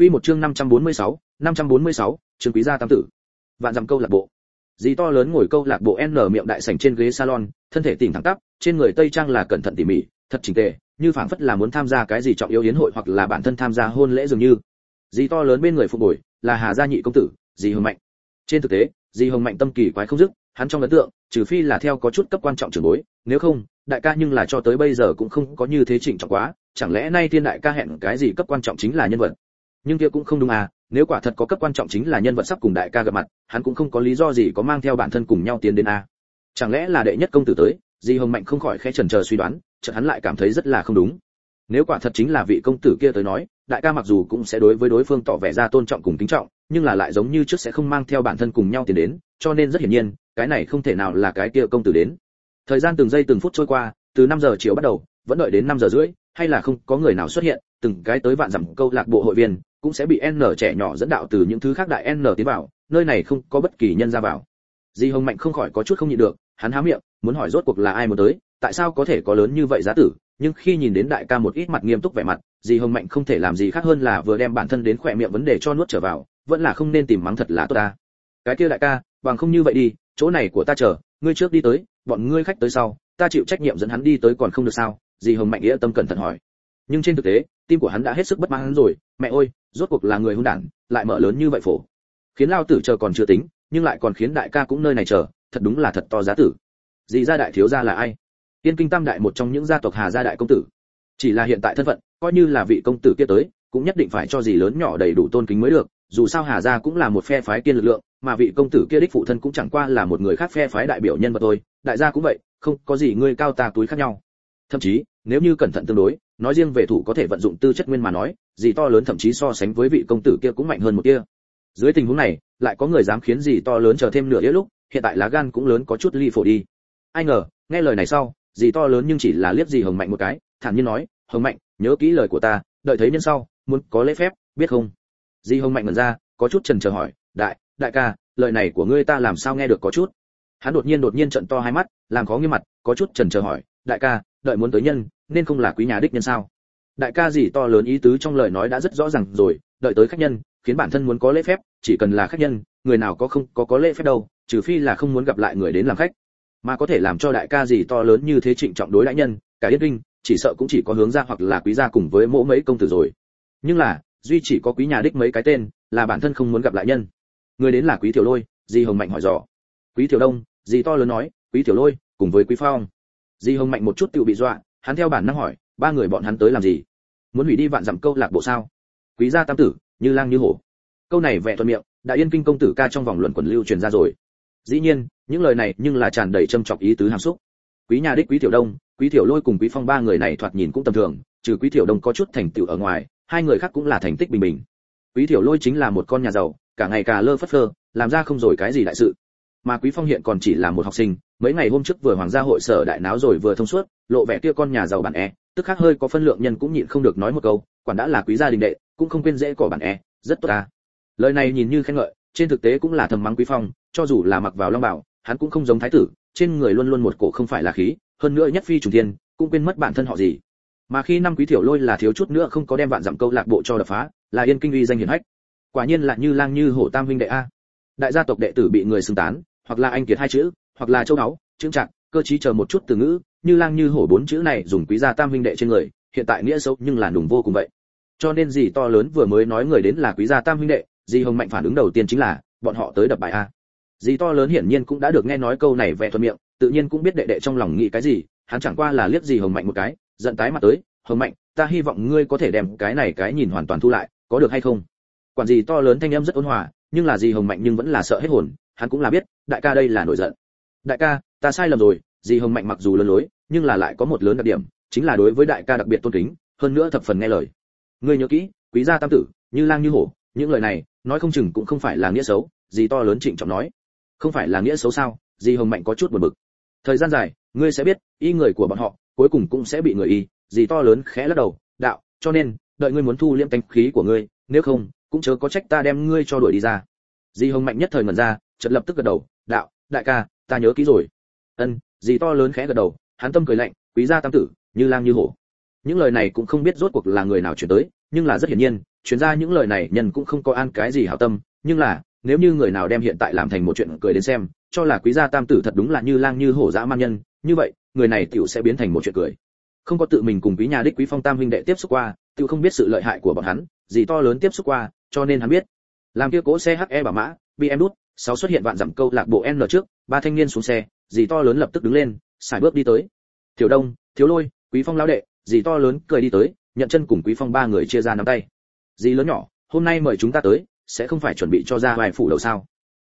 Quy một chương 546, 546, chương quý gia tam tử. Vạn dặm câu lạc bộ. Dì to lớn ngồi câu lạc bộ N miệng đại sảnh trên ghế salon, thân thể tỉnh thẳng tắp, trên người tây trang là cẩn thận tỉ mỉ, thật chỉnh tề, như phảng phất là muốn tham gia cái gì trọng yếu yến hội hoặc là bản thân tham gia hôn lễ dường như. Dì to lớn bên người phụ bồi, là Hà gia nhị công tử, dì Hồng Mạnh. Trên thực tế, dì Hồng Mạnh tâm kỳ quái không dứt, hắn trong ấn tượng, trừ phi là theo có chút cấp quan trọng trưởng bối, nếu không, đại ca nhưng là cho tới bây giờ cũng không có như thế chỉnh trọng quá, chẳng lẽ nay thiên đại ca hẹn cái gì cấp quan trọng chính là nhân vật nhưng kia cũng không đúng à nếu quả thật có cấp quan trọng chính là nhân vật sắp cùng đại ca gặp mặt, hắn cũng không có lý do gì có mang theo bản thân cùng nhau tiến đến a à. chẳng lẽ là đệ nhất công tử tới, di hồng mạnh không khỏi khẽ chần chờ suy đoán, chợt hắn lại cảm thấy rất là không đúng nếu quả thật chính là vị công tử kia tới nói, đại ca mặc dù cũng sẽ đối với đối phương tỏ vẻ ra tôn trọng cùng kính trọng, nhưng là lại giống như trước sẽ không mang theo bản thân cùng nhau tiến đến, cho nên rất hiển nhiên, cái này không thể nào là cái kia công tử đến thời gian từng giây từng phút trôi qua, từ 5 giờ chiều bắt đầu, vẫn đợi đến 5 giờ rưỡi, hay là không có người nào xuất hiện, từng cái tới vạn dặm câu lạc bộ hội viên cũng sẽ bị n trẻ nhỏ dẫn đạo từ những thứ khác đại n tiến vào, nơi này không có bất kỳ nhân ra vào. Di hồng mạnh không khỏi có chút không nhịn được, hắn há miệng, muốn hỏi rốt cuộc là ai muốn tới, tại sao có thể có lớn như vậy giá tử, nhưng khi nhìn đến đại ca một ít mặt nghiêm túc vẻ mặt, di hồng mạnh không thể làm gì khác hơn là vừa đem bản thân đến khỏe miệng vấn đề cho nuốt trở vào, vẫn là không nên tìm mắng thật là tốt ta. Cái kia đại ca, bằng không như vậy đi, chỗ này của ta chờ, ngươi trước đi tới, bọn ngươi khách tới sau, ta chịu trách nhiệm dẫn hắn đi tới còn không được sao? Di hồng mạnh nghĩa tâm cẩn thận hỏi. Nhưng trên thực tế tim của hắn đã hết sức bất mãn rồi, mẹ ơi, rốt cuộc là người hung đản, lại mở lớn như vậy phổ. Khiến lao tử chờ còn chưa tính, nhưng lại còn khiến đại ca cũng nơi này chờ, thật đúng là thật to giá tử. Dì gia đại thiếu gia là ai? Tiên kinh tam đại một trong những gia tộc hà gia đại công tử. Chỉ là hiện tại thân phận, coi như là vị công tử kia tới, cũng nhất định phải cho dì lớn nhỏ đầy đủ tôn kính mới được, dù sao hà gia cũng là một phe phái kiên lực lượng, mà vị công tử kia đích phụ thân cũng chẳng qua là một người khác phe phái đại biểu nhân vật thôi. Đại gia cũng vậy, không có gì ngươi cao ta túi khác nhau. Thậm chí nếu như cẩn thận tương đối, nói riêng về thủ có thể vận dụng tư chất nguyên mà nói, gì to lớn thậm chí so sánh với vị công tử kia cũng mạnh hơn một kia dưới tình huống này, lại có người dám khiến gì to lớn chờ thêm nửa ít lúc, hiện tại lá gan cũng lớn có chút ly phổ đi. Ai ngờ, nghe lời này sau, gì to lớn nhưng chỉ là liếc gì hồng mạnh một cái, thản nhiên nói, hồng mạnh, nhớ kỹ lời của ta, đợi thấy nhân sau, muốn có lễ phép, biết không? Di hồng mạnh ngẩn ra, có chút chần chờ hỏi, đại đại ca, lời này của ngươi ta làm sao nghe được có chút? Hắn đột nhiên đột nhiên trận to hai mắt, làm khó nghiêm mặt, có chút chần chờ hỏi, đại ca, đợi muốn tới nhân nên không là quý nhà đích nhân sao? Đại ca gì to lớn ý tứ trong lời nói đã rất rõ ràng rồi, đợi tới khách nhân, khiến bản thân muốn có lễ phép, chỉ cần là khách nhân, người nào có không có có lễ phép đâu, trừ phi là không muốn gặp lại người đến làm khách. Mà có thể làm cho đại ca gì to lớn như thế trịnh trọng đối đại nhân, cả yết kinh, chỉ sợ cũng chỉ có hướng ra hoặc là quý gia cùng với mỗ mấy công tử rồi. Nhưng là, duy chỉ có quý nhà đích mấy cái tên, là bản thân không muốn gặp lại nhân. Người đến là quý tiểu lôi, di hồng mạnh hỏi dò. Quý tiểu đông, di to lớn nói, quý tiểu lôi, cùng với quý phong. Di hồng mạnh một chút tự bị dọa hắn theo bản năng hỏi, ba người bọn hắn tới làm gì? Muốn hủy đi vạn dặm câu lạc bộ sao? Quý gia tam tử, như lang như hổ. Câu này vẽ thuận miệng đã yên kinh công tử ca trong vòng luận quần lưu truyền ra rồi. Dĩ nhiên, những lời này nhưng là tràn đầy châm chọc ý tứ hàm xúc. Quý nhà đích quý tiểu đông, quý tiểu lôi cùng quý phong ba người này thoạt nhìn cũng tầm thường, trừ quý tiểu đông có chút thành tựu ở ngoài, hai người khác cũng là thành tích bình bình. Quý tiểu lôi chính là một con nhà giàu, cả ngày cà lơ phất phơ, làm ra không rồi cái gì đại sự. Mà quý phong hiện còn chỉ là một học sinh mấy ngày hôm trước vừa hoàng gia hội sở đại náo rồi vừa thông suốt, lộ vẻ kia con nhà giàu bản e tức khác hơi có phân lượng nhân cũng nhịn không được nói một câu, quản đã là quý gia đình đệ, cũng không quên dễ cỏ bản e rất tốt ta. Lời này nhìn như khen ngợi, trên thực tế cũng là thầm mắng quý phong, cho dù là mặc vào long bảo, hắn cũng không giống thái tử, trên người luôn luôn một cổ không phải là khí, hơn nữa nhất phi trùng thiên, cũng quên mất bản thân họ gì. Mà khi năm quý tiểu lôi là thiếu chút nữa không có đem vạn dặm câu lạc bộ cho đập phá, là yên kinh uy danh hiển hách. Quả nhiên là như lang như hổ tam huynh đệ a. Đại gia tộc đệ tử bị người xưng tán, hoặc là anh kiệt hai chữ hoặc là châu náu trưng trạng cơ trí chờ một chút từ ngữ, như lang như hổ bốn chữ này dùng quý gia tam huynh đệ trên người, hiện tại nghĩa xấu nhưng là đùng vô cùng vậy. Cho nên gì to lớn vừa mới nói người đến là quý gia tam huynh đệ, gì hồng mạnh phản ứng đầu tiên chính là, bọn họ tới đập bài a. Gì to lớn hiển nhiên cũng đã được nghe nói câu này vẻ thuận miệng, tự nhiên cũng biết đệ đệ trong lòng nghĩ cái gì, hắn chẳng qua là liếc gì hồng mạnh một cái, giận tái mặt tới, hồng mạnh, ta hy vọng ngươi có thể đem cái này cái nhìn hoàn toàn thu lại, có được hay không? Quản gì to lớn thanh âm rất ôn hòa, nhưng là gì hồng mạnh nhưng vẫn là sợ hết hồn, hắn cũng là biết, đại ca đây là nổi giận đại ca, ta sai lầm rồi, dì hồng mạnh mặc dù lớn lối, nhưng là lại có một lớn đặc điểm, chính là đối với đại ca đặc biệt tôn kính, hơn nữa thập phần nghe lời. Ngươi nhớ kỹ, quý gia tam tử, như lang như hổ, những lời này, nói không chừng cũng không phải là nghĩa xấu, dì to lớn trịnh trọng nói. Không phải là nghĩa xấu sao? Dì hồng mạnh có chút buồn bực. Thời gian dài, ngươi sẽ biết, y người của bọn họ, cuối cùng cũng sẽ bị người y. Dì to lớn khẽ lắc đầu, đạo, cho nên, đợi ngươi muốn thu liễm tánh khí của ngươi, nếu không, cũng chớ có trách ta đem ngươi cho đuổi đi ra. Dì hồng mạnh nhất thời ngẩn ra, chợt lập tức gật đầu, đạo, đại ca ta nhớ kỹ rồi. Ân, dì to lớn khẽ gật đầu, hắn tâm cười lạnh, quý gia tam tử, như lang như hổ. Những lời này cũng không biết rốt cuộc là người nào chuyển tới, nhưng là rất hiển nhiên, chuyển ra những lời này nhân cũng không có an cái gì hảo tâm, nhưng là, nếu như người nào đem hiện tại làm thành một chuyện cười đến xem, cho là quý gia tam tử thật đúng là như lang như hổ dã man nhân, như vậy, người này tiểu sẽ biến thành một chuyện cười. Không có tự mình cùng quý nhà đích quý phong tam huynh đệ tiếp xúc qua, tiểu không biết sự lợi hại của bọn hắn gì to lớn tiếp xúc qua, cho nên hắn biết. Làm kia cố xe he bảo mã bị em đút sáu xuất hiện vạn dặm câu lạc bộ n trước, ba thanh niên xuống xe, dì to lớn lập tức đứng lên xài bước đi tới. Tiểu đông, thiếu lôi, quý phong lão đệ, dì to lớn cười đi tới, nhận chân cùng quý phong ba người chia ra nắm tay. Dì lớn nhỏ, hôm nay mời chúng ta tới, sẽ không phải chuẩn bị cho ra vài phủ đầu sao?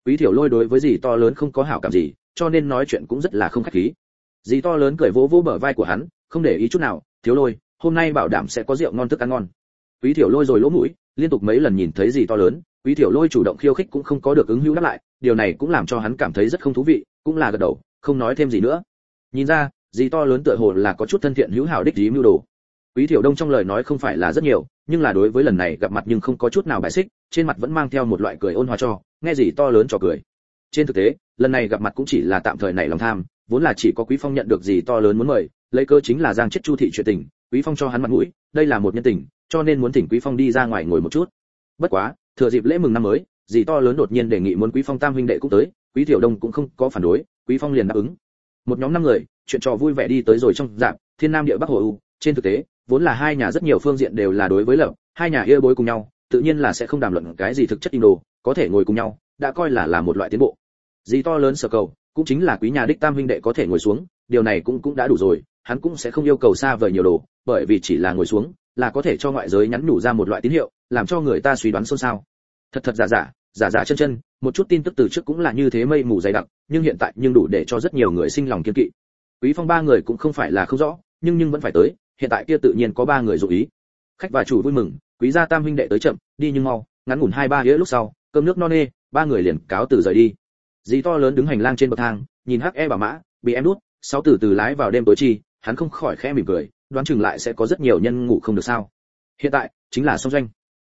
Quý thiểu lôi đối với dì to lớn không có hảo cảm gì, cho nên nói chuyện cũng rất là không khách khí. Dì to lớn cười vỗ vỗ bờ vai của hắn, không để ý chút nào, thiếu lôi, hôm nay bảo đảm sẽ có rượu ngon thức ăn ngon. Quý thiểu lôi rồi lỗ mũi, liên tục mấy lần nhìn thấy dì to lớn quý Tiểu lôi chủ động khiêu khích cũng không có được ứng hữu đáp lại, điều này cũng làm cho hắn cảm thấy rất không thú vị, cũng là gật đầu, không nói thêm gì nữa. Nhìn ra gì to lớn tựa hồ là có chút thân thiện hữu hảo đích gì mưu đồ. Quý Tiểu đông trong lời nói không phải là rất nhiều, nhưng là đối với lần này gặp mặt nhưng không có chút nào bài xích, trên mặt vẫn mang theo một loại cười ôn hòa cho, nghe gì to lớn cho cười. Trên thực tế, lần này gặp mặt cũng chỉ là tạm thời nảy lòng tham, vốn là chỉ có quý phong nhận được gì to lớn muốn mời, lấy cơ chính là giang chết chu thị chuyện tình, quý phong cho hắn mặt mũi, đây là một nhân tình, cho nên muốn thỉnh quý phong đi ra ngoài ngồi một chút. Bất quá thừa dịp lễ mừng năm mới gì to lớn đột nhiên đề nghị muốn quý phong tam huynh đệ cũng tới, quý tiểu đông cũng không có phản đối, quý phong liền đáp ứng. Một nhóm năm người, chuyện trò vui vẻ đi tới rồi trong dạng thiên nam địa bắc hồ u. Trên thực tế, vốn là hai nhà rất nhiều phương diện đều là đối với lập hai nhà yêu bối cùng nhau, tự nhiên là sẽ không đàm luận cái gì thực chất in đồ có thể ngồi cùng nhau, đã coi là là một loại tiến bộ. Gì to lớn sở cầu, cũng chính là quý nhà đích tam huynh đệ có thể ngồi xuống, điều này cũng cũng đã đủ rồi, hắn cũng sẽ không yêu cầu xa vời nhiều đồ, bởi vì chỉ là ngồi xuống là có thể cho ngoại giới nhắn nhủ ra một loại tín hiệu, làm cho người ta suy đoán xôn xao. Thật thật giả giả giả giả chân chân, một chút tin tức từ trước cũng là như thế mây mù dày đặc, nhưng hiện tại nhưng đủ để cho rất nhiều người sinh lòng kiên kỵ. Quý phong ba người cũng không phải là không rõ, nhưng nhưng vẫn phải tới, hiện tại kia tự nhiên có ba người dụ ý. Khách và chủ vui mừng, quý gia tam huynh đệ tới chậm, đi nhưng mau, ngắn ngủn hai ba đĩa lúc sau, cơm nước no nê, ba người liền cáo từ rời đi. Dì to lớn đứng hành lang trên bậc thang, nhìn hắc e bà mã, bị em đút, sáu từ từ lái vào đêm tối chi, hắn không khỏi khẽ mỉm cười đoán chừng lại sẽ có rất nhiều nhân ngủ không được sao. Hiện tại, chính là song doanh.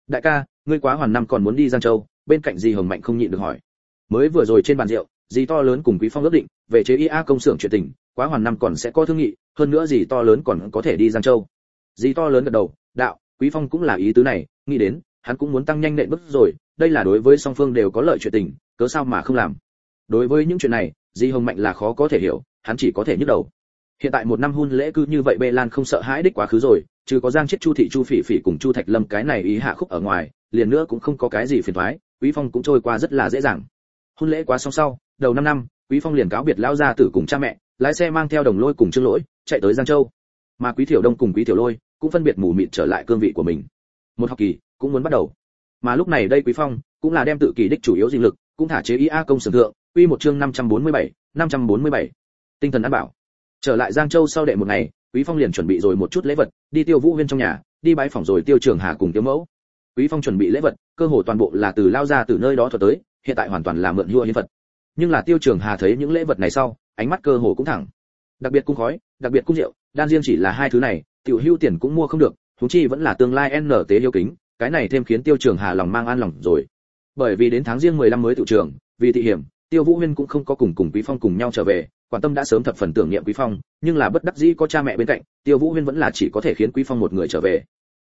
Đại ca, ngươi quá hoàn năm còn muốn đi giang châu, bên cạnh di hồng mạnh không nhịn được hỏi. Mới vừa rồi trên bàn rượu, dì to lớn cùng quý phong ước định, về chế ia công xưởng chuyện tình, quá hoàn năm còn sẽ có thương nghị, hơn nữa dì to lớn còn có thể đi giang châu. Dì to lớn gật đầu, đạo, quý phong cũng là ý tứ này, nghĩ đến, hắn cũng muốn tăng nhanh nện bước rồi, đây là đối với song phương đều có lợi chuyện tình, cớ sao mà không làm. Đối với những chuyện này, dì hồng mạnh là khó có thể hiểu, hắn chỉ có thể nhức đầu hiện tại một năm hôn lễ cứ như vậy bê lan không sợ hãi đích quá khứ rồi chứ có giang chết chu thị chu phỉ phỉ cùng chu thạch lâm cái này ý hạ khúc ở ngoài liền nữa cũng không có cái gì phiền thoái quý phong cũng trôi qua rất là dễ dàng. Hôn lễ quá xong sau đầu năm năm quý phong liền cáo biệt lão gia tử cùng cha mẹ lái xe mang theo đồng lôi cùng trương lỗi chạy tới giang châu. Mà quý thiểu đông cùng quý thiểu lôi cũng phân biệt mù mịt trở lại cương vị của mình. Một học kỳ cũng muốn bắt đầu. Mà lúc này đây quý phong cũng là đem tự kỳ đích chủ yếu dinh lực cũng thả chế ý a công sưởng thượng quy một chương 547, 547. tinh thần an bảo trở lại giang châu sau đệ một ngày, quý phong liền chuẩn bị rồi một chút lễ vật, đi tiêu vũ huyên trong nhà, đi bái phỏng rồi tiêu trường hà cùng tiêu mẫu. Quý phong chuẩn bị lễ vật, cơ hồ toàn bộ là từ lao ra từ nơi đó thuật tới, hiện tại hoàn toàn là mượn hua hiến vật. Nhưng là tiêu trường hà thấy những lễ vật này sau, ánh mắt cơ hồ cũng thẳng. Đặc biệt cung khói, đặc biệt cung rượu, đan riêng chỉ là hai thứ này, tiểu hưu tiền cũng mua không được chúng chi vẫn là tương lai n tế yêu kính, cái này thêm khiến tiêu trường hà lòng mang an lòng rồi. Bởi vì đến tháng riêng 15 mới tự trường, vì thị hiểm tiêu vũ huyên cũng không có cùng cùng quý phong cùng nhau trở về, quan tâm đã sớm thập phần tưởng niệm quý phong, nhưng là bất đắc dĩ có cha mẹ bên cạnh, tiêu vũ huyên vẫn là chỉ có thể khiến quý phong một người trở về.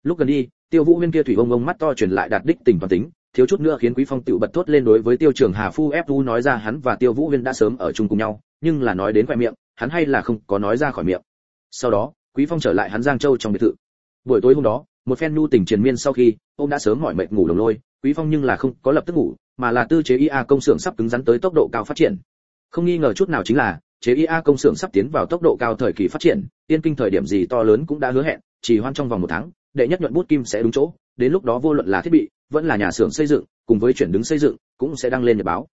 Lúc gần đi, tiêu vũ huyên kia thủy ông ông mắt to truyền lại đạt đích tình toàn tính, thiếu chút nữa khiến quý phong tự bật thốt lên đối với tiêu trường hà phu ép tu nói ra hắn và tiêu vũ huyên đã sớm ở chung cùng nhau, nhưng là nói đến khoe miệng, hắn hay là không có nói ra khỏi miệng. Sau đó, quý phong trở lại hắn giang châu trong biệt thự. Buổi tối hôm đó, một phen Nu tình triền miên sau khi, ông đã sớm mỏi mệt ngủ đồng lôi, quý phong nhưng là không có lập tức ngủ mà là tư chế ia công xưởng sắp cứng rắn tới tốc độ cao phát triển. Không nghi ngờ chút nào chính là, chế ia công xưởng sắp tiến vào tốc độ cao thời kỳ phát triển, tiên kinh thời điểm gì to lớn cũng đã hứa hẹn, chỉ hoan trong vòng một tháng, đệ nhất nhuận bút kim sẽ đúng chỗ, đến lúc đó vô luận là thiết bị, vẫn là nhà xưởng xây dựng, cùng với chuyển đứng xây dựng, cũng sẽ đăng lên nhật báo.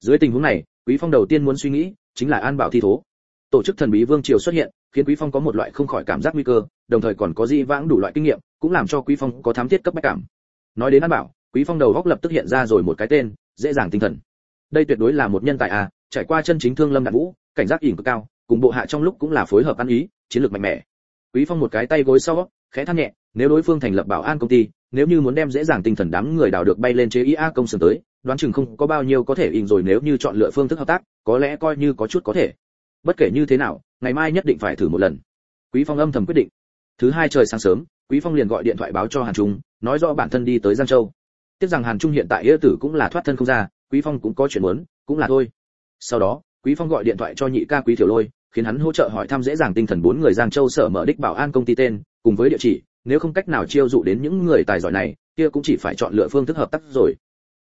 Dưới tình huống này, quý phong đầu tiên muốn suy nghĩ chính là an bảo thi thố. Tổ chức thần bí vương triều xuất hiện, khiến quý phong có một loại không khỏi cảm giác nguy cơ, đồng thời còn có di vãng đủ loại kinh nghiệm, cũng làm cho quý phong có thám thiết cấp bách cảm. Nói đến an bảo quý phong đầu góc lập tức hiện ra rồi một cái tên, dễ dàng tinh thần. Đây tuyệt đối là một nhân tài à trải qua chân chính thương lâm đạn vũ, cảnh giác ỉn cực cao, cùng bộ hạ trong lúc cũng là phối hợp ăn ý, chiến lược mạnh mẽ. Quý phong một cái tay gối sau, khẽ than nhẹ, nếu đối phương thành lập bảo an công ty, nếu như muốn đem dễ dàng tinh thần đám người đào được bay lên chế ia công sưởng tới, đoán chừng không có bao nhiêu có thể in rồi nếu như chọn lựa phương thức hợp tác, có lẽ coi như có chút có thể. Bất kể như thế nào, ngày mai nhất định phải thử một lần. Quý phong âm thầm quyết định. Thứ hai trời sáng sớm, quý phong liền gọi điện thoại báo cho hàn trung, nói rõ bản thân đi tới giang châu tiếc rằng hàn trung hiện tại yêu tử cũng là thoát thân không ra, quý phong cũng có chuyện muốn, cũng là thôi. Sau đó, quý phong gọi điện thoại cho nhị ca quý tiểu lôi, khiến hắn hỗ trợ hỏi thăm dễ dàng tinh thần bốn người giang châu sở mở đích bảo an công ty tên, cùng với địa chỉ, nếu không cách nào chiêu dụ đến những người tài giỏi này, kia cũng chỉ phải chọn lựa phương thức hợp tác rồi.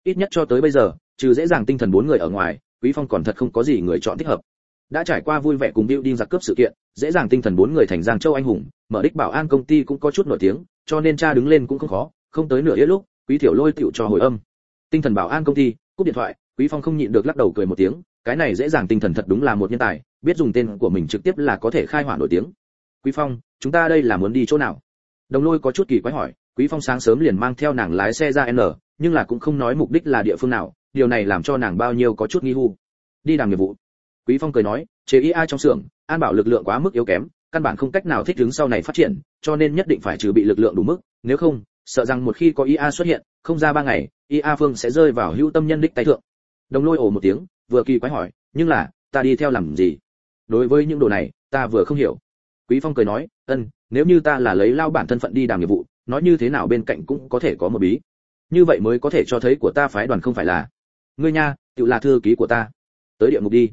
Ít nhất cho tới bây giờ, trừ dễ dàng tinh thần bốn người ở ngoài, quý phong còn thật không có gì người chọn thích hợp. Đã trải qua vui vẻ cùng building giặc cướp sự kiện, dễ dàng tinh thần bốn người thành giang châu anh hùng, mở đích bảo an công ty cũng có chút nổi tiếng, cho nên cha đứng lên cũng không khó, không tới nửa ít lúc quý tiểu lôi tiểu cho hồi âm. Tinh thần bảo an công ty, cúp điện thoại, quý phong không nhịn được lắc đầu cười một tiếng, cái này dễ dàng tinh thần thật đúng là một nhân tài, biết dùng tên của mình trực tiếp là có thể khai hỏa nổi tiếng. Quý phong, chúng ta đây là muốn đi chỗ nào? Đồng lôi có chút kỳ quái hỏi, quý phong sáng sớm liền mang theo nàng lái xe ra n, nhưng là cũng không nói mục đích là địa phương nào, điều này làm cho nàng bao nhiêu có chút nghi hu đi làm nghiệp vụ. Quý phong cười nói, chế ia trong xưởng, an bảo lực lượng quá mức yếu kém, căn bản không cách nào thích ứng sau này phát triển, cho nên nhất định phải trừ bị lực lượng đủ mức, nếu không sợ rằng một khi có ia xuất hiện, không ra ba ngày ia phương sẽ rơi vào hữu tâm nhân đích tay thượng. Đồng lôi ồ một tiếng, vừa kỳ quái hỏi, nhưng là, ta đi theo làm gì? Đối với những đồ này, ta vừa không hiểu. Quý phong cười nói, ân, nếu như ta là lấy lao bản thân phận đi đảm nhiệm vụ, nói như thế nào bên cạnh cũng có thể có một bí. Như vậy mới có thể cho thấy của ta phái đoàn không phải là. Ngươi nha, tự là thư ký của ta. Tới địa ngục đi.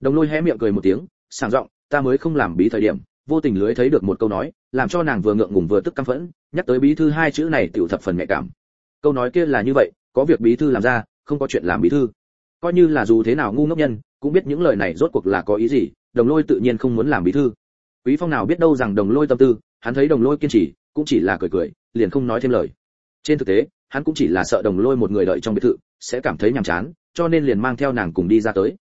Đồng lôi hé miệng cười một tiếng, sảng giọng, ta mới không làm bí thời điểm, vô tình lưới thấy được một câu nói, làm cho nàng vừa ngượng ngùng vừa tức căm phẫn nhắc tới bí thư hai chữ này tiểu thập phần mẹ cảm. Câu nói kia là như vậy, có việc bí thư làm ra, không có chuyện làm bí thư. Coi như là dù thế nào ngu ngốc nhân, cũng biết những lời này rốt cuộc là có ý gì, đồng lôi tự nhiên không muốn làm bí thư. Quý phong nào biết đâu rằng đồng lôi tâm tư, hắn thấy đồng lôi kiên trì, cũng chỉ là cười cười, liền không nói thêm lời. Trên thực tế, hắn cũng chỉ là sợ đồng lôi một người đợi trong biệt thự, sẽ cảm thấy nhàm chán, cho nên liền mang theo nàng cùng đi ra tới.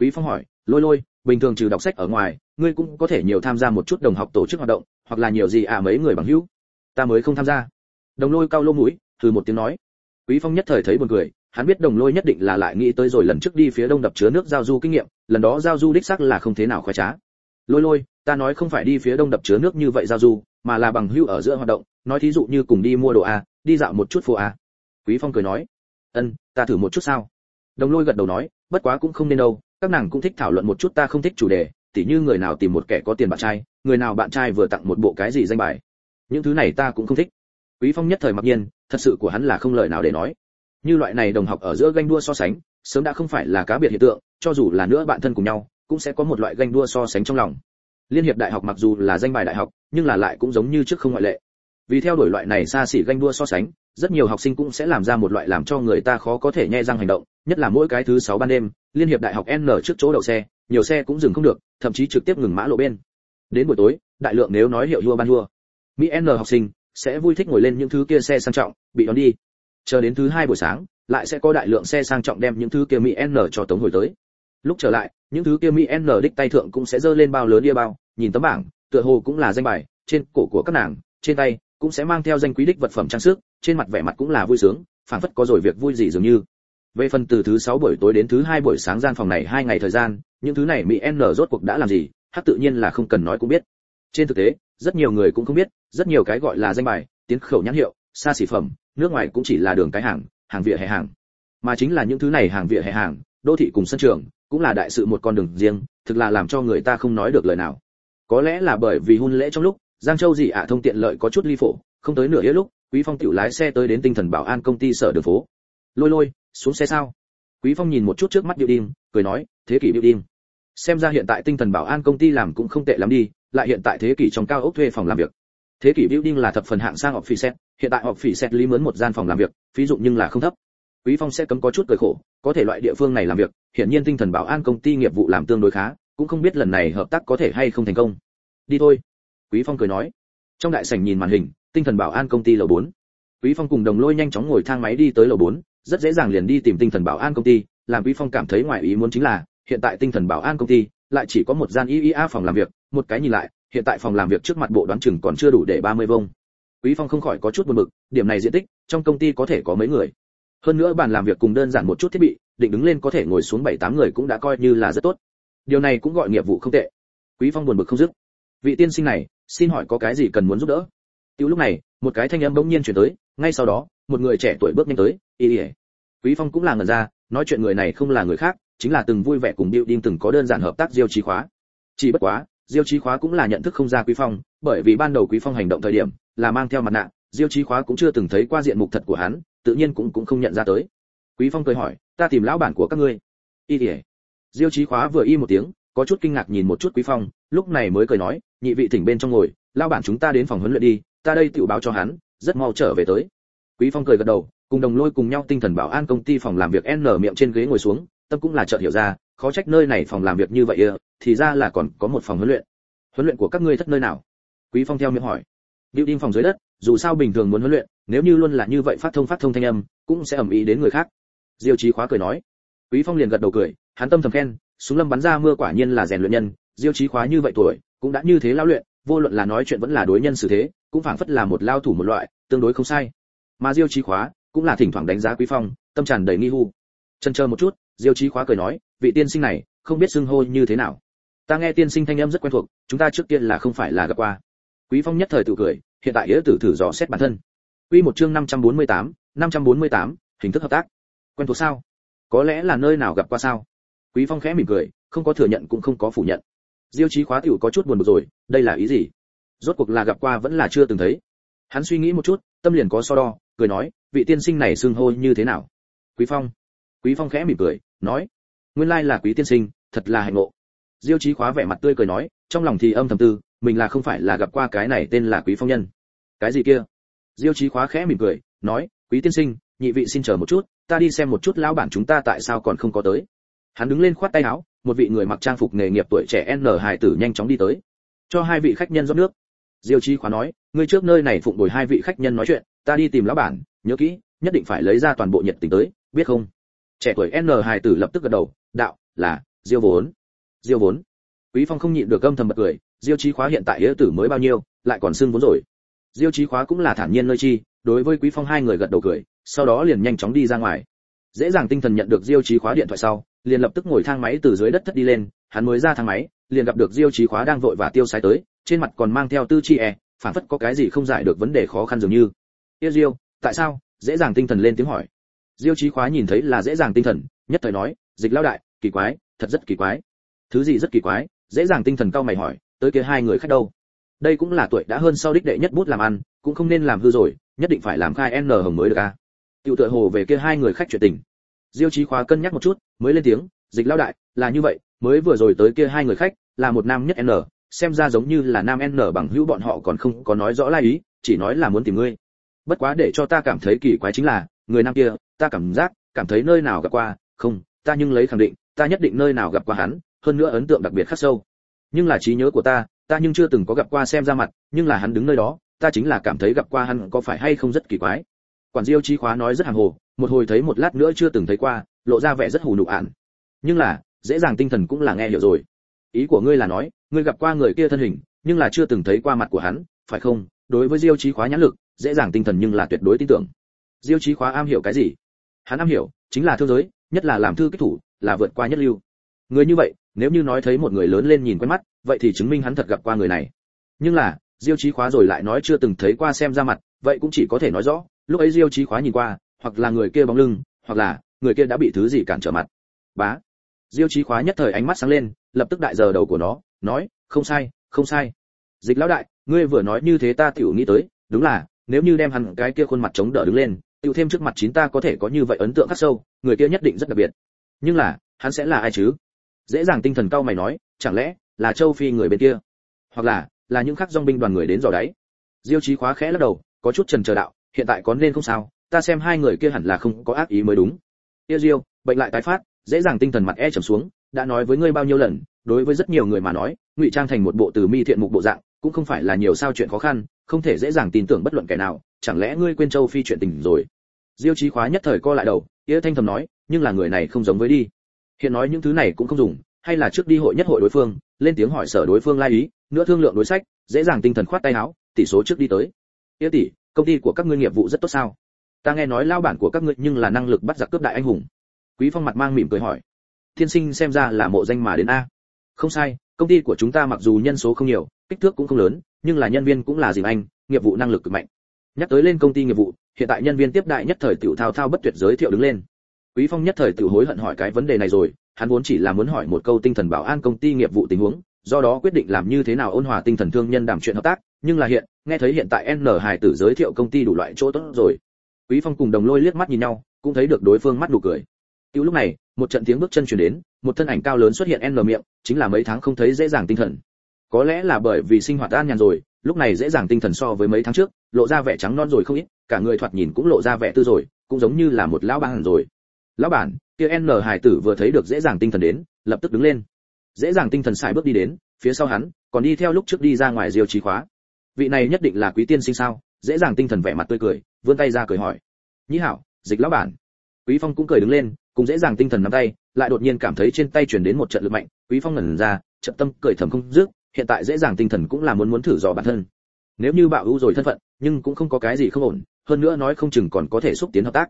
Quý phong hỏi, lôi lôi, bình thường trừ đọc sách ở ngoài, ngươi cũng có thể nhiều tham gia một chút đồng học tổ chức hoạt động, hoặc là nhiều gì à mấy người bằng hữu? Ta mới không tham gia. Đồng lôi cao lô mũi từ một tiếng nói. Quý phong nhất thời thấy buồn cười, hắn biết đồng lôi nhất định là lại nghĩ tới rồi lần trước đi phía đông đập chứa nước giao du kinh nghiệm, lần đó giao du đích xác là không thế nào khoái trá. Lôi lôi, ta nói không phải đi phía đông đập chứa nước như vậy giao du, mà là bằng hữu ở giữa hoạt động, nói thí dụ như cùng đi mua đồ a, đi dạo một chút phố a. Quý phong cười nói. Ân, ta thử một chút sao? Đồng lôi gật đầu nói, bất quá cũng không nên đâu, các nàng cũng thích thảo luận một chút ta không thích chủ đề, tỉ như người nào tìm một kẻ có tiền bạn trai, người nào bạn trai vừa tặng một bộ cái gì danh bài những thứ này ta cũng không thích. Quý phong nhất thời mặc nhiên, thật sự của hắn là không lời nào để nói. Như loại này đồng học ở giữa ganh đua so sánh, sớm đã không phải là cá biệt hiện tượng, cho dù là nữa bạn thân cùng nhau, cũng sẽ có một loại ganh đua so sánh trong lòng. Liên hiệp đại học mặc dù là danh bài đại học, nhưng là lại cũng giống như trước không ngoại lệ. Vì theo đuổi loại này xa xỉ ganh đua so sánh, rất nhiều học sinh cũng sẽ làm ra một loại làm cho người ta khó có thể nhẹ răng hành động, nhất là mỗi cái thứ sáu ban đêm, liên hiệp đại học n trước chỗ đậu xe, nhiều xe cũng dừng không được, thậm chí trực tiếp ngừng mã lộ bên. Đến buổi tối, đại lượng nếu nói hiệu đua ban đua mỹ n học sinh sẽ vui thích ngồi lên những thứ kia xe sang trọng, bị đón đi. Chờ đến thứ hai buổi sáng, lại sẽ có đại lượng xe sang trọng đem những thứ kia mỹ n cho tống hồi tới. Lúc trở lại, những thứ kia mỹ n đích tay thượng cũng sẽ dơ lên bao lớn đĩa bao, nhìn tấm bảng, tựa hồ cũng là danh bài, trên cổ của các nàng, trên tay cũng sẽ mang theo danh quý đích vật phẩm trang sức, trên mặt vẻ mặt cũng là vui sướng, phảng phất có rồi việc vui gì dường như. Về phần từ thứ sáu buổi tối đến thứ hai buổi sáng gian phòng này hai ngày thời gian, những thứ này mỹ n rốt cuộc đã làm gì hát tự nhiên là không cần nói cũng biết. Trên thực tế rất nhiều người cũng không biết, rất nhiều cái gọi là danh bài, tiến khẩu nhãn hiệu, xa xỉ phẩm, nước ngoài cũng chỉ là đường cái hàng hàng vỉa hè hàng. Mà chính là những thứ này hàng vỉa hè hàng, đô thị cùng sân trường, cũng là đại sự một con đường riêng, thực là làm cho người ta không nói được lời nào. Có lẽ là bởi vì hôn lễ trong lúc, giang châu gì ạ, thông tiện lợi có chút ly phổ, không tới nửa yếu lúc, quý phong tiểu lái xe tới đến tinh thần bảo an công ty sở đường phố. Lôi lôi, xuống xe sao? Quý phong nhìn một chút trước mắt điệu đinh cười nói, thế kỷ điệu đinh xem ra hiện tại tinh thần bảo an công ty làm cũng không tệ lắm đi lại hiện tại thế kỷ trong cao ốc thuê phòng làm việc. Thế kỷ building là thập phần hạng sang họp phỉ hiện tại họp phỉ lý mướn một gian phòng làm việc phí dụng nhưng là không thấp. Quý phong sẽ cấm có chút cười khổ có thể loại địa phương này làm việc hiện nhiên tinh thần bảo an công ty nghiệp vụ làm tương đối khá cũng không biết lần này hợp tác có thể hay không thành công. Đi thôi. Quý phong cười nói. Trong đại sảnh nhìn màn hình tinh thần bảo an công ty lầu 4. quý phong cùng đồng lôi nhanh chóng ngồi thang máy đi tới lầu 4, rất dễ dàng liền đi tìm tinh thần bảo an công ty. Làm quý phong cảm thấy ngoài ý muốn chính là hiện tại tinh thần bảo an công ty lại chỉ có một gian IIA phòng làm việc một cái nhìn lại hiện tại phòng làm việc trước mặt bộ đoán chừng còn chưa đủ để 30 vuông. quý phong không khỏi có chút buồn bực điểm này diện tích trong công ty có thể có mấy người. Hơn nữa bàn làm việc cùng đơn giản một chút thiết bị định đứng lên có thể ngồi xuống bảy tám người cũng đã coi như là rất tốt. Điều này cũng gọi nghiệp vụ không tệ. Quý phong buồn bực không dứt. Vị tiên sinh này xin hỏi có cái gì cần muốn giúp đỡ? Tiểu lúc này, một cái thanh âm bỗng nhiên truyền tới, ngay sau đó, một người trẻ tuổi bước nhanh tới, "Y Y." Quý Phong cũng là ngẩn ra, nói chuyện người này không là người khác, chính là từng vui vẻ cùng Building từng có đơn giản hợp tác Diêu Chí Khóa. Chỉ bất quá, Diêu Chí Khóa cũng là nhận thức không ra Quý Phong, bởi vì ban đầu Quý Phong hành động thời điểm, là mang theo mặt nạ diêu chí khóa cũng chưa từng thấy qua diện mục thật của hắn tự nhiên cũng cũng không nhận ra tới. Quý phong cười hỏi ta tìm lão bản của các ngươi. Y ỉa diêu chí khóa vừa y một tiếng có chút kinh ngạc nhìn một chút quý phong lúc này mới cười nói nhị vị thỉnh bên trong ngồi lão bản chúng ta đến phòng huấn luyện đi ta đây tiểu báo cho hắn rất mau trở về tới. Quý phong cười gật đầu cùng đồng lôi cùng nhau tinh thần bảo an công ty phòng làm việc n miệng trên ghế ngồi xuống tâm cũng là chợt hiểu ra, khó trách nơi này phòng làm việc như vậy ư thì ra là còn có một phòng huấn luyện. Huấn luyện của các ngươi thất nơi nào? Quý phong theo miệng hỏi. Building phòng dưới đất, dù sao bình thường muốn huấn luyện, nếu như luôn là như vậy phát thông phát thông thanh âm, cũng sẽ ẩm ý đến người khác. Diêu chí khóa cười nói. Quý phong liền gật đầu cười, hắn tâm thầm khen, súng lâm bắn ra mưa quả nhiên là rèn luyện nhân, diêu chí khóa như vậy tuổi, cũng đã như thế lao luyện, vô luận là nói chuyện vẫn là đối nhân xử thế, cũng phảng phất là một lao thủ một loại, tương đối không sai. Mà diêu chí khóa cũng là thỉnh thoảng đánh giá quý phong, tâm tràn đầy nghi hu chân chờ một chút diêu chí khóa cười nói vị tiên sinh này không biết xưng hô như thế nào. Ta nghe tiên sinh thanh âm rất quen thuộc chúng ta trước tiên là không phải là gặp qua. Quý phong nhất thời tự cười hiện tại nghĩa tử thử dò xét bản thân. Quy một chương 548, 548, hình thức hợp tác. Quen thuộc sao? Có lẽ là nơi nào gặp qua sao? Quý phong khẽ mỉm cười không có thừa nhận cũng không có phủ nhận. Diêu chí khóa tiểu có chút buồn bực rồi đây là ý gì? Rốt cuộc là gặp qua vẫn là chưa từng thấy. Hắn suy nghĩ một chút tâm liền có so đo cười nói vị tiên sinh này xưng hô như thế nào? Quý phong quý phong khẽ mỉm cười, nói, nguyên lai là quý tiên sinh, thật là hạnh ngộ. Diêu chí khóa vẻ mặt tươi cười nói, trong lòng thì âm thầm tư, mình là không phải là gặp qua cái này tên là quý phong nhân. Cái gì kia? Diêu chí khóa khẽ mỉm cười, nói, quý tiên sinh, nhị vị xin chờ một chút, ta đi xem một chút lão bản chúng ta tại sao còn không có tới. Hắn đứng lên khoát tay áo, một vị người mặc trang phục nghề nghiệp tuổi trẻ n hài tử nhanh chóng đi tới. Cho hai vị khách nhân rót nước. Diêu chí khóa nói, ngươi trước nơi này phụng bồi hai vị khách nhân nói chuyện, ta đi tìm lão bản, nhớ kỹ, nhất định phải lấy ra toàn bộ nhiệt tình tới, biết không? Trẻ tuổi n hài tử lập tức gật đầu, đạo, là, diêu vốn. Diêu vốn. Quý phong không nhịn được âm thầm bật cười, diêu chí khóa hiện tại nghĩa tử mới bao nhiêu, lại còn xưng vốn rồi. Diêu chí khóa cũng là thản nhiên nơi chi, đối với quý phong hai người gật đầu cười, sau đó liền nhanh chóng đi ra ngoài. Dễ dàng tinh thần nhận được diêu chí khóa điện thoại sau, liền lập tức ngồi thang máy từ dưới đất thất đi lên, hắn mới ra thang máy, liền gặp được diêu chí khóa đang vội và tiêu sái tới, trên mặt còn mang theo tư chi e phản phất có cái gì không giải được vấn đề khó khăn dường như. Yêu diêu, tại sao? Dễ dàng tinh thần lên tiếng hỏi diêu chí khóa nhìn thấy là dễ dàng tinh thần, nhất thời nói, dịch lao đại, kỳ quái, thật rất kỳ quái. Thứ gì rất kỳ quái, dễ dàng tinh thần cao mày hỏi, tới kia hai người khách đâu? Đây cũng là tuổi đã hơn sau đích đệ nhất bút làm ăn, cũng không nên làm hư rồi, nhất định phải làm khai n hồng mới được a à? tiểu tựa hồ về kia hai người khách chuyện tình. Diêu chí khóa cân nhắc một chút, mới lên tiếng, dịch lao đại, là như vậy, mới vừa rồi tới kia hai người khách, là một nam nhất n, xem ra giống như là nam n bằng hữu bọn họ còn không có nói rõ lai ý, chỉ nói là muốn tìm ngươi. Bất quá để cho ta cảm thấy kỳ quái chính là người nam kia, ta cảm giác, cảm thấy nơi nào gặp qua, không, ta nhưng lấy khẳng định, ta nhất định nơi nào gặp qua hắn, hơn nữa ấn tượng đặc biệt khắc sâu. Nhưng là trí nhớ của ta ta nhưng chưa từng có gặp qua xem ra mặt, nhưng là hắn đứng nơi đó, ta chính là cảm thấy gặp qua hắn có phải hay không rất kỳ quái. Quản diêu trí khóa nói rất hàng hồ, một hồi thấy một lát nữa chưa từng thấy qua, lộ ra vẻ rất hù nụ ạn. Nhưng là, dễ dàng tinh thần cũng là nghe hiểu rồi. Ý của ngươi là nói, ngươi gặp qua người kia thân hình, nhưng là chưa từng thấy qua mặt của hắn, phải không? Đối với diêu trí khóa nhãn lực, dễ dàng tinh thần nhưng là tuyệt đối tin tưởng diêu trí khóa am hiểu cái gì? Hắn am hiểu, chính là thương giới, nhất là làm thư kích thủ, là vượt qua nhất lưu. Người như vậy, nếu như nói thấy một người lớn lên nhìn quen mắt, vậy thì chứng minh hắn thật gặp qua người này. Nhưng là, diêu chí khóa rồi lại nói chưa từng thấy qua xem ra mặt, vậy cũng chỉ có thể nói rõ, lúc ấy diêu chí khóa nhìn qua, hoặc là người kia bóng lưng, hoặc là người kia đã bị thứ gì cản trở mặt. Bá. Diêu chí khóa nhất thời ánh mắt sáng lên, lập tức đại giờ đầu của nó, nói, không sai không sai. Dịch lão đại, ngươi vừa nói như thế ta tiểu nghĩ tới, đúng là, nếu như đem hắn cái kia khuôn mặt chống đỡ đứng lên tiêu thêm trước mặt chín ta có thể có như vậy ấn tượng khắc sâu, người kia nhất định rất đặc biệt. Nhưng là, hắn sẽ là ai chứ? Dễ dàng tinh thần cao mày nói, chẳng lẽ là châu phi người bên kia? Hoặc là là những khắc dòng binh đoàn người đến dò đáy? Diêu trí khóa khẽ lắc đầu, có chút trần chờ đạo, hiện tại có nên không sao, ta xem hai người kia hẳn là không có ác ý mới đúng. Yêu diêu, bệnh lại tái phát, dễ dàng tinh thần mặt e trầm xuống, đã nói với ngươi bao nhiêu lần, đối với rất nhiều người mà nói, ngụy trang thành một bộ từ mi thiện mục bộ dạng, cũng không phải là nhiều sao chuyện khó khăn, không thể dễ dàng tin tưởng bất luận kẻ nào chẳng lẽ ngươi quên châu phi chuyện tình rồi? Diêu chí khóa nhất thời co lại đầu ia thanh thầm nói, nhưng là người này không giống với đi. Hiện nói những thứ này cũng không dùng, hay là trước đi hội nhất hội đối phương, lên tiếng hỏi sở đối phương lai ý, nữa thương lượng đối sách, dễ dàng tinh thần khoát tay áo, tỷ số trước đi tới. Yêu tỷ, công ty của các ngươi nghiệp vụ rất tốt sao? Ta nghe nói lao bản của các ngươi nhưng là năng lực bắt giặc cướp đại anh hùng. Quý phong mặt mang mỉm cười hỏi, thiên sinh xem ra là mộ danh mà đến a. Không sai, công ty của chúng ta mặc dù nhân số không nhiều, kích thước cũng không lớn, nhưng là nhân viên cũng là dìm anh, nghiệp vụ năng lực cực mạnh nhắc tới lên công ty nghiệp vụ hiện tại nhân viên tiếp đại nhất thời tiểu thao thao bất tuyệt giới thiệu đứng lên. Quý phong nhất thời tiểu hối hận hỏi cái vấn đề này rồi hắn vốn chỉ là muốn hỏi một câu tinh thần bảo an công ty nghiệp vụ tình huống do đó quyết định làm như thế nào ôn hòa tinh thần thương nhân đàm chuyện hợp tác nhưng là hiện nghe thấy hiện tại n hải tử giới thiệu công ty đủ loại chỗ tốt rồi. Quý phong cùng đồng lôi liếc mắt nhìn nhau cũng thấy được đối phương mắt nụ cười. Tiểu lúc này, một trận tiếng bước chân truyền đến, một thân ảnh cao lớn xuất hiện n miệng, chính là mấy tháng không thấy dễ dàng tinh thần. Có lẽ là bởi vì sinh hoạt an nhàn rồi, lúc này dễ dàng tinh thần so với mấy tháng trước, lộ ra vẻ trắng non rồi không ít, cả người thoạt nhìn cũng lộ ra vẻ tư rồi, cũng giống như là một lão bản rồi. Lão bản, kia N Hải tử vừa thấy được dễ dàng tinh thần đến, lập tức đứng lên. Dễ dàng tinh thần xài bước đi đến, phía sau hắn, còn đi theo lúc trước đi ra ngoài diêu trí khóa. Vị này nhất định là quý tiên sinh sao? Dễ dàng tinh thần vẻ mặt tươi cười, vươn tay ra cười hỏi. Nhĩ hảo, dịch lão bản. Quý Phong cũng cười đứng lên, cùng dễ dàng tinh thần nắm tay, lại đột nhiên cảm thấy trên tay truyền đến một trận lực mạnh, Quý Phong ngẩn ra, chậm tâm cười thầm không dứt, hiện tại dễ dàng tinh thần cũng là muốn muốn thử dò bản thân. Nếu như bạo ưu rồi thân phận, nhưng cũng không có cái gì không ổn, hơn nữa nói không chừng còn có thể xúc tiến hợp tác.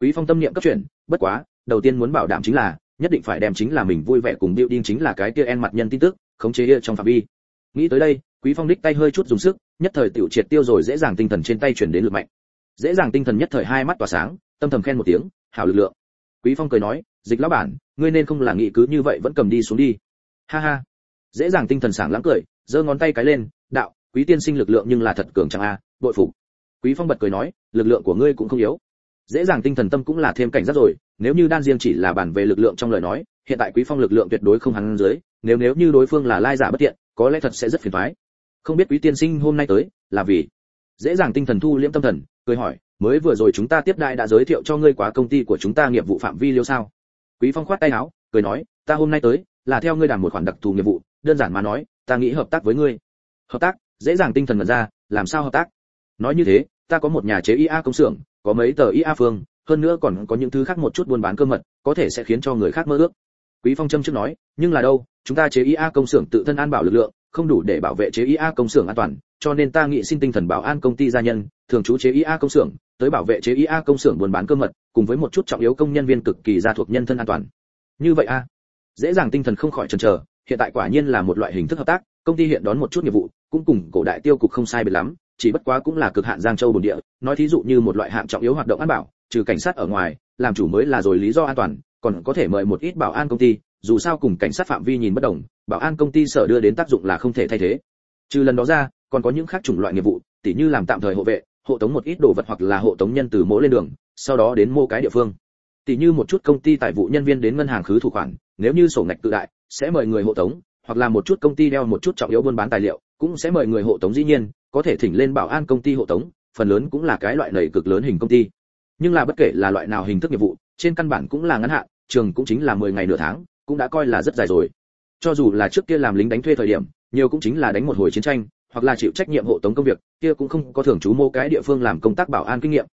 Quý Phong tâm niệm cấp chuyển, bất quá, đầu tiên muốn bảo đảm chính là, nhất định phải đem chính là mình vui vẻ cùng building chính là cái kia en mặt nhân tin tức, khống chế kia trong phạm vi. Nghĩ tới đây, Quý Phong đích tay hơi chút dùng sức, nhất thời tiểu triệt tiêu rồi dễ dàng tinh thần trên tay chuyển đến lực mạnh. Dễ dàng tinh thần nhất thời hai mắt tỏa sáng, tâm thầm khen một tiếng, hảo lực lượng quý phong cười nói dịch lão bản ngươi nên không là nghĩ cứ như vậy vẫn cầm đi xuống đi ha ha dễ dàng tinh thần sảng lãng cười giơ ngón tay cái lên đạo quý tiên sinh lực lượng nhưng là thật cường chẳng a à, bội phục. Quý phong bật cười nói lực lượng của ngươi cũng không yếu. Dễ dàng tinh thần tâm cũng là thêm cảnh giác rồi nếu như đan riêng chỉ là bản về lực lượng trong lời nói hiện tại quý phong lực lượng tuyệt đối không hắn dưới nếu nếu như đối phương là lai giả bất tiện có lẽ thật sẽ rất phiền toái. Không biết quý tiên sinh hôm nay tới là vì dễ dàng tinh thần thu liễm tâm thần cười hỏi mới vừa rồi chúng ta tiếp đại đã giới thiệu cho ngươi quá công ty của chúng ta nghiệp vụ phạm vi liêu sao? Quý phong khoát tay áo cười nói ta hôm nay tới là theo ngươi đàm một khoản đặc thù nghiệp vụ đơn giản mà nói, ta nghĩ hợp tác với ngươi. Hợp tác, dễ dàng tinh thần mật ra, làm sao hợp tác? Nói như thế, ta có một nhà chế ia công xưởng, có mấy tờ ia phương, hơn nữa còn có những thứ khác một chút buôn bán cơ mật, có thể sẽ khiến cho người khác mơ ước. Quý phong châm trước nói, nhưng là đâu, chúng ta chế ia công xưởng tự thân an bảo lực lượng, không đủ để bảo vệ chế ia công xưởng an toàn, cho nên ta nghĩ xin tinh thần bảo an công ty gia nhân, thường trú chế ia công xưởng, tới bảo vệ chế ia công xưởng buôn bán cơ mật, cùng với một chút trọng yếu công nhân viên cực kỳ gia thuộc nhân thân an toàn. Như vậy a, dễ dàng tinh thần không khỏi chần chờ hiện tại quả nhiên là một loại hình thức hợp tác, công ty hiện đón một chút nghiệp vụ, cũng cùng cổ đại tiêu cục không sai biệt lắm, chỉ bất quá cũng là cực hạn giang châu bồn địa, nói thí dụ như một loại hạng trọng yếu hoạt động an bảo, trừ cảnh sát ở ngoài, làm chủ mới là rồi lý do an toàn, còn có thể mời một ít bảo an công ty, dù sao cùng cảnh sát phạm vi nhìn bất đồng, bảo an công ty sở đưa đến tác dụng là không thể thay thế. Trừ lần đó ra, còn có những khác chủng loại nghiệp vụ, tỉ như làm tạm thời hộ vệ, hộ tống một ít đồ vật hoặc là hộ tống nhân từ mỗ lên đường, sau đó đến mô cái địa phương. Tỉ như một chút công ty tài vụ nhân viên đến ngân hàng khứ thủ khoản, nếu như sổ ngạch tự đại sẽ mời người hộ tống, hoặc là một chút công ty đeo một chút trọng yếu buôn bán tài liệu, cũng sẽ mời người hộ tống dĩ nhiên, có thể thỉnh lên bảo an công ty hộ tống, phần lớn cũng là cái loại nầy cực lớn hình công ty. Nhưng là bất kể là loại nào hình thức nghiệp vụ, trên căn bản cũng là ngắn hạn, trường cũng chính là 10 ngày nửa tháng, cũng đã coi là rất dài rồi. Cho dù là trước kia làm lính đánh thuê thời điểm, nhiều cũng chính là đánh một hồi chiến tranh, hoặc là chịu trách nhiệm hộ tống công việc, kia cũng không có thưởng chú mô cái địa phương làm công tác bảo an kinh nghiệm.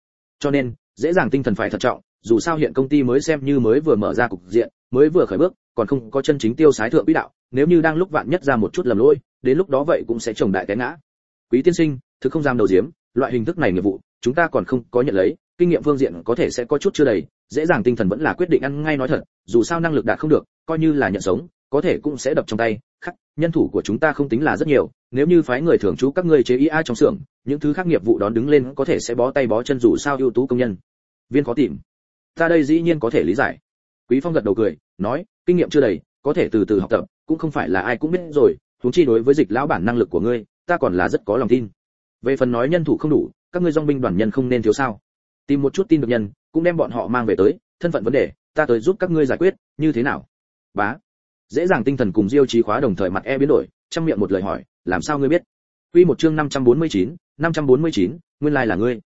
Cho nên, dễ dàng tinh thần phải thận trọng, dù sao hiện công ty mới xem như mới vừa mở ra cục diện, mới vừa khởi bước còn không có chân chính tiêu sái thượng quỹ đạo, nếu như đang lúc vạn nhất ra một chút lầm lỗi, đến lúc đó vậy cũng sẽ trồng đại té ngã. Quý tiên sinh, thực không dám đầu diếm, loại hình thức này nghiệp vụ, chúng ta còn không có nhận lấy, kinh nghiệm phương diện có thể sẽ có chút chưa đầy, dễ dàng tinh thần vẫn là quyết định ăn ngay nói thật, dù sao năng lực đạt không được, coi như là nhận sống, có thể cũng sẽ đập trong tay, khắc, nhân thủ của chúng ta không tính là rất nhiều, nếu như phái người thường trú các ngươi chế ý ai trong xưởng, những thứ khác nghiệp vụ đón đứng lên có thể sẽ bó tay bó chân dù sao ưu tú công nhân. Viên khó tìm. Ta đây dĩ nhiên có thể lý giải. Quý phong gật đầu cười, nói kinh nghiệm chưa đầy có thể từ từ học tập cũng không phải là ai cũng biết rồi huống chi đối với dịch lão bản năng lực của ngươi ta còn là rất có lòng tin. Về phần nói nhân thủ không đủ các ngươi dòng binh đoàn nhân không nên thiếu sao? Tìm một chút tin được nhân cũng đem bọn họ mang về tới thân phận vấn đề ta tới giúp các ngươi giải quyết như thế nào? Bá. Dễ dàng tinh thần cùng diêu trí khóa đồng thời mặt e biến đổi trong miệng một lời hỏi làm sao ngươi biết? Quy một chương 549, 549, nguyên lai là ngươi.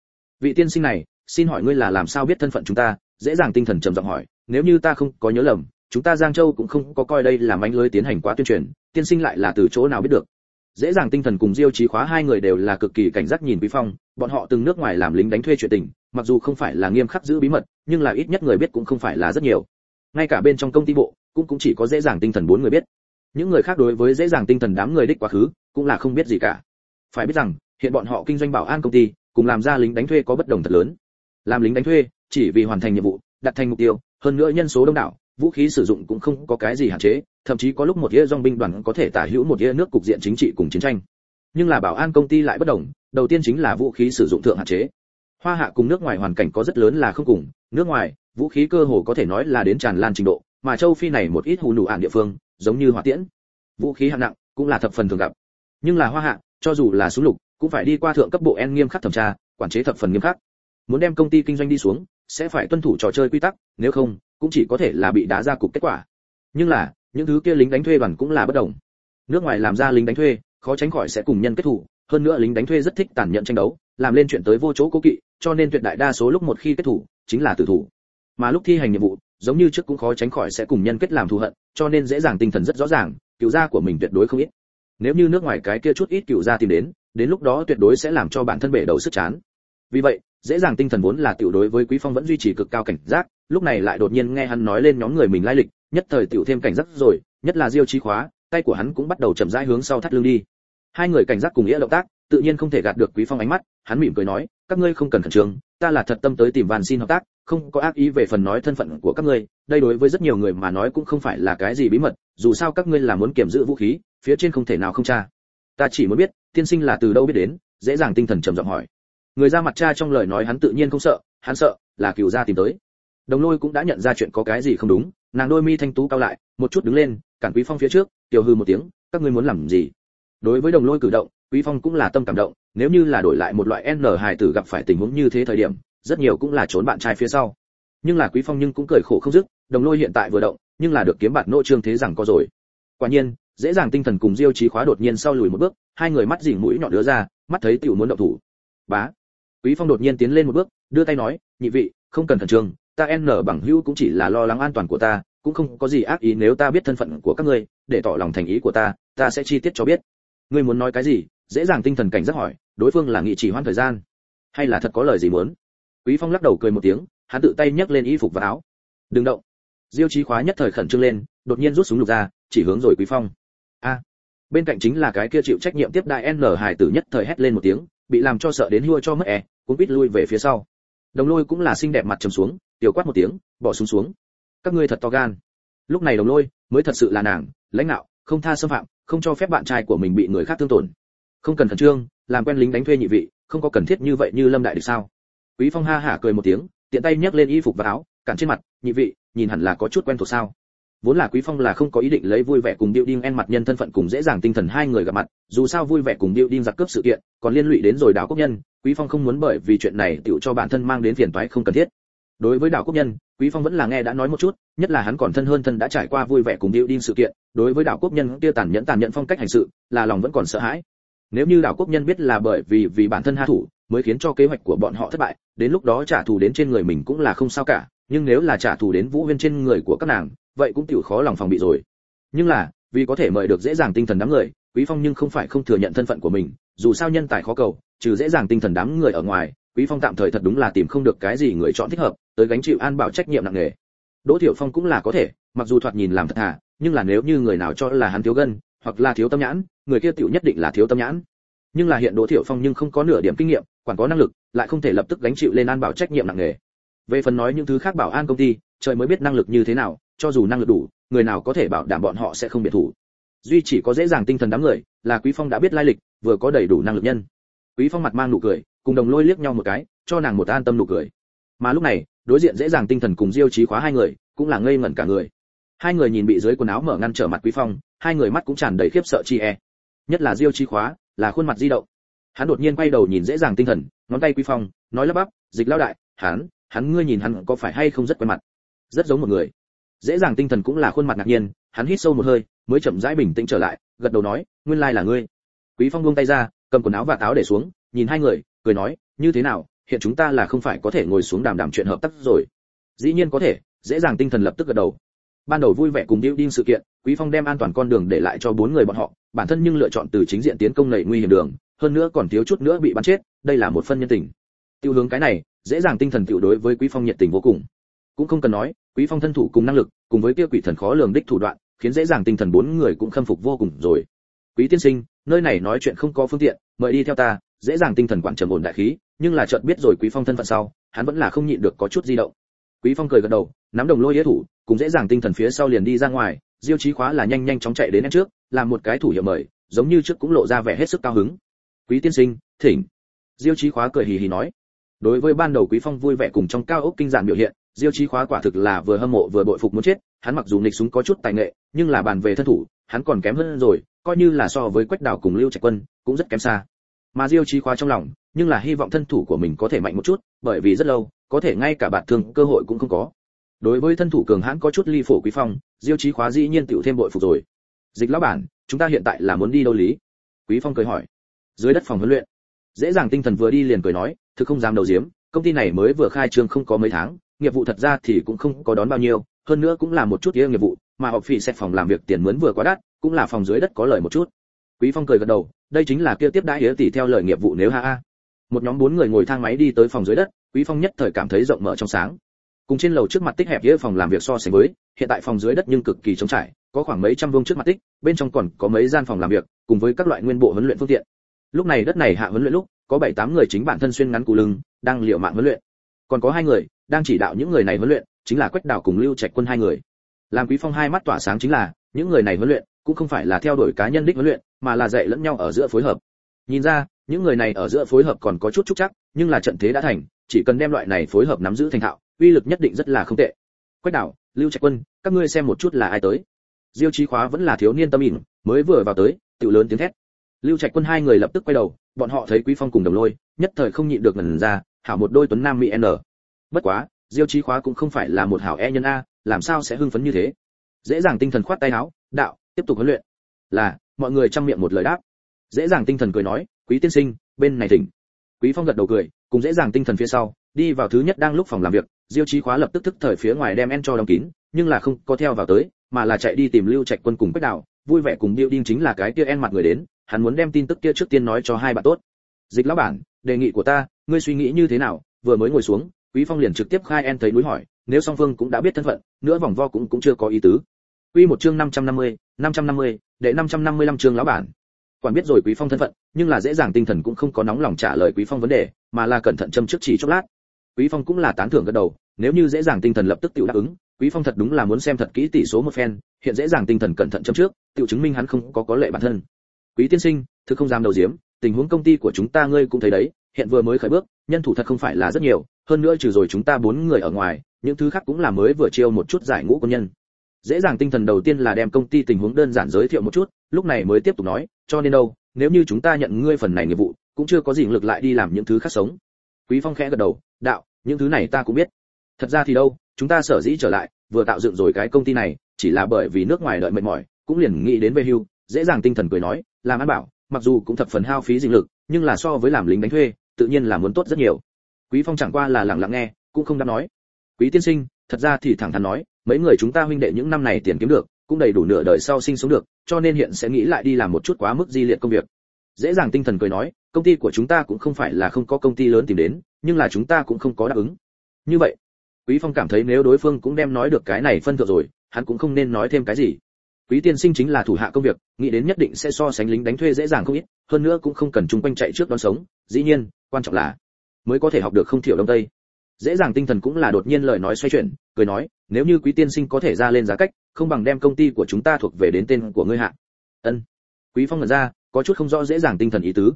Vị tiên sinh này xin hỏi ngươi là làm sao biết thân phận chúng ta? Dễ dàng tinh thần trầm giọng hỏi nếu như ta không có nhớ lầm chúng ta giang châu cũng không có coi đây là manh lưới tiến hành quá tuyên truyền, tiên sinh lại là từ chỗ nào biết được? Dễ dàng tinh thần cùng diêu trí khóa hai người đều là cực kỳ cảnh giác nhìn quý phong, bọn họ từng nước ngoài làm lính đánh thuê chuyện tình, mặc dù không phải là nghiêm khắc giữ bí mật, nhưng là ít nhất người biết cũng không phải là rất nhiều. Ngay cả bên trong công ty bộ, cũng cũng chỉ có dễ dàng tinh thần bốn người biết. Những người khác đối với dễ dàng tinh thần đám người đích quá khứ, cũng là không biết gì cả. Phải biết rằng, hiện bọn họ kinh doanh bảo an công ty, cùng làm ra lính đánh thuê có bất đồng thật lớn. Làm lính đánh thuê, chỉ vì hoàn thành nhiệm vụ, đặt thành mục tiêu, hơn nữa nhân số đông đảo vũ khí sử dụng cũng không có cái gì hạn chế, thậm chí có lúc một yê dòng binh đoàn có thể tả hữu một yê nước cục diện chính trị cùng chiến tranh. Nhưng là bảo an công ty lại bất đồng, đầu tiên chính là vũ khí sử dụng thượng hạn chế. Hoa hạ cùng nước ngoài hoàn cảnh có rất lớn là không cùng, nước ngoài, vũ khí cơ hồ có thể nói là đến tràn lan trình độ, mà châu phi này một ít hù nụ ạn địa phương, giống như hỏa tiễn. Vũ khí hạng nặng cũng là thập phần thường gặp. Nhưng là hoa hạ, cho dù là súng lục, cũng phải đi qua thượng cấp bộ en nghiêm khắc thẩm tra, quản chế thập phần nghiêm khắc. Muốn đem công ty kinh doanh đi xuống, sẽ phải tuân thủ trò chơi quy tắc, nếu không cũng chỉ có thể là bị đá ra cục kết quả. Nhưng là, những thứ kia lính đánh thuê đoàn cũng là bất đồng. Nước ngoài làm ra lính đánh thuê, khó tránh khỏi sẽ cùng nhân kết thủ hơn nữa lính đánh thuê rất thích tàn nhẫn tranh đấu, làm lên chuyện tới vô chỗ cố kỵ, cho nên tuyệt đại đa số lúc một khi kết thủ chính là tử thủ. Mà lúc thi hành nhiệm vụ, giống như trước cũng khó tránh khỏi sẽ cùng nhân kết làm thù hận, cho nên dễ dàng tinh thần rất rõ ràng, cựu gia của mình tuyệt đối không ít. Nếu như nước ngoài cái kia chút ít cựu gia tìm đến đến lúc đó tuyệt đối sẽ làm cho bản thân bể đầu sức chán. Vì vậy, dễ dàng tinh thần vốn là tiểu đối với quý phong vẫn duy trì cực cao cảnh giác lúc này lại đột nhiên nghe hắn nói lên nhóm người mình lai lịch, nhất thời tiểu thêm cảnh giác rồi, nhất là diêu chí khóa, tay của hắn cũng bắt đầu chậm rãi hướng sau thắt lưng đi. Hai người cảnh giác cùng nghĩa động tác, tự nhiên không thể gạt được quý phong ánh mắt, hắn mỉm cười nói, các ngươi không cần khẩn trương, ta là thật tâm tới tìm van xin hợp tác, không có ác ý về phần nói thân phận của các ngươi, đây đối với rất nhiều người mà nói cũng không phải là cái gì bí mật, dù sao các ngươi là muốn kiểm giữ vũ khí, phía trên không thể nào không tra. Ta chỉ muốn biết, tiên sinh là từ đâu biết đến? Dễ dàng tinh thần trầm giọng hỏi. Người ra mặt cha trong lời nói hắn tự nhiên không sợ, hắn sợ là cửu gia tìm tới đồng lôi cũng đã nhận ra chuyện có cái gì không đúng, nàng đôi mi thanh tú cao lại, một chút đứng lên, cản quý phong phía trước, tiểu hư một tiếng, các ngươi muốn làm gì? Đối với đồng lôi cử động, quý phong cũng là tâm cảm động, nếu như là đổi lại một loại n hài tử gặp phải tình huống như thế thời điểm, rất nhiều cũng là trốn bạn trai phía sau. Nhưng là quý phong nhưng cũng cười khổ không dứt, đồng lôi hiện tại vừa động, nhưng là được kiếm bạt nội trương thế rằng có rồi. Quả nhiên, dễ dàng tinh thần cùng diêu trí khóa đột nhiên sau lùi một bước, hai người mắt dỉ mũi nhọn đứa ra, mắt thấy tiểu muốn động thủ. Bá. Quý phong đột nhiên tiến lên một bước, đưa tay nói, nhị vị, không cần thần trương ta n bằng hữu cũng chỉ là lo lắng an toàn của ta, cũng không có gì ác ý nếu ta biết thân phận của các ngươi, để tỏ lòng thành ý của ta ta sẽ chi tiết cho biết. Ngươi muốn nói cái gì? Dễ dàng tinh thần cảnh giác hỏi, đối phương là nghị chỉ hoãn thời gian. Hay là thật có lời gì muốn? Quý phong lắc đầu cười một tiếng, hắn tự tay nhấc lên y phục và áo. Đừng động. Diêu chí khóa nhất thời khẩn trương lên, đột nhiên rút súng lục ra, chỉ hướng rồi quý phong. A. Bên cạnh chính là cái kia chịu trách nhiệm tiếp đại n hải tử nhất thời hét lên một tiếng, bị làm cho sợ đến hua cho mất e cũng biết lui về phía sau. Đồng lôi cũng là xinh đẹp mặt trầm xuống tiểu quát một tiếng bỏ súng xuống, xuống. Các ngươi thật to gan. Lúc này đồng lôi mới thật sự là nàng lãnh đạo không tha xâm phạm không cho phép bạn trai của mình bị người khác thương tổn. Không cần khẩn trương làm quen lính đánh thuê nhị vị không có cần thiết như vậy như lâm đại được sao? Quý phong ha hả cười một tiếng tiện tay nhấc lên y phục và áo cản trên mặt nhị vị nhìn hẳn là có chút quen thuộc sao? Vốn là quý phong là không có ý định lấy vui vẻ cùng điệu đinh en mặt nhân thân phận cùng dễ dàng tinh thần hai người gặp mặt dù sao vui vẻ cùng điệu đinh giặc cướp sự kiện còn liên lụy đến rồi đảo quốc nhân quý phong không muốn bởi vì chuyện này tiểu cho bản thân mang đến phiền toái không cần thiết đối với đảo quốc nhân, quý phong vẫn là nghe đã nói một chút, nhất là hắn còn thân hơn thân đã trải qua vui vẻ cùng điệu đinh sự kiện, đối với đảo quốc nhân kia tàn nhẫn tàn nhẫn phong cách hành sự, là lòng vẫn còn sợ hãi. Nếu như đảo quốc nhân biết là bởi vì vì bản thân hạ thủ, mới khiến cho kế hoạch của bọn họ thất bại, đến lúc đó trả thù đến trên người mình cũng là không sao cả, nhưng nếu là trả thù đến vũ huyên trên người của các nàng, vậy cũng tiểu khó lòng phòng bị rồi. Nhưng là, vì có thể mời được dễ dàng tinh thần đám người, quý phong nhưng không phải không thừa nhận thân phận của mình, dù sao nhân tài khó cầu, trừ dễ dàng tinh thần đám người ở ngoài quý phong tạm thời thật đúng là tìm không được cái gì người chọn thích hợp, tới gánh chịu an bảo trách nhiệm nặng nề. Đỗ tiểu phong cũng là có thể, mặc dù thoạt nhìn làm thật thà, nhưng là nếu như người nào cho là hắn thiếu gân, hoặc là thiếu tâm nhãn, người kia tiểu nhất định là thiếu tâm nhãn. Nhưng là hiện đỗ tiểu phong nhưng không có nửa điểm kinh nghiệm, quản có năng lực, lại không thể lập tức gánh chịu lên an bảo trách nhiệm nặng nề. Về phần nói những thứ khác bảo an công ty, trời mới biết năng lực như thế nào, cho dù năng lực đủ, người nào có thể bảo đảm bọn họ sẽ không biệt thủ. Duy chỉ có dễ dàng tinh thần đám người, là quý phong đã biết lai lịch, vừa có đầy đủ năng lực nhân. Quý phong mặt mang nụ cười cùng đồng lôi liếc nhau một cái, cho nàng một an tâm nụ cười. Mà lúc này, đối diện dễ dàng tinh thần cùng diêu trí khóa hai người, cũng là ngây ngẩn cả người. Hai người nhìn bị dưới quần áo mở ngăn trở mặt quý phong, hai người mắt cũng tràn đầy khiếp sợ chi e. Nhất là diêu trí khóa, là khuôn mặt di động. Hắn đột nhiên quay đầu nhìn dễ dàng tinh thần, ngón tay quý phong, nói lắp bắp, dịch lao đại, hắn hắn ngươi nhìn hắn có phải hay không rất quen mặt? Rất giống một người. Dễ dàng tinh thần cũng là khuôn mặt ngạc nhiên, hắn hít sâu một hơi, mới chậm rãi bình tĩnh trở lại, gật đầu nói, nguyên lai là ngươi. Quý phong buông tay ra, cầm quần áo và táo để xuống, nhìn hai người cười nói, như thế nào, hiện chúng ta là không phải có thể ngồi xuống đàm đàm chuyện hợp tác rồi. Dĩ nhiên có thể, dễ dàng tinh thần lập tức gật đầu. Ban đầu vui vẻ cùng điêu đinh sự kiện, quý phong đem an toàn con đường để lại cho bốn người bọn họ, bản thân nhưng lựa chọn từ chính diện tiến công nảy nguy hiểm đường, hơn nữa còn thiếu chút nữa bị bắn chết, đây là một phân nhân tình. Tiêu hướng cái này, dễ dàng tinh thần tiểu đối với quý phong nhiệt tình vô cùng. Cũng không cần nói, quý phong thân thủ cùng năng lực, cùng với kia quỷ thần khó lường đích thủ đoạn, khiến dễ dàng tinh thần bốn người cũng khâm phục vô cùng rồi. Quý tiên sinh, nơi này nói chuyện không có phương tiện, mời đi theo ta dễ dàng tinh thần quản trầm ổn đại khí, nhưng là chợt biết rồi quý phong thân phận sau, hắn vẫn là không nhịn được có chút di động. Quý phong cười gật đầu, nắm đồng lôi yết thủ, cùng dễ dàng tinh thần phía sau liền đi ra ngoài, diêu chí khóa là nhanh nhanh chóng chạy đến trước, làm một cái thủ hiệu mời, giống như trước cũng lộ ra vẻ hết sức cao hứng. Quý tiên sinh, thỉnh. Diêu chí khóa cười hì hì nói. Đối với ban đầu quý phong vui vẻ cùng trong cao ốc kinh giản biểu hiện, diêu chí khóa quả thực là vừa hâm mộ vừa bội phục muốn chết, hắn mặc dù nghịch súng có chút tài nghệ, nhưng là bàn về thân thủ, hắn còn kém hơn rồi, coi như là so với quách đảo cùng lưu trạch quân, cũng rất kém xa mà diêu chí khóa trong lòng, nhưng là hy vọng thân thủ của mình có thể mạnh một chút, bởi vì rất lâu, có thể ngay cả bạn thương cơ hội cũng không có. Đối với thân thủ cường hãn có chút ly phổ quý phong, diêu chí khóa dĩ nhiên tiểu thêm bội phục rồi. Dịch lão bản, chúng ta hiện tại là muốn đi đâu lý? Quý phong cười hỏi. Dưới đất phòng huấn luyện. Dễ dàng tinh thần vừa đi liền cười nói, thực không dám đầu diếm, công ty này mới vừa khai trương không có mấy tháng, nghiệp vụ thật ra thì cũng không có đón bao nhiêu, hơn nữa cũng là một chút ý nghiệp vụ, mà học phí xét phòng làm việc tiền mướn vừa quá đắt, cũng là phòng dưới đất có lời một chút. Quý phong cười gật đầu đây chính là kia tiếp đãi hiếu tỷ theo lời nghiệp vụ nếu ha a một nhóm bốn người ngồi thang máy đi tới phòng dưới đất, quý phong nhất thời cảm thấy rộng mở trong sáng. Cùng trên lầu trước mặt tích hẹp nghĩa phòng làm việc so sánh với, hiện tại phòng dưới đất nhưng cực kỳ trống trải, có khoảng mấy trăm vuông trước mặt tích, bên trong còn có mấy gian phòng làm việc, cùng với các loại nguyên bộ huấn luyện phương tiện. Lúc này đất này hạ huấn luyện lúc, có bảy tám người chính bản thân xuyên ngắn cù lưng, đang liệu mạng huấn luyện. Còn có hai người, đang chỉ đạo những người này huấn luyện, chính là quách đào cùng lưu trạch quân hai người. Làm quý phong hai mắt tỏa sáng chính là, những người này huấn luyện cũng không phải là theo đuổi cá nhân đích huấn luyện, mà là dạy lẫn nhau ở giữa phối hợp. Nhìn ra, những người này ở giữa phối hợp còn có chút trúc chắc, nhưng là trận thế đã thành, chỉ cần đem loại này phối hợp nắm giữ thành thạo, uy lực nhất định rất là không tệ. Quách đảo, lưu trạch quân, các ngươi xem một chút là ai tới? Diêu trí khóa vẫn là thiếu niên tâm ỉn, mới vừa vào tới tự lớn tiếng thét. Lưu trạch quân hai người lập tức quay đầu, bọn họ thấy quý phong cùng đồng lôi, nhất thời không nhịn được ngần ra, hảo một đôi tuấn nam mỹ n. Bất quá, diêu trí khóa cũng không phải là một hảo e nhân a, làm sao sẽ hưng phấn như thế? Dễ dàng tinh thần khoát tay áo, đạo tiếp tục huấn luyện. Là, mọi người trang miệng một lời đáp. Dễ dàng tinh thần cười nói, quý tiên sinh, bên này thỉnh. Quý phong gật đầu cười, cùng dễ dàng tinh thần phía sau, đi vào thứ nhất đang lúc phòng làm việc, diêu chí khóa lập tức thức thời phía ngoài đem en cho đóng kín, nhưng là không có theo vào tới, mà là chạy đi tìm lưu trạch quân cùng quách đảo vui vẻ cùng điêu đinh chính là cái kia en mặt người đến, hắn muốn đem tin tức kia trước tiên nói cho hai bạn tốt. Dịch lão bản, đề nghị của ta, ngươi suy nghĩ như thế nào? Vừa mới ngồi xuống, quý phong liền trực tiếp khai en thấy núi hỏi, nếu song phương cũng đã biết thân phận nữa vòng vo cũng cũng chưa có ý tứ quy một chương 550, 550, đệ 555 chương lão bản. Quản biết rồi quý phong thân phận nhưng là dễ dàng tinh thần cũng không có nóng lòng trả lời quý phong vấn đề mà là cẩn thận châm trước chỉ chốc lát. Quý phong cũng là tán thưởng gật đầu nếu như dễ dàng tinh thần lập tức tiểu đáp ứng quý phong thật đúng là muốn xem thật kỹ tỷ số một phen hiện dễ dàng tinh thần cẩn thận châm trước tiểu chứng minh hắn không có có lệ bản thân. Quý tiên sinh thực không dám đầu diếm tình huống công ty của chúng ta ngươi cũng thấy đấy hiện vừa mới khởi bước nhân thủ thật không phải là rất nhiều hơn nữa trừ rồi chúng ta bốn người ở ngoài những thứ khác cũng là mới vừa chiêu một chút giải ngũ quân nhân dễ dàng tinh thần đầu tiên là đem công ty tình huống đơn giản giới thiệu một chút, lúc này mới tiếp tục nói, cho nên đâu, nếu như chúng ta nhận ngươi phần này nghiệp vụ, cũng chưa có gì lực lại đi làm những thứ khác sống. Quý phong khẽ gật đầu, đạo, những thứ này ta cũng biết. Thật ra thì đâu, chúng ta sở dĩ trở lại, vừa tạo dựng rồi cái công ty này, chỉ là bởi vì nước ngoài đợi mệt mỏi, cũng liền nghĩ đến về hưu, dễ dàng tinh thần cười nói, làm ăn bảo, mặc dù cũng thập phần hao phí dinh lực, nhưng là so với làm lính đánh thuê, tự nhiên là muốn tốt rất nhiều. Quý phong chẳng qua là lặng lặng nghe, cũng không đáp nói. Quý tiên sinh, thật ra thì thẳng thắn nói mấy người chúng ta huynh đệ những năm này tiền kiếm được, cũng đầy đủ nửa đời sau sinh sống được, cho nên hiện sẽ nghĩ lại đi làm một chút quá mức di liệt công việc. Dễ dàng tinh thần cười nói, công ty của chúng ta cũng không phải là không có công ty lớn tìm đến, nhưng là chúng ta cũng không có đáp ứng. Như vậy, quý phong cảm thấy nếu đối phương cũng đem nói được cái này phân thượng rồi, hắn cũng không nên nói thêm cái gì. Quý tiên sinh chính là thủ hạ công việc, nghĩ đến nhất định sẽ so sánh lính đánh thuê dễ dàng không ít, hơn nữa cũng không cần chung quanh chạy trước đón sống. Dĩ nhiên, quan trọng là mới có thể học được không thiểu đông tây dễ dàng tinh thần cũng là đột nhiên lời nói xoay chuyển, cười nói, nếu như quý tiên sinh có thể ra lên giá cách, không bằng đem công ty của chúng ta thuộc về đến tên của ngươi hạ. Ân. Quý phong ngẩn ra, có chút không rõ dễ dàng tinh thần ý tứ.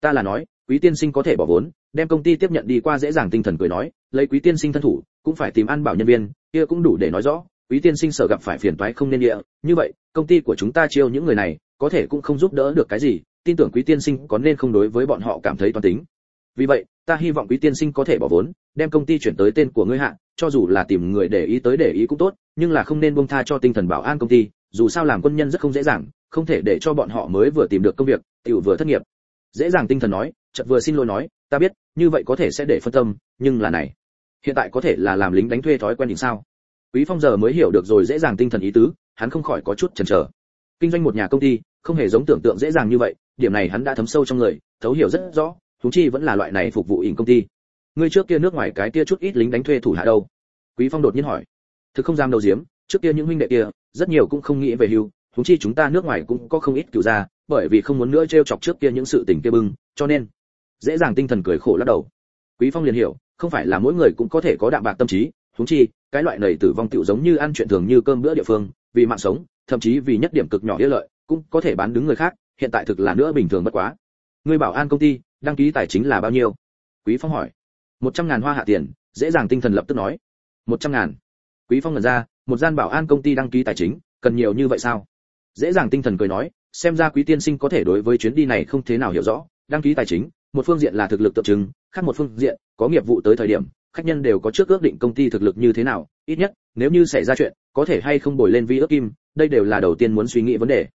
Ta là nói, quý tiên sinh có thể bỏ vốn, đem công ty tiếp nhận đi qua dễ dàng tinh thần cười nói, lấy quý tiên sinh thân thủ, cũng phải tìm ăn bảo nhân viên, kia cũng đủ để nói rõ, quý tiên sinh sợ gặp phải phiền toái không nên địa. Như vậy, công ty của chúng ta chiêu những người này, có thể cũng không giúp đỡ được cái gì, tin tưởng quý tiên sinh có nên không đối với bọn họ cảm thấy toán tính. Vì vậy ta hy vọng quý tiên sinh có thể bỏ vốn, đem công ty chuyển tới tên của ngươi hạ, cho dù là tìm người để ý tới để ý cũng tốt, nhưng là không nên buông tha cho tinh thần bảo an công ty, dù sao làm quân nhân rất không dễ dàng, không thể để cho bọn họ mới vừa tìm được công việc, tiểu vừa thất nghiệp. Dễ dàng tinh thần nói, chợt vừa xin lỗi nói, ta biết, như vậy có thể sẽ để phân tâm, nhưng là này, hiện tại có thể là làm lính đánh thuê thói quen thì sao? Quý phong giờ mới hiểu được rồi dễ dàng tinh thần ý tứ, hắn không khỏi có chút chần chờ. Kinh doanh một nhà công ty, không hề giống tưởng tượng dễ dàng như vậy, điểm này hắn đã thấm sâu trong người, thấu hiểu rất rõ chúng chi vẫn là loại này phục vụ ỉn công ty. Ngươi trước kia nước ngoài cái kia chút ít lính đánh thuê thủ hạ đâu? Quý phong đột nhiên hỏi. Thực không dám đầu diếm, trước kia những huynh đệ kia, rất nhiều cũng không nghĩ về hưu chúng chi chúng ta nước ngoài cũng có không ít cửu gia, bởi vì không muốn nữa trêu chọc trước kia những sự tình kia bưng, cho nên dễ dàng tinh thần cười khổ lắc đầu. Quý phong liền hiểu, không phải là mỗi người cũng có thể có đạm bạc tâm trí chúng chi, cái loại này tử vong tiểu giống như ăn chuyện thường như cơm bữa địa phương, vì mạng sống, thậm chí vì nhất điểm cực nhỏ ích lợi, cũng có thể bán đứng người khác, hiện tại thực là nữa bình thường bất quá. Người bảo an công ty đăng ký tài chính là bao nhiêu? Quý phong hỏi. Một trăm ngàn hoa hạ tiền, dễ dàng tinh thần lập tức nói. Một trăm ngàn. Quý phong ngẩn ra, một gian bảo an công ty đăng ký tài chính, cần nhiều như vậy sao? Dễ dàng tinh thần cười nói, xem ra quý tiên sinh có thể đối với chuyến đi này không thế nào hiểu rõ. Đăng ký tài chính, một phương diện là thực lực tượng trưng, khác một phương diện, có nghiệp vụ tới thời điểm, khách nhân đều có trước ước định công ty thực lực như thế nào. Ít nhất, nếu như xảy ra chuyện, có thể hay không bồi lên vi ước kim, đây đều là đầu tiên muốn suy nghĩ vấn đề.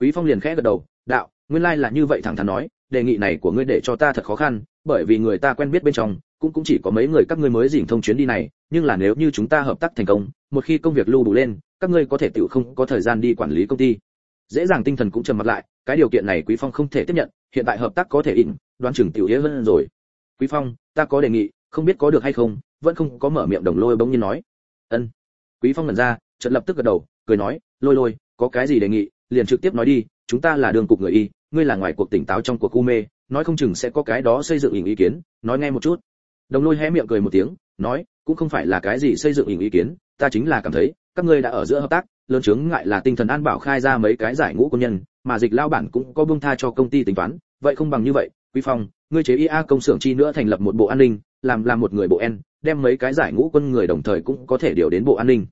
Quý phong liền khẽ gật đầu, đạo, nguyên lai like là như vậy thẳng thắn nói đề nghị này của ngươi để cho ta thật khó khăn, bởi vì người ta quen biết bên trong, cũng cũng chỉ có mấy người các ngươi mới dình thông chuyến đi này, nhưng là nếu như chúng ta hợp tác thành công, một khi công việc lưu đủ lên, các ngươi có thể tự không có thời gian đi quản lý công ty. Dễ dàng tinh thần cũng trầm mặt lại, cái điều kiện này quý phong không thể tiếp nhận, hiện tại hợp tác có thể ỉn đoán chừng tiểu yếu hơn rồi. Quý phong, ta có đề nghị, không biết có được hay không, vẫn không có mở miệng đồng lôi bỗng nhiên nói. Ân. Quý phong ngẩn ra, chợt lập tức gật đầu, cười nói, lôi lôi, có cái gì đề nghị, liền trực tiếp nói đi, chúng ta là đường cục người y ngươi là ngoài cuộc tỉnh táo trong cuộc u mê, nói không chừng sẽ có cái đó xây dựng ý kiến, nói nghe một chút. Đồng lôi hé miệng cười một tiếng, nói, cũng không phải là cái gì xây dựng ý kiến, ta chính là cảm thấy, các ngươi đã ở giữa hợp tác, lớn chướng ngại là tinh thần an bảo khai ra mấy cái giải ngũ công nhân, mà dịch lao bản cũng có buông tha cho công ty tính toán, vậy không bằng như vậy, quý phong, ngươi chế ia công xưởng chi nữa thành lập một bộ an ninh, làm làm một người bộ en, đem mấy cái giải ngũ quân người đồng thời cũng có thể điều đến bộ an ninh.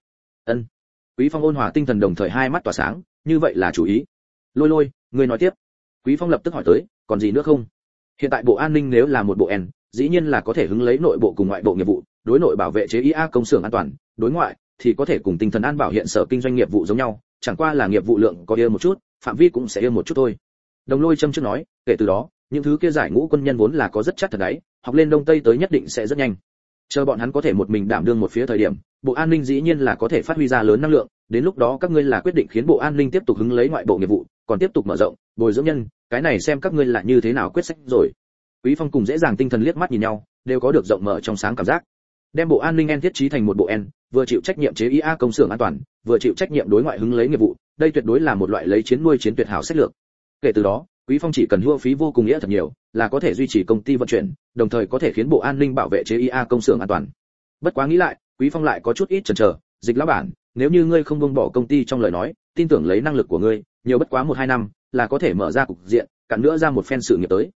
Ân. Quý phong ôn hòa tinh thần đồng thời hai mắt tỏa sáng, như vậy là chủ ý. Lôi lôi, ngươi nói tiếp quý phong lập tức hỏi tới còn gì nữa không? Hiện tại bộ an ninh nếu là một bộ N, dĩ nhiên là có thể hứng lấy nội bộ cùng ngoại bộ nghiệp vụ đối nội bảo vệ chế ia công xưởng an toàn đối ngoại thì có thể cùng tinh thần an bảo hiện sở kinh doanh nghiệp vụ giống nhau chẳng qua là nghiệp vụ lượng có yêu một chút phạm vi cũng sẽ yêu một chút thôi. Đồng lôi châm trước nói kể từ đó những thứ kia giải ngũ quân nhân vốn là có rất chắc thật đấy học lên đông tây tới nhất định sẽ rất nhanh chờ bọn hắn có thể một mình đảm đương một phía thời điểm, bộ an ninh dĩ nhiên là có thể phát huy ra lớn năng lượng, đến lúc đó các ngươi là quyết định khiến bộ an ninh tiếp tục hứng lấy ngoại bộ nghiệp vụ, còn tiếp tục mở rộng, bồi dưỡng nhân, cái này xem các ngươi là như thế nào quyết sách rồi. Quý phong cùng dễ dàng tinh thần liếc mắt nhìn nhau, đều có được rộng mở trong sáng cảm giác. Đem bộ an ninh en thiết trí thành một bộ en, vừa chịu trách nhiệm chế ia công xưởng an toàn, vừa chịu trách nhiệm đối ngoại hứng lấy nghiệp vụ, đây tuyệt đối là một loại lấy chiến nuôi chiến tuyệt hảo sách lược. Kể từ đó quý phong chỉ cần hưu phí vô cùng nghĩa thật nhiều, là có thể duy trì công ty vận chuyển, đồng thời có thể khiến bộ an ninh bảo vệ chế ia công xưởng an toàn. Bất quá nghĩ lại, quý phong lại có chút ít chần chờ, dịch lão bản, nếu như ngươi không buông bỏ công ty trong lời nói, tin tưởng lấy năng lực của ngươi, nhiều bất quá một hai năm, là có thể mở ra cục diện cặn nữa ra một phen sự nghiệp tới.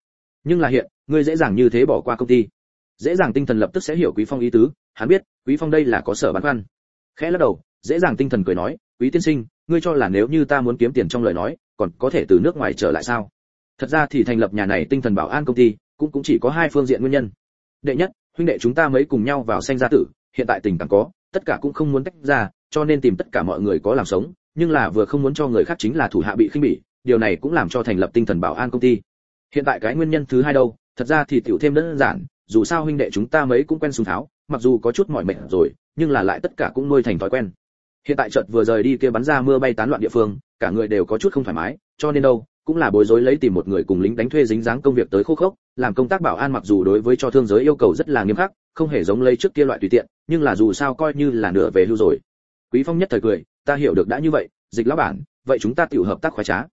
Nhưng là hiện, ngươi dễ dàng như thế bỏ qua công ty. Dễ dàng tinh thần lập tức sẽ hiểu quý phong ý tứ, hắn biết, quý phong đây là có sở bản khoăn khẽ lắc đầu, dễ dàng tinh thần cười nói, quý tiên sinh, ngươi cho là nếu như ta muốn kiếm tiền trong lời nói, còn có thể từ nước ngoài trở lại sao? Thật ra thì thành lập nhà này tinh thần bảo an công ty, cũng cũng chỉ có hai phương diện nguyên nhân. Đệ nhất, huynh đệ chúng ta mấy cùng nhau vào sanh gia tử, hiện tại tình cảm có, tất cả cũng không muốn tách ra, cho nên tìm tất cả mọi người có làm sống, nhưng là vừa không muốn cho người khác chính là thủ hạ bị khinh bỉ, điều này cũng làm cho thành lập tinh thần bảo an công ty. Hiện tại cái nguyên nhân thứ hai đâu, thật ra thì tiểu thêm đơn giản, dù sao huynh đệ chúng ta mấy cũng quen súng tháo, mặc dù có chút mỏi mệt rồi, nhưng là lại tất cả cũng nuôi thành thói quen. Hiện tại chợt vừa rời đi kia bắn ra mưa bay tán loạn địa phương, cả người đều có chút không thoải mái, cho nên đâu cũng là bối rối lấy tìm một người cùng lính đánh thuê dính dáng công việc tới khô khốc, làm công tác bảo an mặc dù đối với cho thương giới yêu cầu rất là nghiêm khắc, không hề giống lấy trước kia loại tùy tiện, nhưng là dù sao coi như là nửa về hưu rồi. Quý phong nhất thời cười, ta hiểu được đã như vậy, dịch lão bản, vậy chúng ta tiểu hợp tác khoái trá.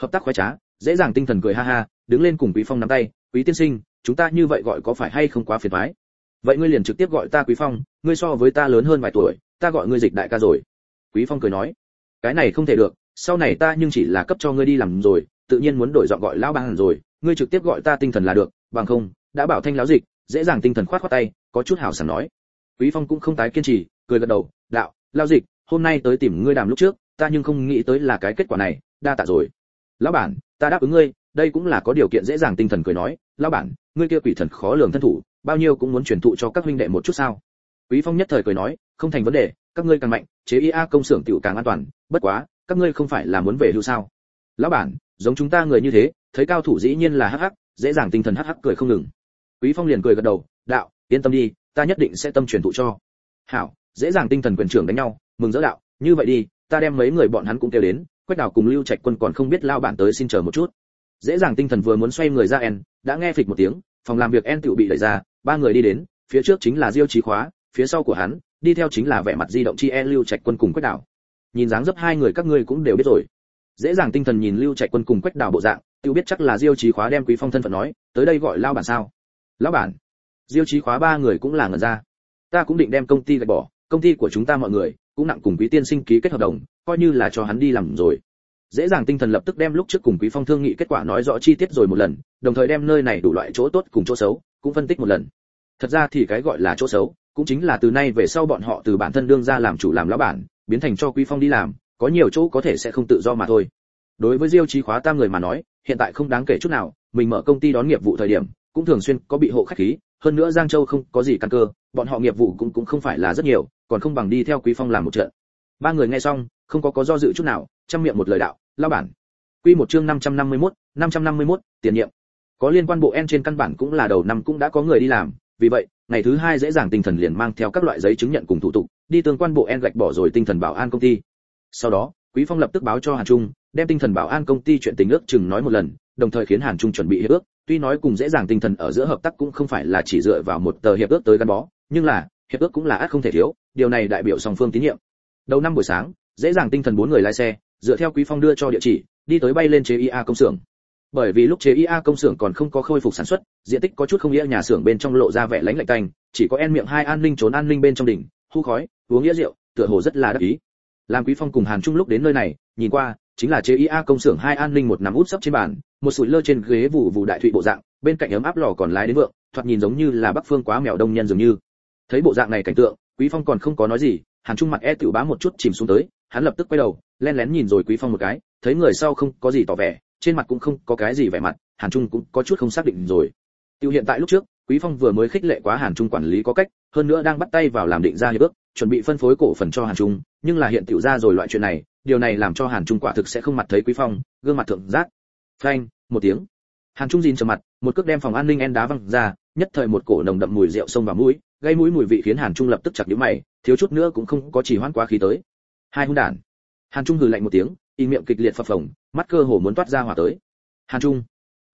Hợp tác khoái trá? Dễ dàng tinh thần cười ha ha, đứng lên cùng quý phong nắm tay, quý tiên sinh, chúng ta như vậy gọi có phải hay không quá phiền toái? Vậy ngươi liền trực tiếp gọi ta quý phong, ngươi so với ta lớn hơn vài tuổi, ta gọi ngươi dịch đại ca rồi. Quý phong cười nói, cái này không thể được, sau này ta nhưng chỉ là cấp cho ngươi đi làm rồi tự nhiên muốn đổi giọng gọi lão bang rồi, ngươi trực tiếp gọi ta tinh thần là được, bằng không, đã bảo thanh lão dịch, dễ dàng tinh thần khoát khoát tay, có chút hảo sảng nói. Quý phong cũng không tái kiên trì, cười gật đầu, đạo, lão dịch, hôm nay tới tìm ngươi đàm lúc trước, ta nhưng không nghĩ tới là cái kết quả này, đa tạ rồi. Lão bản, ta đáp ứng ngươi, đây cũng là có điều kiện dễ dàng tinh thần cười nói, lão bản, ngươi kia quỷ thần khó lường thân thủ, bao nhiêu cũng muốn truyền thụ cho các huynh đệ một chút sao? Quý phong nhất thời cười nói, không thành vấn đề, các ngươi càng mạnh, chế ia công xưởng tiểu càng an toàn, bất quá, các ngươi không phải là muốn về hưu sao? Lão bản giống chúng ta người như thế, thấy cao thủ dĩ nhiên là hắc hắc, dễ dàng tinh thần hắc hắc cười không ngừng. Quý phong liền cười gật đầu, đạo, yên tâm đi, ta nhất định sẽ tâm truyền thụ cho. Hảo, dễ dàng tinh thần quyền trưởng đánh nhau, mừng rỡ đạo, như vậy đi, ta đem mấy người bọn hắn cũng kêu đến, quách đào cùng lưu trạch quân còn không biết lao bản tới xin chờ một chút. Dễ dàng tinh thần vừa muốn xoay người ra en, đã nghe phịch một tiếng, phòng làm việc en tự bị đẩy ra, ba người đi đến, phía trước chính là diêu trí khóa, phía sau của hắn, đi theo chính là vẻ mặt di động chi en lưu trạch quân cùng quách đảo nhìn dáng dấp hai người các ngươi cũng đều biết rồi dễ dàng tinh thần nhìn lưu trạch quân cùng quách đào bộ dạng tự biết chắc là diêu trí khóa đem quý phong thân phận nói, tới đây gọi lao bản sao? Lão bản? Diêu trí khóa ba người cũng là ngẩn ra. Ta cũng định đem công ty gạch bỏ, công ty của chúng ta mọi người cũng nặng cùng quý tiên sinh ký kết hợp đồng, coi như là cho hắn đi làm rồi. Dễ dàng tinh thần lập tức đem lúc trước cùng quý phong thương nghị kết quả nói rõ chi tiết rồi một lần, đồng thời đem nơi này đủ loại chỗ tốt cùng chỗ xấu cũng phân tích một lần. Thật ra thì cái gọi là chỗ xấu cũng chính là từ nay về sau bọn họ từ bản thân đương ra làm chủ làm lão bản, biến thành cho quý phong đi làm có nhiều chỗ có thể sẽ không tự do mà thôi. Đối với diêu chí khóa tam người mà nói hiện tại không đáng kể chút nào mình mở công ty đón nghiệp vụ thời điểm cũng thường xuyên có bị hộ khách khí hơn nữa giang châu không có gì căn cơ bọn họ nghiệp vụ cũng cũng không phải là rất nhiều còn không bằng đi theo quý phong làm một trận. Ba người nghe xong không có có do dự chút nào trong miệng một lời đạo lao bản. Quy một chương 551, 551, tiền nhiệm. Có liên quan bộ en trên căn bản cũng là đầu năm cũng đã có người đi làm vì vậy ngày thứ hai dễ dàng tinh thần liền mang theo các loại giấy chứng nhận cùng thủ tục đi tương quan bộ en gạch bỏ rồi tinh thần bảo an công ty sau đó, quý phong lập tức báo cho hàn trung, đem tinh thần bảo an công ty chuyện tình ước chừng nói một lần, đồng thời khiến hàn trung chuẩn bị hiệp ước. Tuy nói cùng dễ dàng tinh thần ở giữa hợp tác cũng không phải là chỉ dựa vào một tờ hiệp ước tới gắn bó, nhưng là, hiệp ước cũng là át không thể thiếu, điều này đại biểu song phương tín nhiệm. Đầu năm buổi sáng, dễ dàng tinh thần bốn người lái xe, dựa theo quý phong đưa cho địa chỉ, đi tới bay lên chế ia công xưởng. Bởi vì lúc chế ia công xưởng còn không có khôi phục sản xuất, diện tích có chút không nghĩa nhà xưởng bên trong lộ ra vẻ lánh lạnh tanh, chỉ có en miệng hai an ninh trốn an ninh bên trong đỉnh hú khói, uống nghĩa rượu, tựa hồ rất là đắc ý làm quý phong cùng hàn trung lúc đến nơi này, nhìn qua, chính là chế ia công xưởng hai an ninh một nằm út sấp trên bàn, một sủi lơ trên ghế vụ vụ đại thụy bộ dạng, bên cạnh ấm áp lò còn lái đến vượng, thoạt nhìn giống như là bắc phương quá mèo đông nhân dường như. Thấy bộ dạng này cảnh tượng, quý phong còn không có nói gì, hàn trung mặt e tiểu bá một chút chìm xuống tới, hắn lập tức quay đầu, len lén nhìn rồi quý phong một cái, thấy người sau không có gì tỏ vẻ, trên mặt cũng không có cái gì vẻ mặt, hàn trung cũng có chút không xác định rồi. Tiêu hiện tại lúc trước, quý phong vừa mới khích lệ quá hàn trung quản lý có cách, hơn nữa đang bắt tay vào làm định ra hiệp ước, chuẩn bị phân phối cổ phần cho hàn trung nhưng là hiện tiểu ra rồi loại chuyện này, điều này làm cho hàn trung quả thực sẽ không mặt thấy quý phong, gương mặt thượng giác phanh, một tiếng. Hàn trung dìn trầm mặt, một cước đem phòng an ninh en đá văng ra, nhất thời một cổ nồng đậm mùi rượu xông vào mũi, gây mũi mùi vị khiến hàn trung lập tức chặt nhíu mày, thiếu chút nữa cũng không có chỉ hoãn quá khí tới. Hai hung đản. Hàn trung hừ lạnh một tiếng, y miệng kịch liệt phập phồng, mắt cơ hồ muốn toát ra hỏa tới. Hàn trung.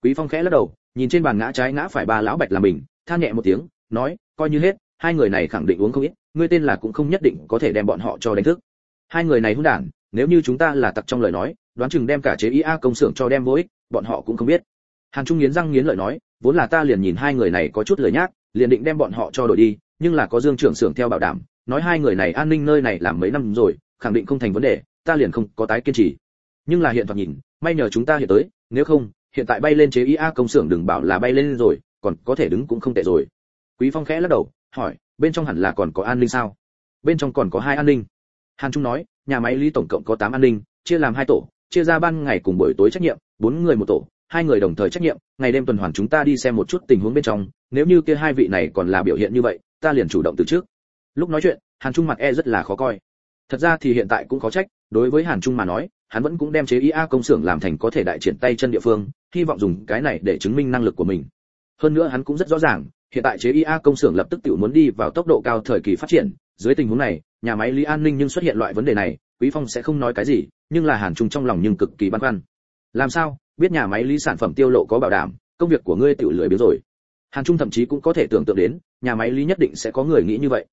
Quý phong khẽ lắc đầu, nhìn trên bàn ngã trái ngã phải ba lão bạch là mình, than nhẹ một tiếng, nói, coi như hết, hai người này khẳng định uống không ít ngươi tên là cũng không nhất định có thể đem bọn họ cho đánh thức. Hai người này hung đản, nếu như chúng ta là tặc trong lời nói, đoán chừng đem cả chế ia công xưởng cho đem vô ích, bọn họ cũng không biết. Hàn trung nghiến răng nghiến lợi nói, vốn là ta liền nhìn hai người này có chút lời nhác, liền định đem bọn họ cho đổi đi, nhưng là có dương trưởng xưởng theo bảo đảm, nói hai người này an ninh nơi này làm mấy năm rồi, khẳng định không thành vấn đề, ta liền không có tái kiên trì. Nhưng là hiện thoạt nhìn, may nhờ chúng ta hiện tới, nếu không, hiện tại bay lên chế ia công xưởng đừng bảo là bay lên rồi, còn có thể đứng cũng không tệ rồi. Quý phong khẽ lắc đầu, hỏi bên trong hẳn là còn có an ninh sao? Bên trong còn có hai an ninh. Hàn trung nói, nhà máy lý tổng cộng có 8 an ninh, chia làm hai tổ, chia ra ban ngày cùng buổi tối trách nhiệm, bốn người một tổ, hai người đồng thời trách nhiệm, ngày đêm tuần hoàn chúng ta đi xem một chút tình huống bên trong, nếu như kia hai vị này còn là biểu hiện như vậy, ta liền chủ động từ trước. Lúc nói chuyện, hàn trung mặt e rất là khó coi. Thật ra thì hiện tại cũng có trách, đối với hàn trung mà nói, hắn vẫn cũng đem chế ia công xưởng làm thành có thể đại triển tay chân địa phương, hy vọng dùng cái này để chứng minh năng lực của mình. Hơn nữa hắn cũng rất rõ ràng hiện tại chế ia công xưởng lập tức tự muốn đi vào tốc độ cao thời kỳ phát triển. Dưới tình huống này, nhà máy lý an ninh nhưng xuất hiện loại vấn đề này, quý phong sẽ không nói cái gì, nhưng là hàn trung trong lòng nhưng cực kỳ băn khoăn. Làm sao? Biết nhà máy lý sản phẩm tiêu lộ có bảo đảm, công việc của ngươi tự lười biếng rồi. Hàn trung thậm chí cũng có thể tưởng tượng đến, nhà máy lý nhất định sẽ có người nghĩ như vậy.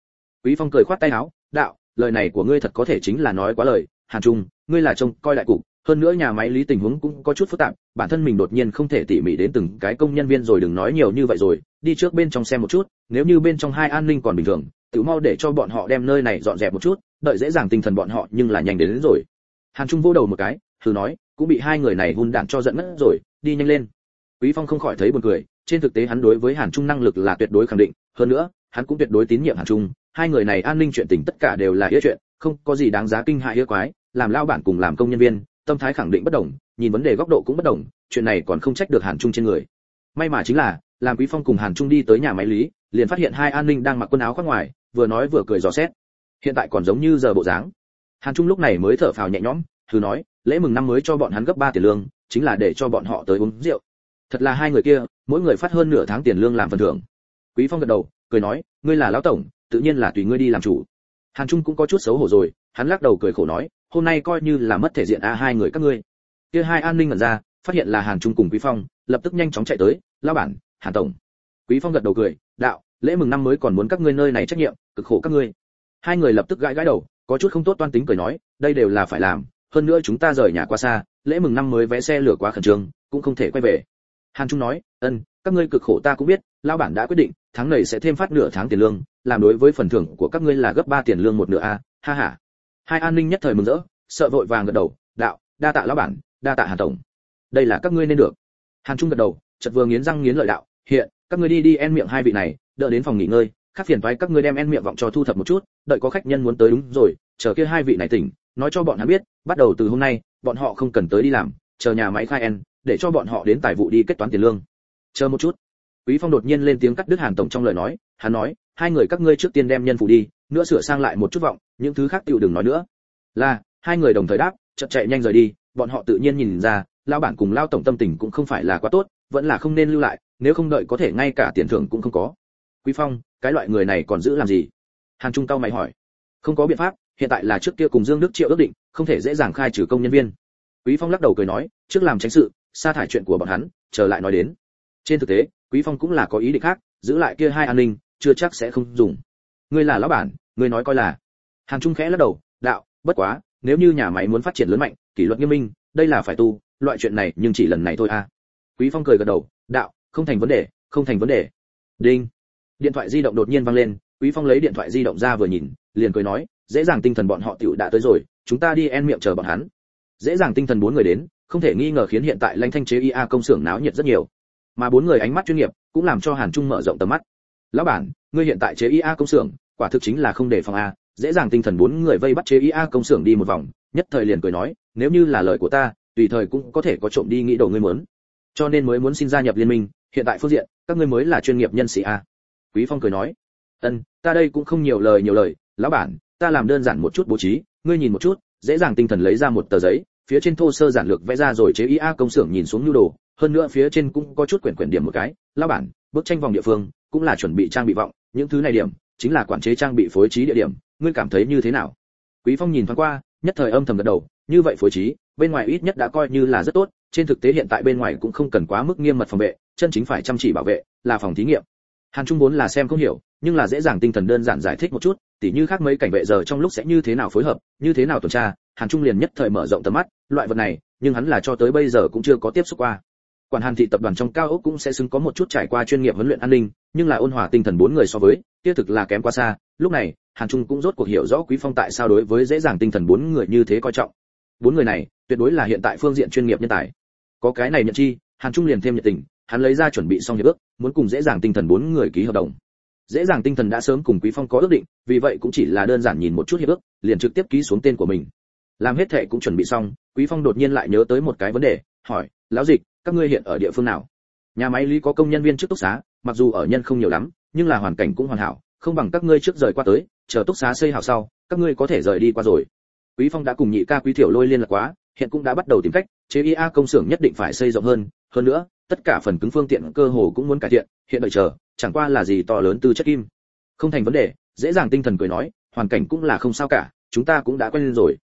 Quý phong cười khoát tay áo, đạo, lời này của ngươi thật có thể chính là nói quá lời. Hàn trung, ngươi là trông coi đại cục hơn nữa nhà máy lý tình huống cũng có chút phức tạp bản thân mình đột nhiên không thể tỉ mỉ đến từng cái công nhân viên rồi đừng nói nhiều như vậy rồi đi trước bên trong xem một chút nếu như bên trong hai an ninh còn bình thường tự mau để cho bọn họ đem nơi này dọn dẹp một chút đợi dễ dàng tinh thần bọn họ nhưng là nhanh đến, đến rồi. Hàn trung vô đầu một cái thử nói cũng bị hai người này hôn đạn cho giận mất rồi đi nhanh lên. Quý phong không khỏi thấy buồn cười trên thực tế hắn đối với hàn trung năng lực là tuyệt đối khẳng định hơn nữa hắn cũng tuyệt đối tín nhiệm hàn trung hai người này an ninh chuyện tình tất cả đều là nghĩa chuyện không có gì đáng giá kinh hại yêu quái làm lao bản cùng làm công nhân viên tâm thái khẳng định bất đồng, nhìn vấn đề góc độ cũng bất đồng, chuyện này còn không trách được hàn trung trên người. May mà chính là làm quý phong cùng hàn trung đi tới nhà máy lý, liền phát hiện hai an ninh đang mặc quần áo khoác ngoài, vừa nói vừa cười dò xét. Hiện tại còn giống như giờ bộ dáng. Hàn trung lúc này mới thở phào nhẹ nhõm, thử nói, lễ mừng năm mới cho bọn hắn gấp ba tiền lương, chính là để cho bọn họ tới uống rượu. Thật là hai người kia, mỗi người phát hơn nửa tháng tiền lương làm phần thưởng. Quý phong gật đầu, cười nói, ngươi là lão tổng, tự nhiên là tùy ngươi đi làm chủ. Hàn trung cũng có chút xấu hổ rồi, hắn lắc đầu cười khổ nói hôm nay coi như là mất thể diện a hai người các ngươi. Kia hai an ninh ngẩn ra, phát hiện là hàn trung cùng quý phong, lập tức nhanh chóng chạy tới, lão bản, hàn tổng. Quý phong gật đầu cười, đạo, lễ mừng năm mới còn muốn các ngươi nơi này trách nhiệm, cực khổ các ngươi. Hai người lập tức gãi gãi đầu, có chút không tốt toan tính cười nói, đây đều là phải làm, hơn nữa chúng ta rời nhà qua xa, lễ mừng năm mới vé xe lửa quá khẩn trương, cũng không thể quay về. Hàn trung nói, ân, các ngươi cực khổ ta cũng biết, lão bản đã quyết định, tháng này sẽ thêm phát nửa tháng tiền lương, làm đối với phần thưởng của các ngươi là gấp ba tiền lương một nửa a, ha ha hai an ninh nhất thời mừng rỡ, sợ vội vàng gật đầu, đạo, đa tạ lão bản, đa tạ hàn tổng. Đây là các ngươi nên được. Hàn trung gật đầu, chợt vừa nghiến răng nghiến lợi đạo, hiện, các ngươi đi đi en miệng hai vị này, đợi đến phòng nghỉ ngơi, khác phiền thoái các ngươi đem en miệng vọng cho thu thập một chút, đợi có khách nhân muốn tới đúng rồi, chờ kia hai vị này tỉnh, nói cho bọn hắn biết, bắt đầu từ hôm nay, bọn họ không cần tới đi làm, chờ nhà máy khai en, để cho bọn họ đến tài vụ đi kết toán tiền lương. Chờ một chút. Quý phong đột nhiên lên tiếng cắt đứt hàn tổng trong lời nói, hắn nói, hai người các ngươi trước tiên đem nhân phụ đi nữa sửa sang lại một chút vọng, những thứ khác tiểu đừng nói nữa. Là, hai người đồng thời đáp chợt chạy nhanh rời đi, bọn họ tự nhiên nhìn ra lao bản cùng lao tổng tâm tình cũng không phải là quá tốt, vẫn là không nên lưu lại, nếu không đợi có thể ngay cả tiền thưởng cũng không có. Quý phong, cái loại người này còn giữ làm gì? Hàn trung tao mày hỏi. Không có biện pháp, hiện tại là trước kia cùng dương đức triệu ước định, không thể dễ dàng khai trừ công nhân viên. Quý phong lắc đầu cười nói, trước làm tránh sự, sa thải chuyện của bọn hắn chờ lại nói đến. Trên thực tế, quý phong cũng là có ý định khác, giữ lại kia hai an ninh, chưa chắc sẽ không dùng. Ngươi là lão bản ngươi nói coi là. Hàng trung khẽ lắc đầu, đạo, bất quá, nếu như nhà máy muốn phát triển lớn mạnh, kỷ luật nghiêm minh, đây là phải tu, loại chuyện này nhưng chỉ lần này thôi à. Quý phong cười gật đầu, đạo, không thành vấn đề, không thành vấn đề. Đinh. Điện thoại di động đột nhiên vang lên, quý phong lấy điện thoại di động ra vừa nhìn, liền cười nói, dễ dàng tinh thần bọn họ tiểu đã tới rồi, chúng ta đi en miệng chờ bọn hắn. Dễ dàng tinh thần bốn người đến, không thể nghi ngờ khiến hiện tại lãnh thanh chế ia công xưởng náo nhiệt rất nhiều. Mà bốn người ánh mắt chuyên nghiệp, cũng làm cho hàn trung mở rộng tầm mắt. Lão bản, ngươi hiện tại chế ia công xưởng quả thực chính là không để phòng a, dễ dàng tinh thần bốn người vây bắt chế ý a công xưởng đi một vòng, nhất thời liền cười nói, nếu như là lời của ta, tùy thời cũng có thể có trộm đi nghĩ đồ ngươi muốn. Cho nên mới muốn xin gia nhập liên minh, hiện tại phương diện, các ngươi mới là chuyên nghiệp nhân sĩ a. Quý phong cười nói, ân, ta đây cũng không nhiều lời nhiều lời. Lão bản, ta làm đơn giản một chút bố trí, ngươi nhìn một chút, dễ dàng tinh thần lấy ra một tờ giấy, phía trên thô sơ giản lược vẽ ra rồi chế ý a công xưởng nhìn xuống nhu đồ. Hơn nữa phía trên cũng có chút quyển quyển điểm một cái. Lão bản, bức tranh vòng địa phương cũng là chuẩn bị trang bị vọng, những thứ này điểm chính là quản chế trang bị phối trí địa điểm, ngươi cảm thấy như thế nào? Quý phong nhìn thoáng qua, nhất thời âm thầm gật đầu, như vậy phối trí, bên ngoài ít nhất đã coi như là rất tốt, trên thực tế hiện tại bên ngoài cũng không cần quá mức nghiêm mật phòng vệ, chân chính phải chăm chỉ bảo vệ, là phòng thí nghiệm. Hàn trung vốn là xem không hiểu, nhưng là dễ dàng tinh thần đơn giản giải thích một chút, tỉ như khác mấy cảnh vệ giờ trong lúc sẽ như thế nào phối hợp, như thế nào tuần tra, hàn trung liền nhất thời mở rộng tầm mắt, loại vật này, nhưng hắn là cho tới bây giờ cũng chưa có tiếp xúc qua quản hàn thị tập đoàn trong cao ốc cũng sẽ xứng có một chút trải qua chuyên nghiệp huấn luyện an ninh, nhưng là ôn hòa tinh thần bốn người so với, kia thực là kém quá xa. Lúc này, hàn trung cũng rốt cuộc hiểu rõ quý phong tại sao đối với dễ dàng tinh thần bốn người như thế coi trọng. Bốn người này, tuyệt đối là hiện tại phương diện chuyên nghiệp nhân tài. Có cái này nhận chi, hàn trung liền thêm nhiệt tình, hắn lấy ra chuẩn bị xong hiệp ước, muốn cùng dễ dàng tinh thần bốn người ký hợp đồng. Dễ dàng tinh thần đã sớm cùng quý phong có ước định, vì vậy cũng chỉ là đơn giản nhìn một chút hiệp ước, liền trực tiếp ký xuống tên của mình. Làm hết thệ cũng chuẩn bị xong, quý phong đột nhiên lại nhớ tới một cái vấn đề, hỏi, lão dịch các ngươi hiện ở địa phương nào? Nhà máy lý có công nhân viên trước túc xá, mặc dù ở nhân không nhiều lắm, nhưng là hoàn cảnh cũng hoàn hảo, không bằng các ngươi trước rời qua tới, chờ túc xá xây hảo sau, các ngươi có thể rời đi qua rồi. Quý phong đã cùng nhị ca quý thiểu lôi liên lạc quá, hiện cũng đã bắt đầu tìm cách, chế ia công xưởng nhất định phải xây rộng hơn. Hơn nữa, tất cả phần cứng phương tiện cơ hồ cũng muốn cải thiện, hiện đợi chờ, chẳng qua là gì to lớn từ chất kim. Không thành vấn đề, dễ dàng tinh thần cười nói, hoàn cảnh cũng là không sao cả, chúng ta cũng đã quen lên rồi.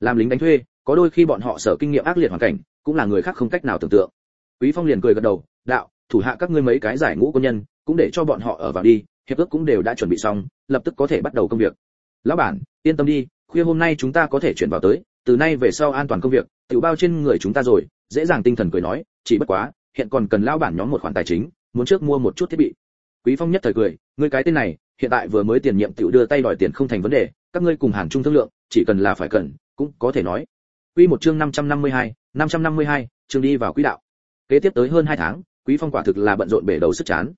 Làm lính đánh thuê, có đôi khi bọn họ sở kinh nghiệm ác liệt hoàn cảnh, cũng là người khác không cách nào tưởng tượng quý phong liền cười gật đầu đạo thủ hạ các ngươi mấy cái giải ngũ quân nhân cũng để cho bọn họ ở vào đi hiệp ước cũng đều đã chuẩn bị xong lập tức có thể bắt đầu công việc. Lão bản yên tâm đi khuya hôm nay chúng ta có thể chuyển vào tới từ nay về sau an toàn công việc tiểu bao trên người chúng ta rồi. Dễ dàng tinh thần cười nói chỉ bất quá hiện còn cần lão bản nhóm một khoản tài chính muốn trước mua một chút thiết bị. Quý phong nhất thời cười ngươi cái tên này hiện tại vừa mới tiền nhiệm tiểu đưa tay đòi tiền không thành vấn đề các ngươi cùng hàng chung thương lượng chỉ cần là phải cần cũng có thể nói. Quy một chương 552, 552, chương đi vào quỹ đạo kế tiếp tới hơn 2 tháng, quý phong quả thực là bận rộn bể đầu sức chán.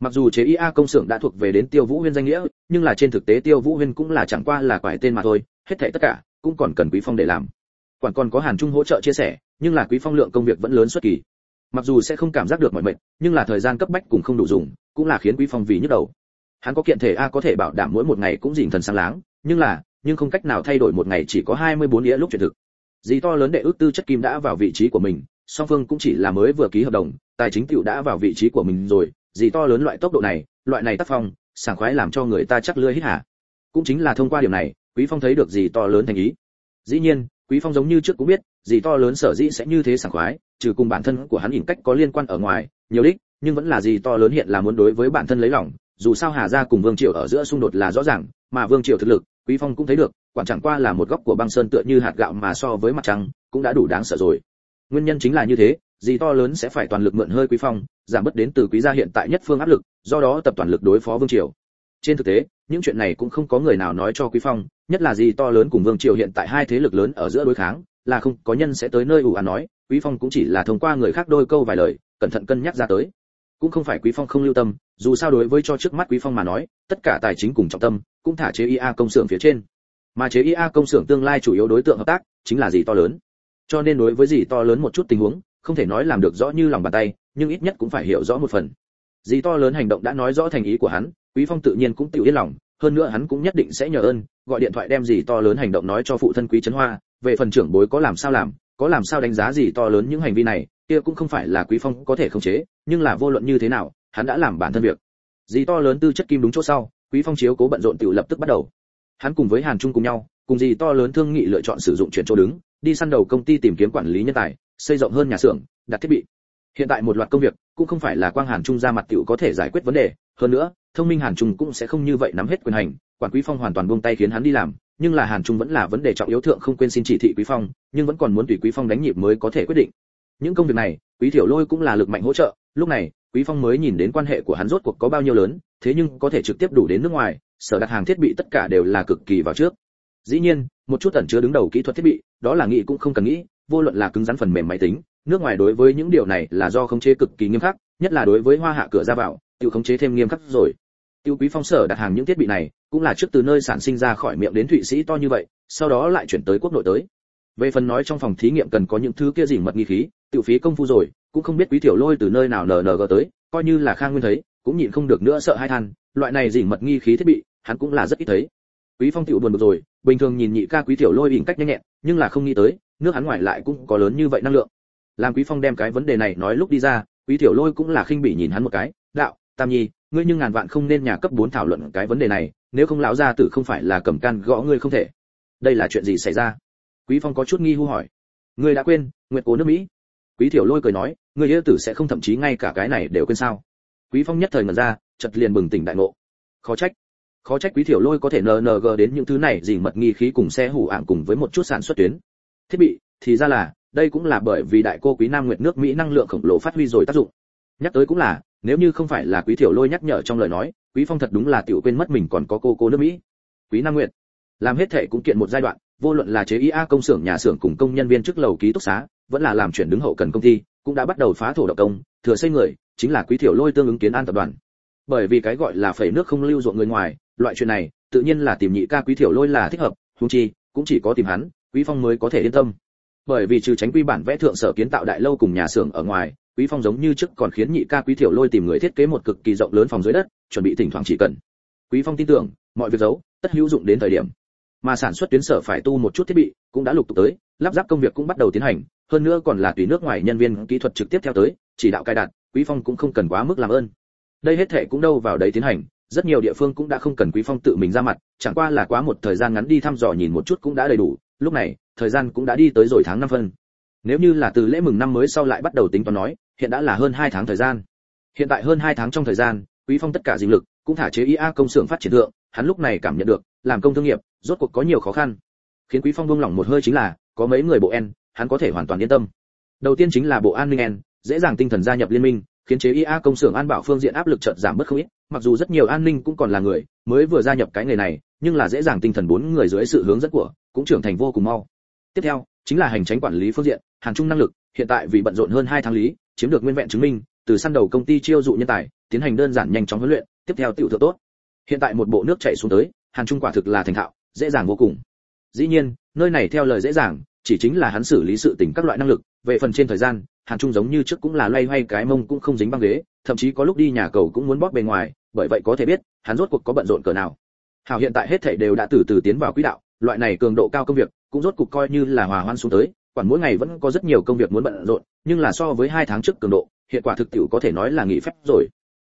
Mặc dù chế ia công xưởng đã thuộc về đến tiêu vũ huyên danh nghĩa, nhưng là trên thực tế tiêu vũ huyên cũng là chẳng qua là quải tên mà thôi, hết thảy tất cả cũng còn cần quý phong để làm. Quản còn có hàn trung hỗ trợ chia sẻ, nhưng là quý phong lượng công việc vẫn lớn xuất kỳ. Mặc dù sẽ không cảm giác được mọi mệnh nhưng là thời gian cấp bách cũng không đủ dùng, cũng là khiến quý phong vì nhức đầu. Hắn có kiện thể a có thể bảo đảm mỗi một ngày cũng dình thần sáng láng, nhưng là, nhưng không cách nào thay đổi một ngày chỉ có 24 nghĩa lúc chuyển thực. Gì to lớn đệ ước tư chất kim đã vào vị trí của mình song phương cũng chỉ là mới vừa ký hợp đồng, tài chính tựu đã vào vị trí của mình rồi, gì to lớn loại tốc độ này, loại này tác phong, sảng khoái làm cho người ta chắc lưỡi hít hả. cũng chính là thông qua điểm này, quý phong thấy được gì to lớn thành ý dĩ nhiên, quý phong giống như trước cũng biết, gì to lớn sở dĩ sẽ như thế sảng khoái, trừ cùng bản thân của hắn nhìn cách có liên quan ở ngoài, nhiều đích, nhưng vẫn là gì to lớn hiện là muốn đối với bản thân lấy lòng, dù sao hà gia cùng vương triều ở giữa xung đột là rõ ràng, mà vương triều thực lực, quý phong cũng thấy được, quản chẳng qua là một góc của băng sơn tựa như hạt gạo mà so với mặt trăng, cũng đã đủ đáng sợ rồi nguyên nhân chính là như thế gì to lớn sẽ phải toàn lực mượn hơi quý phong, giảm bớt đến từ quý gia hiện tại nhất phương áp lực, do đó tập toàn lực đối phó vương triều. Trên thực tế, những chuyện này cũng không có người nào nói cho quý phong, nhất là gì to lớn cùng vương triều hiện tại hai thế lực lớn ở giữa đối kháng, là không có nhân sẽ tới nơi ủ ăn nói, quý phong cũng chỉ là thông qua người khác đôi câu vài lời, cẩn thận cân nhắc ra tới. Cũng không phải quý phong không lưu tâm, dù sao đối với cho trước mắt quý phong mà nói, tất cả tài chính cùng trọng tâm, cũng thả chế ia công xưởng phía trên. Mà chế ia công xưởng tương lai chủ yếu đối tượng hợp tác, chính là gì to lớn cho nên đối với gì to lớn một chút tình huống, không thể nói làm được rõ như lòng bàn tay, nhưng ít nhất cũng phải hiểu rõ một phần. Gì to lớn hành động đã nói rõ thành ý của hắn, quý phong tự nhiên cũng tự yên lòng, hơn nữa hắn cũng nhất định sẽ nhờ ơn, gọi điện thoại đem gì to lớn hành động nói cho phụ thân quý trấn hoa, về phần trưởng bối có làm sao làm, có làm sao đánh giá gì to lớn những hành vi này, kia cũng không phải là quý phong có thể khống chế, nhưng là vô luận như thế nào, hắn đã làm bản thân việc. Gì to lớn tư chất kim đúng chỗ sau, quý phong chiếu cố bận rộn tự lập tức bắt đầu. Hắn cùng với hàn trung cùng nhau cùng gì to lớn thương nghị lựa chọn sử dụng chuyển chỗ đứng, đi săn đầu công ty tìm kiếm quản lý nhân tài, xây rộng hơn nhà xưởng, đặt thiết bị. Hiện tại một loạt công việc cũng không phải là quang hàn trung ra mặt tiểu có thể giải quyết vấn đề, hơn nữa, thông minh hàn trung cũng sẽ không như vậy nắm hết quyền hành, quản quý phong hoàn toàn buông tay khiến hắn đi làm, nhưng là hàn trung vẫn là vấn đề trọng yếu thượng không quên xin chỉ thị quý phong, nhưng vẫn còn muốn tùy quý phong đánh nhịp mới có thể quyết định. Những công việc này, quý thiểu lôi cũng là lực mạnh hỗ trợ, lúc này, quý phong mới nhìn đến quan hệ của hắn rốt cuộc có bao nhiêu lớn, thế nhưng có thể trực tiếp đủ đến nước ngoài, sở đặt hàng thiết bị tất cả đều là cực kỳ vào trước dĩ nhiên, một chút ẩn chứa đứng đầu kỹ thuật thiết bị, đó là nghĩ cũng không cần nghĩ, vô luận là cứng rắn phần mềm máy tính, nước ngoài đối với những điều này là do khống chế cực kỳ nghiêm khắc, nhất là đối với hoa hạ cửa ra vào, tự khống chế thêm nghiêm khắc rồi. Tiêu quý phong sở đặt hàng những thiết bị này, cũng là trước từ nơi sản sinh ra khỏi miệng đến thụy sĩ to như vậy, sau đó lại chuyển tới quốc nội tới. Về phần nói trong phòng thí nghiệm cần có những thứ kia gì mật nghi khí tiểu phí công phu rồi, cũng không biết quý tiểu lôi từ nơi nào nng tới, coi như là khang nguyên thấy, cũng nhịn không được nữa sợ hai than, loại này dỉ mật nghi khí thiết bị, hắn cũng là rất ít thấy. Quý phong tiểu buồn bực rồi bình thường nhìn nhị ca quý tiểu lôi ỉn cách nhanh nhẹn, nhưng là không nghĩ tới, nước hắn ngoài lại cũng có lớn như vậy năng lượng. Làm quý phong đem cái vấn đề này nói lúc đi ra, quý tiểu lôi cũng là khinh bỉ nhìn hắn một cái, đạo, tam nhi, ngươi nhưng ngàn vạn không nên nhà cấp 4 thảo luận cái vấn đề này, nếu không lão gia tử không phải là cầm can gõ ngươi không thể. Đây là chuyện gì xảy ra? Quý phong có chút nghi hu hỏi. Ngươi đã quên, nguyệt cố nước mỹ. Quý tiểu lôi cười nói, ngươi yêu tử sẽ không thậm chí ngay cả cái này đều quên sao? Quý phong nhất thời ngẩn ra, chợt liền bừng tỉnh đại ngộ. Khó trách khó trách quý tiểu lôi có thể nng đến những thứ này gì mật nghi khí cùng xe hủ ạng cùng với một chút sản xuất tuyến. Thiết bị, thì ra là, đây cũng là bởi vì đại cô quý nam nguyệt nước mỹ năng lượng khổng lồ phát huy rồi tác dụng. Nhắc tới cũng là, nếu như không phải là quý tiểu lôi nhắc nhở trong lời nói, quý phong thật đúng là tiểu quên mất mình còn có cô cô nước mỹ. Quý nam nguyệt, làm hết thể cũng kiện một giai đoạn, vô luận là chế ia công xưởng, nhà xưởng cùng công nhân viên chức lầu ký túc xá, vẫn là làm chuyển đứng hậu cần công ty, cũng đã bắt đầu phá thổ động công, thừa xây người, chính là quý tiểu lôi tương ứng kiến an tập đoàn bởi vì cái gọi là phẩy nước không lưu ruộng người ngoài, loại chuyện này, tự nhiên là tìm nhị ca quý tiểu lôi là thích hợp, huống chi, cũng chỉ có tìm hắn, quý phong mới có thể yên tâm. Bởi vì trừ tránh quy bản vẽ thượng sở kiến tạo đại lâu cùng nhà xưởng ở ngoài, quý phong giống như trước còn khiến nhị ca quý tiểu lôi tìm người thiết kế một cực kỳ rộng lớn phòng dưới đất, chuẩn bị thỉnh thoảng chỉ cần. Quý phong tin tưởng, mọi việc giấu, tất hữu dụng đến thời điểm. Mà sản xuất tuyến sở phải tu một chút thiết bị, cũng đã lục tục tới, lắp ráp công việc cũng bắt đầu tiến hành, hơn nữa còn là tùy nước ngoài nhân viên kỹ thuật trực tiếp theo tới, chỉ đạo cài đặt, quý phong cũng không cần quá mức làm ơn đây hết thể cũng đâu vào đấy tiến hành, rất nhiều địa phương cũng đã không cần quý phong tự mình ra mặt, chẳng qua là quá một thời gian ngắn đi thăm dò nhìn một chút cũng đã đầy đủ, lúc này, thời gian cũng đã đi tới rồi tháng năm phân. Nếu như là từ lễ mừng năm mới sau lại bắt đầu tính toán nói, hiện đã là hơn hai tháng thời gian. Hiện tại hơn hai tháng trong thời gian, quý phong tất cả dinh lực cũng thả chế ia công xưởng phát triển thượng, hắn lúc này cảm nhận được, làm công thương nghiệp, rốt cuộc có nhiều khó khăn. Khiến quý phong buông lỏng một hơi chính là, có mấy người bộ en, hắn có thể hoàn toàn yên tâm. Đầu tiên chính là bộ an ninh en, dễ dàng tinh thần gia nhập liên minh khiến chế ia công xưởng an bảo phương diện áp lực chợt giảm bớt không ít, mặc dù rất nhiều an ninh cũng còn là người mới vừa gia nhập cái nghề này, nhưng là dễ dàng tinh thần bốn người dưới sự hướng dẫn của cũng trưởng thành vô cùng mau. Tiếp theo, chính là hành tránh quản lý phương diện, hàng trung năng lực, hiện tại vì bận rộn hơn hai tháng lý, chiếm được nguyên vẹn chứng minh, từ săn đầu công ty chiêu dụ nhân tài, tiến hành đơn giản nhanh chóng huấn luyện, tiếp theo tiểu thừa tốt. Hiện tại một bộ nước chảy xuống tới, hàng trung quả thực là thành thạo, dễ dàng vô cùng. Dĩ nhiên, nơi này theo lời dễ dàng, chỉ chính là hắn xử lý sự tình các loại năng lực, về phần trên thời gian Hàn trung giống như trước cũng là loay hoay cái mông cũng không dính băng ghế, thậm chí có lúc đi nhà cầu cũng muốn bóp bề ngoài, bởi vậy có thể biết, hắn rốt cuộc có bận rộn cỡ nào. Hảo hiện tại hết thảy đều đã từ từ tiến vào quỹ đạo, loại này cường độ cao công việc cũng rốt cuộc coi như là hòa hoan xuống tới, quản mỗi ngày vẫn có rất nhiều công việc muốn bận rộn, nhưng là so với hai tháng trước cường độ, hiện quả thực tiệu có thể nói là nghỉ phép rồi.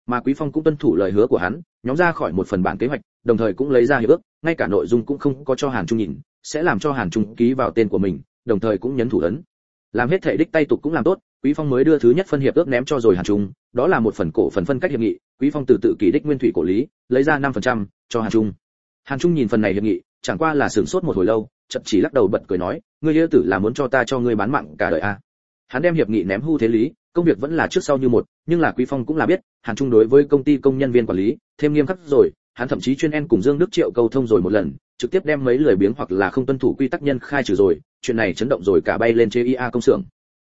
Mà quý phong cũng tuân thủ lời hứa của hắn, nhóm ra khỏi một phần bản kế hoạch, đồng thời cũng lấy ra hiệp ước, ngay cả nội dung cũng không có cho hàn trung nhìn, sẽ làm cho hàn trung ký vào tên của mình, đồng thời cũng nhấn thủ ấn làm hết thể đích tay tục cũng làm tốt, quý phong mới đưa thứ nhất phân hiệp ước ném cho rồi hàn trung, đó là một phần cổ phần phân cách hiệp nghị, quý phong từ tự kỷ đích nguyên thủy cổ lý, lấy ra 5% cho hàn trung hàn trung nhìn phần này hiệp nghị, chẳng qua là sửng sốt một hồi lâu, chậm chỉ lắc đầu bật cười nói, ngươi yêu tử là muốn cho ta cho ngươi bán mạng cả đời à. hắn đem hiệp nghị ném hư thế lý, công việc vẫn là trước sau như một, nhưng là quý phong cũng là biết, hàn trung đối với công ty công nhân viên quản lý, thêm nghiêm khắc rồi hắn thậm chí chuyên en cùng dương đức triệu câu thông rồi một lần, trực tiếp đem mấy lời biếng hoặc là không tuân thủ quy tắc nhân khai trừ rồi, chuyện này chấn động rồi cả bay lên chế ia công xưởng.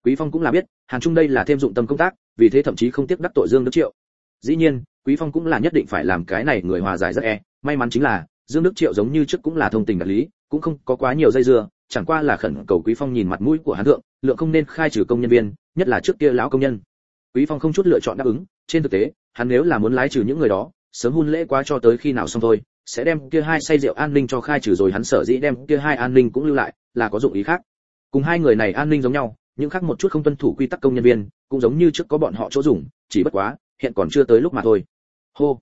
Quý phong cũng là biết, hàn trung đây là thêm dụng tâm công tác, vì thế thậm chí không tiếc đắc tội dương đức triệu. Dĩ nhiên, quý phong cũng là nhất định phải làm cái này người hòa giải rất e may mắn chính là, dương đức triệu giống như trước cũng là thông tình đạt lý, cũng không có quá nhiều dây dưa, chẳng qua là khẩn cầu quý phong nhìn mặt mũi của hắn thượng, lượng không nên khai trừ công nhân viên, nhất là trước kia lão công nhân. Quý phong không chút lựa chọn đáp ứng, trên thực tế, hắn nếu là muốn lái trừ những người đó sớm hôn lễ quá cho tới khi nào xong thôi, sẽ đem kia hai say rượu an ninh cho khai trừ rồi hắn sở dĩ đem kia hai an ninh cũng lưu lại, là có dụng ý khác. Cùng hai người này an ninh giống nhau, những khác một chút không tuân thủ quy tắc công nhân viên, cũng giống như trước có bọn họ chỗ dùng, chỉ bất quá, hiện còn chưa tới lúc mà thôi. Hô.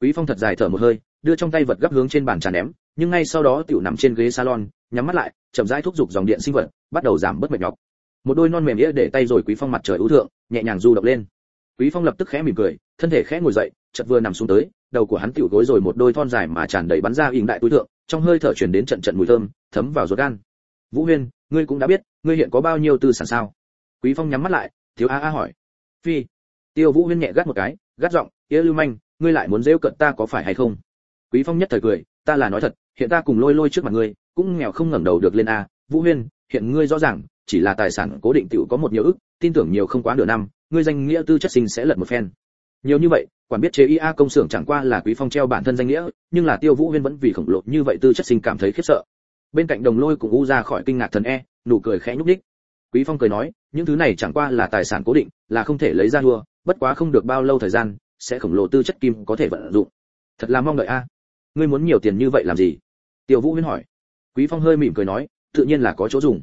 Quý phong thật dài thở một hơi, đưa trong tay vật gấp hướng trên bàn trà ném, nhưng ngay sau đó tiểu nằm trên ghế salon, nhắm mắt lại, chậm rãi thúc giục dòng điện sinh vật, bắt đầu giảm bớt mệt nhọc. Một đôi non mềm nghĩa để tay rồi quý phong mặt trời ưu thượng, nhẹ nhàng du động lên. Quý phong lập tức khẽ mỉm cười, thân thể khẽ ngồi dậy, chợt vừa nằm xuống tới đầu của hắn tiểu gối rồi một đôi thon dài mà tràn đầy bắn ra hình đại túi thượng, trong hơi thở truyền đến trận trận mùi thơm, thấm vào ruột gan. Vũ huyên, ngươi cũng đã biết, ngươi hiện có bao nhiêu tư sản sao? Quý phong nhắm mắt lại, thiếu a a hỏi. Phi. Tiêu vũ huyên nhẹ gắt một cái, gắt giọng yêu lưu manh, ngươi lại muốn rêu cận ta có phải hay không? Quý phong nhất thời cười, ta là nói thật, hiện ta cùng lôi lôi trước mặt ngươi, cũng nghèo không ngẩng đầu được lên a. Vũ huyên, hiện ngươi rõ ràng, chỉ là tài sản cố định tiểu có một nhiều ức, tin tưởng nhiều không quá nửa năm, ngươi danh nghĩa tư chất sinh sẽ lật một phen nhiều như vậy quản biết chế ia công xưởng chẳng qua là quý phong treo bản thân danh nghĩa nhưng là tiêu vũ huyên vẫn vì khổng lồ như vậy tư chất sinh cảm thấy khiếp sợ. Bên cạnh đồng lôi cũng u ra khỏi kinh ngạc thần e nụ cười khẽ nhúc nhích. Quý phong cười nói những thứ này chẳng qua là tài sản cố định là không thể lấy ra đua bất quá không được bao lâu thời gian sẽ khổng lồ tư chất kim có thể vận dụng. Thật là mong đợi a. Ngươi muốn nhiều tiền như vậy làm gì? Tiêu vũ huyên hỏi. Quý phong hơi mỉm cười nói tự nhiên là có chỗ dùng.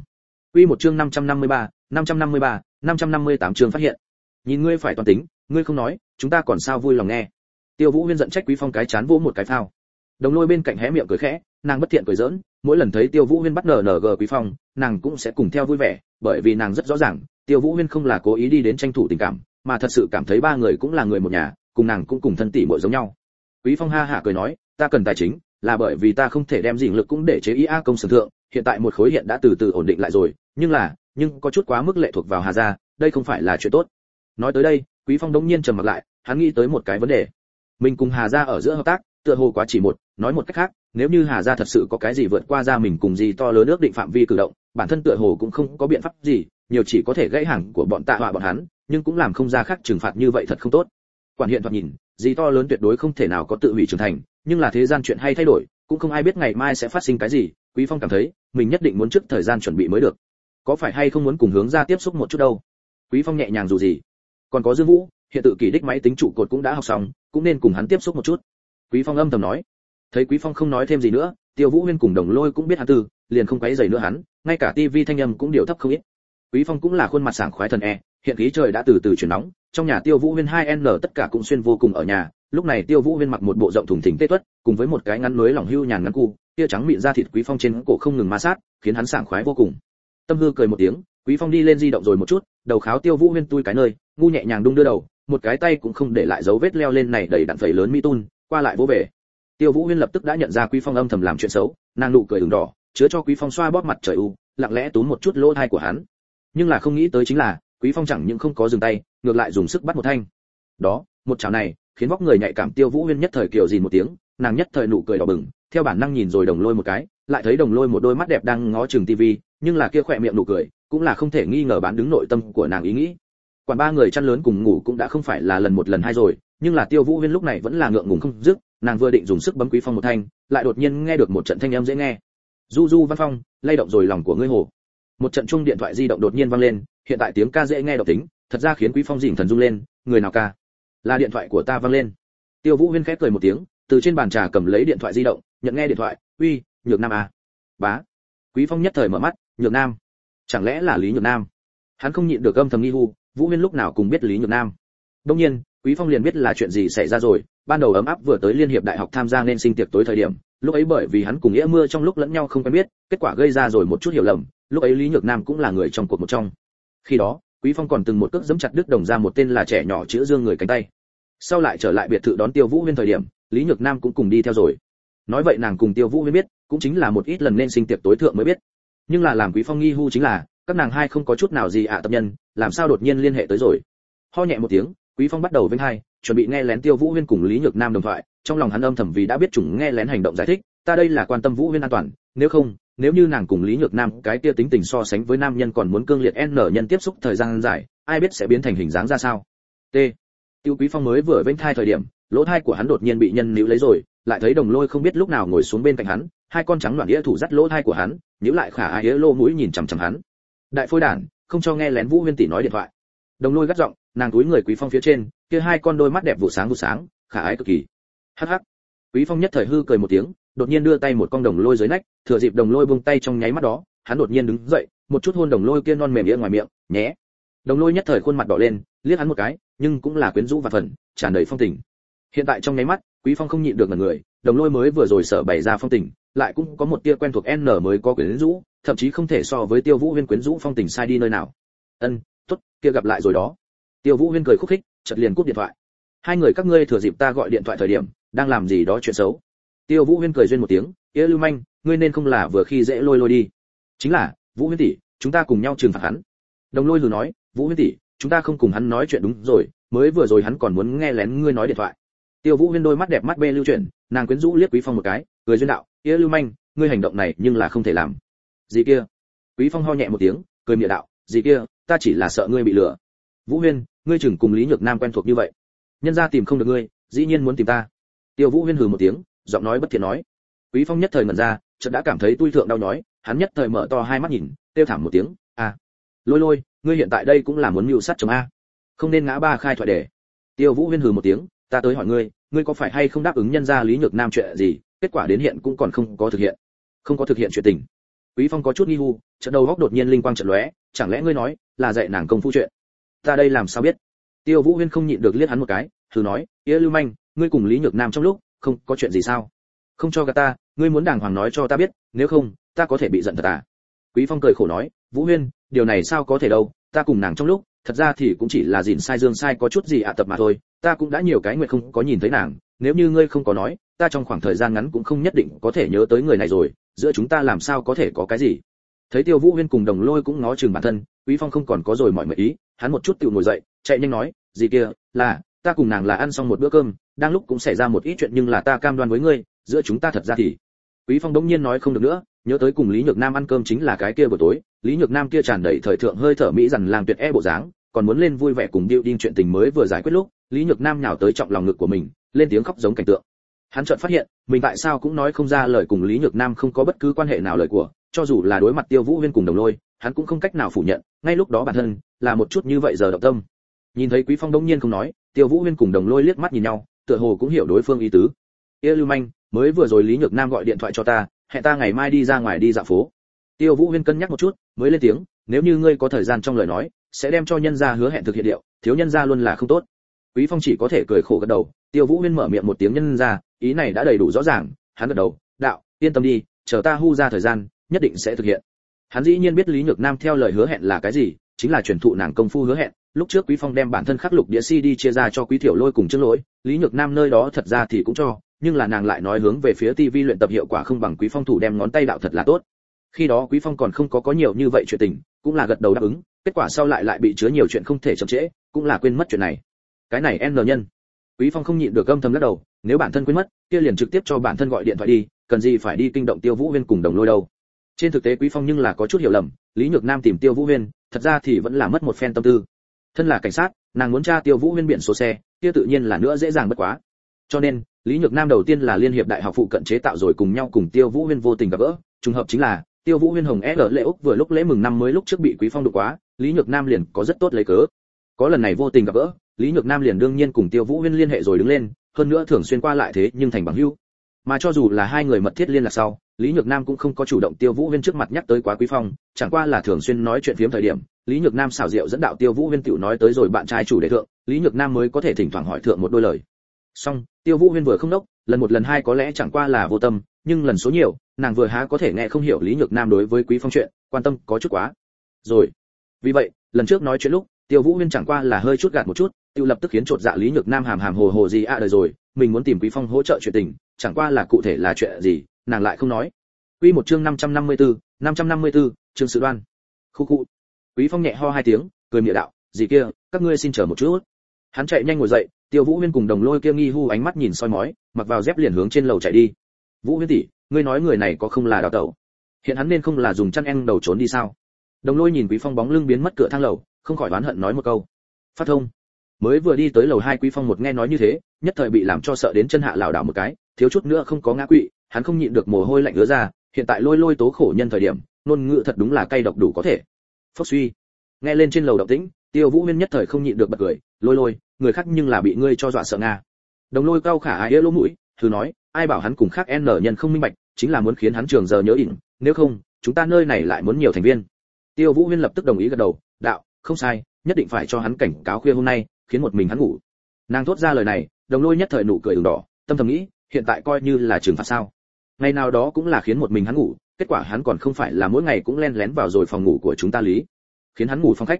Quy một chương 553, 553, 558 chương phát hiện. Nhìn ngươi phải toàn tính ngươi không nói, chúng ta còn sao vui lòng nghe. Tiêu vũ huyên giận trách quý phong cái chán vỗ một cái phao. Đồng lôi bên cạnh hé miệng cười khẽ, nàng bất thiện cười giỡn, mỗi lần thấy tiêu vũ huyên bắt nở nở gờ quý phong, nàng cũng sẽ cùng theo vui vẻ, bởi vì nàng rất rõ ràng, tiêu vũ huyên không là cố ý đi đến tranh thủ tình cảm, mà thật sự cảm thấy ba người cũng là người một nhà, cùng nàng cũng cùng thân tỷ muội giống nhau. Quý phong ha hả cười nói, ta cần tài chính, là bởi vì ta không thể đem dình lực cũng để chế ý a công sở thượng, hiện tại một khối hiện đã từ từ ổn định lại rồi, nhưng là, nhưng có chút quá mức lệ thuộc vào hà gia, đây không phải là chuyện tốt. Nói tới đây quý phong đống nhiên trầm mặt lại, hắn nghĩ tới một cái vấn đề. Mình cùng hà gia ở giữa hợp tác, tựa hồ quá chỉ một, nói một cách khác, nếu như hà gia thật sự có cái gì vượt qua ra mình cùng gì to lớn nước định phạm vi cử động, bản thân tựa hồ cũng không có biện pháp gì, nhiều chỉ có thể gãy hàng của bọn tạ họa bọn hắn, nhưng cũng làm không ra khác trừng phạt như vậy thật không tốt. Quản hiện thoạt nhìn, gì to lớn tuyệt đối không thể nào có tự hủy trưởng thành, nhưng là thế gian chuyện hay thay đổi, cũng không ai biết ngày mai sẽ phát sinh cái gì, quý phong cảm thấy, mình nhất định muốn trước thời gian chuẩn bị mới được. Có phải hay không muốn cùng hướng ra tiếp xúc một chút đâu? Quý phong nhẹ nhàng dù gì còn có dương vũ, hiện tự kỷ đích máy tính trụ cột cũng đã học xong, cũng nên cùng hắn tiếp xúc một chút. Quý phong âm thầm nói. Thấy quý phong không nói thêm gì nữa, tiêu vũ huyên cùng đồng lôi cũng biết hắn tư, liền không quấy giày nữa hắn, ngay cả tivi thanh âm cũng điều thấp không ít. Quý phong cũng là khuôn mặt sảng khoái thần e hiện khí trời đã từ từ chuyển nóng, trong nhà tiêu vũ huyên hai n tất cả cũng xuyên vô cùng ở nhà, lúc này tiêu vũ huyên mặc một bộ rộng thùng thình tê tuất, cùng với một cái ngắn lưới lỏng hưu nhàn ngắn cu, tia trắng mịn ra thịt quý phong trên cổ không ngừng ma sát, khiến hắn sảng khoái vô cùng. Tâm hư cười một tiếng, quý phong đi lên di động rồi một chút, đầu kháo tiêu vũ huyên tui cái nơi ngu nhẹ nhàng đung đưa đầu, một cái tay cũng không để lại dấu vết leo lên này đầy đạn phẩy lớn mỹ tun, qua lại vỗ về. Tiêu vũ huyên lập tức đã nhận ra quý phong âm thầm làm chuyện xấu, nàng nụ cười ửng đỏ, chứa cho quý phong xoa bóp mặt trời u, lặng lẽ túm một chút lỗ thai của hắn. Nhưng là không nghĩ tới chính là, quý phong chẳng những không có dừng tay, ngược lại dùng sức bắt một thanh. Đó, một chảo này, khiến vóc người nhạy cảm tiêu vũ huyên nhất thời kiều gì một tiếng, nàng nhất thời nụ cười đỏ bừng, theo bản năng nhìn rồi đồng lôi một cái, lại thấy đồng lôi một đôi mắt đẹp đang ngó chừng tivi nhưng là kia khỏe miệng nụ cười, cũng là không thể nghi ngờ bán đứng nội tâm của nàng ý nghĩ quản ba người chăn lớn cùng ngủ cũng đã không phải là lần một lần hai rồi, nhưng là tiêu vũ huyên lúc này vẫn là ngượng ngùng không dứt, nàng vừa định dùng sức bấm quý phong một thanh, lại đột nhiên nghe được một trận thanh âm dễ nghe. Du du văn phong, lay động rồi lòng của ngươi hồ. Một trận chuông điện thoại di động đột nhiên vang lên, hiện tại tiếng ca dễ nghe độc tính, thật ra khiến quý phong dình thần rung lên, người nào ca? Là điện thoại của ta vang lên. Tiêu vũ huyên khép cười một tiếng, từ trên bàn trà cầm lấy điện thoại di động, nhận nghe điện thoại, uy, nhược nam à. Bá. Quý phong nhất thời mở mắt, nhược nam. Chẳng lẽ là lý nhược nam? Hắn không nhịn được âm thầm nghi hu vũ huyên lúc nào cũng biết lý nhược nam. Đông nhiên, quý phong liền biết là chuyện gì xảy ra rồi, ban đầu ấm áp vừa tới liên hiệp đại học tham gia nên sinh tiệc tối thời điểm, lúc ấy bởi vì hắn cùng nghĩa mưa trong lúc lẫn nhau không quen biết, kết quả gây ra rồi một chút hiểu lầm, lúc ấy lý nhược nam cũng là người trong cuộc một trong. Khi đó, quý phong còn từng một cước giẫm chặt đứt đồng ra một tên là trẻ nhỏ chữa dương người cánh tay. Sau lại trở lại biệt thự đón tiêu vũ huyên thời điểm, lý nhược nam cũng cùng đi theo rồi. Nói vậy nàng cùng tiêu vũ huyên biết, cũng chính là một ít lần nên sinh tiệc tối thượng mới biết. Nhưng là làm quý phong nghi hu chính là, các nàng hai không có chút nào gì ạ, tập nhân làm sao đột nhiên liên hệ tới rồi? Ho nhẹ một tiếng, quý phong bắt đầu vinh hai, chuẩn bị nghe lén tiêu vũ huyên cùng lý nhược nam đồng thoại, trong lòng hắn âm thầm vì đã biết chủng nghe lén hành động giải thích, ta đây là quan tâm vũ huyên an toàn, nếu không, nếu như nàng cùng lý nhược nam cái kia tính tình so sánh với nam nhân còn muốn cương liệt n nhân tiếp xúc thời gian dài, ai biết sẽ biến thành hình dáng ra sao? T. Tiêu quý phong mới vừa vinh thai thời điểm, lỗ thai của hắn đột nhiên bị nhân níu lấy rồi, lại thấy đồng lôi không biết lúc nào ngồi xuống bên cạnh hắn, hai con trắng loạn đĩa thủ dắt lỗ thai của hắn, nhíu lại khả ai lô mũi nhìn chằm chằm hắn. Đại phôi đản không cho nghe lén vũ huyên tỷ nói điện thoại. Đồng lôi gắt giọng, nàng túi người quý phong phía trên, kia hai con đôi mắt đẹp vụ sáng vụ sáng, khả ái cực kỳ. Hắc hắc. Quý phong nhất thời hư cười một tiếng, đột nhiên đưa tay một con đồng lôi dưới nách, thừa dịp đồng lôi buông tay trong nháy mắt đó, hắn đột nhiên đứng dậy, một chút hôn đồng lôi kia non mềm nghĩa ngoài miệng, nhé. Đồng lôi nhất thời khuôn mặt đỏ lên, liếc hắn một cái, nhưng cũng là quyến rũ và phần, tràn đầy phong tình. Hiện tại trong nháy mắt, quý phong không nhịn được ngẩn người, đồng lôi mới vừa rồi sở bày ra phong tình lại cũng có một tia quen thuộc n mới có quyến rũ, thậm chí không thể so với tiêu vũ huyên quyến rũ phong tình sai đi nơi nào. Ân, tốt, kia gặp lại rồi đó. Tiêu vũ huyên cười khúc khích, chợt liền cúp điện thoại. Hai người các ngươi thừa dịp ta gọi điện thoại thời điểm, đang làm gì đó chuyện xấu. Tiêu vũ huyên cười duyên một tiếng Yêu lưu manh, ngươi nên không là vừa khi dễ lôi lôi đi. Chính là, vũ huyên tỷ, chúng ta cùng nhau trừng phạt hắn. Đồng lôi lừ nói, vũ huyên tỷ, chúng ta không cùng hắn nói chuyện đúng rồi, mới vừa rồi hắn còn muốn nghe lén ngươi nói điện thoại. Tiêu vũ huyên đôi mắt đẹp mắt bê lưu chuyển nàng quyến rũ liếc quý phong một cái, cười duyên đạo nghĩa lưu manh, ngươi hành động này nhưng là không thể làm. Gì kia? Quý phong ho nhẹ một tiếng, cười miệng đạo, gì kia, ta chỉ là sợ ngươi bị lừa. Vũ huyên, ngươi chừng cùng lý nhược nam quen thuộc như vậy, nhân gia tìm không được ngươi, dĩ nhiên muốn tìm ta. Tiêu vũ huyên hừ một tiếng, giọng nói bất thiện nói. Quý phong nhất thời ngẩn ra, chợt đã cảm thấy tui thượng đau nhói, hắn nhất thời mở to hai mắt nhìn tiêu thảm một tiếng a lôi lôi, ngươi hiện tại đây cũng là muốn mưu sát chồng a, không nên ngã ba khai thoại đề tiêu vũ huyên hừ một tiếng, ta tới hỏi ngươi ngươi có phải hay không đáp ứng nhân gia lý nhược nam chuyện gì? Kết quả đến hiện cũng còn không có thực hiện. Không có thực hiện chuyện tình. Quý phong có chút nghi hu trận đầu góc đột nhiên linh quang trận lóe, chẳng lẽ ngươi nói là dạy nàng công phu chuyện? Ta đây làm sao biết? Tiêu vũ huyên không nhịn được liếc hắn một cái, thử nói nghĩa lưu manh, ngươi cùng lý nhược nam trong lúc không có chuyện gì sao? Không cho gạt ta, ngươi muốn đàng hoàng nói cho ta biết, nếu không, ta có thể bị giận thật à? Quý phong cười khổ nói, vũ huyên, điều này sao có thể đâu? Ta cùng nàng trong lúc thật ra thì cũng chỉ là dìn sai dương sai có chút gì ạ tập mà thôi, ta cũng đã nhiều cái nguyện không có nhìn thấy nàng, nếu như ngươi không có nói, ta trong khoảng thời gian ngắn cũng không nhất định có thể nhớ tới người này rồi, giữa chúng ta làm sao có thể có cái gì? Thấy tiêu vũ huyên cùng đồng lôi cũng ngó chừng bản thân, quý phong không còn có rồi mọi mệnh ý, hắn một chút tự ngồi dậy, chạy nhanh nói gì kia, là, ta cùng nàng là ăn xong một bữa cơm, đang lúc cũng xảy ra một ít chuyện nhưng là ta cam đoan với ngươi, giữa chúng ta thật ra thì quý phong đống nhiên nói không được nữa, nhớ tới cùng lý nhược nam ăn cơm chính là cái kia buổi tối lý nhược nam kia tràn đầy thời thượng hơi thở mỹ dằn làm tuyệt e bộ dáng, còn muốn lên vui vẻ cùng điệu đinh chuyện tình mới vừa giải quyết lúc, lý nhược nam nhào tới trọng lòng ngực của mình, lên tiếng khóc giống cảnh tượng. Hắn chợt phát hiện, mình tại sao cũng nói không ra lời cùng lý nhược nam không có bất cứ quan hệ nào lời của, cho dù là đối mặt tiêu vũ huyên cùng đồng lôi, hắn cũng không cách nào phủ nhận, ngay lúc đó bản thân là một chút như vậy giờ động tâm. Nhìn thấy quý phong đông nhiên không nói, tiêu vũ huyên cùng đồng lôi liếc mắt nhìn nhau, tựa hồ cũng hiểu đối phương ý tứ. Yêu lưu manh, mới vừa rồi lý nhược nam gọi điện thoại cho ta, hẹn ta ngày mai đi ra ngoài đi dạo phố tiêu vũ huyên cân nhắc một chút, mới lên tiếng, nếu như ngươi có thời gian trong lời nói, sẽ đem cho nhân gia hứa hẹn thực hiện điệu, thiếu nhân gia luôn là không tốt. Quý phong chỉ có thể cười khổ gật đầu, tiêu vũ huyên mở miệng một tiếng nhân gia, ý này đã đầy đủ rõ ràng, hắn gật đầu, đạo, yên tâm đi, chờ ta hu ra thời gian, nhất định sẽ thực hiện. Hắn dĩ nhiên biết lý nhược nam theo lời hứa hẹn là cái gì, chính là truyền thụ nàng công phu hứa hẹn. Lúc trước quý phong đem bản thân khắc lục đĩa cd chia ra cho quý tiểu lôi cùng chương lỗi, lý nhược nam nơi đó thật ra thì cũng cho, nhưng là nàng lại nói hướng về phía TV luyện tập hiệu quả không bằng Quý Phong thủ đem ngón tay đạo thật là tốt. Khi đó Quý Phong còn không có có nhiều như vậy chuyện tình, cũng là gật đầu đáp ứng, kết quả sau lại lại bị chứa nhiều chuyện không thể chậm trễ, cũng là quên mất chuyện này. Cái này N nhân. Quý Phong không nhịn được âm thầm lắc đầu, nếu bản thân quên mất, kia liền trực tiếp cho bản thân gọi điện thoại đi, cần gì phải đi kinh động Tiêu Vũ Huyên cùng đồng lôi đâu. Trên thực tế Quý Phong nhưng là có chút hiểu lầm, Lý Nhược Nam tìm Tiêu Vũ Huyên, thật ra thì vẫn là mất một phen tâm tư. Thân là cảnh sát, nàng muốn tra Tiêu Vũ Huyên biển số xe, kia tự nhiên là nữa dễ dàng bất quá. Cho nên, Lý Nhược Nam đầu tiên là liên hiệp đại học phụ cận chế tạo rồi cùng nhau cùng Tiêu Vũ Huyên vô tình gặp gỡ, trùng hợp chính là Tiêu Vũ Huyên hồng SL lễ Úc vừa lúc lễ mừng năm mới lúc trước bị Quý Phong đụng quá, Lý Nhược Nam liền có rất tốt lấy cớ. Có lần này vô tình gặp gỡ, Lý Nhược Nam liền đương nhiên cùng Tiêu Vũ Huyên liên hệ rồi đứng lên, hơn nữa thường xuyên qua lại thế nhưng thành bằng hữu. Mà cho dù là hai người mật thiết liên lạc sau, Lý Nhược Nam cũng không có chủ động Tiêu Vũ Huyên trước mặt nhắc tới quá Quý Phong, chẳng qua là thường xuyên nói chuyện phiếm thời điểm, Lý Nhược Nam xảo diệu dẫn đạo Tiêu Vũ Huyên tiểu nói tới rồi bạn trai chủ đề thượng, Lý Nhược Nam mới có thể thỉnh thoảng hỏi thượng một đôi lời. Xong, Tiêu Vũ Huyên vừa không đốc, lần một lần hai có lẽ chẳng qua là vô tâm, nhưng lần số nhiều, nàng vừa há có thể nghe không hiểu Lý Nhược Nam đối với Quý Phong chuyện, quan tâm có chút quá. Rồi. Vì vậy, lần trước nói chuyện lúc, Tiêu Vũ Huyên chẳng qua là hơi chút gạt một chút, tiêu lập tức khiến trột dạ Lý Nhược Nam hàm hàm hồ hồ gì ạ à đời rồi, mình muốn tìm Quý Phong hỗ trợ chuyện tình, chẳng qua là cụ thể là chuyện gì, nàng lại không nói. Quy một chương 554, 554, chương sự đoan. Khu khu. Quý Phong nhẹ ho hai tiếng, cười miệng đạo, gì kia, các ngươi xin chờ một chút. Hắn chạy nhanh ngồi dậy, tiêu vũ huyên cùng đồng lôi kia nghi hu ánh mắt nhìn soi mói mặc vào dép liền hướng trên lầu chạy đi vũ huyên tỷ ngươi nói người này có không là đào tẩu? Hiện hắn nên không là dùng chăn em đầu trốn đi sao? Đồng lôi nhìn quý phong bóng lưng biến mất cửa thang lầu, không khỏi oán hận nói một câu. Phát thông. Mới vừa đi tới lầu hai quý phong một nghe nói như thế, nhất thời bị làm cho sợ đến chân hạ lảo đảo một cái, thiếu chút nữa không có ngã quỵ, hắn không nhịn được mồ hôi lạnh ứa ra, hiện tại lôi lôi tố khổ nhân thời điểm, ngôn ngữ thật đúng là cay độc đủ có thể. Phốc suy. Nghe lên trên lầu động tĩnh, tiêu vũ huyên nhất thời không nhịn được bật cười, lôi lôi, người khác nhưng là bị ngươi cho dọa sợ nga. Đồng lôi cao khả ai lỗ mũi, thử nói ai bảo hắn cùng khác n nhân không minh bạch, chính là muốn khiến hắn trường giờ nhớ ỉn, nếu không, chúng ta nơi này lại muốn nhiều thành viên. Tiêu vũ huyên lập tức đồng ý gật đầu, đạo, không sai, nhất định phải cho hắn cảnh cáo khuya hôm nay, khiến một mình hắn ngủ. Nàng thốt ra lời này, đồng lôi nhất thời nụ cười đường đỏ, tâm thầm nghĩ, hiện tại coi như là trừng phạt sao? Ngày nào đó cũng là khiến một mình hắn ngủ, kết quả hắn còn không phải là mỗi ngày cũng len lén vào rồi phòng ngủ của chúng ta lý. Khiến hắn ngủ phòng khách.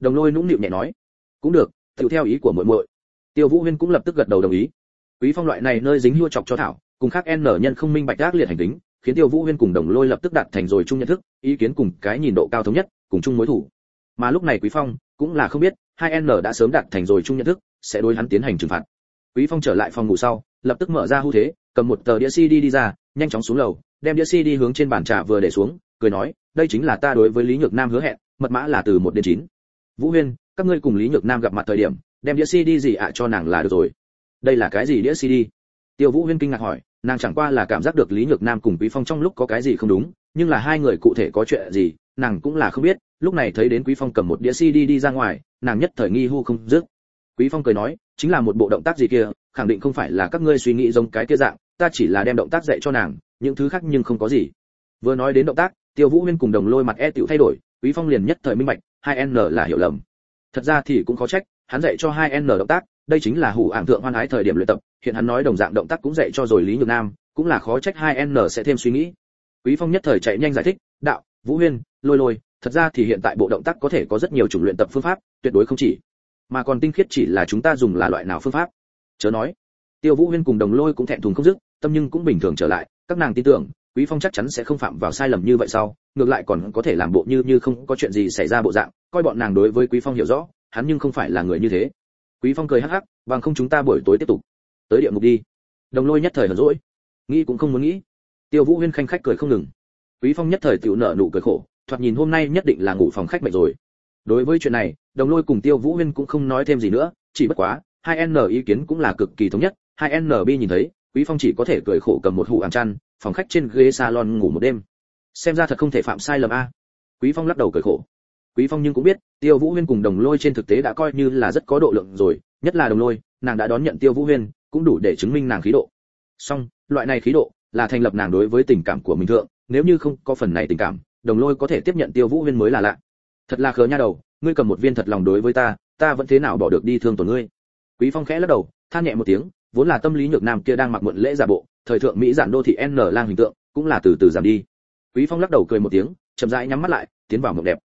Đồng lôi nũng nịu nhẹ nói, cũng được tự theo ý của muội muội. Tiêu vũ huyên cũng lập tức gật đầu đồng ý quý phong loại này nơi dính hua chọc cho thảo, cùng khác n nhân không minh bạch ác liệt hành tính, khiến tiêu vũ huyên cùng đồng lôi lập tức đạt thành rồi chung nhận thức, ý kiến cùng cái nhìn độ cao thống nhất, cùng chung mối thủ. Mà lúc này quý phong cũng là không biết, hai n đã sớm đạt thành rồi chung nhận thức, sẽ đối hắn tiến hành trừng phạt. Quý phong trở lại phòng ngủ sau, lập tức mở ra hưu thế, cầm một tờ đĩa cd đi ra, nhanh chóng xuống lầu, đem đĩa cd hướng trên bàn trà vừa để xuống, cười nói, đây chính là ta đối với lý nhược nam hứa hẹn, mật mã là từ một đến chín. Vũ huyên, các ngươi cùng lý nhược nam gặp mặt thời điểm, đem đĩa cd gì ạ cho nàng là được rồi đây là cái gì đĩa cd? Tiêu vũ huyên kinh ngạc hỏi, nàng chẳng qua là cảm giác được lý nhược nam cùng quý phong trong lúc có cái gì không đúng, nhưng là hai người cụ thể có chuyện gì, nàng cũng là không biết, lúc này thấy đến quý phong cầm một đĩa cd đi ra ngoài, nàng nhất thời nghi hu không dứt. Quý phong cười nói, chính là một bộ động tác gì kia, khẳng định không phải là các ngươi suy nghĩ giống cái kia dạng, ta chỉ là đem động tác dạy cho nàng, những thứ khác nhưng không có gì. Vừa nói đến động tác, tiêu vũ huyên cùng đồng lôi mặt e tiểu thay đổi, quý phong liền nhất thời minh bạch, hai n là hiểu lầm. Thật ra thì cũng khó trách, hắn dạy cho hai n động tác đây chính là hủ ảng thượng hoan ái thời điểm luyện tập, hiện hắn nói đồng dạng động tác cũng dạy cho rồi lý nhược nam, cũng là khó trách hai n sẽ thêm suy nghĩ. Quý phong nhất thời chạy nhanh giải thích, đạo, vũ huyên, lôi lôi, thật ra thì hiện tại bộ động tác có thể có rất nhiều chủng luyện tập phương pháp, tuyệt đối không chỉ. Mà còn tinh khiết chỉ là chúng ta dùng là loại nào phương pháp? Chớ nói, tiêu vũ huyên cùng đồng lôi cũng thẹn thùng không dứt, tâm nhưng cũng bình thường trở lại, các nàng tin tưởng, quý phong chắc chắn sẽ không phạm vào sai lầm như vậy sau, ngược lại còn có thể làm bộ như như không có chuyện gì xảy ra bộ dạng, coi bọn nàng đối với quý phong hiểu rõ, hắn nhưng không phải là người như thế quý phong cười hắc hắc, bằng không chúng ta buổi tối tiếp tục. Tới địa ngục đi. Đồng lôi nhất thời hờn rỗi nghĩ cũng không muốn nghĩ. Tiêu vũ huyên khanh khách cười không ngừng. Quý phong nhất thời tiểu nở nụ cười khổ, thoạt nhìn hôm nay nhất định là ngủ phòng khách mệt rồi. Đối với chuyện này, đồng lôi cùng tiêu vũ huyên cũng không nói thêm gì nữa, chỉ bất quá, hai n ý kiến cũng là cực kỳ thống nhất, hai nb nhìn thấy, quý phong chỉ có thể cười khổ cầm một hũ ăn chăn, phòng khách trên ghế salon ngủ một đêm. Xem ra thật không thể phạm sai lầm a. Quý phong lắc đầu cười khổ quý phong nhưng cũng biết, tiêu vũ huyên cùng đồng lôi trên thực tế đã coi như là rất có độ lượng rồi, nhất là đồng lôi, nàng đã đón nhận tiêu vũ huyên, cũng đủ để chứng minh nàng khí độ. Song, loại này khí độ là thành lập nàng đối với tình cảm của mình thượng, nếu như không có phần này tình cảm, đồng lôi có thể tiếp nhận tiêu vũ huyên mới là lạ. Thật là khờ nha đầu, ngươi cầm một viên thật lòng đối với ta ta vẫn thế nào bỏ được đi thương tổn ngươi? Quý phong khẽ lắc đầu, than nhẹ một tiếng, vốn là tâm lý nhược nam kia đang mặc muộn lễ giả bộ, thời thượng mỹ giản đô thị n lang hình tượng, cũng là từ từ giảm đi. Quý phong lắc đầu cười một tiếng, chậm rãi nhắm mắt lại, tiến vào mộng đẹp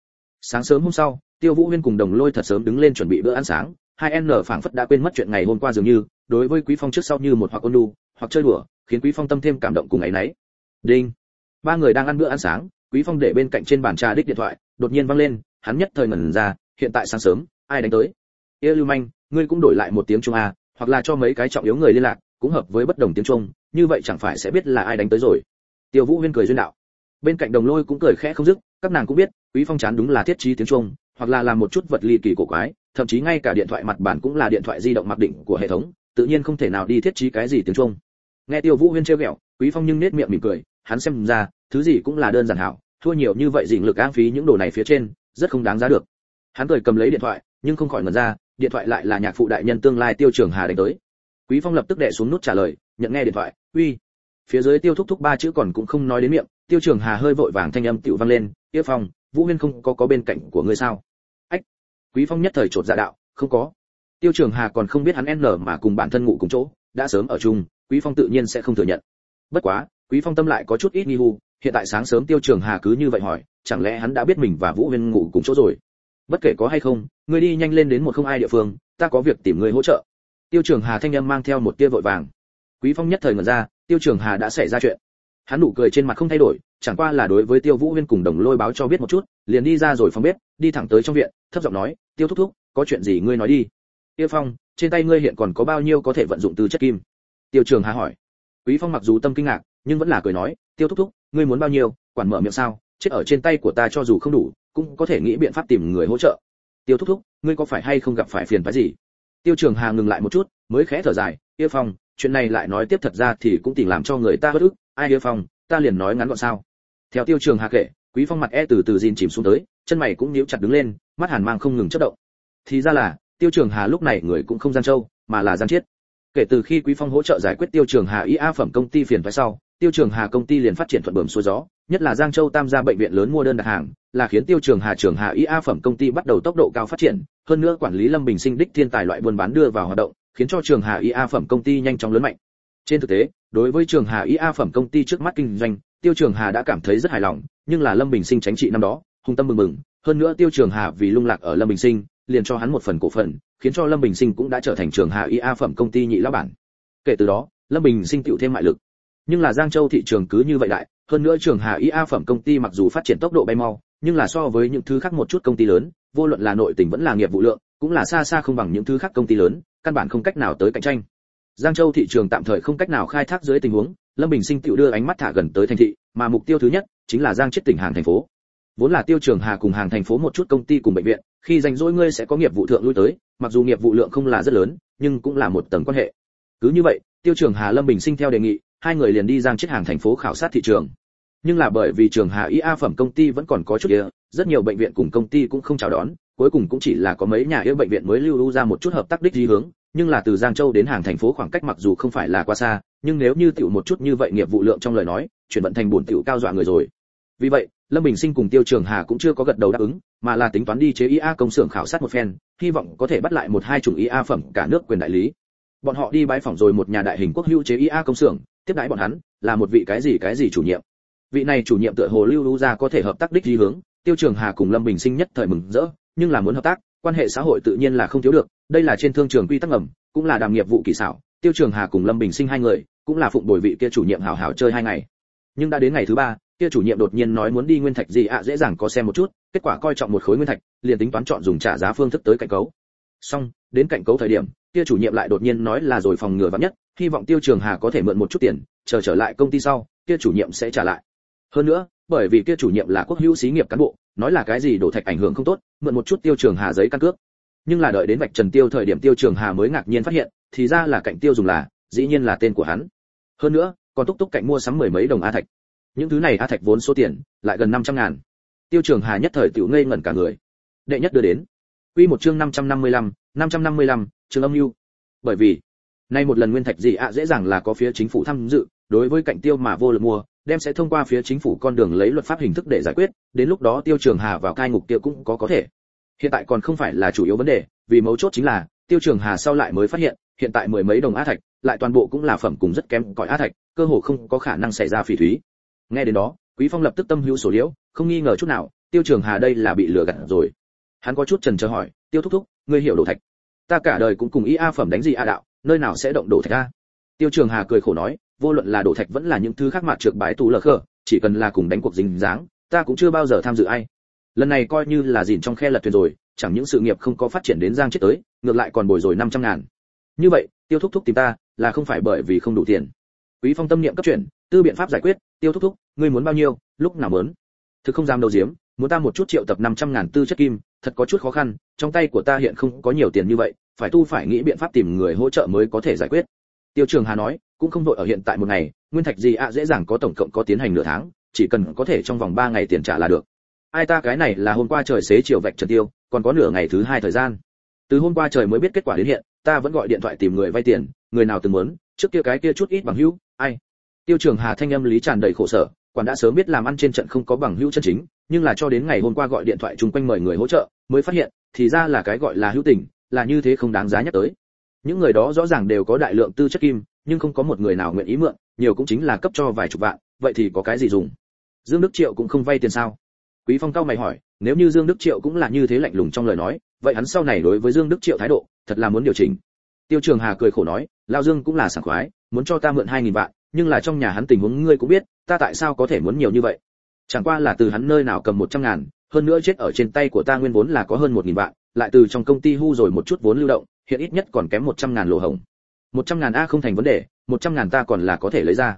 sáng sớm hôm sau, tiêu vũ huyên cùng đồng lôi thật sớm đứng lên chuẩn bị bữa ăn sáng. Hai n phảng phất đã quên mất chuyện ngày hôm qua dường như, đối với quý phong trước sau như một hoặc ôn đu hoặc chơi đùa, khiến quý phong tâm thêm cảm động cùng ấy nấy đinh. Ba người đang ăn bữa ăn sáng, quý phong để bên cạnh trên bàn trà đích điện thoại, đột nhiên vang lên, hắn nhất thời ngẩn ra, hiện tại sáng sớm, ai đánh tới? Yêu lưu manh, ngươi cũng đổi lại một tiếng trung a, hoặc là cho mấy cái trọng yếu người liên lạc, cũng hợp với bất đồng tiếng trung, như vậy chẳng phải sẽ biết là ai đánh tới rồi. Tiêu vũ huyên cười duyên đạo. Bên cạnh đồng lôi cũng cười khẽ không dứt, các nàng cũng biết quý phong chán đúng là thiết trí tiếng trung, hoặc là làm một chút vật ly kỳ cổ quái, thậm chí ngay cả điện thoại mặt bản cũng là điện thoại di động mặc định của hệ thống, tự nhiên không thể nào đi thiết trí cái gì tiếng trung. Nghe tiêu vũ huyên trêu ghẹo, quý phong nhưng nết miệng mỉm cười, hắn xem ra, thứ gì cũng là đơn giản hảo, thua nhiều như vậy dình lực áng phí những đồ này phía trên, rất không đáng giá được. Hắn cười cầm lấy điện thoại, nhưng không khỏi ngẩn ra, điện thoại lại là nhạc phụ đại nhân tương lai tiêu trường hà đánh tới. Quý phong lập tức đệ xuống nút trả lời, nhận nghe điện thoại, uy. Phía dưới tiêu thúc thúc ba chữ còn cũng không nói đến miệng, tiêu trường hà hơi vội vàng thanh âm tiểu vang lên, tiêu phong vũ huyên không có có bên cạnh của ngươi sao? Ách, quý phong nhất thời trột dạ đạo, không có. Tiêu trường hà còn không biết hắn n mà cùng bản thân ngủ cùng chỗ, đã sớm ở chung, quý phong tự nhiên sẽ không thừa nhận. Bất quá, quý phong tâm lại có chút ít nghi hu hiện tại sáng sớm tiêu trường hà cứ như vậy hỏi, chẳng lẽ hắn đã biết mình và vũ huyên ngủ cùng chỗ rồi? Bất kể có hay không, ngươi đi nhanh lên đến một không ai địa phương, ta có việc tìm người hỗ trợ. Tiêu trường hà thanh âm mang theo một tia vội vàng. Quý phong nhất thời ngẩn ra, tiêu trường hà đã xảy ra chuyện hắn nụ cười trên mặt không thay đổi, chẳng qua là đối với tiêu vũ huyên cùng đồng lôi báo cho biết một chút, liền đi ra rồi phòng bếp, đi thẳng tới trong viện, thấp giọng nói, tiêu thúc thúc, có chuyện gì ngươi nói đi. Tiêu phong, trên tay ngươi hiện còn có bao nhiêu có thể vận dụng từ chất kim? Tiêu trường hà hỏi. Quý phong mặc dù tâm kinh ngạc, nhưng vẫn là cười nói, tiêu thúc thúc, ngươi muốn bao nhiêu, quản mở miệng sao? Chết ở trên tay của ta cho dù không đủ, cũng có thể nghĩ biện pháp tìm người hỗ trợ. Tiêu thúc thúc, ngươi có phải hay không gặp phải phiền phức gì? Tiêu trường hà ngừng lại một chút, mới khẽ thở dài, tiêu phong chuyện này lại nói tiếp thật ra thì cũng tìm làm cho người ta bất ức, ai hiếu phong, ta liền nói ngắn gọn sao. Theo tiêu trường hà kể quý phong mặt e từ từ gìn chìm xuống tới, chân mày cũng nhíu chặt đứng lên, mắt hàn mang không ngừng chớp động. Thì ra là, tiêu trường hà lúc này người cũng không gian châu mà là gian chiết. Kể từ khi quý phong hỗ trợ giải quyết tiêu trường hà ia phẩm công ty phiền phải sau, tiêu trường hà công ty liền phát triển thuận bờm xuôi gió, nhất là giang châu tam gia bệnh viện lớn mua đơn đặt hàng, là khiến tiêu trường hà trường hà ia phẩm công ty bắt đầu tốc độ cao phát triển, hơn nữa quản lý lâm bình sinh đích thiên tài loại buôn bán đưa vào hoạt động khiến cho trường hà ia phẩm công ty nhanh chóng lớn mạnh. Trên thực tế, đối với trường hà ia phẩm công ty trước mắt kinh doanh, tiêu trường hà đã cảm thấy rất hài lòng, nhưng là lâm bình sinh tránh trị năm đó, hung tâm mừng mừng. Hơn nữa tiêu trường hà vì lung lạc ở lâm bình sinh, liền cho hắn một phần cổ phần, khiến cho lâm bình sinh cũng đã trở thành trường hà ia phẩm công ty nhị lão bản. Kể từ đó, lâm bình sinh tựu thêm mại lực. Nhưng là giang châu thị trường cứ như vậy đại, hơn nữa trường hà ia phẩm công ty mặc dù phát triển tốc độ bay mau, nhưng là so với những thứ khác một chút công ty lớn, vô luận là nội tỉnh vẫn là nghiệp vụ lượng, cũng là xa xa không bằng những thứ khác công ty lớn căn bản không cách nào tới cạnh tranh. Giang châu thị trường tạm thời không cách nào khai thác dưới tình huống, lâm bình sinh tự đưa ánh mắt thả gần tới thành thị, mà mục tiêu thứ nhất chính là giang chết tỉnh hàng thành phố. Vốn là tiêu trường hà cùng hàng thành phố một chút công ty cùng bệnh viện, khi rảnh rỗi ngươi sẽ có nghiệp vụ thượng lui tới, mặc dù nghiệp vụ lượng không là rất lớn, nhưng cũng là một tầng quan hệ. Cứ như vậy, tiêu trường hà, lâm bình sinh theo đề nghị, hai người liền đi giang chết hàng thành phố khảo sát thị trường. Nhưng là bởi vì trường hà y a phẩm công ty vẫn còn có chút địa rất nhiều bệnh viện cùng công ty cũng không chào đón cuối cùng cũng chỉ là có mấy nhà yêu bệnh viện mới lưu lưu ra một chút hợp tác đích đi hướng, nhưng là từ giang châu đến hàng thành phố khoảng cách mặc dù không phải là quá xa, nhưng nếu như tiểu một chút như vậy nghiệp vụ lượng trong lời nói, chuyển vận thành bổn tiểu cao dọa người rồi. Vì vậy, lâm bình sinh cùng tiêu trường hà cũng chưa có gật đầu đáp ứng, mà là tính toán đi chế ia công xưởng khảo sát một phen, hy vọng có thể bắt lại một hai chủng ia phẩm cả nước quyền đại lý. Bọn họ đi bãi phỏng rồi một nhà đại hình quốc hữu chế ia công xưởng, tiếp đãi bọn hắn, là một vị cái gì cái gì chủ nhiệm. Vị này chủ nhiệm tựa hồ lưu lưu ra có thể hợp tác đích đi hướng, tiêu trường hà cùng lâm bình sinh nhất thời mừng rỡ nhưng là muốn hợp tác, quan hệ xã hội tự nhiên là không thiếu được, đây là trên thương trường quy tắc ngầm, cũng là đàm nghiệp vụ kỳ xảo, tiêu trường hà cùng lâm bình sinh hai người, cũng là phụng bồi vị kia chủ nhiệm hào hào chơi hai ngày. Nhưng đã đến ngày thứ ba, kia chủ nhiệm đột nhiên nói muốn đi nguyên thạch gì ạ, dễ dàng có xem một chút, kết quả coi trọng một khối nguyên thạch, liền tính toán chọn dùng trả giá phương thức tới cạnh cấu. Xong, đến cạnh cấu thời điểm, kia chủ nhiệm lại đột nhiên nói là rồi phòng ngừa vắng nhất, hy vọng tiêu trường hà có thể mượn một chút tiền, chờ trở lại công ty sau, kia chủ nhiệm sẽ trả lại. Hơn nữa, bởi vì kia chủ nhiệm là quốc hữu xí nghiệp cán bộ nói là cái gì đổ thạch ảnh hưởng không tốt, mượn một chút tiêu trường hà giấy căn cước. Nhưng là đợi đến vạch trần tiêu thời điểm tiêu trường hà mới ngạc nhiên phát hiện, thì ra là cạnh tiêu dùng là, dĩ nhiên là tên của hắn. Hơn nữa, còn túc túc cạnh mua sắm mười mấy đồng a thạch. Những thứ này a thạch vốn số tiền, lại gần năm trăm ngàn. Tiêu trường hà nhất thời tiểu ngây ngẩn cả người. Đệ nhất đưa đến. Quy một chương năm trăm năm mươi lăm, năm trăm năm mươi lăm, chương âm lưu bởi vì, nay một lần nguyên thạch gì ạ dễ dàng là có phía chính phủ tham dự, đối với cạnh tiêu mà vô lực mua đem sẽ thông qua phía chính phủ con đường lấy luật pháp hình thức để giải quyết, đến lúc đó tiêu trường hà vào cai ngục kia cũng có có thể. Hiện tại còn không phải là chủ yếu vấn đề, vì mấu chốt chính là, tiêu trường hà sau lại mới phát hiện hiện tại mười mấy đồng á thạch, lại toàn bộ cũng là phẩm cùng rất kém cỏi á thạch, cơ hồ không có khả năng xảy ra phỉ thúy. Nghe đến đó, quý phong lập tức tâm hữu sổ liễu, không nghi ngờ chút nào, tiêu trường hà đây là bị lừa gạt rồi. Hắn có chút chần chờ hỏi, tiêu thúc thúc, ngươi hiểu đồ thạch? Ta cả đời cũng cùng ý a phẩm đánh gì a đạo, nơi nào sẽ động đồ thạch a? Tiêu trường hà cười khổ nói vô luận là đổ thạch vẫn là những thứ khác mặt trượt bãi tù lờ khờ, chỉ cần là cùng đánh cuộc dính dáng, ta cũng chưa bao giờ tham dự ai. Lần này coi như là dìn trong khe lật thuyền rồi, chẳng những sự nghiệp không có phát triển đến giang chết tới, ngược lại còn bồi rồi 500 ngàn. Như vậy, tiêu thúc thúc tìm ta, là không phải bởi vì không đủ tiền. Quý phong tâm niệm cấp chuyển, tư biện pháp giải quyết, tiêu thúc thúc, ngươi muốn bao nhiêu, lúc nào muốn? Thực không dám đầu diếm muốn ta một chút triệu tập 500 ngàn tư chất kim, thật có chút khó khăn, trong tay của ta hiện không có nhiều tiền như vậy, phải tu phải nghĩ biện pháp tìm người hỗ trợ mới có thể giải quyết. Tiêu trường hà nói cũng không vội ở hiện tại một ngày, nguyên thạch gì ạ, dễ dàng có tổng cộng có tiến hành nửa tháng, chỉ cần có thể trong vòng 3 ngày tiền trả là được. Ai ta, cái này là hôm qua trời xế chiều vạch trần tiêu, còn có nửa ngày thứ hai thời gian. Từ hôm qua trời mới biết kết quả đến hiện, ta vẫn gọi điện thoại tìm người vay tiền, người nào từng muốn, trước kia cái kia chút ít bằng hữu, ai? Tiêu trường hà thanh âm lý tràn đầy khổ sở, quản đã sớm biết làm ăn trên trận không có bằng hữu chân chính, nhưng là cho đến ngày hôm qua gọi điện thoại chung quanh mời người hỗ trợ, mới phát hiện, thì ra là cái gọi là hữu tình, là như thế không đáng giá nhắc tới. Những người đó rõ ràng đều có đại lượng tư chất kim nhưng không có một người nào nguyện ý mượn, nhiều cũng chính là cấp cho vài chục vạn, vậy thì có cái gì dùng? Dương đức triệu cũng không vay tiền sao? Quý phong cao mày hỏi, nếu như dương đức triệu cũng là như thế lạnh lùng trong lời nói, vậy hắn sau này đối với dương đức triệu thái độ, thật là muốn điều chỉnh. Tiêu trường hà cười khổ nói, lao dương cũng là sảng khoái, muốn cho ta mượn hai nghìn vạn, nhưng là trong nhà hắn tình huống ngươi cũng biết, ta tại sao có thể muốn nhiều như vậy? Chẳng qua là từ hắn nơi nào cầm một trăm ngàn, hơn nữa chết ở trên tay của ta nguyên vốn là có hơn một nghìn vạn, lại từ trong công ty hu rồi một chút vốn lưu động, hiện ít nhất còn kém một trăm ngàn lỗ hổng một trăm ngàn a không thành vấn đề, một trăm ngàn ta còn là có thể lấy ra.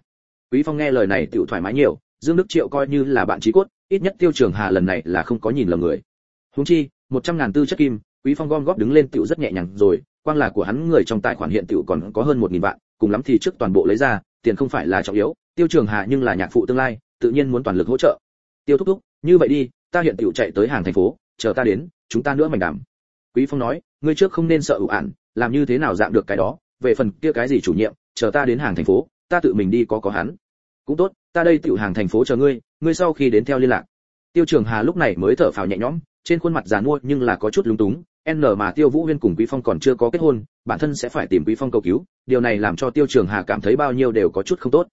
Quý phong nghe lời này tựu thoải mái nhiều, dương đức triệu coi như là bạn trí cốt, ít nhất tiêu trường hà lần này là không có nhìn lầm người. Huống chi, một trăm ngàn tư chất kim, quý phong gom góp đứng lên tựu rất nhẹ nhàng rồi, quang là của hắn người trong tài khoản hiện tựu còn có hơn một nghìn vạn, cùng lắm thì trước toàn bộ lấy ra, tiền không phải là trọng yếu, tiêu trường hà nhưng là nhạc phụ tương lai, tự nhiên muốn toàn lực hỗ trợ. Tiêu thúc thúc, như vậy đi, ta hiện tựu chạy tới hàng thành phố, chờ ta đến, chúng ta nữa mảnh đảm quý phong nói, ngươi trước không nên sợ ủ ản làm như thế nào dạng được cái đó về phần kia cái gì chủ nhiệm, chờ ta đến hàng thành phố, ta tự mình đi có có hắn. Cũng tốt, ta đây tiểu hàng thành phố chờ ngươi ngươi sau khi đến theo liên lạc. Tiêu trường hà lúc này mới thở phào nhẹ nhõm, trên khuôn mặt già nua nhưng là có chút lúng túng, n mà tiêu vũ huyên cùng quý phong còn chưa có kết hôn, bản thân sẽ phải tìm quý phong cầu cứu, điều này làm cho tiêu trường hà cảm thấy bao nhiêu đều có chút không tốt.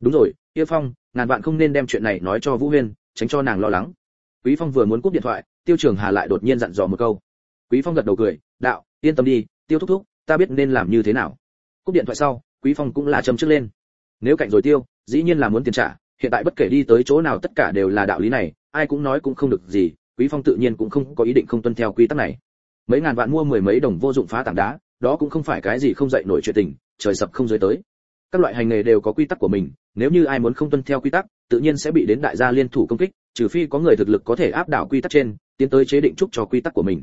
Đúng rồi, tiêu phong, ngàn vạn không nên đem chuyện này nói cho vũ huyên, tránh cho nàng lo lắng. Quý phong vừa muốn cúp điện thoại, tiêu trường hà lại đột nhiên dặn dò một câu. Quý phong gật đầu cười, đạo, yên tâm đi, tiêu thúc thúc ta biết nên làm như thế nào. Cúp điện thoại sau, quý phong cũng là châm trước lên. Nếu cạnh rồi tiêu, dĩ nhiên là muốn tiền trả, hiện tại bất kể đi tới chỗ nào tất cả đều là đạo lý này, ai cũng nói cũng không được gì, quý phong tự nhiên cũng không có ý định không tuân theo quy tắc này. Mấy ngàn vạn mua mười mấy đồng vô dụng phá tảng đá, đó cũng không phải cái gì không dậy nổi chuyện tình, trời sập không dưới tới. Các loại hành nghề đều có quy tắc của mình, nếu như ai muốn không tuân theo quy tắc, tự nhiên sẽ bị đến đại gia liên thủ công kích, trừ phi có người thực lực có thể áp đảo quy tắc trên, tiến tới chế định chúc cho quy tắc của mình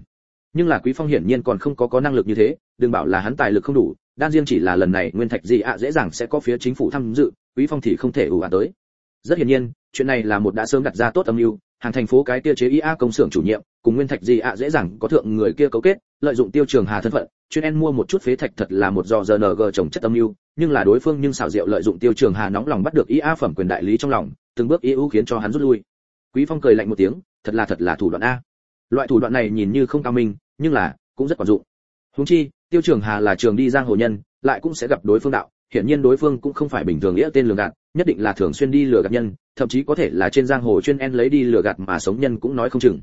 nhưng là quý phong hiển nhiên còn không có có năng lực như thế, đừng bảo là hắn tài lực không đủ, đan riêng chỉ là lần này nguyên thạch gì ạ, dễ dàng sẽ có phía chính phủ tham dự, quý phong thì không thể ủ ả tới. Rất hiển nhiên, chuyện này là một đã sớm đặt ra tốt âm mưu, hàng thành phố cái kia chế ia công xưởng chủ nhiệm, cùng nguyên thạch gì ạ, dễ dàng có thượng người kia cấu kết, lợi dụng tiêu trường hà thân phận, chuyên en mua một chút phế thạch thật là một do rng trồng chất âm mưu, nhưng là đối phương nhưng xảo diệu lợi dụng tiêu trường hà nóng lòng bắt được ia phẩm quyền đại lý trong lòng, từng bước eu khiến cho hắn rút lui. Quý phong cười lạnh một tiếng, thật là thật là thủ đoạn a loại thủ đoạn này nhìn như không cao minh, nhưng là, cũng rất quản dụng. Huống chi, tiêu trường hà là trường đi giang hồ nhân, lại cũng sẽ gặp đối phương đạo, hiển nhiên đối phương cũng không phải bình thường nghĩa tên lừa gạt, nhất định là thường xuyên đi lừa gạt nhân, thậm chí có thể là trên giang hồ chuyên en lấy đi lừa gạt mà sống nhân cũng nói không chừng.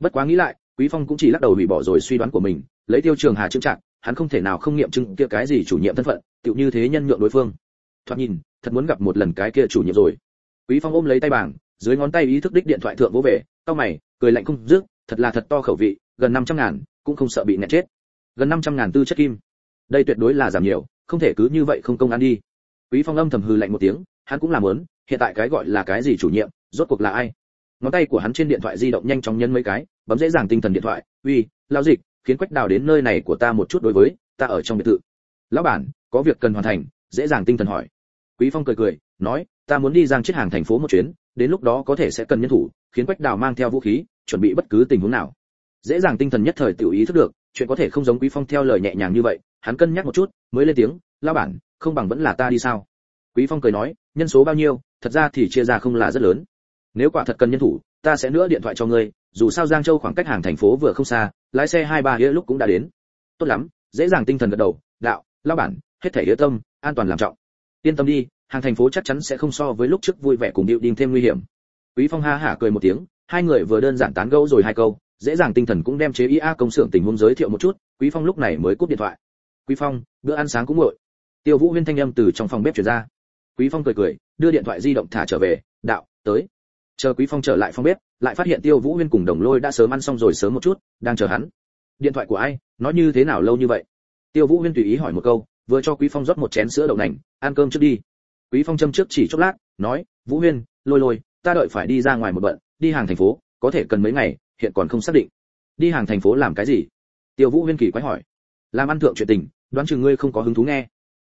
Bất quá nghĩ lại, quý phong cũng chỉ lắc đầu hủy bỏ rồi suy đoán của mình, lấy tiêu trường hà chứng trạng hắn không thể nào không nghiệm chứng kia cái gì chủ nhiệm thân phận, tựu như thế nhân nhượng đối phương. Thoạt nhìn, thật muốn gặp một lần cái kia chủ nhiệm rồi. Quý phong ôm lấy tay bảng, dưới ngón tay ý thức đích điện thoại thượng vô về cao mày, cười lạnh không dứt thật là thật to khẩu vị, gần 500 ngàn, cũng không sợ bị nẹt chết. Gần 500 ngàn tư chất kim. Đây tuyệt đối là giảm nhiều, không thể cứ như vậy không công ăn đi. Quý phong âm thầm hừ lạnh một tiếng, hắn cũng làm muốn hiện tại cái gọi là cái gì chủ nhiệm, rốt cuộc là ai? Ngón tay của hắn trên điện thoại di động nhanh chóng nhấn mấy cái, bấm dễ dàng tinh thần điện thoại, uy lao dịch, khiến quách đào đến nơi này của ta một chút đối với, ta ở trong biệt thự. Lão bản, có việc cần hoàn thành, dễ dàng tinh thần hỏi. Quý phong cười cười, nói, ta muốn đi giang chiết hàng thành phố một chuyến, đến lúc đó có thể sẽ cần nhân thủ, khiến quách đào mang theo vũ khí chuẩn bị bất cứ tình huống nào. Dễ dàng tinh thần nhất thời tiểu ý thức được, chuyện có thể không giống quý phong theo lời nhẹ nhàng như vậy, hắn cân nhắc một chút, mới lên tiếng lao bản, không bằng vẫn là ta đi sao? Quý phong cười nói, nhân số bao nhiêu, thật ra thì chia ra không là rất lớn. Nếu quả thật cần nhân thủ, ta sẽ nữa điện thoại cho ngươi, dù sao giang châu khoảng cách hàng thành phố vừa không xa, lái xe hai ba lúc cũng đã đến. Tốt lắm. Dễ dàng tinh thần gật đầu, đạo lao bản, hết thể yên tâm, an toàn làm trọng. Yên tâm đi, hàng thành phố chắc chắn sẽ không so với lúc trước vui vẻ cùng điệu đình thêm nguy hiểm. Quý phong ha hả cười một tiếng hai người vừa đơn giản tán gẫu rồi hai câu, dễ dàng tinh thần cũng đem chế ia công xưởng tình huống giới thiệu một chút, quý phong lúc này mới cúp điện thoại. Quý phong, bữa ăn sáng cũng nguội tiêu vũ huyên thanh âm từ trong phòng bếp truyền ra. Quý phong cười cười, đưa điện thoại di động thả trở về, đạo, tới. Chờ quý phong trở lại phòng bếp, lại phát hiện tiêu vũ huyên cùng đồng lôi đã sớm ăn xong rồi sớm một chút, đang chờ hắn. Điện thoại của ai? Nói như thế nào lâu như vậy? Tiêu vũ huyên tùy ý hỏi một câu, vừa cho quý phong rót một chén sữa đậu nành, ăn cơm trước đi. Quý phong châm trước chỉ chốc lát, nói, vũ huyên, lôi lôi, ta đợi phải đi ra ngoài một bận đi hàng thành phố, có thể cần mấy ngày, hiện còn không xác định. Đi hàng thành phố làm cái gì? Tiêu vũ huyên kỳ quái hỏi. Làm ăn thượng chuyện tình, đoán chừng ngươi không có hứng thú nghe.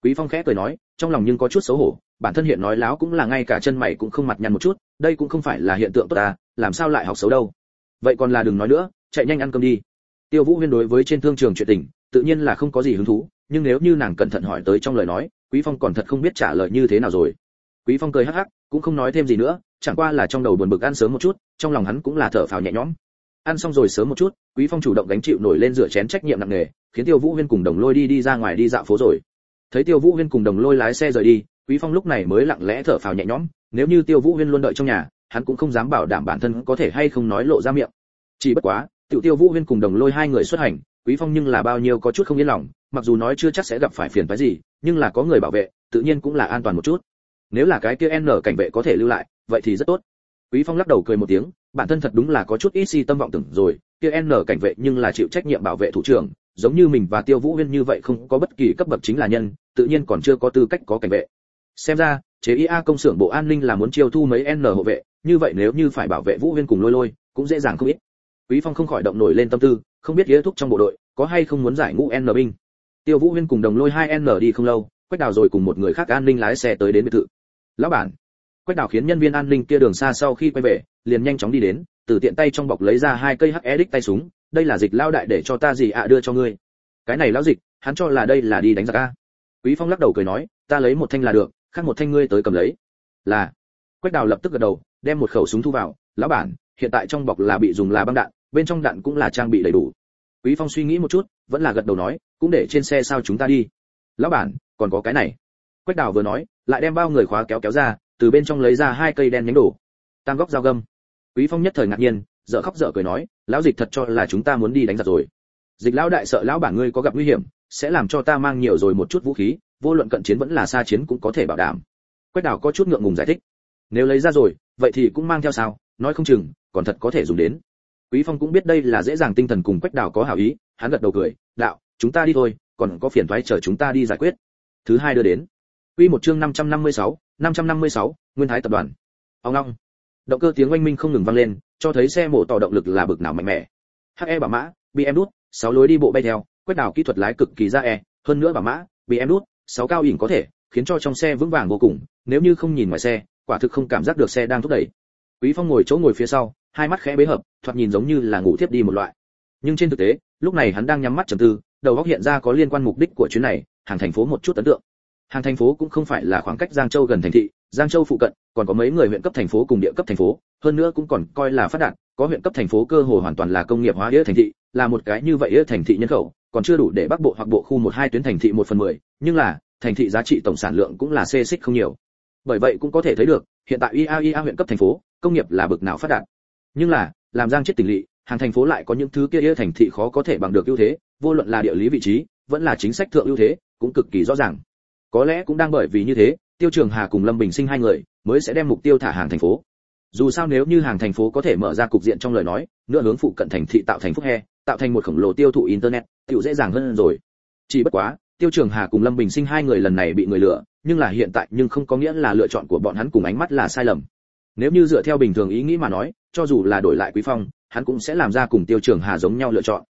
Quý phong khẽ cười nói, trong lòng nhưng có chút xấu hổ, bản thân hiện nói láo cũng là ngay cả chân mày cũng không mặt nhăn một chút, đây cũng không phải là hiện tượng tốt ta làm sao lại học xấu đâu. Vậy còn là đừng nói nữa, chạy nhanh ăn cơm đi. Tiêu vũ huyên đối với trên thương trường chuyện tình, tự nhiên là không có gì hứng thú, nhưng nếu như nàng cẩn thận hỏi tới trong lời nói, quý phong còn thật không biết trả lời như thế nào rồi. Quý phong cười hắc hắc, cũng không nói thêm gì nữa chẳng qua là trong đầu buồn bực ăn sớm một chút, trong lòng hắn cũng là thở phào nhẹ nhõm. Ăn xong rồi sớm một chút, quý phong chủ động gánh chịu nổi lên rửa chén trách nhiệm nặng nề, khiến tiêu vũ huyên cùng đồng lôi đi đi ra ngoài đi dạo phố rồi. Thấy tiêu vũ huyên cùng đồng lôi lái xe rời đi, quý phong lúc này mới lặng lẽ thở phào nhẹ nhõm, nếu như tiêu vũ huyên luôn đợi trong nhà, hắn cũng không dám bảo đảm bản thân có thể hay không nói lộ ra miệng. Chỉ bất quá, tiểu tiêu vũ huyên cùng đồng lôi hai người xuất hành, quý phong nhưng là bao nhiêu có chút không yên lòng, mặc dù nói chưa chắc sẽ gặp phải phiền phức gì, nhưng là có người bảo vệ, tự nhiên cũng là an toàn một chút. Nếu là cái kia n cảnh vệ có thể lưu lại vậy thì rất tốt. Quý phong lắc đầu cười một tiếng, bản thân thật đúng là có chút ít si tâm vọng tưởng rồi, kia n cảnh vệ nhưng là chịu trách nhiệm bảo vệ thủ trưởng, giống như mình và tiêu vũ huyên như vậy không có bất kỳ cấp bậc chính là nhân, tự nhiên còn chưa có tư cách có cảnh vệ. Xem ra, chế ia công xưởng bộ an ninh là muốn chiêu thu mấy n hộ vệ, như vậy nếu như phải bảo vệ vũ huyên cùng lôi lôi, cũng dễ dàng không ít. Quý phong không khỏi động nổi lên tâm tư, không biết ghế thúc trong bộ đội có hay không muốn giải ngũ n binh. Tiêu vũ huyên cùng đồng lôi hai n đi không lâu, quách đào rồi cùng một người khác an ninh lái xe tới đến biệt thự. Lão bản quách đào khiến nhân viên an ninh kia đường xa sau khi quay về, liền nhanh chóng đi đến, từ tiện tay trong bọc lấy ra hai cây hắc edit tay súng, đây là dịch lao đại để cho ta gì ạ, đưa cho ngươi. Cái này lão dịch, hắn cho là đây là đi đánh giặc a. Quý phong lắc đầu cười nói, ta lấy một thanh là được, khác một thanh ngươi tới cầm lấy. Là. Quách đào lập tức gật đầu, đem một khẩu súng thu vào, lão bản, hiện tại trong bọc là bị dùng là băng đạn, bên trong đạn cũng là trang bị đầy đủ. Quý phong suy nghĩ một chút, vẫn là gật đầu nói, cũng để trên xe sao chúng ta đi. Lão bản, còn có cái này. Quách đào vừa nói, lại đem bao người khóa kéo kéo ra từ bên trong lấy ra hai cây đen nhánh đổ tam góc dao găm. Quý phong nhất thời ngạc nhiên dở khóc dở cười nói lão dịch thật cho là chúng ta muốn đi đánh giặc rồi. Dịch lão đại sợ lão bản ngươi có gặp nguy hiểm sẽ làm cho ta mang nhiều rồi một chút vũ khí vô luận cận chiến vẫn là xa chiến cũng có thể bảo đảm. Quách đào có chút ngượng ngùng giải thích. Nếu lấy ra rồi vậy thì cũng mang theo sao nói không chừng còn thật có thể dùng đến. Quý phong cũng biết đây là dễ dàng tinh thần cùng quách đào có hảo ý hắn gật đầu cười đạo chúng ta đi thôi còn có phiền toái chờ chúng ta đi giải quyết. Thứ hai đưa đến. Quy một chương 556, 556, nguyên thái tập đoàn. Ông long. Động cơ tiếng oanh minh không ngừng vang lên cho thấy xe mổ tỏ động lực là bực nào mạnh mẽ. He bảo mã bm đút sáu lối đi bộ bay theo quét đảo kỹ thuật lái cực kỳ ra e. Hơn nữa bảo mã bm đút sáu cao ỉn có thể khiến cho trong xe vững vàng vô cùng. Nếu như không nhìn ngoài xe quả thực không cảm giác được xe đang thúc đẩy. Quý phong ngồi chỗ ngồi phía sau hai mắt khẽ bế hợp thoạt nhìn giống như là ngủ thiếp đi một loại. Nhưng trên thực tế lúc này hắn đang nhắm mắt trầm tư đầu óc hiện ra có liên quan mục đích của chuyến này hàng thành phố một chút ấn tượng hàng thành phố cũng không phải là khoảng cách giang châu gần thành thị, giang châu phụ cận, còn có mấy người huyện cấp thành phố cùng địa cấp thành phố, hơn nữa cũng còn coi là phát đạt, có huyện cấp thành phố cơ hồ hoàn toàn là công nghiệp hóa địa thành thị, là một cái như vậy địa thành thị nhân khẩu, còn chưa đủ để bắc bộ hoặc bộ khu một hai tuyến thành thị một phần mười, nhưng là, thành thị giá trị tổng sản lượng cũng là xê xích không nhiều. Bởi vậy cũng có thể thấy được, hiện tại IAIA huyện cấp thành phố, công nghiệp là bực nào phát đạt. Nhưng là, làm giang chết tỉnh lỵ, hàng thành phố lại có những thứ kia địa thành thị khó có thể bằng được ưu thế, vô luận là địa lý vị trí, vẫn là chính sách thượng ưu thế, cũng cực kỳ rõ ràng có lẽ cũng đang bởi vì như thế, tiêu trường hà cùng lâm bình sinh hai người mới sẽ đem mục tiêu thả hàng thành phố. Dù sao nếu như hàng thành phố có thể mở ra cục diện trong lời nói nữa hướng phụ cận thành thị tạo thành phúc he, tạo thành một khổng lồ tiêu thụ internet, tiểu dễ dàng hơn rồi. Chỉ bất quá, tiêu trường hà cùng lâm bình sinh hai người lần này bị người lừa, nhưng là hiện tại nhưng không có nghĩa là lựa chọn của bọn hắn cùng ánh mắt là sai lầm. Nếu như dựa theo bình thường ý nghĩ mà nói, cho dù là đổi lại quý phong, hắn cũng sẽ làm ra cùng tiêu trường hà giống nhau lựa chọn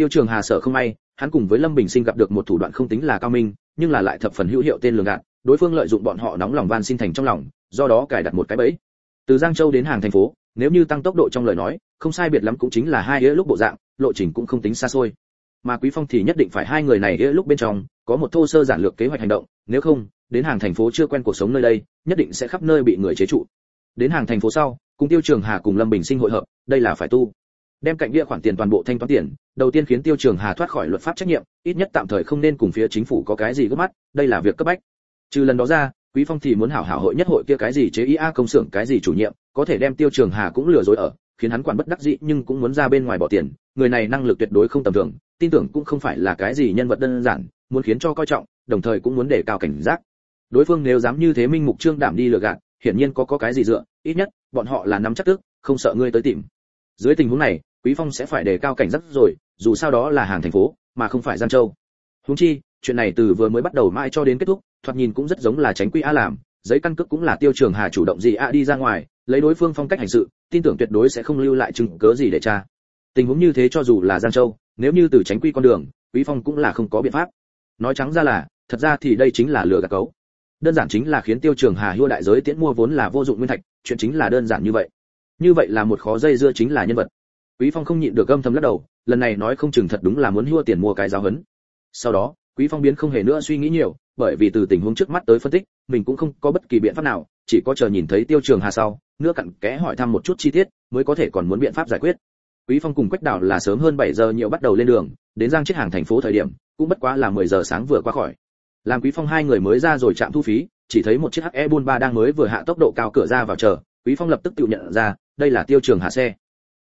tiêu trường hà sợ không may, hắn cùng với lâm bình sinh gặp được một thủ đoạn không tính là cao minh, nhưng là lại thập phần hữu hiệu tên lường gạt, đối phương lợi dụng bọn họ nóng lòng van xin thành trong lòng, do đó cài đặt một cái bẫy. Từ giang châu đến hàng thành phố, nếu như tăng tốc độ trong lời nói, không sai biệt lắm cũng chính là hai ĩa lúc bộ dạng, lộ trình cũng không tính xa xôi. Mà quý phong thì nhất định phải hai người này ghé lúc bên trong, có một thô sơ giản lược kế hoạch hành động, nếu không, đến hàng thành phố chưa quen cuộc sống nơi đây, nhất định sẽ khắp nơi bị người chế trụ. Đến hàng thành phố sau, cùng tiêu trường hà cùng lâm bình sinh hội hợp, đây là phải tu đem cạnh địa khoản tiền toàn bộ thanh toán tiền, đầu tiên khiến tiêu trường hà thoát khỏi luật pháp trách nhiệm, ít nhất tạm thời không nên cùng phía chính phủ có cái gì gấp mắt, đây là việc cấp bách. Trừ lần đó ra, quý phong thì muốn hảo hảo hội nhất hội kia cái gì chế ý a công xưởng cái gì chủ nhiệm, có thể đem tiêu trường hà cũng lừa dối ở, khiến hắn quản bất đắc dĩ nhưng cũng muốn ra bên ngoài bỏ tiền, người này năng lực tuyệt đối không tầm thường, tin tưởng cũng không phải là cái gì nhân vật đơn giản, muốn khiến cho coi trọng, đồng thời cũng muốn để cao cảnh giác. Đối phương nếu dám như thế minh mục trương đảm đi lừa gạt, hiển nhiên có có cái gì dựa, ít nhất, bọn họ là nắm chắc tức, không sợ ngươi tới tìm. Dưới tình huống này quý phong sẽ phải đề cao cảnh giác rồi, dù sao đó là hàng thành phố, mà không phải giang châu. Huống chi, chuyện này từ vừa mới bắt đầu mãi cho đến kết thúc, thoạt nhìn cũng rất giống là tránh quy a làm, giấy căn cước cũng là tiêu trường hà chủ động gì a đi ra ngoài, lấy đối phương phong cách hành sự, tin tưởng tuyệt đối sẽ không lưu lại chứng cớ gì để tra. Tình huống như thế cho dù là giang châu, nếu như từ tránh quy con đường, quý phong cũng là không có biện pháp. Nói trắng ra là, thật ra thì đây chính là lừa gạt cấu. Đơn giản chính là khiến tiêu trường hà hua đại giới tiễn mua vốn là vô dụng nguyên thạch, chuyện chính là đơn giản như vậy. Như vậy là một khó dây dưa chính là nhân vật quý phong không nhịn được âm thầm lắc đầu, lần này nói không chừng thật đúng là muốn hua tiền mua cái giáo hấn sau đó, quý phong biến không hề nữa suy nghĩ nhiều, bởi vì từ tình huống trước mắt tới phân tích, mình cũng không có bất kỳ biện pháp nào, chỉ có chờ nhìn thấy tiêu trường hà sau nữa cặn kẽ hỏi thăm một chút chi tiết, mới có thể còn muốn biện pháp giải quyết. Quý phong cùng quách đảo là sớm hơn 7 giờ nhiều bắt đầu lên đường, đến giang chết hàng thành phố thời điểm, cũng bất quá là 10 giờ sáng vừa qua khỏi. Làm quý phong hai người mới ra rồi chạm thu phí, chỉ thấy một chiếc HE Bull 3 đang mới vừa hạ tốc độ cao cửa ra vào chờ, quý phong lập tức tự nhận ra, đây là tiêu trường hà xe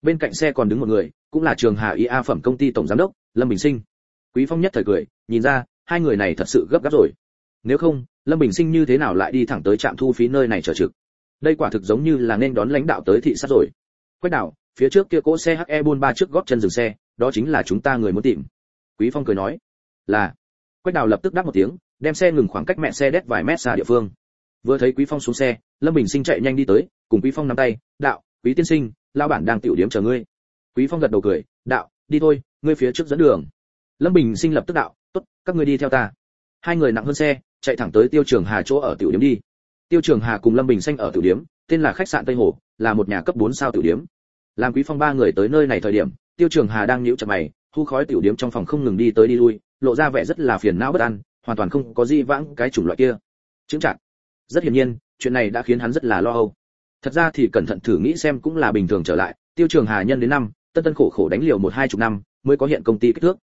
bên cạnh xe còn đứng một người, cũng là trường hà ia phẩm công ty tổng giám đốc, lâm bình sinh. Quý phong nhất thời cười, nhìn ra, hai người này thật sự gấp gáp rồi. Nếu không, lâm bình sinh như thế nào lại đi thẳng tới trạm thu phí nơi này chờ trực? Đây quả thực giống như là nên đón lãnh đạo tới thị sát rồi. Quách đảo, phía trước kia cỗ xe he buôn ba trước góp chân dừng xe, đó chính là chúng ta người muốn tìm. Quý phong cười nói, là. Quách đào lập tức đáp một tiếng, đem xe ngừng khoảng cách mẹ xe đét vài mét xa địa phương. Vừa thấy quý phong xuống xe, lâm bình sinh chạy nhanh đi tới, cùng quý phong nắm tay, đạo, quý tiên sinh lao bản đang tiểu điểm chờ ngươi. Quý phong gật đầu cười, đạo, đi thôi, ngươi phía trước dẫn đường. Lâm bình sinh lập tức đạo, tốt, các ngươi đi theo ta. Hai người nặng hơn xe, chạy thẳng tới tiêu trường hà chỗ ở tiểu điểm đi. Tiêu trường hà cùng lâm bình xanh ở tiểu điểm, tên là khách sạn tây hồ, là một nhà cấp 4 sao tiểu điểm. Làm quý phong ba người tới nơi này thời điểm, tiêu trường hà đang nhíu chặt mày thu khói tiểu điểm trong phòng không ngừng đi tới đi lui, lộ ra vẻ rất là phiền não bất an, hoàn toàn không có gì vãng cái chủng loại kia. Chứng chặt rất hiển nhiên, chuyện này đã khiến hắn rất là lo âu thật ra thì cẩn thận thử nghĩ xem cũng là bình thường trở lại, tiêu trường hà nhân đến năm, tân tân khổ khổ đánh liều một hai chục năm, mới có hiện công ty kích thước.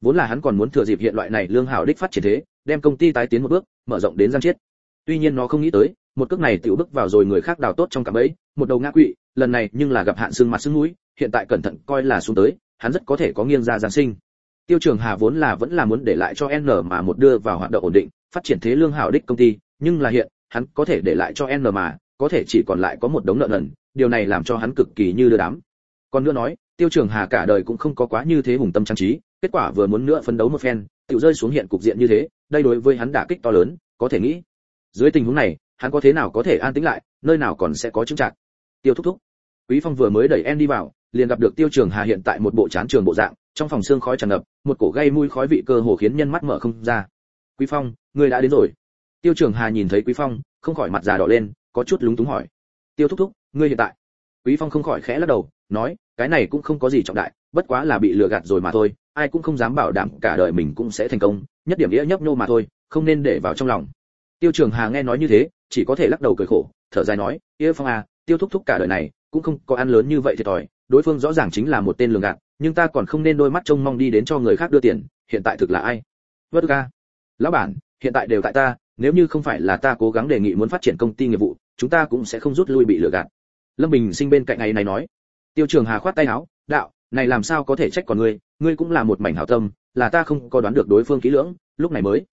Vốn là hắn còn muốn thừa dịp hiện loại này lương hảo đích phát triển thế, đem công ty tái tiến một bước, mở rộng đến giang chiết. Tuy nhiên nó không nghĩ tới, một cước này tiểu bước vào rồi người khác đào tốt trong cả ấy một đầu ngã quỵ, lần này nhưng là gặp hạn xương mặt xương mũi, hiện tại cẩn thận coi là xuống tới, hắn rất có thể có nghiêng ra giáng sinh. Tiêu trường hà vốn là vẫn là muốn để lại cho n mà một đưa vào hoạt động ổn định, phát triển thế lương hảo đích công ty, nhưng là hiện, hắn có thể để lại cho n mà có thể chỉ còn lại có một đống nợ nần, điều này làm cho hắn cực kỳ như đưa đám. Còn nữa nói, tiêu trường hà cả đời cũng không có quá như thế hùng tâm trang trí, kết quả vừa muốn nữa phấn đấu một phen tự rơi xuống hiện cục diện như thế, đây đối với hắn đả kích to lớn, có thể nghĩ. Dưới tình huống này, hắn có thế nào có thể an tĩnh lại, nơi nào còn sẽ có chứng trạng. Tiêu thúc thúc. Quý phong vừa mới đẩy em đi vào, liền gặp được tiêu trường hà hiện tại một bộ chán trường bộ dạng, trong phòng xương khói tràn ngập, một cổ gây mùi khói vị cơ hồ khiến nhân mắt mở không ra. Quý phong, người đã đến rồi. Tiêu trường hà nhìn thấy quý phong, không khỏi mặt già đỏ lên có chút lúng túng hỏi. Tiêu thúc thúc, ngươi hiện tại. Quý phong không khỏi khẽ lắc đầu, nói, cái này cũng không có gì trọng đại, bất quá là bị lừa gạt rồi mà thôi, ai cũng không dám bảo đảm cả đời mình cũng sẽ thành công, nhất điểm nghĩa nhấp nhô mà thôi, không nên để vào trong lòng. Tiêu trường hà nghe nói như thế, chỉ có thể lắc đầu cười khổ, thở dài nói yêu phong à tiêu thúc thúc cả đời này, cũng không có ăn lớn như vậy thiệt thòi, đối phương rõ ràng chính là một tên lường gạt, nhưng ta còn không nên đôi mắt trông mong đi đến cho người khác đưa tiền, hiện tại thực là ai? Vất ca lão bản, hiện tại đều tại ta nếu như không phải là ta cố gắng đề nghị muốn phát triển công ty nghiệp vụ, chúng ta cũng sẽ không rút lui bị lừa gạt. Lâm bình sinh bên cạnh ngày này nói, tiêu trường hà khoát tay áo, đạo, này làm sao có thể trách còn ngươi ngươi cũng là một mảnh hảo tâm, là ta không có đoán được đối phương kỹ lưỡng, lúc này mới.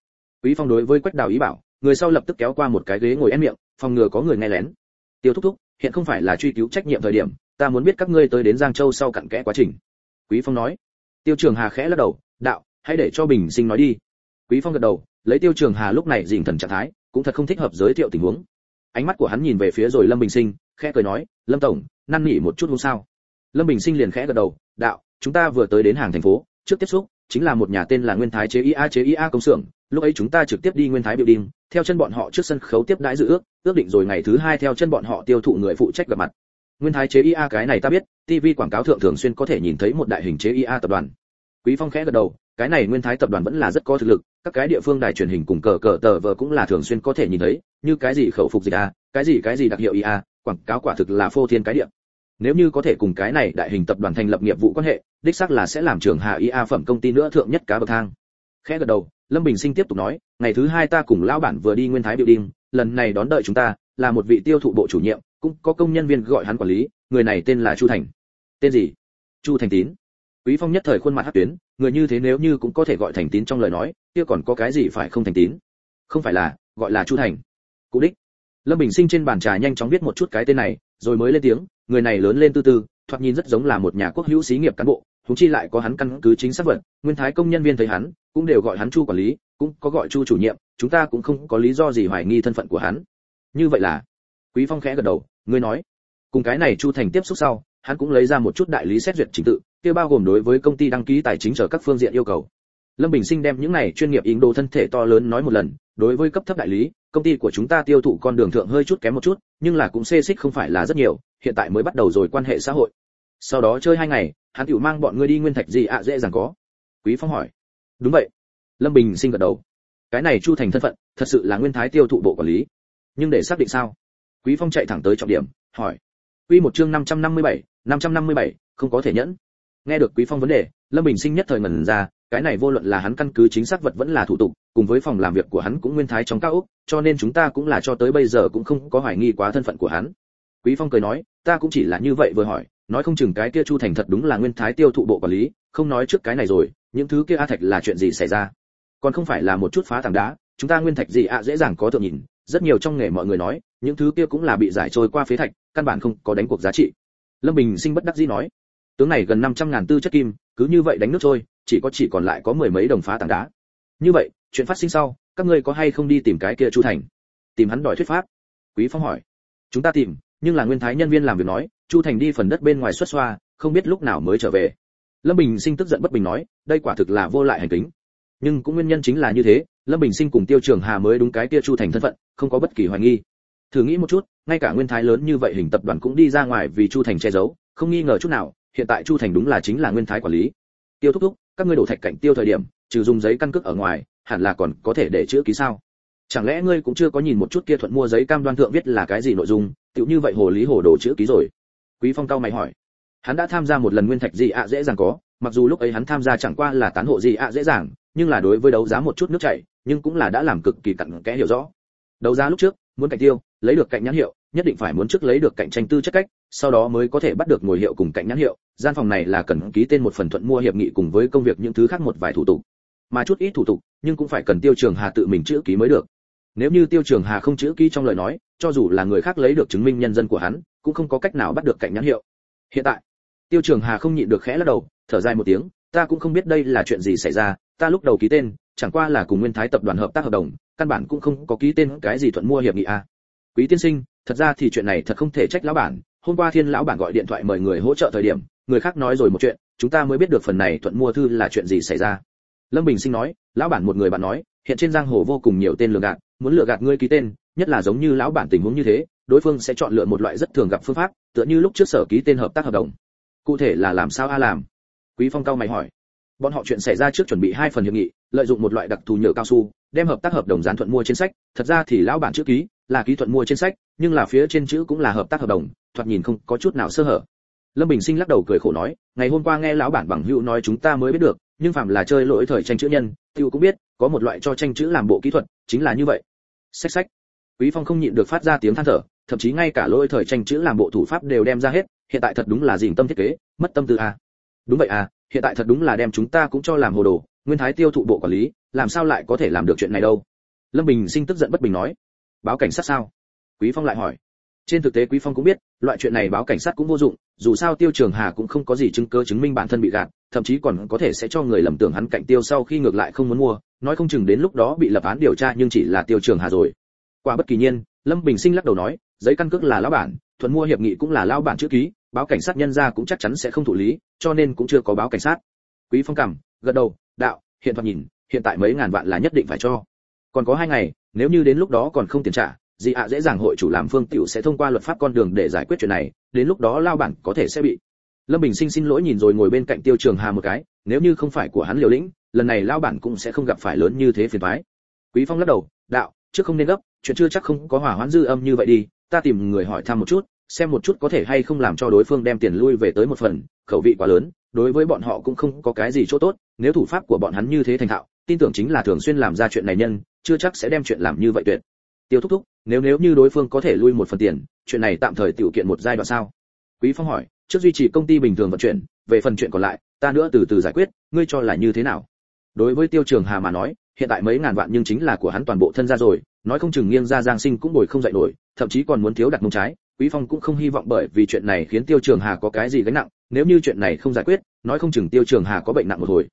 Quý phong đối với quách đào ý bảo, người sau lập tức kéo qua một cái ghế ngồi ép miệng, phòng ngừa có người nghe lén. Tiêu thúc thúc, hiện không phải là truy cứu trách nhiệm thời điểm, ta muốn biết các ngươi tới đến giang châu sau cặn kẽ quá trình. Quý phong nói. Tiêu trường hà khẽ lắc đầu, đạo, hãy để cho bình sinh nói đi quý phong gật đầu, lấy tiêu trường hà lúc này dình thần trạng thái, cũng thật không thích hợp giới thiệu tình huống. Ánh mắt của hắn nhìn về phía rồi lâm bình sinh, khẽ cười nói, lâm tổng, năn nỉ một chút không sao? Lâm bình sinh liền khẽ gật đầu, đạo, chúng ta vừa tới đến hàng thành phố, trước tiếp xúc, chính là một nhà tên là nguyên thái chế ia chế ia công xưởng, lúc ấy chúng ta trực tiếp đi nguyên thái biểu đình theo chân bọn họ trước sân khấu tiếp đãi dự ước ước định rồi ngày thứ hai theo chân bọn họ tiêu thụ người phụ trách gặp mặt. Nguyên thái chế ia cái này ta biết tv quảng cáo thượng thường xuyên có thể nhìn thấy một đại hình chế ia tập đoàn. Quý phong khẽ gật đầu cái này nguyên thái tập đoàn vẫn là rất có thực lực, các cái địa phương đài truyền hình cùng cờ cờ tờ vờ cũng là thường xuyên có thể nhìn thấy, như cái gì khẩu phục dịch a, cái gì cái gì đặc hiệu ia quảng cáo quả thực là phô thiên cái địa. Nếu như có thể cùng cái này đại hình tập đoàn thành lập nghiệp vụ quan hệ, đích xác là sẽ làm trường hạ ia phẩm công ty nữa thượng nhất cá bậc thang. Khẽ gật đầu, lâm bình sinh tiếp tục nói, ngày thứ hai ta cùng lão bản vừa đi nguyên thái biểu đinh, lần này đón đợi chúng ta, là một vị tiêu thụ bộ chủ nhiệm, cũng có công nhân viên gọi hắn quản lý, người này tên là chu thành. Tên gì? Chu thành tín quý phong nhất thời khuôn mặt hắc tuyến, người như thế nếu như cũng có thể gọi thành tín trong lời nói, kia còn có cái gì phải không thành tín? Không phải là, gọi là chu thành. Cụ đích. Lâm bình sinh trên bàn trà nhanh chóng viết một chút cái tên này, rồi mới lên tiếng, người này lớn lên tư tư, thoạt nhìn rất giống là một nhà quốc hữu xí nghiệp cán bộ chúng chi lại có hắn căn cứ chính xác vật, nguyên thái công nhân viên thấy hắn, cũng đều gọi hắn chu quản lý, cũng có gọi chu chủ nhiệm, chúng ta cũng không có lý do gì hoài nghi thân phận của hắn. Như vậy là, quý phong khẽ gật đầu ngươi nói, cùng cái này chu thành tiếp xúc sau, hắn cũng lấy ra một chút đại lý xét duyệt trình tự kia bao gồm đối với công ty đăng ký tài chính trở các phương diện yêu cầu. Lâm bình sinh đem những này chuyên nghiệp ý đồ thân thể to lớn nói một lần đối với cấp thấp đại lý công ty của chúng ta tiêu thụ con đường thượng hơi chút kém một chút nhưng là cũng xê xích không phải là rất nhiều hiện tại mới bắt đầu rồi quan hệ xã hội. Sau đó chơi hai ngày hắn tiểu mang bọn ngươi đi nguyên thạch gì ạ à, dễ dàng có. Quý phong hỏi. Đúng vậy. Lâm bình sinh gật đầu. Cái này chu thành thân phận thật sự là nguyên thái tiêu thụ bộ quản lý. Nhưng để xác định sao? Quý phong chạy thẳng tới trọng điểm hỏi. Quy một chương 557, 557, không có thể nhẫn nghe được quý phong vấn đề, lâm bình sinh nhất thời ngẩn ra, cái này vô luận là hắn căn cứ chính xác vật vẫn là thủ tục, cùng với phòng làm việc của hắn cũng nguyên thái trong cao ốc, cho nên chúng ta cũng là cho tới bây giờ cũng không có hoài nghi quá thân phận của hắn. Quý phong cười nói, ta cũng chỉ là như vậy vừa hỏi, nói không chừng cái kia chu thành thật đúng là nguyên thái tiêu thụ bộ quản lý, không nói trước cái này rồi, những thứ kia a thạch là chuyện gì xảy ra? Còn không phải là một chút phá tảng đá, chúng ta nguyên thạch gì ạ, dễ dàng có thượng nhìn, rất nhiều trong nghề mọi người nói, những thứ kia cũng là bị giải trôi qua phế thạch, căn bản không có đánh cuộc giá trị. Lâm bình sinh bất đắc dĩ nói tướng này gần 500 ngàn tư chất kim, cứ như vậy đánh nước trôi, chỉ có chỉ còn lại có mười mấy đồng phá tảng đá. Như vậy, chuyện phát sinh sau, các ngươi có hay không đi tìm cái kia chu thành? Tìm hắn đòi thuyết pháp. Quý phong hỏi. Chúng ta tìm, nhưng là nguyên thái nhân viên làm việc nói, chu thành đi phần đất bên ngoài xuất xoa, không biết lúc nào mới trở về. Lâm bình sinh tức giận bất bình nói, đây quả thực là vô lại hành kính. Nhưng cũng nguyên nhân chính là như thế, lâm bình sinh cùng tiêu trường hà mới đúng cái kia chu thành thân phận, không có bất kỳ hoài nghi. Thử nghĩ một chút, ngay cả nguyên thái lớn như vậy hình tập đoàn cũng đi ra ngoài vì chu thành che giấu, không nghi ngờ chút nào hiện tại chu thành đúng là chính là nguyên thái quản lý. Tiêu thúc thúc, các ngươi đổ thạch cạnh tiêu thời điểm, trừ dùng giấy căn cước ở ngoài, hẳn là còn có thể để chữ ký sao? Chẳng lẽ ngươi cũng chưa có nhìn một chút kia thuận mua giấy cam đoan thượng viết là cái gì nội dung, tựu như vậy hồ lý hồ đồ chữ ký rồi? Quý phong cao mày hỏi. Hắn đã tham gia một lần nguyên thạch gì ạ, dễ dàng có, mặc dù lúc ấy hắn tham gia chẳng qua là tán hộ gì ạ, dễ dàng, nhưng là đối với đấu giá một chút nước chảy, nhưng cũng là đã làm cực kỳ cặn kẽ hiểu rõ. Đấu giá lúc trước, muốn cạnh tiêu, lấy được cạnh nhãn hiệu, nhất định phải muốn trước lấy được cạnh tranh tư chất cách sau đó mới có thể bắt được ngồi hiệu cùng cạnh nhãn hiệu, gian phòng này là cần ký tên một phần thuận mua hiệp nghị cùng với công việc những thứ khác một vài thủ tục. Mà chút ít thủ tục, nhưng cũng phải cần tiêu trường hà tự mình chữ ký mới được. Nếu như tiêu trường hà không chữ ký trong lời nói, cho dù là người khác lấy được chứng minh nhân dân của hắn, cũng không có cách nào bắt được cạnh nhãn hiệu. Hiện tại, tiêu trường hà không nhịn được khẽ lắc đầu, thở dài một tiếng, ta cũng không biết đây là chuyện gì xảy ra, ta lúc đầu ký tên, chẳng qua là cùng nguyên thái tập đoàn hợp tác hợp đồng, căn bản cũng không có ký tên cái gì thuận mua hiệp nghị a. Quý tiên sinh, thật ra thì chuyện này thật không thể trách lão bản hôm qua thiên lão bản gọi điện thoại mời người hỗ trợ thời điểm, người khác nói rồi một chuyện, chúng ta mới biết được phần này thuận mua thư là chuyện gì xảy ra. Lâm bình sinh nói, lão bản một người bạn nói, hiện trên giang hồ vô cùng nhiều tên lừa gạt, muốn lừa gạt ngươi ký tên, nhất là giống như lão bản tình huống như thế, đối phương sẽ chọn lựa một loại rất thường gặp phương pháp, tựa như lúc trước sở ký tên hợp tác hợp đồng. Cụ thể là làm sao a à làm? Quý phong cao mày hỏi. Bọn họ chuyện xảy ra trước chuẩn bị hai phần hiệp nghị, lợi dụng một loại đặc thù nhựa cao su, đem hợp tác hợp đồng gián thuận mua trên sách, thật ra thì lão bản chữ ký là ký thuận mua trên sách nhưng là phía trên chữ cũng là hợp tác hợp đồng, thoạt nhìn không có chút nào sơ hở. Lâm bình sinh lắc đầu cười khổ nói, ngày hôm qua nghe lão bản bằng hữu nói chúng ta mới biết được, nhưng phạm là chơi lỗi thời tranh chữ nhân, tiêu cũng biết, có một loại cho tranh chữ làm bộ kỹ thuật, chính là như vậy. Sách sách quý phong không nhịn được phát ra tiếng than thở, thậm chí ngay cả lỗi thời tranh chữ làm bộ thủ pháp đều đem ra hết, hiện tại thật đúng là dình tâm thiết kế, mất tâm tư à. đúng vậy à hiện tại thật đúng là đem chúng ta cũng cho làm hồ đồ, nguyên thái tiêu thụ bộ quản lý, làm sao lại có thể làm được chuyện này đâu? Lâm bình sinh tức giận bất bình nói. Báo cảnh sát sao? Quý phong lại hỏi. Trên thực tế quý phong cũng biết, loại chuyện này báo cảnh sát cũng vô dụng, dù sao tiêu trường hà cũng không có gì chứng cứ chứng minh bản thân bị gạt, thậm chí còn có thể sẽ cho người lầm tưởng hắn cạnh tiêu sau khi ngược lại không muốn mua, nói không chừng đến lúc đó bị lập án điều tra nhưng chỉ là tiêu trường hà rồi. Quả bất kỳ nhiên, lâm bình sinh lắc đầu nói, giấy căn cước là lão bản, thuận mua hiệp nghị cũng là lão bản chữ ký, báo cảnh sát nhân ra cũng chắc chắn sẽ không thụ lý, cho nên cũng chưa có báo cảnh sát. Quý phong cảm gật đầu, đạo, hiện thoạt nhìn, hiện tại mấy ngàn vạn là nhất định phải cho. Còn có hai ngày, nếu như đến lúc đó còn không tiền trả dị ạ dễ dàng hội chủ làm phương tiểu sẽ thông qua luật pháp con đường để giải quyết chuyện này, đến lúc đó lao bản có thể sẽ bị. Lâm bình sinh xin lỗi nhìn rồi ngồi bên cạnh tiêu trường hà một cái, nếu như không phải của hắn liều lĩnh, lần này lao bản cũng sẽ không gặp phải lớn như thế phiền toái. Quý phong lắc đầu, đạo, trước không nên gấp, chuyện chưa chắc không có hỏa hoãn dư âm như vậy đi, ta tìm người hỏi thăm một chút, xem một chút có thể hay không làm cho đối phương đem tiền lui về tới một phần, khẩu vị quá lớn, đối với bọn họ cũng không có cái gì chỗ tốt, nếu thủ pháp của bọn hắn như thế thành thạo, tin tưởng chính là thường xuyên làm ra chuyện này nhân, chưa chắc sẽ đem chuyện làm như vậy tuyệt. Tiêu thúc thúc nếu nếu như đối phương có thể lui một phần tiền, chuyện này tạm thời tiểu kiện một giai đoạn sao? Quý phong hỏi, trước duy trì công ty bình thường vận chuyển, về phần chuyện còn lại, ta nữa từ từ giải quyết, ngươi cho là như thế nào? Đối với tiêu trường hà mà nói, hiện tại mấy ngàn vạn nhưng chính là của hắn toàn bộ thân ra rồi, nói không chừng nghiêng ra giang sinh cũng bồi không dậy nổi, thậm chí còn muốn thiếu đặt mông trái, quý phong cũng không hy vọng bởi vì chuyện này khiến tiêu trường hà có cái gì gánh nặng, nếu như chuyện này không giải quyết, nói không chừng tiêu trường hà có bệnh nặng một hồi.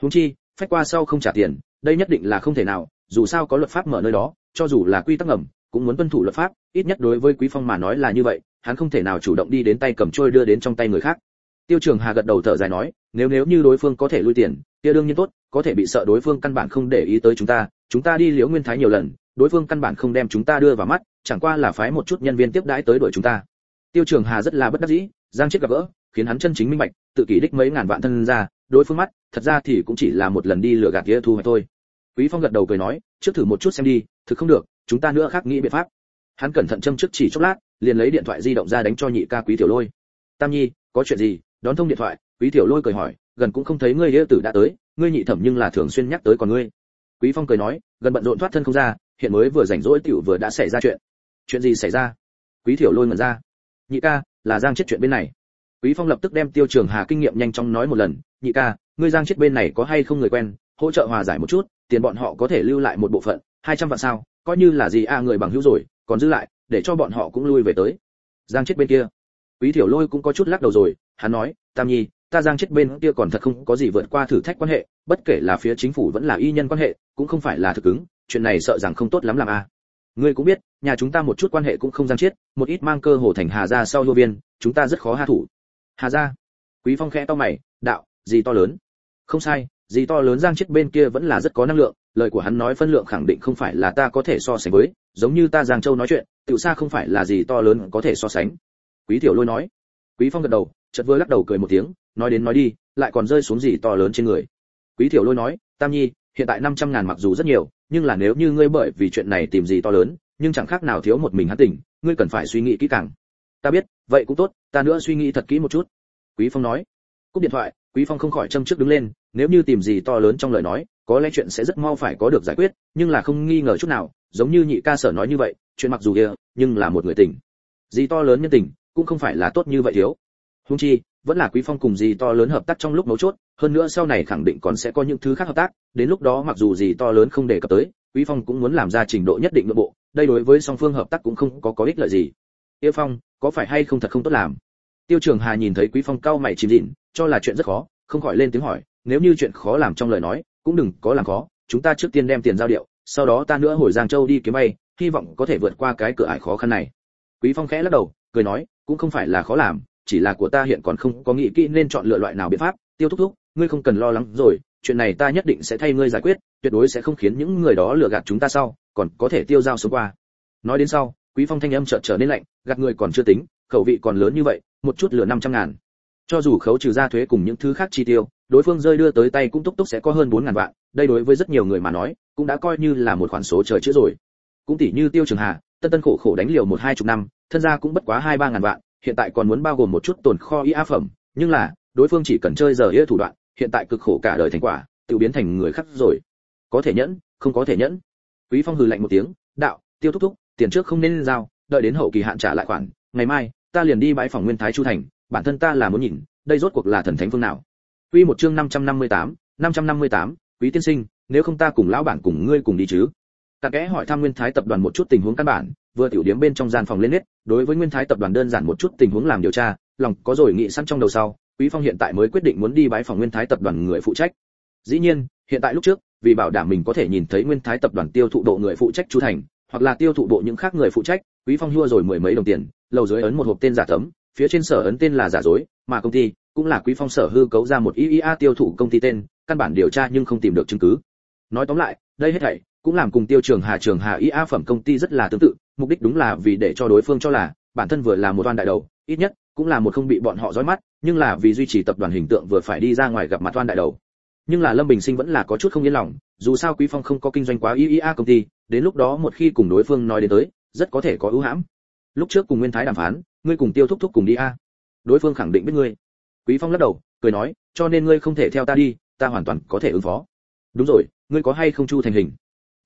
Huống chi, phách qua sau không trả tiền, đây nhất định là không thể nào, dù sao có luật pháp mở nơi đó, cho dù là quy tắc ngầm cũng muốn tuân thủ luật pháp, ít nhất đối với quý phong mà nói là như vậy, hắn không thể nào chủ động đi đến tay cầm trôi đưa đến trong tay người khác. Tiêu trường hà gật đầu thở dài nói, nếu nếu như đối phương có thể lui tiền, kia đương nhiên tốt, có thể bị sợ đối phương căn bản không để ý tới chúng ta chúng ta đi liễu nguyên thái nhiều lần, đối phương căn bản không đem chúng ta đưa vào mắt, chẳng qua là phái một chút nhân viên tiếp đãi tới đuổi chúng ta. Tiêu trường hà rất là bất đắc dĩ, giang chết gặp gỡ, khiến hắn chân chính minh bạch, tự kỷ đích mấy ngàn vạn thân ra, đối phương mắt, thật ra thì cũng chỉ là một lần đi lừa gạt kia thu hoạch thôi. Quý phong gật đầu cười nói, trước thử một chút xem đi, thực không được chúng ta nữa khác nghĩ biện pháp. Hắn cẩn thận châm trước chỉ chốc lát, liền lấy điện thoại di động ra đánh cho nhị ca quý tiểu lôi. Tam nhi, có chuyện gì? Đón thông điện thoại, quý tiểu lôi cười hỏi, gần cũng không thấy ngươi đĩa tử đã tới, ngươi nhị thẩm nhưng là thường xuyên nhắc tới còn ngươi. Quý phong cười nói, gần bận rộn thoát thân không ra, hiện mới vừa rảnh rỗi tiểu vừa đã xảy ra chuyện. Chuyện gì xảy ra? Quý tiểu lôi ngẩn ra. Nhị ca, là giang chết chuyện bên này. Quý phong lập tức đem tiêu trường hà kinh nghiệm nhanh chóng nói một lần, nhị ca, ngươi giang chết bên này có hay không người quen, hỗ trợ hòa giải một chút, tiền bọn họ có thể lưu lại một bộ phận, hai trăm vạn sao? Coi như là gì a người bằng hữu rồi, còn giữ lại, để cho bọn họ cũng lui về tới. Giang chết bên kia. Quý tiểu lôi cũng có chút lắc đầu rồi, hắn nói, tam nhi, ta giang chết bên kia còn thật không có gì vượt qua thử thách quan hệ, bất kể là phía chính phủ vẫn là y nhân quan hệ, cũng không phải là thực ứng, chuyện này sợ rằng không tốt lắm làm a ngươi cũng biết, nhà chúng ta một chút quan hệ cũng không giang chết, một ít mang cơ hồ thành hà gia sau lô viên, chúng ta rất khó hạ thủ. Hà gia? Quý phong khẽ to mày, đạo, gì to lớn? Không sai, gì to lớn giang chết bên kia vẫn là rất có năng lượng lời của hắn nói phân lượng khẳng định không phải là ta có thể so sánh với, giống như ta giang châu nói chuyện, tiểu xa không phải là gì to lớn có thể so sánh. Quý tiểu lôi nói. Quý phong gật đầu, chợt vừa lắc đầu cười một tiếng, nói đến nói đi, lại còn rơi xuống gì to lớn trên người. Quý tiểu lôi nói, tam nhi, hiện tại 500 ngàn mặc dù rất nhiều, nhưng là nếu như ngươi bởi vì chuyện này tìm gì to lớn, nhưng chẳng khác nào thiếu một mình hắn tỉnh, ngươi cần phải suy nghĩ kỹ càng. Ta biết, vậy cũng tốt, ta nữa suy nghĩ thật kỹ một chút. Quý phong nói. Cúp điện thoại, quý phong không khỏi châm trước đứng lên nếu như tìm gì to lớn trong lời nói, có lẽ chuyện sẽ rất mau phải có được giải quyết, nhưng là không nghi ngờ chút nào, giống như nhị ca sở nói như vậy, chuyện mặc dù kia, nhưng là một người tình. Gì to lớn nhân tình, cũng không phải là tốt như vậy thiếu. Hung chi, vẫn là quý phong cùng gì to lớn hợp tác trong lúc mấu chốt, hơn nữa sau này khẳng định còn sẽ có những thứ khác hợp tác, đến lúc đó mặc dù gì to lớn không đề cập tới, quý phong cũng muốn làm ra trình độ nhất định nội bộ, đây đối với song phương hợp tác cũng không có có ích lợi gì. Yêu phong, có phải hay không thật không tốt làm? Tiêu trường hà nhìn thấy quý phong cao mày chìm dịn, cho là chuyện rất khó, không khỏi lên tiếng hỏi nếu như chuyện khó làm trong lời nói, cũng đừng có làm khó, chúng ta trước tiên đem tiền giao điệu, sau đó ta nữa hồi giang châu đi kiếm bay, hy vọng có thể vượt qua cái cửa ải khó khăn này. Quý phong khẽ lắc đầu, cười nói, cũng không phải là khó làm, chỉ là của ta hiện còn không có nghĩ kỹ nên chọn lựa loại nào biện pháp. Tiêu thúc thúc, ngươi không cần lo lắng rồi, chuyện này ta nhất định sẽ thay ngươi giải quyết, tuyệt đối sẽ không khiến những người đó lừa gạt chúng ta sau, còn có thể tiêu giao số qua. Nói đến sau, quý phong thanh âm chợt trở nên lạnh, gạt người còn chưa tính, khẩu vị còn lớn như vậy, một chút lừa năm trăm ngàn. Cho dù khấu trừ ra thuế cùng những thứ khác chi tiêu đối phương rơi đưa tới tay cũng túc túc sẽ có hơn bốn ngàn vạn, đây đối với rất nhiều người mà nói, cũng đã coi như là một khoản số trời chữa rồi. Cũng tỷ như tiêu trường hà, tân tân khổ khổ đánh liều một hai chục năm, thân gia cũng bất quá hai ba ngàn vạn, hiện tại còn muốn bao gồm một chút tồn kho y phẩm, nhưng là, đối phương chỉ cần chơi giờ ia thủ đoạn, hiện tại cực khổ cả đời thành quả, tự biến thành người khác rồi. Có thể nhẫn, không có thể nhẫn. Quý phong hừ lạnh một tiếng, đạo, tiêu thúc thúc, tiền trước không nên giao, đợi đến hậu kỳ hạn trả lại khoản, ngày mai, ta liền đi bãi phòng nguyên thái chu thành, bản thân ta là muốn nhìn, đây rốt cuộc là thần thánh phương nào? Quy một chương 558, 558, quý tiên sinh, nếu không ta cùng lão bản cùng ngươi cùng đi chứ? Cặn kẽ hỏi thăm Nguyên Thái tập đoàn một chút tình huống căn bản, vừa tiểu điểm bên trong gian phòng lên hết, đối với Nguyên Thái tập đoàn đơn giản một chút tình huống làm điều tra, lòng có rồi nghĩ sẵn trong đầu sau, Quý Phong hiện tại mới quyết định muốn đi bái phòng Nguyên Thái tập đoàn người phụ trách. Dĩ nhiên, hiện tại lúc trước, vì bảo đảm mình có thể nhìn thấy Nguyên Thái tập đoàn tiêu thụ độ người phụ trách chú thành, hoặc là tiêu thụ bộ những khác người phụ trách, Quý Phong hua rồi mười mấy đồng tiền, lầu dưới ấn một hộp tên giả tấm, phía trên sở ấn tên là giả dối, mà công ty cũng là Quý Phong sở hư cấu ra một IIA tiêu thụ công ty tên, căn bản điều tra nhưng không tìm được chứng cứ. Nói tóm lại, đây hết thảy cũng làm cùng Tiêu Trường Hà Trường Hà IA phẩm công ty rất là tương tự, mục đích đúng là vì để cho đối phương cho là bản thân vừa là một toan đại đầu, ít nhất cũng là một không bị bọn họ dõi mắt, nhưng là vì duy trì tập đoàn hình tượng vừa phải đi ra ngoài gặp mặt toan đại đầu. Nhưng là Lâm Bình Sinh vẫn là có chút không yên lòng, dù sao Quý Phong không có kinh doanh quá IIA công ty, đến lúc đó một khi cùng đối phương nói đến tới, rất có thể có ưu hãm. Lúc trước cùng Nguyên Thái đàm phán, ngươi cùng Tiêu thúc thúc cùng đi a. Đối phương khẳng định biết ngươi. Quý Phong lắc đầu, cười nói, cho nên ngươi không thể theo ta đi, ta hoàn toàn có thể ứng phó. Đúng rồi, ngươi có hay không chu thành hình?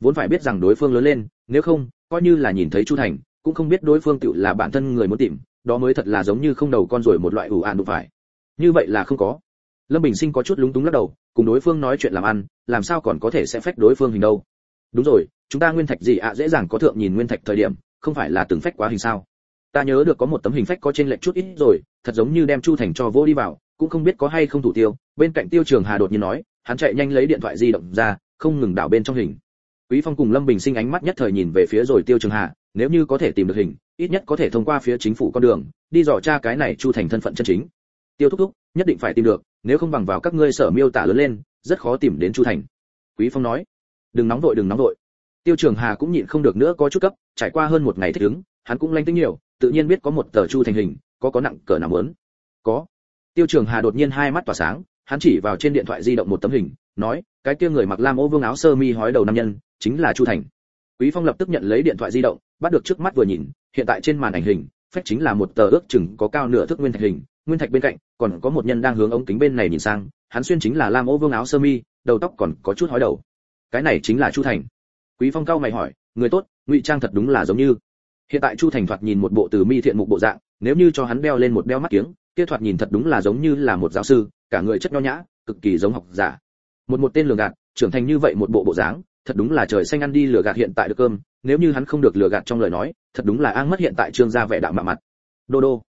Vốn phải biết rằng đối phương lớn lên, nếu không, coi như là nhìn thấy chu thành, cũng không biết đối phương tựu là bản thân người muốn tìm, đó mới thật là giống như không đầu con rồi một loại ủ ạn đụng phải. Như vậy là không có. Lâm Bình Sinh có chút lúng túng lắc đầu, cùng đối phương nói chuyện làm ăn, làm sao còn có thể sẽ phách đối phương hình đâu? Đúng rồi, chúng ta nguyên thạch gì ạ dễ dàng có thượng nhìn nguyên thạch thời điểm, không phải là từng phách quá hình sao? Ta nhớ được có một tấm hình phách có trên lệch chút ít rồi, thật giống như đem Chu Thành cho vô đi vào, cũng không biết có hay không thủ tiêu. Bên cạnh tiêu trường hà đột nhiên nói hắn chạy nhanh lấy điện thoại di động ra không ngừng đảo bên trong hình. Quý phong cùng lâm bình sinh ánh mắt nhất thời nhìn về phía rồi tiêu trường hà nếu như có thể tìm được hình ít nhất có thể thông qua phía chính phủ con đường đi dò tra cái này chu thành thân phận chân chính. Tiêu thúc thúc nhất định phải tìm được nếu không bằng vào các ngươi sở miêu tả lớn lên rất khó tìm đến chu thành. Quý phong nói đừng nóng vội đừng nóng vội. Tiêu trường hà cũng nhịn không được nữa có chút cấp trải qua hơn một ngày thích ứng hắn cũng lanh tính nhiều tự nhiên biết có một tờ chu thành hình có có nặng cỡ nào muốn, có. Tiêu trường hà đột nhiên hai mắt tỏa sáng hắn chỉ vào trên điện thoại di động một tấm hình nói cái kia người mặc lam ô vương áo sơ mi hói đầu nam nhân chính là chu thành. Quý phong lập tức nhận lấy điện thoại di động bắt được trước mắt vừa nhìn hiện tại trên màn ảnh hình phách chính là một tờ ước chừng có cao nửa thước nguyên thạch hình nguyên thạch bên cạnh còn có một nhân đang hướng ống kính bên này nhìn sang hắn xuyên chính là lam ô vương áo sơ mi đầu tóc còn có chút hói đầu. Cái này chính là chu thành. Quý phong cao mày hỏi người tốt ngụy trang thật đúng là giống như hiện tại chu thành thoạt nhìn một bộ từ mi thiện mục bộ dạng, nếu như cho hắn đeo lên một đeo mắt kiếng, kia thoạt nhìn thật đúng là giống như là một giáo sư, cả người chất nho nhã, cực kỳ giống học giả. Một một tên lừa gạt, trưởng thành như vậy một bộ bộ dáng, thật đúng là trời xanh ăn đi lừa gạt hiện tại được cơm, nếu như hắn không được lừa gạt trong lời nói, thật đúng là an mất hiện tại trương gia vẻ đạo mạ mặt. Đô đô.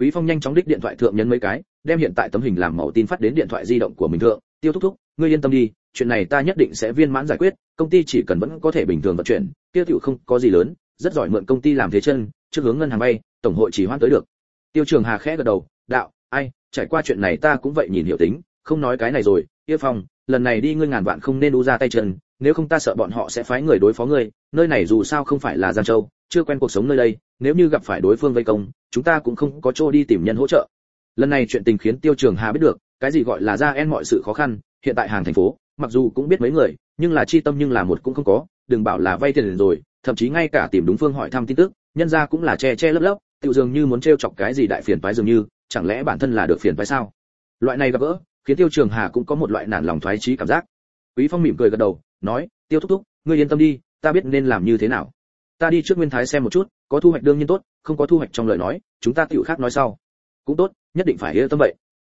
Quý phong nhanh chóng đích điện thoại thượng nhấn mấy cái, đem hiện tại tấm hình làm mẫu tin phát đến điện thoại di động của mình thượng. Tiêu thúc thúc, ngươi yên tâm đi, chuyện này ta nhất định sẽ viên mãn giải quyết, công ty chỉ cần vẫn có thể bình thường vận chuyển, tiêu thụ không có gì lớn rất giỏi mượn công ty làm thế chân, trước hướng ngân hàng bay tổng hội chỉ hoãn tới được. Tiêu trường hà khẽ gật đầu, đạo, ai, trải qua chuyện này ta cũng vậy nhìn hiểu tính, không nói cái này rồi yêu phong, lần này đi ngươi ngàn vạn không nên đu ra tay chân, nếu không ta sợ bọn họ sẽ phái người đối phó ngươi, nơi này dù sao không phải là giang châu, chưa quen cuộc sống nơi đây, nếu như gặp phải đối phương vây công, chúng ta cũng không có chỗ đi tìm nhân hỗ trợ. Lần này chuyện tình khiến tiêu trường hà biết được, cái gì gọi là ra en mọi sự khó khăn, hiện tại hàng thành phố, mặc dù cũng biết mấy người, nhưng là chi tâm nhưng là một cũng không có, đừng bảo là vay tiền rồi thậm chí ngay cả tìm đúng phương hỏi thăm tin tức, nhân ra cũng là che che lấp lấp, tự dường như muốn trêu chọc cái gì đại phiền phái dường như, chẳng lẽ bản thân là được phiền phái sao? Loại này gặp gỡ, khiến tiêu trường hà cũng có một loại nản lòng thoái chí cảm giác. Quý phong mỉm cười gật đầu, nói, tiêu thúc thúc, ngươi yên tâm đi, ta biết nên làm như thế nào. Ta đi trước nguyên thái xem một chút, có thu hoạch đương nhiên tốt, không có thu hoạch trong lời nói, chúng ta tiểu khác nói sau. Cũng tốt, nhất định phải yên tâm vậy.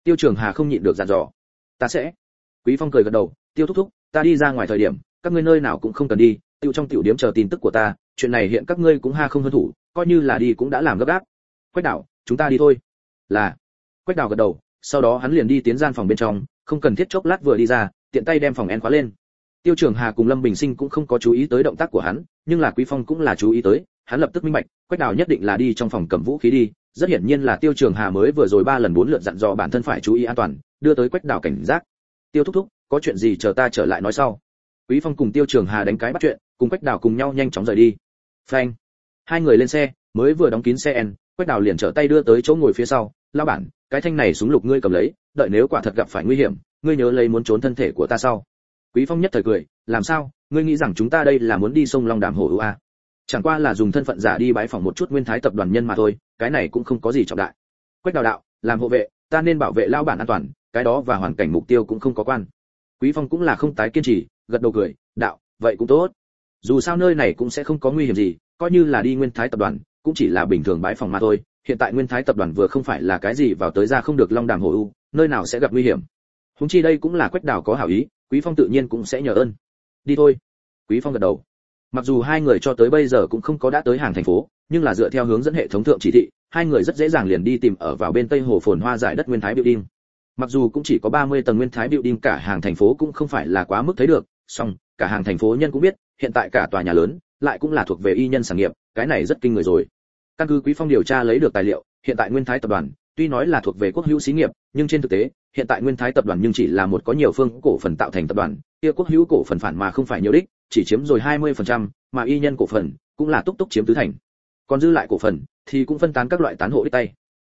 Tiêu trường hà không nhịn được dặn dò. Ta sẽ. Quý phong cười gật đầu, tiêu thúc thúc, ta đi ra ngoài thời điểm, các ngươi nơi nào cũng không cần đi tiêu trong tiểu điểm chờ tin tức của ta, chuyện này hiện các ngươi cũng ha không hơn thủ, coi như là đi cũng đã làm gấp gáp. Quách đảo, chúng ta đi thôi. Là. Quách đảo gật đầu, sau đó hắn liền đi tiến gian phòng bên trong, không cần thiết chốc lát vừa đi ra, tiện tay đem phòng én khóa lên. Tiêu trường hà cùng lâm bình sinh cũng không có chú ý tới động tác của hắn, nhưng là quý phong cũng là chú ý tới, hắn lập tức minh bạch, quách đào nhất định là đi trong phòng cầm vũ khí đi, rất hiển nhiên là tiêu trường hà mới vừa rồi ba lần bốn lượt dặn dò bản thân phải chú ý an toàn, đưa tới quách đào cảnh giác. Tiêu thúc thúc, có chuyện gì chờ ta trở lại nói sau. Quý phong cùng tiêu trường hà đánh cái bắt chuyện cùng quách đào cùng nhau nhanh chóng rời đi. Phanh. Hai người lên xe, mới vừa đóng kín xe en quách đào liền trở tay đưa tới chỗ ngồi phía sau. Lao bản, cái thanh này súng lục ngươi cầm lấy, đợi nếu quả thật gặp phải nguy hiểm, ngươi nhớ lấy muốn trốn thân thể của ta sau. Quý phong nhất thời cười, làm sao, ngươi nghĩ rằng chúng ta đây là muốn đi sông long đàm hồ ưu a? Chẳng qua là dùng thân phận giả đi bái phỏng một chút nguyên thái tập đoàn nhân mà thôi, cái này cũng không có gì trọng đại. Quách đào đạo, làm hộ vệ, ta nên bảo vệ lao bản an toàn, cái đó và hoàn cảnh mục tiêu cũng không có quan. Quý phong cũng là không tái kiên trì, gật đầu cười, đạo, vậy cũng tốt dù sao nơi này cũng sẽ không có nguy hiểm gì coi như là đi nguyên thái tập đoàn cũng chỉ là bình thường bãi phòng mà thôi. Hiện tại nguyên thái tập đoàn vừa không phải là cái gì vào tới ra không được long đàm hồ U, nơi nào sẽ gặp nguy hiểm. Húng chi đây cũng là quách đào có hảo ý quý phong tự nhiên cũng sẽ nhờ ơn. Đi thôi. Quý phong gật đầu. Mặc dù hai người cho tới bây giờ cũng không có đã tới hàng thành phố nhưng là dựa theo hướng dẫn hệ thống thượng chỉ thị hai người rất dễ dàng liền đi tìm ở vào bên tây hồ phồn hoa giải đất nguyên thái building. Mặc dù cũng chỉ có 30 tầng nguyên thái building cả hàng thành phố cũng không phải là quá mức thấy được song cả hàng thành phố nhân cũng biết hiện tại cả tòa nhà lớn lại cũng là thuộc về y nhân sản nghiệp cái này rất kinh người rồi. Căn cứ quý phong điều tra lấy được tài liệu hiện tại nguyên thái tập đoàn tuy nói là thuộc về quốc hữu xí nghiệp nhưng trên thực tế hiện tại nguyên thái tập đoàn nhưng chỉ là một có nhiều phương cổ phần tạo thành tập đoàn kia quốc hữu cổ phần phản mà không phải nhiều đích chỉ chiếm rồi 20%, mà y nhân cổ phần cũng là túc túc chiếm tứ thành. Còn dư lại cổ phần thì cũng phân tán các loại tán hộ đích tay.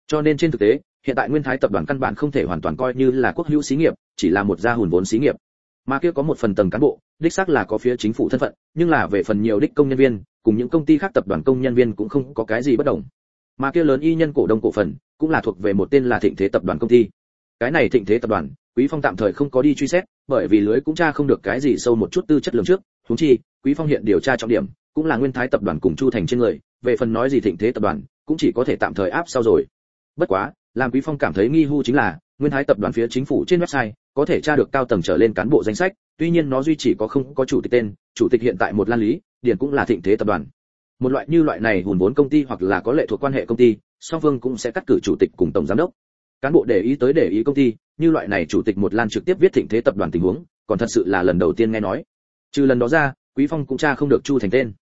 Cho nên trên thực tế hiện tại nguyên thái tập đoàn căn bản không thể hoàn toàn coi như là quốc hữu xí nghiệp chỉ là một gia hùn vốn xí nghiệp mà kia có một phần tầng cán bộ, đích xác là có phía chính phủ thân phận, nhưng là về phần nhiều đích công nhân viên, cùng những công ty khác tập đoàn công nhân viên cũng không có cái gì bất đồng. Mà kia lớn y nhân cổ đông cổ phần, cũng là thuộc về một tên là thịnh thế tập đoàn công ty. Cái này thịnh thế tập đoàn, quý phong tạm thời không có đi truy xét, bởi vì lưới cũng tra không được cái gì sâu một chút tư chất lượng trước, huống chi, quý phong hiện điều tra trọng điểm, cũng là nguyên thái tập đoàn cùng chu thành trên người, về phần nói gì thịnh thế tập đoàn, cũng chỉ có thể tạm thời áp sau rồi. Bất quá, làm quý phong cảm thấy nghi hu chính là, nguyên thái tập đoàn phía chính phủ trên website có thể tra được cao tầng trở lên cán bộ danh sách, tuy nhiên nó duy chỉ có không có chủ tịch tên, chủ tịch hiện tại một lan lý điển cũng là thịnh thế tập đoàn. Một loại như loại này hùn vốn công ty hoặc là có lệ thuộc quan hệ công ty, song phương cũng sẽ cắt cử chủ tịch cùng tổng giám đốc. Cán bộ để ý tới để ý công ty, như loại này chủ tịch một lan trực tiếp viết thịnh thế tập đoàn tình huống, còn thật sự là lần đầu tiên nghe nói. Trừ lần đó ra, quý phong cũng tra không được chu thành tên.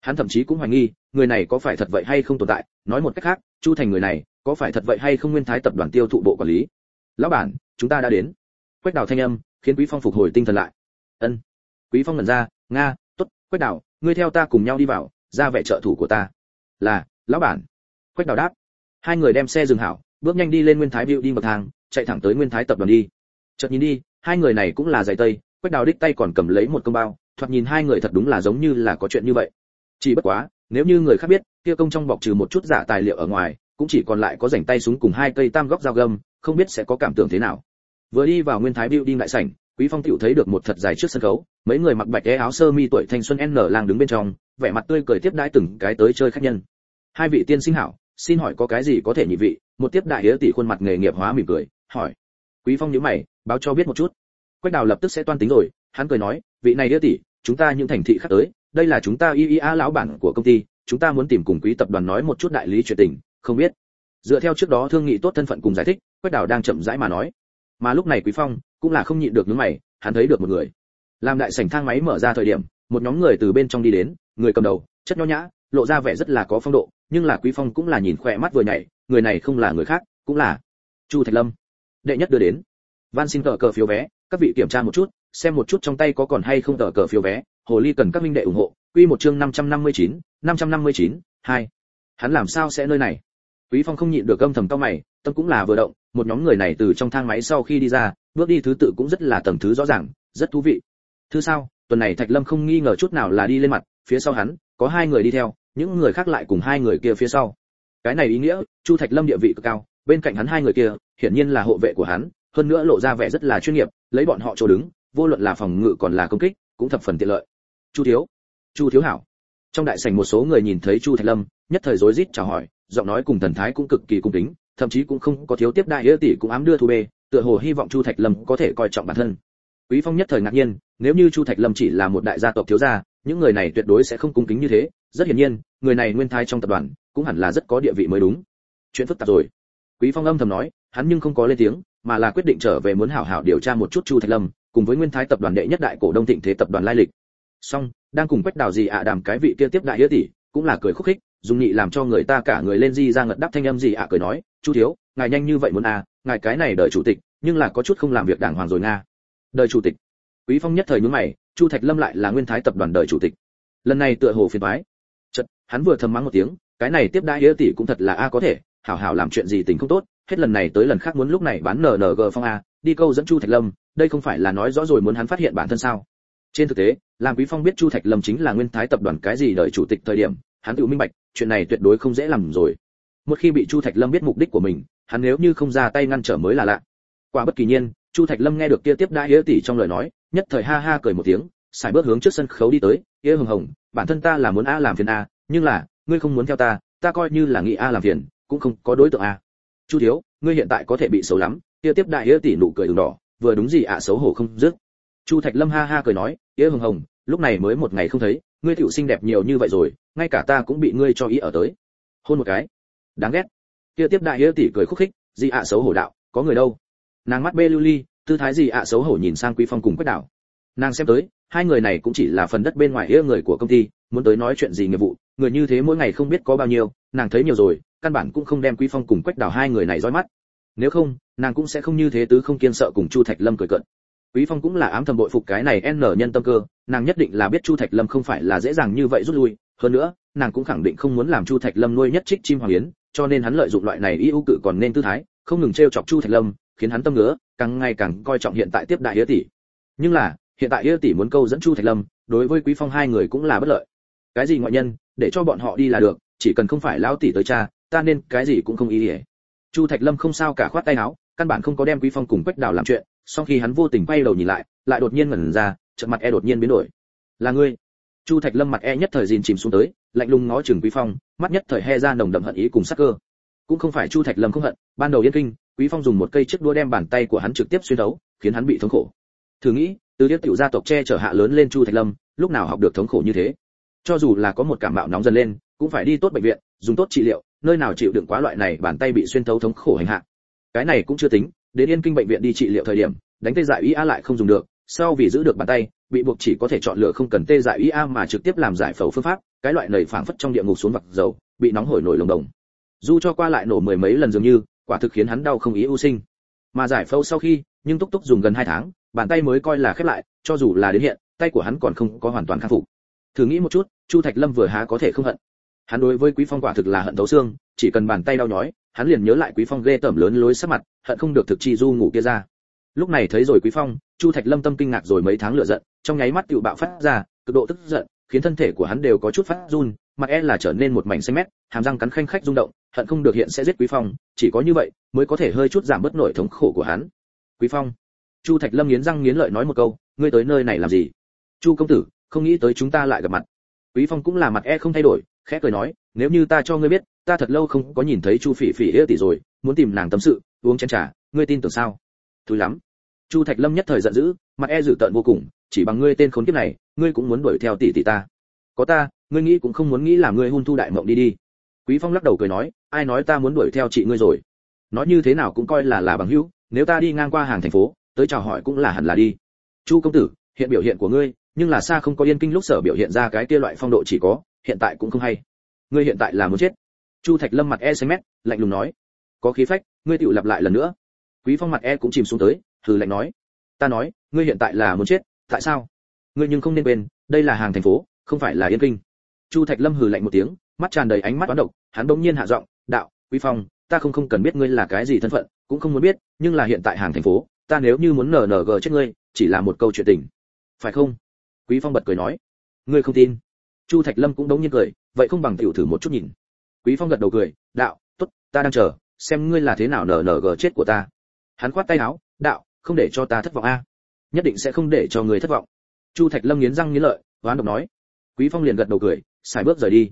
Hắn thậm chí cũng hoài nghi, người này có phải thật vậy hay không tồn tại? Nói một cách khác, chu thành người này, có phải thật vậy hay không nguyên thái tập đoàn tiêu thụ bộ quản lý? Lão bản, chúng ta đã đến quách đào thanh âm, khiến quý phong phục hồi tinh thần lại. Ân. Quý phong ngẩn ra, nga, tốt, quách đào, ngươi theo ta cùng nhau đi vào, ra vẻ trợ thủ của ta. Là, lão bản. Quách đào đáp. Hai người đem xe dừng hảo, bước nhanh đi lên nguyên thái biểu đi bậc thang, chạy thẳng tới nguyên thái tập đoàn đi. Chợt nhìn đi, hai người này cũng là giày tây, quách đào đích tay còn cầm lấy một công bao, thoạt nhìn hai người thật đúng là giống như là có chuyện như vậy. Chỉ bất quá, nếu như người khác biết, kia công trong bọc trừ một chút giả tài liệu ở ngoài, cũng chỉ còn lại có rảnh tay súng cùng hai cây tam góc dao găm, không biết sẽ có cảm tưởng thế nào vừa đi vào nguyên thái đi đại sảnh, quý phong tiểu thấy được một thật dài trước sân khấu, mấy người mặc bạch é áo sơ mi tuổi thanh xuân n lang đứng bên trong, vẻ mặt tươi cười tiếp đãi từng cái tới chơi khách nhân. Hai vị tiên sinh hảo, xin hỏi có cái gì có thể nhị vị? Một tiếp đại hiếu tỷ khuôn mặt nghề nghiệp hóa mỉm cười, hỏi. Quý phong nhíu mày, báo cho biết một chút. Quách đào lập tức sẽ toan tính rồi, hắn cười nói, vị này hiếu tỷ, chúng ta những thành thị khác tới, đây là chúng ta y y a lão bản của công ty, chúng ta muốn tìm cùng quý tập đoàn nói một chút đại lý chuyện tình, không biết. Dựa theo trước đó thương nghị tốt thân phận cùng giải thích, quách đào đang chậm rãi mà nói mà lúc này quý phong cũng là không nhịn được những mày hắn thấy được một người. Làm đại sảnh thang máy mở ra thời điểm một nhóm người từ bên trong đi đến người cầm đầu chất nho nhã lộ ra vẻ rất là có phong độ nhưng là quý phong cũng là nhìn khỏe mắt vừa nhảy người này không là người khác cũng là chu thạch lâm. Đệ nhất đưa đến. Van xin tờ cờ phiếu vé các vị kiểm tra một chút xem một chút trong tay có còn hay không tờ cờ phiếu vé hồ ly cần các minh đệ ủng hộ quy một chương 559, 559, hai. Hắn làm sao sẽ nơi này? Quý phong không nhịn được âm thầm cao mày tâm cũng là vừa động một nhóm người này từ trong thang máy sau khi đi ra, bước đi thứ tự cũng rất là tầng thứ rõ ràng, rất thú vị. Thứ sao, tuần này thạch lâm không nghi ngờ chút nào là đi lên mặt, phía sau hắn, có hai người đi theo, những người khác lại cùng hai người kia phía sau. Cái này ý nghĩa, chu thạch lâm địa vị cực cao, bên cạnh hắn hai người kia, hiển nhiên là hộ vệ của hắn, hơn nữa lộ ra vẻ rất là chuyên nghiệp, lấy bọn họ chỗ đứng, vô luận là phòng ngự còn là công kích, cũng thập phần tiện lợi. Chu thiếu chu thiếu hảo. Trong đại sảnh một số người nhìn thấy chu thạch lâm, nhất thời rối rít chào hỏi, giọng nói cùng thần thái cũng cực kỳ cung kính thậm chí cũng không có thiếu tiếp đại nghĩa tỷ cũng ám đưa thu bê, tựa hồ hy vọng chu thạch lâm có thể coi trọng bản thân. Quý phong nhất thời ngạc nhiên, nếu như chu thạch lâm chỉ là một đại gia tộc thiếu gia, những người này tuyệt đối sẽ không cung kính như thế. Rất hiển nhiên, người này nguyên thái trong tập đoàn, cũng hẳn là rất có địa vị mới đúng. Chuyện phức tạp rồi. Quý phong âm thầm nói, hắn nhưng không có lên tiếng, mà là quyết định trở về muốn hảo hảo điều tra một chút chu thạch lâm, cùng với nguyên thái tập đoàn đệ nhất đại cổ đông thịnh thế tập đoàn lai lịch. Song đang cùng quách đào gì ạ đàm cái vị kia tiếp đại nghĩa tỷ, cũng là cười khúc khích, dùng nhị làm cho người ta cả người lên di ra ngật đáp thanh âm gì ạ cười nói chu thiếu, ngài nhanh như vậy muốn à ngài cái này đợi chủ tịch, nhưng là có chút không làm việc đàng hoàng rồi nga. Đời chủ tịch? Quý phong nhất thời nhướng mày, chu thạch lâm lại là nguyên thái tập đoàn đời chủ tịch. Lần này tựa hồ phiền toái. Chật hắn vừa thầm mắng một tiếng, cái này tiếp đại nghĩa tỷ cũng thật là a, có thể, hảo hảo làm chuyện gì tình không tốt, hết lần này tới lần khác muốn lúc này bán nng phong a, đi câu dẫn chu thạch lâm, đây không phải là nói rõ rồi muốn hắn phát hiện bản thân sao? Trên thực tế, làm quý phong biết chu thạch lâm chính là nguyên thái tập đoàn cái gì đợi chủ tịch thời điểm, hắn tự minh bạch, chuyện này tuyệt đối không dễ làm rồi một khi bị chu thạch lâm biết mục đích của mình, hắn nếu như không ra tay ngăn trở mới là lạ. Qua bất kỳ nhiên, chu thạch lâm nghe được kia tiếp đại nghĩa tỷ trong lời nói, nhất thời ha ha cười một tiếng, xài bước hướng trước sân khấu đi tới nghĩa hồng hồng, bản thân ta là muốn a làm phiền a, nhưng là, ngươi không muốn theo ta ta coi như là nghĩ a làm phiền, cũng không có đối tượng a. Chu thiếu, ngươi hiện tại có thể bị xấu lắm. Kia tiếp đại nghĩa tỷ nụ cười đường đỏ, vừa đúng gì ạ, xấu hổ không dứt. Chu thạch lâm ha ha cười nói nghĩa hồng hồng, lúc này mới một ngày không thấy, ngươi tiểu xinh đẹp nhiều như vậy rồi, ngay cả ta cũng bị ngươi cho ý ở tới. Hôn một cái đáng ghét. Kia tiếp đại nghĩa tỷ cười khúc khích gì ạ xấu hổ đạo, có người đâu? Nàng mắt bê lưu ly, tư thái gì ạ xấu hổ nhìn sang quý phong cùng quách đảo. Nàng xem tới, hai người này cũng chỉ là phần đất bên ngoài yêu người của công ty, muốn tới nói chuyện gì nghiệp vụ, người như thế mỗi ngày không biết có bao nhiêu, nàng thấy nhiều rồi, căn bản cũng không đem quý phong cùng quách đảo hai người này dõi mắt. Nếu không, nàng cũng sẽ không như thế tứ không kiên sợ cùng chu thạch lâm cười cận quý phong cũng là ám thầm bội phục cái này n nhân tâm cơ, nàng nhất định là biết chu thạch lâm không phải là dễ dàng như vậy rút lui. Hơn nữa, nàng cũng khẳng định không muốn làm chu thạch lâm nuôi nhất trích chim hoàng yến cho nên hắn lợi dụng loại này ưu cự còn nên tư thái, không ngừng treo chọc chu thạch lâm, khiến hắn tâm ngứa, càng ngày càng coi trọng hiện tại tiếp đại yêu tỷ. Nhưng là, hiện tại yêu tỷ muốn câu dẫn chu thạch lâm, đối với quý phong hai người cũng là bất lợi. Cái gì ngoại nhân, để cho bọn họ đi là được, chỉ cần không phải lão tỷ tới cha, ta nên cái gì cũng không ý nghĩa. Chu thạch lâm không sao cả khoát tay áo, căn bản không có đem quý phong cùng quách đào làm chuyện sau khi hắn vô tình quay đầu nhìn lại lại đột nhiên ngẩn ra trận mặt e đột nhiên biến đổi. Là ngươi. Chu thạch lâm mặt e nhất thời dìn chìm xuống tới lạnh lùng ngó chừng quý phong, mắt nhất thời he ra nồng đậm hận ý cùng sắc cơ. Cũng không phải chu thạch lâm không hận, ban đầu yên kinh, quý phong dùng một cây chiếc đũa đem bàn tay của hắn trực tiếp xuyên thấu, khiến hắn bị thống khổ. Thử nghĩ, từ tiếp tiểu gia tộc che chở hạ lớn lên chu thạch lâm, lúc nào học được thống khổ như thế? Cho dù là có một cảm mạo nóng dần lên, cũng phải đi tốt bệnh viện, dùng tốt trị liệu, nơi nào chịu đựng quá loại này bàn tay bị xuyên thấu thống khổ hành hạ. Cái này cũng chưa tính, đến yên kinh bệnh viện đi trị liệu thời điểm, đánh tê dại ý a lại không dùng được, sau vì giữ được bàn tay, bị buộc chỉ có thể chọn lựa không cần tê dại ý a mà trực tiếp làm giải phẫu phương pháp cái loại nầy phảng phất trong địa ngục xuống vặc dầu, bị nóng hổi nổi lồng đồng. Dù cho qua lại nổ mười mấy lần dường như, quả thực khiến hắn đau không ý ưu sinh. Mà giải phẫu sau khi, nhưng túc túc dùng gần hai tháng, bàn tay mới coi là khép lại, cho dù là đến hiện, tay của hắn còn không có hoàn toàn khắc phục. Thử nghĩ một chút, chu thạch lâm vừa há có thể không hận. Hắn đối với quý phong quả thực là hận thấu xương, chỉ cần bàn tay đau nhói, hắn liền nhớ lại quý phong ghê tởm lớn lối sắc mặt, hận không được thực chi du ngủ kia ra. Lúc này thấy rồi quý phong, chu thạch lâm tâm kinh ngạc rồi mấy tháng lựa giận, trong nháy mắt tiểu bạo phát ra, cực độ tức giận khiến thân thể của hắn đều có chút phát run mặt e là trở nên một mảnh xanh mét, hàm răng cắn khanh khách rung động, hận không được hiện sẽ giết quý phong, chỉ có như vậy mới có thể hơi chút giảm bớt nỗi thống khổ của hắn. Quý phong, chu thạch lâm nghiến răng nghiến lợi nói một câu, ngươi tới nơi này làm gì? Chu công tử, không nghĩ tới chúng ta lại gặp mặt. Quý phong cũng là mặt e không thay đổi, khẽ cười nói, nếu như ta cho ngươi biết, ta thật lâu không có nhìn thấy chu phỉ phỉ yêu tỷ rồi, muốn tìm nàng tâm sự, uống chén trà, ngươi tin tưởng sao? Thúi lắm. Chu thạch lâm nhất thời giận dữ mặt e dự tợn vô cùng, chỉ bằng ngươi tên khốn kiếp này, ngươi cũng muốn đuổi theo tỷ tỷ ta. Có ta, ngươi nghĩ cũng không muốn nghĩ làm ngươi hôn thu đại mộng đi đi. Quý phong lắc đầu cười nói, ai nói ta muốn đuổi theo chị ngươi rồi? Nói như thế nào cũng coi là là bằng hữu, nếu ta đi ngang qua hàng thành phố, tới chào hỏi cũng là hẳn là đi. Chu công tử, hiện biểu hiện của ngươi, nhưng là xa không có yên kinh lúc sở biểu hiện ra cái kia loại phong độ chỉ có, hiện tại cũng không hay. Ngươi hiện tại là muốn chết. Chu thạch lâm mặt e xanh mét, lạnh lùng nói. Có khí phách, ngươi tựu lặp lại lần nữa. Quý phong mặt e cũng chìm xuống tới, hừ lạnh nói ta nói, ngươi hiện tại là muốn chết, tại sao? Ngươi nhưng không nên quên, đây là hàng thành phố, không phải là yên kinh. Chu thạch lâm hừ lạnh một tiếng, mắt tràn đầy ánh mắt toán độc, hắn bỗng nhiên hạ giọng, đạo, quý phong, ta không không cần biết ngươi là cái gì thân phận, cũng không muốn biết, nhưng là hiện tại hàng thành phố, ta nếu như muốn nở nở gờ chết ngươi, chỉ là một câu chuyện tình. Phải không? Quý phong bật cười nói. Ngươi không tin. Chu thạch lâm cũng đống nhiên cười, vậy không bằng tiểu thử một chút nhìn. Quý phong gật đầu cười, đạo, tốt, ta đang chờ, xem ngươi là thế nào nở nở gờ chết của ta. Hắn khoát tay áo, đạo không để cho ta thất vọng a. Nhất định sẽ không để cho người thất vọng. Chu thạch lâm nghiến răng nghiến lợi hoán độc nói. Quý phong liền gật đầu cười, xài bước rời đi.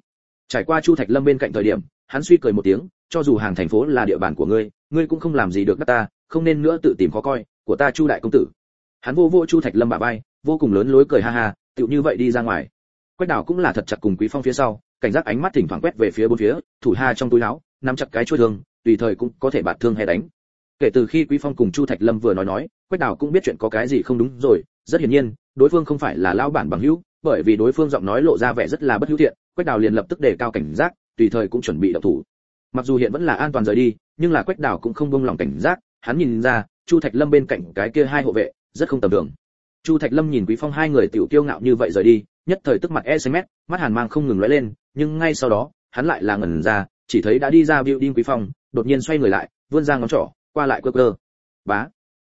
Trải qua chu thạch lâm bên cạnh thời điểm, hắn suy cười một tiếng, cho dù hàng thành phố là địa bàn của ngươi ngươi cũng không làm gì được đất ta, không nên nữa tự tìm khó coi, của ta chu đại công tử. Hắn vô vô chu thạch lâm bả vai, vô cùng lớn lối cười ha ha, tựu như vậy đi ra ngoài. Quách đảo cũng là thật chặt cùng quý phong phía sau, cảnh giác ánh mắt thỉnh thoảng quét về phía bốn phía, thủ ha trong túi áo, nắm chặt cái chuôi thương, tùy thời cũng có thể bạt thương hay đánh kể từ khi quý phong cùng chu thạch lâm vừa nói nói, quách đào cũng biết chuyện có cái gì không đúng rồi. Rất hiển nhiên, đối phương không phải là lão bản bằng hữu, bởi vì đối phương giọng nói lộ ra vẻ rất là bất hữu thiện, quách đào liền lập tức đề cao cảnh giác, tùy thời cũng chuẩn bị động thủ. Mặc dù hiện vẫn là an toàn rời đi, nhưng là quách đào cũng không buông lòng cảnh giác, hắn nhìn ra, chu thạch lâm bên cạnh cái kia hai hộ vệ, rất không tầm thường. Chu thạch lâm nhìn quý phong hai người tiểu kiêu ngạo như vậy rời đi, nhất thời tức mặt e sms mắt hàn mang không ngừng lóe lên, nhưng ngay sau đó, hắn lại là ngẩn ra, chỉ thấy đã đi ra building quý phong, đột nhiên xoay người lại, vươn ra ngón trỏ qua lại cơ cơ bá.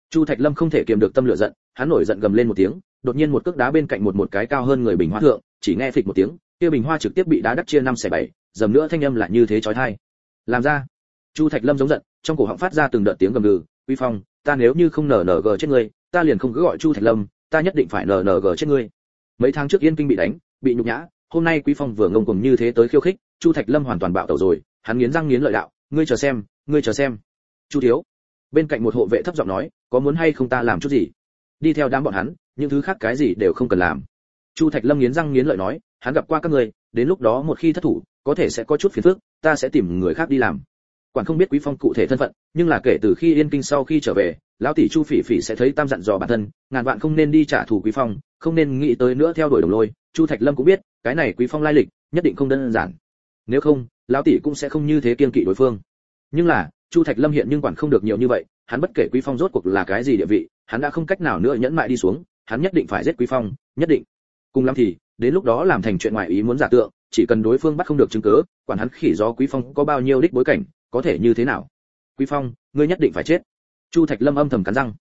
Chu thạch lâm không thể kiềm được tâm lửa giận, hắn nổi giận gầm lên một tiếng, đột nhiên một cước đá bên cạnh một một cái cao hơn người bình hoa thượng, chỉ nghe phịch một tiếng, kia bình hoa trực tiếp bị đá đắc chia năm xẻ bảy, dầm nữa thanh âm lại như thế chói tai. Làm ra. Chu thạch lâm giống giận, trong cổ họng phát ra từng đợt tiếng gầm gừ, uy phong, ta nếu như không nở nở gờ chết ngươi, ta liền không cứ gọi chu thạch lâm, ta nhất định phải nở nở gờ chết ngươi. Mấy tháng trước yên kinh bị đánh, bị nhục nhã, hôm nay quý phong vừa ngông cuồng như thế tới khiêu khích, chu thạch lâm hoàn toàn bạo tẩu rồi, hắn nghiến răng nghiến lợi đạo, ngươi chờ xem, ngươi chờ xem. Chu thiếu bên cạnh một hộ vệ thấp giọng nói, có muốn hay không ta làm chút gì? Đi theo đám bọn hắn, những thứ khác cái gì đều không cần làm. Chu thạch lâm nghiến răng nghiến lợi nói, hắn gặp qua các người đến lúc đó một khi thất thủ, có thể sẽ có chút phiền phức, ta sẽ tìm người khác đi làm. Quản không biết quý phong cụ thể thân phận, nhưng là kể từ khi yên kinh sau khi trở về, lão tỷ chu phỉ phỉ sẽ thấy tam dặn dò bản thân, ngàn vạn không nên đi trả thù quý phong, không nên nghĩ tới nữa theo đuổi đồng lôi, chu thạch lâm cũng biết, cái này quý phong lai lịch, nhất định không đơn giản. Nếu không, lão tỷ cũng sẽ không như thế kiên kỵ đối phương. Nhưng là chu thạch lâm hiện nhưng quản không được nhiều như vậy, hắn bất kể quý phong rốt cuộc là cái gì địa vị, hắn đã không cách nào nữa nhẫn mại đi xuống, hắn nhất định phải giết quý phong, nhất định. Cùng lắm thì, đến lúc đó làm thành chuyện ngoại ý muốn giả tượng, chỉ cần đối phương bắt không được chứng cứ, quản hắn khỉ do quý phong có bao nhiêu đích bối cảnh, có thể như thế nào? Quý phong, ngươi nhất định phải chết. Chu thạch lâm âm thầm cắn răng.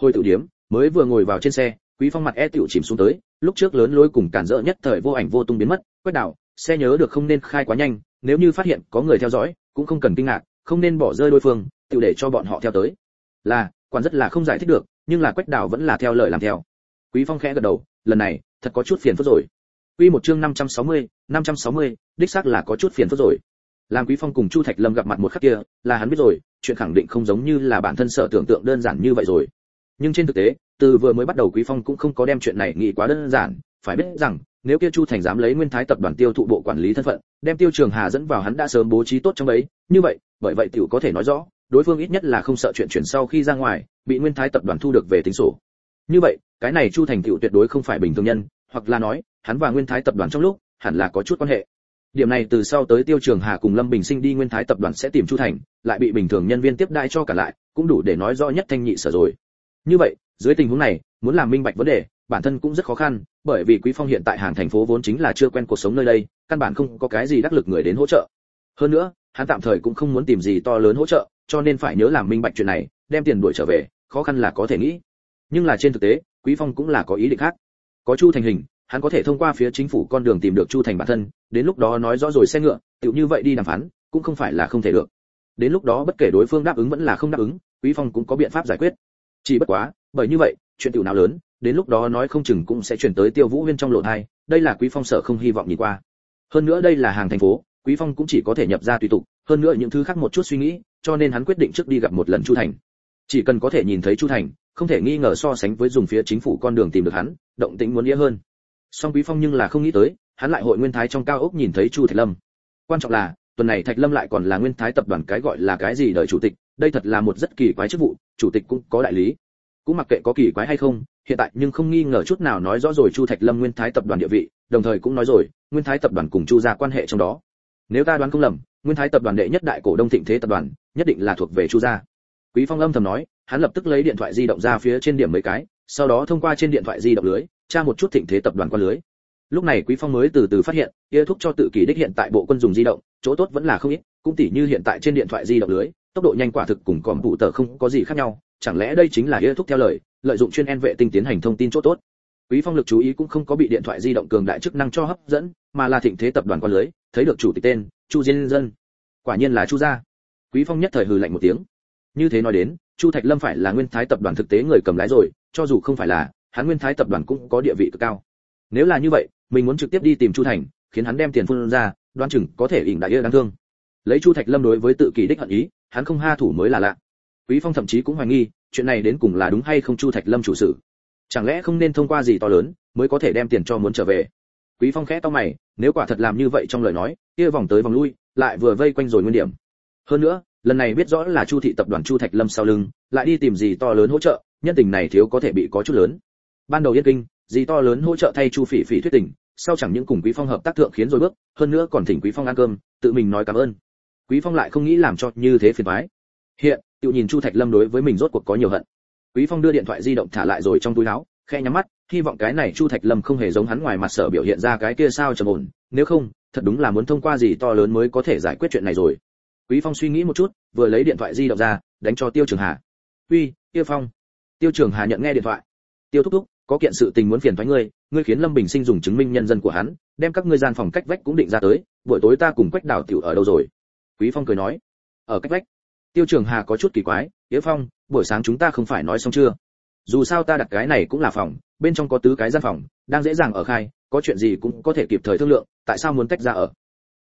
Hồi tử điếm mới vừa ngồi vào trên xe, quý phong mặt e tiểu chìm xuống tới, lúc trước lớn lối cùng cản rỡ nhất thời vô ảnh vô tung biến mất, quét đảo, xe nhớ được không nên khai quá nhanh, nếu như phát hiện có người theo dõi, cũng không cần kinh ngạc không nên bỏ rơi đối phương tự để cho bọn họ theo tới. Là quản rất là không giải thích được nhưng là quách đảo vẫn là theo lời làm theo. Quý phong khẽ gật đầu lần này thật có chút phiền phức rồi. Quy một chương 560, 560, đích xác là có chút phiền phức rồi. Làm quý phong cùng chu thạch lâm gặp mặt một khắc kia là hắn biết rồi chuyện khẳng định không giống như là bản thân sở tưởng tượng đơn giản như vậy rồi. Nhưng trên thực tế từ vừa mới bắt đầu quý phong cũng không có đem chuyện này nghĩ quá đơn giản. Phải biết rằng nếu kia chu thành dám lấy nguyên thái tập đoàn tiêu thụ bộ quản lý thân phận đem tiêu trường hà dẫn vào hắn đã sớm bố trí tốt trong ấy như vậy bởi vậy tiểu có thể nói rõ, đối phương ít nhất là không sợ chuyện chuyển sau khi ra ngoài, bị nguyên thái tập đoàn thu được về tính sổ. Như vậy, cái này chu thành tiểu tuyệt đối không phải bình thường nhân, hoặc là nói, hắn và nguyên thái tập đoàn trong lúc, hẳn là có chút quan hệ. Điểm này từ sau tới tiêu trường hà cùng lâm bình sinh đi nguyên thái tập đoàn sẽ tìm chu thành, lại bị bình thường nhân viên tiếp đai cho cả lại, cũng đủ để nói rõ nhất thanh nhị sở rồi. Như vậy, dưới tình huống này, muốn làm minh bạch vấn đề, bản thân cũng rất khó khăn, bởi vì quý phong hiện tại hàng thành phố vốn chính là chưa quen cuộc sống nơi đây, căn bản không có cái gì đắc lực người đến hỗ trợ. Hơn nữa hắn tạm thời cũng không muốn tìm gì to lớn hỗ trợ, cho nên phải nhớ làm minh bạch chuyện này, đem tiền đuổi trở về, khó khăn là có thể nghĩ. Nhưng là trên thực tế, quý phong cũng là có ý định khác. Có chu thành hình, hắn có thể thông qua phía chính phủ con đường tìm được chu thành bản thân, đến lúc đó nói rõ rồi xe ngựa, tựu như vậy đi đàm phán, cũng không phải là không thể được. Đến lúc đó bất kể đối phương đáp ứng vẫn là không đáp ứng, quý phong cũng có biện pháp giải quyết. Chỉ bất quá, bởi như vậy, chuyện tiểu nào lớn, đến lúc đó nói không chừng cũng sẽ chuyển tới tiêu vũ huyên trong lộ hai đây là quý phong sở không hy vọng nhìn qua. Hơn nữa đây là hàng thành phố quý phong cũng chỉ có thể nhập ra tùy tục, hơn nữa những thứ khác một chút suy nghĩ, cho nên hắn quyết định trước đi gặp một lần chu thành. Chỉ cần có thể nhìn thấy chu thành, không thể nghi ngờ so sánh với dùng phía chính phủ con đường tìm được hắn, động tĩnh muốn nghĩa hơn. Song quý phong nhưng là không nghĩ tới, hắn lại hội nguyên thái trong cao ốc nhìn thấy chu thạch lâm. Quan trọng là, tuần này thạch lâm lại còn là nguyên thái tập đoàn cái gọi là cái gì đời chủ tịch, đây thật là một rất kỳ quái chức vụ, chủ tịch cũng có đại lý. Cũng mặc kệ có kỳ quái hay không, hiện tại nhưng không nghi ngờ chút nào nói rõ rồi chu thạch lâm nguyên thái tập đoàn địa vị, đồng thời cũng nói rồi, nguyên thái tập đoàn cùng chu ra quan hệ trong đó nếu ta đoán không lầm, nguyên thái tập đoàn đệ nhất đại cổ đông thịnh thế tập đoàn, nhất định là thuộc về chu gia. Quý phong âm thầm nói, hắn lập tức lấy điện thoại di động ra phía trên điểm mấy cái, sau đó thông qua trên điện thoại di động lưới, tra một chút thịnh thế tập đoàn qua lưới. Lúc này quý phong mới từ từ phát hiện yêu thúc cho tự kỷ đích hiện tại bộ quân dùng di động, chỗ tốt vẫn là không ít, cũng tỉ như hiện tại trên điện thoại di động lưới, tốc độ nhanh quả thực cùng còn phụ tờ không có gì khác nhau, chẳng lẽ đây chính là yêu thúc theo lời, lợi dụng chuyên en vệ tinh tiến hành thông tin chỗ tốt? Quý phong lực chú ý cũng không có bị điện thoại di động cường đại chức năng cho hấp dẫn, mà là thịnh thế tập đoàn qua lưới, thấy được chủ tịch tên, chu diên dân. Quả nhiên là chu gia. Quý phong nhất thời hừ lạnh một tiếng. Như thế nói đến, chu thạch lâm phải là nguyên thái tập đoàn thực tế người cầm lái rồi, cho dù không phải là, hắn nguyên thái tập đoàn cũng có địa vị cực cao. Nếu là như vậy, mình muốn trực tiếp đi tìm chu thành, khiến hắn đem tiền phun ra, đoán chừng có thể ỉn đại yêu đáng thương. Lấy chu thạch lâm đối với tự kỷ đích hận ý, hắn không ha thủ mới là lạ. Quý phong thậm chí cũng hoài nghi, chuyện này đến cùng là đúng hay không chu thạch lâm chủ sự chẳng lẽ không nên thông qua gì to lớn mới có thể đem tiền cho muốn trở về? Quý phong khẽ to mày, nếu quả thật làm như vậy trong lời nói, kia vòng tới vòng lui, lại vừa vây quanh rồi nguyên điểm. Hơn nữa, lần này biết rõ là chu thị tập đoàn chu thạch lâm sau lưng, lại đi tìm gì to lớn hỗ trợ, nhân tình này thiếu có thể bị có chút lớn. Ban đầu yên kinh, gì to lớn hỗ trợ thay chu phỉ phỉ thuyết tình, sau chẳng những cùng quý phong hợp tác thượng khiến rồi bước, hơn nữa còn thỉnh quý phong ăn cơm, tự mình nói cảm ơn. Quý phong lại không nghĩ làm cho như thế phiền toái. Hiện, tự nhìn chu thạch lâm đối với mình rốt cuộc có nhiều hận quý phong đưa điện thoại di động thả lại rồi trong túi áo khe nhắm mắt, hy vọng cái này chu thạch lâm không hề giống hắn ngoài mặt sở biểu hiện ra cái kia sao trầm ổn, nếu không, thật đúng là muốn thông qua gì to lớn mới có thể giải quyết chuyện này rồi. Quý phong suy nghĩ một chút, vừa lấy điện thoại di động ra, đánh cho tiêu trường hà. Uy, tiêu phong. Tiêu trường hà nhận nghe điện thoại. Tiêu thúc thúc, có kiện sự tình muốn phiền thoái ngươi ngươi khiến lâm bình sinh dùng chứng minh nhân dân của hắn, đem các ngươi gian phòng cách vách cũng định ra tới, buổi tối ta cùng quách đào tiểu ở đâu rồi? Quý phong cười nói. Ở cách vách. Tiêu trường hà có chút kỳ quái. Tiêu phong buổi sáng chúng ta không phải nói xong chưa? Dù sao ta đặt cái này cũng là phòng, bên trong có tứ cái gian phòng, đang dễ dàng ở khai, có chuyện gì cũng có thể kịp thời thương lượng, tại sao muốn tách ra ở?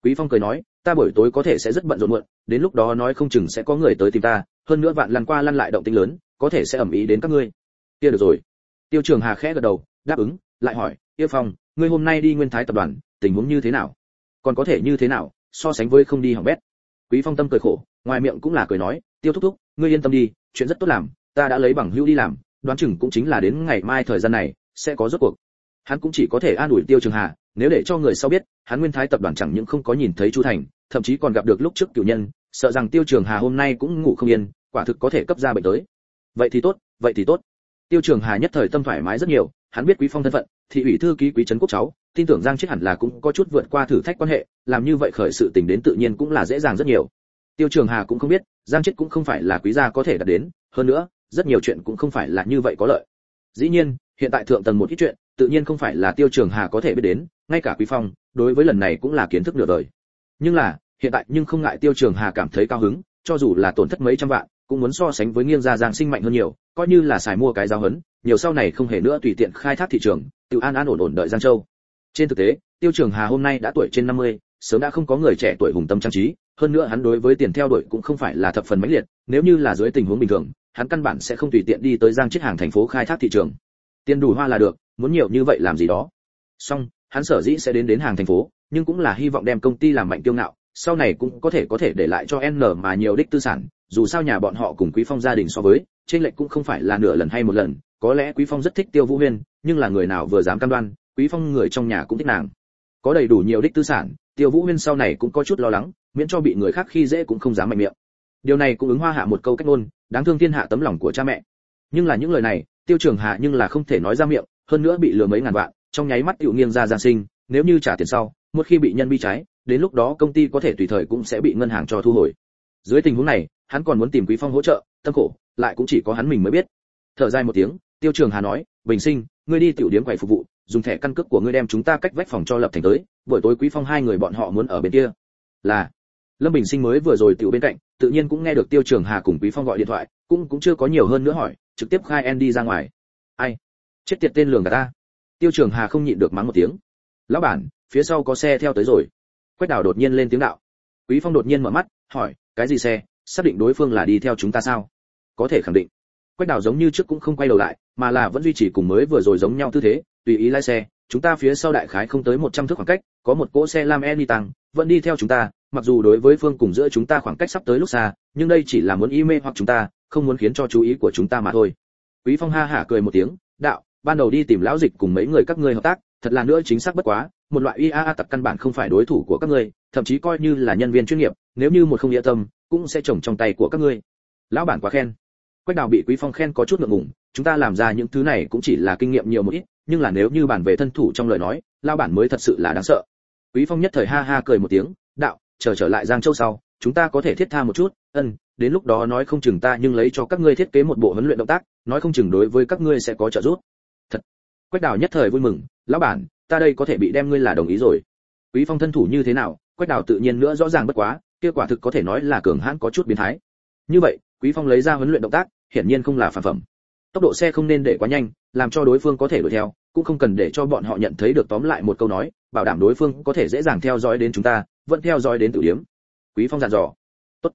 Quý phong cười nói, ta buổi tối có thể sẽ rất bận rộn muộn, đến lúc đó nói không chừng sẽ có người tới tìm ta, hơn nữa vạn lăn qua lăn lại động tĩnh lớn, có thể sẽ ẩm ý đến các ngươi. Kia được rồi. Tiêu trường hà khẽ gật đầu, đáp ứng, lại hỏi tiêu phong, ngươi hôm nay đi nguyên thái tập đoàn, tình huống như thế nào? Còn có thể như thế nào, so sánh với không đi hỏng bét? Quý phong tâm cười khổ, ngoài miệng cũng là cười nói, tiêu thúc thúc, ngươi yên tâm đi, chuyện rất tốt làm, ta đã lấy bằng hữu đi làm, đoán chừng cũng chính là đến ngày mai thời gian này, sẽ có rốt cuộc. Hắn cũng chỉ có thể an ủi tiêu trường hà, nếu để cho người sau biết, hắn nguyên thái tập đoàn chẳng những không có nhìn thấy chu thành, thậm chí còn gặp được lúc trước cửu nhân, sợ rằng tiêu trường hà hôm nay cũng ngủ không yên, quả thực có thể cấp ra bệnh tới. Vậy thì tốt, vậy thì tốt. Tiêu trường hà nhất thời tâm thoải mái rất nhiều hắn biết quý phong thân phận thị ủy thư ký quý trấn quốc cháu, tin tưởng giang chết hẳn là cũng có chút vượt qua thử thách quan hệ, làm như vậy khởi sự tình đến tự nhiên cũng là dễ dàng rất nhiều. Tiêu trường hà cũng không biết, giang chết cũng không phải là quý gia có thể đạt đến, hơn nữa, rất nhiều chuyện cũng không phải là như vậy có lợi. Dĩ nhiên, hiện tại thượng tầng một ít chuyện, tự nhiên không phải là tiêu trường hà có thể biết đến, ngay cả quý phong, đối với lần này cũng là kiến thức nửa đời. Nhưng là, hiện tại nhưng không ngại tiêu trường hà cảm thấy cao hứng, cho dù là tổn thất mấy trăm vạn, cũng muốn so sánh với nghiêng gia giang sinh mạnh hơn nhiều, coi như là xài mua cái giáo hấn nhiều sau này không hề nữa tùy tiện khai thác thị trường tự an an ổn ổn đợi giang châu. Trên thực tế tiêu trường hà hôm nay đã tuổi trên 50, sớm đã không có người trẻ tuổi hùng tâm trang trí hơn nữa hắn đối với tiền theo đuổi cũng không phải là thập phần mãnh liệt nếu như là dưới tình huống bình thường hắn căn bản sẽ không tùy tiện đi tới giang chết hàng thành phố khai thác thị trường. Tiền đủ hoa là được muốn nhiều như vậy làm gì đó. Song hắn sở dĩ sẽ đến đến hàng thành phố nhưng cũng là hy vọng đem công ty làm mạnh tiêu ngạo sau này cũng có thể có thể để lại cho n mà nhiều đích tư sản dù sao nhà bọn họ cùng quý phong gia đình so với trên lệch cũng không phải là nửa lần hay một lần, có lẽ quý phong rất thích tiêu vũ huyên, nhưng là người nào vừa dám cam đoan, quý phong người trong nhà cũng thích nàng. Có đầy đủ nhiều đích tư sản, tiêu vũ huyên sau này cũng có chút lo lắng, miễn cho bị người khác khi dễ cũng không dám mạnh miệng. Điều này cũng ứng hoa hạ một câu cách ngôn, đáng thương thiên hạ tấm lòng của cha mẹ. Nhưng là những lời này, tiêu trường hạ nhưng là không thể nói ra miệng, hơn nữa bị lừa mấy ngàn vạn, trong nháy mắt tiểu nghiêng ra giang sinh, nếu như trả tiền sau, một khi bị nhân bi trái, đến lúc đó công ty có thể tùy thời cũng sẽ bị ngân hàng cho thu hồi. Dưới tình huống này, hắn còn muốn tìm quý phong hỗ trợ, tâm khổ lại cũng chỉ có hắn mình mới biết. Thở dài một tiếng, tiêu trường hà nói, bình sinh, ngươi đi tiểu điếm quầy phục vụ, dùng thẻ căn cước của ngươi đem chúng ta cách vách phòng cho lập thành tới, buổi tối quý phong hai người bọn họ muốn ở bên kia. Là. Lâm bình sinh mới vừa rồi tiểu bên cạnh, tự nhiên cũng nghe được tiêu trường hà cùng quý phong gọi điện thoại, cũng cũng chưa có nhiều hơn nữa hỏi, trực tiếp khai en đi ra ngoài. Ai? Chết tiệt tên lường cả ta. Tiêu trường hà không nhịn được mắng một tiếng. Lão bản, phía sau có xe theo tới rồi. Quách đào đột nhiên lên tiếng đạo. Quý phong đột nhiên mở mắt, hỏi, cái gì xe? Xác định đối phương là đi theo chúng ta sao? Có thể khẳng định. Quách đào giống như trước cũng không quay đầu lại, mà là vẫn duy trì cùng mới vừa rồi giống nhau tư thế, tùy ý lái xe, chúng ta phía sau đại khái không tới 100 thước khoảng cách, có một cỗ xe lam e tăng, vẫn đi theo chúng ta, mặc dù đối với phương cùng giữa chúng ta khoảng cách sắp tới lúc xa, nhưng đây chỉ là muốn y mê hoặc chúng ta, không muốn khiến cho chú ý của chúng ta mà thôi. Quý phong ha hả cười một tiếng, đạo, ban đầu đi tìm lão dịch cùng mấy người các ngươi hợp tác, thật là nữa chính xác bất quá, một loại IAA tập căn bản không phải đối thủ của các ngươi, thậm chí coi như là nhân viên chuyên nghiệp, nếu như một không nghĩa tâm, cũng sẽ trồng trong tay của các ngươi. Lão bản quá khen quách đào bị quý phong khen có chút ngượng ngùng, chúng ta làm ra những thứ này cũng chỉ là kinh nghiệm nhiều một ít, nhưng là nếu như bản về thân thủ trong lời nói, lao bản mới thật sự là đáng sợ. Quý phong nhất thời ha ha cười một tiếng, đạo, chờ trở lại giang châu sau, chúng ta có thể thiết tha một chút, ân, đến lúc đó nói không chừng ta nhưng lấy cho các ngươi thiết kế một bộ huấn luyện động tác, nói không chừng đối với các ngươi sẽ có trợ giúp. Thật. Quách đào nhất thời vui mừng, lão bản, ta đây có thể bị đem ngươi là đồng ý rồi. Quý phong thân thủ như thế nào, quách đào tự nhiên nữa rõ ràng bất quá, kia quả thực có thể nói là cường hãn có chút biến thái. Như vậy, quý phong lấy ra huấn luyện động tác hiển nhiên không là phản phẩm. Tốc độ xe không nên để quá nhanh, làm cho đối phương có thể đuổi theo, cũng không cần để cho bọn họ nhận thấy được tóm lại một câu nói, bảo đảm đối phương có thể dễ dàng theo dõi đến chúng ta, vẫn theo dõi đến tử điếm quý phong dặn dò. Tốt.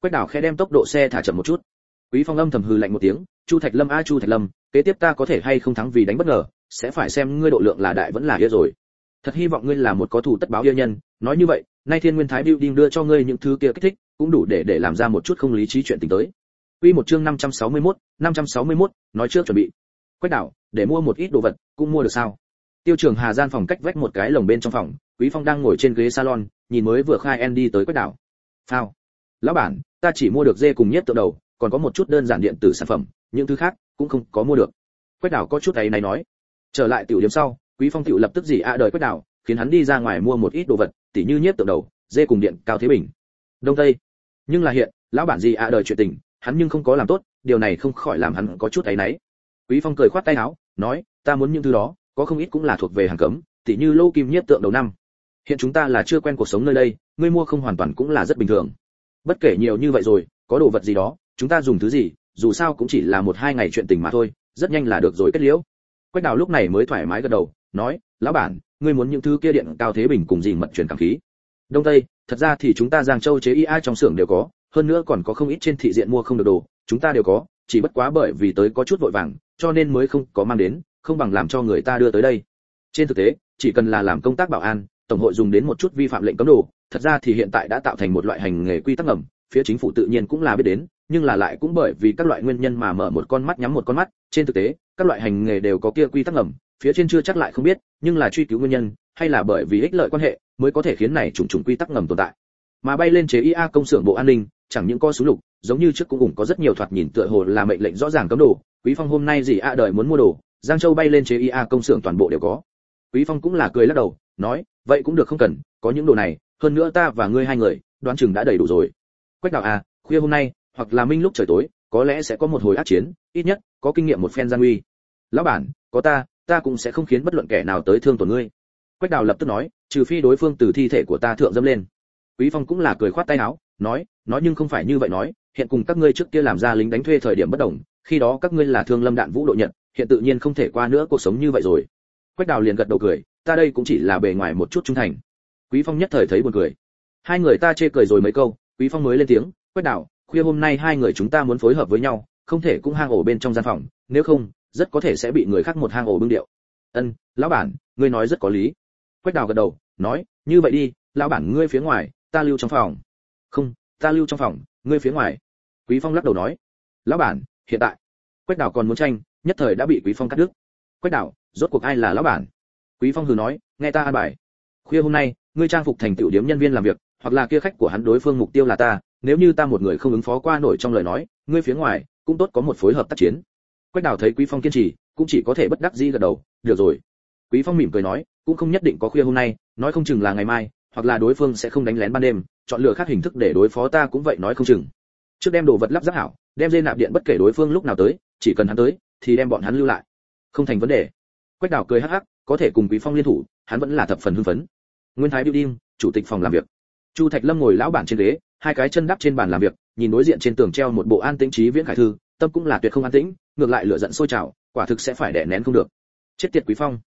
Quách đảo khẽ đem tốc độ xe thả chậm một chút. Quý phong âm thầm hừ lạnh một tiếng, chu thạch lâm a, chu thạch lâm, kế tiếp ta có thể hay không thắng vì đánh bất ngờ, sẽ phải xem ngươi độ lượng là đại vẫn là yếu rồi. Thật hy vọng ngươi là một có thủ tất báo yêu nhân, nói như vậy, nay thiên nguyên thái building đưa cho ngươi những thứ kia kích thích, cũng đủ để để làm ra một chút không lý trí chuyện tình tới. Quy một chương 561, 561, nói trước chuẩn bị. Quách đảo, để mua một ít đồ vật, cũng mua được sao? Tiêu Trường Hà gian phòng cách vách một cái lồng bên trong phòng, Quý Phong đang ngồi trên ghế salon, nhìn mới vừa khai Andy tới Quách đảo. Phao. Lão bản, ta chỉ mua được dê cùng nhất tượng đầu, còn có một chút đơn giản điện tử sản phẩm, những thứ khác cũng không có mua được. Quách đảo có chút ấy này nói. Trở lại tiểu điểm sau, Quý Phong tiểu lập tức gì ạ đời Quách đảo, khiến hắn đi ra ngoài mua một ít đồ vật, tỉ như nhất tượng đầu, dê cùng điện cao thế bình. Đông Tây. Nhưng là hiện, lão bản gì ạ đời chuyện tình, hắn nhưng không có làm tốt, điều này không khỏi làm hắn có chút áy náy. Quý phong cười khoát tay áo, nói, ta muốn những thứ đó, có không ít cũng là thuộc về hàng cấm, tỉ như lô kim nhất tượng đầu năm. Hiện chúng ta là chưa quen cuộc sống nơi đây, ngươi mua không hoàn toàn cũng là rất bình thường. Bất kể nhiều như vậy rồi, có đồ vật gì đó, chúng ta dùng thứ gì, dù sao cũng chỉ là một hai ngày chuyện tình mà thôi, rất nhanh là được rồi kết liễu. Quách đào lúc này mới thoải mái gật đầu, nói, lão bản, ngươi muốn những thứ kia điện cao thế bình cùng gì mật truyền cảm khí? Đông tây, thật ra thì chúng ta giang châu chế ia trong xưởng đều có hơn nữa còn có không ít trên thị diện mua không được đồ, chúng ta đều có, chỉ bất quá bởi vì tới có chút vội vàng, cho nên mới không có mang đến, không bằng làm cho người ta đưa tới đây. Trên thực tế, chỉ cần là làm công tác bảo an, tổng hội dùng đến một chút vi phạm lệnh cấm đồ, thật ra thì hiện tại đã tạo thành một loại hành nghề quy tắc ngầm, phía chính phủ tự nhiên cũng là biết đến, nhưng là lại cũng bởi vì các loại nguyên nhân mà mở một con mắt nhắm một con mắt. Trên thực tế, các loại hành nghề đều có kia quy tắc ngầm, phía trên chưa chắc lại không biết, nhưng là truy cứu nguyên nhân, hay là bởi vì ích lợi quan hệ, mới có thể khiến này trùng trùng quy tắc ngầm tồn tại. Mà bay lên chế ia công xưởng bộ an ninh chẳng những có số lục, giống như trước cũng ủng có rất nhiều thoạt nhìn tựa hồ là mệnh lệnh rõ ràng cấm đồ. Quý phong hôm nay gì a đời muốn mua đồ, giang châu bay lên chế ia công xưởng toàn bộ đều có. Quý phong cũng là cười lắc đầu, nói, vậy cũng được không cần, có những đồ này, hơn nữa ta và ngươi hai người, đoán chừng đã đầy đủ rồi. Quách đạo à khuya hôm nay, hoặc là minh lúc trời tối, có lẽ sẽ có một hồi ác chiến, ít nhất, có kinh nghiệm một phen gian uy. Lão bản, có ta ta cũng sẽ không khiến bất luận kẻ nào tới thương tổn ngươi. Quách đào lập tức nói, trừ phi đối phương từ thi thể của ta thượng dâm lên. Quý phong cũng là cười khoát tay áo, nói nói nhưng không phải như vậy nói, hiện cùng các ngươi trước kia làm ra lính đánh thuê thời điểm bất đồng, khi đó các ngươi là thương lâm đạn vũ độ nhận hiện tự nhiên không thể qua nữa cuộc sống như vậy rồi. Quách đào liền gật đầu cười, ta đây cũng chỉ là bề ngoài một chút trung thành. Quý phong nhất thời thấy buồn cười. Hai người ta chê cười rồi mấy câu, quý phong mới lên tiếng, quách đào, khuya hôm nay hai người chúng ta muốn phối hợp với nhau, không thể cũng hang ổ bên trong gian phòng, nếu không, rất có thể sẽ bị người khác một hang ổ bưng điệu. Ân, lão bản, ngươi nói rất có lý. Quách đào gật đầu, nói, như vậy đi, lão bản ngươi phía ngoài, ta lưu trong phòng. Không ta lưu trong phòng, ngươi phía ngoài. Quý phong lắc đầu nói, lão bản, hiện tại, quách đảo còn muốn tranh, nhất thời đã bị quý phong cắt đứt. Quách đảo, rốt cuộc ai là lão bản? Quý phong hừ nói, nghe ta an bài. Khuya hôm nay, ngươi trang phục thành tiểu điểm nhân viên làm việc, hoặc là kia khách của hắn đối phương mục tiêu là ta, nếu như ta một người không ứng phó qua nổi trong lời nói, ngươi phía ngoài, cũng tốt có một phối hợp tác chiến. Quách đảo thấy quý phong kiên trì, cũng chỉ có thể bất đắc dĩ gật đầu, được rồi. Quý phong mỉm cười nói, cũng không nhất định có khuya hôm nay, nói không chừng là ngày mai, hoặc là đối phương sẽ không đánh lén ban đêm chọn lựa khác hình thức để đối phó ta cũng vậy nói không chừng. Trước đem đồ vật lắp ráp hảo, đem dây nạp điện bất kể đối phương lúc nào tới, chỉ cần hắn tới, thì đem bọn hắn lưu lại. Không thành vấn đề. Quách đào cười hắc hắc, có thể cùng quý phong liên thủ, hắn vẫn là thập phần hưng phấn. Nguyên thái building, chủ tịch phòng làm việc. Chu thạch lâm ngồi lão bản trên ghế, hai cái chân đắp trên bàn làm việc, nhìn đối diện trên tường treo một bộ an tĩnh trí viễn khải thư, tâm cũng là tuyệt không an tĩnh, ngược lại lửa giận sôi trào, quả thực sẽ phải đè nén không được. Chết tiệt quý phong.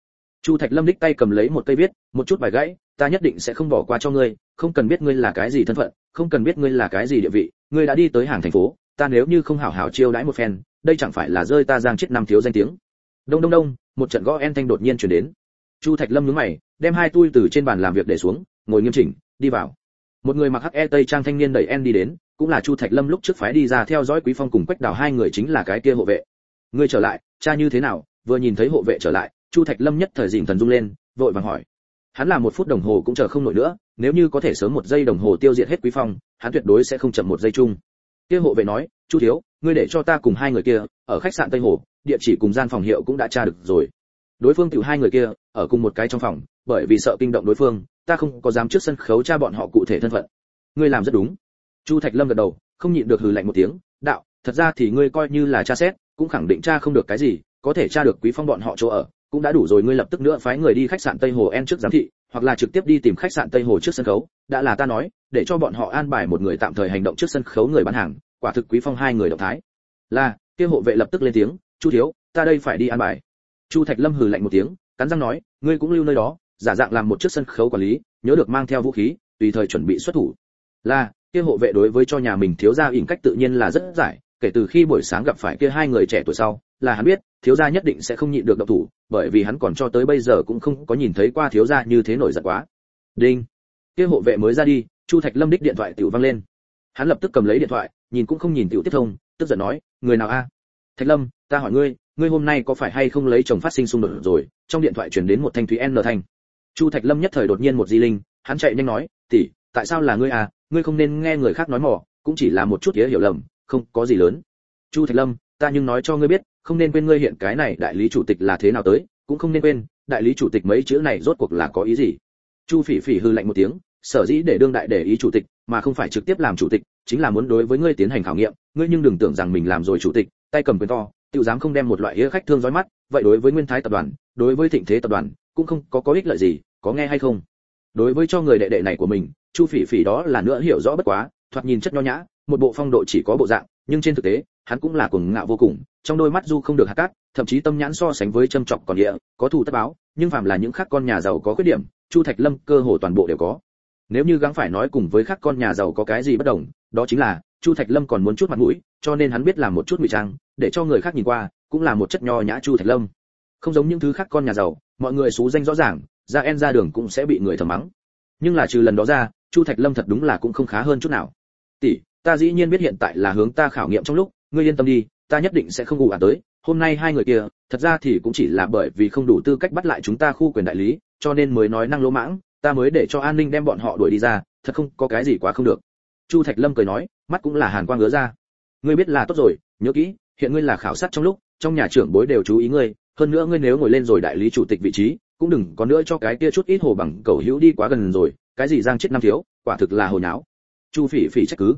Chu thạch lâm đích tay cầm lấy một cây viết, một chút bài gãy ta nhất định sẽ không bỏ qua cho ngươi, không cần biết ngươi là cái gì thân phận, không cần biết ngươi là cái gì địa vị, ngươi đã đi tới hàng thành phố, ta nếu như không hảo hảo chiêu đãi một phen, đây chẳng phải là rơi ta giang chết năm thiếu danh tiếng. Đông đông đông, một trận gõ en thanh đột nhiên truyền đến. Chu thạch lâm nhướng mày, đem hai tui từ trên bàn làm việc để xuống, ngồi nghiêm chỉnh, đi vào. Một người mặc hắc e tây trang thanh niên đẩy en đi đến, cũng là chu thạch lâm lúc trước phái đi ra theo dõi quý phong cùng quách đào, hai người chính là cái kia hộ vệ. Ngươi trở lại, cha như thế nào? Vừa nhìn thấy hộ vệ trở lại, chu thạch lâm nhất thời dịnh thần rung lên, vội vàng hỏi hắn là một phút đồng hồ cũng chờ không nổi nữa, nếu như có thể sớm một giây đồng hồ tiêu diệt hết quý phong, hắn tuyệt đối sẽ không chậm một giây chung. Kia hộ vệ nói, chu thiếu, ngươi để cho ta cùng hai người kia, ở khách sạn tây hồ, địa chỉ cùng gian phòng hiệu cũng đã tra được rồi. Đối phương tiểu hai người kia, ở cùng một cái trong phòng, bởi vì sợ kinh động đối phương, ta không có dám trước sân khấu tra bọn họ cụ thể thân phận. Ngươi làm rất đúng. Chu thạch lâm gật đầu, không nhịn được hừ lạnh một tiếng, đạo, thật ra thì ngươi coi như là tra xét, cũng khẳng định tra không được cái gì, có thể tra được quý phong bọn họ chỗ ở cũng đã đủ rồi, ngươi lập tức nữa phái người đi khách sạn tây hồ en trước giám thị, hoặc là trực tiếp đi tìm khách sạn tây hồ trước sân khấu. Đã là ta nói, để cho bọn họ an bài một người tạm thời hành động trước sân khấu người bán hàng. Quả thực quý phong hai người động thái. Là, kia hộ vệ lập tức lên tiếng, chu thiếu, ta đây phải đi an bài. Chu thạch lâm hừ lạnh một tiếng, cắn răng nói, ngươi cũng lưu nơi đó, giả dạng làm một chiếc sân khấu quản lý, nhớ được mang theo vũ khí, tùy thời chuẩn bị xuất thủ. Là, kia hộ vệ đối với cho nhà mình thiếu gia ỉn cách tự nhiên là rất giải, kể từ khi buổi sáng gặp phải kia hai người trẻ tuổi sau, là hắn biết thiếu gia nhất định sẽ không nhịn được động thủ, bởi vì hắn còn cho tới bây giờ cũng không có nhìn thấy qua thiếu gia như thế nổi giận quá. Đinh. Kia hộ vệ mới ra đi, chu thạch lâm đích điện thoại tiểu vang lên. Hắn lập tức cầm lấy điện thoại, nhìn cũng không nhìn tiểu tiếp thông, tức giận nói, người nào a? Thạch lâm, ta hỏi ngươi ngươi hôm nay có phải hay không lấy chồng phát sinh xung đột rồi? Trong điện thoại truyền đến một thanh thúy n thanh. Chu thạch lâm nhất thời đột nhiên một di linh, hắn chạy nhanh nói, tỷ, tại sao là ngươi à? Ngươi không nên nghe người khác nói mỏ, cũng chỉ là một chút ý hiểu lầm, không có gì lớn. Chu thạch lâm, ta nhưng nói cho ngươi biết không nên quên ngươi hiện cái này đại lý chủ tịch là thế nào tới, cũng không nên quên, đại lý chủ tịch mấy chữ này rốt cuộc là có ý gì. Chu phỉ phỉ hư lạnh một tiếng, sở dĩ để đương đại để ý chủ tịch, mà không phải trực tiếp làm chủ tịch, chính là muốn đối với ngươi tiến hành khảo nghiệm, ngươi nhưng đừng tưởng rằng mình làm rồi chủ tịch, tay cầm quyền to tự dám không đem một loại ý khách thương dõi mắt, vậy đối với nguyên thái tập đoàn, đối với thịnh thế tập đoàn, cũng không có có ích lợi gì, có nghe hay không? Đối với cho người đệ đệ này của mình, chu phỉ phỉ đó là nữa hiểu rõ bất quá, thoạt nhìn chất nho nhã, một bộ phong độ chỉ có bộ dạng nhưng trên thực tế, hắn cũng là cuồng ngạo vô cùng, trong đôi mắt du không được hạt cát, thậm chí tâm nhãn so sánh với châm chọc còn địa, có thù tất báo, nhưng phàm là những khác con nhà giàu có khuyết điểm, chu thạch lâm cơ hồ toàn bộ đều có. Nếu như gắng phải nói cùng với khác con nhà giàu có cái gì bất đồng, đó chính là, chu thạch lâm còn muốn chút mặt mũi, cho nên hắn biết làm một chút ngụy trang, để cho người khác nhìn qua, cũng là một chất nho nhã chu thạch lâm. Không giống những thứ khác con nhà giàu, mọi người xú danh rõ ràng, ra en ra đường cũng sẽ bị người thầm mắng. Nhưng là trừ lần đó ra, chu thạch lâm thật đúng là cũng không khá hơn chút nào. Tỷ ta dĩ nhiên biết hiện tại là hướng ta khảo nghiệm trong lúc, ngươi yên tâm đi, ta nhất định sẽ không ngủ ả tới, hôm nay hai người kia, thật ra thì cũng chỉ là bởi vì không đủ tư cách bắt lại chúng ta khu quyền đại lý, cho nên mới nói năng lỗ mãng, ta mới để cho an ninh đem bọn họ đuổi đi ra, thật không có cái gì quá không được. Chu thạch lâm cười nói, mắt cũng là hàn quang ngứa ra. Ngươi biết là tốt rồi, nhớ kỹ, hiện ngươi là khảo sát trong lúc, trong nhà trưởng bối đều chú ý ngươi, hơn nữa ngươi nếu ngồi lên rồi đại lý chủ tịch vị trí, cũng đừng có nữa cho cái kia chút ít hồ bằng cầu hữu đi quá gần rồi, cái gì giang chết năm thiếu, quả thực là hồ nháo chu phỉ phỉ trách cứ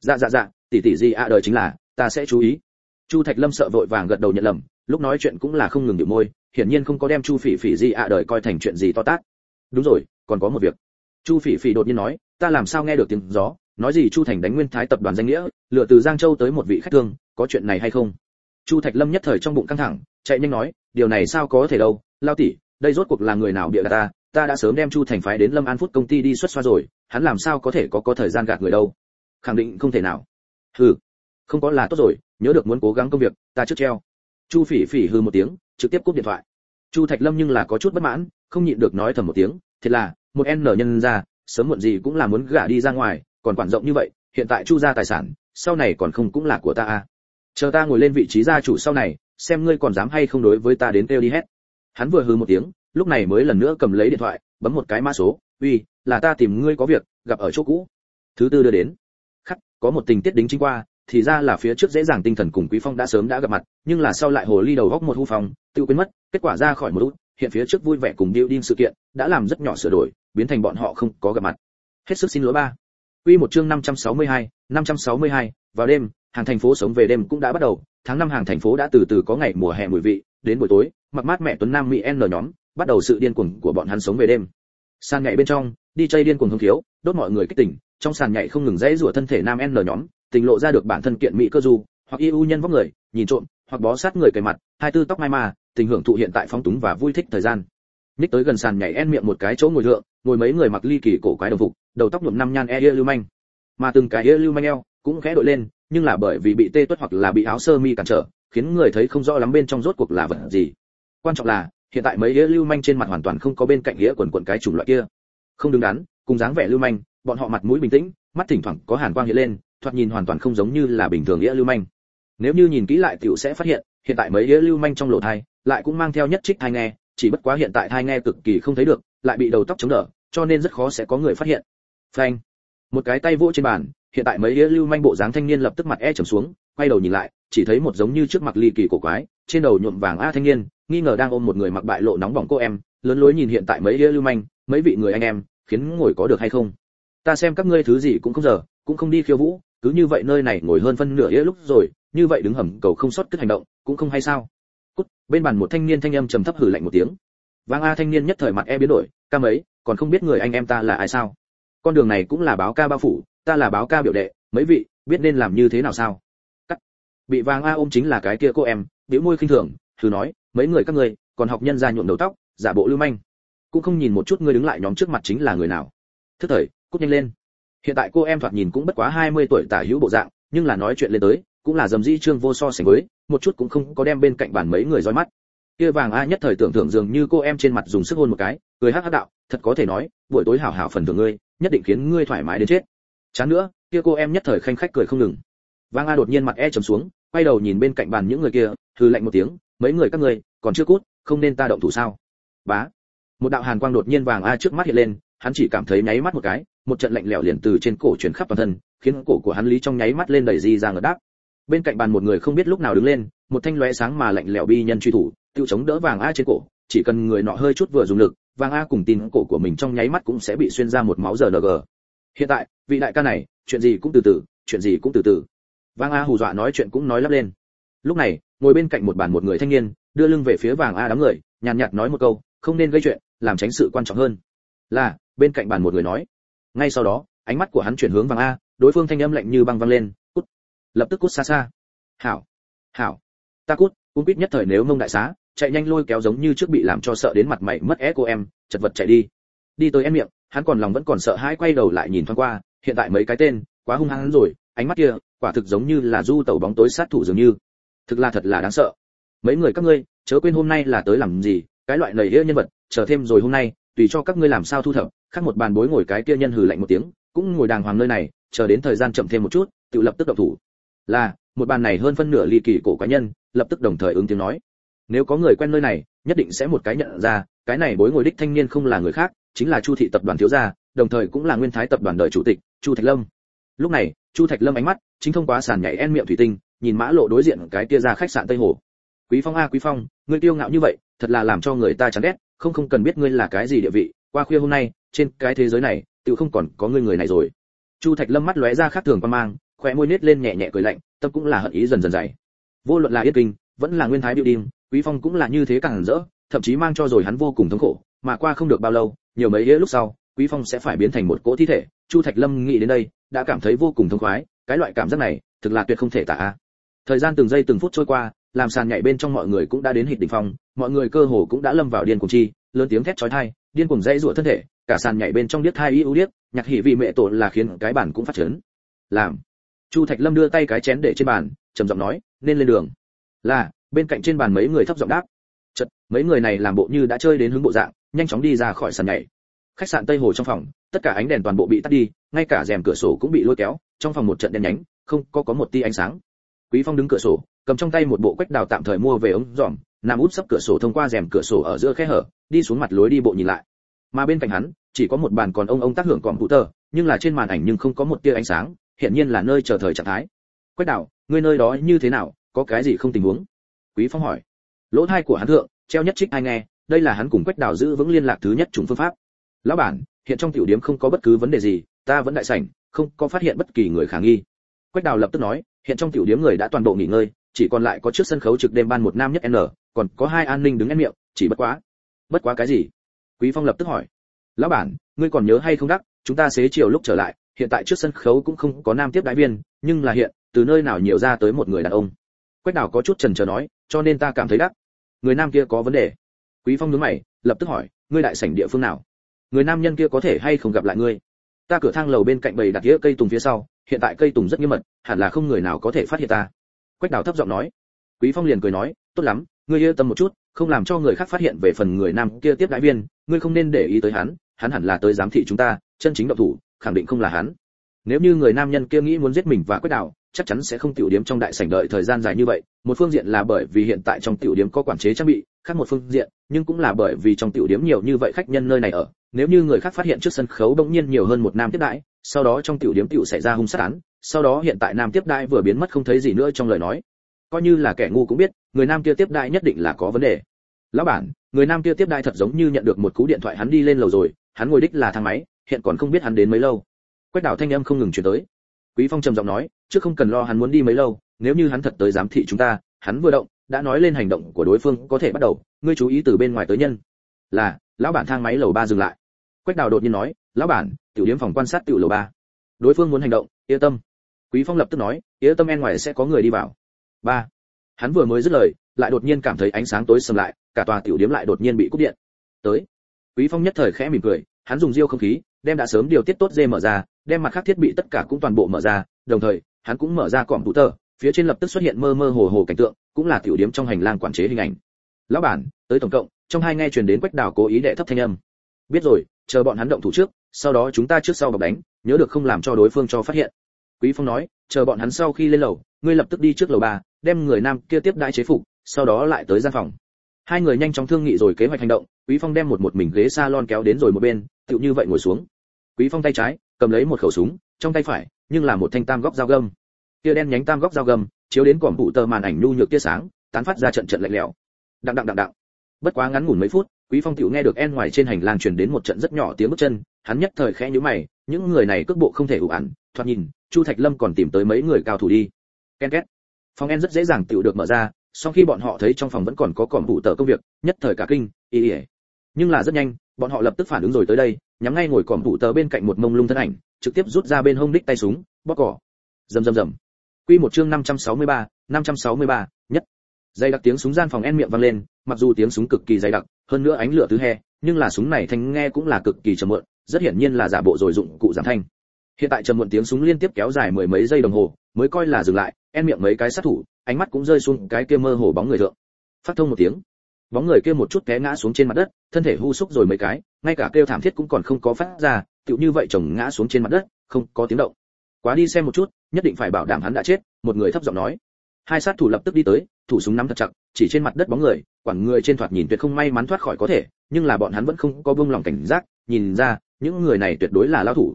dạ dạ dạ tỷ tỷ gì ạ, đời chính là, ta sẽ chú ý. Chu thạch lâm sợ vội vàng gật đầu nhận lầm, lúc nói chuyện cũng là không ngừng điệu môi, hiển nhiên không có đem chu phỉ phỉ gì ạ, đời coi thành chuyện gì to tát. Đúng rồi, còn có một việc. Chu phỉ phỉ đột nhiên nói, ta làm sao nghe được tiếng gió, nói gì chu thành đánh nguyên thái tập đoàn danh nghĩa lựa từ giang châu tới một vị khách thương, có chuyện này hay không? Chu thạch lâm nhất thời trong bụng căng thẳng, chạy nhanh nói, điều này sao có thể đâu, lao tỷ, đây rốt cuộc là người nào bịa đặt ta ta đã sớm đem chu thành phái đến lâm an phút công ty đi xuất xoa rồi, hắn làm sao có thể có có thời gian gạt người đâu? Khẳng định không thể nào. Hừ, không có là tốt rồi, nhớ được muốn cố gắng công việc, ta trước treo. Chu phỉ phỉ hừ một tiếng, trực tiếp cúp điện thoại. Chu thạch lâm nhưng là có chút bất mãn, không nhịn được nói thầm một tiếng, thiệt là, một n nhân ra, sớm muộn gì cũng là muốn gả đi ra ngoài, còn quản rộng như vậy, hiện tại chu gia tài sản, sau này còn không cũng là của ta à. Chờ ta ngồi lên vị trí gia chủ sau này, xem ngươi còn dám hay không đối với ta đến kêu đi hết. Hắn vừa hừ một tiếng, lúc này mới lần nữa cầm lấy điện thoại, bấm một cái mã số, uy, là ta tìm ngươi có việc, gặp ở chỗ cũ. Thứ tư đưa đến có một tình tiết đính chính qua thì ra là phía trước dễ dàng tinh thần cùng quý phong đã sớm đã gặp mặt nhưng là sau lại hồ ly đầu góc một hưu phòng tự quên mất kết quả ra khỏi một út hiện phía trước vui vẻ cùng điêu building sự kiện đã làm rất nhỏ sửa đổi biến thành bọn họ không có gặp mặt hết sức xin lỗi ba Quy một chương 562, 562, vào đêm, hàng thành phố sống về đêm cũng đã bắt đầu, tháng năm hàng thành phố đã từ từ có ngày mùa hè mùi vị, đến buổi tối, mặc mát mẹ Tuấn Nam Mỹ N nhóm, bắt đầu sự điên cuồng của bọn hắn sống về đêm. Sang ngày bên trong, đi chơi điên cuồng hứng thiếu, đốt mọi người kích tỉnh, trong sàn nhảy không ngừng dãy rủa thân thể nam N nhóm, tình lộ ra được bản thân kiện mỹ cơ du, hoặc yêu nhân vóc người, nhìn trộm, hoặc bó sát người cầy mặt, hai tư tóc mai mà, tình hưởng thụ hiện tại phóng túng và vui thích thời gian. Ních tới gần sàn nhảy en miệng một cái chỗ ngồi thượng, ngồi mấy người mặc ly kỳ cổ quái đồng phục, đầu tóc nhuộm năm nhan e lưu manh. Mà từng cái e lưu manh eo cũng khẽ đội lên, nhưng là bởi vì bị tê tuất hoặc là bị áo sơ mi cản trở, khiến người thấy không rõ lắm bên trong rốt cuộc là vật gì. Quan trọng là, hiện tại mấy e lưu manh trên mặt hoàn toàn không có bên cạnh nghĩa quần quần cái chủng loại kia. Không đứng đắn, cùng dáng vẻ lưu manh, bọn họ mặt mũi bình tĩnh, mắt thỉnh thoảng có hàn quang hiện lên, thoạt nhìn hoàn toàn không giống như là bình thường nghĩa lưu manh. Nếu như nhìn kỹ lại tiểu sẽ phát hiện, hiện tại mấy nghĩa lưu manh trong lỗ thai, lại cũng mang theo nhất trích thai nghe, chỉ bất quá hiện tại thai nghe cực kỳ không thấy được, lại bị đầu tóc chống đỡ, cho nên rất khó sẽ có người phát hiện. Phanh. Một cái tay vỗ trên bàn, hiện tại mấy nghĩa lưu manh bộ dáng thanh niên lập tức mặt e trầm xuống, quay đầu nhìn lại chỉ thấy một giống như trước mặt ly kỳ cổ quái trên đầu nhuộm vàng a thanh niên nghi ngờ đang ôm một người mặc bại lộ nóng bỏng cô em lớn lối nhìn hiện tại mấy đĩa lưu manh mấy vị người anh em khiến ngồi có được hay không ta xem các ngươi thứ gì cũng không giờ, cũng không đi khiêu vũ, cứ như vậy nơi này ngồi hơn phân nửa ít lúc rồi, như vậy đứng hầm cầu không sót cất hành động, cũng không hay sao? Cút, bên bàn một thanh niên thanh âm trầm thấp hử lạnh một tiếng. Vang a thanh niên nhất thời mặt e biến đổi, ca mấy, còn không biết người anh em ta là ai sao? Con đường này cũng là báo ca bao phủ, ta là báo ca biểu đệ, mấy vị, biết nên làm như thế nào sao? Cắt. Bị vang a ôm chính là cái kia cô em biểu môi khinh thường, thử nói, mấy người các ngươi, còn học nhân ra nhuộm đầu tóc, giả bộ lưu manh. Cũng không nhìn một chút ngươi đứng lại nhóm trước mặt chính là người nào. Thức thời cút nhanh lên. Hiện tại cô em thoạt nhìn cũng bất quá 20 tuổi tả hữu bộ dạng, nhưng là nói chuyện lên tới, cũng là dầm dĩ trương vô so sánh với, một chút cũng không có đem bên cạnh bàn mấy người dõi mắt. Kia vàng a nhất thời tưởng tượng dường như cô em trên mặt dùng sức hôn một cái, cười hắc hắc đạo, thật có thể nói, buổi tối hảo hảo phần thưởng ngươi, nhất định khiến ngươi thoải mái đến chết. Chán nữa, kia cô em nhất thời khanh khách cười không ngừng. Vàng a đột nhiên mặt e trầm xuống, quay đầu nhìn bên cạnh bàn những người kia, hừ lạnh một tiếng, mấy người các ngươi, còn chưa cút, không nên ta động thủ sao? Bá. Một đạo hàn quang đột nhiên vàng a trước mắt hiện lên, hắn chỉ cảm thấy nháy mắt một cái một trận lạnh lẽo liền từ trên cổ truyền khắp toàn thân, khiến cổ của hắn lý trong nháy mắt lên đầy di ra ngợt đáp. Bên cạnh bàn một người không biết lúc nào đứng lên, một thanh lóe sáng mà lạnh lẽo bi nhân truy thủ, tiêu chống đỡ vàng a trên cổ, chỉ cần người nọ hơi chút vừa dùng lực, vàng a cùng tin cổ của mình trong nháy mắt cũng sẽ bị xuyên ra một máu giờ ng hiện tại, vị đại ca này, chuyện gì cũng từ từ, chuyện gì cũng từ từ. Vàng a hù dọa nói chuyện cũng nói lắp lên. Lúc này, ngồi bên cạnh một bàn một người thanh niên, đưa lưng về phía vàng a đám người, nhàn nhạt nói một câu, không nên gây chuyện, làm tránh sự quan trọng hơn. Là, bên cạnh bàn một người nói ngay sau đó, ánh mắt của hắn chuyển hướng vàng a, đối phương thanh âm lạnh như băng văng lên, cút. Lập tức cút xa xa. Hảo hảo, ta cút, cũng biết nhất thời nếu mông đại xá, chạy nhanh lôi kéo giống như trước bị làm cho sợ đến mặt mày mất é cô em, chật vật chạy đi. Đi tới em miệng, hắn còn lòng vẫn còn sợ hãi quay đầu lại nhìn thoáng qua, hiện tại mấy cái tên, quá hung hăng rồi, ánh mắt kia, quả thực giống như là du tẩu bóng tối sát thủ dường như. Thực là thật là đáng sợ. Mấy người các ngươi, chớ quên hôm nay là tới làm gì, cái loại nầy nghĩa nhân vật, chờ thêm rồi hôm nay tùy cho các ngươi làm sao thu thập, khác một bàn bối ngồi cái kia nhân hừ lạnh một tiếng, cũng ngồi đàng hoàng nơi này, chờ đến thời gian chậm thêm một chút, tự lập tức động thủ. Là, một bàn này hơn phân nửa ly kỳ cổ cá nhân, lập tức đồng thời ứng tiếng nói. Nếu có người quen nơi này, nhất định sẽ một cái nhận ra, cái này bối ngồi đích thanh niên không là người khác, chính là chu thị tập đoàn thiếu gia, đồng thời cũng là nguyên thái tập đoàn đời chủ tịch, chu thạch lâm. Lúc này, chu thạch lâm ánh mắt chính thông qua sàn nhảy en miệng thủy tinh, nhìn mã lộ đối diện cái kia ra khách sạn tây hồ. Quý phong a, quý phong, ngươi tiêu ngạo như vậy, thật là làm cho người ta chán ghét không không cần biết ngươi là cái gì địa vị, qua khuya hôm nay, trên cái thế giới này, tự không còn có ngươi người này rồi. Chu thạch lâm mắt lóe ra khác thường quan mang, khóe môi nết lên nhẹ nhẹ cười lạnh, tâm cũng là hận ý dần dần dày. Vô luận là yết kinh, vẫn là nguyên thái biểu đinh quý phong cũng là như thế càng rỡ, thậm chí mang cho rồi hắn vô cùng thống khổ, mà qua không được bao lâu, nhiều mấy nghĩa lúc sau, quý phong sẽ phải biến thành một cỗ thi thể. Chu thạch lâm nghĩ đến đây, đã cảm thấy vô cùng thông khoái, cái loại cảm giác này, thực là tuyệt không thể tả. Thời gian từng giây từng phút trôi qua, làm sàn nhảy bên trong mọi người cũng đã đến hịt đỉnh phong mọi người cơ hồ cũng đã lâm vào điên cuồng chi, lớn tiếng thét chói tai, điên cuồng dãy rủa thân thể, cả sàn nhảy bên trong điếc thai y ưu điếc, nhạc hỉ vị mẹ tổ là khiến cái bản cũng phát chấn. Làm. Chu thạch lâm đưa tay cái chén để trên bàn, trầm giọng nói, nên lên đường. Là, bên cạnh trên bàn mấy người thấp giọng đáp. Chật mấy người này làm bộ như đã chơi đến hướng bộ dạng, nhanh chóng đi ra khỏi sàn nhảy. Khách sạn tây hồ trong phòng, tất cả ánh đèn toàn bộ bị tắt đi, ngay cả rèm cửa sổ cũng bị lôi kéo, trong phòng một trận đen nhánh, không có có một tia ánh sáng. Quý phong đứng cửa sổ, cầm trong tay một bộ quách đào tạm thời mua về ống dòm nằm úp sấp cửa sổ thông qua rèm cửa sổ ở giữa khe hở, đi xuống mặt lối đi bộ nhìn lại. Mà bên cạnh hắn, chỉ có một bàn còn ông ông tác hưởng còm hữu tờ nhưng là trên màn ảnh nhưng không có một tia ánh sáng hiện nhiên là nơi chờ thời trạng thái. Quách đào, ngươi nơi đó như thế nào, có cái gì không tình huống? Quý phong hỏi. Lỗ thai của hắn thượng, treo nhất trích ai nghe, đây là hắn cùng quách đào giữ vững liên lạc thứ nhất trùng phương pháp. Lão bản, hiện trong tiểu điểm không có bất cứ vấn đề gì, ta vẫn đại sảnh, không có phát hiện bất kỳ người khả nghi. Quách đào lập tức nói, hiện trong tiểu điểm người đã toàn bộ nghỉ ngơi chỉ còn lại có trước sân khấu trực đêm ban một nam nhất n, còn có hai an ninh đứng ăn miệng, chỉ bất quá. Bất quá cái gì? Quý phong lập tức hỏi. Lão bản, ngươi còn nhớ hay không đắc, chúng ta xế chiều lúc trở lại, hiện tại trước sân khấu cũng không có nam tiếp đại viên nhưng là hiện, từ nơi nào nhiều ra tới một người đàn ông. Quách đào có chút trần chờ nói, cho nên ta cảm thấy đắc. Người nam kia có vấn đề. Quý phong nhướng mày, lập tức hỏi, ngươi đại sảnh địa phương nào? Người nam nhân kia có thể hay không gặp lại ngươi? Ta cửa thang lầu bên cạnh bầy đặt đĩa cây tùng phía sau, hiện tại cây tùng rất nghiêm mật, hẳn là không người nào có thể phát hiện ta quách đào thấp giọng nói. Quý phong liền cười nói, tốt lắm, ngươi yên tâm một chút, không làm cho người khác phát hiện về phần người nam kia tiếp đại viên, ngươi không nên để ý tới hắn hắn hẳn là tới giám thị chúng ta, chân chính động thủ, khẳng định không là hắn. Nếu như người nam nhân kia nghĩ muốn giết mình và quách đào, chắc chắn sẽ không tiểu điểm trong đại sảnh đợi thời gian dài như vậy, một phương diện là bởi vì hiện tại trong tiểu điểm có quản chế trang bị, khác một phương diện, nhưng cũng là bởi vì trong tiểu điểm nhiều như vậy khách nhân nơi này ở, nếu như người khác phát hiện trước sân khấu bỗng nhiên nhiều hơn một nam tiếp đãi, sau đó trong tiểu điểm tiểu xảy ra hung sát án sau đó hiện tại nam tiếp đại vừa biến mất không thấy gì nữa trong lời nói. Coi như là kẻ ngu cũng biết, người nam kia tiếp đại nhất định là có vấn đề. Lão bản, người nam kia tiếp đại thật giống như nhận được một cú điện thoại hắn đi lên lầu rồi, hắn ngồi đích là thang máy, hiện còn không biết hắn đến mấy lâu. Quách đảo thanh âm không ngừng chuyển tới. Quý phong trầm giọng nói trước không cần lo hắn muốn đi mấy lâu, nếu như hắn thật tới giám thị chúng ta, hắn vừa động, đã nói lên hành động của đối phương, có thể bắt đầu, ngươi chú ý từ bên ngoài tới nhân. Là, lão bản thang máy lầu ba dừng lại. Quách đào đột nhiên nói, lão bản, tiểu điểm phòng quan sát tiểu lầu ba. Đối phương muốn hành động, yên tâm quý phong lập tức nói yếu tâm en ngoài sẽ có người đi vào. Ba. Hắn vừa mới dứt lời, lại đột nhiên cảm thấy ánh sáng tối sầm lại, cả tòa tiểu điếm lại đột nhiên bị cúp điện. Tới. Quý phong nhất thời khẽ mỉm cười, hắn dùng diêu không khí, đem đã sớm điều tiết tốt dê mở ra, đem mặt khác thiết bị tất cả cũng toàn bộ mở ra, đồng thời, hắn cũng mở ra cỏm tủ tờ, phía trên lập tức xuất hiện mơ mơ hồ hồ cảnh tượng, cũng là tiểu điếm trong hành lang quản chế hình ảnh. Lão bản, tới tổng cộng, trong hai nghe truyền đến quách đảo cố ý đệ thấp thanh âm. Biết rồi, chờ bọn hắn động thủ trước, sau đó chúng ta trước sau gặp đánh, nhớ được không làm cho đối phương cho phát hiện quý phong nói, chờ bọn hắn sau khi lên lầu, ngươi lập tức đi trước lầu ba, đem người nam kia tiếp đãi chế phục, sau đó lại tới gian phòng. Hai người nhanh chóng thương nghị rồi kế hoạch hành động, quý phong đem một một mình ghế salon kéo đến rồi một bên, tựu như vậy ngồi xuống. Quý phong tay trái, cầm lấy một khẩu súng, trong tay phải, nhưng là một thanh tam góc dao găm kia đen nhánh tam góc dao găm chiếu đến quảng bụ tờ màn ảnh nhu nhược tia sáng, tán phát ra trận trận lạnh lẽo. Đặng đặng đặng đặng. Bất quá ngắn ngủn mấy phút, quý phong tiểu nghe được en ngoài trên hành lang truyền đến một trận rất nhỏ tiếng bước chân, hắn nhất thời khẽ nhíu mày, những người này cước bộ không thể ủ ẩn, thoạt nhìn chu thạch lâm còn tìm tới mấy người cao thủ đi. Ken két. Phòng en rất dễ dàng tự được mở ra sau khi bọn họ thấy trong phòng vẫn còn có còm bụ tờ công việc nhất thời cả kinh ý ỉa nhưng là rất nhanh bọn họ lập tức phản ứng rồi tới đây nhắm ngay ngồi còm bụ tờ bên cạnh một mông lung thân ảnh trực tiếp rút ra bên hông đích tay súng Bóc cỏ rầm rầm rầm. Quy một chương 563, 563, nhất. Dây đặc tiếng súng gian phòng en miệng vang lên mặc dù tiếng súng cực kỳ dày đặc hơn nữa ánh lửa thứ he nhưng là súng này thanh nghe cũng là cực kỳ trầm muộn rất hiển nhiên là giả bộ rồi dụng cụ giảm thanh hiện tại trầm muộn tiếng súng liên tiếp kéo dài mười mấy giây đồng hồ, mới coi là dừng lại, en miệng mấy cái sát thủ, ánh mắt cũng rơi xuống cái kia mơ hồ bóng người thượng. Phát thông một tiếng, bóng người kia một chút té ngã xuống trên mặt đất, thân thể hu xúc rồi mấy cái, ngay cả kêu thảm thiết cũng còn không có phát ra, tựu như vậy chồng ngã xuống trên mặt đất, không có tiếng động. Quá đi xem một chút, nhất định phải bảo đảm hắn đã chết, một người thấp giọng nói. Hai sát thủ lập tức đi tới, thủ súng nắm thật chặt, chỉ trên mặt đất bóng người quản người trên thoạt nhìn tuyệt không may mắn thoát khỏi có thể, nhưng là bọn hắn vẫn không có buông lòng cảnh giác, nhìn ra, những người này tuyệt đối là lao thủ.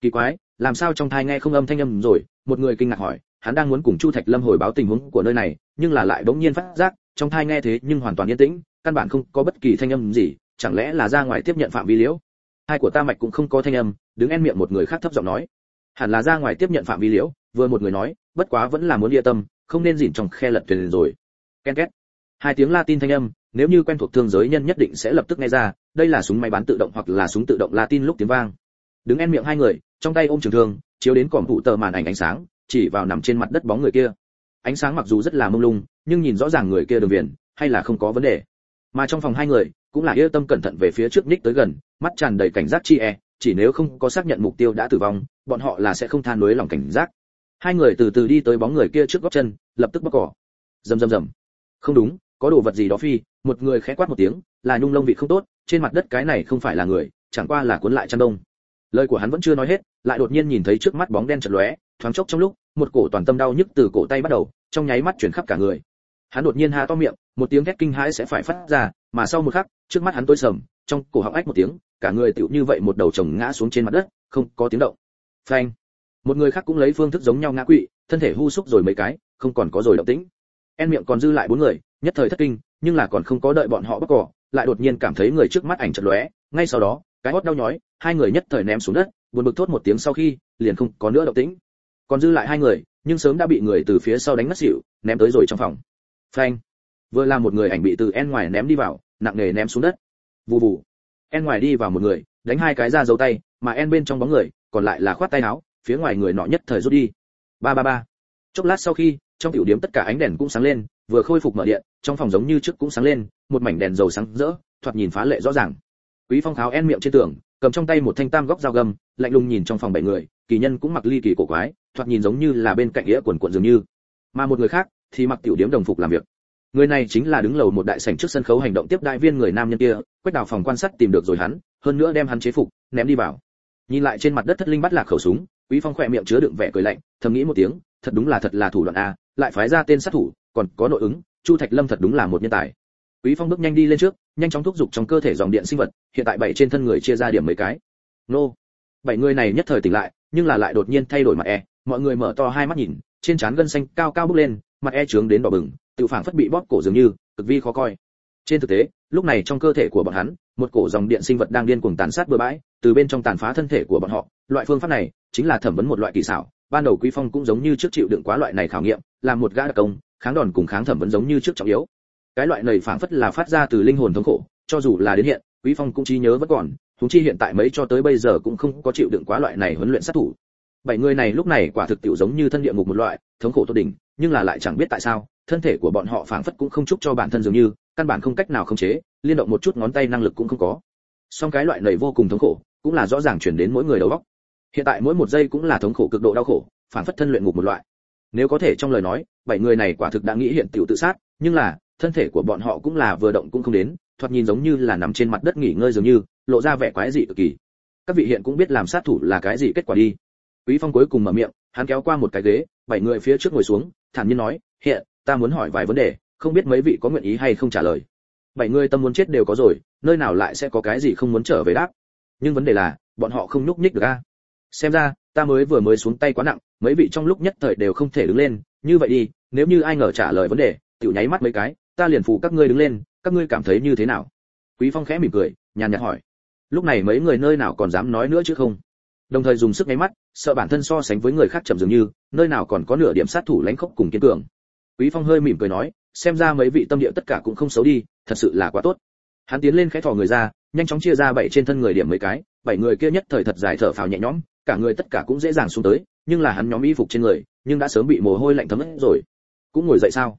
Kỳ quái làm sao trong thai nghe không âm thanh âm rồi? Một người kinh ngạc hỏi. Hắn đang muốn cùng chu thạch lâm hồi báo tình huống của nơi này, nhưng là lại bỗng nhiên phát giác, trong thai nghe thế nhưng hoàn toàn yên tĩnh, căn bản không có bất kỳ thanh âm gì, chẳng lẽ là ra ngoài tiếp nhận phạm vi liễu? Hai của ta mạch cũng không có thanh âm, đứng en miệng một người khác thấp giọng nói. Hẳn là ra ngoài tiếp nhận phạm vi liễu, vừa một người nói, bất quá vẫn là muốn địa tâm, không nên dỉn trong khe lật thuyền rồi. Ken két. Hai tiếng latin thanh âm, nếu như quen thuộc thương giới nhân nhất định sẽ lập tức nghe ra, đây là súng máy bán tự động hoặc là súng tự động latin lúc tiếng vang đứng en miệng hai người, trong tay ôm trường thương, chiếu đến còn phụ tờ màn ảnh ánh sáng, chỉ vào nằm trên mặt đất bóng người kia. Ánh sáng mặc dù rất là mông lung, nhưng nhìn rõ ràng người kia đường viền, hay là không có vấn đề. Mà trong phòng hai người, cũng là yên tâm cẩn thận về phía trước ních tới gần, mắt tràn đầy cảnh giác chi e chỉ nếu không có xác nhận mục tiêu đã tử vong, bọn họ là sẽ không than lưới lòng cảnh giác. Hai người từ từ đi tới bóng người kia trước góc chân, lập tức bóc cỏ. Rầm rầm rầm. Không đúng, có đồ vật gì đó phi, một người khẽ quát một tiếng, là nhung lông vị không tốt, trên mặt đất cái này không phải là người, chẳng qua là cuốn lại chăn đông lời của hắn vẫn chưa nói hết, lại đột nhiên nhìn thấy trước mắt bóng đen chật lóe, thoáng chốc trong lúc, một cổ toàn tâm đau nhức từ cổ tay bắt đầu, trong nháy mắt chuyển khắp cả người. Hắn đột nhiên há to miệng, một tiếng thét kinh hãi sẽ phải phát ra, mà sau một khắc, trước mắt hắn tối sầm, trong cổ họng ách một tiếng, cả người tựu như vậy một đầu chồng ngã xuống trên mặt đất, không có tiếng động. Phanh! Một người khác cũng lấy phương thức giống nhau ngã quỵ, thân thể hu xúc rồi mấy cái, không còn có rồi động tĩnh. En miệng còn dư lại bốn người, nhất thời thất kinh, nhưng là còn không có đợi bọn họ bắt cỏ, lại đột nhiên cảm thấy người trước mắt ảnh chật lóe, ngay sau đó cái hót đau nhói, hai người nhất thời ném xuống đất, buồn bực thốt một tiếng sau khi, liền không có nữa động tĩnh. Còn dư lại hai người, nhưng sớm đã bị người từ phía sau đánh ngất xỉu, ném tới rồi trong phòng. Phanh. Vừa là một người ảnh bị từ en ngoài ném đi vào, nặng nề ném xuống đất. Vù vù. En ngoài đi vào một người, đánh hai cái ra dấu tay, mà en bên trong bóng người, còn lại là khoát tay áo, phía ngoài người nọ nhất thời rút đi. Ba ba ba. Chốc lát sau khi, trong tiểu điểm tất cả ánh đèn cũng sáng lên, vừa khôi phục mở điện, trong phòng giống như trước cũng sáng lên, một mảnh đèn dầu sáng rỡ, thoạt nhìn phá lệ rõ ràng quý phong tháo en miệng trên tường, cầm trong tay một thanh tam góc dao găm, lạnh lùng nhìn trong phòng bảy người, kỳ nhân cũng mặc ly kỳ cổ quái, thoạt nhìn giống như là bên cạnh nghĩa quần quần dường như. Mà một người khác thì mặc tiểu điểm đồng phục làm việc. Người này chính là đứng lầu một đại sảnh trước sân khấu hành động tiếp đại viên người nam nhân kia quét đào phòng quan sát tìm được rồi hắn, hơn nữa đem hắn chế phục, ném đi vào. Nhìn lại trên mặt đất thất linh bắt lạc khẩu súng, quý phong khỏe miệng chứa đựng vẻ cười lạnh, thầm nghĩ một tiếng, thật đúng là thật là thủ đoạn a, lại phái ra tên sát thủ, còn có nội ứng, chu thạch lâm thật đúng là một nhân tài. Quý phong bước nhanh đi lên trước nhanh chóng thúc giục trong cơ thể dòng điện sinh vật, hiện tại bảy trên thân người chia ra điểm mấy cái. Nô. Bảy người này nhất thời tỉnh lại, nhưng là lại đột nhiên thay đổi mặt e. Mọi người mở to hai mắt nhìn, trên trán gân xanh cao cao bốc lên, mặt e trướng đến đỏ bừng, tự phảng phất bị bóp cổ dường như, cực vi khó coi. Trên thực tế, lúc này trong cơ thể của bọn hắn, một cổ dòng điện sinh vật đang điên cuồng tàn sát bừa bãi, từ bên trong tàn phá thân thể của bọn họ. Loại phương pháp này, chính là thẩm vấn một loại kỳ xảo. Ban đầu quý phong cũng giống như trước chịu đựng quá loại này khảo nghiệm, làm một gã đặc công, kháng đòn cùng kháng thẩm vấn giống như trước trọng yếu cái loại này phảng phất là phát ra từ linh hồn thống khổ, cho dù là đến hiện, quý phong cũng trí nhớ vẫn còn chúng chi hiện tại mấy cho tới bây giờ cũng không có chịu đựng quá loại này huấn luyện sát thủ. Bảy người này lúc này quả thực tiểu giống như thân địa ngục một loại, thống khổ tốt đỉnh, nhưng là lại chẳng biết tại sao, thân thể của bọn họ phảng phất cũng không chúc cho bản thân dường như, căn bản không cách nào khống chế, liên động một chút ngón tay năng lực cũng không có. Song cái loại này vô cùng thống khổ, cũng là rõ ràng chuyển đến mỗi người đầu óc. Hiện tại mỗi một giây cũng là thống khổ cực độ đau khổ, phảng phất thân luyện ngục một loại. Nếu có thể trong lời nói, bảy người này quả thực đã nghĩ hiện tiểu tự sát, nhưng là thân thể của bọn họ cũng là vừa động cũng không đến, thoạt nhìn giống như là nằm trên mặt đất nghỉ ngơi dường như, lộ ra vẻ quái dị cực kỳ. Các vị hiện cũng biết làm sát thủ là cái gì kết quả đi. Quý phong cuối cùng mở miệng, hắn kéo qua một cái ghế, bảy người phía trước ngồi xuống, thản nhiên nói, hiện, ta muốn hỏi vài vấn đề, không biết mấy vị có nguyện ý hay không trả lời. Bảy người tâm muốn chết đều có rồi, nơi nào lại sẽ có cái gì không muốn trở về đáp. Nhưng vấn đề là, bọn họ không nhúc nhích được a. Xem ra, ta mới vừa mới xuống tay quá nặng, mấy vị trong lúc nhất thời đều không thể đứng lên, như vậy đi, nếu như ai ngờ trả lời vấn đề, tiểu nháy mắt mấy cái ta liền phụ các ngươi đứng lên, các ngươi cảm thấy như thế nào? Quý phong khẽ mỉm cười, nhàn nhạt hỏi. Lúc này mấy người nơi nào còn dám nói nữa chứ không? Đồng thời dùng sức nháy mắt, sợ bản thân so sánh với người khác chậm dường như, nơi nào còn có nửa điểm sát thủ lãnh khốc cùng kiên cường. Quý phong hơi mỉm cười nói, xem ra mấy vị tâm địa tất cả cũng không xấu đi, thật sự là quá tốt. Hắn tiến lên khẽ thò người ra, nhanh chóng chia ra bảy trên thân người điểm mấy cái, bảy người kia nhất thời thật dài thở phào nhẹ nhõm, cả người tất cả cũng dễ dàng xuống tới, nhưng là hắn nhóm y phục trên người, nhưng đã sớm bị mồ hôi lạnh thấm hết rồi. Cũng ngồi dậy sao?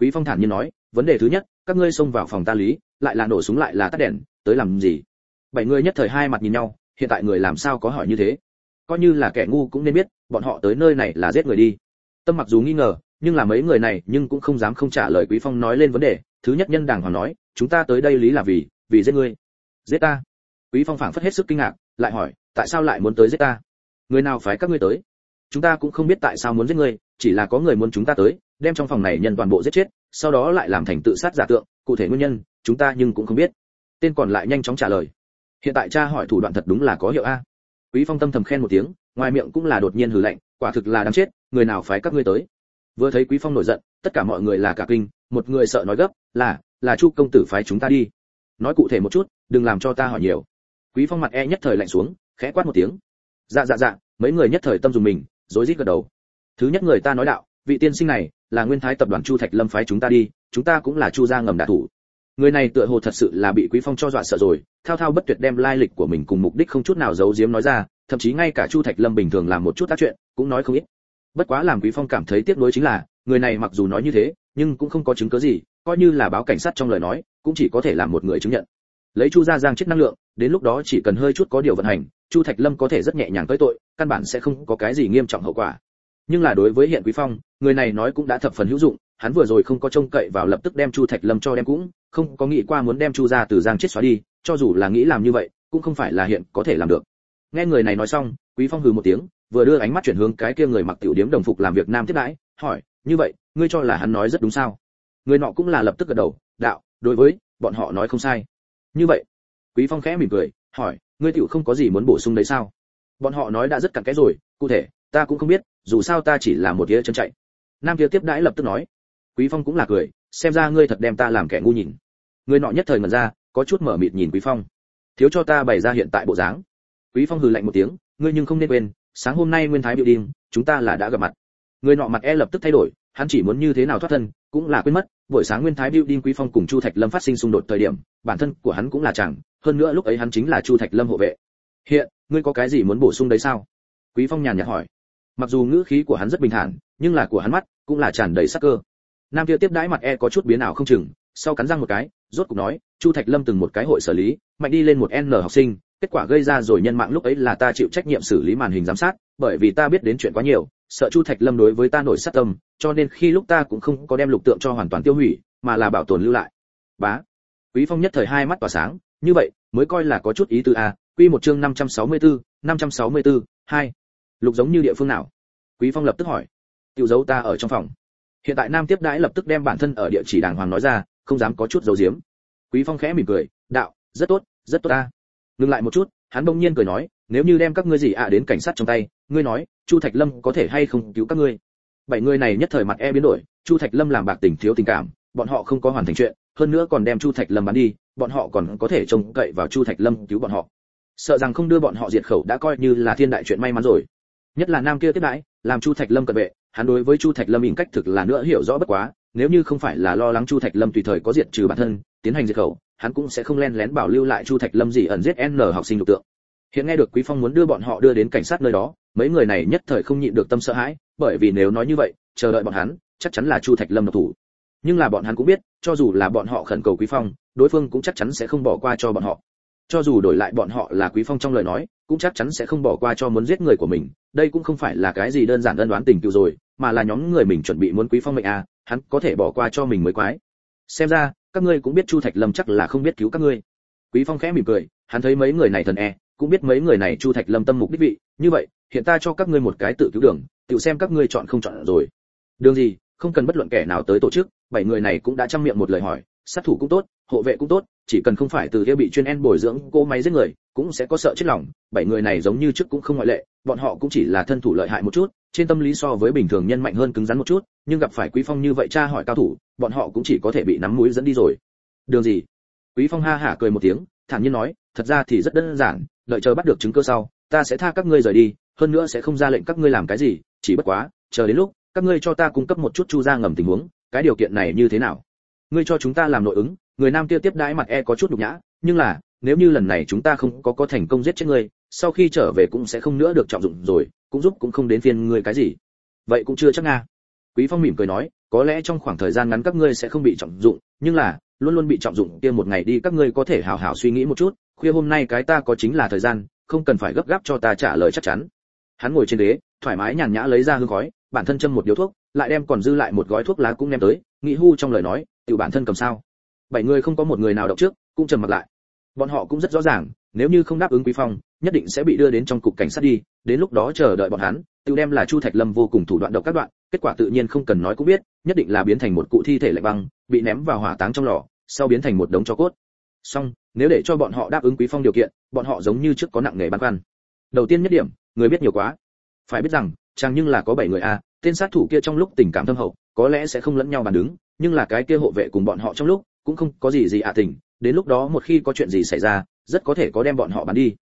Quý phong thản nhiên nói vấn đề thứ nhất, các ngươi xông vào phòng ta lý, lại là nổ súng lại là tắt đèn, tới làm gì? Bảy người nhất thời hai mặt nhìn nhau, hiện tại người làm sao có hỏi như thế? Coi như là kẻ ngu cũng nên biết, bọn họ tới nơi này là giết người đi. Tâm mặc dù nghi ngờ, nhưng là mấy người này nhưng cũng không dám không trả lời quý phong nói lên vấn đề. Thứ nhất nhân đàng hoàng nói, chúng ta tới đây lý là vì vì giết ngươi. Giết ta? Quý phong phảng phất hết sức kinh ngạc, lại hỏi, tại sao lại muốn tới giết ta? Người nào phái các ngươi tới? Chúng ta cũng không biết tại sao muốn giết ngươi, chỉ là có người muốn chúng ta tới đem trong phòng này nhân toàn bộ giết chết, sau đó lại làm thành tự sát giả tượng, cụ thể nguyên nhân, chúng ta nhưng cũng không biết. Tên còn lại nhanh chóng trả lời. Hiện tại cha hỏi thủ đoạn thật đúng là có hiệu a. Quý phong tâm thầm khen một tiếng, ngoài miệng cũng là đột nhiên hừ lạnh, quả thực là đáng chết, người nào phái các ngươi tới? Vừa thấy quý phong nổi giận, tất cả mọi người là cả kinh, một người sợ nói gấp, là là chu công tử phái chúng ta đi. Nói cụ thể một chút, đừng làm cho ta hỏi nhiều. Quý phong mặt e nhất thời lạnh xuống, khẽ quát một tiếng. Dạ dạ dạ mấy người nhất thời tâm dùng mình, rối rít gật đầu. Thứ nhất người ta nói đạo vị tiên sinh này là nguyên thái tập đoàn chu thạch lâm phái chúng ta đi, chúng ta cũng là chu gia ngầm đạ thủ. Người này tựa hồ thật sự là bị quý phong cho dọa sợ rồi, thao thao bất tuyệt đem lai lịch của mình cùng mục đích không chút nào giấu giếm nói ra, thậm chí ngay cả chu thạch lâm bình thường làm một chút tác chuyện, cũng nói không ít. Bất quá làm quý phong cảm thấy tiếc nuối chính là, người này mặc dù nói như thế, nhưng cũng không có chứng cứ gì, coi như là báo cảnh sát trong lời nói, cũng chỉ có thể làm một người chứng nhận. Lấy chu gia giang chết năng lượng, đến lúc đó chỉ cần hơi chút có điều vận hành, chu thạch lâm có thể rất nhẹ nhàng tới tội, căn bản sẽ không có cái gì nghiêm trọng hậu quả. Nhưng là đối với hiện quý phong người này nói cũng đã thập phần hữu dụng, hắn vừa rồi không có trông cậy vào lập tức đem chu thạch lâm cho đem cũng, không có nghĩ qua muốn đem chu ra từ giang chết xóa đi, cho dù là nghĩ làm như vậy, cũng không phải là hiện có thể làm được. Nghe người này nói xong, quý phong hừ một tiếng, vừa đưa ánh mắt chuyển hướng cái kia người mặc tiểu điếm đồng phục làm việc nam tiếp đãi, hỏi, như vậy, ngươi cho là hắn nói rất đúng sao? Người nọ cũng là lập tức gật đầu, đạo, đối với, bọn họ nói không sai. Như vậy? Quý phong khẽ mỉm cười, hỏi, ngươi tiểu không có gì muốn bổ sung đấy sao? Bọn họ nói đã rất cặn kẽ rồi, cụ thể, ta cũng không biết, dù sao ta chỉ là một đĩa chân chạy nam kia tiếp đãi lập tức nói quý phong cũng là cười xem ra ngươi thật đem ta làm kẻ ngu nhìn. Người nọ nhất thời ngẩn ra có chút mở mịt nhìn quý phong. Thiếu cho ta bày ra hiện tại bộ dáng. Quý phong hừ lạnh một tiếng ngươi nhưng không nên quên sáng hôm nay nguyên thái biểu điên, chúng ta là đã gặp mặt. Người nọ mặt e lập tức thay đổi hắn chỉ muốn như thế nào thoát thân cũng là quên mất buổi sáng nguyên thái building quý phong cùng chu thạch lâm phát sinh xung đột thời điểm bản thân của hắn cũng là chẳng hơn nữa lúc ấy hắn chính là chu thạch lâm hộ vệ. Hiện ngươi có cái gì muốn bổ sung đấy sao? Quý phong nhàn nhạt hỏi mặc dù ngữ khí của hắn rất bình thản nhưng là của hắn mắt cũng là tràn đầy sắc cơ. Nam kia tiếp đãi mặt e có chút biến ảo không chừng sau cắn răng một cái rốt cục nói chu thạch lâm từng một cái hội xử lý mạnh đi lên một n học sinh kết quả gây ra rồi nhân mạng lúc ấy là ta chịu trách nhiệm xử lý màn hình giám sát bởi vì ta biết đến chuyện quá nhiều sợ chu thạch lâm đối với ta nổi sát tâm cho nên khi lúc ta cũng không có đem lục tượng cho hoàn toàn tiêu hủy mà là bảo tồn lưu lại. Bá. Quý phong nhất thời hai mắt tỏa sáng như vậy mới coi là có chút ý tứ a quy một chương 564, 564, hai lục giống như địa phương nào? Quý phong lập tức hỏi. Tiểu dấu ta ở trong phòng. Hiện tại nam tiếp đãi lập tức đem bản thân ở địa chỉ đàng hoàng nói ra, không dám có chút giấu giếm. Quý phong khẽ mỉm cười, đạo, rất tốt rất tốt ta. Ngừng lại một chút, hắn bỗng nhiên cười nói, nếu như đem các ngươi gì ạ đến cảnh sát trong tay, ngươi nói, chu thạch lâm có thể hay không cứu các ngươi? Bảy người này nhất thời mặt e biến đổi, chu thạch lâm làm bạc tình thiếu tình cảm, bọn họ không có hoàn thành chuyện, hơn nữa còn đem chu thạch lâm bán đi, bọn họ còn có thể trông cậy vào chu thạch lâm cứu bọn họ. Sợ rằng không đưa bọn họ diệt khẩu đã coi như là thiên đại chuyện may mắn rồi nhất là nam kia tiếp đãi, làm chu thạch lâm cận vệ, hắn đối với chu thạch lâm in cách thực là nữa hiểu rõ bất quá, nếu như không phải là lo lắng chu thạch lâm tùy thời có diệt trừ bản thân, tiến hành diệt khẩu, hắn cũng sẽ không len lén bảo lưu lại chu thạch lâm gì ẩn giết n học sinh lục tượng. Hiện nghe được quý phong muốn đưa bọn họ đưa đến cảnh sát nơi đó, mấy người này nhất thời không nhịn được tâm sợ hãi, bởi vì nếu nói như vậy, chờ đợi bọn hắn, chắc chắn là chu thạch lâm độc thủ. Nhưng là bọn hắn cũng biết, cho dù là bọn họ khẩn cầu quý phong, đối phương cũng chắc chắn sẽ không bỏ qua cho bọn họ. Cho dù đổi lại bọn họ là quý phong trong lời nói, cũng chắc chắn sẽ không bỏ qua cho muốn giết người của mình đây cũng không phải là cái gì đơn giản đơn đoán tình cựu rồi, mà là nhóm người mình chuẩn bị muốn quý phong mệnh à hắn có thể bỏ qua cho mình mới quái. Xem ra, các ngươi cũng biết chu thạch lâm chắc là không biết cứu các ngươi. Quý phong khẽ mỉm cười, hắn thấy mấy người này thần e cũng biết mấy người này chu thạch lâm tâm mục đích vị, như vậy, hiện ta cho các ngươi một cái tự cứu đường, tự xem các ngươi chọn không chọn rồi. Đường gì, không cần bất luận kẻ nào tới tổ chức, bảy người này cũng đã chăm miệng một lời hỏi, sát thủ cũng tốt, hộ vệ cũng tốt, chỉ cần không phải từ kia bị chuyên en bồi dưỡng cô máy giết người, cũng sẽ có sợ chết lòng, bảy người này giống như trước cũng không ngoại lệ bọn họ cũng chỉ là thân thủ lợi hại một chút, trên tâm lý so với bình thường nhân mạnh hơn cứng rắn một chút, nhưng gặp phải quý phong như vậy cha hỏi cao thủ, bọn họ cũng chỉ có thể bị nắm mũi dẫn đi rồi. Đường gì? Quý phong ha hả cười một tiếng, thản nhiên nói, thật ra thì rất đơn giản, đợi chờ bắt được chứng cơ sau, ta sẽ tha các ngươi rời đi, hơn nữa sẽ không ra lệnh các ngươi làm cái gì, chỉ bất quá, chờ đến lúc, các ngươi cho ta cung cấp một chút chu ra ngầm tình huống, cái điều kiện này như thế nào? Ngươi cho chúng ta làm nội ứng, người nam kia tiếp đãi mặt e có chút nhục nhã, nhưng là, nếu như lần này chúng ta không có có thành công giết chết ngươi sau khi trở về cũng sẽ không nữa được trọng dụng rồi, cũng giúp cũng không đến phiên ngươi cái gì. Vậy cũng chưa chắc nga. Quý phong mỉm cười nói, có lẽ trong khoảng thời gian ngắn các ngươi sẽ không bị trọng dụng, nhưng là, luôn luôn bị trọng dụng kia một ngày đi, các ngươi có thể hào hào suy nghĩ một chút, khuya hôm nay cái ta có chính là thời gian, không cần phải gấp gáp cho ta trả lời chắc chắn. Hắn ngồi trên ghế, thoải mái nhàn nhã lấy ra hương khói, bản thân châm một điếu thuốc, lại đem còn dư lại một gói thuốc lá cũng đem tới nghĩ hu trong lời nói tự bản thân cầm sao? Bảy người không có một người nào động trước, cũng trầm mặt lại bọn họ cũng rất rõ ràng, nếu như không đáp ứng quý phong, nhất định sẽ bị đưa đến trong cục cảnh sát đi, đến lúc đó chờ đợi bọn hắn, tự đem là chu thạch lâm vô cùng thủ đoạn độc các đoạn, kết quả tự nhiên không cần nói cũng biết, nhất định là biến thành một cụ thi thể lạnh băng, bị ném vào hỏa táng trong lò, sau biến thành một đống cho cốt. Xong, nếu để cho bọn họ đáp ứng quý phong điều kiện, bọn họ giống như trước có nặng nghề băn khoăn. Đầu tiên nhất điểm, người biết nhiều quá. Phải biết rằng chàng nhưng là có bảy người a, tên sát thủ kia trong lúc tình cảm thâm hậu, có lẽ sẽ không lẫn nhau bàn đứng, nhưng là cái kia hộ vệ cùng bọn họ trong lúc, cũng không có gì gì ạ tình đến lúc đó một khi có chuyện gì xảy ra, rất có thể có đem bọn họ bán đi.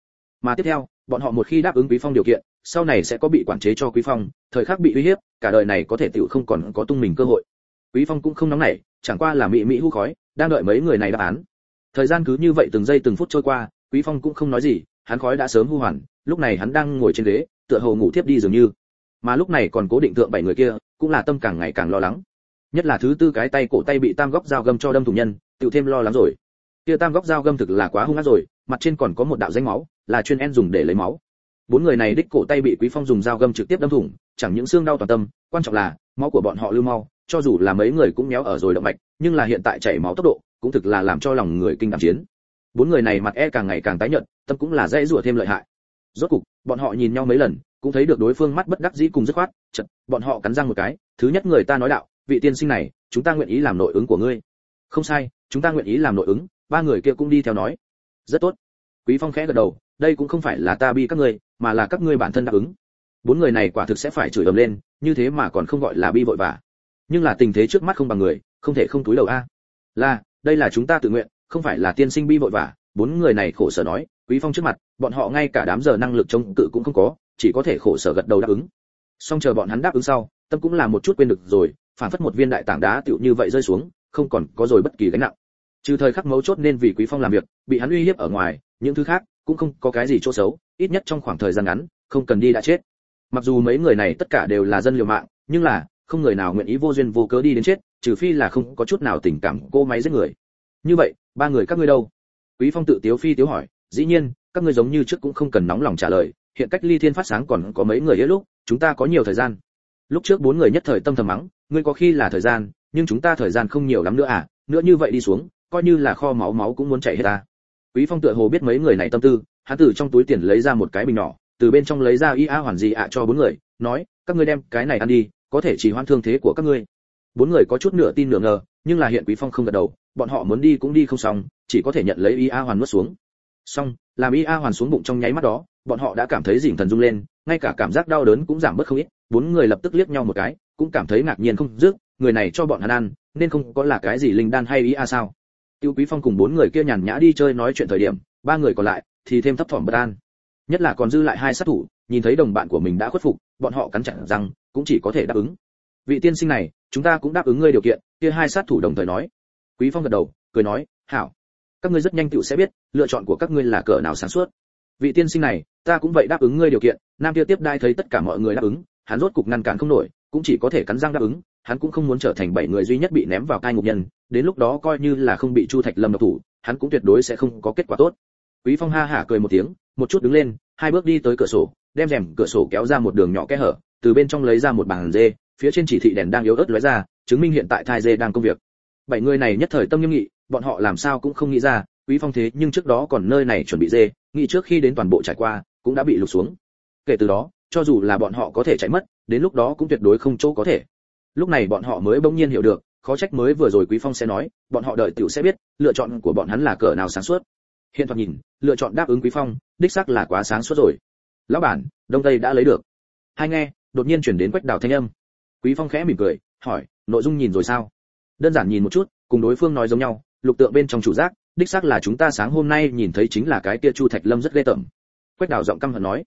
Mà tiếp theo, bọn họ một khi đáp ứng quý phong điều kiện, sau này sẽ có bị quản chế cho quý phong, thời khắc bị uy hiếp, cả đời này có thể tiểu không còn có tung mình cơ hội. Quý phong cũng không nóng nảy, chẳng qua là mị mỹ hú khói, đang đợi mấy người này đáp án. Thời gian cứ như vậy từng giây từng phút trôi qua, quý phong cũng không nói gì, hắn khói đã sớm hưu hoàn, lúc này hắn đang ngồi trên ghế, tựa hồ ngủ thiếp đi dường như. Mà lúc này còn cố định tượng bảy người kia, cũng là tâm càng ngày càng lo lắng. Nhất là thứ tư cái tay cổ tay bị tam góc dao găm cho đâm thủ nhân tự thêm lo lắng rồi kia tam góc dao găm thực là quá hung ác rồi, mặt trên còn có một đạo danh máu, là chuyên en dùng để lấy máu. Bốn người này đích cổ tay bị quý phong dùng dao găm trực tiếp đâm thủng, chẳng những xương đau toàn tâm, quan trọng là, máu của bọn họ lưu mau, cho dù là mấy người cũng méo ở rồi động mạch, nhưng là hiện tại chảy máu tốc độ, cũng thực là làm cho lòng người kinh đảm chiến. Bốn người này mặt e càng ngày càng tái nhợt, tâm cũng là dễ rủa thêm lợi hại. Rốt cục, bọn họ nhìn nhau mấy lần, cũng thấy được đối phương mắt bất đắc dĩ cùng dứt khoát chật bọn họ cắn răng một cái, thứ nhất người ta nói đạo, vị tiên sinh này, chúng ta nguyện ý làm nội ứng của ngươi. Không sai, chúng ta nguyện ý làm nội ứng ba người kia cũng đi theo nói, rất tốt. Quý phong khẽ gật đầu, đây cũng không phải là ta bi các ngươi, mà là các ngươi bản thân đáp ứng. Bốn người này quả thực sẽ phải chửi ầm lên, như thế mà còn không gọi là bi vội vã. Nhưng là tình thế trước mắt không bằng người, không thể không túi đầu a. Là, đây là chúng ta tự nguyện, không phải là tiên sinh bi vội vã. Bốn người này khổ sở nói, quý phong trước mặt, bọn họ ngay cả đám giờ năng lực chống cự cũng không có, chỉ có thể khổ sở gật đầu đáp ứng. Xong chờ bọn hắn đáp ứng sau, tâm cũng là một chút quên được rồi, phản phất một viên đại tảng đá tựu như vậy rơi xuống, không còn có rồi bất kỳ gánh nặng trừ thời khắc mấu chốt nên vì quý phong làm việc, bị hắn uy hiếp ở ngoài, những thứ khác cũng không có cái gì chỗ xấu, ít nhất trong khoảng thời gian ngắn, không cần đi đã chết. Mặc dù mấy người này tất cả đều là dân liều mạng, nhưng là, không người nào nguyện ý vô duyên vô cớ đi đến chết, trừ phi là không có chút nào tình cảm cô máy giết người. Như vậy, ba người các ngươi đâu? Quý phong tự tiếu phi tiếu hỏi, dĩ nhiên, các ngươi giống như trước cũng không cần nóng lòng trả lời, hiện cách ly thiên phát sáng còn có mấy người hết lúc, chúng ta có nhiều thời gian. Lúc trước bốn người nhất thời tâm thầm mắng, ngươi có khi là thời gian, nhưng chúng ta thời gian không nhiều lắm nữa à nữa như vậy đi xuống coi như là kho máu máu cũng muốn chảy hết ta. Quý phong tựa hồ biết mấy người này tâm tư, hắn từ trong túi tiền lấy ra một cái bình nhỏ, từ bên trong lấy ra y a hoàn gì ạ cho bốn người, nói, các ngươi đem cái này ăn đi, có thể chỉ hoãn thương thế của các ngươi. Bốn người có chút nửa tin nửa ngờ, nhưng là hiện quý phong không gật đầu, bọn họ muốn đi cũng đi không xong, chỉ có thể nhận lấy y a hoàn nuốt xuống. Xong, làm y a hoàn xuống bụng trong nháy mắt đó, bọn họ đã cảm thấy dỉn thần rung lên, ngay cả cảm giác đau đớn cũng giảm bớt không ít, bốn người lập tức liếc nhau một cái, cũng cảm thấy ngạc nhiên không dứt, người này cho bọn hắn ăn, nên không có là cái gì linh đan hay ý a sao? Tiêu quý phong cùng bốn người kia nhàn nhã đi chơi nói chuyện thời điểm, ba người còn lại thì thêm thấp thỏm bất an. Nhất là còn dư lại hai sát thủ, nhìn thấy đồng bạn của mình đã khuất phục, bọn họ cắn chặt răng, cũng chỉ có thể đáp ứng. Vị tiên sinh này, chúng ta cũng đáp ứng ngươi điều kiện, kia hai sát thủ đồng thời nói. Quý phong gật đầu, cười nói, hảo. Các ngươi rất nhanh tựu sẽ biết, lựa chọn của các ngươi là cỡ nào sáng suốt. Vị tiên sinh này, ta cũng vậy đáp ứng ngươi điều kiện, nam kia tiếp đai thấy tất cả mọi người đáp ứng, hắn rốt cục ngăn cản không nổi, cũng chỉ có thể cắn răng đáp ứng hắn cũng không muốn trở thành bảy người duy nhất bị ném vào cai ngục nhân, đến lúc đó coi như là không bị chu thạch lâm độc thủ, hắn cũng tuyệt đối sẽ không có kết quả tốt. Quý phong ha hả cười một tiếng, một chút đứng lên, hai bước đi tới cửa sổ, đem rèm cửa sổ kéo ra một đường nhỏ kẽ hở, từ bên trong lấy ra một bàn dê, phía trên chỉ thị đèn đang yếu ớt lóe ra, chứng minh hiện tại thai dê đang công việc. Bảy người này nhất thời tâm nghiêm nghị, bọn họ làm sao cũng không nghĩ ra, quý phong thế nhưng trước đó còn nơi này chuẩn bị dê, nghĩ trước khi đến toàn bộ trải qua, cũng đã bị lục xuống. Kể từ đó, cho dù là bọn họ có thể chạy mất, đến lúc đó cũng tuyệt đối không chỗ có thể lúc này bọn họ mới bỗng nhiên hiểu được, khó trách mới vừa rồi quý phong sẽ nói, bọn họ đợi tiểu sẽ biết, lựa chọn của bọn hắn là cỡ nào sáng suốt. Hiện thoạt nhìn, lựa chọn đáp ứng quý phong, đích xác là quá sáng suốt rồi. Lão bản, đông tây đã lấy được. Hai nghe, đột nhiên chuyển đến quách đào thanh âm. Quý phong khẽ mỉm cười, hỏi, nội dung nhìn rồi sao? Đơn giản nhìn một chút, cùng đối phương nói giống nhau, lục tượng bên trong chủ giác, đích xác là chúng ta sáng hôm nay nhìn thấy chính là cái kia chu thạch lâm rất ghê tởm. Quách đào giọng căm hận nói.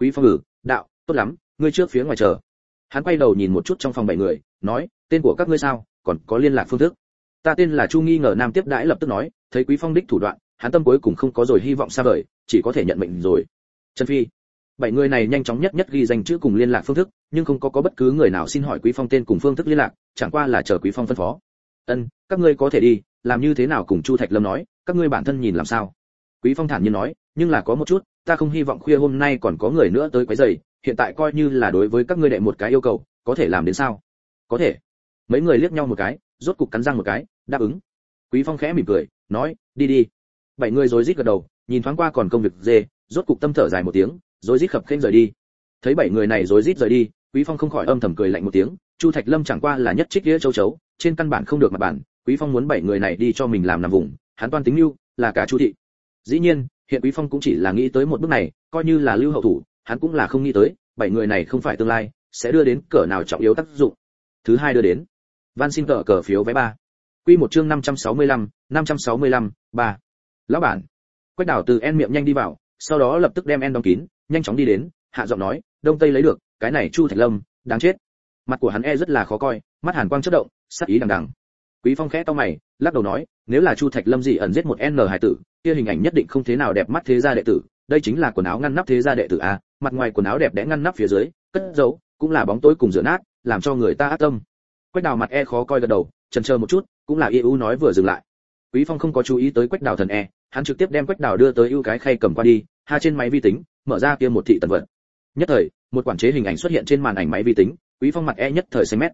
Quý phong ử đạo, tốt lắm, ngươi trước phía ngoài chờ. Hắn quay đầu nhìn một chút trong phòng bảy người nói, tên của các ngươi sao? Còn có liên lạc phương thức? Ta tên là chu nghi ngờ nam tiếp đãi lập tức nói, thấy quý phong đích thủ đoạn, hắn tâm cuối cùng không có rồi hy vọng xa vời, chỉ có thể nhận mệnh rồi. Trần phi, bảy người này nhanh chóng nhất nhất ghi danh chữ cùng liên lạc phương thức, nhưng không có có bất cứ người nào xin hỏi quý phong tên cùng phương thức liên lạc, chẳng qua là chờ quý phong phân phó. Ân, các ngươi có thể đi, làm như thế nào? Cùng chu thạch lâm nói, các ngươi bản thân nhìn làm sao? Quý phong thản nhiên nói, nhưng là có một chút, ta không hy vọng khuya hôm nay còn có người nữa tới quấy rầy, hiện tại coi như là đối với các ngươi đệ một cái yêu cầu, có thể làm đến sao? Có thể. Mấy người liếc nhau một cái, rốt cục cắn răng một cái, đáp ứng. Quý phong khẽ mỉm cười, nói, đi đi. Bảy người rối rít gật đầu, nhìn thoáng qua còn công việc dê, rốt cục tâm thở dài một tiếng, rối rít khập khênh rời đi. Thấy bảy người này rối rít rời đi, quý phong không khỏi âm thầm cười lạnh một tiếng, chu thạch lâm chẳng qua là nhất trích đĩa châu chấu, trên căn bản không được mặt bản, quý phong muốn bảy người này đi cho mình làm nằm vùng, hắn toan tính lưu, là cả chu thị. Dĩ nhiên, hiện quý phong cũng chỉ là nghĩ tới một bước này, coi như là lưu hậu thủ, hắn cũng là không nghĩ tới, bảy người này không phải tương lai, sẽ đưa đến cỡ nào trọng yếu tác dụng thứ hai đưa đến. Van xin cờ cờ phiếu vé ba. Quy một chương 565, 565, 3. lão bản. Quách đảo từ en miệng nhanh đi vào sau đó lập tức đem en đóng kín nhanh chóng đi đến hạ giọng nói đông tây lấy được cái này chu thạch lâm đáng chết. Mặt của hắn e rất là khó coi mắt hàn quang chớp động sắc ý đằng đằng. Quý phong khẽ to mày lắc đầu nói nếu là chu thạch lâm gì ẩn giết một n hải tử kia hình ảnh nhất định không thế nào đẹp mắt thế gia đệ tử đây chính là quần áo ngăn nắp thế gia đệ tử a mặt ngoài quần áo đẹp đẽ ngăn nắp phía dưới cất giấu cũng là bóng tối cùng rửa nát làm cho người ta ác tâm. Quách đào mặt e khó coi gật đầu chần chờ một chút, cũng là yêu nói vừa dừng lại. Quý phong không có chú ý tới quách đào thần e hắn trực tiếp đem quách đào đưa tới ưu cái khay cầm qua đi, ha trên máy vi tính, mở ra kia một thị tần vật. Nhất thời, một quản chế hình ảnh xuất hiện trên màn ảnh máy vi tính, quý phong mặt e nhất thời xanh mét.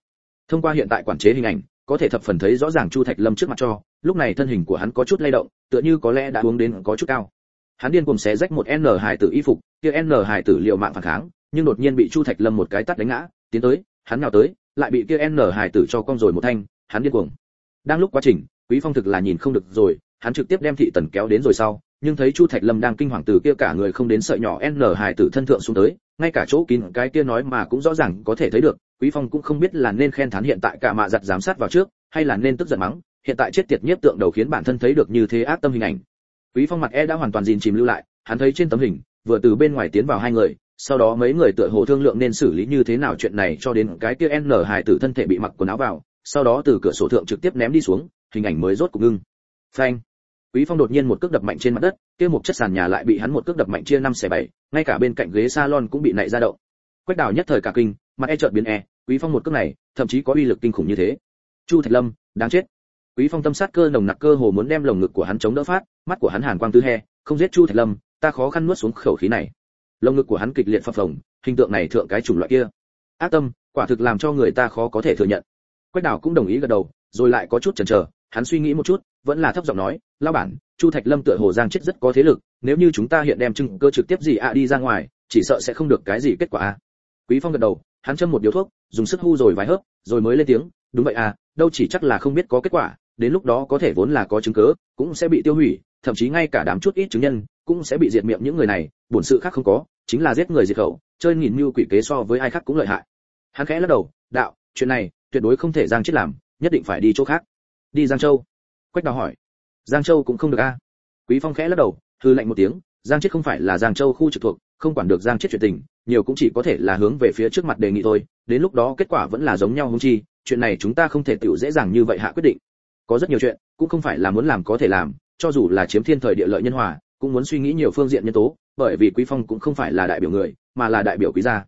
Thông qua hiện tại quản chế hình ảnh, có thể thập phần thấy rõ ràng chu thạch lâm trước mặt cho, lúc này thân hình của hắn có chút lay động, tựa như có lẽ đã uống đến có chút cao. Hắn điên cuồng xé rách một n hải tử y phục, kia n hải tử liều mạng phản kháng, nhưng đột nhiên bị chu thạch lâm một cái tát đánh ngã, tiến tới hắn nào tới, lại bị kia n hải tử cho con rồi một thanh, hắn điên cuồng. Đang lúc quá trình, quý phong thực là nhìn không được rồi, hắn trực tiếp đem thị tần kéo đến rồi sau, nhưng thấy chu thạch lâm đang kinh hoàng từ kia cả người không đến sợi nhỏ n hải tử thân thượng xuống tới, ngay cả chỗ kín cái kia nói mà cũng rõ ràng có thể thấy được, quý phong cũng không biết là nên khen thán hiện tại cả mạ giật giám sát vào trước, hay là nên tức giận mắng, hiện tại chết tiệt nhiếp tượng đầu khiến bản thân thấy được như thế ác tâm hình ảnh. Quý phong mặt e đã hoàn toàn gìn chìm lưu lại, hắn thấy trên tấm hình, vừa từ bên ngoài tiến vào hai người sau đó mấy người tựa hồ thương lượng nên xử lý như thế nào chuyện này cho đến cái kia n hài tử thân thể bị mặc quần áo vào, sau đó từ cửa sổ thượng trực tiếp ném đi xuống, hình ảnh mới rốt cục ngưng. Phanh. Quý phong đột nhiên một cước đập mạnh trên mặt đất, kia một chất sàn nhà lại bị hắn một cước đập mạnh chia năm xẻ bảy, ngay cả bên cạnh ghế salon cũng bị nảy ra động. Quách đào nhất thời cả kinh, mặt e chợt biến e quý phong một cước này, thậm chí có uy lực kinh khủng như thế. Chu thạch lâm, đáng chết. Quý phong tâm sát cơ nồng nặc cơ hồ muốn đem lồng ngực của hắn chống đỡ phát, mắt của hắn hàn quang tứ he, không giết chu thạch lâm, ta khó khăn nuốt xuống khẩu khí này lồng ngực của hắn kịch liệt phập phồng, hình tượng này thượng cái chủng loại kia. Ác tâm, quả thực làm cho người ta khó có thể thừa nhận. Quách đào cũng đồng ý gật đầu, rồi lại có chút chần chờ, hắn suy nghĩ một chút, vẫn là thấp giọng nói lao bản, chu thạch lâm tựa hồ giang chết rất có thế lực, nếu như chúng ta hiện đem chứng cơ trực tiếp gì ạ đi ra ngoài, chỉ sợ sẽ không được cái gì kết quả a quý phong gật đầu, hắn châm một điếu thuốc, dùng sức hu rồi vài hớp, rồi mới lên tiếng, đúng vậy à đâu chỉ chắc là không biết có kết quả, đến lúc đó có thể vốn là có chứng cứ, cũng sẽ bị tiêu hủy thậm chí ngay cả đám chút ít chứng nhân cũng sẽ bị diệt miệng những người này, bổn sự khác không có, chính là giết người diệt khẩu, chơi nghìn mưu quỷ kế so với ai khác cũng lợi hại. Hắn khẽ lắc đầu, đạo, chuyện này tuyệt đối không thể giang chết làm, nhất định phải đi chỗ khác. Đi giang châu? Quách đào hỏi. Giang châu cũng không được a. Quý phong khẽ lắc đầu, hư lạnh một tiếng, giang chết không phải là giang châu khu trực thuộc, không quản được giang chết chuyện tình, nhiều cũng chỉ có thể là hướng về phía trước mặt đề nghị thôi, đến lúc đó kết quả vẫn là giống nhau hung chi, chuyện này chúng ta không thể tiểu dễ dàng như vậy hạ quyết định. Có rất nhiều chuyện, cũng không phải là muốn làm có thể làm cho dù là chiếm thiên thời địa lợi nhân hòa, cũng muốn suy nghĩ nhiều phương diện nhân tố, bởi vì quý phong cũng không phải là đại biểu người, mà là đại biểu quý gia.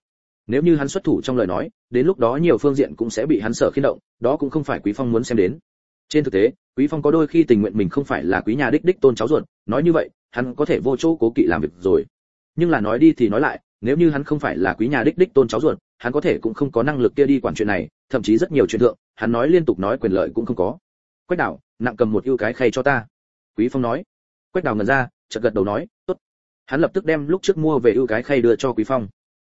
Nếu như hắn xuất thủ trong lời nói, đến lúc đó nhiều phương diện cũng sẽ bị hắn sở khiên động, đó cũng không phải quý phong muốn xem đến. Trên thực tế, quý phong có đôi khi tình nguyện mình không phải là quý nhà đích đích tôn cháu ruột, nói như vậy, hắn có thể vô chỗ cố kỵ làm việc rồi. Nhưng là nói đi thì nói lại, nếu như hắn không phải là quý nhà đích đích tôn cháu ruột, hắn có thể cũng không có năng lực kia đi quản chuyện này, thậm chí rất nhiều chuyện thượng, hắn nói liên tục nói quyền lợi cũng không có. Quách đảo, nặng cầm một ưu cái khay cho ta quý phong nói. Quách Đào ngẩn ra, chợt gật đầu nói, tốt. Hắn lập tức đem lúc trước mua về ưu cái khay đưa cho quý phong.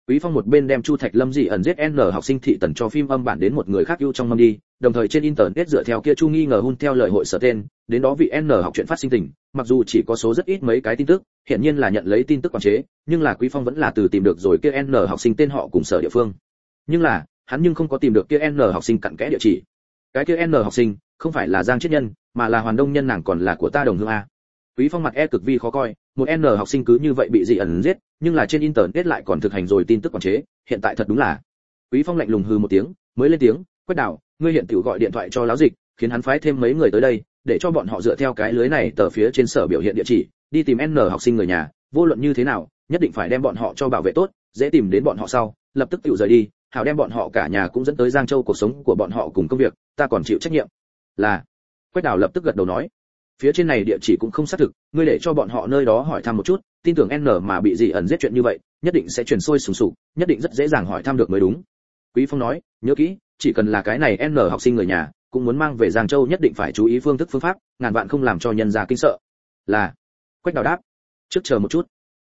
Quý phong một bên đem chu thạch lâm dị ẩn giết n học sinh thị tần cho phim âm bản đến một người khác ưu trong mâm đi, đồng thời trên internet dựa theo kia chu nghi ngờ hun theo lời hội sở tên, đến đó vị n học chuyện phát sinh tình, mặc dù chỉ có số rất ít mấy cái tin tức, hiển nhiên là nhận lấy tin tức quản chế, nhưng là quý phong vẫn là từ tìm được rồi kia n học sinh tên họ cùng sở địa phương. Nhưng là, hắn nhưng không có tìm được kia n học sinh cặn kẽ địa chỉ. Cái kia n học sinh, không phải là giang chết nhân mà là hoàn đông nhân nàng còn là của ta đồng hương a. Quý phong mặt e cực vi khó coi, một n học sinh cứ như vậy bị dị ẩn giết, nhưng là trên internet lại còn thực hành rồi tin tức quản chế, hiện tại thật đúng là. Quý phong lạnh lùng hừ một tiếng, mới lên tiếng, quách đảo ngươi hiện tiểu gọi điện thoại cho láo dịch, khiến hắn phái thêm mấy người tới đây, để cho bọn họ dựa theo cái lưới này tờ phía trên sở biểu hiện địa chỉ, đi tìm n học sinh người nhà, vô luận như thế nào, nhất định phải đem bọn họ cho bảo vệ tốt, dễ tìm đến bọn họ sau, lập tức tiểu rời đi, hảo đem bọn họ cả nhà cũng dẫn tới giang châu cuộc sống của bọn họ cùng công việc, ta còn chịu trách nhiệm. Là quách đào lập tức gật đầu nói, phía trên này địa chỉ cũng không xác thực, ngươi để cho bọn họ nơi đó hỏi thăm một chút, tin tưởng n mà bị gì ẩn giết chuyện như vậy, nhất định sẽ truyền sôi sùng sục, nhất định rất dễ dàng hỏi thăm được mới đúng. Quý phong nói, nhớ kỹ, chỉ cần là cái này n học sinh người nhà, cũng muốn mang về giang châu nhất định phải chú ý phương thức phương pháp, ngàn vạn không làm cho nhân gia kinh sợ. Là, quách đào đáp, trước chờ một chút.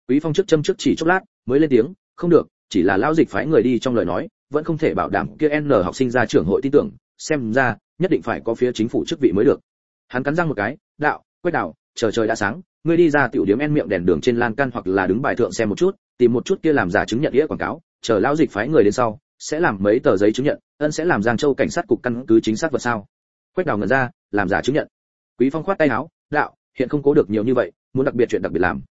Quý phong trước châm trước chỉ chốc lát, mới lên tiếng, không được, chỉ là lão dịch phái người đi trong lời nói, vẫn không thể bảo đảm kia n học sinh ra trưởng hội tin tưởng, xem ra nhất định phải có phía chính phủ chức vị mới được. Hắn cắn răng một cái, đạo, quách đạo chờ trời đã sáng, ngươi đi ra tiểu điếm en miệng đèn đường trên lan can hoặc là đứng bài thượng xem một chút, tìm một chút kia làm giả chứng nhận nghĩa quảng cáo, chờ lão dịch phái người đến sau, sẽ làm mấy tờ giấy chứng nhận, ân sẽ làm giang châu cảnh sát cục căn cứ chính xác vật sao? Quách đào ngẩn ra, làm giả chứng nhận. Quý phong khoát tay áo, đạo, hiện không cố được nhiều như vậy, muốn đặc biệt chuyện đặc biệt làm.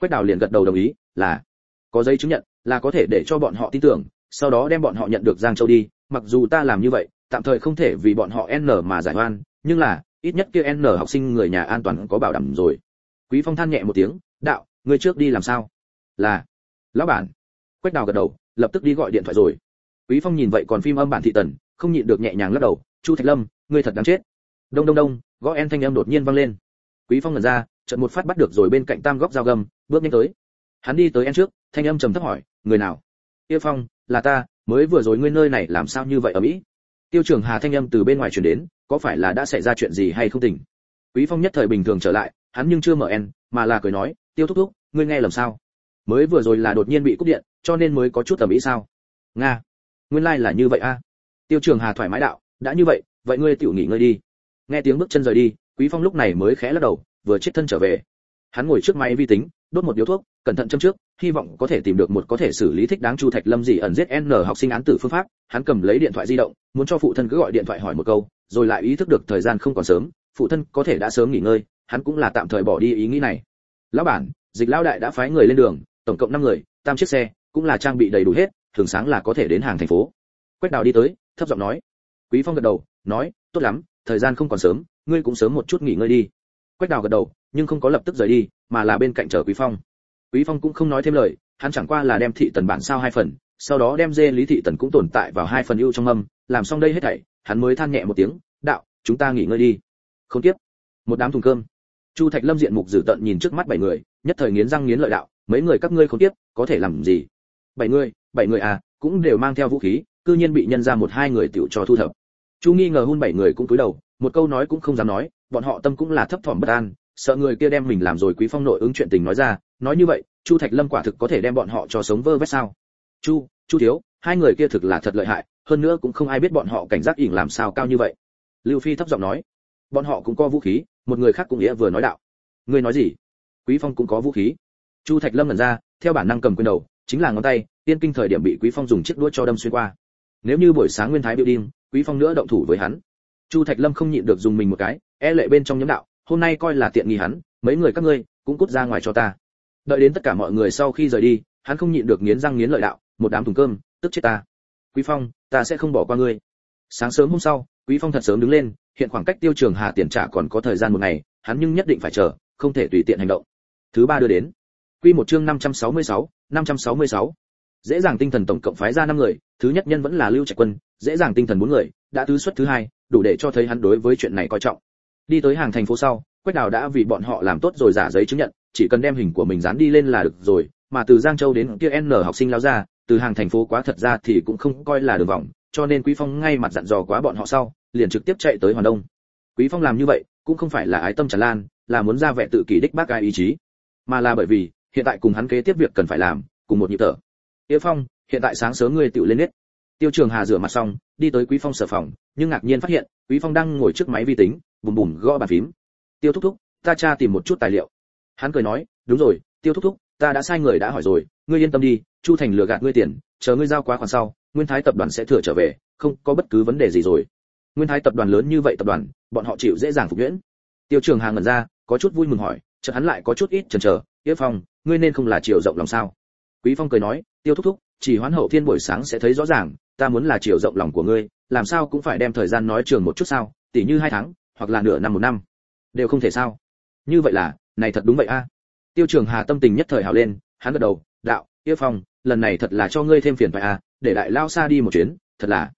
Quách đào liền gật đầu đồng ý, là, có giấy chứng nhận, là có thể để cho bọn họ tin tưởng, sau đó đem bọn họ nhận được giang châu đi, mặc dù ta làm như vậy tạm thời không thể vì bọn họ n mà giải oan, nhưng là, ít nhất kia n học sinh người nhà an toàn có bảo đảm rồi. Quý phong than nhẹ một tiếng, đạo, người trước đi làm sao? Là. Lão bản. Quách đào gật đầu, lập tức đi gọi điện thoại rồi. Quý phong nhìn vậy còn phim âm bản thị tần, không nhịn được nhẹ nhàng lắc đầu, chu thạch lâm, ngươi thật đáng chết. Đông đông đông, gõ en thanh âm đột nhiên vang lên. Quý phong ngẩn ra, chợt một phát bắt được rồi bên cạnh tam góc dao gầm bước nhanh tới. Hắn đi tới en trước, thanh âm trầm thấp hỏi, người nào? Tiêu phong, là ta, mới vừa rồi ngươi nơi này làm sao như vậy ở mỹ? Tiêu trưởng hà thanh âm từ bên ngoài truyền đến, có phải là đã xảy ra chuyện gì hay không tỉnh quý phong nhất thời bình thường trở lại, hắn nhưng chưa mở en, mà là cười nói, tiêu thúc thúc, ngươi nghe làm sao? Mới vừa rồi là đột nhiên bị cúp điện, cho nên mới có chút tầm ý sao? Nga, nguyên lai like là như vậy a. À? Tiêu trường hà thoải mái đạo, đã như vậy vậy ngươi tiểu nghỉ ngơi đi. Nghe tiếng bước chân rời đi, quý phong lúc này mới khẽ lắc đầu, vừa chết thân trở về. Hắn ngồi trước máy vi tính đốt một điếu thuốc, cẩn thận châm trước, hy vọng có thể tìm được một có thể xử lý thích đáng chu thạch lâm gì ẩn giết n học sinh án tử phương pháp. Hắn cầm lấy điện thoại di động, muốn cho phụ thân cứ gọi điện thoại hỏi một câu, rồi lại ý thức được thời gian không còn sớm, phụ thân có thể đã sớm nghỉ ngơi, hắn cũng là tạm thời bỏ đi ý nghĩ này. Lão bản, dịch lão đại đã phái người lên đường, tổng cộng 5 người, tam chiếc xe, cũng là trang bị đầy đủ hết, thường sáng là có thể đến hàng thành phố. Quách đào đi tới, thấp giọng nói. Quý phong gật đầu, nói, tốt lắm, thời gian không còn sớm, ngươi cũng sớm một chút nghỉ ngơi đi. Quách đào gật đầu nhưng không có lập tức rời đi, mà là bên cạnh chờ quý phong. Quý phong cũng không nói thêm lời, hắn chẳng qua là đem thị tần bản sao hai phần, sau đó đem dê lý thị tần cũng tồn tại vào hai phần ưu trong âm, làm xong đây hết thảy, hắn mới than nhẹ một tiếng, đạo, chúng ta nghỉ ngơi đi. Không tiếp. Một đám thùng cơm. Chu thạch lâm diện mục dữ tận nhìn trước mắt bảy người, nhất thời nghiến răng nghiến lợi đạo, mấy người các ngươi không tiếp, có thể làm gì? Bảy người bảy người à cũng đều mang theo vũ khí, cư nhiên bị nhân ra một hai người tiểu cho thu thập. Chu nghi ngờ hun bảy người cũng cúi đầu, một câu nói cũng không dám nói, bọn họ tâm cũng là thấp thỏm bất an sợ người kia đem mình làm rồi quý phong nội ứng chuyện tình nói ra, nói như vậy, chu thạch lâm quả thực có thể đem bọn họ cho sống vơ vét sao? Chu chu thiếu, hai người kia thực là thật lợi hại, hơn nữa cũng không ai biết bọn họ cảnh giác ỉn làm sao cao như vậy. Lưu phi thấp giọng nói, bọn họ cũng có vũ khí, một người khác cũng nghĩa vừa nói đạo. Ngươi nói gì? Quý phong cũng có vũ khí. Chu thạch lâm lần ra, theo bản năng cầm quyền đầu, chính là ngón tay, tiên kinh thời điểm bị quý phong dùng chiếc đũa cho đâm xuyên qua. Nếu như buổi sáng nguyên thái biểu đinh quý phong nữa động thủ với hắn. Chu thạch lâm không nhịn được dùng mình một cái e lệ bên trong nhóm đạo hôm nay coi là tiện nghi hắn mấy người các ngươi cũng cút ra ngoài cho ta. Đợi đến tất cả mọi người sau khi rời đi hắn không nhịn được nghiến răng nghiến lợi đạo một đám thùng cơm tức chết ta. Quý phong ta sẽ không bỏ qua ngươi. Sáng sớm hôm sau quý phong thật sớm đứng lên hiện khoảng cách tiêu trường hà tiền trả còn có thời gian một ngày hắn nhưng nhất định phải chờ không thể tùy tiện hành động. Thứ ba đưa đến. Quy một chương 566, 566. dễ dàng tinh thần tổng cộng phái ra năm người thứ nhất nhân vẫn là lưu trạch quân dễ dàng tinh thần bốn người đã thứ xuất thứ hai đủ để cho thấy hắn đối với chuyện này coi trọng đi tới hàng thành phố sau quách đào đã vì bọn họ làm tốt rồi giả giấy chứng nhận chỉ cần đem hình của mình dán đi lên là được rồi mà từ giang châu đến kia n học sinh lao ra từ hàng thành phố quá thật ra thì cũng không coi là đường vòng cho nên quý phong ngay mặt dặn dò quá bọn họ sau liền trực tiếp chạy tới hoàn đông. Quý phong làm như vậy cũng không phải là ái tâm tràn lan là muốn ra vẻ tự kỷ đích bác ai ý chí mà là bởi vì hiện tại cùng hắn kế tiếp việc cần phải làm cùng một nhịp thở. Tiêu Phong, hiện tại sáng sớm ngươi tự lên nết. Tiêu Trường Hà rửa mặt xong, đi tới Quý Phong sở phòng, nhưng ngạc nhiên phát hiện, Quý Phong đang ngồi trước máy vi tính, bùm bùm gõ bàn phím. Tiêu thúc thúc, ta tra tìm một chút tài liệu. Hắn cười nói, đúng rồi, Tiêu thúc thúc, ta đã sai người đã hỏi rồi, ngươi yên tâm đi, Chu Thành lừa gạt ngươi tiền, chờ ngươi giao quá khoản sau, Nguyên Thái tập đoàn sẽ thừa trở về, không có bất cứ vấn đề gì rồi. Nguyên Thái tập đoàn lớn như vậy tập đoàn, bọn họ chịu dễ dàng phục nhuyễn. Tiêu Trường Hà ngẩn ra, có chút vui mừng hỏi, chợt hắn lại có chút ít chần chờ, yết Phong, ngươi nên không là chiều rộng lòng sao?" Quý Phong cười nói, "Tiêu thúc thúc, chỉ hoán hậu thiên buổi sáng sẽ thấy rõ ràng, ta muốn là chiều rộng lòng của ngươi, làm sao cũng phải đem thời gian nói trường một chút sao, tỉ như hai tháng, hoặc là nửa năm một năm, đều không thể sao?" Như vậy là, này thật đúng vậy a. Tiêu Trường Hà tâm tình nhất thời hào lên, hắn gật đầu, "Đạo, yêu Phong, lần này thật là cho ngươi thêm phiền phải a, để đại lao xa đi một chuyến, thật là."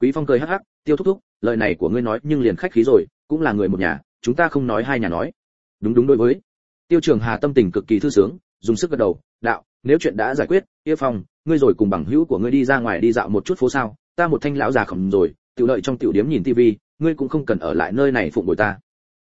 Quý Phong cười hắc hắc, "Tiêu thúc thúc, lời này của ngươi nói nhưng liền khách khí rồi, cũng là người một nhà, chúng ta không nói hai nhà nói." Đúng đúng đối với. Tiêu Trường Hà tâm tình cực kỳ thư sướng, dùng sức gật đầu, "Đạo, nếu chuyện đã giải quyết yêu phong ngươi rồi cùng bằng hữu của ngươi đi ra ngoài đi dạo một chút phố sao ta một thanh lão già khổng rồi tiểu lợi trong tiểu điếm nhìn tivi ngươi cũng không cần ở lại nơi này phụng bồi ta.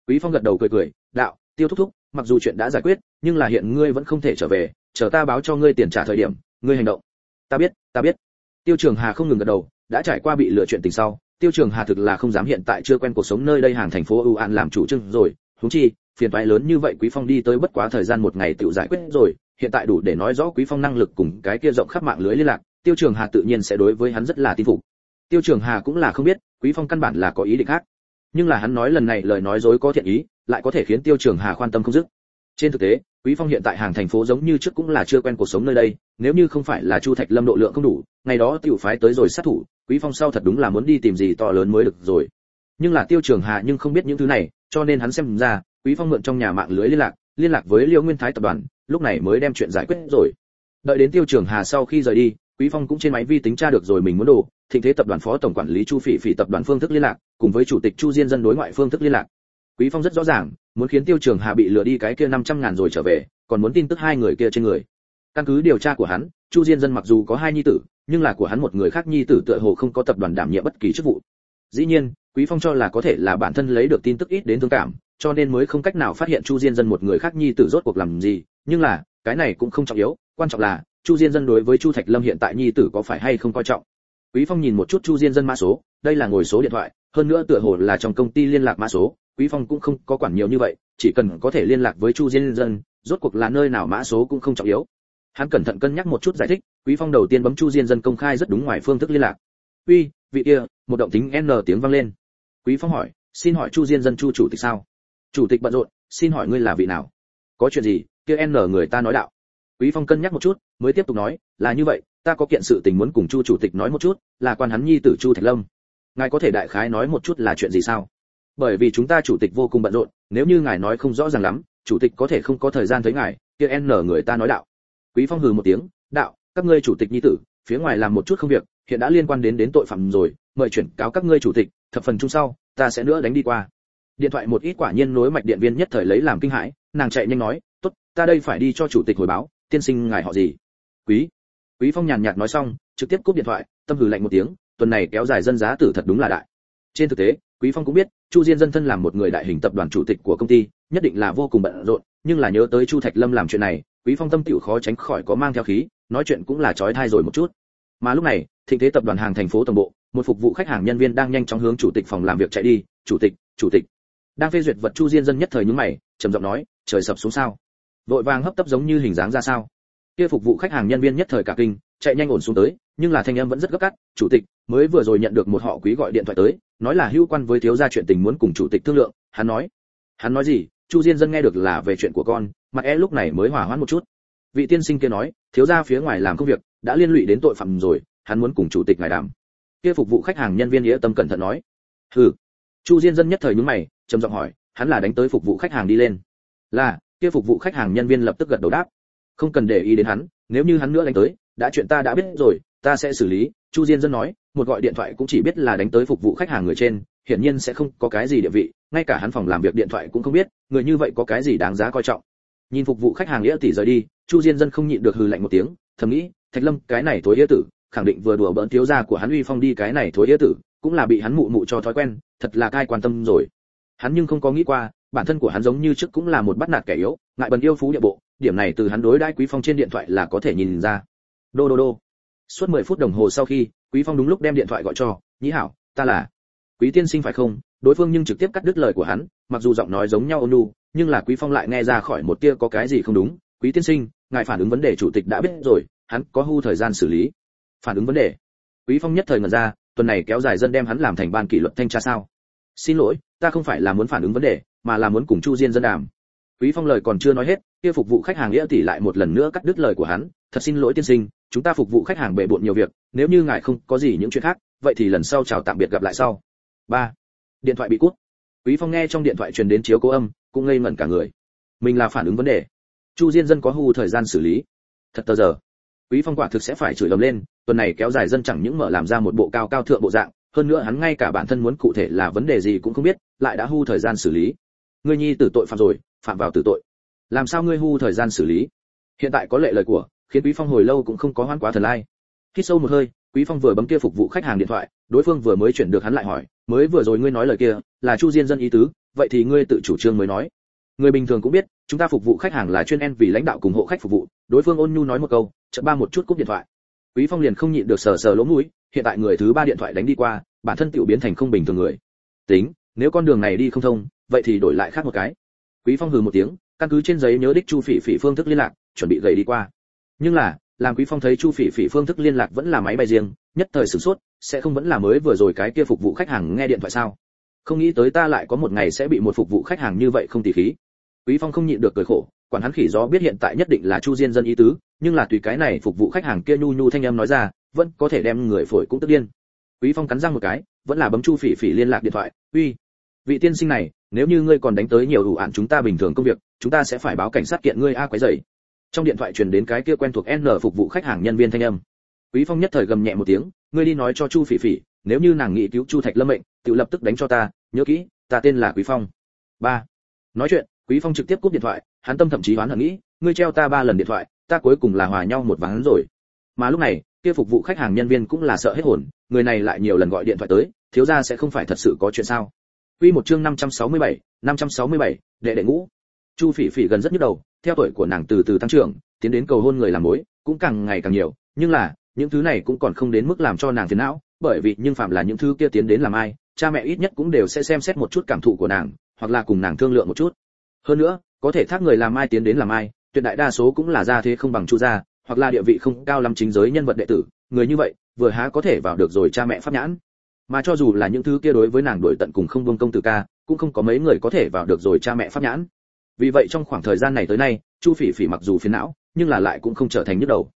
Quý phong gật đầu cười cười, đạo, tiêu thúc thúc, mặc dù chuyện đã giải quyết, nhưng là hiện ngươi vẫn không thể trở về, chờ ta báo cho ngươi tiền trả thời điểm, ngươi hành động. Ta biết ta biết. Tiêu trường hà không ngừng gật đầu, đã trải qua bị lựa chuyện tình sau, tiêu trường hà thực là không dám hiện tại chưa quen cuộc sống nơi đây hàng thành phố ưu an làm chủ trưng rồi. Huống chi, phiền toái lớn như vậy quý phong đi tới bất quá thời gian một ngày tự giải quyết rồi, hiện tại đủ để nói rõ quý phong năng lực cùng cái kia rộng khắp mạng lưới liên lạc. Tiêu trường hà tự nhiên sẽ đối với hắn rất là tin phục tiêu trường hà cũng là không biết, quý phong căn bản là có ý định khác. Nhưng là hắn nói lần này lời nói dối có thiện ý, lại có thể khiến tiêu trường hà quan tâm không dứt. Trên thực tế, quý phong hiện tại hàng thành phố giống như trước cũng là chưa quen cuộc sống nơi đây, nếu như không phải là chu thạch lâm độ lượng không đủ, ngày đó tiểu phái tới rồi sát thủ, quý phong sau thật đúng là muốn đi tìm gì to lớn mới được rồi. Nhưng là tiêu trường hà nhưng không biết những thứ này, cho nên hắn xem ra, quý phong mượn trong nhà mạng lưới liên lạc liên lạc với liễu nguyên thái tập đoàn, lúc này mới đem chuyện giải quyết rồi. Đợi đến tiêu trường hà sau khi rời đi, quý phong cũng trên máy vi tính tra được rồi mình muốn đồ thịnh thế tập đoàn phó tổng quản lý chu phỉ phỉ tập đoàn phương thức liên lạc, cùng với chủ tịch chu diên dân đối ngoại phương thức liên lạc. Quý phong rất rõ ràng, muốn khiến tiêu trường hà bị lừa đi cái kia 500 ngàn rồi trở về, còn muốn tin tức hai người kia trên người. Căn cứ điều tra của hắn, chu diên dân mặc dù có hai nhi tử, nhưng là của hắn một người khác nhi tử tựa hồ không có tập đoàn đảm nhiệm bất kỳ chức vụ. Dĩ nhiên, quý phong cho là có thể là bản thân lấy được tin tức ít đến thương cảm, cho nên mới không cách nào phát hiện chu diên dân một người khác nhi tử rốt cuộc làm gì, nhưng là, cái này cũng không trọng yếu, quan trọng là, chu diên dân đối với chu thạch lâm hiện tại nhi tử có phải hay không coi trọng quý phong nhìn một chút chu diên dân mã số, đây là ngồi số điện thoại, hơn nữa tựa hồ là trong công ty liên lạc mã số, quý phong cũng không có quản nhiều như vậy, chỉ cần có thể liên lạc với chu diên dân, rốt cuộc là nơi nào mã số cũng không trọng yếu. Hắn cẩn thận cân nhắc một chút giải thích, quý phong đầu tiên bấm chu diên dân công khai rất đúng ngoài phương thức liên lạc. Uy, vị kia, một động tính n tiếng vang lên. Quý phong hỏi, xin hỏi chu diên dân chu chủ tịch sao? Chủ tịch bận rộn, xin hỏi ngươi là vị nào? Có chuyện gì? Kia n người ta nói đạo quý phong cân nhắc một chút, mới tiếp tục nói, là như vậy, ta có kiện sự tình muốn cùng chu chủ tịch nói một chút, là quan hắn nhi tử chu thạch lâm. Ngài có thể đại khái nói một chút là chuyện gì sao? Bởi vì chúng ta chủ tịch vô cùng bận rộn, nếu như ngài nói không rõ ràng lắm, chủ tịch có thể không có thời gian thấy ngài, kia n người ta nói đạo. Quý phong hừ một tiếng, đạo, các ngươi chủ tịch nhi tử, phía ngoài làm một chút không việc, hiện đã liên quan đến đến tội phạm rồi, mời chuyển cáo các ngươi chủ tịch, thập phần chung sau, ta sẽ nữa đánh đi qua. Điện thoại một ít quả nhiên nối mạch điện viên nhất thời lấy làm kinh hãi, nàng chạy nhanh nói, tốt, ta đây phải đi cho chủ tịch hồi báo tiên sinh ngài họ gì? Quý. Quý phong nhàn nhạt nói xong, trực tiếp cúp điện thoại, tâm hừ lạnh một tiếng, tuần này kéo dài dân giá tử thật đúng là đại. Trên thực tế, quý phong cũng biết, chu diên dân thân làm một người đại hình tập đoàn chủ tịch của công ty, nhất định là vô cùng bận rộn, nhưng là nhớ tới chu thạch lâm làm chuyện này, quý phong tâm tiểu khó tránh khỏi có mang theo khí, nói chuyện cũng là trói thai rồi một chút. Mà lúc này, thịnh thế tập đoàn hàng thành phố tổng bộ, một phục vụ khách hàng nhân viên đang nhanh chóng hướng chủ tịch phòng làm việc chạy đi, chủ tịch chủ tịch. Đang phê duyệt vật chu diên dân nhất thời những mày, trầm giọng nói, trời sập xuống sao? Vội vàng hấp tấp giống như hình dáng ra sao. Kia phục vụ khách hàng nhân viên nhất thời cả kinh, chạy nhanh ổn xuống tới, nhưng là thanh âm vẫn rất gấp gáp, chủ tịch, mới vừa rồi nhận được một họ quý gọi điện thoại tới, nói là hữu quan với thiếu gia chuyện tình muốn cùng chủ tịch thương lượng. Hắn nói. Hắn nói gì? Chu diên dân nghe được là về chuyện của con, mặt e lúc này mới hỏa hoãn một chút. Vị tiên sinh kia nói, thiếu gia phía ngoài làm công việc, đã liên lụy đến tội phạm rồi, hắn muốn cùng chủ tịch ngài đàm. Kia phục vụ khách hàng nhân viên nghĩa tâm cẩn thận nói. Hừ. Chu diên dân nhất thời nhướng mày, trầm giọng hỏi, hắn là đánh tới phục vụ khách hàng đi lên? Là kia phục vụ khách hàng nhân viên lập tức gật đầu đáp. Không cần để ý đến hắn, nếu như hắn nữa đánh tới, đã chuyện ta đã biết rồi, ta sẽ xử lý, chu diên dân nói, một gọi điện thoại cũng chỉ biết là đánh tới phục vụ khách hàng người trên, hiển nhiên sẽ không có cái gì địa vị, ngay cả hắn phòng làm việc điện thoại cũng không biết, người như vậy có cái gì đáng giá coi trọng. Nhìn phục vụ khách hàng nghĩa tỷ rời đi, chu diên dân không nhịn được hừ lạnh một tiếng, thầm nghĩ, thạch lâm, cái này thối nghĩa tử, khẳng định vừa đùa bỡn thiếu gia của hắn uy phong đi cái này thối nghĩa tử, cũng là bị hắn mụ mụ cho thói quen, thật là cai quan tâm rồi. Hắn nhưng không có nghĩ qua bản thân của hắn giống như trước cũng là một bắt nạt kẻ yếu, ngại bần yêu phú địa bộ, điểm này từ hắn đối đãi quý phong trên điện thoại là có thể nhìn ra. Đô đô đô. Suốt 10 phút đồng hồ sau khi, quý phong đúng lúc đem điện thoại gọi cho, nhĩ hảo, ta là quý tiên sinh phải không? Đối phương nhưng trực tiếp cắt đứt lời của hắn, mặc dù giọng nói giống nhau ôn nhu, nhưng là quý phong lại nghe ra khỏi một tia có cái gì không đúng. Quý tiên sinh, ngài phản ứng vấn đề chủ tịch đã biết rồi, hắn có hưu thời gian xử lý. Phản ứng vấn đề. Quý phong nhất thời ngẩn ra, tuần này kéo dài dân đem hắn làm thành ban kỷ luật thanh tra sao? Xin lỗi, ta không phải là muốn phản ứng vấn đề mà là muốn cùng chu diên dân đàm. Quý phong lời còn chưa nói hết, kia phục vụ khách hàng nghĩa tỷ lại một lần nữa cắt đứt lời của hắn, thật xin lỗi tiên sinh, chúng ta phục vụ khách hàng bệ bộn nhiều việc, nếu như ngài không có gì những chuyện khác, vậy thì lần sau chào tạm biệt gặp lại sau. Ba. Điện thoại bị cút. Quý phong nghe trong điện thoại truyền đến chiếu cố âm, cũng ngây ngẩn cả người. Mình là phản ứng vấn đề. Chu diên dân có hưu thời gian xử lý. Thật tờ giờ. Quý phong quả thực sẽ phải chửi lầm lên, tuần này kéo dài dân chẳng những mở làm ra một bộ cao cao thượng bộ dạng, hơn nữa hắn ngay cả bản thân muốn cụ thể là vấn đề gì cũng không biết, lại đã hưu thời gian xử lý ngươi nhi tử tội phạm rồi, phạm vào tử tội. Làm sao ngươi hưu thời gian xử lý? Hiện tại có lệ lời của, khiến quý phong hồi lâu cũng không có hoan quá thần lai. Hít sâu một hơi, quý phong vừa bấm kia phục vụ khách hàng điện thoại, đối phương vừa mới chuyển được hắn lại hỏi, mới vừa rồi ngươi nói lời kia, là chu diên dân ý tứ, vậy thì ngươi tự chủ trương mới nói. Người bình thường cũng biết, chúng ta phục vụ khách hàng là chuyên en vì lãnh đạo cùng hộ khách phục vụ, đối phương ôn nhu nói một câu, chợt ba một chút cúp điện thoại. Quý phong liền không nhịn được sờ sờ lỗ mũi, hiện tại người thứ ba điện thoại đánh đi qua, bản thân tiểu biến thành không bình thường người. Tính, nếu con đường này đi không thông vậy thì đổi lại khác một cái. Quý phong hừ một tiếng, căn cứ trên giấy nhớ đích chu phỉ phỉ phương thức liên lạc, chuẩn bị gầy đi qua. Nhưng là, làm quý phong thấy chu phỉ phỉ phương thức liên lạc vẫn là máy bay riêng, nhất thời sửng sốt, sẽ không vẫn là mới vừa rồi cái kia phục vụ khách hàng nghe điện thoại sao? Không nghĩ tới ta lại có một ngày sẽ bị một phục vụ khách hàng như vậy không tỉ khí. Quý phong không nhịn được cười khổ, quản hắn khỉ gió biết hiện tại nhất định là chu diên dân ý tứ, nhưng là tùy cái này phục vụ khách hàng kia nhu nhu thanh âm nói ra, vẫn có thể đem người phổi cũng tức điên. Quý phong cắn răng một cái, vẫn là bấm chu phỉ phỉ liên lạc điện thoại, uy vị tiên sinh này, nếu như ngươi còn đánh tới nhiều ủ ạn chúng ta bình thường công việc, chúng ta sẽ phải báo cảnh sát kiện ngươi a quấy rầy trong điện thoại truyền đến cái kia quen thuộc n phục vụ khách hàng nhân viên thanh âm. Quý phong nhất thời gầm nhẹ một tiếng, ngươi đi nói cho chu phỉ phỉ, nếu như nàng nghĩ cứu chu thạch lâm mệnh, tự lập tức đánh cho ta, nhớ kỹ, ta tên là quý phong. Ba. Nói chuyện, quý phong trực tiếp cúp điện thoại, hắn tâm thậm chí hoán hận nghĩ, ngươi treo ta ba lần điện thoại, ta cuối cùng là hòa nhau một ván rồi. Mà lúc này, kia phục vụ khách hàng nhân viên cũng là sợ hết hồn, người này lại nhiều lần gọi điện thoại tới, thiếu gia sẽ không phải thật sự có chuyện sao? Quy một chương 567, 567, đệ đệ ngũ. Chu Phỉ Phỉ gần rất nhức đầu, theo tuổi của nàng từ từ tăng trưởng, tiến đến cầu hôn người làm mối, cũng càng ngày càng nhiều, nhưng là, những thứ này cũng còn không đến mức làm cho nàng phiền não, bởi vì nhưng phạm là những thứ kia tiến đến làm ai, cha mẹ ít nhất cũng đều sẽ xem xét một chút cảm thụ của nàng, hoặc là cùng nàng thương lượng một chút. Hơn nữa, có thể thác người làm ai tiến đến làm ai, tuyệt đại đa số cũng là gia thế không bằng Chu gia, hoặc là địa vị không cao lắm chính giới nhân vật đệ tử, người như vậy, vừa há có thể vào được rồi cha mẹ pháp nhãn. Mà cho dù là những thứ kia đối với nàng đổi tận cùng không buông công tử ca, cũng không có mấy người có thể vào được rồi cha mẹ pháp nhãn. Vì vậy trong khoảng thời gian này tới nay, Chu Phỉ Phỉ mặc dù phiền não, nhưng là lại cũng không trở thành nhức đầu.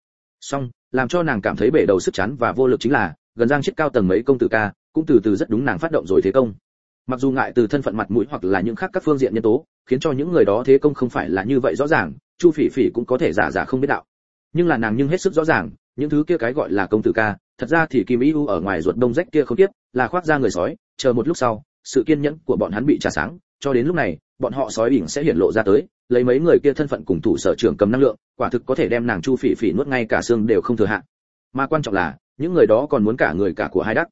Song, làm cho nàng cảm thấy bể đầu sức chán và vô lực chính là, gần giang chết cao tầng mấy công tử ca, cũng từ từ rất đúng nàng phát động rồi thế công. Mặc dù ngại từ thân phận mặt mũi hoặc là những khác các phương diện nhân tố, khiến cho những người đó thế công không phải là như vậy rõ ràng, Chu Phỉ Phỉ cũng có thể giả giả không biết đạo. Nhưng là nàng nhưng hết sức rõ ràng, những thứ kia cái gọi là công tử ca, thật ra thì Kim Ý U ở ngoài ruột đông rách kia không tiếp, là khoác ra người sói, chờ một lúc sau, sự kiên nhẫn của bọn hắn bị trả sáng, cho đến lúc này, bọn họ sói ỉn sẽ hiện lộ ra tới, lấy mấy người kia thân phận cùng thủ sở trưởng cầm năng lượng, quả thực có thể đem nàng Chu Phỉ Phỉ nuốt ngay cả xương đều không thừa hạn. Mà quan trọng là, những người đó còn muốn cả người cả của hai đắc.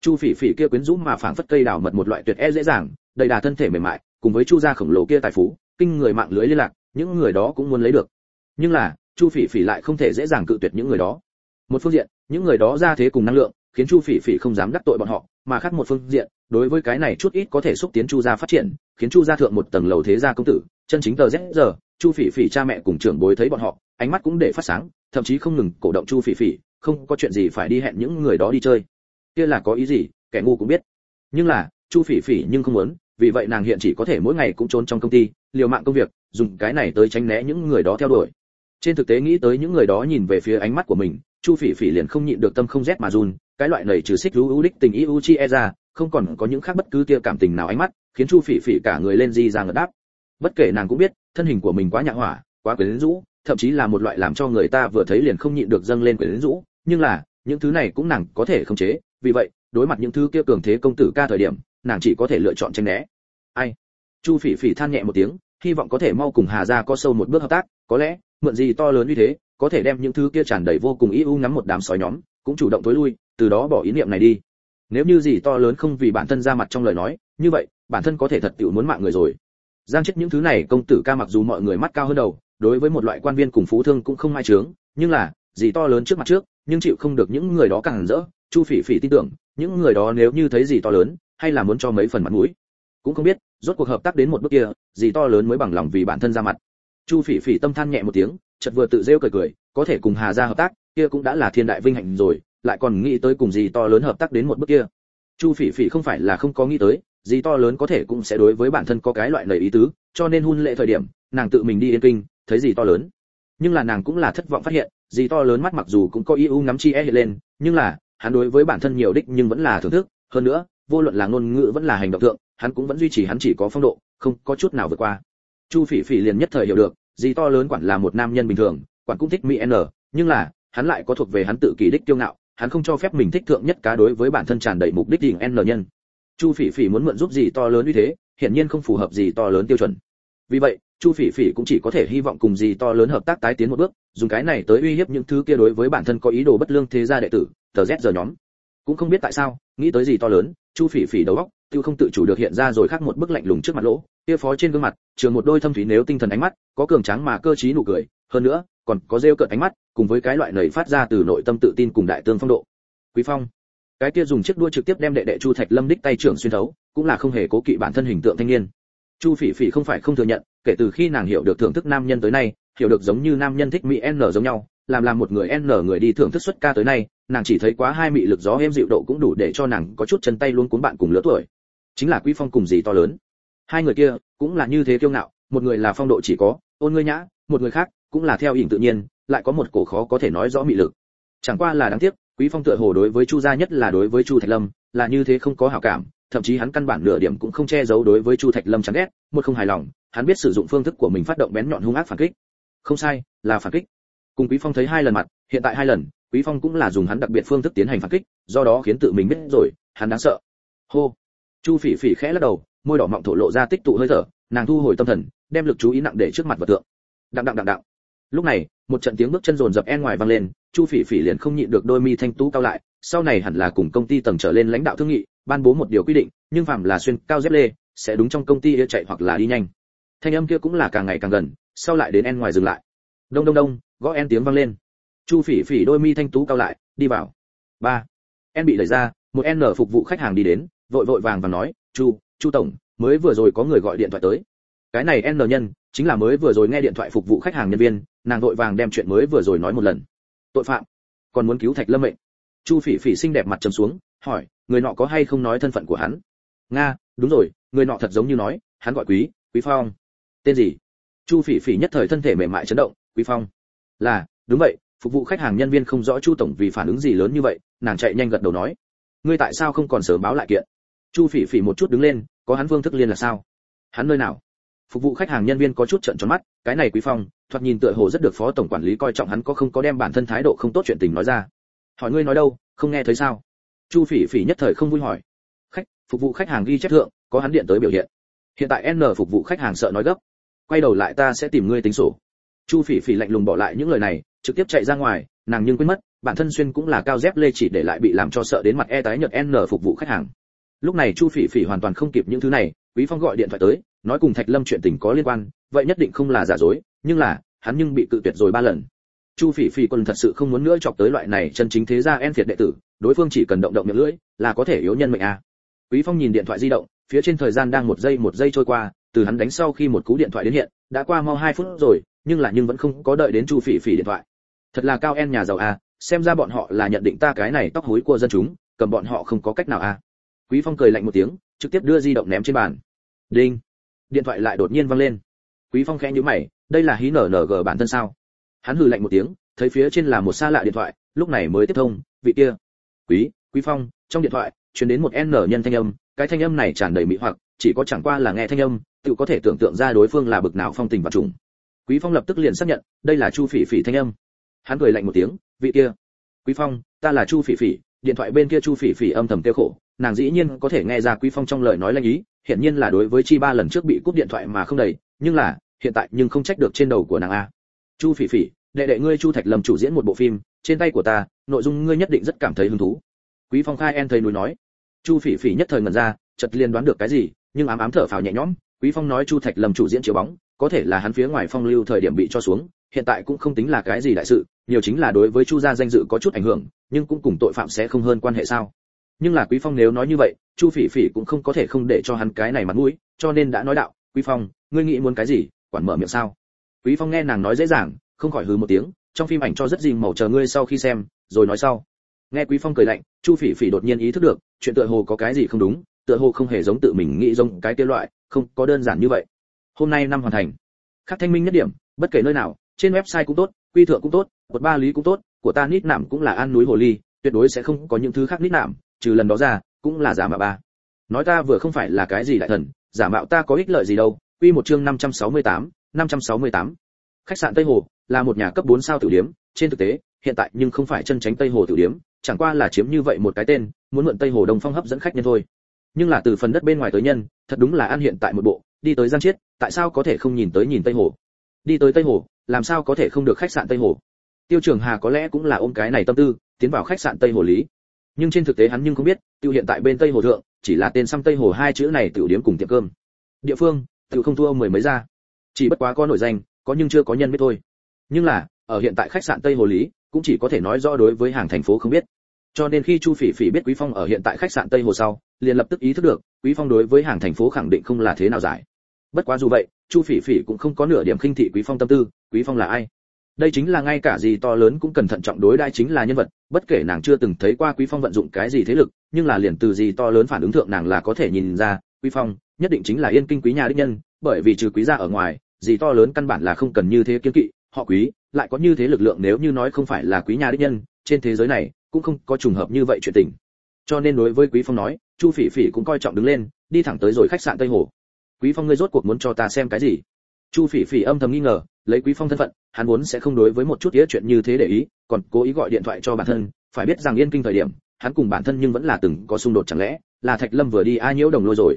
Chu Phỉ Phỉ kia quyến rũ mà phảng phất cây đào mật một loại tuyệt e dễ dàng, đầy đà thân thể mềm mại, cùng với Chu gia khổng lồ kia tài phú, kinh người mạng lưới liên lạc, những người đó cũng muốn lấy được. Nhưng là, Chu Phỉ Phỉ lại không thể dễ dàng cự tuyệt những người đó. Một phương diện, những người đó ra thế cùng năng lượng, khiến Chu Phỉ Phỉ không dám đắc tội bọn họ, mà khác một phương diện, đối với cái này chút ít có thể xúc tiến Chu gia phát triển, khiến chu gia thượng một tầng lầu thế gia công tử chân chính tờ z giờ chu phỉ phỉ cha mẹ cùng trưởng bối thấy bọn họ ánh mắt cũng để phát sáng thậm chí không ngừng cổ động chu phỉ phỉ không có chuyện gì phải đi hẹn những người đó đi chơi. Kia là có ý gì kẻ ngu cũng biết. Nhưng là chu phỉ phỉ nhưng không muốn vì vậy nàng hiện chỉ có thể mỗi ngày cũng trốn trong công ty liều mạng công việc dùng cái này tới tránh né những người đó theo đuổi. Trên thực tế nghĩ tới những người đó nhìn về phía ánh mắt của mình chu phỉ phỉ liền không nhịn được tâm không rét mà run, cái loại này trừ xích rú đích tình yêu chi e ra, không còn có những khác bất cứ tia cảm tình nào ánh mắt, khiến chu phỉ phỉ cả người lên di ra ngật đáp. Bất kể nàng cũng biết, thân hình của mình quá nhạ hỏa, quá quyến rũ, thậm chí là một loại làm cho người ta vừa thấy liền không nhịn được dâng lên quyến rũ, nhưng là, những thứ này cũng nàng có thể không chế, vì vậy, đối mặt những thứ kia cường thế công tử ca thời điểm, nàng chỉ có thể lựa chọn tránh né. Ai? Chu phỉ phỉ than nhẹ một tiếng, hy vọng có thể mau cùng hà gia có sâu một bước hợp tác, có lẽ, mượn gì to lớn như thế có thể đem những thứ kia tràn đầy vô cùng ý u ngắm một đám sói nhóm, cũng chủ động tối lui, từ đó bỏ ý niệm này đi. Nếu như gì to lớn không vì bản thân ra mặt trong lời nói, như vậy, bản thân có thể thật tiểu muốn mạng người rồi. Giang chết những thứ này, công tử ca mặc dù mọi người mắt cao hơn đầu, đối với một loại quan viên cùng phú thương cũng không mai trướng nhưng là, gì to lớn trước mặt trước, nhưng chịu không được những người đó càng rỡ, chu phỉ phỉ tin tưởng, những người đó nếu như thấy gì to lớn, hay là muốn cho mấy phần mặt mũi. Cũng không biết, rốt cuộc hợp tác đến một bước kia, gì to lớn mới bằng lòng vì bản thân ra mặt. Chu phỉ phỉ tâm than nhẹ một tiếng chợt vừa tự rêu cười cười, có thể cùng hà gia hợp tác, kia cũng đã là thiên đại vinh hạnh rồi, lại còn nghĩ tới cùng gì to lớn hợp tác đến một bước kia. Chu phỉ phỉ không phải là không có nghĩ tới, gì to lớn có thể cũng sẽ đối với bản thân có cái loại lời ý tứ, cho nên hôn lệ thời điểm, nàng tự mình đi yên kinh, thấy gì to lớn. Nhưng là nàng cũng là thất vọng phát hiện, gì to lớn mắt mặc dù cũng có ưu ngắm chi e hiện lên, nhưng là, hắn đối với bản thân nhiều đích nhưng vẫn là thưởng thức, hơn nữa, vô luận là ngôn ngữ vẫn là hành động thượng, hắn cũng vẫn duy trì hắn chỉ có phong độ, không có chút nào vượt qua. Chu phỉ phỉ liền nhất thời hiểu được gì to lớn quản là một nam nhân bình thường, quản cũng thích mỹ n, nhưng là, hắn lại có thuộc về hắn tự kỷ đích kiêu ngạo, hắn không cho phép mình thích thượng nhất cá đối với bản thân tràn đầy mục đích đỉnh n nhân. Chu phỉ phỉ muốn mượn giúp gì to lớn như thế, hiển nhiên không phù hợp gì to lớn tiêu chuẩn. Vì vậy, chu phỉ phỉ cũng chỉ có thể hy vọng cùng gì to lớn hợp tác tái tiến một bước, dùng cái này tới uy hiếp những thứ kia đối với bản thân có ý đồ bất lương thế gia đệ tử, tờ z giờ nhóm. Cũng không biết tại sao, nghĩ tới gì to lớn, chu phỉ phỉ đầu óc tiêu không tự chủ được hiện ra rồi khác một bức lạnh lùng trước mặt lỗ, kia phó trên gương mặt, trường một đôi thâm thúy nếu tinh thần ánh mắt, có cường tráng mà cơ trí nụ cười, hơn nữa, còn có rêu cợt ánh mắt, cùng với cái loại nầy phát ra từ nội tâm tự tin cùng đại tương phong độ. Quý phong, cái kia dùng chiếc đua trực tiếp đem đệ đệ chu thạch lâm đích tay trưởng xuyên thấu, cũng là không hề cố kỵ bản thân hình tượng thanh niên. Chu phỉ phỉ không phải không thừa nhận, kể từ khi nàng hiểu được thưởng thức nam nhân tới nay, hiểu được giống như nam nhân thích mỹ n giống nhau, làm làm một người n người đi thưởng thức xuất ca tới nay, nàng chỉ thấy quá hai mị lực gió êm dịu độ cũng đủ để cho nàng có chút chân tay luôn cuốn bạn cùng lứa tuổi chính là quý phong cùng gì to lớn. Hai người kia cũng là như thế kiêu ngạo, một người là phong độ chỉ có, ôn ngươi nhã, một người khác cũng là theo hình tự nhiên, lại có một cổ khó có thể nói rõ mị lực. Chẳng qua là đáng tiếc, quý phong tựa hồ đối với chu gia nhất là đối với chu thạch lâm, là như thế không có hảo cảm, thậm chí hắn căn bản nửa điểm cũng không che giấu đối với chu thạch lâm chán ghét, một không hài lòng, hắn biết sử dụng phương thức của mình phát động bén nhọn hung ác phản kích. Không sai, là phản kích. Cùng quý phong thấy hai lần mặt, hiện tại hai lần, quý phong cũng là dùng hắn đặc biệt phương thức tiến hành phản kích, do đó khiến tự mình biết rồi, hắn đáng sợ. Hô chu phỉ phỉ khẽ lắc đầu, môi đỏ mọng thổ lộ ra tích tụ hơi thở, nàng thu hồi tâm thần, đem lực chú ý nặng để trước mặt vật tượng. Đặng đặng đặng đặng. Lúc này, một trận tiếng bước chân rồn rập en ngoài vang lên, chu phỉ phỉ liền không nhịn được đôi mi thanh tú cao lại, sau này hẳn là cùng công ty tầng trở lên lãnh đạo thương nghị, ban bố một điều quy định, nhưng phạm là xuyên cao dép lê, sẽ đúng trong công ty yêu chạy hoặc là đi nhanh. Thanh âm kia cũng là càng ngày càng gần, sau lại đến en ngoài dừng lại. Đông đông đông, gõ en tiếng vang lên. Chu phỉ phỉ đôi mi thanh tú cao lại, đi vào. Ba. En bị đẩy ra, một n phục vụ khách hàng đi đến vội vội vàng và nói, chu chu tổng, mới vừa rồi có người gọi điện thoại tới. Cái này n nhân, chính là mới vừa rồi nghe điện thoại phục vụ khách hàng nhân viên, nàng vội vàng đem chuyện mới vừa rồi nói một lần. Tội phạm, còn muốn cứu thạch lâm mệnh. Chu phỉ phỉ xinh đẹp mặt trầm xuống, hỏi, người nọ có hay không nói thân phận của hắn? Nga, đúng rồi, người nọ thật giống như nói, hắn gọi quý quý phong. Tên gì? Chu phỉ phỉ nhất thời thân thể mềm mại chấn động, quý phong. Là, đúng vậy, phục vụ khách hàng nhân viên không rõ chu tổng vì phản ứng gì lớn như vậy, nàng chạy nhanh gật đầu nói. Ngươi tại sao không còn sớm báo lại kiện? Chu phỉ phỉ một chút đứng lên, có hắn phương thức liên là sao? Hắn nơi nào? Phục vụ khách hàng nhân viên có chút trợn tròn mắt, cái này quý phong, thoạt nhìn tựa hồ rất được phó tổng quản lý coi trọng hắn có không có đem bản thân thái độ không tốt chuyện tình nói ra. Hỏi ngươi nói đâu, không nghe thấy sao? Chu phỉ phỉ nhất thời không vui hỏi. Khách, phục vụ khách hàng ghi chép thượng, có hắn điện tới biểu hiện. Hiện tại n phục vụ khách hàng sợ nói gấp. Quay đầu lại ta sẽ tìm ngươi tính sổ. Chu phỉ phỉ lạnh lùng bỏ lại những lời này, trực tiếp chạy ra ngoài, nàng nhưng quên mất, bản thân xuyên cũng là cao dép lê chỉ để lại bị làm cho sợ đến mặt e tái nhợt n phục vụ khách hàng lúc này chu phỉ phỉ hoàn toàn không kịp những thứ này, quý phong gọi điện thoại tới, nói cùng thạch lâm chuyện tình có liên quan, vậy nhất định không là giả dối, nhưng là, hắn nhưng bị cự tuyệt rồi ba lần. Chu phỉ phỉ còn thật sự không muốn nữa chọc tới loại này chân chính thế gia en phiệt đệ tử, đối phương chỉ cần động động miệng lưỡi, là có thể yếu nhân mệnh a. À. quý phong nhìn điện thoại di động, phía trên thời gian đang một giây một giây trôi qua, từ hắn đánh sau khi một cú điện thoại đến hiện, đã qua mau hai phút rồi, nhưng là nhưng vẫn không có đợi đến chu phỉ phỉ điện thoại. Thật là cao en nhà giàu à xem ra bọn họ là nhận định ta cái này tóc hối của dân chúng, cầm bọn họ không có cách nào à quý phong cười lạnh một tiếng, trực tiếp đưa di động ném trên bàn. Đinh! Điện thoại lại đột nhiên vang lên. Quý phong khẽ nhíu mày, đây là hí nở nở gờ bản thân sao? Hắn hừ lạnh một tiếng, thấy phía trên là một xa lạ điện thoại, lúc này mới tiếp thông, vị kia. Quý quý phong, trong điện thoại, truyền đến một n nhân thanh âm, cái thanh âm này tràn đầy mỹ hoặc, chỉ có chẳng qua là nghe thanh âm, tự có thể tưởng tượng ra đối phương là bực nào phong tình và trùng. Quý phong lập tức liền xác nhận, đây là chu phỉ phỉ thanh âm. Hắn cười lạnh một tiếng, vị kia. Quý phong, ta là chu phỉ phỉ, điện thoại bên kia chu phỉ phỉ âm thầm tiêu khổ nàng dĩ nhiên có thể nghe ra quý phong trong lời nói lanh ý hiện nhiên là đối với chi ba lần trước bị cúp điện thoại mà không đầy, nhưng là, hiện tại nhưng không trách được trên đầu của nàng a. Chu phỉ phỉ, đệ đệ ngươi chu thạch lâm chủ diễn một bộ phim, trên tay của ta, nội dung ngươi nhất định rất cảm thấy hứng thú. Quý phong khai en thấy núi nói. Chu phỉ phỉ nhất thời ngẩn ra, chợt liên đoán được cái gì, nhưng ám ám thở phào nhẹ nhõm, quý phong nói chu thạch lâm chủ diễn chiếu bóng, có thể là hắn phía ngoài phong lưu thời điểm bị cho xuống, hiện tại cũng không tính là cái gì đại sự, nhiều chính là đối với chu gia danh dự có chút ảnh hưởng, nhưng cũng cùng tội phạm sẽ không hơn quan hệ sao nhưng là quý phong nếu nói như vậy, chu phỉ phỉ cũng không có thể không để cho hắn cái này mặt mũi, cho nên đã nói đạo, quý phong, ngươi nghĩ muốn cái gì, quản mở miệng sao? Quý phong nghe nàng nói dễ dàng, không khỏi hừ một tiếng, trong phim ảnh cho rất gì màu chờ ngươi sau khi xem, rồi nói sau. Nghe quý phong cười lạnh, chu phỉ phỉ đột nhiên ý thức được, chuyện tựa hồ có cái gì không đúng, tựa hồ không hề giống tự mình nghĩ giống cái kia loại, không có đơn giản như vậy. Hôm nay năm hoàn thành. Khắc thanh minh nhất điểm, bất kể nơi nào, trên website cũng tốt, quy thượng cũng tốt một ba lý cũng tốt, của ta nít nạm cũng là an núi hồ ly, tuyệt đối sẽ không có những thứ khác nít nạm trừ lần đó ra cũng là giả mạo ba. Nói ta vừa không phải là cái gì đại thần giả mạo ta có ích lợi gì đâu. Quy một chương 568, 568. khách sạn tây hồ là một nhà cấp 4 sao tiểu điểm trên thực tế hiện tại nhưng không phải chân tránh tây hồ tiểu điểm chẳng qua là chiếm như vậy một cái tên muốn mượn tây hồ đông phong hấp dẫn khách nhân thôi. Nhưng là từ phần đất bên ngoài tới nhân thật đúng là an hiện tại một bộ đi tới gian chiết tại sao có thể không nhìn tới nhìn tây hồ? Đi tới tây hồ làm sao có thể không được khách sạn tây hồ? Tiêu trường hà có lẽ cũng là ôm cái này tâm tư tiến vào khách sạn tây hồ lý nhưng trên thực tế hắn nhưng không biết tiêu hiện tại bên tây hồ thượng, chỉ là tên xăm tây hồ hai chữ này tiểu điếm cùng tiệm cơm. Địa phương, tiểu không thua mười mấy ra. Chỉ bất quá có nổi danh, có nhưng chưa có nhân biết thôi. Nhưng là, ở hiện tại khách sạn tây hồ lý, cũng chỉ có thể nói rõ đối với hàng thành phố không biết. Cho nên khi chu phỉ phỉ biết quý phong ở hiện tại khách sạn tây hồ sau, liền lập tức ý thức được, quý phong đối với hàng thành phố khẳng định không là thế nào giải. Bất quá dù vậy, chu phỉ phỉ cũng không có nửa điểm khinh thị quý phong tâm tư, quý phong là ai? Đây chính là ngay cả gì to lớn cũng cần thận trọng đối đãi chính là nhân vật, bất kể nàng chưa từng thấy qua quý phong vận dụng cái gì thế lực, nhưng là liền từ gì to lớn phản ứng thượng nàng là có thể nhìn ra, quý phong nhất định chính là yên kinh quý nhà đích nhân, bởi vì trừ quý gia ở ngoài, gì to lớn căn bản là không cần như thế kiên kỵ, họ quý lại có như thế lực lượng nếu như nói không phải là quý nhà đích nhân, trên thế giới này cũng không có trùng hợp như vậy chuyện tình. Cho nên đối với quý phong nói, chu phỉ phỉ cũng coi trọng đứng lên, đi thẳng tới rồi khách sạn tây hồ. Quý phong, ngươi rốt cuộc muốn cho ta xem cái gì? Chu phỉ phỉ âm thầm nghi ngờ lấy quý phong thân phận, hắn vốn sẽ không đối với một chút ý chuyện như thế để ý, còn cố ý gọi điện thoại cho bản thân, phải biết rằng yên kinh thời điểm, hắn cùng bản thân nhưng vẫn là từng có xung đột chẳng lẽ, là thạch lâm vừa đi ai nhiễu đồng lôi rồi.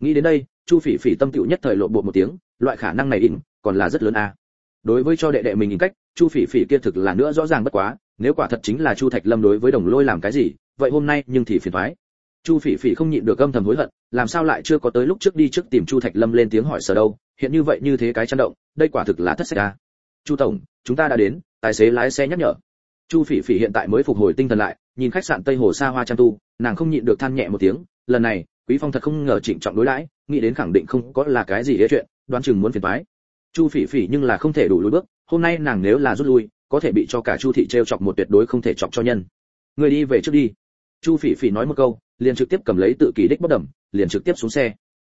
Nghĩ đến đây, chu phỉ phỉ tâm tựu nhất thời lộ bộ một tiếng, loại khả năng này in còn là rất lớn a. Đối với cho đệ đệ mình in cách, chu phỉ phỉ kia thực là nữa rõ ràng bất quá, nếu quả thật chính là chu thạch lâm đối với đồng lôi làm cái gì, vậy hôm nay nhưng thì phiền toái. Chu phỉ phỉ không nhịn được âm thầm hối hận, làm sao lại chưa có tới lúc trước đi trước tìm chu thạch lâm lên tiếng hỏi sở đâu hiện như vậy như thế cái chấn động, đây quả thực là thất sách a chu tổng, chúng ta đã đến, tài xế lái xe nhắc nhở. Chu phỉ phỉ hiện tại mới phục hồi tinh thần lại, nhìn khách sạn tây hồ xa hoa trang tu, nàng không nhịn được than nhẹ một tiếng, lần này, quý phong thật không ngờ trịnh trọng đối đãi nghĩ đến khẳng định không có là cái gì hết chuyện, đoán chừng muốn phiền toái. Chu phỉ phỉ nhưng là không thể đủ lùi bước, hôm nay nàng nếu là rút lui, có thể bị cho cả chu thị treo chọc một tuyệt đối không thể chọc cho nhân. Người đi về trước đi. Chu phỉ phỉ nói một câu, liền trực tiếp cầm lấy tự kỷ đích bất đầm liền trực tiếp xuống xe.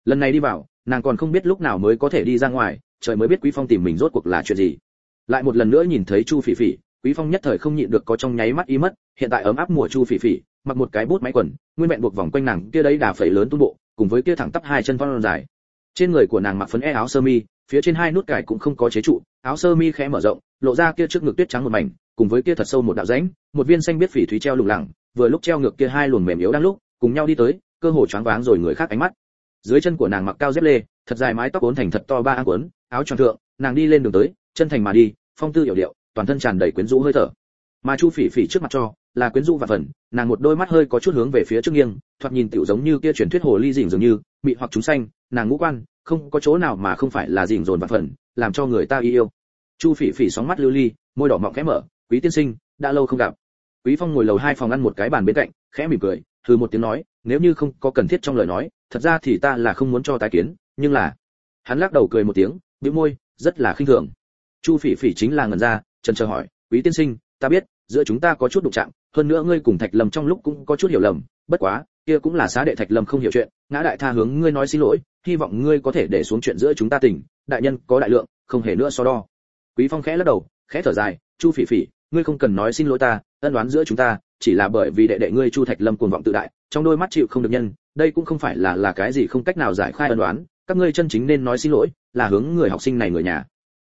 Lần này đi vào nàng còn không biết lúc nào mới có thể đi ra ngoài, trời mới biết quý phong tìm mình rốt cuộc là chuyện gì. Lại một lần nữa nhìn thấy chu phỉ phỉ, quý phong nhất thời không nhịn được có trong nháy mắt ý mất, hiện tại ấm áp mùa chu phỉ phỉ, mặc một cái bút máy quần, nguyên vẹn buộc vòng quanh nàng, kia đấy đà phẩy lớn tung bộ, cùng với kia thẳng tắp hai chân phong dài. Trên người của nàng mặc phấn e áo sơ mi, phía trên hai nút cài cũng không có chế trụ, áo sơ mi khẽ mở rộng, lộ ra kia trước ngực tuyết trắng một mảnh, cùng với kia thật sâu một đạo rãnh, một viên xanh biết phỉ thúy treo lủng lẳng, vừa lúc treo ngược kia hai luồng mềm yếu đang lúc, cùng nhau đi tới, cơ hồ choáng váng rồi người khác ánh mắt dưới chân của nàng mặc cao dép lê, thật dài mái tóc cuốn thành thật to ba áng cuốn, áo tròn thượng, nàng đi lên đường tới, chân thành mà đi, phong tư hiểu điệu, toàn thân tràn đầy quyến rũ hơi thở. Mà chu phỉ phỉ trước mặt cho, là quyến rũ và phần, nàng một đôi mắt hơi có chút hướng về phía trước nghiêng, thoạt nhìn tiểu giống như kia truyền thuyết hồ ly dình dường như bị hoặc chúng xanh nàng ngũ quan, không có chỗ nào mà không phải là dình rồn và phần, làm cho người ta yêu. Chu phỉ phỉ sóng mắt lưu ly, môi đỏ mọng khẽ mở, quý tiên sinh, đã lâu không gặp. Quý phong ngồi lầu hai phòng ăn một cái bàn bên cạnh, khẽ mỉm cười thử một tiếng nói, nếu như không có cần thiết trong lời nói thật ra thì ta là không muốn cho tái kiến, nhưng là, hắn lắc đầu cười một tiếng, bĩu môi, rất là khinh thường. Chu phỉ phỉ chính là ngẩn ra, trần chờ hỏi, quý tiên sinh, ta biết, giữa chúng ta có chút đụng chạm, hơn nữa ngươi cùng thạch lâm trong lúc cũng có chút hiểu lầm, bất quá, kia cũng là xá đệ thạch lâm không hiểu chuyện, ngã đại tha hướng ngươi nói xin lỗi, hy vọng ngươi có thể để xuống chuyện giữa chúng ta tình, đại nhân có đại lượng, không hề nữa so đo. Quý phong khẽ lắc đầu, khẽ thở dài, chu phỉ phỉ, ngươi không cần nói xin lỗi ta, ân đoán giữa chúng ta, chỉ là bởi vì đệ đệ ngươi chu thạch lâm cuồng vọng tự đại, trong đôi mắt chịu không được nhân đây cũng không phải là là cái gì không cách nào giải khai ân đoán các ngươi chân chính nên nói xin lỗi, là hướng người học sinh này người nhà.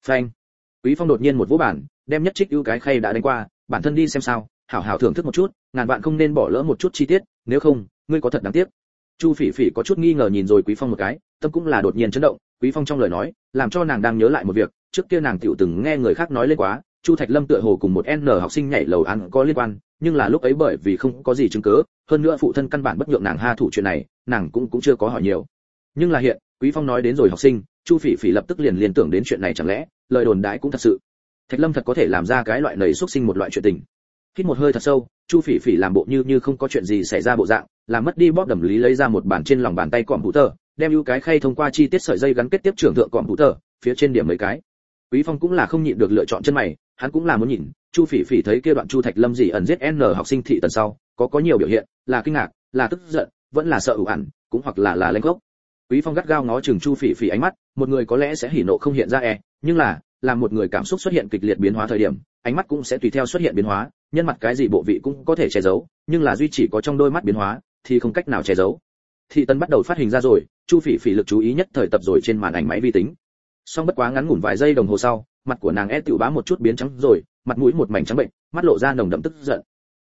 Phanh. Quý phong đột nhiên một vũ bản đem nhất trích ưu cái khay đã đánh qua, bản thân đi xem sao, hảo hảo thưởng thức một chút, ngàn vạn không nên bỏ lỡ một chút chi tiết, nếu không, ngươi có thật đáng tiếc. Chu phỉ phỉ có chút nghi ngờ nhìn rồi quý phong một cái, tâm cũng là đột nhiên chấn động, quý phong trong lời nói, làm cho nàng đang nhớ lại một việc, trước kia nàng tiểu từng nghe người khác nói lên quá, chu thạch lâm tựa hồ cùng một n học sinh nhảy lầu ăn có liên quan nhưng là lúc ấy bởi vì không có gì chứng cứ hơn nữa phụ thân căn bản bất nhượng nàng ha thủ chuyện này, nàng cũng cũng chưa có hỏi nhiều. Nhưng là hiện, quý phong nói đến rồi học sinh, chu phỉ phỉ lập tức liền liên tưởng đến chuyện này chẳng lẽ, lời đồn đại cũng thật sự. Thạch lâm thật có thể làm ra cái loại nảy xuất sinh một loại chuyện tình. Hít một hơi thật sâu, chu phỉ phỉ làm bộ như như không có chuyện gì xảy ra bộ dạng, làm mất đi bóp đầm lý lấy ra một bản trên lòng bàn tay cọm tờ, đem ưu cái khay thông qua chi tiết sợi dây gắn kết tiếp trưởng thượng cọm tờ, phía trên điểm mấy cái. Quý phong cũng là không nhịn được lựa chọn chân mày, hắn cũng là muốn nhìn chu phỉ phỉ thấy kia đoạn chu thạch lâm gì ẩn giết n học sinh thị tần sau, có có nhiều biểu hiện, là kinh ngạc, là tức giận, vẫn là sợ ủ ẩn, cũng hoặc là là lanh gốc. Quý phong gắt gao ngó chừng chu phỉ phỉ ánh mắt, một người có lẽ sẽ hỉ nộ không hiện ra e nhưng là là một người cảm xúc xuất hiện kịch liệt biến hóa thời điểm, ánh mắt cũng sẽ tùy theo xuất hiện biến hóa, nhân mặt cái gì bộ vị cũng có thể che giấu, nhưng là duy chỉ có trong đôi mắt biến hóa, thì không cách nào che giấu. Thị tần bắt đầu phát hình ra rồi, chu phỉ phỉ lực chú ý nhất thời tập rồi trên màn ảnh máy vi tính. Song bất quá ngắn ngủn vài giây đồng hồ sau, mặt của nàng e tiểu bá một chút biến trắng rồi mặt mũi một mảnh trắng bệnh, mắt lộ ra nồng đậm tức giận.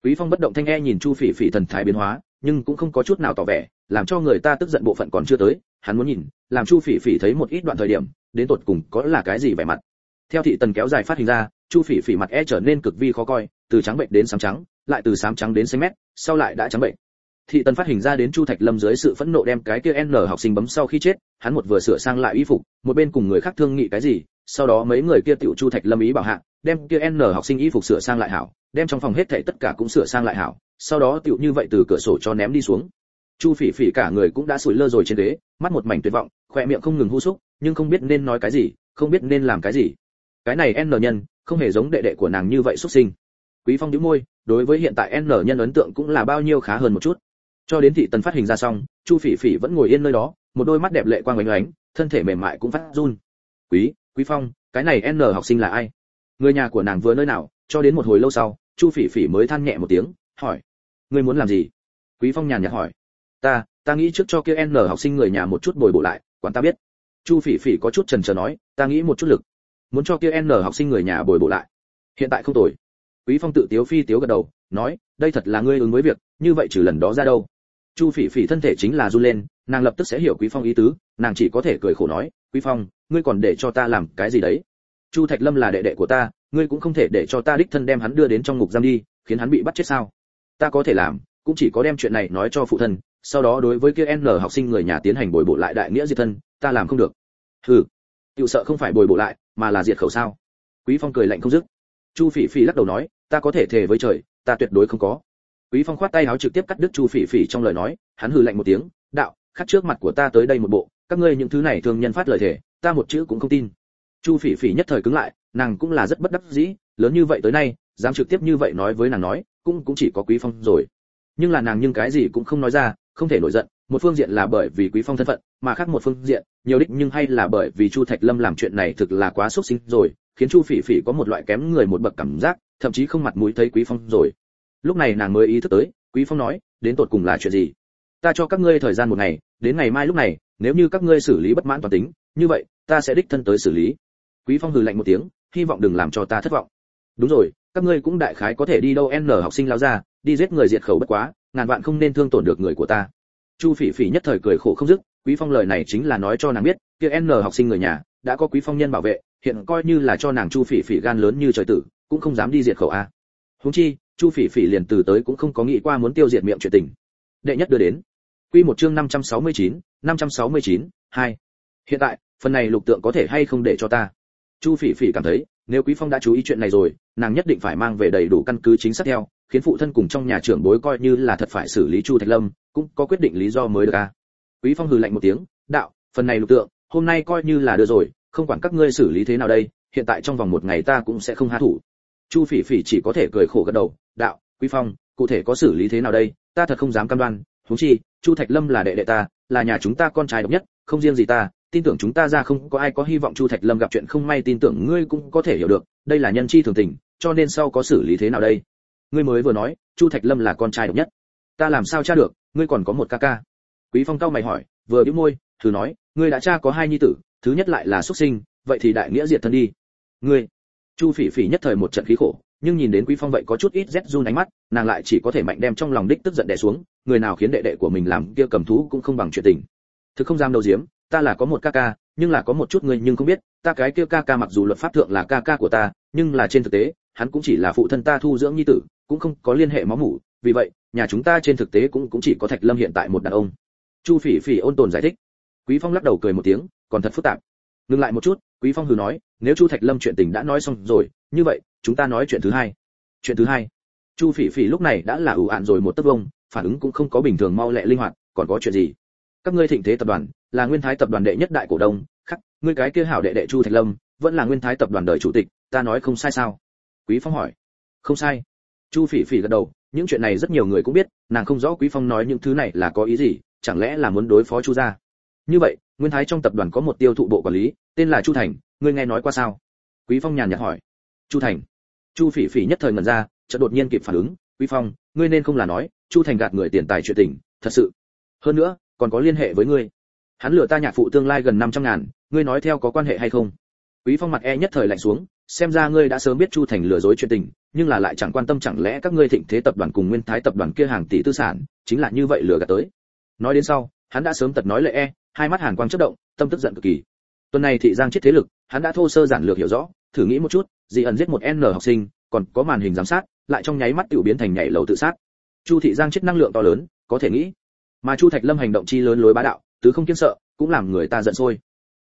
Quý phong bất động thanh e nhìn chu phỉ phỉ thần thái biến hóa, nhưng cũng không có chút nào tỏ vẻ, làm cho người ta tức giận bộ phận còn chưa tới, hắn muốn nhìn, làm chu phỉ phỉ thấy một ít đoạn thời điểm, đến tột cùng có là cái gì vẻ mặt. Theo thị tần kéo dài phát hình ra, chu phỉ phỉ mặt e trở nên cực vi khó coi, từ trắng bệnh đến xám trắng, lại từ xám trắng đến xanh mét, sau lại đã trắng bệnh. Thị tần phát hình ra đến chu thạch lâm dưới sự phẫn nộ đem cái kia n học sinh bấm sau khi chết, hắn một vừa sửa sang lại y phục, một bên cùng người khác thương nghị cái gì, sau đó mấy người kia tiểu chu thạch lâm ý bảo hạ đem kia n học sinh y phục sửa sang lại hảo, đem trong phòng hết thảy tất cả cũng sửa sang lại hảo, sau đó tựu như vậy từ cửa sổ cho ném đi xuống. Chu phỉ phỉ cả người cũng đã sủi lơ rồi trên ghế, mắt một mảnh tuyệt vọng, khỏe miệng không ngừng hú xúc nhưng không biết nên nói cái gì, không biết nên làm cái gì. Cái này n nhân, không hề giống đệ đệ của nàng như vậy xuất sinh. Quý phong nhíu môi, đối với hiện tại n nhân ấn tượng cũng là bao nhiêu khá hơn một chút. Cho đến thị tần phát hình ra xong, chu phỉ phỉ vẫn ngồi yên nơi đó, một đôi mắt đẹp lệ quang oánh oánh thân thể mềm mại cũng phát run. Quý quý phong, cái này n học sinh là ai? Người nhà của nàng vừa nơi nào, cho đến một hồi lâu sau, chu phỉ phỉ mới than nhẹ một tiếng, hỏi, ngươi muốn làm gì? Quý phong nhàn nhạt hỏi, ta ta nghĩ trước cho kia n học sinh người nhà một chút bồi bổ lại, quản ta biết. Chu phỉ phỉ có chút chần trờ nói, ta nghĩ một chút lực, muốn cho kia n học sinh người nhà bồi bổ lại. Hiện tại không tồi. Quý phong tự tiếu phi tiếu gật đầu, nói, đây thật là ngươi ứng với việc, như vậy trừ lần đó ra đâu. Chu phỉ phỉ thân thể chính là run lên, nàng lập tức sẽ hiểu quý phong ý tứ, nàng chỉ có thể cười khổ nói, quý phong, ngươi còn để cho ta làm cái gì đấy? Chu thạch lâm là đệ đệ của ta ngươi cũng không thể để cho ta đích thân đem hắn đưa đến trong ngục giam đi khiến hắn bị bắt chết sao? Ta có thể làm cũng chỉ có đem chuyện này nói cho phụ thân sau đó đối với kia n học sinh người nhà tiến hành bồi bổ lại đại nghĩa diệt thân ta làm không được. Hừ tự sợ không phải bồi bổ lại mà là diệt khẩu sao? Quý phong cười lạnh không dứt. Chu phỉ phỉ lắc đầu nói ta có thể thề với trời ta tuyệt đối không có. Quý phong khoát tay áo trực tiếp cắt đứt chu phỉ phỉ trong lời nói hắn hừ lạnh một tiếng đạo khắc trước mặt của ta tới đây một bộ các ngươi những thứ này thường nhân phát lời thề, ta một chữ cũng không tin chu phỉ phỉ nhất thời cứng lại, nàng cũng là rất bất đắc dĩ, lớn như vậy tới nay, dám trực tiếp như vậy nói với nàng nói, cũng cũng chỉ có quý phong rồi. Nhưng là nàng nhưng cái gì cũng không nói ra, không thể nổi giận, một phương diện là bởi vì quý phong thân phận, mà khác một phương diện, nhiều đích nhưng hay là bởi vì chu thạch lâm làm chuyện này thực là quá xúc sinh rồi, khiến chu phỉ phỉ có một loại kém người một bậc cảm giác, thậm chí không mặt mũi thấy quý phong rồi. Lúc này nàng mới ý thức tới, quý phong nói, đến tột cùng là chuyện gì? Ta cho các ngươi thời gian một ngày, đến ngày mai lúc này, nếu như các ngươi xử lý bất mãn toàn tính, như vậy, ta sẽ đích thân tới xử lý quý phong hừ lạnh một tiếng hy vọng đừng làm cho ta thất vọng. Đúng rồi các ngươi cũng đại khái có thể đi đâu n học sinh lao ra đi giết người diệt khẩu bất quá ngàn vạn không nên thương tổn được người của ta. Chu phỉ phỉ nhất thời cười khổ không dứt quý phong lời này chính là nói cho nàng biết kia n học sinh người nhà đã có quý phong nhân bảo vệ hiện coi như là cho nàng chu phỉ phỉ gan lớn như trời tử cũng không dám đi diệt khẩu a. Huống chi chu phỉ phỉ liền từ tới cũng không có nghĩ qua muốn tiêu diệt miệng chuyện tình. Đệ nhất đưa đến. Quy một chương 569, 569, 2. hiện tại phần này lục tượng có thể hay không để cho ta? Chu phỉ phỉ cảm thấy, nếu quý phong đã chú ý chuyện này rồi, nàng nhất định phải mang về đầy đủ căn cứ chính xác theo, khiến phụ thân cùng trong nhà trưởng bối coi như là thật phải xử lý chu thạch lâm, cũng có quyết định lý do mới được a quý phong hừ lạnh một tiếng, đạo, phần này lục tượng, hôm nay coi như là đưa rồi, không quản các ngươi xử lý thế nào đây, hiện tại trong vòng một ngày ta cũng sẽ không há thủ. Chu phỉ phỉ chỉ có thể cười khổ gật đầu, đạo, quý phong, cụ thể có xử lý thế nào đây, ta thật không dám cam đoan. Huống chi, chu thạch lâm là đệ đệ ta, là nhà chúng ta con trai độc nhất, không riêng gì ta tin tưởng chúng ta ra không có ai có hy vọng chu thạch lâm gặp chuyện không may, tin tưởng ngươi cũng có thể hiểu được, đây là nhân chi thường tình, cho nên sau có xử lý thế nào đây? Ngươi mới vừa nói, chu thạch lâm là con trai độc nhất. Ta làm sao tra được, ngươi còn có một ca ca? Quý phong cao mày hỏi, vừa bĩu môi, thử nói, ngươi đã cha có hai nhi tử, thứ nhất lại là xuất sinh, vậy thì đại nghĩa diệt thân đi. Ngươi, chu phỉ phỉ nhất thời một trận khí khổ, nhưng nhìn đến quý phong vậy có chút ít rét run ánh mắt, nàng lại chỉ có thể mạnh đem trong lòng đích tức giận đè xuống, người nào khiến đệ đệ của mình làm kia cầm thú cũng không bằng chuyện tình. Thực không dám đầu diếm ta là có một ca ca, nhưng là có một chút người nhưng không biết, ta cái kia ca ca mặc dù luật pháp thượng là ca ca của ta, nhưng là trên thực tế, hắn cũng chỉ là phụ thân ta thu dưỡng nhi tử, cũng không có liên hệ máu mủ, vì vậy, nhà chúng ta trên thực tế cũng cũng chỉ có thạch lâm hiện tại một đàn ông. Chu phỉ phỉ ôn tồn giải thích. Quý phong lắc đầu cười một tiếng, còn thật phức tạp. Ngừng lại một chút, quý phong hừ nói, nếu chu thạch lâm chuyện tình đã nói xong rồi, như vậy, chúng ta nói chuyện thứ hai. Chuyện thứ hai. Chu phỉ phỉ lúc này đã là ủ ạn rồi một tấc vông, phản ứng cũng không có bình thường mau lẹ linh hoạt, còn có chuyện gì? Các ngươi thịnh thế tập đoàn là nguyên thái tập đoàn đệ nhất đại cổ đông, khắc, ngươi cái kia hảo đệ đệ chu thạch lâm, vẫn là nguyên thái tập đoàn đời chủ tịch, ta nói không sai sao? Quý phong hỏi. Không sai. Chu phỉ phỉ gật đầu, những chuyện này rất nhiều người cũng biết, nàng không rõ quý phong nói những thứ này là có ý gì, chẳng lẽ là muốn đối phó chu gia? Như vậy, nguyên thái trong tập đoàn có một tiêu thụ bộ quản lý, tên là chu thành, ngươi nghe nói qua sao? Quý phong nhàn nhạt hỏi. Chu thành. Chu phỉ phỉ nhất thời ngẩn ra, chợt đột nhiên kịp phản ứng. Quý phong, ngươi nên không là nói, chu thành gạt người tiền tài chuyện tình, thật sự. Hơn nữa, còn có liên hệ với ngươi hắn lừa ta nhạc phụ tương lai gần 500 ngàn, ngươi nói theo có quan hệ hay không? Quý phong mặt e nhất thời lạnh xuống, xem ra ngươi đã sớm biết chu thành lừa dối chuyện tình, nhưng là lại chẳng quan tâm chẳng lẽ các ngươi thịnh thế tập đoàn cùng nguyên thái tập đoàn kia hàng tỷ tư sản, chính là như vậy lừa gạt tới. Nói đến sau, hắn đã sớm tật nói lệ e hai mắt hàn quang chớp động, tâm tức giận cực kỳ. Tuần này thị giang chết thế lực, hắn đã thô sơ giản lược hiểu rõ, thử nghĩ một chút, dị ẩn giết một n học sinh, còn có màn hình giám sát, lại trong nháy mắt tiểu biến thành nhảy lầu tự sát. Chu thị giang chết năng lượng to lớn, có thể nghĩ. Mà chu thạch lâm hành động chi lớn lối bá đạo tứ không kiên sợ, cũng làm người ta giận sôi.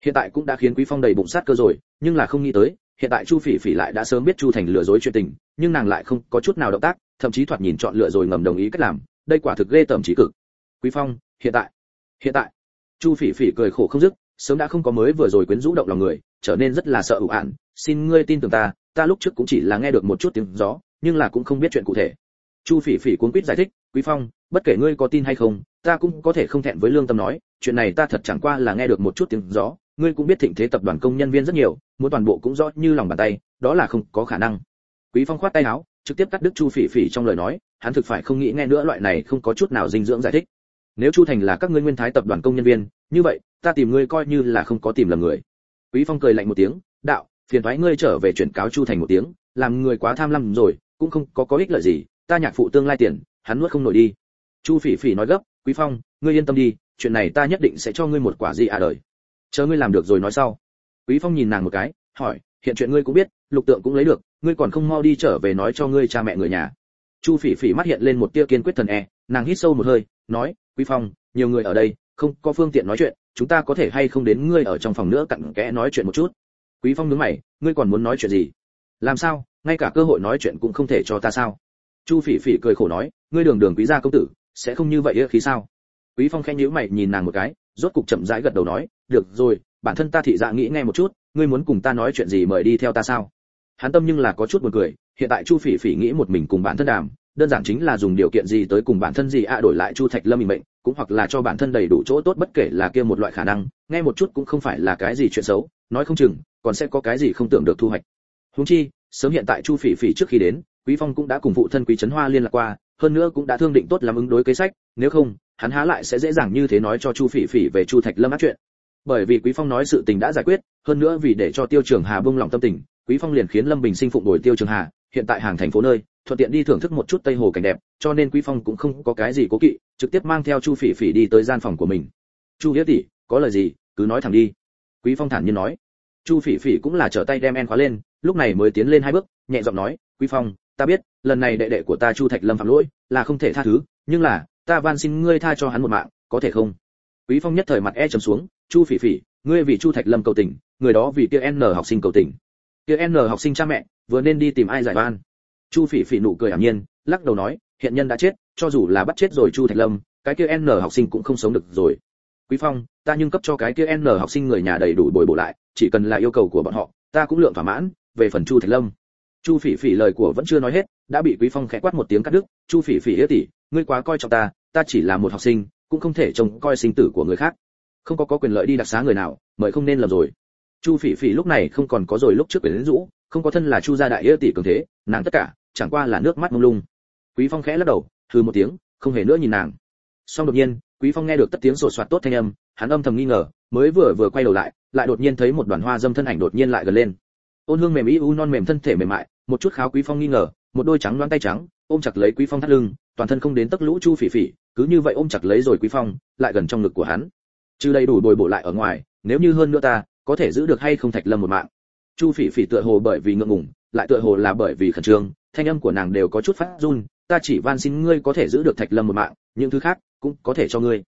Hiện tại cũng đã khiến quý phong đầy bụng sát cơ rồi, nhưng là không nghĩ tới, hiện tại chu phỉ phỉ lại đã sớm biết chu thành lừa dối chuyện tình, nhưng nàng lại không có chút nào động tác, thậm chí thoạt nhìn chọn lựa rồi ngầm đồng ý cách làm, đây quả thực ghê tởm trí cực. Quý phong, hiện tại hiện tại. Chu phỉ phỉ cười khổ không dứt, sớm đã không có mới vừa rồi quyến rũ động lòng người, trở nên rất là sợ ủ ạn, xin ngươi tin tưởng ta ta lúc trước cũng chỉ là nghe được một chút tiếng gió, nhưng là cũng không biết chuyện cụ thể. Chu phỉ phỉ cuốn quýt giải thích, quý phong bất kể ngươi có tin hay không, ta cũng có thể không thẹn với lương tâm nói, chuyện này ta thật chẳng qua là nghe được một chút tiếng gió ngươi cũng biết thịnh thế tập đoàn công nhân viên rất nhiều, muốn toàn bộ cũng rõ như lòng bàn tay, đó là không có khả năng. Quý phong khoát tay áo, trực tiếp cắt đứt chu phỉ phỉ trong lời nói, hắn thực phải không nghĩ nghe nữa loại này không có chút nào dinh dưỡng giải thích. Nếu chu thành là các ngươi nguyên thái tập đoàn công nhân viên, như vậy, ta tìm ngươi coi như là không có tìm lầm người. Quý phong cười lạnh một tiếng, đạo, phiền thoái ngươi trở về chuyển cáo chu thành một tiếng, làm người quá tham lam rồi, cũng không có có ích lợi gì, ta nhạc phụ tương lai tiền, hắn nuốt không nổi đi chu phỉ phỉ nói gấp, quý phong, ngươi yên tâm đi, chuyện này ta nhất định sẽ cho ngươi một quả gì à đời. Chờ ngươi làm được rồi nói sau. Quý phong nhìn nàng một cái, hỏi, hiện chuyện ngươi cũng biết, lục tượng cũng lấy được, ngươi còn không mau đi trở về nói cho ngươi cha mẹ người nhà. Chu phỉ phỉ mắt hiện lên một tia kiên quyết thần e nàng hít sâu một hơi, nói, quý phong, nhiều người ở đây, không có phương tiện nói chuyện, chúng ta có thể hay không đến ngươi ở trong phòng nữa cặn kẽ nói chuyện một chút? Quý phong nhướng mày, ngươi còn muốn nói chuyện gì? Làm sao? Ngay cả cơ hội nói chuyện cũng không thể cho ta sao? Chu phỉ phỉ cười khổ nói, ngươi đường đường quý gia công tử sẽ không như vậy ư khí sao? Quý phong khẽ nhíu mày nhìn nàng một cái, rốt cục chậm rãi gật đầu nói, được rồi, bản thân ta thị dạ nghĩ nghe một chút, ngươi muốn cùng ta nói chuyện gì mời đi theo ta sao? Hắn tâm nhưng là có chút buồn cười, hiện tại chu phỉ phỉ nghĩ một mình cùng bản thân đàm, đơn giản chính là dùng điều kiện gì tới cùng bản thân gì ạ đổi lại chu thạch lâm mình mệnh, cũng hoặc là cho bản thân đầy đủ chỗ tốt bất kể là kia một loại khả năng, nghe một chút cũng không phải là cái gì chuyện xấu, nói không chừng, còn sẽ có cái gì không tưởng được thu hoạch. Huống chi, sớm hiện tại chu phỉ phỉ trước khi đến, quý phong cũng đã cùng phụ thân quý trấn hoa liên lạc qua hơn nữa cũng đã thương định tốt làm ứng đối kế sách, nếu không, hắn há lại sẽ dễ dàng như thế nói cho chu phỉ phỉ về chu thạch lâm áp chuyện. Bởi vì quý phong nói sự tình đã giải quyết, hơn nữa vì để cho tiêu trường hà bông lòng tâm tình, quý phong liền khiến lâm bình sinh phụng đổi tiêu trường hà, hiện tại hàng thành phố nơi, thuận tiện đi thưởng thức một chút tây hồ cảnh đẹp, cho nên quý phong cũng không có cái gì cố kỵ, trực tiếp mang theo chu phỉ phỉ đi tới gian phòng của mình. Chu nghĩa tỷ, có lời gì, cứ nói thẳng đi. Quý phong thản nhiên nói. Chu phỉ phỉ cũng là trở tay đem en khóa lên, lúc này mới tiến lên hai bước, nhẹ giọng nói, quý phong ta biết, lần này đệ đệ của ta chu thạch lâm phạm lỗi, là không thể tha thứ, nhưng là, ta van xin ngươi tha cho hắn một mạng, có thể không? Quý phong nhất thời mặt e trầm xuống, chu phỉ phỉ, ngươi vì chu thạch lâm cầu tình, người đó vì kia n học sinh cầu tình. Kia n học sinh cha mẹ, vừa nên đi tìm ai giải oan? Chu phỉ phỉ nụ cười ảm nhiên, lắc đầu nói, hiện nhân đã chết, cho dù là bắt chết rồi chu thạch lâm, cái kia n học sinh cũng không sống được rồi. Quý phong, ta nhưng cấp cho cái kia n học sinh người nhà đầy đủ bồi bổ lại, chỉ cần là yêu cầu của bọn họ, ta cũng lượng thỏa mãn, về phần chu thạch lâm chu phỉ phỉ lời của vẫn chưa nói hết, đã bị quý phong khẽ quát một tiếng cắt đứt. Chu phỉ phỉ ế tỷ ngươi quá coi trọng ta ta chỉ là một học sinh, cũng không thể trông coi sinh tử của người khác. Không có có quyền lợi đi đặc xá người nào, mời không nên lầm rồi. Chu phỉ phỉ lúc này không còn có rồi lúc trước quyển rũ, không có thân là chu gia đại ế tỷ cường thế, nàng tất cả, chẳng qua là nước mắt mông lung. Quý phong khẽ lắc đầu, hừ một tiếng, không hề nữa nhìn nàng. Song đột nhiên, quý phong nghe được tất tiếng sột soạt tốt thanh âm, hắn âm thầm nghi ngờ, mới vừa vừa quay đầu lại lại đột nhiên thấy một đoàn hoa dâm thân ảnh đột nhiên lại gần lên. Ôn hương mềm ý, u non mềm thân thể mềm mại một chút kháo quý phong nghi ngờ, một đôi trắng loáng tay trắng, ôm chặt lấy quý phong thắt lưng, toàn thân không đến tấc lũ chu phỉ phỉ, cứ như vậy ôm chặt lấy rồi quý phong, lại gần trong ngực của hắn. Trừ đầy đủ bồi bổ lại ở ngoài, nếu như hơn nữa ta, có thể giữ được hay không thạch lâm một mạng. Chu phỉ phỉ tựa hồ bởi vì ngượng ngùng, lại tựa hồ là bởi vì khẩn trương, thanh âm của nàng đều có chút phát run, ta chỉ van xin ngươi có thể giữ được thạch lâm một mạng, những thứ khác cũng có thể cho ngươi.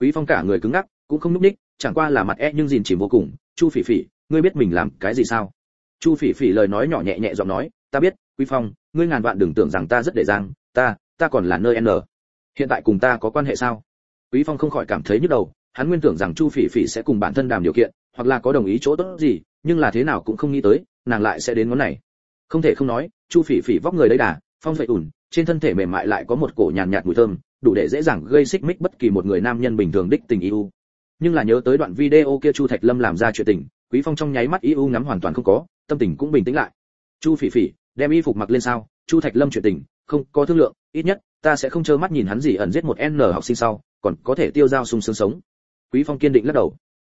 Quý phong cả người cứng ngắc, cũng không núp đích chẳng qua là mặt e nhưng gìn chỉ vô cùng, chu phỉ phỉ, ngươi biết mình làm cái gì sao? Chu phỉ phỉ lời nói nhỏ nhẹ nhẹ giọng nói, ta biết, quý phong, ngươi ngàn vạn đừng tưởng rằng ta rất để giang ta ta còn là nơi n. Hiện tại cùng ta có quan hệ sao? Quý phong không khỏi cảm thấy nhức đầu, hắn nguyên tưởng rằng chu phỉ phỉ sẽ cùng bản thân đàm điều kiện, hoặc là có đồng ý chỗ tốt gì, nhưng là thế nào cũng không nghĩ tới, nàng lại sẽ đến ngón này. Không thể không nói, chu phỉ phỉ vóc người đấy đà, phong dậy ủn, trên thân thể mềm mại lại có một cổ nhàn nhạt mùi thơm, đủ để dễ dàng gây xích mích bất kỳ một người nam nhân bình thường đích tình yêu. Nhưng là nhớ tới đoạn video kia chu thạch lâm làm ra chuyện tình, quý phong trong nháy mắt yêu ngắm hoàn toàn không có tâm tình cũng bình tĩnh lại. Chu phỉ phỉ, đem y phục mặc lên sao? Chu thạch lâm chuyện tình, không, có thương lượng, ít nhất, ta sẽ không trơ mắt nhìn hắn gì ẩn giết một n học sinh sau, còn có thể tiêu dao sung sướng sống. Quý phong kiên định lắc đầu.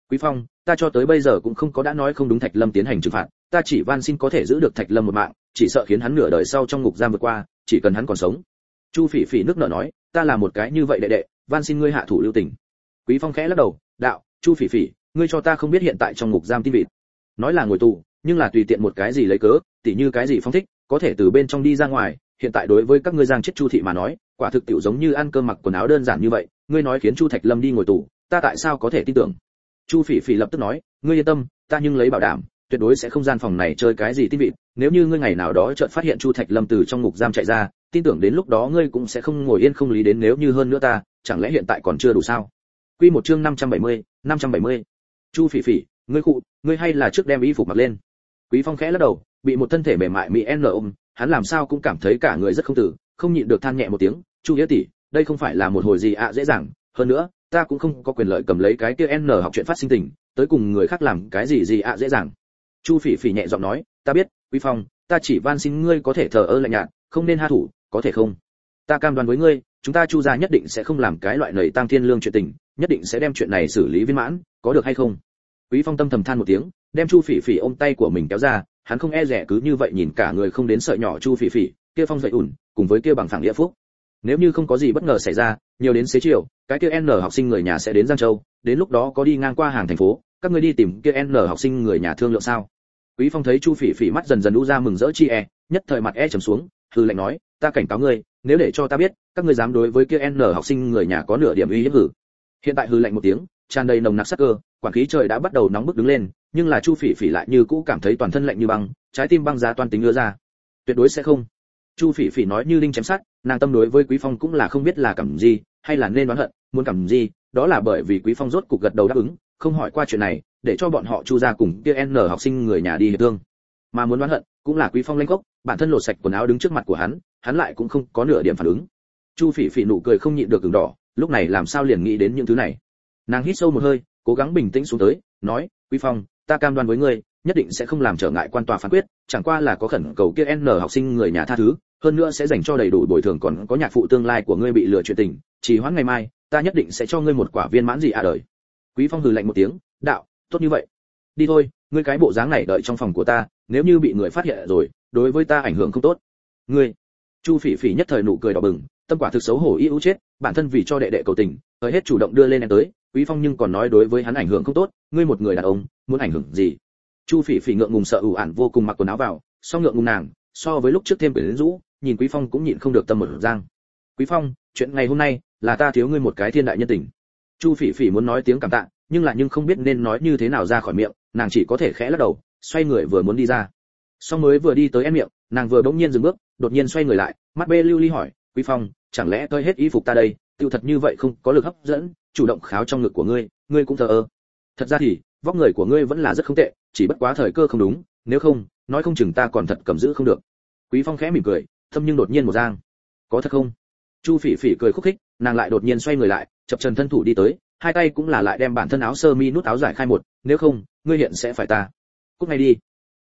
Quý phong, ta cho tới bây giờ cũng không có đã nói không đúng thạch lâm tiến hành trừng phạt, ta chỉ van xin có thể giữ được thạch lâm một mạng, chỉ sợ khiến hắn nửa đời sau trong ngục giam vượt qua, chỉ cần hắn còn sống. Chu phỉ phỉ nước nở nói, ta là một cái như vậy đệ đệ, van xin ngươi hạ thủ lưu tình. Quý phong khẽ lắc đầu, đạo, chu phỉ phỉ, ngươi cho ta không biết hiện tại trong ngục giam tin vịt. Nói là ngồi tù nhưng là tùy tiện một cái gì lấy cớ tỉ như cái gì phong thích có thể từ bên trong đi ra ngoài hiện tại đối với các ngươi giang chết chu thị mà nói quả thực tiểu giống như ăn cơm mặc quần áo đơn giản như vậy ngươi nói khiến chu thạch lâm đi ngồi tù ta tại sao có thể tin tưởng? Chu phỉ phỉ lập tức nói ngươi yên tâm ta nhưng lấy bảo đảm tuyệt đối sẽ không gian phòng này chơi cái gì tin vịt nếu như ngươi ngày nào đó chợt phát hiện chu thạch lâm từ trong ngục giam chạy ra tin tưởng đến lúc đó ngươi cũng sẽ không ngồi yên không lý đến nếu như hơn nữa ta chẳng lẽ hiện tại còn chưa đủ sao? Quy một chương 570, 570. chu phỉ phỉ ngươi cụ ngươi hay là trước đem y phục mặc lên quý phong khẽ lắc đầu, bị một thân thể mềm mại mỹ n ôm, hắn làm sao cũng cảm thấy cả người rất không tử, không nhịn được than nhẹ một tiếng, chu nghĩa tỷ, đây không phải là một hồi gì ạ, dễ dàng, hơn nữa, ta cũng không có quyền lợi cầm lấy cái kia n học chuyện phát sinh tình, tới cùng người khác làm cái gì gì ạ, dễ dàng. Chu phỉ phỉ nhẹ giọng nói, ta biết, quý phong, ta chỉ van xin ngươi có thể thờ ơ lạnh nhạt, không nên ha thủ, có thể không? Ta cam đoan với ngươi, chúng ta chu gia nhất định sẽ không làm cái loại nầy tăng thiên lương chuyện tình, nhất định sẽ đem chuyện này xử lý viên mãn, có được hay không? Quý phong tâm thầm than một tiếng đem chu phỉ phỉ ôm tay của mình kéo ra, hắn không e rẻ cứ như vậy nhìn cả người không đến sợi nhỏ chu phỉ phỉ, kia phong dậy ủn cùng với kia bằng phẳng địa phúc. Nếu như không có gì bất ngờ xảy ra, nhiều đến xế chiều, cái kia n học sinh người nhà sẽ đến giang châu, đến lúc đó có đi ngang qua hàng thành phố, các ngươi đi tìm kia n học sinh người nhà thương lượng sao? Quý phong thấy chu phỉ phỉ mắt dần dần u ra mừng rỡ chi e nhất thời mặt e trầm xuống hư lệnh nói, ta cảnh cáo ngươi, nếu để cho ta biết, các ngươi dám đối với kia n học sinh người nhà có nửa điểm uy hiếp hử. Hiện tại hư lệnh một tiếng, tràn đầy nồng nặc sắc cơ, quản khí trời đã bắt đầu nóng bức đứng lên nhưng là chu phỉ phỉ lại như cũ cảm thấy toàn thân lạnh như băng, trái tim băng giá toàn tính ưa ra. Tuyệt đối sẽ không. Chu phỉ phỉ nói như linh chém sát nàng tâm đối với quý phong cũng là không biết là cảm gì, hay là nên đoán hận, muốn cảm gì, đó là bởi vì quý phong rốt cục gật đầu đáp ứng, không hỏi qua chuyện này, để cho bọn họ chu ra cùng kia n học sinh người nhà đi hiệp thương. Mà muốn đoán hận, cũng là quý phong lanh gốc bản thân lột sạch quần áo đứng trước mặt của hắn hắn lại cũng không có nửa điểm phản ứng. Chu phỉ phỉ nụ cười không nhịn được ửng đỏ, lúc này làm sao liền nghĩ đến những thứ này. Nàng hít sâu một hơi, cố gắng bình tĩnh xuống tới, nói, quý phong ta cam đoan với ngươi, nhất định sẽ không làm trở ngại quan tòa phán quyết, chẳng qua là có khẩn cầu kia n học sinh người nhà tha thứ, hơn nữa sẽ dành cho đầy đủ bồi thường còn có nhạc phụ tương lai của ngươi bị lừa chuyện tình, chỉ hoãn ngày mai, ta nhất định sẽ cho ngươi một quả viên mãn gì à đời. Quý phong hừ lạnh một tiếng, đạo, tốt như vậy. Đi thôi, ngươi cái bộ dáng này đợi trong phòng của ta, nếu như bị người phát hiện rồi, đối với ta ảnh hưởng không tốt. Ngươi. Chu phỉ phỉ nhất thời nụ cười đỏ bừng, tâm quả thực xấu hổ y ưu chết, bản thân vì cho đệ đệ cầu tình, thời hết chủ động đưa lên em tới quý phong nhưng còn nói đối với hắn ảnh hưởng không tốt, ngươi một người đàn ông, muốn ảnh hưởng gì? Chu phỉ phỉ ngượng ngùng sợ ủ ản vô cùng mặc quần áo vào so ngượng ngùng nàng, so với lúc trước thêm quyển rũ, nhìn quý phong cũng nhịn không được tâm một giang. Quý phong, chuyện ngày hôm nay là ta thiếu ngươi một cái thiên đại nhân tình. Chu phỉ phỉ muốn nói tiếng cảm tạ, nhưng là nhưng không biết nên nói như thế nào ra khỏi miệng, nàng chỉ có thể khẽ lắc đầu, xoay người vừa muốn đi ra. Xong mới vừa đi tới em miệng, nàng vừa bỗng nhiên dừng bước, đột nhiên xoay người lại, mắt bê lưu ly hỏi, quý phong, chẳng lẽ tôi hết y phục ta đây? Tiêu thật như vậy không có lực hấp dẫn chủ động kháo trong ngực của ngươi ngươi cũng thờ ơ. Thật ra thì, vóc người của ngươi vẫn là rất không tệ, chỉ bất quá thời cơ không đúng, nếu không, nói không chừng ta còn thật cầm giữ không được. Quý phong khẽ mỉm cười, thâm nhưng đột nhiên một giang. Có thật không? Chu phỉ phỉ cười khúc khích, nàng lại đột nhiên xoay người lại, chập chân thân thủ đi tới, hai tay cũng là lại đem bản thân áo sơ mi nút áo giải khai một, nếu không, ngươi hiện sẽ phải ta. Cút ngay đi.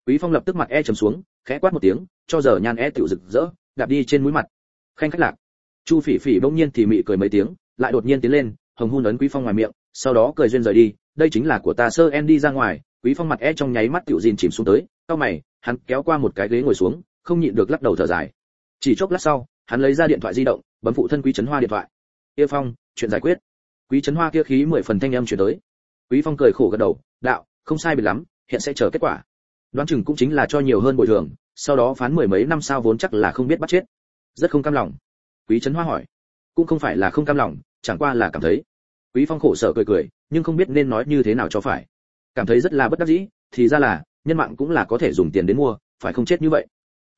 Quý phong lập tức mặt e trầm xuống, khẽ quát một tiếng, cho giờ nhan e tiểu rực rỡ, đạp đi trên mũi mặt. Khanh khách lạc. Chu phỉ phỉ bỗng nhiên thì mị cười mấy tiếng, lại đột nhiên tiến lên hồng hun ấn quý phong ngoài miệng, sau đó cười duyên rời đi, đây chính là của ta sơ en đi ra ngoài. Quý phong mặt e trong nháy mắt tiểu dìn chìm xuống tới cao mày, hắn kéo qua một cái ghế ngồi xuống, không nhịn được lắc đầu thở dài. Chỉ chốc lát sau, hắn lấy ra điện thoại di động, bấm phụ thân quý trấn hoa điện thoại. Yêu phong, chuyện giải quyết. Quý trấn hoa kia khí mười phần thanh âm chuyển tới. Quý phong cười khổ gật đầu, đạo, không sai biệt lắm, hiện sẽ chờ kết quả. Đoán chừng cũng chính là cho nhiều hơn bồi thường, sau đó phán mười mấy năm sao vốn chắc là không biết bắt chết. Rất không cam lòng. Quý trấn hoa hỏi, cũng không phải là không cam lòng chẳng qua là cảm thấy. Quý phong khổ sở cười cười, nhưng không biết nên nói như thế nào cho phải. Cảm thấy rất là bất đắc dĩ, thì ra là, nhân mạng cũng là có thể dùng tiền đến mua, phải không chết như vậy?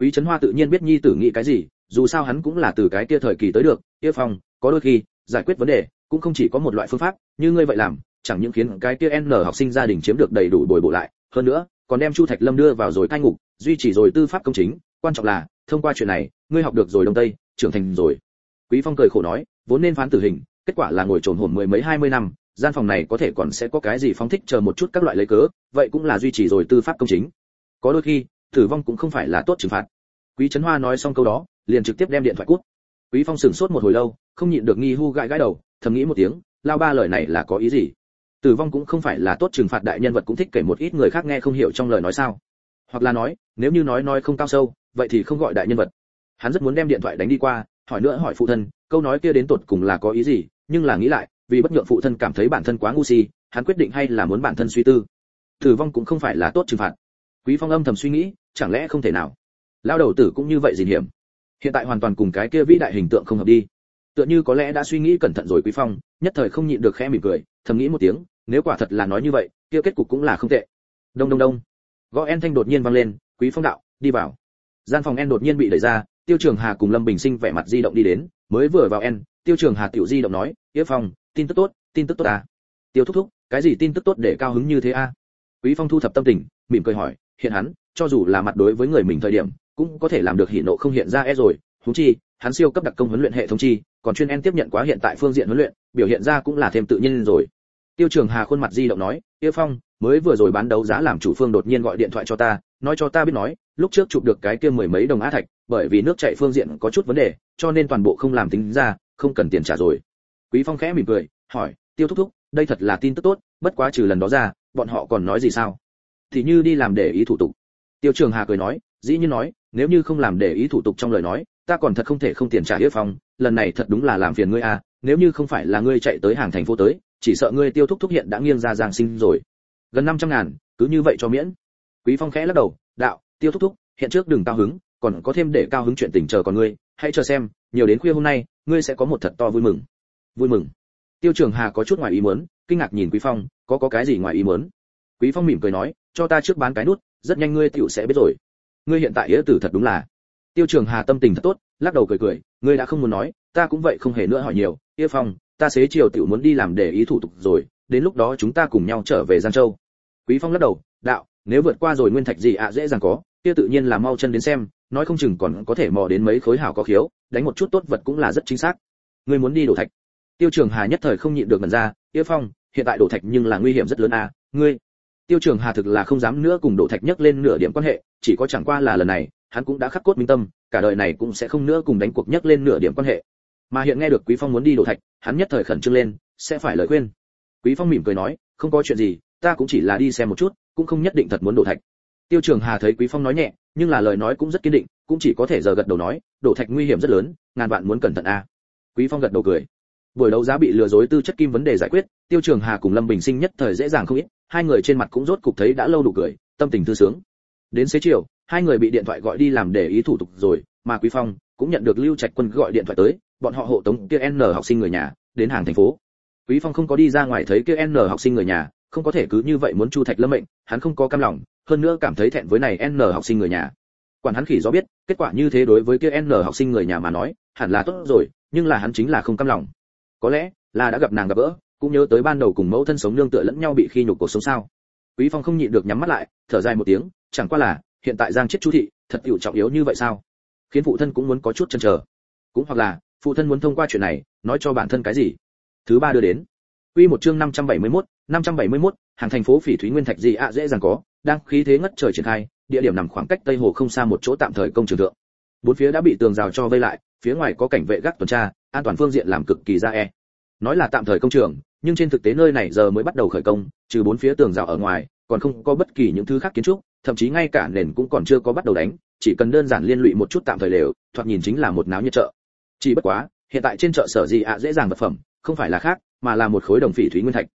Quý trấn hoa tự nhiên biết nhi tử nghĩ cái gì, dù sao hắn cũng là từ cái kia thời kỳ tới được, yêu phong, có đôi khi, giải quyết vấn đề, cũng không chỉ có một loại phương pháp, như ngươi vậy làm, chẳng những khiến cái kia n học sinh gia đình chiếm được đầy đủ bồi bổ lại, hơn nữa, còn đem chu thạch lâm đưa vào rồi cai ngục, duy trì rồi tư pháp công chính, quan trọng là, thông qua chuyện này, ngươi học được rồi đông tây, trưởng thành rồi. Quý phong cười khổ nói, vốn nên phán tử hình kết quả là ngồi trồn hồn mười mấy, hai mươi năm, gian phòng này có thể còn sẽ có cái gì phóng thích chờ một chút các loại lấy cớ, vậy cũng là duy trì rồi tư pháp công chính. Có đôi khi, tử vong cũng không phải là tốt trừng phạt. Quý trấn hoa nói xong câu đó, liền trực tiếp đem điện thoại cút. Quý phong sửng sốt một hồi lâu, không nhịn được nghi hu gãi gãi đầu, thầm nghĩ một tiếng, lao ba lời này là có ý gì? Tử vong cũng không phải là tốt trừng phạt đại nhân vật cũng thích kể một ít người khác nghe không hiểu trong lời nói sao? Hoặc là nói, nếu như nói nói không cao sâu, vậy thì không gọi đại nhân vật. Hắn rất muốn đem điện thoại đánh đi qua, hỏi nữa hỏi phụ thân, câu nói kia đến tột cùng là có ý gì? Nhưng là nghĩ lại, vì bất nhượng phụ thân cảm thấy bản thân quá ngu si, hắn quyết định hay là muốn bản thân suy tư. Tử vong cũng không phải là tốt trừng phạt. Quý phong âm thầm suy nghĩ, chẳng lẽ không thể nào? Lao đầu tử cũng như vậy gì hiểm. Hiện tại hoàn toàn cùng cái kia vĩ đại hình tượng không hợp đi. Tựa như có lẽ đã suy nghĩ cẩn thận rồi quý phong, nhất thời không nhịn được khẽ mỉm cười, thầm nghĩ một tiếng, nếu quả thật là nói như vậy, kia kết cục cũng là không tệ. Đông đông đông. Gõ en thanh đột nhiên vang lên, quý phong đạo, đi vào. Gian phòng en đột nhiên bị đẩy ra, tiêu trường hà cùng lâm bình sinh vẻ mặt di động đi đến, mới vừa vào en tiêu trường hà tiểu di động nói yết phong, tin tức tốt, tin tức tốt à? Tiêu thúc thúc, cái gì tin tức tốt để cao hứng như thế a quý phong thu thập tâm tình, mỉm cười hỏi, hiện hắn, cho dù là mặt đối với người mình thời điểm, cũng có thể làm được hỉ nộ không hiện ra e rồi. Thú chi, hắn siêu cấp đặc công huấn luyện hệ thống chi, còn chuyên en tiếp nhận quá hiện tại phương diện huấn luyện, biểu hiện ra cũng là thêm tự nhiên rồi. Tiêu trường hà khuôn mặt di động nói tiêu phong, mới vừa rồi bán đấu giá làm chủ phương đột nhiên gọi điện thoại cho ta, nói cho ta biết nói, lúc trước chụp được cái kia mười mấy đồng á thạch, bởi vì nước chạy phương diện có chút vấn đề, cho nên toàn bộ không làm tính ra không cần tiền trả rồi. Quý phong khẽ mỉm cười, hỏi, tiêu thúc thúc, đây thật là tin tức tốt, bất quá trừ lần đó ra, bọn họ còn nói gì sao? Thì như đi làm để ý thủ tục. Tiêu trường hà cười nói, dĩ nhiên nói, nếu như không làm để ý thủ tục trong lời nói, ta còn thật không thể không tiền trả hiệp phong, lần này thật đúng là làm phiền ngươi à nếu như không phải là ngươi chạy tới hàng thành phố tới, chỉ sợ ngươi tiêu thúc thúc hiện đã nghiêng ra giang sinh rồi. Gần năm trăm ngàn, cứ như vậy cho miễn. Quý phong khẽ lắc đầu, đạo, tiêu thúc thúc, hiện trước đừng cao hứng, còn có thêm để cao hứng chuyện tình chờ còn ngươi, hãy chờ xem, nhiều đến khuya hôm nay ngươi sẽ có một thật to vui mừng. Vui mừng. Tiêu trường hà có chút ngoài ý muốn, kinh ngạc nhìn quý phong, có có cái gì ngoài ý muốn? Quý phong mỉm cười nói, cho ta trước bán cái nút, rất nhanh ngươi tiểu sẽ biết rồi. Ngươi hiện tại nghĩa tử thật đúng là. Tiêu trường hà tâm tình thật tốt, lắc đầu cười cười, ngươi đã không muốn nói, ta cũng vậy không hề nữa hỏi nhiều. Yêu phong, ta xế chiều tiểu muốn đi làm để ý thủ tục rồi, đến lúc đó chúng ta cùng nhau trở về giang châu. Quý phong lắc đầu, đạo, nếu vượt qua rồi nguyên thạch gì ạ, dễ dàng có, kia tự nhiên là mau chân đến xem nói không chừng còn có thể mò đến mấy khối hảo có khiếu, đánh một chút tốt vật cũng là rất chính xác. Ngươi muốn đi đổ thạch. Tiêu trường hà nhất thời không nhịn được mần ra, yêu phong, hiện tại đổ thạch nhưng là nguy hiểm rất lớn à ngươi tiêu trường hà thực là không dám nữa cùng đổ thạch nhắc lên nửa điểm quan hệ, chỉ có chẳng qua là lần này, hắn cũng đã khắc cốt minh tâm, cả đời này cũng sẽ không nữa cùng đánh cuộc nhắc lên nửa điểm quan hệ. Mà hiện nghe được quý phong muốn đi đổ thạch, hắn nhất thời khẩn trương lên, sẽ phải lời khuyên. Quý phong mỉm cười nói, không có chuyện gì, ta cũng chỉ là đi xem một chút, cũng không nhất định thật muốn đổ thạch tiêu trường hà thấy quý phong nói nhẹ, nhưng là lời nói cũng rất kiên định, cũng chỉ có thể giờ gật đầu nói, đổ thạch nguy hiểm rất lớn, ngàn vạn muốn cẩn thận a. Quý phong gật đầu cười. Buổi đấu giá bị lừa dối tư chất kim vấn đề giải quyết, tiêu trường hà cùng lâm bình sinh nhất thời dễ dàng không ít, hai người trên mặt cũng rốt cục thấy đã lâu đủ cười, tâm tình thư sướng. Đến xế chiều, hai người bị điện thoại gọi đi làm để ý thủ tục rồi, mà quý phong cũng nhận được lưu trạch quân gọi điện thoại tới, bọn họ hộ tống kia n học sinh người nhà, đến hàng thành phố. Quý phong không có đi ra ngoài thấy kia n học sinh người nhà, không có thể cứ như vậy muốn chu thạch lâm mệnh, hắn không có cam lòng hơn nữa cảm thấy thẹn với này n học sinh người nhà. Quản hắn khỉ do biết kết quả như thế đối với kia n học sinh người nhà mà nói hẳn là tốt rồi nhưng là hắn chính là không cam lòng. Có lẽ là đã gặp nàng gặp gỡ cũng nhớ tới ban đầu cùng mẫu thân sống nương tựa lẫn nhau bị khi nhục cuộc sống sao. Quý phong không nhịn được nhắm mắt lại thở dài một tiếng chẳng qua là hiện tại giang chết chu thị thật tiểu trọng yếu như vậy sao? Khiến phụ thân cũng muốn có chút chần chờ. Cũng hoặc là phụ thân muốn thông qua chuyện này nói cho bản thân cái gì? Thứ ba đưa đến. Quy một chương 571, 571, hàng thành phố Phỉ Thúy Nguyên Thạch gì ạ dễ dàng có, đang khí thế ngất trời triển khai, địa điểm nằm khoảng cách Tây Hồ không xa một chỗ tạm thời công trường thượng. Bốn phía đã bị tường rào cho vây lại, phía ngoài có cảnh vệ gác tuần tra, an toàn phương diện làm cực kỳ ra e. Nói là tạm thời công trường, nhưng trên thực tế nơi này giờ mới bắt đầu khởi công, trừ bốn phía tường rào ở ngoài, còn không có bất kỳ những thứ khác kiến trúc, thậm chí ngay cả nền cũng còn chưa có bắt đầu đánh, chỉ cần đơn giản liên lụy một chút tạm thời lều, thoạt nhìn chính là một náo nhiệt chợ. Chỉ bất quá, hiện tại trên chợ sở gì ạ dễ dàng vật phẩm, không phải là khác, mà là một khối đồng phỉ thúy nguyên thạch.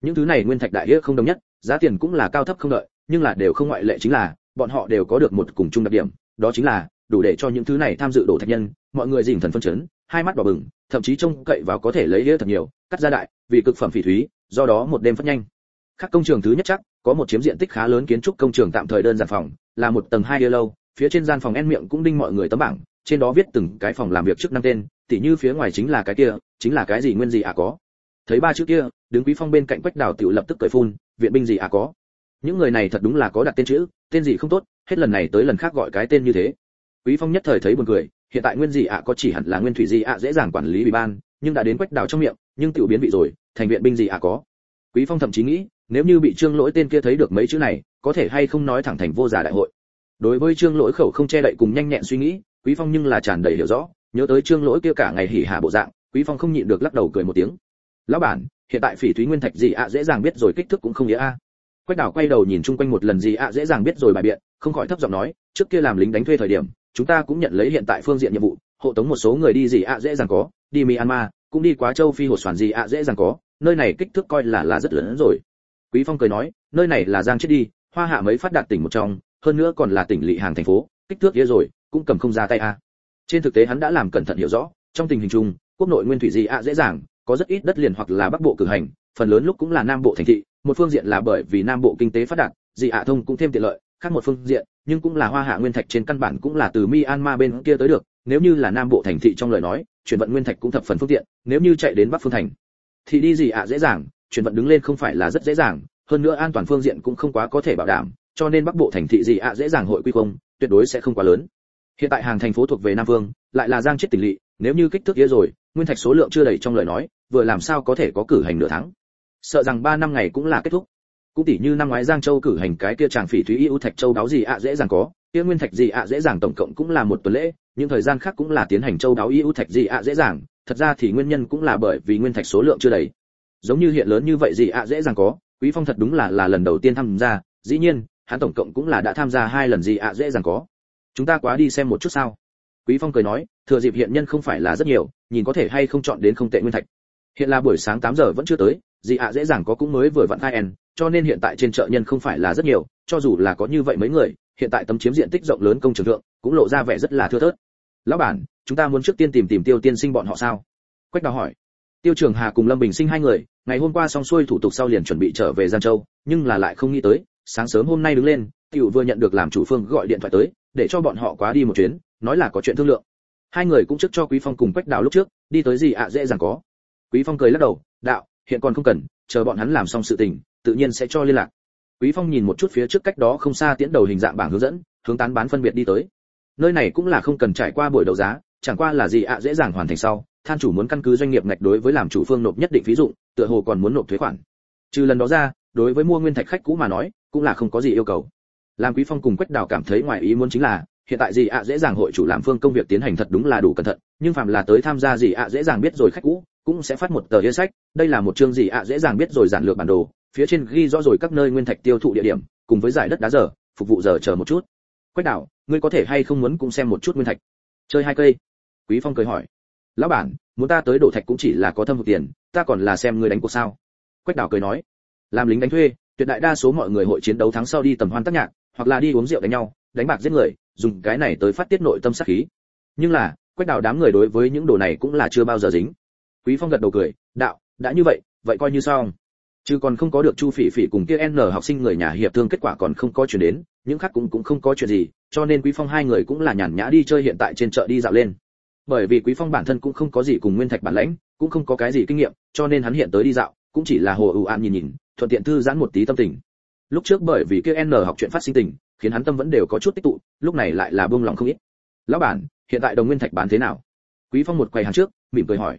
Những thứ này nguyên thạch đại địa không đồng nhất, giá tiền cũng là cao thấp không đợi, nhưng là đều không ngoại lệ chính là, bọn họ đều có được một cùng chung đặc điểm, đó chính là đủ để cho những thứ này tham dự đổ thạch nhân, mọi người dình thần phân chấn, hai mắt đỏ bừng, thậm chí trông cậy vào có thể lấy nghĩa thật nhiều, cắt ra đại, vì cực phẩm phỉ thúy, do đó một đêm phát nhanh. Các công trường thứ nhất chắc, có một chiếm diện tích khá lớn kiến trúc công trường tạm thời đơn giản phòng, là một tầng hai lâu, phía trên gian phòng en miệng cũng đinh mọi người tấm bảng, trên đó viết từng cái phòng làm việc chức năng tên, tỉ như phía ngoài chính là cái kia, chính là cái gì nguyên gì à có. Thấy ba chữ kia, đứng quý phong bên cạnh quách đào tiểu lập tức cười phun, viện binh gì à có. Những người này thật đúng là có đặt tên chữ, tên gì không tốt, hết lần này tới lần khác gọi cái tên như thế. Quý phong nhất thời thấy buồn cười, hiện tại nguyên gì ạ có chỉ hẳn là nguyên thủy gì ạ dễ dàng quản lý ủy ban, nhưng đã đến quách đào trong miệng, nhưng tiểu biến vị rồi, thành viện binh gì ạ có. Quý phong thậm chí nghĩ, nếu như bị trương lỗi tên kia thấy được mấy chữ này, có thể hay không nói thẳng thành vô giả đại hội. Đối với trương lỗi khẩu không che đậy cùng nhanh nhẹn suy nghĩ, quý phong nhưng là tràn đầy hiểu rõ nhớ tới trương lỗi kia cả ngày hỉ hà bộ dạng quý phong không nhịn được lắc đầu cười một tiếng lão bản hiện tại phỉ thúy nguyên thạch gì ạ dễ dàng biết rồi kích thước cũng không nghĩa a quách đảo quay đầu nhìn chung quanh một lần gì ạ, dễ dàng biết rồi bài biện, không khỏi thấp giọng nói, trước kia làm lính đánh thuê thời điểm, chúng ta cũng nhận lấy hiện tại phương diện nhiệm vụ, hộ tống một số người đi gì ạ, dễ dàng có, đi myanmar, cũng đi quá châu phi hồ soàn gì ạ, dễ dàng có, nơi này kích thước coi là là rất lớn rồi. Quý phong cười nói, nơi này là giang chết đi, hoa hạ mấy phát đạt tỉnh một trong, hơn nữa còn là tỉnh lỵ hàng thành phố, kích thước kia rồi, cũng cầm không ra tay a trên thực tế hắn đã làm cẩn thận hiểu rõ, trong tình hình chung, quốc nội nguyên thủy gì ạ, dễ dàng, có rất ít đất liền hoặc là bắc bộ cử hành phần lớn lúc cũng là nam bộ thành thị, một phương diện là bởi vì nam bộ kinh tế phát đạt, dị hạ thông cũng thêm tiện lợi, khác một phương diện, nhưng cũng là hoa hạ nguyên thạch trên căn bản cũng là từ myanmar bên kia tới được, nếu như là nam bộ thành thị trong lời nói, chuyển vận nguyên thạch cũng thập phần phương tiện, nếu như chạy đến bắc phương thành, thì đi gì ạ dễ dàng, chuyển vận đứng lên không phải là rất dễ dàng, hơn nữa an toàn phương diện cũng không quá có thể bảo đảm, cho nên bắc bộ thành thị gì ạ dễ dàng hội quy không tuyệt đối sẽ không quá lớn. Hiện tại hàng thành phố thuộc về nam vương, lại là giang chết tỉnh lỵ, nếu như kích thước kia rồi, nguyên thạch số lượng chưa đầy trong lời nói, vừa làm sao có thể có cử hành nửa tháng? Sợ rằng ba năm ngày cũng là kết thúc. Cũng tỷ như năm ngoái giang châu cử hành cái kia chàng phỉ thúy ưu thạch châu đáo gì ạ dễ dàng có, kia nguyên thạch gì ạ dễ dàng tổng cộng cũng là một tuần lễ, những thời gian khác cũng là tiến hành châu đáo ưu thạch gì ạ dễ dàng. Thật ra thì nguyên nhân cũng là bởi vì nguyên thạch số lượng chưa đầy. Giống như hiện lớn như vậy gì ạ dễ dàng có, quý phong thật đúng là là lần đầu tiên tham gia, dĩ nhiên, hắn tổng cộng cũng là đã tham gia hai lần gì ạ dễ dàng có. Chúng ta quá đi xem một chút sao. Quý phong cười nói, thừa dịp hiện nhân không phải là rất nhiều, nhìn có thể hay không chọn đến không tệ nguyên thạch. Hiện là buổi sáng 8 giờ vẫn chưa tới gì ạ dễ dàng có cũng mới vừa vặn khai en, cho nên hiện tại trên chợ nhân không phải là rất nhiều, cho dù là có như vậy mấy người, hiện tại tấm chiếm diện tích rộng lớn công trường thượng, cũng lộ ra vẻ rất là thưa thớt. Lão bản, chúng ta muốn trước tiên tìm tìm tiêu tiên sinh bọn họ sao? Quách đào hỏi. Tiêu trường hà cùng lâm bình sinh hai người, ngày hôm qua xong xuôi thủ tục sau liền chuẩn bị trở về giang châu, nhưng là lại không nghĩ tới, sáng sớm hôm nay đứng lên, tiểu vừa nhận được làm chủ phương gọi điện thoại tới, để cho bọn họ quá đi một chuyến, nói là có chuyện thương lượng. Hai người cũng trước cho quý phong cùng quách đào lúc trước, đi tới gì ạ dễ dàng có. Quý phong cười lắc đầu, đạo hiện còn không cần, chờ bọn hắn làm xong sự tình, tự nhiên sẽ cho liên lạc. Quý phong nhìn một chút phía trước cách đó không xa tiễn đầu hình dạng bảng hướng dẫn, hướng tán bán phân biệt đi tới. Nơi này cũng là không cần trải qua buổi đấu giá, chẳng qua là gì ạ, dễ dàng hoàn thành sau, than chủ muốn căn cứ doanh nghiệp ngạch đối với làm chủ phương nộp nhất định ví dụ tựa hồ còn muốn nộp thuế khoản. Trừ lần đó ra, đối với mua nguyên thạch khách cũ mà nói, cũng là không có gì yêu cầu. Làm quý phong cùng quách đào cảm thấy ngoài ý muốn chính là, hiện tại gì ạ, dễ dàng hội chủ làm phương công việc tiến hành thật đúng là đủ cẩn thận, nhưng phạm là tới tham gia gì ạ, dễ dàng biết rồi khách cũ cũng sẽ phát một tờ hiến sách, đây là một chương gì ạ? Dễ dàng biết rồi giản lược bản đồ, phía trên ghi rõ rồi các nơi nguyên thạch tiêu thụ địa điểm, cùng với giải đất đá giờ, phục vụ giờ chờ một chút. Quách đảo ngươi có thể hay không muốn cũng xem một chút nguyên thạch? Chơi hai cây. Quý phong cười hỏi. Lão bản, muốn ta tới đổ thạch cũng chỉ là có thâm hụt tiền, ta còn là xem ngươi đánh cuộc sao? Quách đảo cười nói. Làm lính đánh thuê, tuyệt đại đa số mọi người hội chiến đấu thắng sau đi tầm hoan tác nhạc, hoặc là đi uống rượu đánh nhau, đánh bạc giết người, dùng cái này tới phát tiết nội tâm sát khí. Nhưng là, quách đảo đám người đối với những đồ này cũng là chưa bao giờ dính quý phong gật đầu cười, đạo, đã như vậy vậy coi như xong. Chứ còn không có được chu phỉ phỉ cùng kia n học sinh người nhà hiệp thương kết quả còn không có chuyển đến, những khác cũng cũng không có chuyện gì, cho nên quý phong hai người cũng là nhàn nhã đi chơi hiện tại trên chợ đi dạo lên. Bởi vì quý phong bản thân cũng không có gì cùng nguyên thạch bản lãnh, cũng không có cái gì kinh nghiệm, cho nên hắn hiện tới đi dạo, cũng chỉ là hồ ưu an nhìn nhìn, thuận tiện thư giãn một tí tâm tình. Lúc trước bởi vì kia n học chuyện phát sinh tình, khiến hắn tâm vẫn đều có chút tích tụ, lúc này lại là buông lòng không ít. Lão bản, hiện tại đồng nguyên thạch bán thế nào? Quý phong một quầy hàng trước, mỉm cười hỏi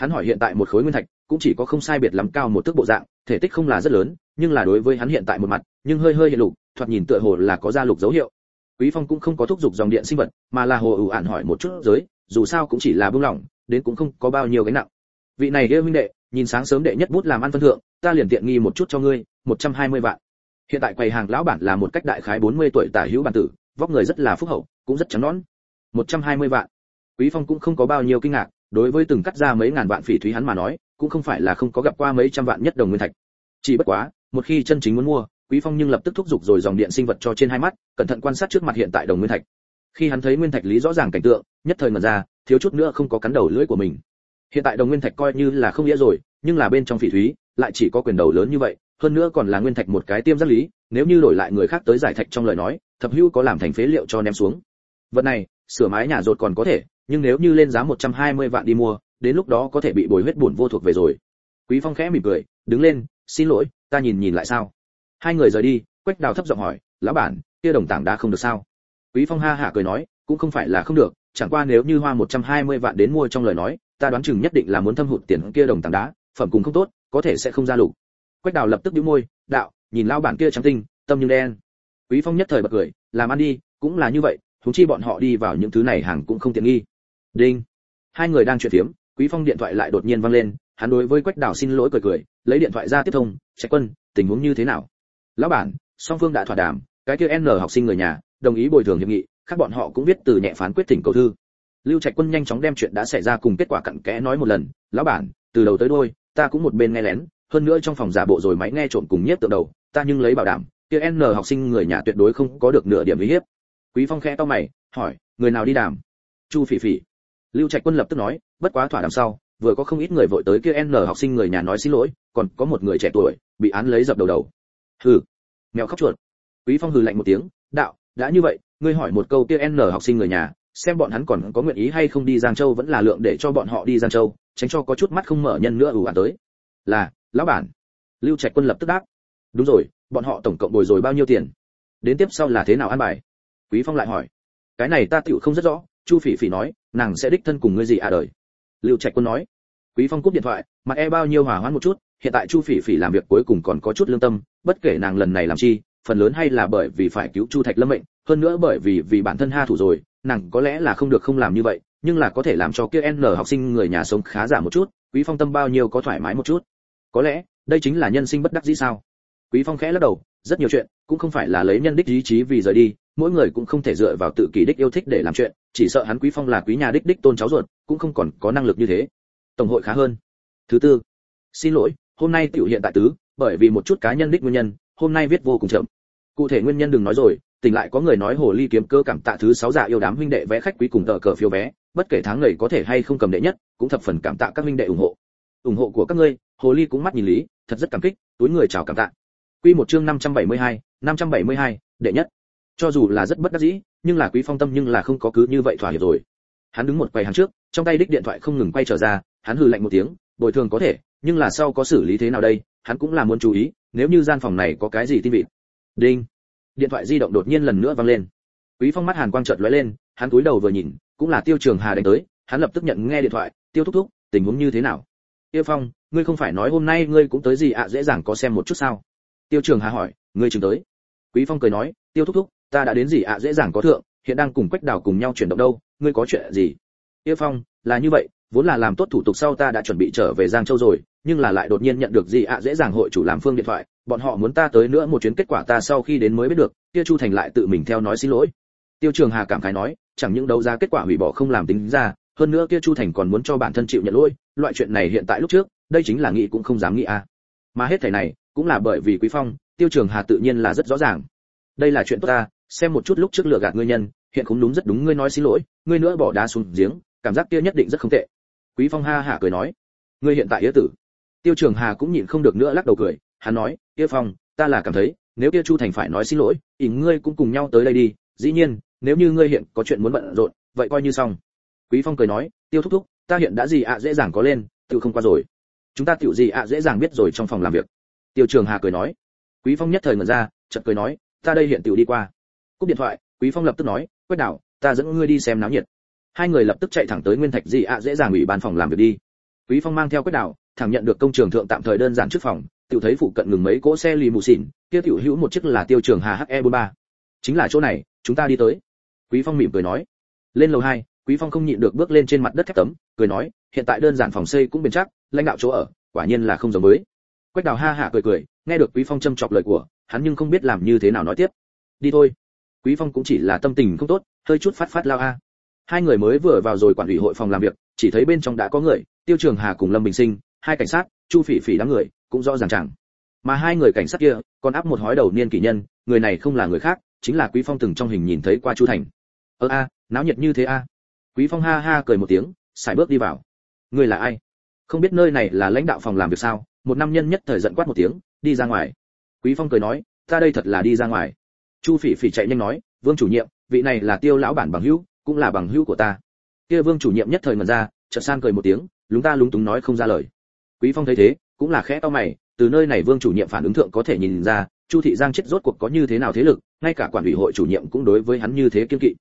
hắn hỏi hiện tại một khối nguyên thạch, cũng chỉ có không sai biệt lắm cao một thước bộ dạng, thể tích không là rất lớn, nhưng là đối với hắn hiện tại một mặt, nhưng hơi hơi hiện lục, thoạt nhìn tựa hồ là có gia lục dấu hiệu. Quý phong cũng không có thúc giục dòng điện sinh vật, mà là hồ ủ ản hỏi một chút giới, dù sao cũng chỉ là buông lỏng, đến cũng không có bao nhiêu gánh nặng. Vị này yêu huynh đệ, nhìn sáng sớm đệ nhất bút làm ăn phân thượng, ta liền tiện nghi một chút cho ngươi 120 vạn. Hiện tại quầy hàng lão bản là một cách đại khái 40 tuổi tả hữu bản tử, vóc người rất là phúc hậu, cũng rất trắng nõn. 120 vạn. Quý phong cũng không có bao nhiêu kinh ngạc đối với từng cắt ra mấy ngàn vạn phỉ thúy hắn mà nói, cũng không phải là không có gặp qua mấy trăm vạn nhất đồng nguyên thạch. Chỉ bất quá, một khi chân chính muốn mua, quý phong nhưng lập tức thúc giục rồi dòng điện sinh vật cho trên hai mắt, cẩn thận quan sát trước mặt hiện tại đồng nguyên thạch. Khi hắn thấy nguyên thạch lý rõ ràng cảnh tượng, nhất thời ngẩn ra, thiếu chút nữa không có cắn đầu lưỡi của mình. Hiện tại đồng nguyên thạch coi như là không nghĩa rồi, nhưng là bên trong phỉ thúy, lại chỉ có quyền đầu lớn như vậy, hơn nữa còn là nguyên thạch một cái tiêm giác lý, nếu như đổi lại người khác tới giải thạch trong lời nói, thập hưu có làm thành phế liệu cho ném xuống. Vật này, sửa mái nhà rột còn có thể nhưng nếu như lên giá 120 vạn đi mua, đến lúc đó có thể bị bồi huyết buồn vô thuộc về rồi. Quý phong khẽ mỉm cười, đứng lên, xin lỗi, ta nhìn nhìn lại sao? Hai người rời đi, quách đào thấp giọng hỏi, lão bản, kia đồng tảng đá không được sao? Quý phong ha hả cười nói, cũng không phải là không được, chẳng qua nếu như hoa 120 vạn đến mua trong lời nói, ta đoán chừng nhất định là muốn thâm hụt tiền kia đồng tảng đá, phẩm cùng không tốt, có thể sẽ không ra lục. Quách đào lập tức bĩu môi, đạo, nhìn lão bản kia trắng tinh, tâm như đen. Quý phong nhất thời bật cười, làm ăn đi, cũng là như vậy, huống chi bọn họ đi vào những thứ này hàng cũng không tiện nghi đinh. Hai người đang chuyện phiếm, quý phong điện thoại lại đột nhiên vang lên, hắn đối với quách Đảo xin lỗi cười cười, lấy điện thoại ra tiếp thông, trạch quân, tình huống như thế nào? Lão bản, song phương đã thỏa đàm, cái kia n học sinh người nhà, đồng ý bồi thường hiệp nghị, khác bọn họ cũng viết từ nhẹ phán quyết tỉnh cầu thư. Lưu trạch quân nhanh chóng đem chuyện đã xảy ra cùng kết quả cặn kẽ nói một lần, lão bản, từ đầu tới đuôi ta cũng một bên nghe lén, hơn nữa trong phòng giả bộ rồi máy nghe trộm cùng nhiếp tượng đầu, ta nhưng lấy bảo đảm, kia n học sinh người nhà tuyệt đối không có được nửa điểm uy hiếp. Quý phong khẽ to mày, hỏi, người nào đi đàm? Chu phỉ phỉ lưu trạch quân lập tức nói, bất quá thỏa đằng sau, vừa có không ít người vội tới kia n học sinh người nhà nói xin lỗi, còn có một người trẻ tuổi, bị án lấy dập đầu đầu. Hừ, mèo khóc chuột. Quý phong hừ lạnh một tiếng, đạo, đã như vậy, ngươi hỏi một câu kia n học sinh người nhà, xem bọn hắn còn có nguyện ý hay không đi giang châu vẫn là lượng để cho bọn họ đi giang châu, tránh cho có chút mắt không mở nhân nữa ủ ả tới. Là, lão bản. Lưu trạch quân lập tức đáp, đúng rồi, bọn họ tổng cộng bồi rồi bao nhiêu tiền? Đến tiếp sau là thế nào an bài? Quý phong lại hỏi, cái này ta tựu không rất rõ chu phỉ phỉ nói, nàng sẽ đích thân cùng ngươi gì à đời? Lưu trạch quân nói, quý phong cúp điện thoại, mặt e bao nhiêu hòa hoãn một chút, hiện tại chu phỉ phỉ làm việc cuối cùng còn có chút lương tâm, bất kể nàng lần này làm chi, phần lớn hay là bởi vì phải cứu chu thạch lâm mệnh, hơn nữa bởi vì vì bản thân ha thủ rồi, nàng có lẽ là không được không làm như vậy, nhưng là có thể làm cho kia n học sinh người nhà sống khá giả một chút, quý phong tâm bao nhiêu có thoải mái một chút. Có lẽ, đây chính là nhân sinh bất đắc dĩ sao? Quý phong khẽ lắc đầu, rất nhiều chuyện, cũng không phải là lấy nhân đích ý chí vì rời đi mỗi người cũng không thể dựa vào tự kỷ đích yêu thích để làm chuyện chỉ sợ hắn quý phong là quý nhà đích đích tôn cháu ruột cũng không còn có năng lực như thế. Tổng hội khá hơn. Thứ tư xin lỗi hôm nay tiểu hiện tại tứ bởi vì một chút cá nhân đích nguyên nhân hôm nay viết vô cùng chậm. Cụ thể nguyên nhân đừng nói rồi tỉnh lại có người nói hồ ly kiếm cơ cảm tạ thứ sáu giả yêu đám huynh đệ vẽ khách quý cùng tờ cờ phiếu vé bất kể tháng ngày có thể hay không cầm đệ nhất cũng thập phần cảm tạ các huynh đệ ủng hộ. Ủng hộ của các ngươi hồ ly cũng mắt nhìn lý thật rất cảm kích túi người chào cảm tạ. Quy một chương 572, 572, đệ nhất cho dù là rất bất đắc dĩ, nhưng là quý phong tâm nhưng là không có cứ như vậy thỏa hiệp rồi. Hắn đứng một quầy hàng trước, trong tay đích điện thoại không ngừng quay trở ra, hắn hừ lạnh một tiếng, bồi thường có thể, nhưng là sau có xử lý thế nào đây, hắn cũng là muốn chú ý, nếu như gian phòng này có cái gì tin vịt. Đinh. Điện thoại di động đột nhiên lần nữa vang lên. Quý phong mắt hàn quang chợt lóe lên, hắn cúi đầu vừa nhìn, cũng là tiêu trường hà đánh tới, hắn lập tức nhận nghe điện thoại, tiêu thúc thúc, tình huống như thế nào? Tiêu phong, ngươi không phải nói hôm nay ngươi cũng tới gì ạ, dễ dàng có xem một chút sao? Tiêu trường hà hỏi, ngươi chừng tới? Quý phong cười nói, tiêu thúc thúc ta đã đến gì ạ, dễ dàng có thượng, hiện đang cùng quách đào cùng nhau chuyển động đâu, ngươi có chuyện gì? Yêu phong, là như vậy, vốn là làm tốt thủ tục sau ta đã chuẩn bị trở về giang châu rồi, nhưng là lại đột nhiên nhận được gì ạ, dễ dàng hội chủ làm phương điện thoại, bọn họ muốn ta tới nữa một chuyến kết quả ta sau khi đến mới biết được kia chu thành lại tự mình theo nói xin lỗi. Tiêu trường hà cảm khái nói, chẳng những đấu ra kết quả hủy bỏ không làm tính ra, hơn nữa kia chu thành còn muốn cho bản thân chịu nhận lỗi, loại chuyện này hiện tại lúc trước, đây chính là nghĩ cũng không dám nghĩ a à. mà hết thảy này, cũng là bởi vì quý phong, tiêu trường hà tự nhiên là rất rõ ràng. Đây là chuyện tốt ta xem một chút lúc trước lừa gạt ngươi nhân, hiện cũng đúng rất đúng, ngươi nói xin lỗi, ngươi nữa bỏ đá xuống giếng, cảm giác kia nhất định rất không tệ. Quý phong ha hả cười nói, ngươi hiện tại yết tử. Tiêu trường hà cũng nhịn không được nữa lắc đầu cười, hắn nói, tiêu phong, ta là cảm thấy, nếu kia chu thành phải nói xin lỗi ý ngươi cũng cùng nhau tới đây đi, dĩ nhiên, nếu như ngươi hiện có chuyện muốn bận rộn, vậy coi như xong. Quý phong cười nói, tiêu thúc thúc, ta hiện đã gì ạ dễ dàng có lên, tự không qua rồi. Chúng ta tiểu gì ạ dễ dàng biết rồi trong phòng làm việc. Tiêu trường hà cười nói. Quý phong nhất thời ngẩn ra, chợt cười nói, ta đây hiện tiểu đi qua cúp điện thoại, quý phong lập tức nói, quách đảo ta dẫn ngươi đi xem náo nhiệt. Hai người lập tức chạy thẳng tới nguyên thạch gì ạ, dễ dàng ủy ban phòng làm việc đi. Quý phong mang theo quách đảo thẳng nhận được công trường thượng tạm thời đơn giản trước phòng, tiểu thấy phụ cận ngừng mấy cỗ xe lì mù xỉn, kia tiểu hữu một chiếc là tiêu trường hà he 43 chính là chỗ này, chúng ta đi tới. Quý phong mỉm cười nói. Lên lầu hai, quý phong không nhịn được bước lên trên mặt đất thép tấm, cười nói, hiện tại đơn giản phòng xây cũng bền chắc, lãnh đạo chỗ ở, quả nhiên là không giống mới. Quách đào ha hạ cười cười, nghe được quý phong châm chọc lời của, hắn nhưng không biết làm như thế nào nói tiếp. Đi thôi quý phong cũng chỉ là tâm tình không tốt, hơi chút phát phát lao a. Hai người mới vừa vào rồi quản ủy hội phòng làm việc, chỉ thấy bên trong đã có người, tiêu trường hà cùng lâm bình sinh, hai cảnh sát, chu phỉ phỉ đám người, cũng rõ ràng chẳng. Mà hai người cảnh sát kia, còn áp một hói đầu niên kỷ nhân, người này không là người khác, chính là quý phong từng trong hình nhìn thấy qua chu thành. Ơ a, náo nhiệt như thế a. Quý phong ha ha cười một tiếng xài bước đi vào. Người là ai? Không biết nơi này là lãnh đạo phòng làm việc sao? Một nam nhân nhất thời giận quát một tiếng, đi ra ngoài. Quý phong cười nói, ta đây thật là đi ra ngoài chu phỉ phỉ chạy nhanh nói vương chủ nhiệm vị này là tiêu lão bản bằng hữu cũng là bằng hữu của ta. Kia vương chủ nhiệm nhất thời ngẩn ra chợt san cười một tiếng lúng ta lúng túng nói không ra lời. Quý phong thấy thế cũng là khẽ to mày từ nơi này vương chủ nhiệm phản ứng thượng có thể nhìn ra chu thị giang chết rốt cuộc có như thế nào thế lực ngay cả quản ủy hội chủ nhiệm cũng đối với hắn như thế kiên kỵ.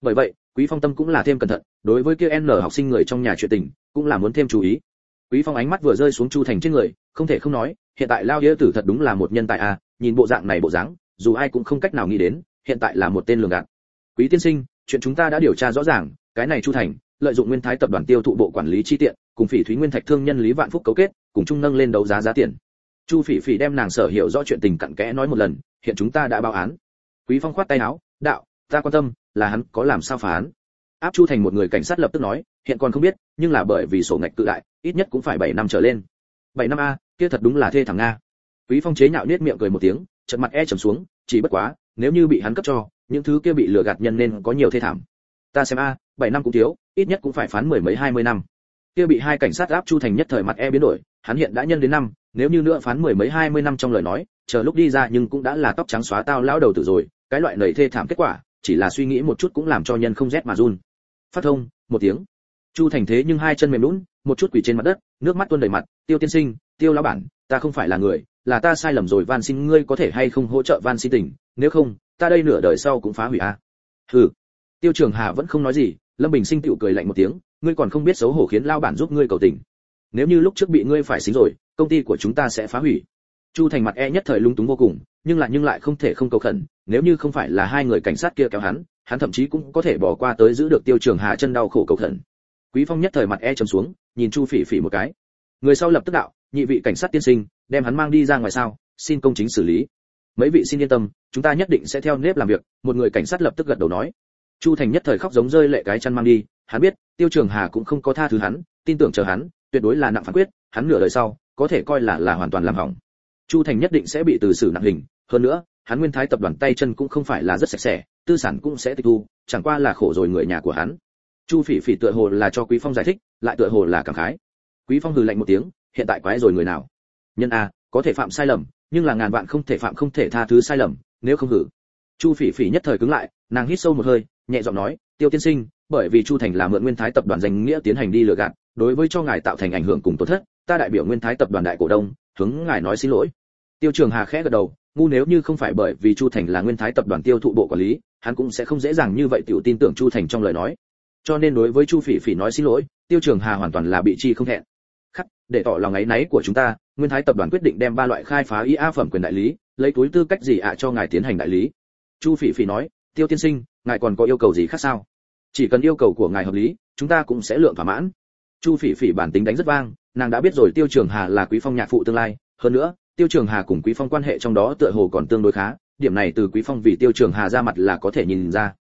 Bởi vậy quý phong tâm cũng là thêm cẩn thận đối với kia n học sinh người trong nhà chuyện tình cũng là muốn thêm chú ý. Quý phong ánh mắt vừa rơi xuống chu thành trên người không thể không nói hiện tại lao đĩa tử thật đúng là một nhân tài a à, nhìn bộ dạng này bộ dáng dù ai cũng không cách nào nghĩ đến, hiện tại là một tên lường gạt. Quý tiên sinh, chuyện chúng ta đã điều tra rõ ràng, cái này chu thành, lợi dụng nguyên thái tập đoàn tiêu thụ bộ quản lý chi tiện, cùng phỉ thúy nguyên thạch thương nhân lý vạn phúc cấu kết, cùng chung nâng lên đấu giá giá tiền. Chu phỉ phỉ đem nàng sở hiểu rõ chuyện tình cặn kẽ nói một lần, hiện chúng ta đã báo án. Quý phong khoát tay áo, đạo, ta quan tâm, là hắn có làm sao phán áp chu thành một người cảnh sát lập tức nói, hiện còn không biết, nhưng là bởi vì sổ ngạch cự đại, ít nhất cũng phải 7 năm trở lên. 7 năm a, kia thật đúng là thê thằng nga. Quý phong chế nhạo nết miệng cười một tiếng trận mặt e trầm xuống, chỉ bất quá, nếu như bị hắn cấp cho, những thứ kia bị lừa gạt nhân nên có nhiều thê thảm. Ta xem a, bảy năm cũng thiếu, ít nhất cũng phải phán mười mấy, hai mươi năm. Kia bị hai cảnh sát áp chu thành nhất thời mặt e biến đổi, hắn hiện đã nhân đến năm, nếu như nữa phán mười mấy, hai mươi năm trong lời nói, chờ lúc đi ra nhưng cũng đã là tóc trắng xóa tao lão đầu tử rồi, cái loại nầy thê thảm kết quả, chỉ là suy nghĩ một chút cũng làm cho nhân không rét mà run. Phát thông, một tiếng. Chu thành thế nhưng hai chân mềm lún, một chút quỳ trên mặt đất, nước mắt tuôn đầy mặt, tiêu tiên sinh, tiêu lão bản, ta không phải là người là ta sai lầm rồi, van xin, ngươi có thể hay không hỗ trợ van xin tình nếu không, ta đây nửa đời sau cũng phá hủy a. Hừ. Tiêu trường hà vẫn không nói gì, lâm bình sinh tựu cười lạnh một tiếng, ngươi còn không biết xấu hổ khiến lao bản giúp ngươi cầu tình. Nếu như lúc trước bị ngươi phải xính rồi, công ty của chúng ta sẽ phá hủy. Chu thành mặt e nhất thời lung túng vô cùng, nhưng lại nhưng lại không thể không cầu khẩn, nếu như không phải là hai người cảnh sát kia kéo hắn hắn thậm chí cũng có thể bỏ qua tới giữ được tiêu trường hà chân đau khổ cầu khẩn. Quý phong nhất thời mặt e trầm xuống, nhìn chu phỉ phỉ một cái. Người sau lập tức đạo nhị vị cảnh sát tiên sinh, đem hắn mang đi ra ngoài sao, xin công chính xử lý. Mấy vị xin yên tâm, chúng ta nhất định sẽ theo nếp làm việc, một người cảnh sát lập tức gật đầu nói. Chu thành nhất thời khóc giống rơi lệ cái chăn mang đi, hắn biết, tiêu trường hà cũng không có tha thứ hắn, tin tưởng chờ hắn, tuyệt đối là nặng phán quyết, hắn nửa đời sau, có thể coi là là hoàn toàn làm hỏng. Chu thành nhất định sẽ bị từ xử nặng hình, hơn nữa, hắn nguyên thái tập đoàn tay chân cũng không phải là rất sạch sẽ, tư sản cũng sẽ tịch thu, chẳng qua là khổ rồi người nhà của hắn. Chu phỉ phỉ tựa hồ là cho quý phong giải thích, lại tựa hồ là cảm khái. Quý phong hừ lạnh một tiếng hiện tại quái rồi người nào? Nhân a, có thể phạm sai lầm, nhưng là ngàn vạn không thể phạm không thể tha thứ sai lầm, nếu không hử. Chu phỉ phỉ nhất thời cứng lại, nàng hít sâu một hơi, nhẹ giọng nói, tiêu tiên sinh, bởi vì chu thành là mượn nguyên thái tập đoàn danh nghĩa tiến hành đi lừa gạt, đối với cho ngài tạo thành ảnh hưởng cùng tổn thất, ta đại biểu nguyên thái tập đoàn đại cổ đông, hướng ngài nói xin lỗi. Tiêu trường hà khẽ gật đầu, ngu nếu như không phải bởi vì chu thành là nguyên thái tập đoàn tiêu thụ bộ quản lý, hắn cũng sẽ không dễ dàng như vậy tiểu tin tưởng chu thành trong lời nói. Cho nên đối với chu phỉ phỉ nói xin lỗi, tiêu trường hà hoàn toàn là bị chi không hẹn để tỏ lòng ấy náy của chúng ta, nguyên thái tập đoàn quyết định đem ba loại khai phá ia phẩm quyền đại lý, lấy túi tư cách gì ạ cho ngài tiến hành đại lý? Chu phỉ phỉ nói, tiêu tiên sinh, ngài còn có yêu cầu gì khác sao? Chỉ cần yêu cầu của ngài hợp lý, chúng ta cũng sẽ lượng thỏa mãn. Chu phỉ phỉ bản tính đánh rất vang, nàng đã biết rồi tiêu trường hà là quý phong nhạc phụ tương lai, hơn nữa, tiêu trường hà cùng quý phong quan hệ trong đó tựa hồ còn tương đối khá, điểm này từ quý phong vì tiêu trường hà ra mặt là có thể nhìn ra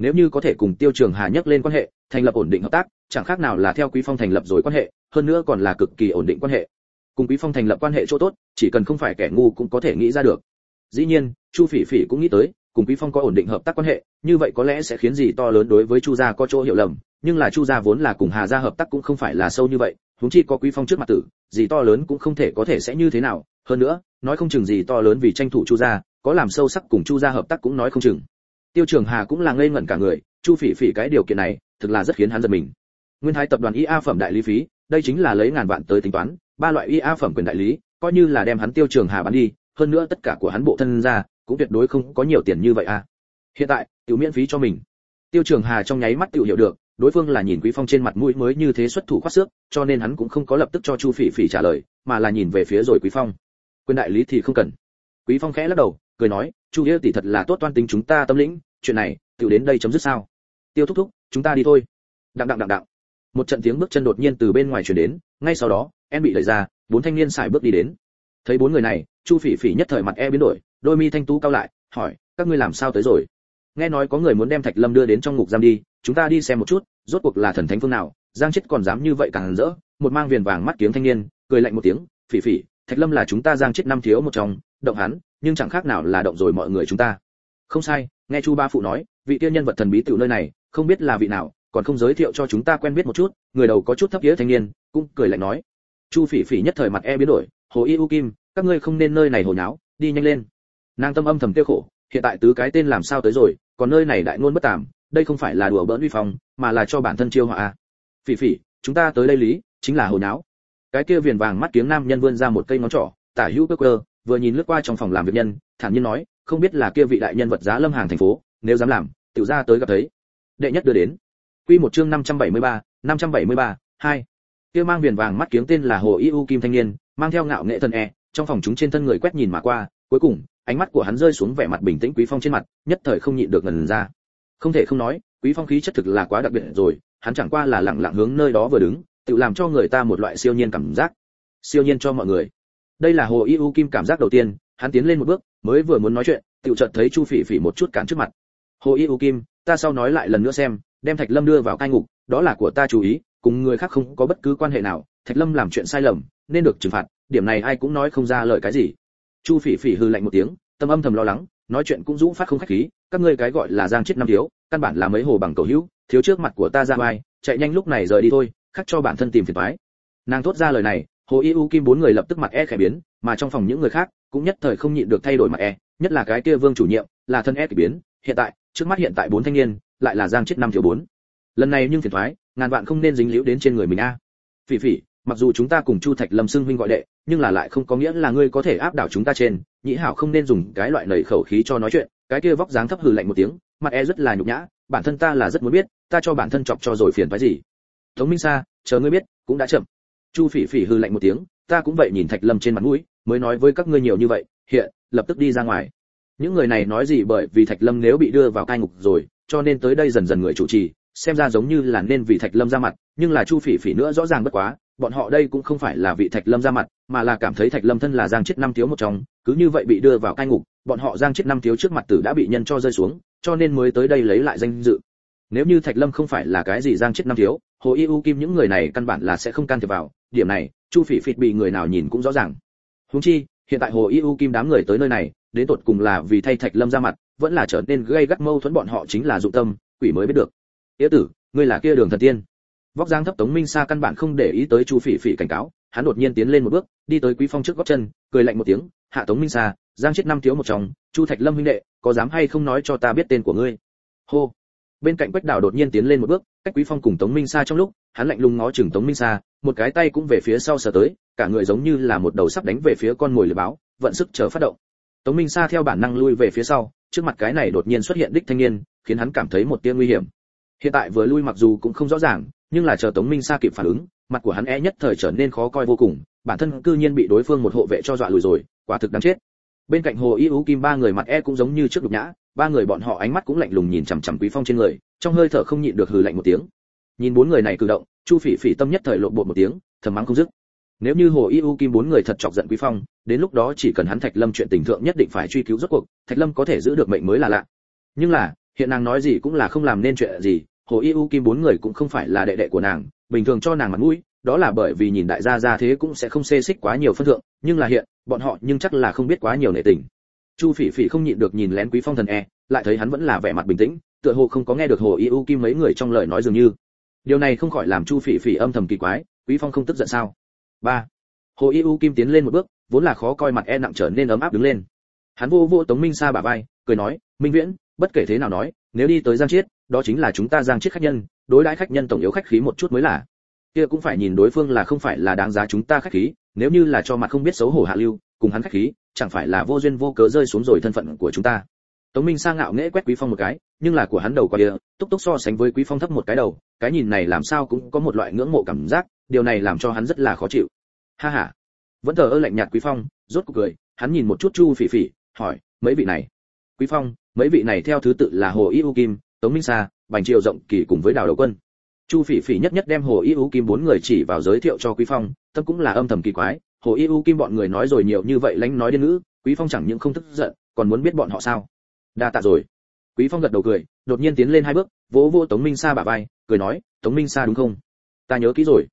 nếu như có thể cùng tiêu trường hà nhắc lên quan hệ, thành lập ổn định hợp tác, chẳng khác nào là theo quý phong thành lập rồi quan hệ, hơn nữa còn là cực kỳ ổn định quan hệ. Cùng quý phong thành lập quan hệ chỗ tốt, chỉ cần không phải kẻ ngu cũng có thể nghĩ ra được. Dĩ nhiên, chu phỉ phỉ cũng nghĩ tới, cùng quý phong có ổn định hợp tác quan hệ, như vậy có lẽ sẽ khiến gì to lớn đối với chu gia có chỗ hiểu lầm, nhưng là chu gia vốn là cùng hà gia hợp tác cũng không phải là sâu như vậy, huống chi có quý phong trước mặt tử, gì to lớn cũng không thể có thể sẽ như thế nào. Hơn nữa, nói không chừng gì to lớn vì tranh thủ chu gia, có làm sâu sắc cùng chu gia hợp tác cũng nói không chừng tiêu trường hà cũng là ngây ngẩn cả người, chu phỉ phỉ cái điều kiện này, thực là rất khiến hắn giật mình. Nguyên thái tập đoàn ia phẩm đại lý phí, đây chính là lấy ngàn vạn tới tính toán, ba loại ia phẩm quyền đại lý, coi như là đem hắn tiêu trường hà bán đi, hơn nữa tất cả của hắn bộ thân ra, cũng tuyệt đối không có nhiều tiền như vậy à. Hiện tại, tiểu miễn phí cho mình. Tiêu trường hà trong nháy mắt tiểu hiểu được, đối phương là nhìn quý phong trên mặt mũi mới như thế xuất thủ khoát xước, cho nên hắn cũng không có lập tức cho chu phỉ phỉ trả lời, mà là nhìn về phía rồi quý phong. Quyền đại lý thì không cần. Quý phong khẽ lắc đầu cười nói, chu nghĩa tỷ thật là tốt toan tính chúng ta tâm lĩnh, chuyện này, tiểu đến đây chấm dứt sao? Tiêu thúc thúc, chúng ta đi thôi. Đặng đặng đặng đặng. Một trận tiếng bước chân đột nhiên từ bên ngoài truyền đến, ngay sau đó, em bị đẩy ra, bốn thanh niên xài bước đi đến. Thấy bốn người này, chu phỉ phỉ nhất thời mặt e biến đổi, đôi mi thanh tú cao lại, hỏi, các ngươi làm sao tới rồi? Nghe nói có người muốn đem thạch lâm đưa đến trong ngục giam đi, chúng ta đi xem một chút, rốt cuộc là thần thánh phương nào, giang chết còn dám như vậy càng rỡ, một mang viền vàng mắt kiếm thanh niên, cười lạnh một tiếng, phỉ phỉ, thạch lâm là chúng ta giang chết năm thiếu một trong, động hắn nhưng chẳng khác nào là động rồi mọi người chúng ta. Không sai, nghe chu ba phụ nói, vị tiên nhân vật thần bí tiểu nơi này, không biết là vị nào, còn không giới thiệu cho chúng ta quen biết một chút, người đầu có chút thấp nghĩa thanh niên, cũng cười lạnh nói. Chu phỉ phỉ nhất thời mặt e biến đổi, hồ y u kim, các ngươi không nên nơi này hồ nháo, đi nhanh lên. Nàng tâm âm thầm tiêu khổ, hiện tại tứ cái tên làm sao tới rồi, còn nơi này đại ngôn bất tàm, đây không phải là đùa bỡn uy phong, mà là cho bản thân chiêu họa à. phỉ phỉ, chúng ta tới đây lý, chính là hồ nháo. Cái kia viền vàng mắt kiếng nam nhân vươn ra một cây ngón trỏ, tả hữu cơ cơ vừa nhìn lướt qua trong phòng làm việc nhân thản nhiên nói không biết là kia vị đại nhân vật giá lâm hàng thành phố nếu dám làm tiểu ra tới gặp thấy. Đệ nhất đưa đến. Quy một chương 573, 573, 2. kia mang viền vàng mắt kiếng tên là hồ y u kim thanh niên mang theo ngạo nghệ thân e trong phòng chúng trên thân người quét nhìn mà qua cuối cùng ánh mắt của hắn rơi xuống vẻ mặt bình tĩnh quý phong trên mặt nhất thời không nhịn được ngần ra. Không thể không nói quý phong khí chất thực là quá đặc biệt rồi hắn chẳng qua là lặng lặng hướng nơi đó vừa đứng tự làm cho người ta một loại siêu nhiên cảm giác. Siêu nhiên cho mọi người đây là hồ y u kim cảm giác đầu tiên, hắn tiến lên một bước, mới vừa muốn nói chuyện, tiểu chợt thấy chu phỉ phỉ một chút cản trước mặt. Hồ y u kim, ta sau nói lại lần nữa xem, đem thạch lâm đưa vào cai ngục, đó là của ta chú ý, cùng người khác không có bất cứ quan hệ nào, thạch lâm làm chuyện sai lầm, nên được trừng phạt, điểm này ai cũng nói không ra lời cái gì. Chu phỉ phỉ hư lạnh một tiếng, tâm âm thầm lo lắng, nói chuyện cũng rũ phát không khách khí, các ngươi cái gọi là giang chết năm thiếu, căn bản là mấy hồ bằng cầu hữu, thiếu trước mặt của ta ra vai, chạy nhanh lúc này rời đi thôi khắc cho bản thân tìm phiền toái. Nàng thốt ra lời này hồ y u kim bốn người lập tức mặt e khẽ biến, mà trong phòng những người khác cũng nhất thời không nhịn được thay đổi mặt e nhất là cái kia vương chủ nhiệm, là thân e kỳ biến. Hiện tại, trước mắt hiện tại bốn thanh niên, lại là giang chết năm thiếu bốn. Lần này nhưng phiền thoái, ngàn vạn không nên dính liễu đến trên người mình a. Phỉ phỉ, mặc dù chúng ta cùng chu thạch lâm xưng huynh gọi đệ, nhưng là lại không có nghĩa là ngươi có thể áp đảo chúng ta trên. Nhĩ hảo không nên dùng cái loại nảy khẩu khí cho nói chuyện, cái kia vóc dáng thấp hừ lạnh một tiếng, mặt e rất là nhục nhã, bản thân ta là rất muốn biết, ta cho bản thân chọc cho rồi phiền phái gì. Tống minh sa, chờ ngươi biết, cũng đã chậm chu phỉ phỉ hừ lạnh một tiếng, ta cũng vậy nhìn thạch lâm trên mặt mũi, mới nói với các ngươi nhiều như vậy, hiện, lập tức đi ra ngoài. Những người này nói gì bởi vì thạch lâm nếu bị đưa vào cai ngục rồi, cho nên tới đây dần dần người chủ trì, xem ra giống như là nên vì thạch lâm ra mặt, nhưng là chu phỉ phỉ nữa rõ ràng bất quá, bọn họ đây cũng không phải là vị thạch lâm ra mặt, mà là cảm thấy thạch lâm thân là giang chết năm thiếu một trong, cứ như vậy bị đưa vào cai ngục, bọn họ giang chết năm thiếu trước mặt tử đã bị nhân cho rơi xuống, cho nên mới tới đây lấy lại danh dự. Nếu như thạch lâm không phải là cái gì giang chết năm thiếu hồ y u kim những người này căn bản là sẽ không can thiệp vào, điểm này, chu phỉ phịt bị người nào nhìn cũng rõ ràng. Húng chi, hiện tại hồ y u kim đám người tới nơi này, đến tột cùng là vì thay thạch lâm ra mặt, vẫn là trở nên gây gắt mâu thuẫn bọn họ chính là dụng tâm, quỷ mới biết được. Yếu tử, ngươi là kia đường thần tiên. Vóc dáng thấp tống minh sa căn bản không để ý tới chu phỉ phỉ cảnh cáo, hắn đột nhiên tiến lên một bước, đi tới quý phong trước gót chân, cười lạnh một tiếng, hạ tống minh sa, giang chết năm thiếu một chồng, chu thạch lâm huynh đệ, có dám hay không nói cho ta biết tên của ngươi? Hô bên cạnh quách đảo đột nhiên tiến lên một bước, cách quý phong cùng tống minh sa trong lúc, hắn lạnh lùng ngó chừng tống minh sa, một cái tay cũng về phía sau sờ tới, cả người giống như là một đầu sắp đánh về phía con mồi lừa báo, vận sức chờ phát động. Tống minh sa theo bản năng lui về phía sau, trước mặt cái này đột nhiên xuất hiện đích thanh niên, khiến hắn cảm thấy một tia nguy hiểm. Hiện tại vừa lui mặc dù cũng không rõ ràng, nhưng là chờ tống minh sa kịp phản ứng, mặt của hắn e nhất thời trở nên khó coi vô cùng, bản thân cư nhiên bị đối phương một hộ vệ cho dọa lùi rồi, quả thực đáng chết bên cạnh hồ y ú kim, ba người mặt e cũng giống như trước đục nhã, ba người bọn họ ánh mắt cũng lạnh lùng nhìn chằm chằm quý phong trên người, trong hơi thở không nhịn được hừ lạnh một tiếng. Nhìn bốn người này cử động, chu phỉ phỉ tâm nhất thời lộ bộ một tiếng, thầm mắng không dứt. Nếu như hồ y u kim bốn người thật chọc giận quý phong, đến lúc đó chỉ cần hắn thạch lâm chuyện tình thượng nhất định phải truy cứu rốt cuộc, thạch lâm có thể giữ được mệnh mới là lạ. Nhưng là, hiện nàng nói gì cũng là không làm nên chuyện gì, hồ y u kim bốn người cũng không phải là đệ đệ của nàng, bình thường cho nàng mặt mũi, đó là bởi vì nhìn đại gia ra thế cũng sẽ không xê xích quá nhiều phân thượng, nhưng là hiện bọn họ nhưng chắc là không biết quá nhiều nể tình. Chu phỉ phỉ không nhịn được nhìn lén quý phong thần e lại thấy hắn vẫn là vẻ mặt bình tĩnh, tựa hồ không có nghe được hồ y u kim mấy người trong lời nói dường như. Điều này không khỏi làm chu phỉ phỉ âm thầm kỳ quái, quý phong không tức giận sao? Ba. Hồ y u kim tiến lên một bước, vốn là khó coi mặt e nặng trở nên ấm áp đứng lên. Hắn vô vô tống minh sa bà vai, cười nói, minh viễn, bất kể thế nào nói, nếu đi tới giang chiết, đó chính là chúng ta giang chiết khách nhân, đối đãi khách nhân tổng yếu khách khí một chút mới là. Kia cũng phải nhìn đối phương là không phải là đáng giá chúng ta khách khí nếu như là cho mặt không biết xấu hổ hạ lưu, cùng hắn khách khí, chẳng phải là vô duyên vô cớ rơi xuống rồi thân phận của chúng ta. Tống minh sang ngạo nghễ quét quý phong một cái, nhưng là của hắn đầu qua kia túc túc so sánh với quý phong thấp một cái đầu, cái nhìn này làm sao cũng có một loại ngưỡng mộ cảm giác, điều này làm cho hắn rất là khó chịu. Ha ha. Vẫn thờ ơ lạnh nhạt quý phong, rốt cuộc cười, hắn nhìn một chút chu phỉ phỉ, hỏi, mấy vị này? Quý phong, mấy vị này theo thứ tự là hồ y u kim, tống minh sa, bành triều rộng kỳ cùng với đào đầu quân chu phỉ phỉ nhất nhất đem hồ y u kim bốn người chỉ vào giới thiệu cho quý phong, tâm cũng là âm thầm kỳ quái, hồ y u kim bọn người nói rồi nhiều như vậy lánh nói đến ngữ, quý phong chẳng những không tức giận, còn muốn biết bọn họ sao? Đa tạ rồi. Quý phong gật đầu cười, đột nhiên tiến lên hai bước, vỗ vỗ tống minh sa bả vai, cười nói, tống minh sa đúng không? Ta nhớ kỹ rồi.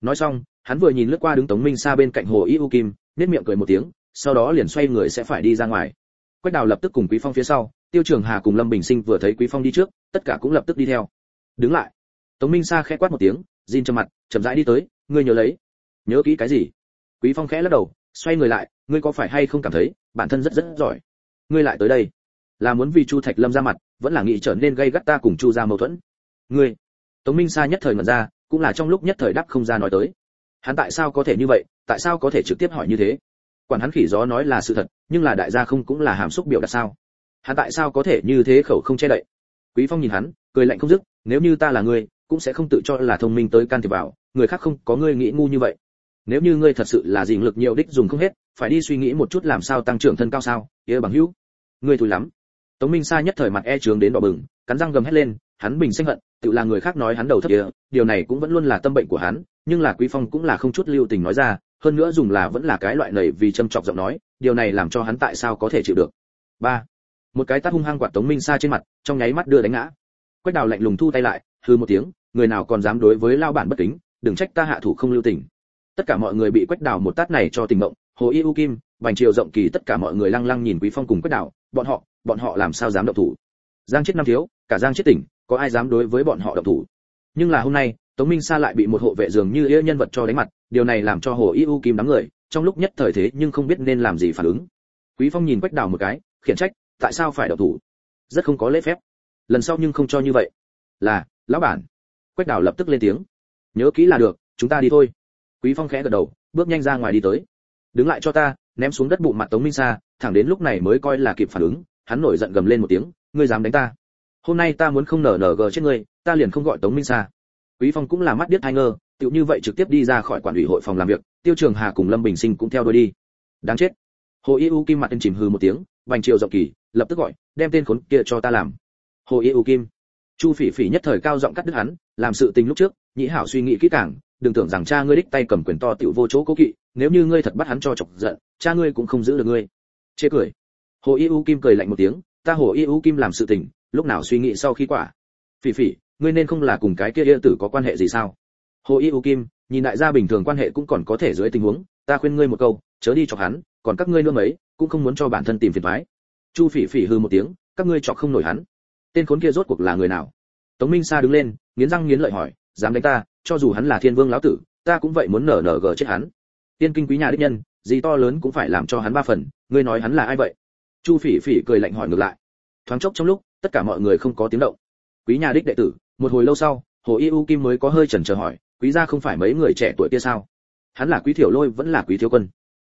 Nói xong, hắn vừa nhìn lướt qua đứng tống minh sa bên cạnh hồ y u kim, nét miệng cười một tiếng, sau đó liền xoay người sẽ phải đi ra ngoài. Quách đào lập tức cùng quý phong phía sau, tiêu trường hà cùng lâm bình sinh vừa thấy quý phong đi trước, tất cả cũng lập tức đi theo. Đứng lại tống minh sa khẽ quát một tiếng, Jin trầm mặt, chậm rãi đi tới, ngươi nhớ lấy. Nhớ kỹ cái gì? Quý phong khẽ lắc đầu, xoay người lại, ngươi có phải hay không cảm thấy, bản thân rất rất giỏi? Ngươi lại tới đây, là muốn vì chu thạch lâm ra mặt, vẫn là nghĩ trở nên gây gắt ta cùng chu ra mâu thuẫn? Ngươi? Tống minh sa nhất thời ngẩn ra, cũng là trong lúc nhất thời đáp không ra nói tới. Hắn tại sao có thể như vậy, tại sao có thể trực tiếp hỏi như thế? Quản hắn khỉ gió nói là sự thật, nhưng là đại gia không cũng là hàm xúc biểu đạt sao? Hắn tại sao có thể như thế khẩu không che đậy? Quý phong nhìn hắn, cười lạnh không dứt, nếu như ta là ngươi cũng sẽ không tự cho là thông minh tới can thiệp vào, người khác không có ngươi nghĩ ngu như vậy. Nếu như ngươi thật sự là dình lực nhiều đích dùng không hết, phải đi suy nghĩ một chút làm sao tăng trưởng thân cao sao kia bằng hữu. Ngươi thùi lắm. Tống minh sa nhất thời mặt e trướng đến đỏ bừng, cắn răng gầm hết lên, hắn bình sinh hận, tự là người khác nói hắn đầu thấp kia, điều này cũng vẫn luôn là tâm bệnh của hắn, nhưng là quý phong cũng là không chút lưu tình nói ra, hơn nữa dùng là vẫn là cái loại này vì châm chọc giọng nói, điều này làm cho hắn tại sao có thể chịu được. Ba. Một cái tát hung hăng quạt tống minh sa trên mặt, trong nháy mắt đưa đánh ngã. Quách đào lạnh lùng thu tay lại hư một tiếng, người nào còn dám đối với lao bản bất kính, đừng trách ta hạ thủ không lưu tình. Tất cả mọi người bị quách đào một tát này cho tình mộng, hồ y u kim, bành triều rộng kỳ, tất cả mọi người lăng lăng nhìn quý phong cùng quách đào bọn họ bọn họ làm sao dám động thủ? Giang chết năm thiếu, cả giang chết tỉnh, có ai dám đối với bọn họ động thủ? Nhưng là hôm nay, tống minh sa lại bị một hộ vệ dường như yêu nhân vật cho đánh mặt, điều này làm cho hồ y u kim đám người, trong lúc nhất thời thế nhưng không biết nên làm gì phản ứng. Quý phong nhìn quách đào một cái, khiển trách, tại sao phải động thủ? Rất không có lễ phép. Lần sau nhưng không cho như vậy. Là lão bản. Quách đào lập tức lên tiếng. Nhớ kỹ là được, chúng ta đi thôi. Quý phong khẽ gật đầu, bước nhanh ra ngoài đi tới. Đứng lại cho ta, ném xuống đất bụng mặt tống minh sa, thẳng đến lúc này mới coi là kịp phản ứng, hắn nổi giận gầm lên một tiếng, ngươi dám đánh ta. Hôm nay ta muốn không nở nở gờ chết ngươi, ta liền không gọi tống minh sa. Quý phong cũng là mắt biết hai ngơ, tựu như vậy trực tiếp đi ra khỏi quản ủy hội phòng làm việc, tiêu trường hà cùng lâm bình sinh cũng theo đuôi đi. Đáng chết. Hồ y u kim mặt tên chìm hừ một tiếng vành triều rộng kỳ, lập tức gọi, đem tên khốn kia cho ta làm. Hồ y u kim chu phỉ phỉ nhất thời cao giọng cắt đứt hắn, làm sự tình lúc trước nhĩ hảo suy nghĩ kỹ càng, đừng tưởng rằng cha ngươi đích tay cầm quyền to tiểu vô chỗ cố kỵ, nếu như ngươi thật bắt hắn cho chọc giận, cha ngươi cũng không giữ được ngươi. Chê cười. Hồ y u kim cười lạnh một tiếng, ta hồ y u kim làm sự tình, lúc nào suy nghĩ sau khi quả? Phỉ phỉ, ngươi nên không là cùng cái kia yên tử có quan hệ gì sao? Hồ y u kim, nhìn đại gia bình thường quan hệ cũng còn có thể dưới tình huống, ta khuyên ngươi một câu, chớ đi chọc hắn, còn các ngươi nữa mấy, cũng không muốn cho bản thân tìm phiền toái. Chu phỉ phỉ hừ một tiếng, các ngươi chọc không nổi hắn tên khốn kia rốt cuộc là người nào? Tống minh sa đứng lên, nghiến răng nghiến lợi hỏi, dám đánh ta, cho dù hắn là thiên vương lão tử, ta cũng vậy muốn nở nở gờ chết hắn. Tiên kinh quý nhà đích nhân, gì to lớn cũng phải làm cho hắn ba phần, ngươi nói hắn là ai vậy? Chu phỉ phỉ cười lạnh hỏi ngược lại. Thoáng chốc trong lúc, tất cả mọi người không có tiếng động. Quý nhà đích đệ tử, một hồi lâu sau, hồ y u kim mới có hơi chần chờ hỏi, quý gia không phải mấy người trẻ tuổi kia sao? Hắn là quý thiểu lôi vẫn là quý thiếu quân?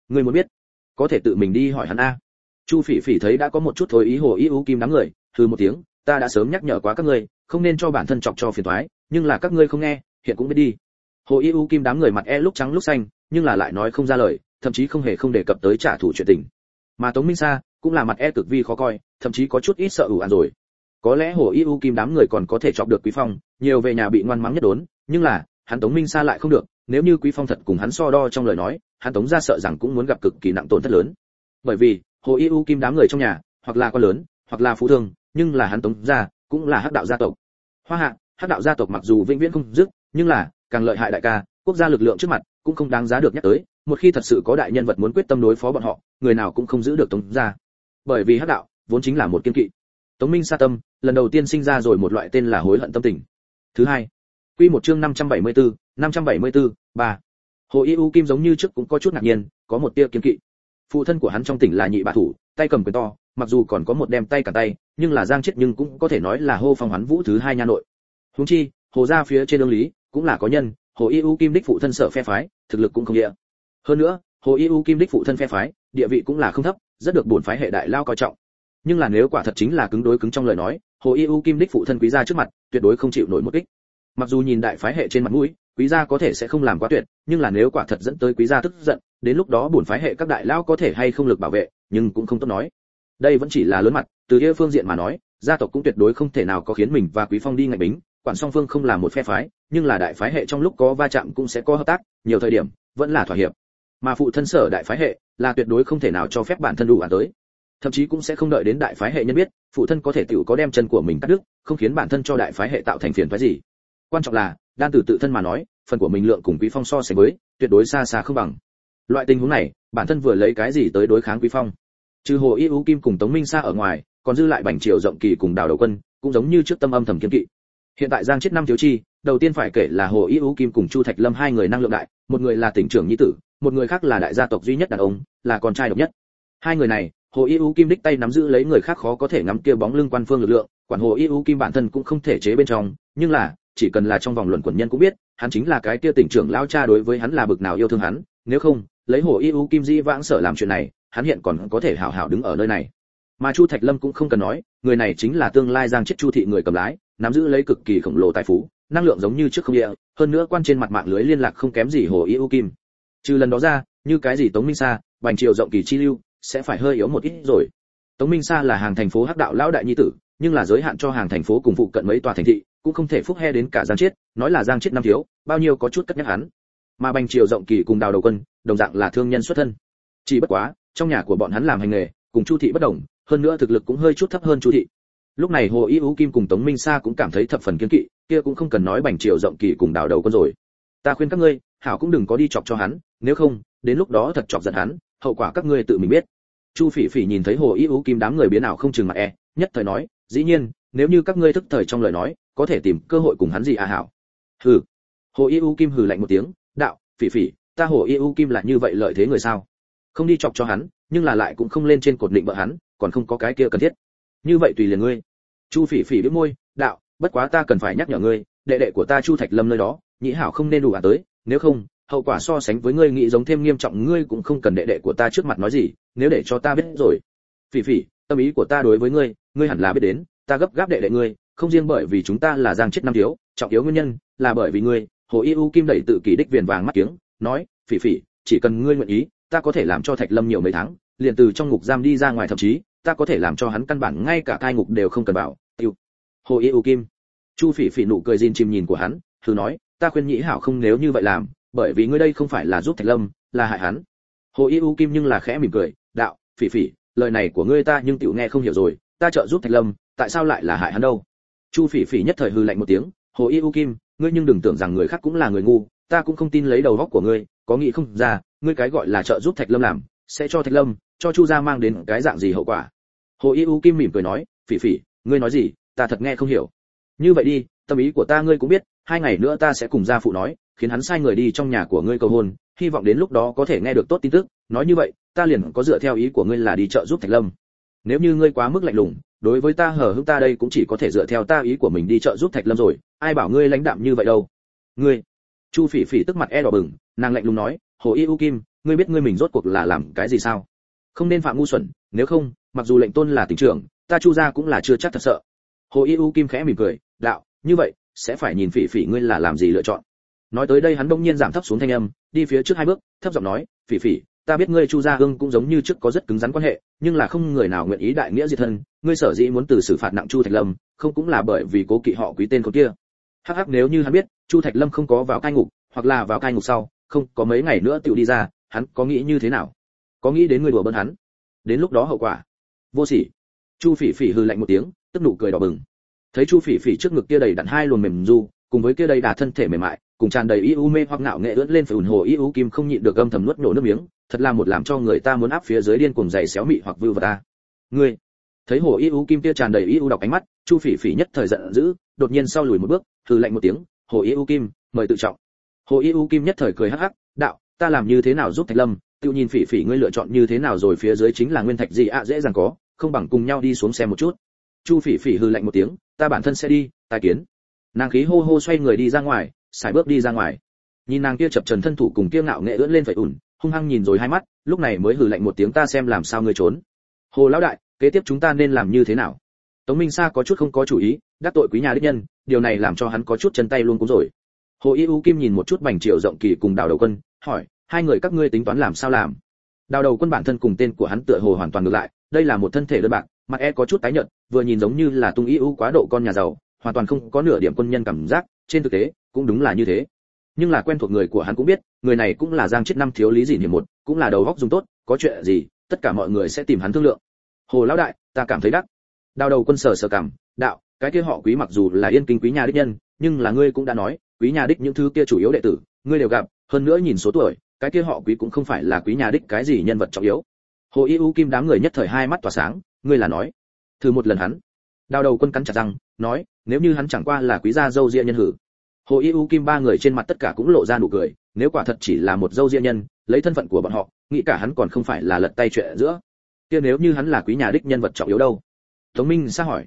Ngươi muốn biết, có thể tự mình đi hỏi hắn a. Chu phỉ phỉ thấy đã có một chút thối ý, hồ y u kim đám người thư một tiếng ta đã sớm nhắc nhở quá các ngươi, không nên cho bản thân chọc cho phiền toái, nhưng là các ngươi không nghe, hiện cũng biết đi. Hồ y u kim đám người mặt e lúc trắng lúc xanh, nhưng là lại nói không ra lời, thậm chí không hề không đề cập tới trả thù chuyện tình. Mà tống minh sa cũng là mặt e cực vi khó coi, thậm chí có chút ít sợ ủ ăn rồi. Có lẽ hồ y u kim đám người còn có thể chọc được quý phong, nhiều về nhà bị ngoan mắng nhất đốn, nhưng là, hắn tống minh sa lại không được, nếu như quý phong thật cùng hắn so đo trong lời nói, hắn tống ra sợ rằng cũng muốn gặp cực kỳ nặng tổn thất lớn. Bởi vì, hồ y u kim đám người trong nhà, hoặc là con lớn, hoặc là phú thương nhưng là hắn tống gia cũng là hắc đạo gia tộc. Hoa hạ hắc đạo gia tộc mặc dù vĩnh viễn không dứt nhưng là càng lợi hại đại ca quốc gia lực lượng trước mặt cũng không đáng giá được nhắc tới một khi thật sự có đại nhân vật muốn quyết tâm đối phó bọn họ người nào cũng không giữ được tống gia. Bởi vì hắc đạo vốn chính là một kiên kỵ. Tống minh sa tâm lần đầu tiên sinh ra rồi một loại tên là hối hận tâm tình. Thứ hai quy một chương 574, 574, ba. Hồ y u kim giống như trước cũng có chút ngạc nhiên có một tia kiên kỵ. Phụ thân của hắn trong tỉnh là nhị bạ thủ tay cầm quyền to mặc dù còn có một đem tay cả tay nhưng là giang chết nhưng cũng có thể nói là hô phong hoán vũ thứ hai nha nội. Huống chi, hồ gia phía trên đương lý, cũng là có nhân, hồ y u kim đích phụ thân sở phe phái, thực lực cũng không địa. Hơn nữa, hồ y u kim đích phụ thân phe phái, địa vị cũng là không thấp, rất được bổn phái hệ đại lao coi trọng. Nhưng là nếu quả thật chính là cứng đối cứng trong lời nói, hồ y u kim đích phụ thân quý gia trước mặt, tuyệt đối không chịu nổi một kích. Mặc dù nhìn đại phái hệ trên mặt mũi, quý gia có thể sẽ không làm quá tuyệt, nhưng là nếu quả thật dẫn tới quý gia tức giận, đến lúc đó bổn phái hệ các đại lao có thể hay không lực bảo vệ, nhưng cũng không tốt nói. Đây vẫn chỉ là lớn mặt từ kia phương diện mà nói, gia tộc cũng tuyệt đối không thể nào có khiến mình và quý phong đi ngạch bính, quản song phương không là một phe phái, nhưng là đại phái hệ trong lúc có va chạm cũng sẽ có hợp tác, nhiều thời điểm, vẫn là thỏa hiệp. Mà phụ thân sở đại phái hệ là tuyệt đối không thể nào cho phép bản thân đủ án tới. Thậm chí cũng sẽ không đợi đến đại phái hệ nhân biết, phụ thân có thể tự có đem chân của mình cắt đứt, không khiến bản thân cho đại phái hệ tạo thành phiền phái gì. Quan trọng là, đan từ tự thân mà nói, phần của mình lượng cùng quý phong so sánh với, tuyệt đối xa xa không bằng. Loại tình huống này, bản thân vừa lấy cái gì tới đối kháng quý phong? Trừ hồ y ú kim cùng tống minh xa ở ngoài, còn dư lại bành triều rộng kỳ cùng đào đầu quân, cũng giống như trước tâm âm thầm kiếm kỵ. Hiện tại giang chết năm thiếu chi, đầu tiên phải kể là hồ y ú kim cùng chu thạch lâm hai người năng lượng đại, một người là tỉnh trưởng nhi tử, một người khác là đại gia tộc duy nhất đàn ông, là con trai độc nhất. Hai người này, hồ y ú kim đích tay nắm giữ lấy người khác khó có thể ngắm kia bóng lưng quan phương lực lượng, quản hồ y ú kim bản thân cũng không thể chế bên trong, nhưng là, chỉ cần là trong vòng luận quần nhân cũng biết, hắn chính là cái kia tỉnh trưởng lao cha đối với hắn là bực nào yêu thương hắn, nếu không, lấy hồ y ú kim di vãng sở làm chuyện này hắn hiện còn có thể hảo hảo đứng ở nơi này. Mà chu thạch lâm cũng không cần nói, người này chính là tương lai giang chết chu thị người cầm lái, nắm giữ lấy cực kỳ khổng lồ tài phú, năng lượng giống như trước không địa, hơn nữa quan trên mặt mạng lưới liên lạc không kém gì hồ y kim. Trừ lần đó ra, như cái gì tống minh sa, bành triều rộng kỳ chi lưu, sẽ phải hơi yếu một ít rồi. Tống minh sa là hàng thành phố hắc đạo lão đại nhi tử, nhưng là giới hạn cho hàng thành phố cùng phụ cận mấy tòa thành thị, cũng không thể phúc he đến cả giang chết nói là giang chết năm thiếu, bao nhiêu có chút cất nhắc hắn. Mà bành triều rộng kỳ cùng đào đầu quân, đồng dạng là thương nhân xuất thân. Chỉ bất quá trong nhà của bọn hắn làm hành nghề, cùng chu thị bất đồng, hơn nữa thực lực cũng hơi chút thấp hơn chu thị. Lúc này hồ y ú kim cùng tống minh sa cũng cảm thấy thập phần kiên kỵ, kia cũng không cần nói bành triều rộng kỳ cùng đào đầu con rồi. Ta khuyên các ngươi, hảo cũng đừng có đi chọc cho hắn, nếu không, đến lúc đó thật chọc giận hắn, hậu quả các ngươi tự mình biết. Chu phỉ phỉ nhìn thấy hồ y ú kim đám người biến ảo không chừng mặt e nhất thời nói, dĩ nhiên, nếu như các ngươi thức thời trong lời nói, có thể tìm cơ hội cùng hắn gì à hảo? Hừ. Hồ y ú kim hừ lạnh một tiếng, đạo, phỉ phỉ, ta hồ y ú kim là như vậy lợi thế người sao? Không đi chọc cho hắn, nhưng là lại cũng không lên trên cột định bợ hắn, còn không có cái kia cần thiết. Như vậy tùy liền ngươi. Chu phỉ phỉ biết môi, đạo, bất quá ta cần phải nhắc nhở ngươi, đệ đệ của ta chu thạch lâm nơi đó nhĩ hảo không nên đủ à tới, nếu không, hậu quả so sánh với ngươi nghĩ giống thêm nghiêm trọng, ngươi cũng không cần đệ đệ của ta trước mặt nói gì, nếu để cho ta biết rồi. Phỉ phỉ, tâm ý của ta đối với ngươi ngươi hẳn là biết đến, ta gấp gáp đệ đệ ngươi, không riêng bởi vì chúng ta là giang chết năm thiếu, trọng yếu nguyên nhân là bởi vì ngươi. Hồ y u kim đẩy tự kỷ đích viền vàng mắt kiếng, nói, phỉ phỉ, chỉ cần ngươi nguyện ý ta có thể làm cho thạch lâm nhiều mấy tháng, liền từ trong ngục giam đi ra ngoài thậm chí, ta có thể làm cho hắn căn bản ngay cả cai ngục đều không cần bảo. Tiêu hồ y u kim. Chu phỉ phỉ nụ cười gìn chìm nhìn của hắn, thử nói, ta khuyên nhĩ hảo không nếu như vậy làm, bởi vì ngươi đây không phải là giúp thạch lâm, là hại hắn. Hồ y u kim nhưng là khẽ mỉm cười, đạo, phỉ phỉ, lời này của ngươi ta nhưng tiểu nghe không hiểu rồi, ta trợ giúp thạch lâm, tại sao lại là hại hắn đâu? Chu phỉ phỉ nhất thời hư lạnh một tiếng, hồ y u kim, ngươi nhưng đừng tưởng rằng người khác cũng là người ngu, ta cũng không tin lấy đầu góc của ngươi, có nghĩ không ra ngươi cái gọi là trợ giúp thạch lâm làm, sẽ cho thạch lâm, cho chu gia mang đến cái dạng gì hậu quả? Hồ y u kim mỉm cười nói, phỉ phỉ, ngươi nói gì, ta thật nghe không hiểu. Như vậy đi, tâm ý của ta ngươi cũng biết, hai ngày nữa ta sẽ cùng gia phụ nói, khiến hắn sai người đi trong nhà của ngươi cầu hôn, hy vọng đến lúc đó có thể nghe được tốt tin tức, nói như vậy, ta liền có dựa theo ý của ngươi là đi trợ giúp thạch lâm. Nếu như ngươi quá mức lạnh lùng, đối với ta hờ hững ta đây cũng chỉ có thể dựa theo ta ý của mình đi trợ giúp thạch lâm rồi, ai bảo ngươi lãnh đạm như vậy đâu? Ngươi. Chu phỉ phỉ tức mặt e đỏ bừng, nàng lạnh lùng nói hồ y u kim, ngươi biết ngươi mình rốt cuộc là làm cái gì sao? Không nên phạm ngu xuẩn, nếu không, mặc dù lệnh tôn là tỉnh trưởng, ta chu gia cũng là chưa chắc thật sợ. Hồ y u kim khẽ mỉm cười, đạo, như vậy, sẽ phải nhìn phỉ phỉ ngươi là làm gì lựa chọn. Nói tới đây hắn đông nhiên giảm thấp xuống thanh âm, đi phía trước hai bước, thấp giọng nói, phỉ phỉ, ta biết ngươi chu gia hương cũng giống như trước có rất cứng rắn quan hệ, nhưng là không người nào nguyện ý đại nghĩa diệt thân, ngươi sở dĩ muốn từ xử phạt nặng chu thạch lâm, không cũng là bởi vì cố kỵ họ quý tên con kia. Hắc hắc, nếu như hắn biết, chu thạch lâm không có vào cai ngục, hoặc là vào cai ngục sau không có mấy ngày nữa tự đi ra, hắn có nghĩ như thế nào? Có nghĩ đến người đùa bỡn hắn? Đến lúc đó hậu quả? Vô sỉ. Chu phỉ phỉ hừ lạnh một tiếng, tức nụ cười đỏ bừng. Thấy chu phỉ phỉ trước ngực kia đầy đặn hai luồn mềm du, cùng với kia đầy đà thân thể mềm mại, cùng tràn đầy y u mê hoặc ngạo nghệ ưỡn lên phải ủn hồ y u kim không nhịn được gâm thầm nuốt nổ nước miếng, thật là một làm cho người ta muốn áp phía dưới điên cuồng dày xéo mị hoặc vưu vật ta ngươi, thấy hồ y u kim kia tràn đầy y u đọc ánh mắt, chu phỉ phỉ nhất thời giận dữ, đột nhiên sau lùi một bước, hừ lạnh một tiếng, hồ y u kim, mời tự trọng hồ y u kim nhất thời cười hắc hắc, đạo, ta làm như thế nào giúp thạch lâm? Tiêu nhìn phỉ phỉ ngươi lựa chọn như thế nào rồi phía dưới chính là nguyên thạch gì ạ, dễ dàng có, không bằng cùng nhau đi xuống xem một chút. Chu phỉ phỉ hừ lạnh một tiếng, ta bản thân sẽ đi, tài kiến. Nàng khí hô hô xoay người đi ra ngoài xài bước đi ra ngoài. Nhìn nàng kia chập trần thân thủ cùng kia ngạo nghệ ưỡn lên phải ủn hung hăng nhìn rồi hai mắt, lúc này mới hừ lạnh một tiếng, ta xem làm sao ngươi trốn. Hồ lão đại, kế tiếp chúng ta nên làm như thế nào? Tống minh sa có chút không có chủ ý, đắc tội quý nhà đích nhân, điều này làm cho hắn có chút chân tay luôn cũng rồi hồ y u kim nhìn một chút bành triệu rộng kỳ cùng đào đầu quân, hỏi, hai người các ngươi tính toán làm sao làm? Đào đầu quân bản thân cùng tên của hắn tựa hồ hoàn toàn ngược lại, đây là một thân thể đơn bạc, mặt e có chút tái nhợt, vừa nhìn giống như là tung y u quá độ con nhà giàu, hoàn toàn không có nửa điểm quân nhân cảm giác, trên thực tế, cũng đúng là như thế. Nhưng là quen thuộc người của hắn cũng biết, người này cũng là giang chết năm thiếu lý gì hiểm một, cũng là đầu góc dùng tốt, có chuyện gì, tất cả mọi người sẽ tìm hắn thương lượng. Hồ lão đại, ta cảm thấy đắc. Đào đầu quân sở sở cảm, đạo, cái kia họ quý mặc dù là yên kinh quý nhà đích nhân, nhưng là ngươi cũng đã nói quý nhà đích những thứ kia chủ yếu đệ tử, ngươi đều gặp, hơn nữa nhìn số tuổi, cái kia họ quý cũng không phải là quý nhà đích cái gì nhân vật trọng yếu. Hồ y u kim đám người nhất thời hai mắt tỏa sáng, ngươi là nói, thử một lần hắn. Đào đầu quân cắn chặt răng, nói, nếu như hắn chẳng qua là quý gia dâu ria nhân hử. Hồ y u kim ba người trên mặt tất cả cũng lộ ra nụ cười, nếu quả thật chỉ là một dâu ria nhân, lấy thân phận của bọn họ, nghĩ cả hắn còn không phải là lật tay chuyện giữa. Kia nếu như hắn là quý nhà đích nhân vật trọng yếu đâu? Tống minh xa hỏi.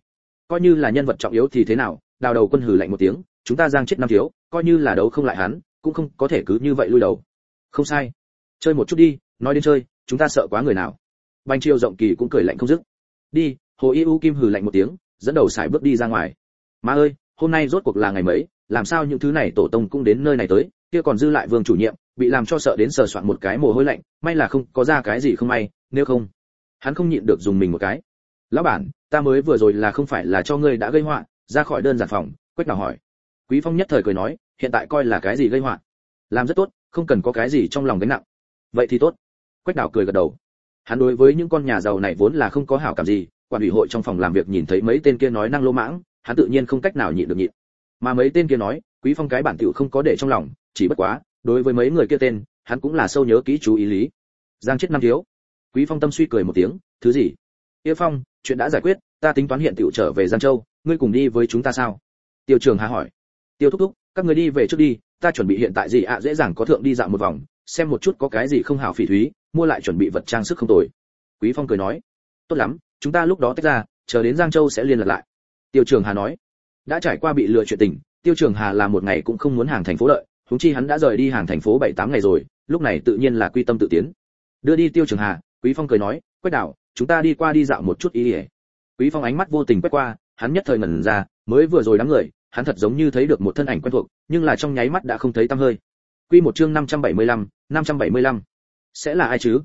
Coi như là nhân vật trọng yếu thì thế nào? Đào đầu quân hừ lạnh một tiếng, chúng ta giang chết năm thiếu coi như là đấu không lại hắn, cũng không có thể cứ như vậy lui đầu. Không sai. Chơi một chút đi, nói đến chơi, chúng ta sợ quá người nào. Banh triều rộng kỳ cũng cười lạnh không dứt. Đi, hồ y u kim hừ lạnh một tiếng, dẫn đầu xài bước đi ra ngoài. Má ơi, hôm nay rốt cuộc là ngày mấy, làm sao những thứ này tổ tông cũng đến nơi này tới, kia còn dư lại vương chủ nhiệm, bị làm cho sợ đến sờ soạn một cái mồ hôi lạnh, may là không có ra cái gì không may, nếu không, hắn không nhịn được dùng mình một cái. Lão bản, ta mới vừa rồi là không phải là cho ngươi đã gây họa, ra khỏi đơn giản phòng, quách nào hỏi. Quý phong nhất thời cười nói hiện tại coi là cái gì gây họa? Làm rất tốt, không cần có cái gì trong lòng gánh nặng. Vậy thì tốt. Quách đảo cười gật đầu. Hắn đối với những con nhà giàu này vốn là không có hảo cảm gì, quản ủy hội trong phòng làm việc nhìn thấy mấy tên kia nói năng lô mãng, hắn tự nhiên không cách nào nhịn được nhịn. Mà mấy tên kia nói, quý phong cái bản tiểu không có để trong lòng, chỉ bất quá, đối với mấy người kia tên, hắn cũng là sâu nhớ kỹ chú ý lý. Giang chết năm thiếu. Quý phong tâm suy cười một tiếng, thứ gì? Yêu phong, chuyện đã giải quyết, ta tính toán hiện tiểu trở về giang châu, ngươi cùng đi với chúng ta sao? Tiêu trường hà hỏi. Tiêu thúc thúc các người đi về trước đi, ta chuẩn bị hiện tại gì ạ? Dễ dàng có thượng đi dạo một vòng, xem một chút có cái gì không hảo phỉ thúy, mua lại chuẩn bị vật trang sức không tồi. Quý phong cười nói, tốt lắm, chúng ta lúc đó tách ra, chờ đến giang châu sẽ liên lạc lại. Tiêu trường hà nói, đã trải qua bị lừa chuyện tình, tiêu trường hà là một ngày cũng không muốn hàng thành phố lợi, huống chi hắn đã rời đi hàng thành phố bảy tám ngày rồi, lúc này tự nhiên là quy tâm tự tiến. Đưa đi tiêu trường hà, quý phong cười nói, quách đảo, chúng ta đi qua đi dạo một chút ý ỉa quý phong ánh mắt vô tình quét qua, hắn nhất thời ngẩn ra, mới vừa rồi đám người hắn thật giống như thấy được một thân ảnh quen thuộc nhưng là trong nháy mắt đã không thấy tăm hơi. Quy một chương 575, 575. sẽ là ai chứ?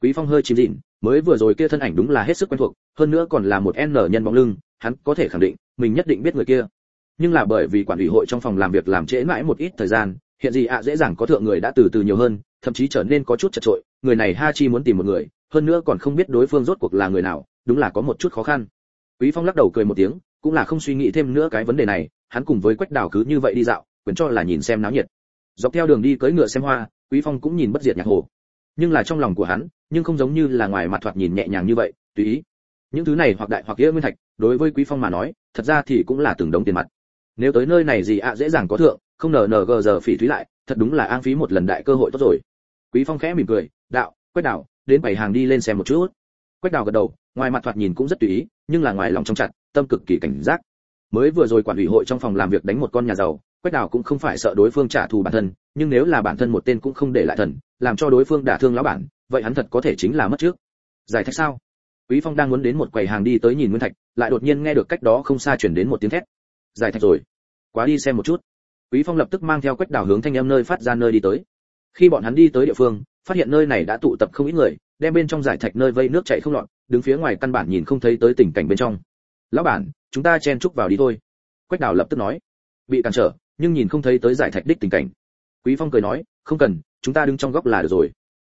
Quý phong hơi chìm dịn mới vừa rồi kia thân ảnh đúng là hết sức quen thuộc hơn nữa còn là một n nhân bóng lưng hắn có thể khẳng định mình nhất định biết người kia. Nhưng là bởi vì quản ủy hội trong phòng làm việc làm trễ mãi một ít thời gian hiện gì ạ dễ dàng có thượng người đã từ từ nhiều hơn thậm chí trở nên có chút chật trội người này ha chi muốn tìm một người hơn nữa còn không biết đối phương rốt cuộc là người nào đúng là có một chút khó khăn. Quý phong lắc đầu cười một tiếng cũng là không suy nghĩ thêm nữa cái vấn đề này hắn cùng với quách đào cứ như vậy đi dạo, quyền cho là nhìn xem náo nhiệt. Dọc theo đường đi cưỡi ngựa xem hoa, quý phong cũng nhìn bất diệt nhạc hồ. Nhưng là trong lòng của hắn, nhưng không giống như là ngoài mặt thoạt nhìn nhẹ nhàng như vậy, tùy ý. Những thứ này hoặc đại hoặc nghĩa nguyên thạch, đối với quý phong mà nói, thật ra thì cũng là từng đống tiền mặt. Nếu tới nơi này gì ạ, dễ dàng có thượng, không nờ nờ gờ giờ phỉ thúy lại, thật đúng là an phí một lần đại cơ hội tốt rồi. Quý phong khẽ mỉm cười, đạo, quách đào, đến bảy hàng đi lên xem một chút. Quách đào gật đầu, ngoài mặt thoạt nhìn cũng rất tùy ý, nhưng là ngoài lòng trong chặt, tâm cực kỳ cảnh giác mới vừa rồi quản ủy hội trong phòng làm việc đánh một con nhà giàu, quách đào cũng không phải sợ đối phương trả thù bản thân, nhưng nếu là bản thân một tên cũng không để lại thần, làm cho đối phương đả thương lão bản, vậy hắn thật có thể chính là mất trước. Giải thích sao? Quý phong đang muốn đến một quầy hàng đi tới nhìn nguyên thạch, lại đột nhiên nghe được cách đó không xa chuyển đến một tiếng thét. Giải thạch rồi. Quá đi xem một chút. Quý phong lập tức mang theo quách đào hướng thanh em nơi phát ra nơi đi tới. Khi bọn hắn đi tới địa phương, phát hiện nơi này đã tụ tập không ít người, đem bên trong giải thạch nơi vây nước chảy không loạn đứng phía ngoài căn bản nhìn không thấy tới tình cảnh bên trong. Lão bản chúng ta chen chúc vào đi thôi. Quách đào lập tức nói. Bị cản trở, nhưng nhìn không thấy tới giải thạch đích tình cảnh. Quý phong cười nói, không cần, chúng ta đứng trong góc là được rồi.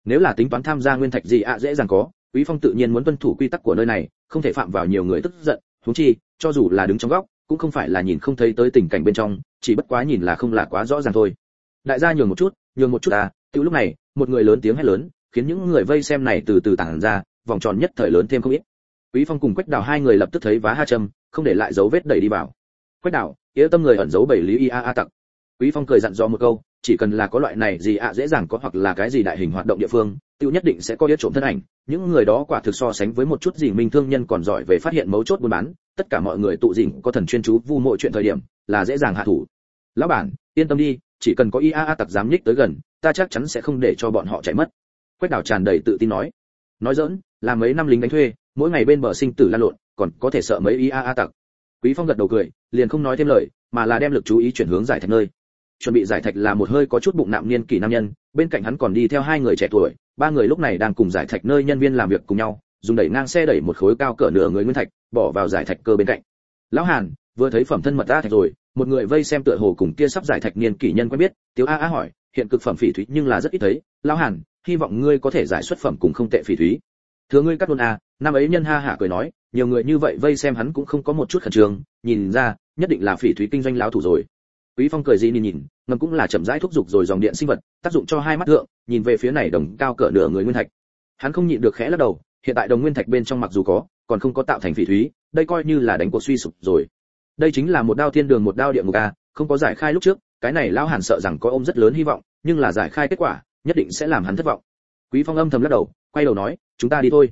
Nếu là tính toán tham gia nguyên thạch gì ạ, dễ dàng có. Quý phong tự nhiên muốn tuân thủ quy tắc của nơi này, không thể phạm vào nhiều người tức giận. Huống chi, cho dù là đứng trong góc, cũng không phải là nhìn không thấy tới tình cảnh bên trong, chỉ bất quá nhìn là không là quá rõ ràng thôi. Đại gia nhường một chút, nhường một chút à. Tự lúc này, một người lớn tiếng hét lớn, khiến những người vây xem này từ từ tản ra, vòng tròn nhất thời lớn thêm không ít. Quý phong cùng quách đào hai người lập tức thấy vá ha châm không để lại dấu vết đẩy đi vào. Quách Đảo, nghĩa tâm người ẩn giấu bảy lý ia a tặc. Quý phong cười dặn dò một câu chỉ cần là có loại này gì ạ dễ dàng có hoặc là cái gì đại hình hoạt động địa phương tiêu nhất định sẽ có yết trộm thân ảnh. Những người đó quả thực so sánh với một chút gì minh thương nhân còn giỏi về phát hiện mấu chốt buôn bán tất cả mọi người tụ dình có thần chuyên chú vu mọi chuyện thời điểm là dễ dàng hạ thủ. Lão bản yên tâm đi chỉ cần có ia a tặc dám nhích tới gần ta chắc chắn sẽ không để cho bọn họ chạy mất. Quách đảo tràn đầy tự tin nói. Nói dỡn là mấy năm lính đánh thuê mỗi ngày bên bờ sinh tử lan lộn còn có thể sợ mấy ý a a tặc. Quý phong gật đầu cười, liền không nói thêm lời, mà là đem lực chú ý chuyển hướng giải thạch nơi. Chuẩn bị giải thạch là một hơi có chút bụng nạm niên kỷ nam nhân, bên cạnh hắn còn đi theo hai người trẻ tuổi, ba người lúc này đang cùng giải thạch nơi nhân viên làm việc cùng nhau, dùng đẩy ngang xe đẩy một khối cao cỡ nửa người nguyên thạch, bỏ vào giải thạch cơ bên cạnh. Lão hàn, vừa thấy phẩm thân mật ta thạch rồi, một người vây xem tựa hồ cùng kia sắp giải thạch niên kỷ nhân quen biết tiếu a a hỏi, hiện cực phẩm phỉ thúy nhưng là rất ít thấy. Lão hàn, hy vọng ngươi có thể giải xuất phẩm cùng không tệ phỉ thúy. Thưa ngươi cắt luôn a, năm ấy nhân ha hả cười nói nhiều người như vậy vây xem hắn cũng không có một chút khẩn trương, nhìn ra, nhất định là phỉ thúy kinh doanh lão thủ rồi. Quý phong cười gì nhìn nhìn, ngầm cũng là chậm rãi thúc giục rồi dòng điện sinh vật, tác dụng cho hai mắt thượng, nhìn về phía này đồng cao cỡ nửa người nguyên thạch. Hắn không nhịn được khẽ lắc đầu, hiện tại đồng nguyên thạch bên trong mặc dù có, còn không có tạo thành phỉ thúy, đây coi như là đánh cuộc suy sụp rồi. Đây chính là một đao thiên đường một đao địa ngục a, không có giải khai lúc trước, cái này lão hàn sợ rằng có ôm rất lớn hy vọng, nhưng là giải khai kết quả, nhất định sẽ làm hắn thất vọng. Quý phong âm thầm lắc đầu, quay đầu nói, chúng ta đi thôi.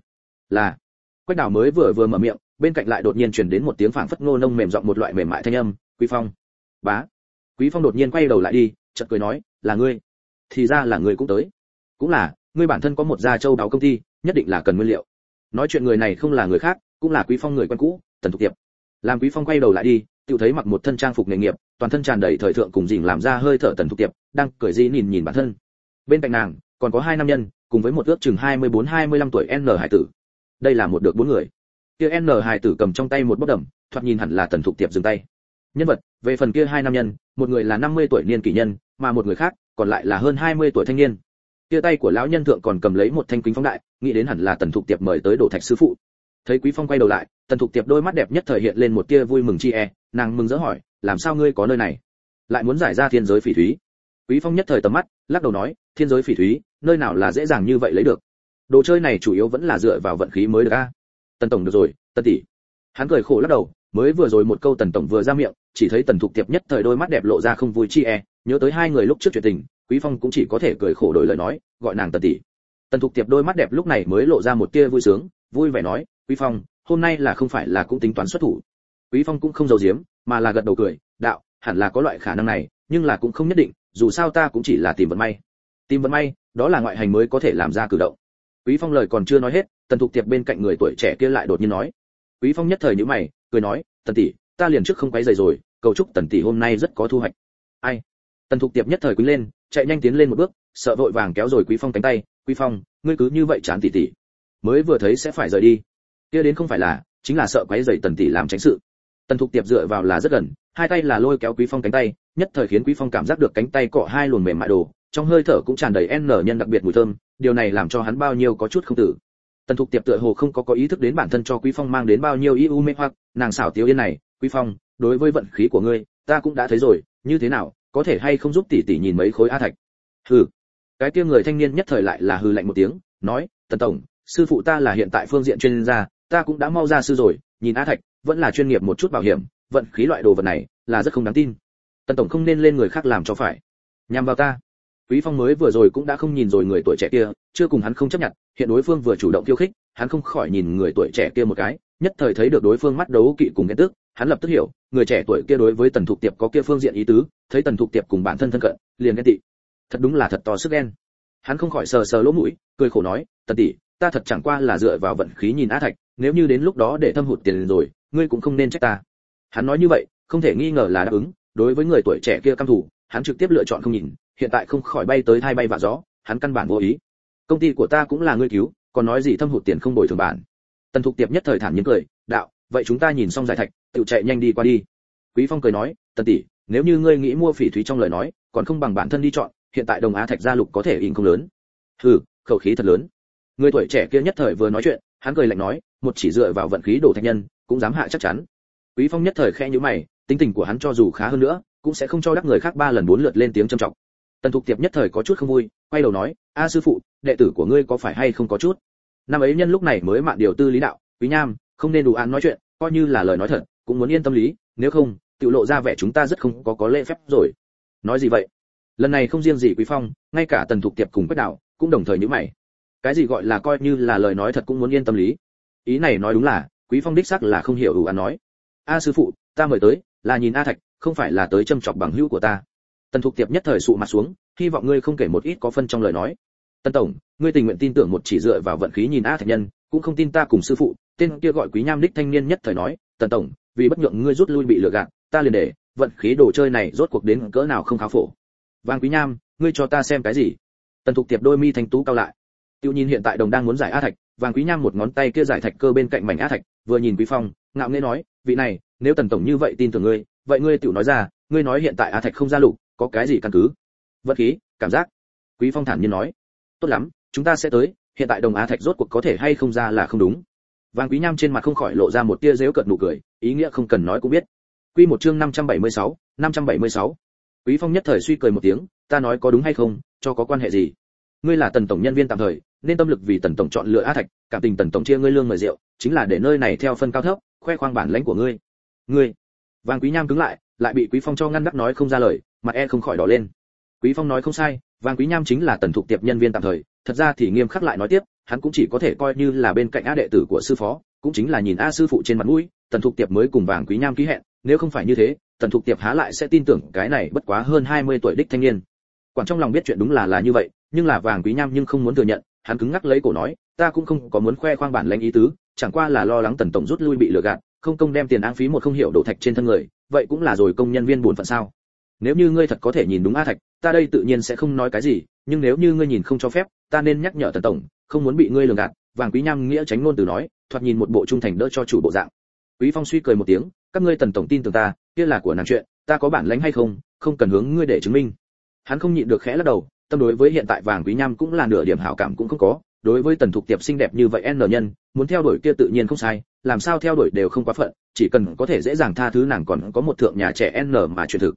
Là quách đảo mới vừa vừa mở miệng, bên cạnh lại đột nhiên truyền đến một tiếng phảng phất ngô nông mềm giọng một loại mềm mại thanh âm, quý phong. Bá. Quý phong đột nhiên quay đầu lại đi, chợt cười nói, là ngươi. Thì ra là ngươi cũng tới. Cũng là, ngươi bản thân có một gia châu đáo công ty, nhất định là cần nguyên liệu. Nói chuyện người này không là người khác, cũng là quý phong người quen cũ, tần thục tiệp làm quý phong quay đầu lại đi, tự thấy mặc một thân trang phục nghề nghiệp, toàn thân tràn đầy thời thượng cùng dình làm ra hơi thở tần thục tiệp đang cười di nhìn nhìn bản thân. Bên cạnh nàng, còn có hai nam nhân, cùng với một ước chừng 24-25 tuổi N hải tử đây là một được bốn người. Kia N hải tử cầm trong tay một bốc đầm, thoạt nhìn hẳn là tần thục tiệp dừng tay. Nhân vật, về phần kia hai nam nhân, một người là 50 tuổi niên kỷ nhân, mà một người khác, còn lại là hơn 20 tuổi thanh niên. Kia tay của lão nhân thượng còn cầm lấy một thanh kính phóng đại, nghĩ đến hẳn là tần thục tiệp mời tới đổ thạch sư phụ. Thấy quý phong quay đầu lại, tần thục tiệp đôi mắt đẹp nhất thời hiện lên một tia vui mừng chi e nàng mừng rỡ hỏi, làm sao ngươi có nơi này? Lại muốn giải ra thiên giới phỉ thúy? Quý phong nhất thời tầm mắt, lắc đầu nói, thiên giới phỉ thúy, nơi nào là dễ dàng như vậy lấy được? Đồ chơi này chủ yếu vẫn là dựa vào vận khí mới được a. Tần tổng được rồi, tần tỷ. Hắn cười khổ lắc đầu, mới vừa rồi một câu tần tổng vừa ra miệng, chỉ thấy tần thục tiệp nhất thời đôi mắt đẹp lộ ra không vui chi e nhớ tới hai người lúc trước chuyện tình, quý phong cũng chỉ có thể cười khổ đổi lời nói, gọi nàng tần tỷ. Tần thục tiệp đôi mắt đẹp lúc này mới lộ ra một tia vui sướng, vui vẻ nói, quý phong, hôm nay là không phải là cũng tính toán xuất thủ. Quý phong cũng không giấu giếm, mà là gật đầu cười, đạo, hẳn là có loại khả năng này, nhưng là cũng không nhất định, dù sao ta cũng chỉ là tìm vận may. Tìm vận may, đó là ngoại hành mới có thể làm ra cử động quý phong lời còn chưa nói hết, tần thục tiệp bên cạnh người tuổi trẻ kia lại đột nhiên nói. Quý phong nhất thời nhíu mày, cười nói, tần tỷ, ta liền trước không quấy rầy rồi, cầu chúc tần tỷ hôm nay rất có thu hoạch. Ai? Tần thục tiệp nhất thời quý lên, chạy nhanh tiến lên một bước, sợ vội vàng kéo rồi quý phong cánh tay. Quý phong, ngươi cứ như vậy chán tỷ tỷ mới vừa thấy sẽ phải rời đi. Kia đến không phải là, chính là sợ quấy rầy tần tỷ làm tránh sự. Tần thục tiệp dựa vào là rất gần, hai tay là lôi kéo quý phong cánh tay, nhất thời khiến quý phong cảm giác được cánh tay cọ hai luồn mềm mại đồ, trong hơi thở cũng tràn đầy n nhân đặc biệt mùi thơm điều này làm cho hắn bao nhiêu có chút không tử. Tần thục tiệp tựa hồ không có có ý thức đến bản thân cho quý phong mang đến bao nhiêu ý ưu mê hoặc, nàng xảo tiểu yên này, quý phong, đối với vận khí của ngươi, ta cũng đã thấy rồi, như thế nào, có thể hay không giúp tỷ tỷ nhìn mấy khối a thạch? Hừ. Cái kia người thanh niên nhất thời lại là hừ lạnh một tiếng, nói, tần tổng, sư phụ ta là hiện tại phương diện chuyên gia, ta cũng đã mau ra sư rồi, nhìn a thạch, vẫn là chuyên nghiệp một chút bảo hiểm, vận khí loại đồ vật này là rất không đáng tin. Tần tổng không nên lên người khác làm cho phải. Nhằm vào ta quý phong mới vừa rồi cũng đã không nhìn rồi người tuổi trẻ kia, chưa cùng hắn không chấp nhận, hiện đối phương vừa chủ động khiêu khích, hắn không khỏi nhìn người tuổi trẻ kia một cái, nhất thời thấy được đối phương mắt đấu kỵ cùng cái tức, hắn lập tức hiểu, người trẻ tuổi kia đối với tần thục tiệp có kia phương diện ý tứ, thấy tần thục tiệp cùng bản thân thân cận, liền ghen tị. Thật đúng là thật to sức ghen. Hắn không khỏi sờ sờ lỗ mũi, cười khổ nói, tần tỷ, ta thật chẳng qua là dựa vào vận khí nhìn á thạch, nếu như đến lúc đó để thâm hụt tiền rồi, ngươi cũng không nên trách ta. Hắn nói như vậy, không thể nghi ngờ là đáp ứng, đối với người tuổi trẻ kia căm thủ hắn trực tiếp lựa chọn không nhìn hiện tại không khỏi bay tới thay bay vạ gió, hắn căn bản vô ý. Công ty của ta cũng là ngươi cứu, còn nói gì thâm hụt tiền không bồi thường bản. Tần thục tiệp nhất thời thản nhiên cười, đạo, vậy chúng ta nhìn xong giải thạch tự chạy nhanh đi qua đi. Quý phong cười nói, tần tỷ, nếu như ngươi nghĩ mua phỉ thúy trong lời nói, còn không bằng bản thân đi chọn, hiện tại đồng á thạch gia lục có thể in không lớn. Hừ, khẩu khí thật lớn. Người tuổi trẻ kia nhất thời vừa nói chuyện, hắn cười lạnh nói, một chỉ dựa vào vận khí đồ thạch nhân, cũng dám hạ chắc chắn. Quý phong nhất thời khẽ nhíu mày, tính tình của hắn cho dù khá hơn nữa, cũng sẽ không cho đắc người khác ba lần bốn lượt lên tiếng trầm trọng tần thục tiệp nhất thời có chút không vui, quay đầu nói, a sư phụ, đệ tử của ngươi có phải hay không có chút? Năm ấy nhân lúc này mới mạn điều tư lý đạo, quý nham, không nên đủ án nói chuyện, coi như là lời nói thật, cũng muốn yên tâm lý, nếu không tự lộ ra vẻ chúng ta rất không có có lễ phép rồi. Nói gì vậy? Lần này không riêng gì quý phong, ngay cả tần thục tiệp cùng quách đạo cũng đồng thời nhíu mày. Cái gì gọi là coi như là lời nói thật cũng muốn yên tâm lý? Ý này nói đúng là, quý phong đích xác là không hiểu đủ án nói. A sư phụ, ta mời tới, là nhìn a thạch, không phải là tới châm chọc bằng hữu của ta tần thục tiệp nhất thời sụ mặt xuống, hy vọng ngươi không kể một ít có phân trong lời nói. Tần tổng, ngươi tình nguyện tin tưởng một chỉ dựa vào vận khí nhìn a thạch nhân, cũng không tin ta cùng sư phụ, tên kia gọi quý nham đích thanh niên nhất thời nói, tần tổng, vì bất nhượng ngươi rút lui bị lừa gạt, ta liền để, vận khí đồ chơi này rốt cuộc đến cỡ nào không khá phổ. Vàng quý nham, ngươi cho ta xem cái gì? Tần thục tiệp đôi mi thanh tú cao lại. Tiêu nhìn hiện tại đồng đang muốn giải a thạch, vàng quý nham một ngón tay kia giải thạch cơ bên cạnh mảnh a thạch, vừa nhìn quý phong, ngạo nghễ nói, vị này, nếu tần tổng như vậy tin tưởng ngươi, vậy ngươi tiểu nói ra, ngươi nói hiện tại a thạch không ra lục có cái gì căn cứ? Vật khí cảm giác. Quý phong thản nhiên nói. Tốt lắm chúng ta sẽ tới hiện tại đồng á thạch rốt cuộc có thể hay không ra là không đúng. Vàng quý nham trên mặt không khỏi lộ ra một tia dếu cợt nụ cười ý nghĩa không cần nói cũng biết. Quy một chương 576, 576. quý phong nhất thời suy cười một tiếng ta nói có đúng hay không cho có quan hệ gì? Ngươi là tần tổng nhân viên tạm thời nên tâm lực vì tần tổng chọn lựa á thạch cảm tình tần tổng chia ngươi lương mời rượu chính là để nơi này theo phân cao thấp khoe khoang bản lãnh của ngươi. Ngươi. Vàng quý nham cứng lại lại bị quý phong cho ngăn đắc nói không ra lời mặt e không khỏi đỏ lên. Quý phong nói không sai, vàng quý nham chính là tần thục tiệp nhân viên tạm thời, thật ra thì nghiêm khắc lại nói tiếp, hắn cũng chỉ có thể coi như là bên cạnh a đệ tử của sư phó, cũng chính là nhìn a sư phụ trên mặt mũi, tần thục tiệp mới cùng vàng quý nham ký hẹn, nếu không phải như thế, tần thục tiệp há lại sẽ tin tưởng cái này bất quá hơn 20 tuổi đích thanh niên. Quản trong lòng biết chuyện đúng là là như vậy, nhưng là vàng quý nham nhưng không muốn thừa nhận, hắn cứng ngắc lấy cổ nói, ta cũng không có muốn khoe khoang bản lãnh ý tứ, chẳng qua là lo lắng tần tổng rút lui bị lừa gạt, không công đem tiền áng phí một không hiểu đổ thạch trên thân người, vậy cũng là rồi công nhân viên buồn phận sao? Nếu như ngươi thật có thể nhìn đúng a thạch, ta đây tự nhiên sẽ không nói cái gì, nhưng nếu như ngươi nhìn không cho phép, ta nên nhắc nhở tần tổng, không muốn bị ngươi lường gạt. Vàng quý nham nghĩa tránh ngôn từ nói, thoạt nhìn một bộ trung thành đỡ cho chủ bộ dạng. Quý phong suy cười một tiếng, các ngươi tần tổng tin tưởng ta, kia là của nàng chuyện, ta có bản lãnh hay không không cần hướng ngươi để chứng minh. Hắn không nhịn được khẽ lắc đầu, tâm đối với hiện tại vàng quý nham cũng là nửa điểm hảo cảm cũng không có, đối với tần thục tiệp xinh đẹp như vậy n nhân, muốn theo đuổi kia tự nhiên không sai, làm sao theo đuổi đều không quá phận, chỉ cần có thể dễ dàng tha thứ nàng còn có một thượng nhà trẻ n mà truyền thực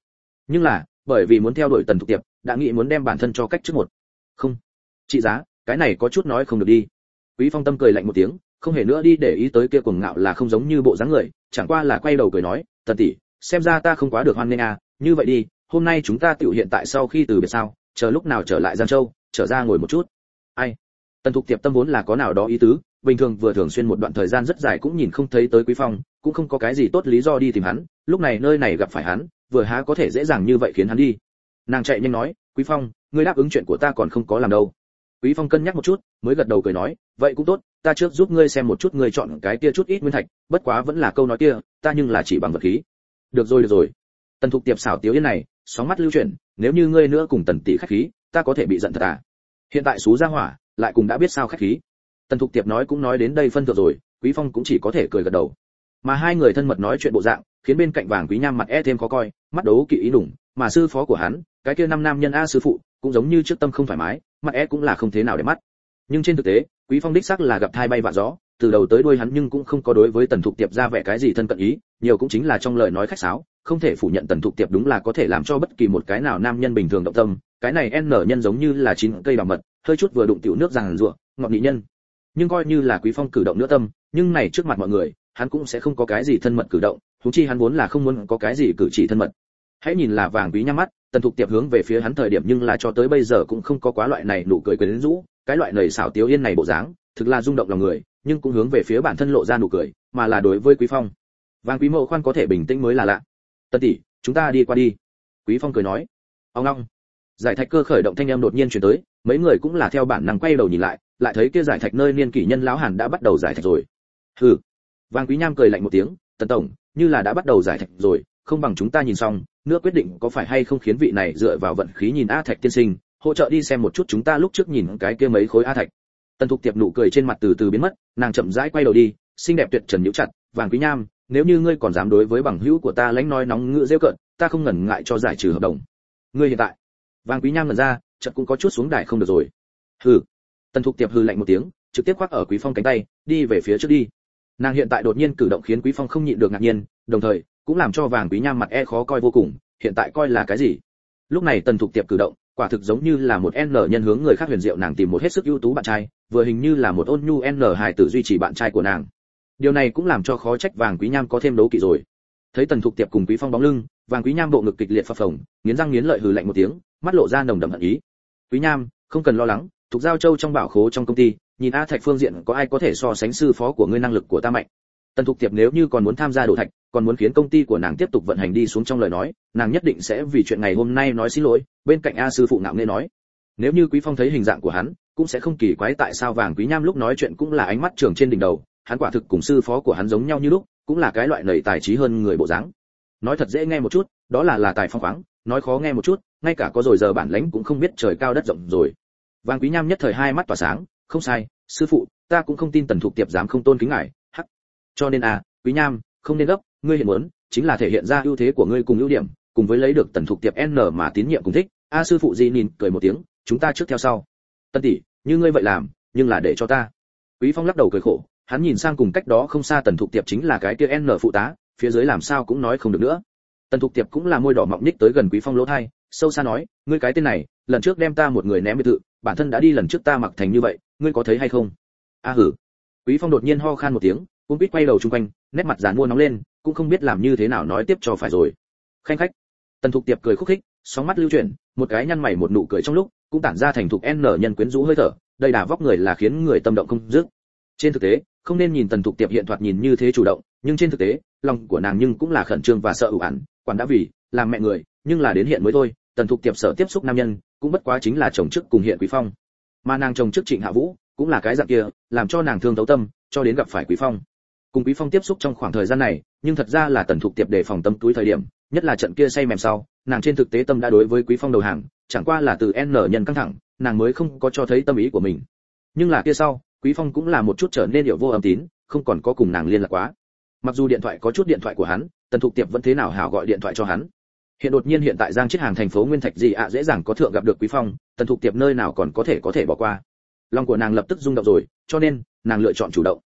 nhưng là, bởi vì muốn theo đuổi tần thục tiệp, đã nghĩ muốn đem bản thân cho cách trước một. Không. Trị giá, cái này có chút nói không được đi. Quý phong tâm cười lạnh một tiếng, không hề nữa đi để ý tới kia cuồng ngạo là không giống như bộ dáng người, chẳng qua là quay đầu cười nói, tần tỷ, xem ra ta không quá được hoan nghênh à như vậy đi, hôm nay chúng ta tiểu hiện tại sau khi từ biệt sao, chờ lúc nào trở lại giang châu, trở ra ngồi một chút. Ai? Tần thục tiệp tâm vốn là có nào đó ý tứ, bình thường vừa thường xuyên một đoạn thời gian rất dài cũng nhìn không thấy tới quý phong, cũng không có cái gì tốt lý do đi tìm hắn, lúc này nơi này gặp phải hắn vừa há có thể dễ dàng như vậy khiến hắn đi. Nàng chạy nhanh nói, quý phong, ngươi đáp ứng chuyện của ta còn không có làm đâu. Quý phong cân nhắc một chút, mới gật đầu cười nói, vậy cũng tốt, ta trước giúp ngươi xem một chút ngươi chọn cái kia chút ít nguyên thạch, bất quá vẫn là câu nói kia, ta nhưng là chỉ bằng vật khí. Được rồi được rồi. Tần thục tiệp xảo tiếu yên này, sóng mắt lưu chuyển, nếu như ngươi nữa cùng tần tỷ khách khí, ta có thể bị giận thật à? Hiện tại xú ra hỏa lại cùng đã biết sao khách khí. Tần thục tiệp nói cũng nói đến đây phân thượng rồi, quý phong cũng chỉ có thể cười gật đầu. Mà hai người thân mật nói chuyện bộ dạng khiến bên cạnh vàng quý nham mặt e thêm khó coi, mắt đấu kỵ ý đủng, mà sư phó của hắn, cái kia năm nam nhân a sư phụ, cũng giống như trước tâm không thoải mái, mặt e cũng là không thế nào để mắt. Nhưng trên thực tế, quý phong đích xác là gặp thai bay vạ gió, từ đầu tới đuôi hắn nhưng cũng không có đối với tần thục tiệp ra vẻ cái gì thân cận ý, nhiều cũng chính là trong lời nói khách sáo, không thể phủ nhận tần thục tiệp đúng là có thể làm cho bất kỳ một cái nào nam nhân bình thường động tâm, cái này n nhân giống như là chín cây bảo mật, hơi chút vừa đụng tiểu nước rằng rụa ngọt nhị nhân. Nhưng coi như là quý phong cử động nữa tâm, nhưng này trước mặt mọi người, hắn cũng sẽ không có cái gì thân mật cử động thú chi hắn vốn là không muốn có cái gì cử chỉ thân mật. Hãy nhìn là vàng quý nhắm mắt, tần thục tiệp hướng về phía hắn thời điểm nhưng là cho tới bây giờ cũng không có quá loại này nụ cười quyến rũ, cái loại nầy xảo tiếu yên này bộ dáng, thực là rung động lòng người, nhưng cũng hướng về phía bản thân lộ ra nụ cười, mà là đối với quý phong. Vàng quý mộ khoan có thể bình tĩnh mới là lạ. Tần tỷ, chúng ta đi qua đi. Quý phong cười nói. Ông long. Giải thạch cơ khởi động thanh âm đột nhiên chuyển tới, mấy người cũng là theo bản năng quay đầu nhìn lại lại thấy kia giải thạch nơi niên kỷ nhân lão hàn đã bắt đầu giải thạch rồi. Hừ. Vàng quý nham cười lạnh một tiếng, tần tổng như là đã bắt đầu giải thạch rồi, không bằng chúng ta nhìn xong nữa quyết định có phải hay không khiến vị này dựa vào vận khí nhìn a thạch tiên sinh, hỗ trợ đi xem một chút chúng ta lúc trước nhìn cái kia mấy khối a thạch. Tần thục tiệp nụ cười trên mặt từ từ biến mất, nàng chậm rãi quay đầu đi, xinh đẹp tuyệt trần nhũ chặt, vàng quý nham, nếu như ngươi còn dám đối với bằng hữu của ta lãnh nói nóng ngựa rêu cợt, ta không ngần ngại cho giải trừ hợp đồng. Ngươi hiện tại. Vàng quý nham ngẩn ra, chợt cũng có chút xuống đài không được rồi. Hừ. Tần thục tiệp hừ lạnh một tiếng, trực tiếp khoác ở quý phong cánh tay, đi về phía trước đi nàng hiện tại đột nhiên cử động khiến quý phong không nhịn được ngạc nhiên, đồng thời, cũng làm cho vàng quý nham mặt e khó coi vô cùng, hiện tại coi là cái gì? Lúc này tần thục tiệp cử động, quả thực giống như là một n nhân hướng người khác huyền diệu nàng tìm một hết sức ưu tú bạn trai, vừa hình như là một ôn nhu n hài tử duy trì bạn trai của nàng. Điều này cũng làm cho khó trách vàng quý nham có thêm đấu kỵ rồi. Thấy tần thục tiệp cùng quý phong bóng lưng, vàng quý nham bộ ngực kịch liệt phập phồng, nghiến răng nghiến lợi hừ lạnh một tiếng, mắt lộ ra nồng đậm hận ý. Quý nham, không cần lo lắng thuộc giao châu trong bảo khố trong công ty nhìn a thạch phương diện có ai có thể so sánh sư phó của ngươi năng lực của ta mạnh. Tần thục tiệp nếu như còn muốn tham gia đổ thạch, còn muốn khiến công ty của nàng tiếp tục vận hành đi xuống trong lời nói, nàng nhất định sẽ vì chuyện ngày hôm nay nói xin lỗi, bên cạnh a sư phụ ngạo nghễ nói. Nếu như quý phong thấy hình dạng của hắn, cũng sẽ không kỳ quái tại sao vàng quý nham lúc nói chuyện cũng là ánh mắt trường trên đỉnh đầu, hắn quả thực cùng sư phó của hắn giống nhau như lúc, cũng là cái loại nầy tài trí hơn người bộ dáng. Nói thật dễ nghe một chút, đó là là tài phong khoáng, nói khó nghe một chút, ngay cả có rồi giờ bản lãnh cũng không biết trời cao đất rộng rồi. Vàng quý nham nhất thời hai mắt tỏa sáng không sai, sư phụ, ta cũng không tin tần thục tiệp dám không tôn kính ngài, hắc. Cho nên à quý nham, không nên gấp, ngươi hiện muốn, chính là thể hiện ra ưu thế của ngươi cùng ưu điểm, cùng với lấy được tần thục tiệp n mà tín nhiệm cùng thích. A sư phụ di nhìn cười một tiếng, chúng ta trước theo sau. Tân tỷ, như ngươi vậy làm, nhưng là để cho ta. Quý phong lắc đầu cười khổ, hắn nhìn sang cùng cách đó không xa tần thục tiệp chính là cái kia n phụ tá, phía dưới làm sao cũng nói không được nữa. Tần thục tiệp cũng là môi đỏ mọng ních tới gần quý phong lỗ thai, sâu xa nói, ngươi cái tên này, lần trước đem ta một người ném biệt thự, bản thân đã đi lần trước ta mặc thành như vậy ngươi có thấy hay không? A hử. Quý phong đột nhiên ho khan một tiếng cũng biết quay đầu chung quanh, nét mặt giàn mua nóng lên, cũng không biết làm như thế nào nói tiếp cho phải rồi. Khanh khách. Tần thục tiệp cười khúc khích, sóng mắt lưu chuyển, một cái nhăn mày một nụ cười trong lúc, cũng tản ra thành thục n nhân quyến rũ hơi thở đầy đà vóc người là khiến người tâm động không dứt. Trên thực tế, không nên nhìn tần thục tiệp hiện thoạt nhìn như thế chủ động, nhưng trên thực tế, lòng của nàng nhưng cũng là khẩn trương và sợ ủ ản quản đã vì, làm mẹ người, nhưng là đến hiện mới thôi, tần thục tiệp sợ tiếp xúc nam nhân, cũng bất quá chính là chồng chức cùng hiện quý phong mà nàng chồng trước trịnh hạ vũ cũng là cái dạng kia, làm cho nàng thương tấu tâm, cho đến gặp phải quý phong. Cùng quý phong tiếp xúc trong khoảng thời gian này, nhưng thật ra là tần thục tiệp đề phòng tâm túi thời điểm, nhất là trận kia say mềm sau, nàng trên thực tế tâm đã đối với quý phong đầu hàng, chẳng qua là từ n nhân căng thẳng, nàng mới không có cho thấy tâm ý của mình. Nhưng là kia sau, quý phong cũng là một chút trở nên hiểu vô âm tín, không còn có cùng nàng liên lạc quá. Mặc dù điện thoại có chút điện thoại của hắn, tần thục tiệp vẫn thế nào hảo gọi điện thoại cho hắn hiện đột nhiên hiện tại giang chiết hàng thành phố nguyên thạch gì ạ, dễ dàng có thượng gặp được quý phong, tần thục tiệp nơi nào còn có thể có thể bỏ qua. Lòng của nàng lập tức rung động rồi, cho nên, nàng lựa chọn chủ động.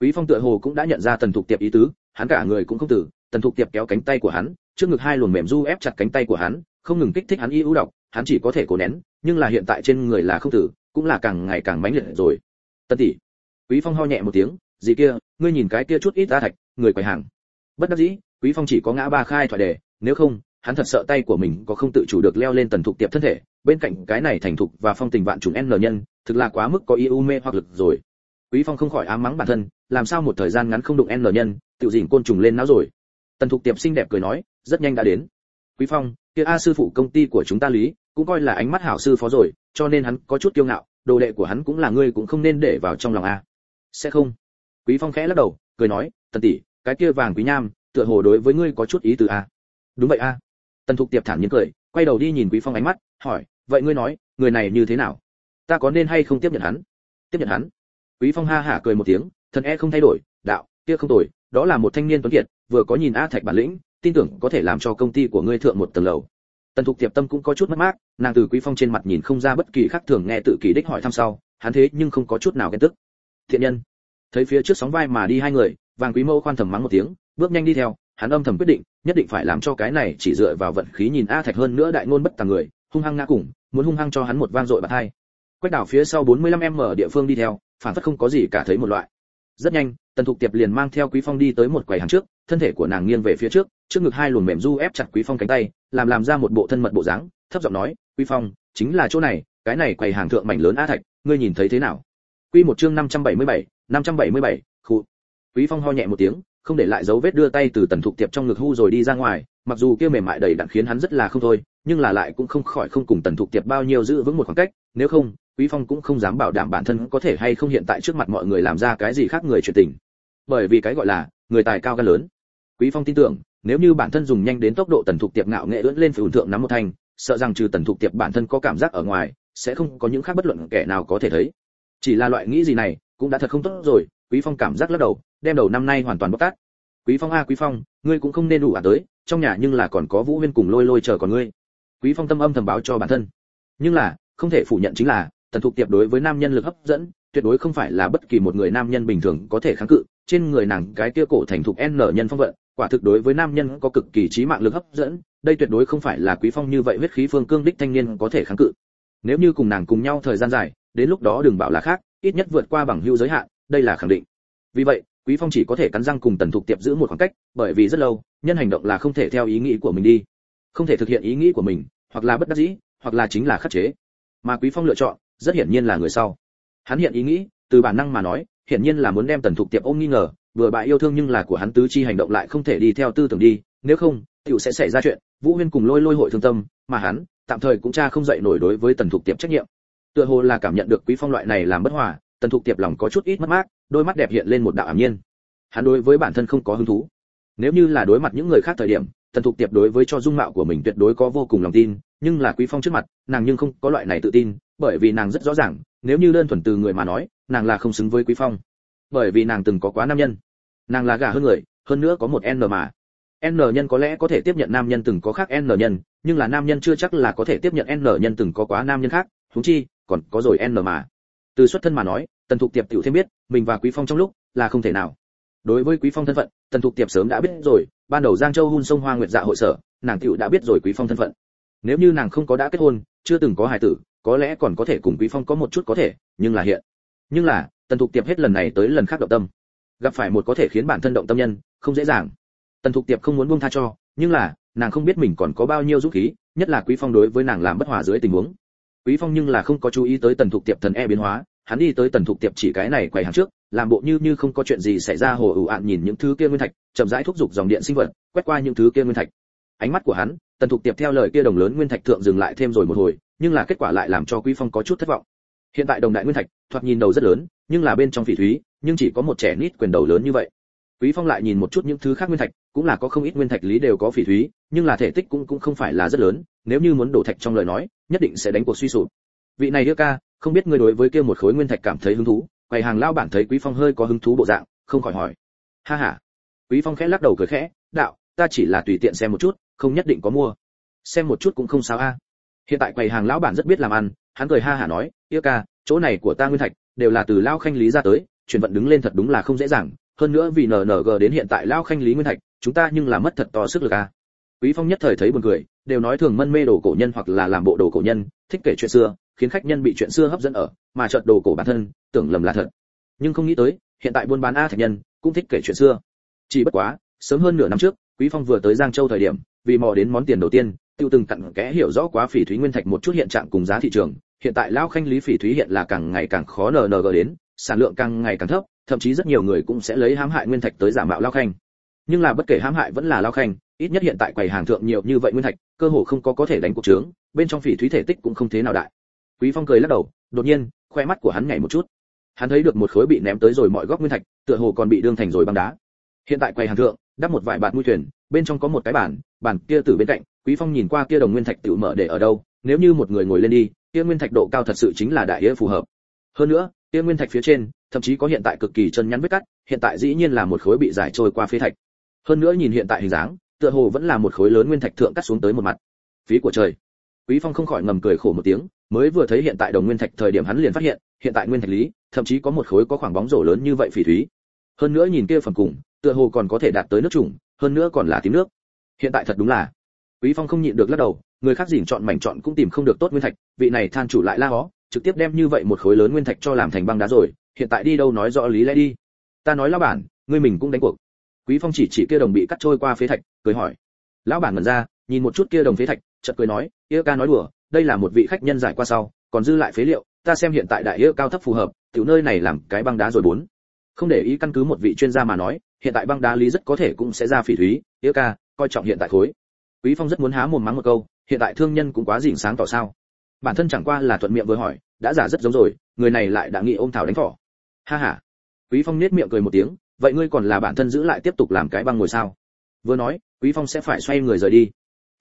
Quý phong tựa hồ cũng đã nhận ra tần thục tiệp ý tứ, hắn cả người cũng không tử, tần thục tiệp kéo cánh tay của hắn, trước ngực hai luồng mềm du ép chặt cánh tay của hắn, không ngừng kích thích hắn y ưu độc, hắn chỉ có thể cố nén, nhưng là hiện tại trên người là không tử, cũng là càng ngày càng mãnh liệt rồi. Tân tỷ. Quý phong ho nhẹ một tiếng gì kia, ngươi nhìn cái kia chút ít ra thạch, người quầy hàng. Bất đắc dĩ, quý phong chỉ có ngã ba khai thoại đề, nếu không hắn thật sợ tay của mình có không tự chủ được leo lên tần thục tiệp thân thể, bên cạnh cái này thành thục và phong tình vạn trùng n nhân, thực là quá mức có yêu mê hoặc lực rồi. Quý phong không khỏi ám mắng bản thân, làm sao một thời gian ngắn không đụng n nhân tự dỉn côn trùng lên não rồi. Tần thục tiệp xinh đẹp cười nói, rất nhanh đã đến. Quý phong, kia a sư phụ công ty của chúng ta lý, cũng coi là ánh mắt hảo sư phó rồi, cho nên hắn có chút kiêu ngạo, đồ đệ của hắn cũng là ngươi cũng không nên để vào trong lòng a. Sẽ không. Quý phong khẽ lắc đầu, cười nói, tần tỷ, cái kia vàng quý nham, tựa hồ đối với ngươi có chút ý từ a. Đúng vậy a tần thục tiệp thản nhiên cười, quay đầu đi nhìn quý phong ánh mắt, hỏi, vậy ngươi nói, người này như thế nào? Ta có nên hay không tiếp nhận hắn? Tiếp nhận hắn? Quý phong ha hả cười một tiếng, thần e không thay đổi, đạo, kia không tồi, đó là một thanh niên tuấn kiệt, vừa có nhìn a thạch bản lĩnh, tin tưởng có thể làm cho công ty của ngươi thượng một tầng lầu. Tần thục tiệp tâm cũng có chút mất mát, nàng từ quý phong trên mặt nhìn không ra bất kỳ khác thường nghe tự kỳ đích hỏi thăm sau, hắn thế nhưng không có chút nào ghen tức. Thiện nhân. Thấy phía trước sóng vai mà đi hai người, vàng quý mâu khoan thầm mắng một tiếng, bước nhanh đi theo hắn âm thầm quyết định nhất định phải làm cho cái này chỉ dựa vào vận khí nhìn a thạch hơn nữa đại ngôn bất tàng người hung hăng ngã cùng muốn hung hăng cho hắn một vang dội bạt hai. Quách đảo phía sau 45 m ở địa phương đi theo phản phất không có gì cả thấy một loại. Rất nhanh tần thục tiệp liền mang theo quý phong đi tới một quầy hàng trước thân thể của nàng nghiêng về phía trước trước ngực hai luồng mềm du ép chặt quý phong cánh tay làm làm ra một bộ thân mật bộ dáng thấp giọng nói quý phong chính là chỗ này cái này quầy hàng thượng mảnh lớn a thạch ngươi nhìn thấy thế nào? Quy một chương 577, 577, khu. Quý phong ho nhẹ một tiếng không để lại dấu vết đưa tay từ tần thục tiệp trong ngực hu rồi đi ra ngoài, mặc dù kia mềm mại đầy đặn khiến hắn rất là không thôi, nhưng là lại cũng không khỏi không cùng tần thục tiệp bao nhiêu giữ vững một khoảng cách, nếu không, quý phong cũng không dám bảo đảm bản thân có thể hay không hiện tại trước mặt mọi người làm ra cái gì khác người chuyện tình. Bởi vì cái gọi là, người tài cao gan lớn. Quý phong tin tưởng, nếu như bản thân dùng nhanh đến tốc độ tần thục tiệp ngạo nghệ ưỡn lên phường thượng nắm một thành sợ rằng trừ tần thục tiệp bản thân có cảm giác ở ngoài, sẽ không có những khác bất luận kẻ nào có thể thấy. Chỉ là loại nghĩ gì này, cũng đã thật không tốt rồi, quý phong cảm giác lắc đầu đem đầu năm nay hoàn toàn bóc tát. Quý phong a, quý phong, ngươi cũng không nên đủ à tới, trong nhà nhưng là còn có vũ huyên cùng lôi lôi chờ còn ngươi. Quý phong tâm âm thầm báo cho bản thân. Nhưng là, không thể phủ nhận chính là, tần thục tiệp đối với nam nhân lực hấp dẫn, tuyệt đối không phải là bất kỳ một người nam nhân bình thường có thể kháng cự. Trên người nàng cái kia cổ thành thục n nhân phong vận, quả thực đối với nam nhân có cực kỳ trí mạng lực hấp dẫn, đây tuyệt đối không phải là quý phong như vậy huyết khí phương cương đích thanh niên có thể kháng cự. Nếu như cùng nàng cùng nhau thời gian dài, đến lúc đó đừng bảo là khác, ít nhất vượt qua bằng hưu giới hạn, đây là khẳng định. Vì vậy quý phong chỉ có thể cắn răng cùng tần thục tiệp giữ một khoảng cách, bởi vì rất lâu, nhân hành động là không thể theo ý nghĩ của mình đi. Không thể thực hiện ý nghĩ của mình, hoặc là bất đắc dĩ, hoặc là chính là khắc chế. Mà quý phong lựa chọn, rất hiển nhiên là người sau. Hắn hiện ý nghĩ, từ bản năng mà nói, hiển nhiên là muốn đem tần thục tiệp ôm nghi ngờ, vừa bại yêu thương nhưng là của hắn tứ chi hành động lại không thể đi theo tư tưởng đi, nếu không, tiểu sẽ xảy ra chuyện, vũ huyên cùng lôi lôi hội thương tâm, mà hắn, tạm thời cũng cha không dậy nổi đối với tần thục tiệp trách nhiệm. Tựa hồ là cảm nhận được quý phong loại này làm bất hòa tần thục tiệp lòng có chút ít mất mát, đôi mắt đẹp hiện lên một đạo ảm nhiên. Hắn đối với bản thân không có hứng thú. Nếu như là đối mặt những người khác thời điểm, tần thục tiệp đối với cho dung mạo của mình tuyệt đối có vô cùng lòng tin, nhưng là quý phong trước mặt, nàng nhưng không có loại này tự tin, bởi vì nàng rất rõ ràng, nếu như đơn thuần từ người mà nói, nàng là không xứng với quý phong. Bởi vì nàng từng có quá nam nhân. Nàng là gà hơn người, hơn nữa có một n mà. N nhân có lẽ có thể tiếp nhận nam nhân từng có khác n nhân, nhưng là nam nhân chưa chắc là có thể tiếp nhận n nhân từng có quá nam nhân khác thú chi, còn có rồi n mà từ xuất thân mà nói, tần thục tiệp tiểu thêm biết, mình và quý phong trong lúc là không thể nào. Đối với quý phong thân phận, tần thục tiệp sớm đã biết rồi, ban đầu giang châu hun sông hoa nguyệt dạ hội sở, nàng tiểu đã biết rồi quý phong thân phận. Nếu như nàng không có đã kết hôn, chưa từng có hài tử, có lẽ còn có thể cùng quý phong có một chút có thể, nhưng là hiện. Nhưng là, tần thục tiệp hết lần này tới lần khác động tâm. Gặp phải một có thể khiến bản thân động tâm nhân, không dễ dàng. Tần thục tiệp không muốn buông tha cho, nhưng là, nàng không biết mình còn có bao nhiêu dũng khí, nhất là quý phong đối với nàng làm bất hòa dưới tình huống quý phong nhưng là không có chú ý tới tần thục tiệp thần e biến hóa, hắn đi tới tần thục tiệp chỉ cái này quầy hàng trước, làm bộ như như không có chuyện gì xảy ra, hồ ủ ạn nhìn những thứ kia nguyên thạch, chậm rãi thúc giục dòng điện sinh vật, quét qua những thứ kia nguyên thạch. Ánh mắt của hắn, tần thục tiệp theo lời kia đồng lớn nguyên thạch thượng dừng lại thêm rồi một hồi, nhưng là kết quả lại làm cho quý phong có chút thất vọng. Hiện tại đồng đại nguyên thạch, thoạt nhìn đầu rất lớn, nhưng là bên trong phỉ thúy, nhưng chỉ có một trẻ nít quyền đầu lớn như vậy. Quý phong lại nhìn một chút những thứ khác nguyên thạch, cũng là có không ít nguyên thạch lý đều có phỉ thúy nhưng là thể tích cũng cũng không phải là rất lớn, nếu như muốn đổ thạch trong lời nói, nhất định sẽ đánh cuộc suy sụp. Vị này đưa ca, không biết ngươi đối với kia một khối nguyên thạch cảm thấy hứng thú, quầy hàng lao bản thấy quý phong hơi có hứng thú bộ dạng, không khỏi hỏi. Ha ha. Quý phong khẽ lắc đầu cười khẽ, đạo, ta chỉ là tùy tiện xem một chút, không nhất định có mua. Xem một chút cũng không sao a. Hiện tại quầy hàng lão bản rất biết làm ăn, hắn cười ha hả nói yêu ca, chỗ này của ta nguyên thạch đều là từ lao khanh lý ra tới, chuyển vận đứng lên thật đúng là không dễ dàng. Hơn nữa vì nng đến hiện tại lao khanh lý nguyên thạch, chúng ta nhưng là mất thật to sức lực a quý phong nhất thời thấy buồn cười, đều nói thường mân mê đồ cổ nhân hoặc là làm bộ đồ cổ nhân, thích kể chuyện xưa, khiến khách nhân bị chuyện xưa hấp dẫn ở, mà chợt đồ cổ bản thân, tưởng lầm là thật. Nhưng không nghĩ tới, hiện tại buôn bán a thạch nhân, cũng thích kể chuyện xưa. Chỉ bất quá, sớm hơn nửa năm trước, quý phong vừa tới giang châu thời điểm, vì mò đến món tiền đầu tiên, tiêu từng tận kẽ hiểu rõ quá phỉ thúy nguyên thạch một chút hiện trạng cùng giá thị trường, hiện tại lao khanh lý phỉ thúy hiện là càng ngày càng khó nng đến, sản lượng càng ngày càng thấp, thậm chí rất nhiều người cũng sẽ lấy hãm hại nguyên thạch tới giả mạo lao khanh. Nhưng là bất kể hãm hại vẫn là lao khanh ít nhất hiện tại quầy hàng thượng nhiều như vậy nguyên thạch, cơ hồ không có có thể đánh cuộc trướng bên trong phỉ thúy thể tích cũng không thế nào đại. Quý phong cười lắc đầu, đột nhiên, khoe mắt của hắn nhảy một chút. Hắn thấy được một khối bị ném tới rồi mọi góc nguyên thạch, tựa hồ còn bị đương thành rồi băng đá. Hiện tại quầy hàng thượng, đắp một vài bạt mũi thuyền, bên trong có một cái bản bản kia từ bên cạnh, quý phong nhìn qua kia đồng nguyên thạch tự mở để ở đâu, nếu như một người ngồi lên đi, kia nguyên thạch độ cao thật sự chính là đại nghĩa phù hợp. Hơn nữa, kia nguyên thạch phía trên, thậm chí có hiện tại cực kỳ chân nhắn vết cắt, hiện tại dĩ nhiên là một khối bị giải trôi qua phế thạch. Hơn nữa nhìn hiện tại hình dáng tựa hồ vẫn là một khối lớn nguyên thạch thượng cắt xuống tới một mặt. Phí của trời. Quý phong không khỏi ngầm cười khổ một tiếng, mới vừa thấy hiện tại đồng nguyên thạch thời điểm hắn liền phát hiện hiện tại nguyên thạch lý, thậm chí có một khối có khoảng bóng rổ lớn như vậy phỉ thúy. Hơn nữa nhìn kia phần cùng, tựa hồ còn có thể đạt tới nước trùng, hơn nữa còn là tím nước. Hiện tại thật đúng là. Quý phong không nhịn được lắc đầu, người khác dỉn chọn mảnh chọn cũng tìm không được tốt nguyên thạch, vị này than chủ lại la hó, trực tiếp đem như vậy một khối lớn nguyên thạch cho làm thành băng đá rồi, hiện tại đi đâu nói rõ lý lẽ đi. Ta nói lão bản, ngươi mình cũng đánh cuộc quý phong chỉ chỉ kia đồng bị cắt trôi qua phế thạch, cười hỏi. Lão bản ngẩn ra, nhìn một chút kia đồng phế thạch, chợt cười nói, yêu ca nói đùa, đây là một vị khách nhân giải qua sau, còn dư lại phế liệu, ta xem hiện tại đại yêu cao thấp phù hợp, tiểu nơi này làm cái băng đá rồi bốn. Không để ý căn cứ một vị chuyên gia mà nói, hiện tại băng đá lý rất có thể cũng sẽ ra phỉ thúy, yêu ca, coi trọng hiện tại khối. Quý phong rất muốn há mồm mắng một câu, hiện tại thương nhân cũng quá dịnh sáng tỏ sao? Bản thân chẳng qua là thuận miệng vừa hỏi, đã giả rất giống rồi, người này lại đã nghĩ ôm thảo đánh thỏ ha ha. Quý phong nét miệng cười một tiếng vậy ngươi còn là bản thân giữ lại tiếp tục làm cái băng ngồi sao? Vừa nói, quý phong sẽ phải xoay người rời đi.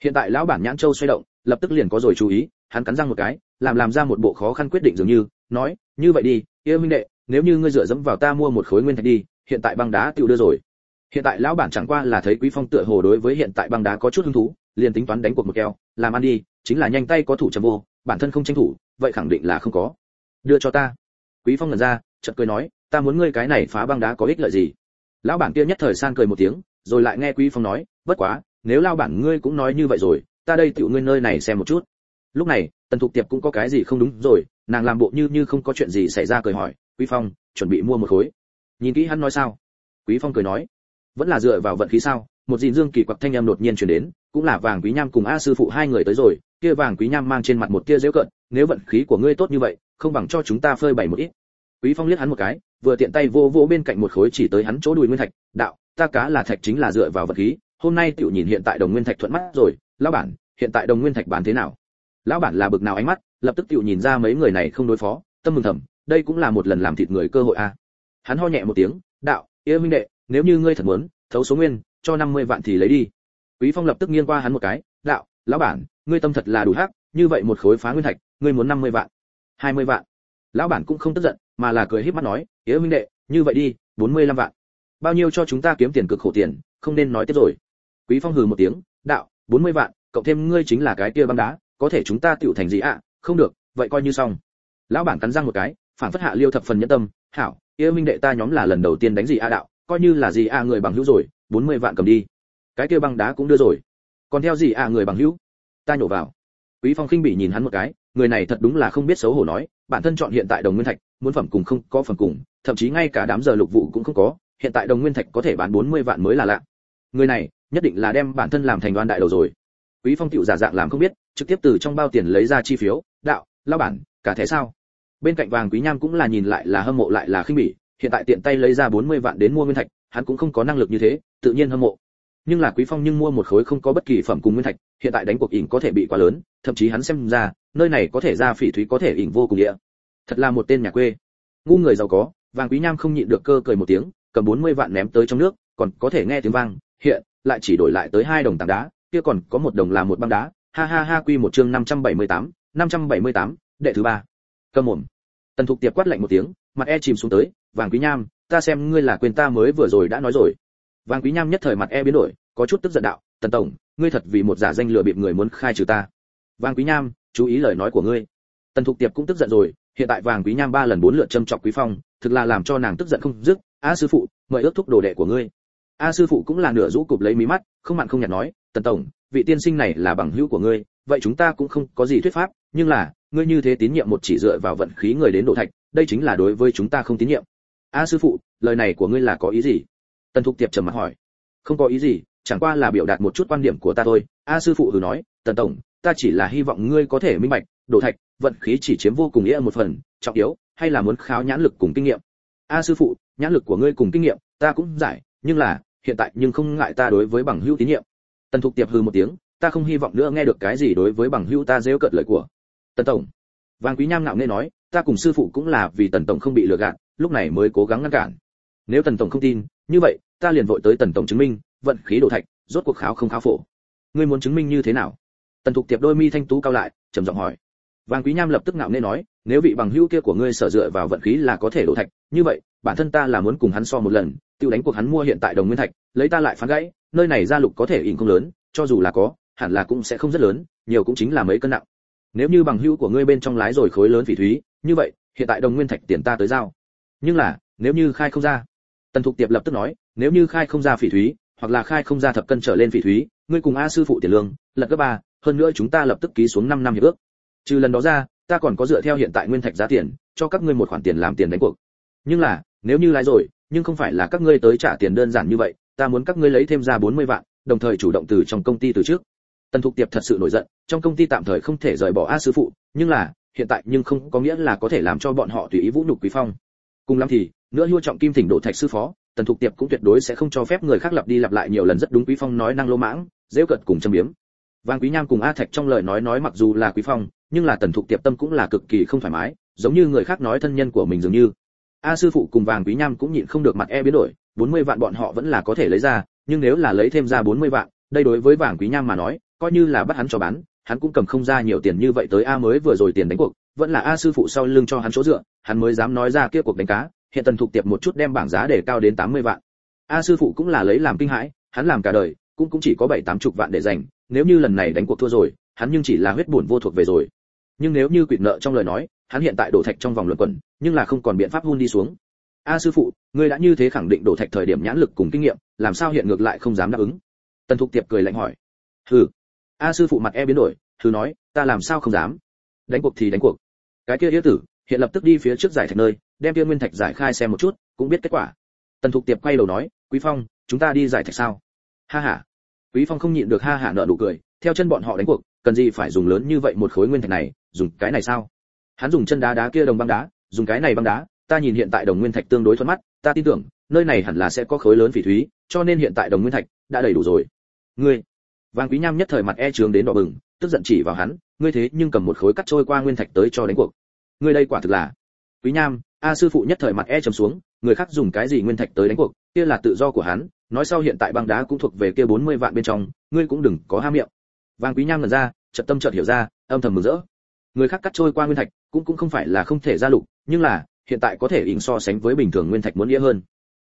Hiện tại lão bản nhãn châu xoay động, lập tức liền có rồi chú ý, hắn cắn răng một cái, làm làm ra một bộ khó khăn quyết định dường như, nói, như vậy đi, yêu minh đệ, nếu như ngươi dựa dẫm vào ta mua một khối nguyên thạch đi, hiện tại băng đá tiêu đưa rồi. Hiện tại lão bản chẳng qua là thấy quý phong tựa hồ đối với hiện tại băng đá có chút hứng thú, liền tính toán đánh cuộc một keo, làm ăn đi, chính là nhanh tay có thủ chấm vô, bản thân không tranh thủ, vậy khẳng định là không có. Đưa cho ta. Quý phong lần ra, chợt cười nói ta muốn ngươi cái này phá băng đá có ích lợi gì? Lão bản kia nhất thời san cười một tiếng, rồi lại nghe quý phong nói, bất quá, nếu lao bản ngươi cũng nói như vậy rồi, ta đây tiểu ngươi nơi này xem một chút. Lúc này, tần thục tiệp cũng có cái gì không đúng rồi, nàng làm bộ như như không có chuyện gì xảy ra cười hỏi, quý phong, chuẩn bị mua một khối. Nhìn kỹ hắn nói sao? Quý phong cười nói, vẫn là dựa vào vận khí sao? Một dìn dương kỳ quặc thanh âm đột nhiên truyền đến, cũng là vàng quý nham cùng a sư phụ hai người tới rồi, kia vàng quý nham mang trên mặt một tia dễu cận nếu vận khí của ngươi tốt như vậy, không bằng cho chúng ta phơi bày một ít quý phong liếc hắn một cái, vừa tiện tay vô vô bên cạnh một khối chỉ tới hắn chỗ đùi nguyên thạch, đạo, ta cá là thạch chính là dựa vào vật khí, hôm nay tiểu nhìn hiện tại đồng nguyên thạch thuận mắt rồi, lão bản, hiện tại đồng nguyên thạch bán thế nào? Lão bản là bực nào ánh mắt, lập tức tiểu nhìn ra mấy người này không đối phó, tâm mừng thầm, đây cũng là một lần làm thịt người cơ hội a. Hắn ho nhẹ một tiếng, đạo yêu minh đệ, nếu như ngươi thật muốn, thấu số nguyên, cho 50 vạn thì lấy đi. Quý phong lập tức nghiêng qua hắn một cái, đạo, lão bản, ngươi tâm thật là đủ hắc, như vậy một khối phá nguyên thạch, ngươi muốn 50 vạn 20 vạn lão bản cũng không tức giận, mà là cười híp mắt nói yêu minh đệ, như vậy đi 45 vạn. Bao nhiêu cho chúng ta kiếm tiền cực khổ tiền, không nên nói tiếp rồi. Quý phong hừ một tiếng, đạo 40 vạn, cộng thêm ngươi chính là cái kia băng đá, có thể chúng ta tiểu thành gì ạ? Không được, vậy coi như xong. Lão bản cắn răng một cái, phản phất hạ liêu thập phần nhẫn tâm, hảo yêu minh đệ ta nhóm là lần đầu tiên đánh gì a đạo? Coi như là gì a người bằng hữu rồi 40 vạn cầm đi. Cái kia băng đá cũng đưa rồi. Còn theo gì a người bằng hữu? Ta nhổ vào. Quý phong khinh bỉ nhìn hắn một cái, người này thật đúng là không biết xấu hổ nói bản thân chọn hiện tại đồng nguyên thạch, muốn phẩm cùng không có phần cùng, thậm chí ngay cả đám giờ lục vụ cũng không có, hiện tại đồng nguyên thạch có thể bán 40 vạn mới là lạ. Người này, nhất định là đem bản thân làm thành đoan đại đầu rồi. Quý phong tiểu giả dạng làm không biết, trực tiếp từ trong bao tiền lấy ra chi phiếu, đạo lao bản, cả thế sao? Bên cạnh vàng quý nham cũng là nhìn lại là hâm mộ lại là khinh bỉ, hiện tại tiện tay lấy ra 40 vạn đến mua nguyên thạch, hắn cũng không có năng lực như thế, tự nhiên hâm mộ nhưng là quý phong nhưng mua một khối không có bất kỳ phẩm cùng nguyên thạch hiện tại đánh cuộc ỉn có thể bị quá lớn thậm chí hắn xem ra nơi này có thể ra phỉ thúy có thể ỉn vô cùng địa. Thật là một tên nhà quê. Ngu người giàu có vàng quý nham không nhịn được cơ cười một tiếng cầm 40 vạn ném tới trong nước còn có thể nghe tiếng vang hiện lại chỉ đổi lại tới hai đồng tảng đá kia còn có một đồng là một băng đá ha ha ha quy một chương 578, 578, đệ thứ ba. Cầm mồm. Tần thục tiệp quát lạnh một tiếng mặt e chìm xuống tới vàng quý nham ta xem ngươi là quên ta mới vừa rồi đã nói rồi vàng quý nham nhất thời mặt e biến đổi, có chút tức giận đạo, tần tổng, ngươi thật vì một giả danh lừa bịp người muốn khai trừ ta. Vàng quý nham, chú ý lời nói của ngươi. Tần thục tiệp cũng tức giận rồi, hiện tại vàng quý nham ba lần bốn lượt châm chọc quý phong, thực là làm cho nàng tức giận không dứt. A sư phụ, mời ước thúc đồ đệ của ngươi. A sư phụ cũng là nửa rũ cụp lấy mí mắt, không mặn không nhạt nói, tần tổng, vị tiên sinh này là bằng hữu của ngươi, vậy chúng ta cũng không có gì thuyết pháp, nhưng là, ngươi như thế tín nhiệm một chỉ dựa vào vận khí người đến độ thạch, đây chính là đối với chúng ta không tín nhiệm. A sư phụ, lời này của ngươi là có ý gì? Tần thục tiệp trầm mặt hỏi. Không có ý gì, chẳng qua là biểu đạt một chút quan điểm của ta thôi. A sư phụ hừ nói, tần tổng, ta chỉ là hy vọng ngươi có thể minh bạch độ thạch, vận khí chỉ chiếm vô cùng nghĩa một phần, trọng yếu, hay là muốn kháo nhãn lực cùng kinh nghiệm? A sư phụ, nhãn lực của ngươi cùng kinh nghiệm, ta cũng giải, nhưng là, hiện tại nhưng không ngại ta đối với bằng hữu tín nhiệm. Tần thục tiệp hừ một tiếng, ta không hy vọng nữa nghe được cái gì đối với bằng hữu ta rêu cợt lời của. Tần tổng. Vàng quý nham ngạo nghe nói, ta cùng sư phụ cũng là vì tần tổng không bị lừa gạt, lúc này mới cố gắng ngăn cản. Nếu tần tổng không tin, như vậy ta liền vội tới tần tổng chứng minh, vận khí đổ thạch, rốt cuộc kháo không kháo phổ. Ngươi muốn chứng minh như thế nào? Tần thục tiệp đôi mi thanh tú cao lại, trầm giọng hỏi. Vàng quý nham lập tức ngạo nghe nói, nếu vị bằng hữu kia của ngươi sở dựa vào vận khí là có thể đổ thạch, như vậy, bản thân ta là muốn cùng hắn so một lần, tiêu đánh cuộc hắn mua hiện tại đồng nguyên thạch, lấy ta lại phán gãy, nơi này gia lục có thể ỉn không lớn, cho dù là có, hẳn là cũng sẽ không rất lớn, nhiều cũng chính là mấy cân nặng. Nếu như bằng hữu của ngươi bên trong lái rồi khối lớn phỉ thúy, như vậy, hiện tại đồng nguyên thạch tiền ta tới giao. Nhưng là, nếu như khai không ra, tần thục tiệp lập tức nói nếu như khai không ra phỉ thúy, hoặc là khai không ra thập cân trở lên phỉ thúy, ngươi cùng a sư phụ tiền lương, lật gấp ba, hơn nữa chúng ta lập tức ký xuống 5 năm hiệp ước. Trừ lần đó ra, ta còn có dựa theo hiện tại nguyên thạch giá tiền, cho các ngươi một khoản tiền làm tiền đánh cuộc. Nhưng là, nếu như lái rồi, nhưng không phải là các ngươi tới trả tiền đơn giản như vậy, ta muốn các ngươi lấy thêm ra 40 vạn, đồng thời chủ động từ trong công ty từ trước. Tần thục tiệp thật sự nổi giận, trong công ty tạm thời không thể rời bỏ a sư phụ, nhưng là, hiện tại nhưng không có nghĩa là có thể làm cho bọn họ tùy ý vũ nhục quý phong. Cùng lắm thì, nữa hưu trọng kim thỉnh đổ thạch sư phó tần thục tiệp cũng tuyệt đối sẽ không cho phép người khác lặp đi lặp lại nhiều lần rất đúng quý phong nói năng lô mãng dễ cận cùng châm biếm. Vàng quý nham cùng a thạch trong lời nói nói mặc dù là quý phong, nhưng là tần thục tiệp tâm cũng là cực kỳ không thoải mái, giống như người khác nói thân nhân của mình dường như. A sư phụ cùng vàng quý nham cũng nhịn không được mặt e biến đổi 40 vạn bọn họ vẫn là có thể lấy ra, nhưng nếu là lấy thêm ra 40 vạn, đây đối với vàng quý nham mà nói, coi như là bắt hắn cho bán, hắn cũng cầm không ra nhiều tiền như vậy tới a mới vừa rồi tiền đánh cuộc, vẫn là a sư phụ sau lưng cho hắn chỗ dựa, hắn mới dám nói ra kia cuộc đánh cá hiện tần thục tiệp một chút đem bảng giá để cao đến 80 vạn. A sư phụ cũng là lấy làm kinh hãi, hắn làm cả đời, cũng cũng chỉ có bảy, tám chục vạn để dành nếu như lần này đánh cuộc thua rồi, hắn nhưng chỉ là huyết buồn vô thuộc về rồi. Nhưng nếu như quỷ nợ trong lời nói, hắn hiện tại đổ thạch trong vòng luận quẩn, nhưng là không còn biện pháp hun đi xuống. A sư phụ, ngươi đã như thế khẳng định đổ thạch thời điểm nhãn lực cùng kinh nghiệm, làm sao hiện ngược lại không dám đáp ứng? Tần thục tiệp cười lạnh hỏi. Hừ. A sư phụ mặt e biến đổi thứ nói, ta làm sao không dám? Đánh cuộc thì đánh cuộc. Cái kia yết tử hiện lập tức đi phía trước giải thạch nơi, đem kia nguyên thạch giải khai xem một chút, cũng biết kết quả. Tần thục tiệp quay đầu nói, quý phong, chúng ta đi giải thạch sao? Ha ha. Quý phong không nhịn được ha ha nợ nụ cười, theo chân bọn họ đánh cuộc, cần gì phải dùng lớn như vậy một khối nguyên thạch này, dùng cái này sao? Hắn dùng chân đá đá kia đồng băng đá, dùng cái này băng đá, ta nhìn hiện tại đồng nguyên thạch tương đối thuận mắt, ta tin tưởng, nơi này hẳn là sẽ có khối lớn phỉ thúy, cho nên hiện tại đồng nguyên thạch đã đầy đủ rồi. Ngươi? Vàng quý nham nhất thời mặt e trường đến đỏ bừng, tức giận chỉ vào hắn, ngươi thế nhưng cầm một khối cắt trôi qua nguyên thạch tới cho đánh cuộc ngươi đây quả thực là. Quý nham, a sư phụ nhất thời mặt e trầm xuống, người khác dùng cái gì nguyên thạch tới đánh cuộc, kia là tự do của hắn, nói sau hiện tại băng đá cũng thuộc về kia 40 vạn bên trong, ngươi cũng đừng có ham miệng. Vàng quý nham ngẩn ra, chợt tâm chợt hiểu ra, âm thầm mừng rỡ. Người khác cắt trôi qua nguyên thạch, cũng cũng không phải là không thể ra lục, nhưng là, hiện tại có thể ỉn so sánh với bình thường nguyên thạch muốn nghĩa hơn.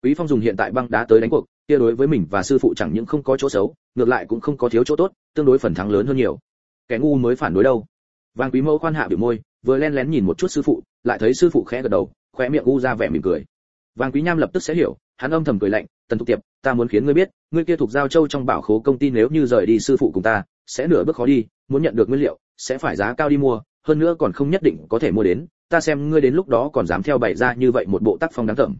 Quý phong dùng hiện tại băng đá tới đánh cuộc, kia đối với mình và sư phụ chẳng những không có chỗ xấu, ngược lại cũng không có thiếu chỗ tốt, tương đối phần thắng lớn hơn nhiều. Kẻ ngu mới phản đối đâu. Vàng quý mẫu khoan hạ biểu môi vừa len lén nhìn một chút sư phụ, lại thấy sư phụ khẽ gật đầu, khóe miệng u ra vẻ mỉm cười. Vàng quý nham lập tức sẽ hiểu, hắn âm thầm cười lạnh, tần thục tiệp, ta muốn khiến ngươi biết, ngươi kia thuộc giao châu trong bảo khố công ty nếu như rời đi sư phụ cùng ta, sẽ nửa bước khó đi, muốn nhận được nguyên liệu, sẽ phải giá cao đi mua, hơn nữa còn không nhất định có thể mua đến, ta xem ngươi đến lúc đó còn dám theo bày ra như vậy một bộ tác phong đáng tởm.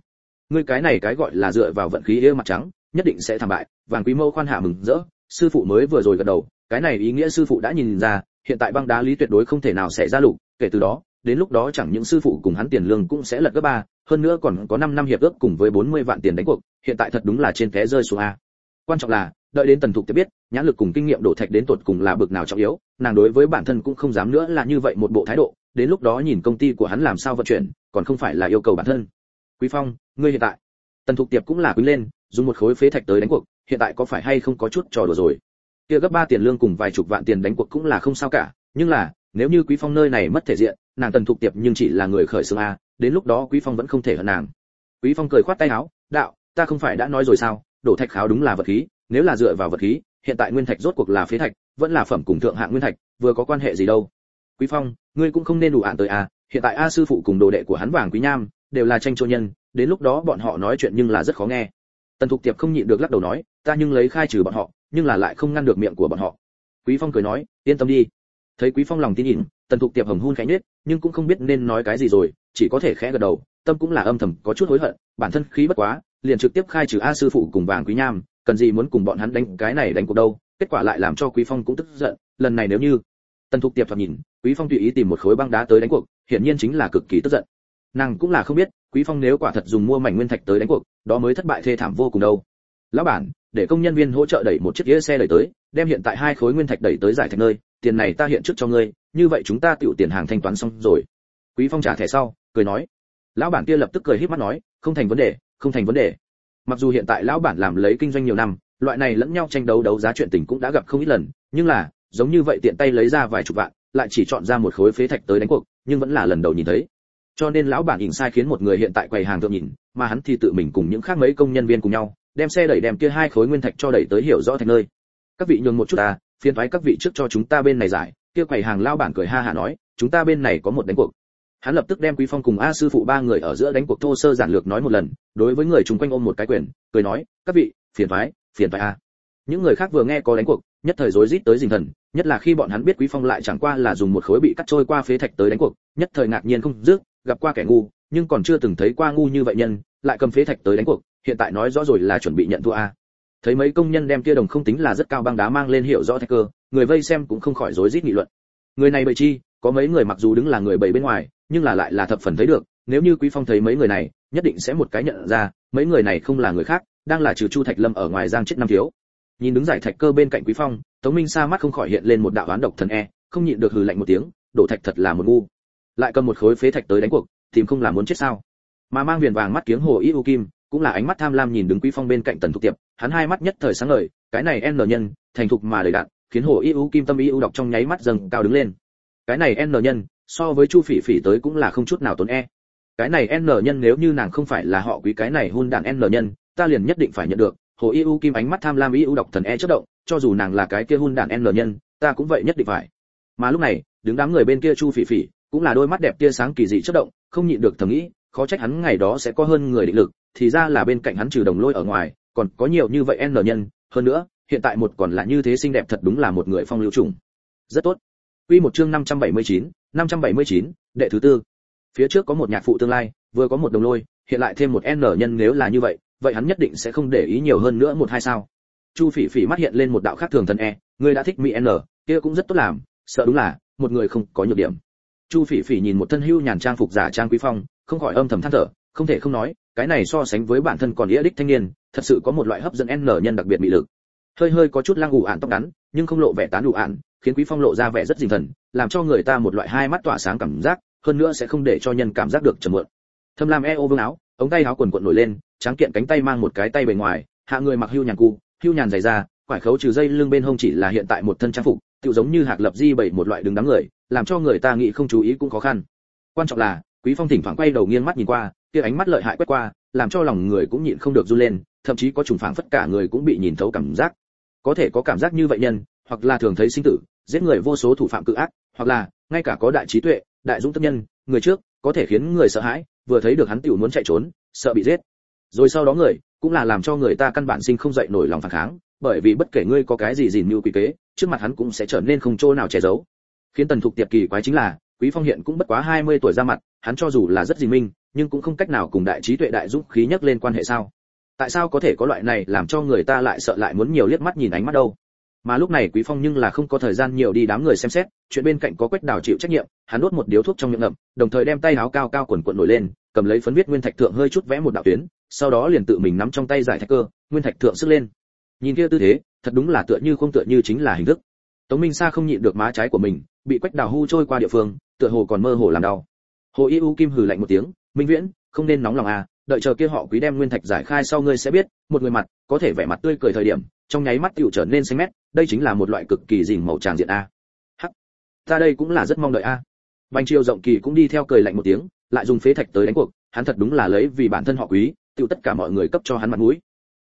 Ngươi cái này cái gọi là dựa vào vận khí yêu mặt trắng, nhất định sẽ thảm bại. Vàng quý mâu khoan hạ mừng rỡ, sư phụ mới vừa rồi gật đầu, cái này ý nghĩa sư phụ đã nhìn ra, hiện tại băng đá lý tuyệt đối không thể nào sẽ ra lục kể từ đó, đến lúc đó chẳng những sư phụ cùng hắn tiền lương cũng sẽ lật gấp ba, hơn nữa còn có 5 năm hiệp ước cùng với 40 vạn tiền đánh cuộc, hiện tại thật đúng là trên té rơi xuống a. Quan trọng là, đợi đến tần thục tiếp biết nhãn lực cùng kinh nghiệm đổ thạch đến tột cùng là bực nào trọng yếu, nàng đối với bản thân cũng không dám nữa là như vậy một bộ thái độ, đến lúc đó nhìn công ty của hắn làm sao vận chuyển, còn không phải là yêu cầu bản thân. Quý phong, ngươi hiện tại. Tần thục tiệp cũng là quý lên, dùng một khối phế thạch tới đánh cuộc, hiện tại có phải hay không có chút trò đùa rồi? Kia gấp ba tiền lương cùng vài chục vạn tiền đánh cuộc cũng là không sao cả, nhưng là nếu như quý phong nơi này mất thể diện, nàng tần thục tiệp nhưng chỉ là người khởi xướng a, đến lúc đó quý phong vẫn không thể hận nàng. Quý phong cười khoát tay áo, đạo, ta không phải đã nói rồi sao? Đổ thạch kháo đúng là vật khí, nếu là dựa vào vật khí, hiện tại nguyên thạch rốt cuộc là phế thạch, vẫn là phẩm cùng thượng hạng nguyên thạch, vừa có quan hệ gì đâu? Quý phong, ngươi cũng không nên đủ ạn tới a, hiện tại a sư phụ cùng đồ đệ của hắn vàng quý nham, đều là tranh chỗ nhân, đến lúc đó bọn họ nói chuyện nhưng là rất khó nghe. Tần thục tiệp không nhịn được lắc đầu nói, ta nhưng lấy khai trừ bọn họ, nhưng là lại không ngăn được miệng của bọn họ. Quý phong cười nói, yên tâm đi thấy quý phong lòng tin nhìn tần thục tiệp hồng hun khẽ nết nhưng cũng không biết nên nói cái gì rồi, chỉ có thể khẽ gật đầu, tâm cũng là âm thầm, có chút hối hận, bản thân khí bất quá, liền trực tiếp khai trừ a sư phụ cùng vàng quý nham, cần gì muốn cùng bọn hắn đánh, cái này đánh cuộc đâu, kết quả lại làm cho quý phong cũng tức giận, lần này nếu như, tần thục tiệp thoạt nhìn, quý phong tùy ý tìm một khối băng đá tới đánh cuộc, hiển nhiên chính là cực kỳ tức giận. Nàng cũng là không biết, quý phong nếu quả thật dùng mua mảnh nguyên thạch tới đánh cuộc, đó mới thất bại thê thảm vô cùng đâu. Lão bản, để công nhân viên hỗ trợ đẩy một chiếc ghế xe đẩy tới, đem hiện tại hai khối nguyên thạch đẩy tới giải thạch nơi tiền này ta hiện trước cho ngươi, như vậy chúng ta tiểu tiền hàng thanh toán xong rồi. Quý phong trả thẻ sau, cười nói. Lão bản kia lập tức cười híp mắt nói, không thành vấn đề, không thành vấn đề. Mặc dù hiện tại lão bản làm lấy kinh doanh nhiều năm, loại này lẫn nhau tranh đấu đấu giá chuyện tình cũng đã gặp không ít lần, nhưng là, giống như vậy tiện tay lấy ra vài chục vạn, lại chỉ chọn ra một khối phế thạch tới đánh cuộc, nhưng vẫn là lần đầu nhìn thấy. Cho nên lão bản nhìn sai khiến một người hiện tại quầy hàng thượng nhìn, mà hắn thì tự mình cùng những khác mấy công nhân viên cùng nhau, đem xe đẩy đem kia hai khối nguyên thạch cho đẩy tới hiểu rõ thành nơi. Các vị nhường một chút ta phiền thoái các vị trước cho chúng ta bên này giải, kia quầy hàng lao bản cười ha hả nói, chúng ta bên này có một đánh cuộc. Hắn lập tức đem quý phong cùng a sư phụ ba người ở giữa đánh cuộc thô sơ giản lược nói một lần, đối với người chung quanh ôm một cái quyền, cười nói, các vị, phiền thoái phiền thoái a. Những người khác vừa nghe có đánh cuộc, nhất thời rối rít tới dình thần, nhất là khi bọn hắn biết quý phong lại chẳng qua là dùng một khối bị cắt trôi qua phế thạch tới đánh cuộc, nhất thời ngạc nhiên không dứt, gặp qua kẻ ngu, nhưng còn chưa từng thấy qua ngu như vậy nhân, lại cầm phế thạch tới đánh cuộc, hiện tại nói rõ rồi là chuẩn bị nhận thua a thấy mấy công nhân đem kia đồng không tính là rất cao băng đá mang lên hiệu rõ thạch cơ, người vây xem cũng không khỏi rối rít nghị luận. Người này bậy chi, có mấy người mặc dù đứng là người bậy bên ngoài, nhưng là lại là thập phần thấy được, nếu như quý phong thấy mấy người này, nhất định sẽ một cái nhận ra, mấy người này không là người khác, đang là trừ chu thạch lâm ở ngoài giang chết năm thiếu. Nhìn đứng giải thạch cơ bên cạnh quý phong, tống minh sa mắt không khỏi hiện lên một đạo oán độc thần e không nhịn được hừ lạnh một tiếng, đổ thạch thật là một ngu. Lại cầm một khối phế thạch tới đánh cuộc, tìm không làm muốn chết sao? Mà mang viền vàng mắt kiếng hồ y u kim, cũng là ánh mắt tham lam nhìn đứng quý phong bên cạnh tần thục tiệp hắn hai mắt nhất thời sáng ngời, cái này n nhân, thành thục mà đầy đạn khiến hồ y u kim tâm y u đọc trong nháy mắt dâng cao đứng lên. Cái này n nhân, so với chu phỉ phỉ tới cũng là không chút nào tốn e. Cái này n nhân nếu như nàng không phải là họ quý cái này hôn đàn n nhân, ta liền nhất định phải nhận được. Hồ y u kim ánh mắt tham lam y u đọc thần e chất động, cho dù nàng là cái kia hôn đàn n nhân, ta cũng vậy nhất định phải. Mà lúc này, đứng đám người bên kia chu phỉ phỉ, cũng là đôi mắt đẹp tia sáng kỳ dị chất động, không nhịn được thầm nghĩ, khó trách hắn ngày đó sẽ có hơn người định lực, thì ra là bên cạnh hắn trừ đồng lôi ở ngoài còn có nhiều như vậy n nhân hơn nữa hiện tại một còn là như thế xinh đẹp thật đúng là một người phong lưu trùng. Rất tốt. Quy một chương 579, 579, đệ thứ tư. Phía trước có một nhạc phụ tương lai vừa có một đồng lôi hiện lại thêm một n nhân nếu là như vậy vậy hắn nhất định sẽ không để ý nhiều hơn nữa một hai sao. Chu phỉ phỉ mắt hiện lên một đạo khác thường thần e người đã thích mỹ n kia cũng rất tốt làm sợ đúng là một người không có nhược điểm. Chu phỉ phỉ nhìn một thân hưu nhàn trang phục giả trang quý phong không khỏi âm thầm than thở không thể không nói, cái này so sánh với bản thân còn nghĩa đích thanh niên, thật sự có một loại hấp dẫn n nhân đặc biệt bị lực. Hơi hơi có chút lang ủ ạn tóc ngắn, nhưng không lộ vẻ tán đủ ạn, khiến quý phong lộ ra vẻ rất dình thần, làm cho người ta một loại hai mắt tỏa sáng cảm giác, hơn nữa sẽ không để cho nhân cảm giác được trầm mượn thâm lam eo vương áo, ống tay áo quần quần nổi lên, tráng kiện cánh tay mang một cái tay bề ngoài, hạ người mặc hưu nhàn cu hưu nhàn dày ra quải khấu trừ dây lưng bên hông chỉ là hiện tại một thân trang phục, tựu giống như hạc lập di bảy một loại đứng đắng người, làm cho người ta nghĩ không chú ý cũng khó khăn. Quan trọng là, quý phong thỉnh thoảng quay đầu nghiêng mắt nhìn qua kia ánh mắt lợi hại quét qua, làm cho lòng người cũng nhịn không được run lên, thậm chí có trùng phảng phất cả người cũng bị nhìn thấu cảm giác. Có thể có cảm giác như vậy nhân, hoặc là thường thấy sinh tử, giết người vô số thủ phạm cự ác, hoặc là, ngay cả có đại trí tuệ, đại dũng tâm nhân, người trước, có thể khiến người sợ hãi, vừa thấy được hắn tiểu muốn chạy trốn, sợ bị giết. Rồi sau đó người, cũng là làm cho người ta căn bản sinh không dậy nổi lòng phản kháng, bởi vì bất kể ngươi có cái gì gìn như quỷ kế, trước mặt hắn cũng sẽ trở nên không chỗ nào che giấu. Khiến tần thục tiệp kỳ quái chính là, quý phong hiện cũng bất quá 20 tuổi ra mặt hắn cho dù là rất gì minh, nhưng cũng không cách nào cùng đại trí tuệ đại dũng khí nhắc lên quan hệ sao? Tại sao có thể có loại này làm cho người ta lại sợ lại muốn nhiều liếc mắt nhìn ánh mắt đâu? Mà lúc này quý phong nhưng là không có thời gian nhiều đi đám người xem xét, chuyện bên cạnh có quách đào chịu trách nhiệm, hắn đốt một điếu thuốc trong miệng ngậm, đồng thời đem tay áo cao cao quần quần nổi lên, cầm lấy phấn viết nguyên thạch thượng hơi chút vẽ một đạo tuyến, sau đó liền tự mình nắm trong tay giải thạch cơ, nguyên thạch thượng sức lên. Nhìn kia tư thế, thật đúng là tựa như không tựa như chính là hình thức. Tống minh sa không nhịn được má trái của mình, bị quách đào hu trôi qua địa phương, tựa hồ còn mơ hồ làm đau hồ y u kim hừ lạnh một tiếng, minh viễn, không nên nóng lòng à đợi chờ kia họ quý đem nguyên thạch giải khai sau ngươi sẽ biết, một người mặt, có thể vẻ mặt tươi cười thời điểm, trong nháy mắt tựu trở nên xanh mét, đây chính là một loại cực kỳ dình màu tràng diện a. Hắc, ta đây cũng là rất mong đợi a. Bành triều rộng kỳ cũng đi theo cười lạnh một tiếng, lại dùng phế thạch tới đánh cuộc, hắn thật đúng là lấy vì bản thân họ quý tựu tất cả mọi người cấp cho hắn mặt mũi.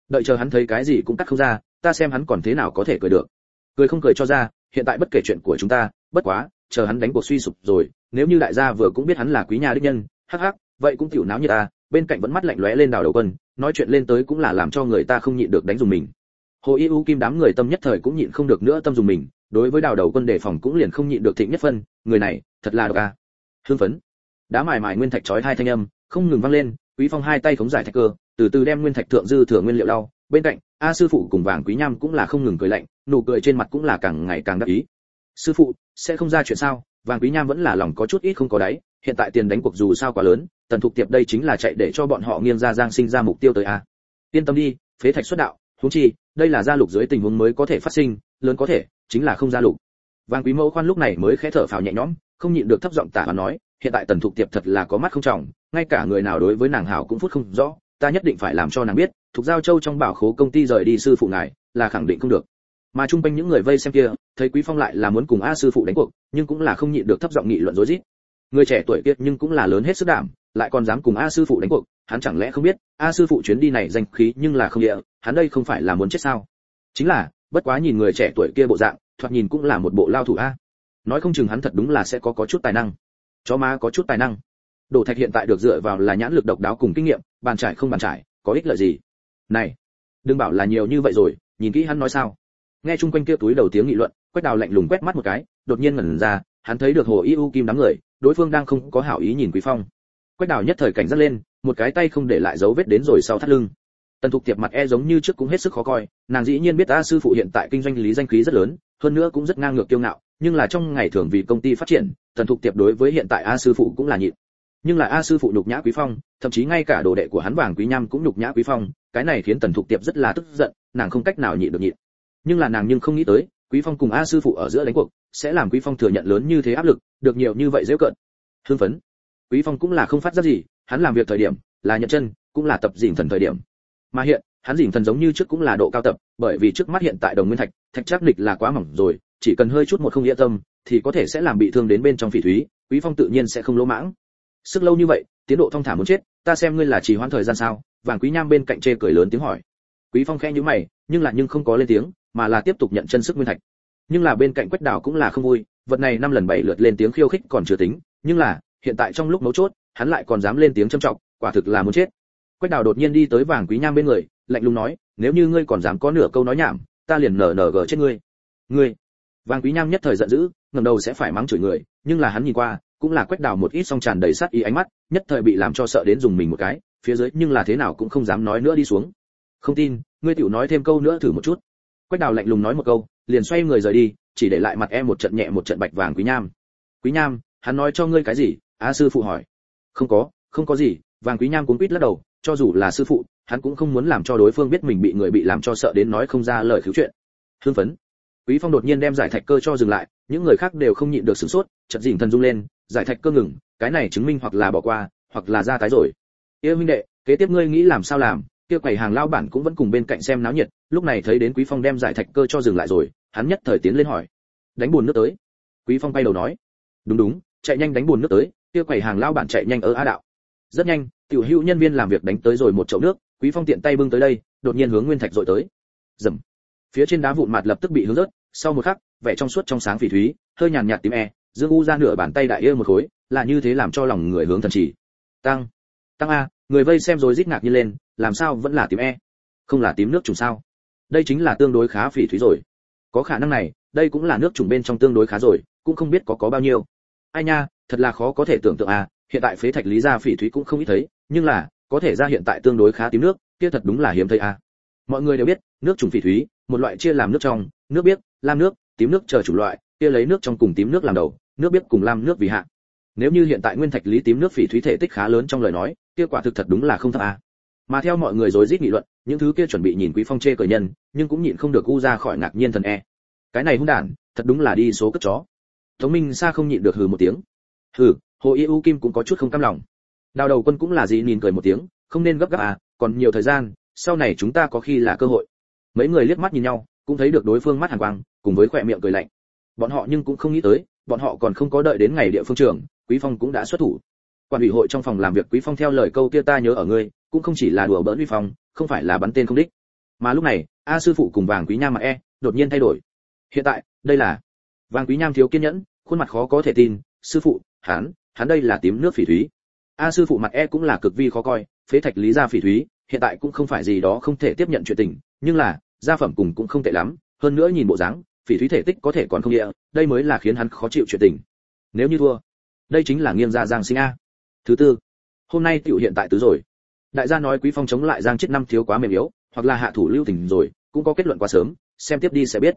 Đợi chờ hắn thấy cái gì cũng cắt không ra, ta xem hắn còn thế nào có thể cười được. Cười không cười cho ra, hiện tại bất kể chuyện của chúng ta, bất quá chờ hắn đánh cuộc suy sụp rồi, nếu như đại gia vừa cũng biết hắn là quý nhà đích nhân, hắc hắc, vậy cũng tiểu náo như ta, bên cạnh vẫn mắt lạnh lóe lên đào đầu quân, nói chuyện lên tới cũng là làm cho người ta không nhịn được đánh dùng mình. Hồ y u kim đám người tâm nhất thời cũng nhịn không được nữa tâm dùng mình, đối với đào đầu quân đề phòng cũng liền không nhịn được thịnh nhất phân, người này, thật là độc a. Hưng phấn. Đá mài mài nguyên thạch chói hai thanh âm, không ngừng vang lên, quý phong hai tay khống giải thạch cơ, từ từ đem nguyên thạch thượng dư thừa nguyên liệu đau, bên cạnh, a sư phụ cùng vàng quý nham cũng là không ngừng cười lạnh, nụ cười trên mặt cũng là càng ngày càng đắc ý sư phụ, sẽ không ra chuyện sao? Vàng quý nham vẫn là lòng có chút ít không có đáy, hiện tại tiền đánh cuộc dù sao quá lớn, tần thục tiệp đây chính là chạy để cho bọn họ nghiêng ra giang sinh ra mục tiêu tới a. Yên tâm đi, phế thạch xuất đạo, huống chi, đây là gia lục dưới tình huống mới có thể phát sinh, lớn có thể, chính là không gia lục. Vàng quý mẫu khoan lúc này mới khẽ thở phào nhẹ nhõm, không nhịn được thấp giọng tả và nói, hiện tại tần thục tiệp thật là có mắt không trọng, ngay cả người nào đối với nàng hảo cũng phút không rõ, ta nhất định phải làm cho nàng biết thuộc giao châu trong bảo khố công ty rời đi sư phụ ngài, là khẳng định không được mà chung quanh những người vây xem kia, thấy quý phong lại là muốn cùng a sư phụ đánh cuộc, nhưng cũng là không nhịn được thấp giọng nghị luận rối rít. Người trẻ tuổi kia nhưng cũng là lớn hết sức đảm, lại còn dám cùng a sư phụ đánh cuộc, hắn chẳng lẽ không biết, a sư phụ chuyến đi này danh khí nhưng là không địa, hắn đây không phải là muốn chết sao? Chính là, bất quá nhìn người trẻ tuổi kia bộ dạng, thoạt nhìn cũng là một bộ lao thủ a. Nói không chừng hắn thật đúng là sẽ có có chút tài năng. Chó má có chút tài năng. Đổ thạch hiện tại được dựa vào là nhãn lực độc đáo cùng kinh nghiệm, bàn trải không bàn trải, có ích lợi gì? Này, đừng bảo là nhiều như vậy rồi, nhìn kỹ hắn nói sao nghe chung quanh kia túi đầu tiếng nghị luận, quách đào lạnh lùng quét mắt một cái, đột nhiên ngẩn ra, hắn thấy được hồ y u kim đám người, đối phương đang không có hảo ý nhìn quý phong. Quách đào nhất thời cảnh giác lên, một cái tay không để lại dấu vết đến rồi sau thắt lưng. Tần thục tiệp mặt e giống như trước cũng hết sức khó coi, nàng dĩ nhiên biết ta sư phụ hiện tại kinh doanh lý danh khí rất lớn, hơn nữa cũng rất ngang ngược kiêu ngạo, nhưng là trong ngày thường vì công ty phát triển, tần thục tiệp đối với hiện tại a sư phụ cũng là nhịn. Nhưng là a sư phụ nhục nhã quý phong, thậm chí ngay cả đồ đệ của hắn vàng quý nham cũng nhục nhã quý phong, cái này khiến tần thục tiệp rất là tức giận, nàng không cách nào nhịn được nhịn nhưng là nàng nhưng không nghĩ tới, quý phong cùng a sư phụ ở giữa đánh cuộc, sẽ làm quý phong thừa nhận lớn như thế áp lực, được nhiều như vậy dễ cận. Hưng phấn. Quý phong cũng là không phát giác gì, hắn làm việc thời điểm, là nhận chân, cũng là tập dình thần thời điểm. Mà hiện, hắn dình thần giống như trước cũng là độ cao tập, bởi vì trước mắt hiện tại đồng nguyên thạch thạch chắc địch là quá mỏng rồi, chỉ cần hơi chút một không nghĩa tâm, thì có thể sẽ làm bị thương đến bên trong phỉ thúy, quý phong tự nhiên sẽ không lỗ mãng. Sức lâu như vậy, tiến độ thông thả muốn chết, ta xem ngươi là chỉ hoãn thời gian sao, vàng quý nham bên cạnh chê cười lớn tiếng hỏi quý phong khẽ nhíu mày, nhưng là nhưng không có lên tiếng, mà là tiếp tục nhận chân sức nguyên thạch. Nhưng là bên cạnh quách đảo cũng là không vui, vật này năm lần bảy lượt lên tiếng khiêu khích còn chưa tính, nhưng là, hiện tại trong lúc mấu chốt, hắn lại còn dám lên tiếng châm trọng, quả thực là muốn chết. Quách đào đột nhiên đi tới vàng quý nham bên người, lạnh lùng nói, nếu như ngươi còn dám có nửa câu nói nhảm, ta liền nở nở gờ chết ngươi. Ngươi? Vàng quý nham nhất thời giận dữ, ngẩng đầu sẽ phải mắng chửi người, nhưng là hắn nhìn qua, cũng là quách đào một ít song tràn đầy sát ý ánh mắt, nhất thời bị làm cho sợ đến dùng mình một cái, phía dưới nhưng là thế nào cũng không dám nói nữa đi xuống không tin, ngươi tiểu nói thêm câu nữa thử một chút. Quách đào lạnh lùng nói một câu, liền xoay người rời đi, chỉ để lại mặt em một trận nhẹ một trận bạch vàng quý nham. Quý nham, hắn nói cho ngươi cái gì? A sư phụ hỏi. Không có không có gì, vàng quý nham cũng quýt lắc đầu, cho dù là sư phụ, hắn cũng không muốn làm cho đối phương biết mình bị người bị làm cho sợ đến nói không ra lời khiếu chuyện. Hưng phấn. Quý phong đột nhiên đem giải thạch cơ cho dừng lại, những người khác đều không nhịn được sửng sốt, chợt dình thần rung lên, giải thạch cơ ngừng, cái này chứng minh hoặc là bỏ qua, hoặc là ra tái rồi. Yêu huynh đệ, kế tiếp ngươi nghĩ làm sao làm? Kia quầy hàng lao bản cũng vẫn cùng bên cạnh xem náo nhiệt, lúc này thấy đến quý phong đem giải thạch cơ cho dừng lại rồi, hắn nhất thời tiến lên hỏi. Đánh buồn nước tới. Quý phong bay đầu nói. Đúng đúng, chạy nhanh đánh buồn nước tới, kia quầy hàng lao bản chạy nhanh ở a đạo. Rất nhanh, tiểu hữu nhân viên làm việc đánh tới rồi một chậu nước, quý phong tiện tay bưng tới đây, đột nhiên hướng nguyên thạch dội tới. Dầm. Phía trên đá vụn mặt lập tức bị hướng rớt, sau một khắc, vẻ trong suốt trong sáng phỉ thúy, hơi nhàn nhạt tím e dương u ra nửa bàn tay đại yêu một khối, là như thế làm cho lòng người hướng thần chỉ tăng tăng a, người vây xem rồi rít ngạc nhiên lên, làm sao vẫn là tím e? Không là tím nước trùng sao? Đây chính là tương đối khá phỉ thúy rồi. Có khả năng này, đây cũng là nước trùng bên trong tương đối khá rồi, cũng không biết có có bao nhiêu. Ai nha, thật là khó có thể tưởng tượng à hiện tại phế thạch lý gia phỉ thúy cũng không ít thấy, nhưng là, có thể ra hiện tại tương đối khá tím nước, kia thật đúng là hiếm thấy à mọi người đều biết, nước trùng phỉ thúy, một loại chia làm nước trong, nước biếc, lam nước, tím nước chờ chủ loại, kia lấy nước trong cùng tím nước làm đầu, nước biếc cùng lam nước vì hạ nếu như hiện tại nguyên thạch lý tím nước phỉ thúy thể tích khá lớn trong lời nói kia quả thực thật đúng là không thấp à. Mà theo mọi người rối rít nghị luận, những thứ kia chuẩn bị nhìn quý phong chê cờ nhân, nhưng cũng nhịn không được u ra khỏi ngạc nhiên thần e. Cái này hung đản, thật đúng là đi số cất chó. Tống minh xa không nhịn được hừ một tiếng. Hừ, hồ y u kim cũng có chút không cam lòng. Đào đầu quân cũng là gì nhìn cười một tiếng, không nên gấp gáp à còn nhiều thời gian, sau này chúng ta có khi là cơ hội. Mấy người liếc mắt nhìn nhau, cũng thấy được đối phương mắt hàn quang, cùng với khỏe miệng cười lạnh. Bọn họ nhưng cũng không nghĩ tới, bọn họ còn không có đợi đến ngày địa phương trưởng quý phong cũng đã xuất thủ. Quản ủy hội trong phòng làm việc quý phong theo lời câu kia ta nhớ ở ngươi, cũng không chỉ là đùa bỡn uy phong, không phải là bắn tên không đích. Mà lúc này, a sư phụ cùng vàng quý nham mà e đột nhiên thay đổi. Hiện tại, đây là vàng quý nham thiếu kiên nhẫn, khuôn mặt khó có thể tin, sư phụ, hắn hắn đây là tím nước phỉ thúy. A sư phụ mặt e cũng là cực vi khó coi, phế thạch lý gia phỉ thúy, hiện tại cũng không phải gì đó không thể tiếp nhận chuyện tình, nhưng là, gia phẩm cùng cũng không tệ lắm, hơn nữa nhìn bộ dáng, phỉ thúy thể tích có thể còn không địa, đây mới là khiến hắn khó chịu chuyện tình. Nếu như thua đây chính là nghiêng gia giang sinh a. Thứ tư hôm nay tiểu hiện tại tứ rồi. Đại gia nói quý phong chống lại giang chết năm thiếu quá mềm yếu hoặc là hạ thủ lưu tình rồi cũng có kết luận quá sớm xem tiếp đi sẽ biết.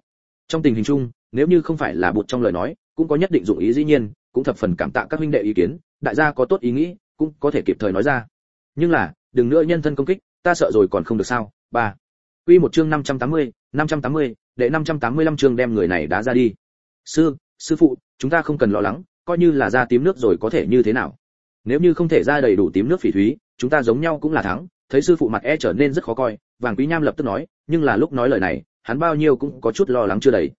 Trong tình hình chung nếu như không phải là bụt trong lời nói cũng có nhất định dụng ý dĩ nhiên cũng thập phần cảm tạ các huynh đệ ý kiến đại gia có tốt ý nghĩ cũng có thể kịp thời nói ra. Nhưng là đừng nữa nhân thân công kích ta sợ rồi còn không được sao. Ba quy một chương 580, 580, đệ 585 chương đem người này đá ra đi. Sư sư phụ chúng ta không cần lo lắng coi như là ra tím nước rồi có thể như thế nào. Nếu như không thể ra đầy đủ tím nước phỉ thúy, chúng ta giống nhau cũng là thắng, thấy sư phụ mặt e trở nên rất khó coi, vàng quý nham lập tức nói, nhưng là lúc nói lời này, hắn bao nhiêu cũng có chút lo lắng chưa đầy.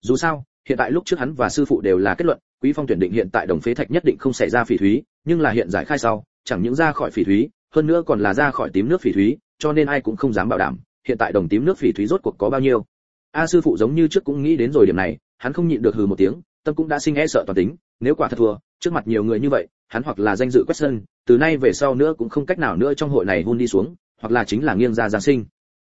Dù sao, hiện tại lúc trước hắn và sư phụ đều là kết luận, quý phong tuyển định hiện tại đồng phế thạch nhất định không xảy ra phỉ thúy, nhưng là hiện giải khai sau, chẳng những ra khỏi phỉ thúy, hơn nữa còn là ra khỏi tím nước phỉ thúy, cho nên ai cũng không dám bảo đảm, hiện tại đồng tím nước phỉ thúy rốt cuộc có bao nhiêu. A sư phụ giống như trước cũng nghĩ đến rồi điểm này, hắn không nhịn được hừ một tiếng, tâm cũng đã sinh e sợ toàn tính nếu quả thật thua, trước mặt nhiều người như vậy, hắn hoặc là danh dự quét sân, từ nay về sau nữa cũng không cách nào nữa trong hội này hôn đi xuống, hoặc là chính là nghiêng ra giáng sinh.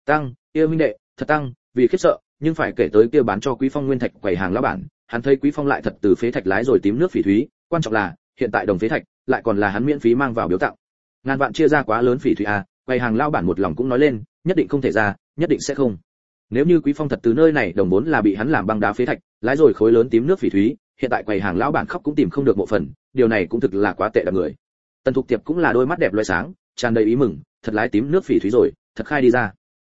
Tăng, yêu minh đệ, thật tăng, vì khiếp sợ, nhưng phải kể tới kia bán cho quý phong nguyên thạch quầy hàng lão bản, hắn thấy quý phong lại thật từ phế thạch lái rồi tím nước phỉ thúy, quan trọng là, hiện tại đồng phế thạch, lại còn là hắn miễn phí mang vào biếu tặng. Ngàn vạn chia ra quá lớn phỉ thúy à quầy hàng lão bản một lòng cũng nói lên, nhất định không thể ra, nhất định sẽ không. Nếu như quý phong thật từ nơi này đồng vốn là bị hắn làm băng đá phế thạch, lái rồi khối lớn tím nước phỉ thúy hiện tại quầy hàng lão bản khóc cũng tìm không được một phần, điều này cũng thực là quá tệ đặc người. Tần thục tiệp cũng là đôi mắt đẹp loé sáng, tràn đầy ý mừng, thật lái tím nước phỉ thúy rồi, thật khai đi ra.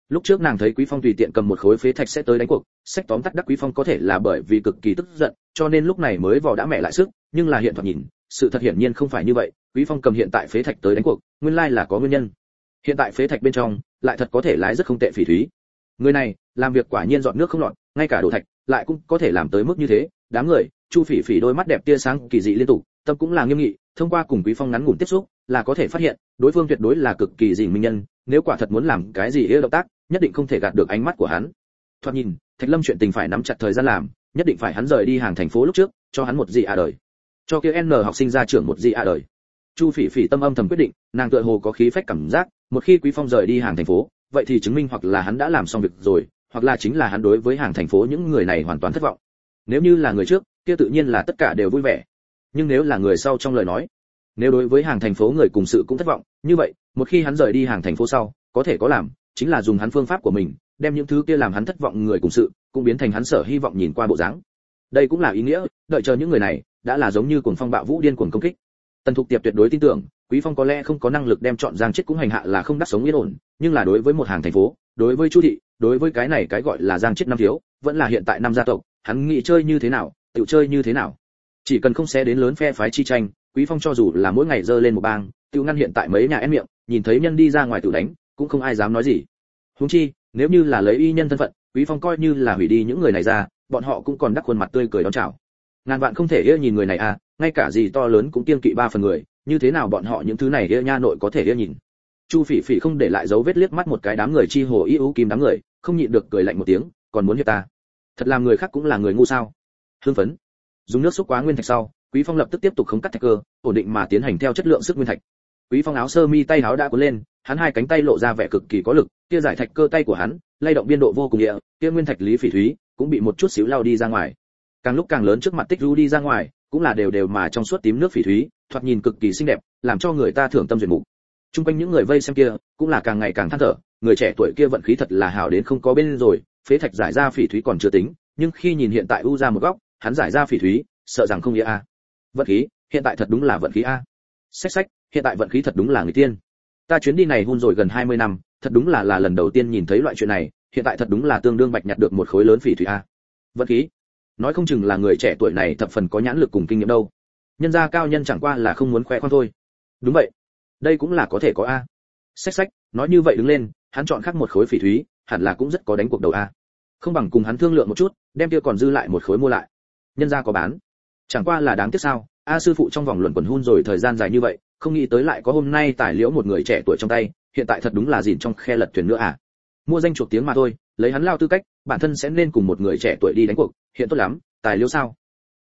Lúc trước nàng thấy quý phong tùy tiện cầm một khối phế thạch sẽ tới đánh cuộc, sách tóm tắt đắc quý phong có thể là bởi vì cực kỳ tức giận, cho nên lúc này mới vò đã mẹ lại sức, nhưng là hiện thoạt nhìn, sự thật hiển nhiên không phải như vậy, quý phong cầm hiện tại phế thạch tới đánh cuộc, nguyên lai là có nguyên nhân. Hiện tại phế thạch bên trong, lại thật có thể lái rất không tệ phỉ thúy. Người này, làm việc quả nhiên dọn nước không lọt, ngay cả đổ thạch, lại cũng có thể làm tới mức như thế, đám người chu phỉ phỉ đôi mắt đẹp tia sáng kỳ dị liên tục, tâm cũng là nghiêm nghị, thông qua cùng quý phong ngắn ngủn tiếp xúc, là có thể phát hiện, đối phương tuyệt đối là cực kỳ dị minh nhân, nếu quả thật muốn làm cái gì yêu động tác, nhất định không thể gạt được ánh mắt của hắn. Thoạt nhìn, thạch lâm chuyện tình phải nắm chặt thời gian làm, nhất định phải hắn rời đi hàng thành phố lúc trước, cho hắn một gì à đời. Cho kia n học sinh ra trưởng một gì à đời. Chu phỉ phỉ tâm âm thầm quyết định, nàng tựa hồ có khí phách cảm giác, một khi quý phong rời đi hàng thành phố, vậy thì chứng minh hoặc là hắn đã làm xong việc rồi, hoặc là chính là hắn đối với hàng thành phố những người này hoàn toàn thất vọng. Nếu như là người trước kia tự nhiên là tất cả đều vui vẻ. Nhưng nếu là người sau trong lời nói, nếu đối với hàng thành phố người cùng sự cũng thất vọng, như vậy, một khi hắn rời đi hàng thành phố sau, có thể có làm, chính là dùng hắn phương pháp của mình, đem những thứ kia làm hắn thất vọng người cùng sự, cũng biến thành hắn sở hy vọng nhìn qua bộ dáng. Đây cũng là ý nghĩa, đợi chờ những người này, đã là giống như cuồng phong bạo vũ điên cuồng công kích. Tần thục tiệp tuyệt đối tin tưởng, quý phong có lẽ không có năng lực đem chọn giang chết cũng hành hạ là không đắc sống yên ổn, nhưng là đối với một hàng thành phố, đối với chu thị, đối với cái này cái gọi là giang chết năm thiếu, vẫn là hiện tại năm gia tộc, hắn nghĩ chơi như thế nào tự chơi như thế nào? Chỉ cần không xé đến lớn phe phái chi tranh, quý phong cho dù là mỗi ngày dơ lên một bang tự ngăn hiện tại mấy nhà em miệng, nhìn thấy nhân đi ra ngoài tự đánh, cũng không ai dám nói gì. Huống chi, nếu như là lấy y nhân thân phận, quý phong coi như là hủy đi những người này ra, bọn họ cũng còn đắc khuôn mặt tươi cười đón chào. Ngàn vạn không thể yêu nhìn người này à ngay cả gì to lớn cũng kiêng kỵ ba phần người, như thế nào bọn họ những thứ này yêu nha nội có thể yêu nhìn? Chu phỉ phỉ không để lại dấu vết liếc mắt một cái đám người chi hồ y ú kim đám người, không nhịn được cười lạnh một tiếng, còn muốn hiệp ta? Thật làm người khác cũng là người ngu sao? Hưng phấn. Dùng nước xúc quá nguyên thạch sau, quý phong lập tức tiếp tục khống cắt thạch cơ, ổn định mà tiến hành theo chất lượng sức nguyên thạch. Quý phong áo sơ mi tay áo đã cuốn lên, hắn hai cánh tay lộ ra vẻ cực kỳ có lực, kia giải thạch cơ tay của hắn, lay động biên độ vô cùng địa, kia nguyên thạch lý phỉ thúy cũng bị một chút xíu lao đi ra ngoài. Càng lúc càng lớn trước mặt tích ru đi ra ngoài, cũng là đều đều mà trong suốt tím nước phỉ thúy, thoạt nhìn cực kỳ xinh đẹp, làm cho người ta thưởng tâm duyệt mục. Chung quanh những người vây xem kia, cũng là càng ngày càng than thở, người trẻ tuổi kia vận khí thật là hảo đến không có bên rồi, phế thạch giải ra phỉ thúy còn chưa tính, nhưng khi nhìn hiện tại u ra một góc hắn giải ra phỉ thúy, sợ rằng không nghĩa a. Vận khí, hiện tại thật đúng là vận khí a. Sách sách hiện tại vận khí thật đúng là người tiên. Ta chuyến đi này hôn rồi gần 20 năm, thật đúng là là lần đầu tiên nhìn thấy loại chuyện này, hiện tại thật đúng là tương đương bạch nhặt được một khối lớn phỉ thúy a. Vận khí, nói không chừng là người trẻ tuổi này thập phần có nhãn lực cùng kinh nghiệm đâu. Nhân gia cao nhân chẳng qua là không muốn khoe khoang thôi. Đúng vậy, đây cũng là có thể có a. Sách sách nói như vậy đứng lên, hắn chọn khác một khối phỉ thúy, hẳn là cũng rất có đánh cuộc đầu a. Không bằng cùng hắn thương lượng một chút, đem kia còn dư lại một khối mua lại nhân gia có bán. Chẳng qua là đáng tiếc sao, a sư phụ trong vòng luận quẩn hun rồi thời gian dài như vậy, không nghĩ tới lại có hôm nay tài liễu một người trẻ tuổi trong tay, hiện tại thật đúng là dìn trong khe lật thuyền nữa à. Mua danh chuộc tiếng mà thôi, lấy hắn lao tư cách, bản thân sẽ nên cùng một người trẻ tuổi đi đánh cuộc, hiện tốt lắm, tài liễu sao?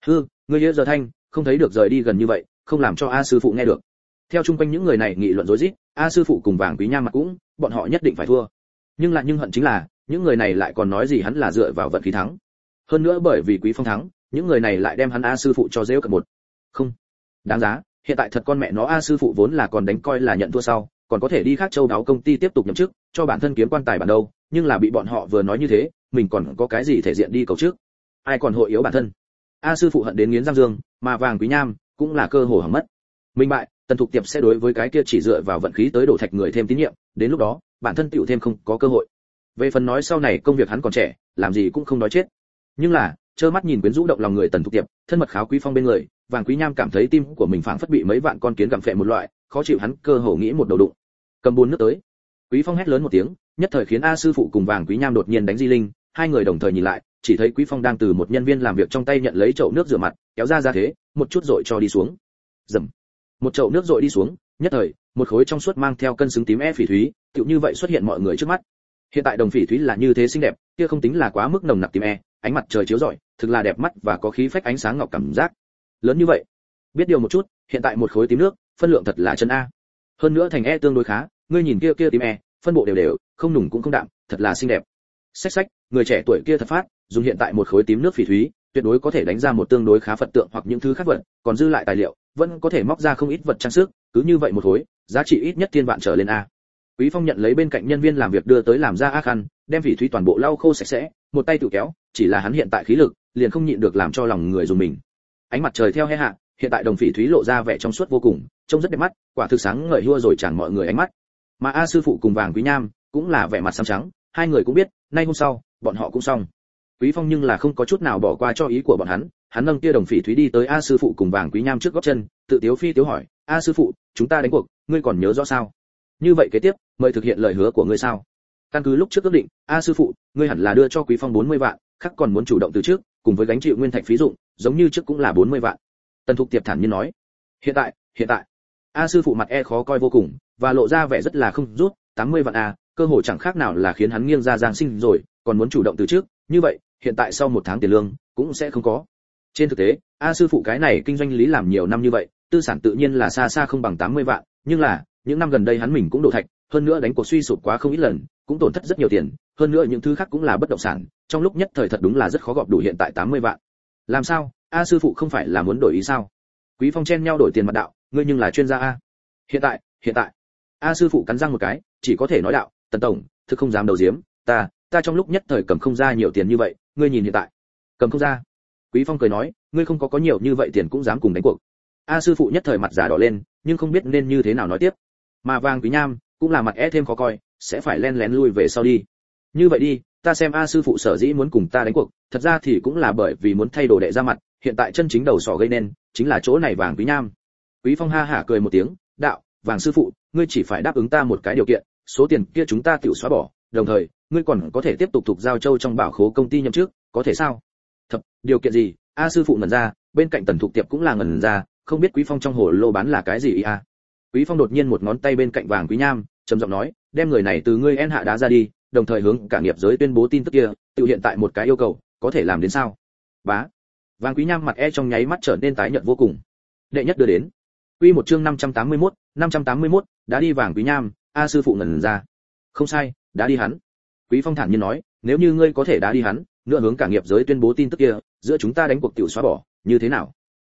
Hư người yêu giờ thanh, không thấy được rời đi gần như vậy, không làm cho a sư phụ nghe được. Theo chung quanh những người này nghị luận rối rít, a sư phụ cùng vàng quý nha mặt cũng, bọn họ nhất định phải thua. Nhưng lại nhưng hận chính là, những người này lại còn nói gì hắn là dựa vào vận khí thắng. Hơn nữa bởi vì quý phong thắng những người này lại đem hắn a sư phụ cho dễ cận một. Không. Đáng giá, hiện tại thật con mẹ nó a sư phụ vốn là còn đánh coi là nhận thua sau, còn có thể đi khác châu đáo công ty tiếp tục nhậm chức, cho bản thân kiếm quan tài bản đâu, nhưng là bị bọn họ vừa nói như thế, mình còn có cái gì thể diện đi cầu trước? Ai còn hội yếu bản thân? A sư phụ hận đến nghiến răng dương, mà vàng quý nham cũng là cơ hội hỏng mất. Minh bại, tần thục tiệp sẽ đối với cái kia chỉ dựa vào vận khí tới đổ thạch người thêm tín nhiệm, đến lúc đó, bản thân tựu thêm không có cơ hội. Về phần nói sau này công việc hắn còn trẻ, làm gì cũng không nói chết. Nhưng là trơ mắt nhìn quyến rũ động lòng người tần thục tiệp, thân mật kháo quý phong bên người, vàng quý nham cảm thấy tim của mình phảng phất bị mấy vạn con kiến gặm phệ một loại, khó chịu hắn cơ hồ nghĩ một đầu đụng. Cầm buôn nước tới. Quý phong hét lớn một tiếng, nhất thời khiến a sư phụ cùng vàng quý nham đột nhiên đánh di linh, hai người đồng thời nhìn lại, chỉ thấy quý phong đang từ một nhân viên làm việc trong tay nhận lấy chậu nước rửa mặt, kéo ra ra thế, một chút rồi cho đi xuống. Dầm. Một chậu nước dội đi xuống, nhất thời, một khối trong suốt mang theo cân xứng tím e phỉ thúy, tựu như vậy xuất hiện mọi người trước mắt hiện tại đồng phỉ thúy là như thế xinh đẹp, kia không tính là quá mức nồng nặc tím e ánh mặt trời chiếu rọi, thực là đẹp mắt và có khí phách ánh sáng ngọc cảm giác. Lớn như vậy, biết điều một chút, hiện tại một khối tím nước, phân lượng thật là chân a. Hơn nữa thành e tương đối khá, ngươi nhìn kia kia tím e phân bộ đều đều, không nùng cũng không đạm, thật là xinh đẹp. Sách sách người trẻ tuổi kia thật phát, dùng hiện tại một khối tím nước phỉ thúy, tuyệt đối có thể đánh ra một tương đối khá phật tượng hoặc những thứ khác vật, còn dư lại tài liệu, vẫn có thể móc ra không ít vật trang sức, cứ như vậy một khối, giá trị ít nhất thiên vạn trở lên a quý phong nhận lấy bên cạnh nhân viên làm việc đưa tới làm ra ác khăn đem vị thúy toàn bộ lau khô sạch sẽ, một tay tự kéo, chỉ là hắn hiện tại khí lực, liền không nhịn được làm cho lòng người dùng mình. Ánh mặt trời theo he hạ, hiện tại đồng phỉ thúy lộ ra vẻ trong suốt vô cùng, trông rất đẹp mắt, quả thực sáng ngời hua rồi chẳng mọi người ánh mắt. Mà a sư phụ cùng vàng quý nham cũng là vẻ mặt xám trắng, hai người cũng biết, nay hôm sau, bọn họ cũng xong. Quý phong nhưng là không có chút nào bỏ qua cho ý của bọn hắn hắn nâng kia đồng phỉ thúy đi tới a sư phụ cùng vàng quý nham trước góc chân, tự tiếu phi tiếu hỏi, a sư phụ, chúng ta đánh cuộc, ngươi còn nhớ rõ sao? Như vậy kế tiếp, mời thực hiện lời hứa của ngươi sao? Căn cứ lúc trước ước định, a sư phụ, ngươi hẳn là đưa cho quý phong 40 vạn khắc còn muốn chủ động từ trước, cùng với gánh chịu nguyên thạch phí dụng, giống như trước cũng là 40 vạn. Tần thục tiệp thản nhiên nói. Hiện tại hiện tại. A sư phụ mặt e khó coi vô cùng, và lộ ra vẻ rất là không rút 80 vạn a cơ hội chẳng khác nào là khiến hắn nghiêng ra giang sinh rồi, còn muốn chủ động từ trước, như vậy, hiện tại sau một tháng tiền lương, cũng sẽ không có. Trên thực tế, a sư phụ cái này kinh doanh lý làm nhiều năm như vậy, tư sản tự nhiên là xa xa không bằng 80 vạn, nhưng là những năm gần đây hắn mình cũng đổ thạch, hơn nữa đánh cuộc suy sụp quá không ít lần, cũng tổn thất rất nhiều tiền, hơn nữa những thứ khác cũng là bất động sản, trong lúc nhất thời thật đúng là rất khó gọp đủ hiện tại 80 vạn. Làm sao? A sư phụ không phải là muốn đổi ý sao? Quý phong chen nhau đổi tiền mặt đạo, ngươi nhưng là chuyên gia a. Hiện tại hiện tại. A sư phụ cắn răng một cái, chỉ có thể nói đạo, tần tổng, thực không dám đầu diếm, ta ta trong lúc nhất thời cầm không ra nhiều tiền như vậy, ngươi nhìn hiện tại. Cầm không ra. Quý phong cười nói, ngươi không có có nhiều như vậy tiền cũng dám cùng đánh cuộc. A sư phụ nhất thời mặt giả đỏ lên, nhưng không biết nên như thế nào nói tiếp mà vàng quý nham cũng là mặt é thêm khó coi, sẽ phải len lén lui về sau đi. Như vậy đi, ta xem a sư phụ sở dĩ muốn cùng ta đánh cuộc, thật ra thì cũng là bởi vì muốn thay đồ đệ ra mặt, hiện tại chân chính đầu sỏ gây nên, chính là chỗ này vàng quý nham. Quý phong ha hả cười một tiếng, đạo, vàng sư phụ, ngươi chỉ phải đáp ứng ta một cái điều kiện, số tiền kia chúng ta tự xóa bỏ, đồng thời, ngươi còn có thể tiếp tục thuộc giao châu trong bảo khố công ty nhậm chức, có thể sao? Thập điều kiện gì? A sư phụ ngẩn ra, bên cạnh tần thục tiệp cũng là ngẩn ra, không biết quý phong trong hồ lô bán là cái gì a quý phong đột nhiên một ngón tay bên cạnh vàng quý nham trầm giọng nói đem người này từ ngươi en hạ đá ra đi đồng thời hướng cả nghiệp giới tuyên bố tin tức kia tự hiện tại một cái yêu cầu có thể làm đến sao bá vàng quý nham mặt e trong nháy mắt trở nên tái nhợt vô cùng đệ nhất đưa đến Quy một chương 581, 581, đã đi vàng quý nham, a sư phụ ngẩn ra. Không sai, đã đi hắn. Quý Phong thản nhiên nói, nếu như ngươi có thể đã đi hắn, nữa hướng cả nghiệp giới tuyên bố tin tức kia, giữa chúng ta đánh cuộc tiểu xóa bỏ, như thế nào?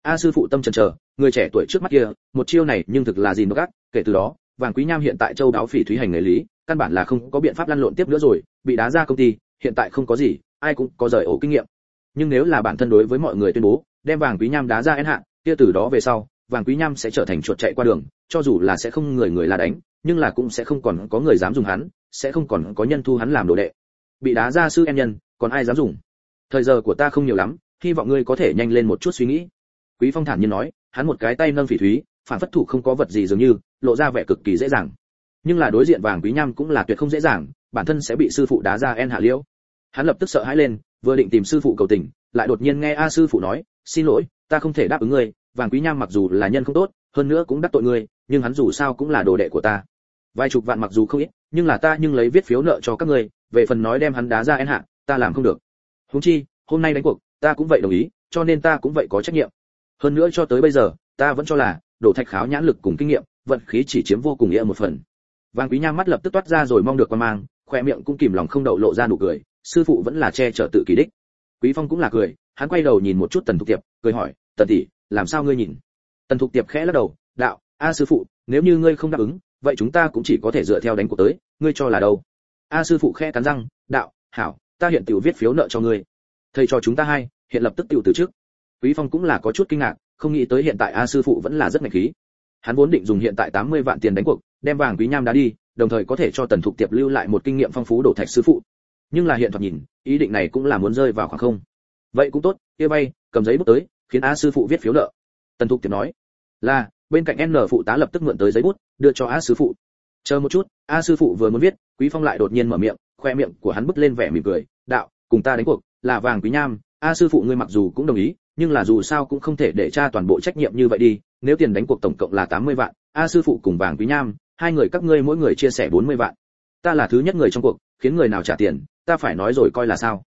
A sư phụ tâm chần chờ, người trẻ tuổi trước mắt kia, một chiêu này nhưng thực là gì nó gắt, kể từ đó, vàng quý nham hiện tại châu đáo phỉ thúy hành nghề lý, căn bản là không có biện pháp lăn lộn tiếp nữa rồi, bị đá ra công ty, hiện tại không có gì, ai cũng có rời ổ kinh nghiệm. Nhưng nếu là bản thân đối với mọi người tuyên bố, đem vàng quý nham đá ra én hạn, kia từ đó về sau, vàng quý nham sẽ trở thành chuột chạy qua đường cho dù là sẽ không người người là đánh nhưng là cũng sẽ không còn có người dám dùng hắn sẽ không còn có nhân thu hắn làm đồ đệ. Bị đá ra sư em nhân còn ai dám dùng? Thời giờ của ta không nhiều lắm hy vọng ngươi có thể nhanh lên một chút suy nghĩ quý phong thản nhiên nói, hắn một cái tay nâng phỉ thúy, phản phất thủ không có vật gì dường như, lộ ra vẻ cực kỳ dễ dàng. Nhưng là đối diện vàng quý nham cũng là tuyệt không dễ dàng, bản thân sẽ bị sư phụ đá ra en hạ liễu. Hắn lập tức sợ hãi lên, vừa định tìm sư phụ cầu tình, lại đột nhiên nghe a sư phụ nói, xin lỗi, ta không thể đáp ứng ngươi, vàng quý nham mặc dù là nhân không tốt, hơn nữa cũng đắc tội ngươi, nhưng hắn dù sao cũng là đồ đệ của ta. Vài chục vạn mặc dù không ít, nhưng là ta nhưng lấy viết phiếu nợ cho các ngươi, về phần nói đem hắn đá ra en hạ, ta làm không được. Huống chi, hôm nay đánh cuộc, ta cũng vậy đồng ý, cho nên ta cũng vậy có trách nhiệm hơn nữa cho tới bây giờ, ta vẫn cho là, đổ thạch kháo nhãn lực cùng kinh nghiệm, vận khí chỉ chiếm vô cùng nghĩa một phần. Vàng quý nham mắt lập tức toát ra rồi mong được quan mang, khoe miệng cũng kìm lòng không đậu lộ ra nụ cười, sư phụ vẫn là che chở tự kỳ đích. Quý phong cũng là cười, hắn quay đầu nhìn một chút tần thục tiệp, cười hỏi, tần tỷ, làm sao ngươi nhìn? Tần thục tiệp khẽ lắc đầu, đạo, a sư phụ, nếu như ngươi không đáp ứng, vậy chúng ta cũng chỉ có thể dựa theo đánh cuộc tới, ngươi cho là đâu? A sư phụ khẽ cắn răng, đạo, hảo, ta hiện tiểu viết phiếu nợ cho ngươi. Thầy cho chúng ta hai, hiện lập tức tiểu từ trước quý phong cũng là có chút kinh ngạc, không nghĩ tới hiện tại a sư phụ vẫn là rất ngạch khí. Hắn vốn định dùng hiện tại 80 vạn tiền đánh cuộc, đem vàng quý nham đá đi, đồng thời có thể cho tần thục tiệp lưu lại một kinh nghiệm phong phú đổ thạch sư phụ. Nhưng là hiện thoạt nhìn, ý định này cũng là muốn rơi vào khoảng không. Vậy cũng tốt, kia bay, cầm giấy bút tới, khiến a sư phụ viết phiếu nợ. Tần thục tiệp nói, là, bên cạnh n phụ tá lập tức mượn tới giấy bút, đưa cho a sư phụ. Chờ một chút, a sư phụ vừa muốn viết, quý phong lại đột nhiên mở miệng, khoe miệng của hắn bứt lên vẻ mỉm cười, đạo, cùng ta đánh cuộc, là vàng quý nham, a sư phụ ngươi mặc dù cũng đồng ý nhưng là dù sao cũng không thể để cha toàn bộ trách nhiệm như vậy đi, nếu tiền đánh cuộc tổng cộng là 80 vạn, a sư phụ cùng vàng quý nham, hai người các ngươi mỗi người chia sẻ 40 vạn. Ta là thứ nhất người trong cuộc, khiến người nào trả tiền, ta phải nói rồi coi là sao.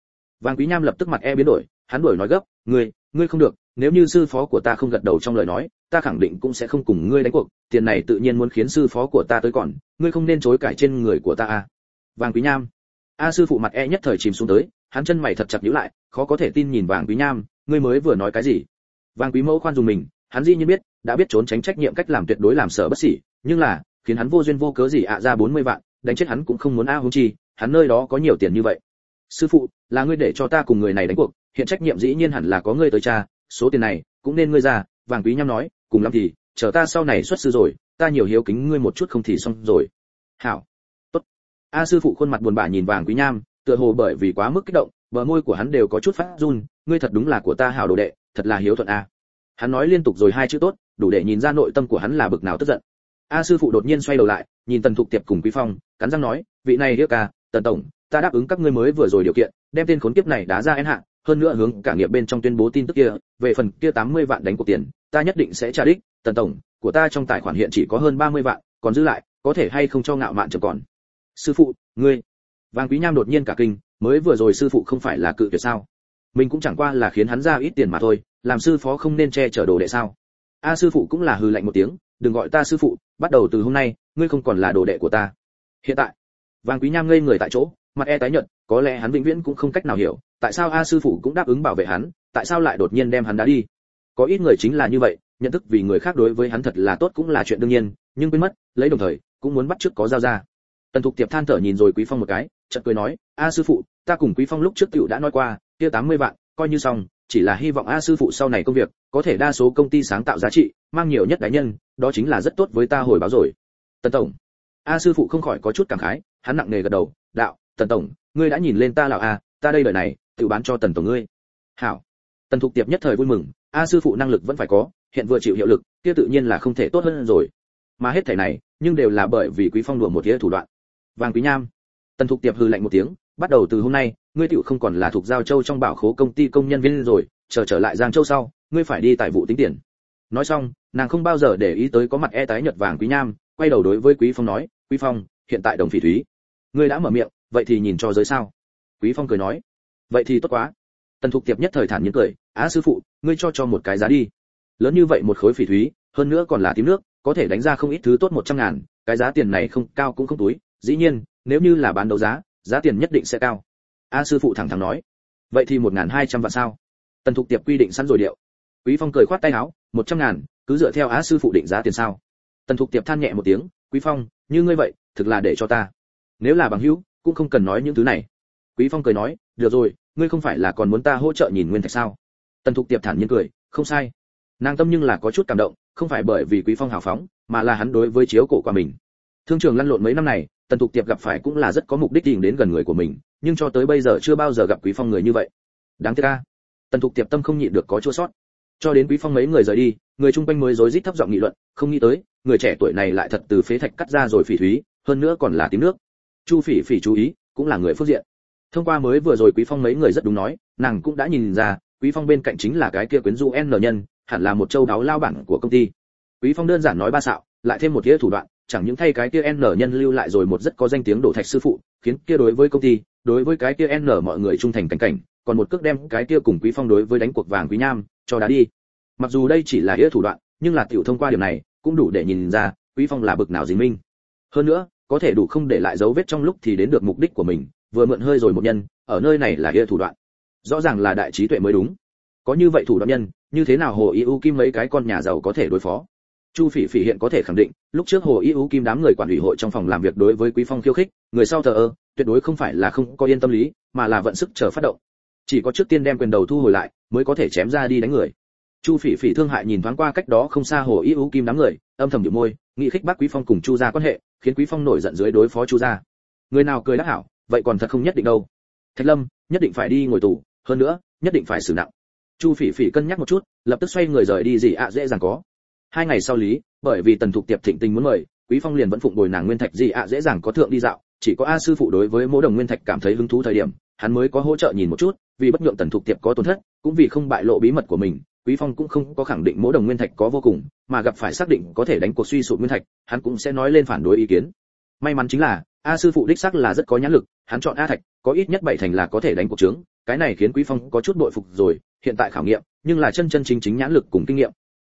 Vàng quý nham lập tức mặt e biến đổi, hắn đuổi nói gấp, ngươi ngươi không được, nếu như sư phó của ta không gật đầu trong lời nói, ta khẳng định cũng sẽ không cùng ngươi đánh cuộc, tiền này tự nhiên muốn khiến sư phó của ta tới còn, ngươi không nên chối cãi trên người của ta à vàng quý nham. A sư phụ mặt e nhất thời chìm xuống tới, hắn chân mày thật chặt nhíu lại, khó có thể tin nhìn vàng quý nham ngươi mới vừa nói cái gì? Vàng quý mẫu khoan dùng mình, hắn dĩ nhiên biết, đã biết trốn tránh trách nhiệm cách làm tuyệt đối làm sợ bất xỉ nhưng là, khiến hắn vô duyên vô cớ gì ạ ra 40 vạn, đánh chết hắn cũng không muốn a à chi, hắn nơi đó có nhiều tiền như vậy. Sư phụ, là ngươi để cho ta cùng người này đánh cuộc, hiện trách nhiệm dĩ nhiên hẳn là có ngươi tới cha, số tiền này, cũng nên ngươi ra, vàng quý nhăm nói, cùng lắm thì, chờ ta sau này xuất sư rồi, ta nhiều hiếu kính ngươi một chút không thì xong rồi. Hảo. Tốt. A sư phụ khuôn mặt buồn bã nhìn vàng quý nham, tựa hồ bởi vì quá mức kích động bờ môi của hắn đều có chút phát run, ngươi thật đúng là của ta hảo đồ đệ, thật là hiếu thuận a. Hắn nói liên tục rồi hai chữ tốt, đủ để nhìn ra nội tâm của hắn là bực nào tức giận. A sư phụ đột nhiên xoay đầu lại, nhìn tần thục tiệp cùng quý phong, cắn răng nói, vị này điếc ca, tần tổng, ta đáp ứng các ngươi mới vừa rồi điều kiện, đem tên khốn kiếp này đá ra én hạ, hơn nữa hướng cả nghiệp bên trong tuyên bố tin tức kia, về phần kia 80 vạn đánh của tiền, ta nhất định sẽ trả đích. Tần tổng, của ta trong tài khoản hiện chỉ có hơn 30 vạn, còn giữ lại, có thể hay không cho ngạo mạn chậm còn? Sư phụ, ngươi vàng quý nham đột nhiên cả kinh, mới vừa rồi sư phụ không phải là cự tuyệt sao? Mình cũng chẳng qua là khiến hắn ra ít tiền mà thôi, làm sư phó không nên che chở đồ đệ sao? A sư phụ cũng là hừ lạnh một tiếng, đừng gọi ta sư phụ, bắt đầu từ hôm nay, ngươi không còn là đồ đệ của ta. Hiện tại vàng quý nham ngây người tại chỗ, mặt e tái nhợt, có lẽ hắn vĩnh viễn cũng không cách nào hiểu, tại sao a sư phụ cũng đáp ứng bảo vệ hắn, tại sao lại đột nhiên đem hắn đá đi? Có ít người chính là như vậy, nhận thức vì người khác đối với hắn thật là tốt cũng là chuyện đương nhiên, nhưng quên mất, lấy đồng thời, cũng muốn bắt trước có giao ra. Tần thục tiệp than thở nhìn rồi quý phong một cái chợt cười nói, a sư phụ, ta cùng quý phong lúc trước tiểu đã nói qua, kia 80 vạn, coi như xong, chỉ là hy vọng a sư phụ sau này công việc, có thể đa số công ty sáng tạo giá trị, mang nhiều nhất cá nhân, đó chính là rất tốt với ta hồi báo rồi. Tần tổng. A sư phụ không khỏi có chút cảm khái, hắn nặng nề gật đầu, đạo, tần tổng, ngươi đã nhìn lên ta lão a, ta đây đời này tự bán cho tần tổng ngươi. Hảo. Tần thục tiệp nhất thời vui mừng, a sư phụ năng lực vẫn phải có, hiện vừa chịu hiệu lực, kia tự nhiên là không thể tốt hơn rồi. Mà hết thảy này, nhưng đều là bởi vì quý phong đùa một tia thủ đoạn. Vàng quý nham tần thục tiệp hừ lạnh một tiếng, bắt đầu từ hôm nay, ngươi tiểu không còn là thuộc giao châu trong bảo khố công ty công nhân viên rồi, chờ trở lại giang châu sau, ngươi phải đi tài vụ tính tiền. Nói xong, nàng không bao giờ để ý tới có mặt e tái nhật vàng quý nham, quay đầu đối với quý phong nói, quý phong, hiện tại đồng phỉ thúy. Ngươi đã mở miệng, vậy thì nhìn cho giới sao? Quý phong cười nói, vậy thì tốt quá. Tần thục tiệp nhất thời thản nhiên cười, á sư phụ, ngươi cho cho một cái giá đi. Lớn như vậy một khối phỉ thúy, hơn nữa còn là tím nước, có thể đánh ra không ít thứ tốt một trăm ngàn, cái giá tiền này không cao cũng không túi, dĩ nhiên nếu như là bán đấu giá giá tiền nhất định sẽ cao. A sư phụ thẳng thắn nói. Vậy thì một ngàn hai trăm vạn sao? Tần thục tiệp quy định sẵn rồi điệu. Quý phong cười khoát tay áo, một trăm ngàn, cứ dựa theo á sư phụ định giá tiền sao? Tần thục tiệp than nhẹ một tiếng, quý phong, như ngươi vậy, thực là để cho ta. Nếu là bằng hữu, cũng không cần nói những thứ này. Quý phong cười nói, được rồi, ngươi không phải là còn muốn ta hỗ trợ nhìn nguyên thạch sao? Tần thục tiệp thản nhiên cười, không sai. Nàng tâm nhưng là có chút cảm động, không phải bởi vì quý phong hào phóng, mà là hắn đối với chiếu cổ của mình. Thương trường lăn lộn mấy năm này tần thục tiệp gặp phải cũng là rất có mục đích tìm đến gần người của mình, nhưng cho tới bây giờ chưa bao giờ gặp quý phong người như vậy. Đáng tiếc a. Tần thục tiệp tâm không nhịn được có chua sót. Cho đến quý phong mấy người rời đi, người chung quanh mới rối rít thấp giọng nghị luận, không nghĩ tới, người trẻ tuổi này lại thật từ phế thạch cắt ra rồi phỉ thúy, hơn nữa còn là tím nước. Chu phỉ phỉ chú ý, cũng là người phước diện. Thông qua mới vừa rồi quý phong mấy người rất đúng nói, nàng cũng đã nhìn ra, quý phong bên cạnh chính là cái kia quyến du n nhân, hẳn là một châu đáo lao bản của công ty. Quý phong đơn giản nói ba xạo, lại thêm một tía thủ đoạn chẳng những thay cái kia n nhân lưu lại rồi một rất có danh tiếng đổ thạch sư phụ khiến kia đối với công ty đối với cái kia n mọi người trung thành cảnh cảnh còn một cước đem cái kia cùng quý phong đối với đánh cuộc vàng quý Nam, cho đá đi. Mặc dù đây chỉ là yếu thủ đoạn nhưng là tiểu thông qua điểm này cũng đủ để nhìn ra quý phong là bực nào dính minh. Hơn nữa có thể đủ không để lại dấu vết trong lúc thì đến được mục đích của mình vừa mượn hơi rồi một nhân ở nơi này là yếu thủ đoạn. Rõ ràng là đại trí tuệ mới đúng. Có như vậy thủ đoạn nhân như thế nào hồ yu kim mấy cái con nhà giàu có thể đối phó? Chu phỉ phỉ hiện có thể khẳng định, lúc trước hồ yu kim đám người quản ủy hội trong phòng làm việc đối với quý phong khiêu khích, người sau thờ ơ, tuyệt đối không phải là không có yên tâm lý, mà là vận sức chờ phát động. Chỉ có trước tiên đem quyền đầu thu hồi lại, mới có thể chém ra đi đánh người. Chu phỉ phỉ thương hại nhìn thoáng qua cách đó không xa hồ yu kim đám người, âm thầm nhíu môi, nghĩ khích bác quý phong cùng chu gia quan hệ, khiến quý phong nổi giận dưới đối phó chu gia. Người nào cười đắc hảo, vậy còn thật không nhất định đâu. Thạch lâm, nhất định phải đi ngồi tù, hơn nữa, nhất định phải xử nặng. Chu phỉ phỉ cân nhắc một chút, lập tức xoay người rời đi gì ạ, dễ dàng có hai ngày sau lý, bởi vì tần thục tiệp thịnh tình muốn mời, quý phong liền vẫn phụng bồi nàng nguyên thạch gì ạ dễ dàng có thượng đi dạo, chỉ có a sư phụ đối với mỗi đồng nguyên thạch cảm thấy hứng thú thời điểm, hắn mới có hỗ trợ nhìn một chút, vì bất nhượng tần thục tiệp có tổn thất, cũng vì không bại lộ bí mật của mình, quý phong cũng không có khẳng định mỗi đồng nguyên thạch có vô cùng, mà gặp phải xác định có thể đánh cuộc suy sụp nguyên thạch, hắn cũng sẽ nói lên phản đối ý kiến. May mắn chính là, a sư phụ đích xác là rất có nhãn lực, hắn chọn a thạch, có ít nhất bảy thành là có thể đánh cuộc trướng cái này khiến quý phong có chút bội phục rồi, hiện tại khảo nghiệm, nhưng là chân chân chính chính nhãn lực cùng kinh nghiệm.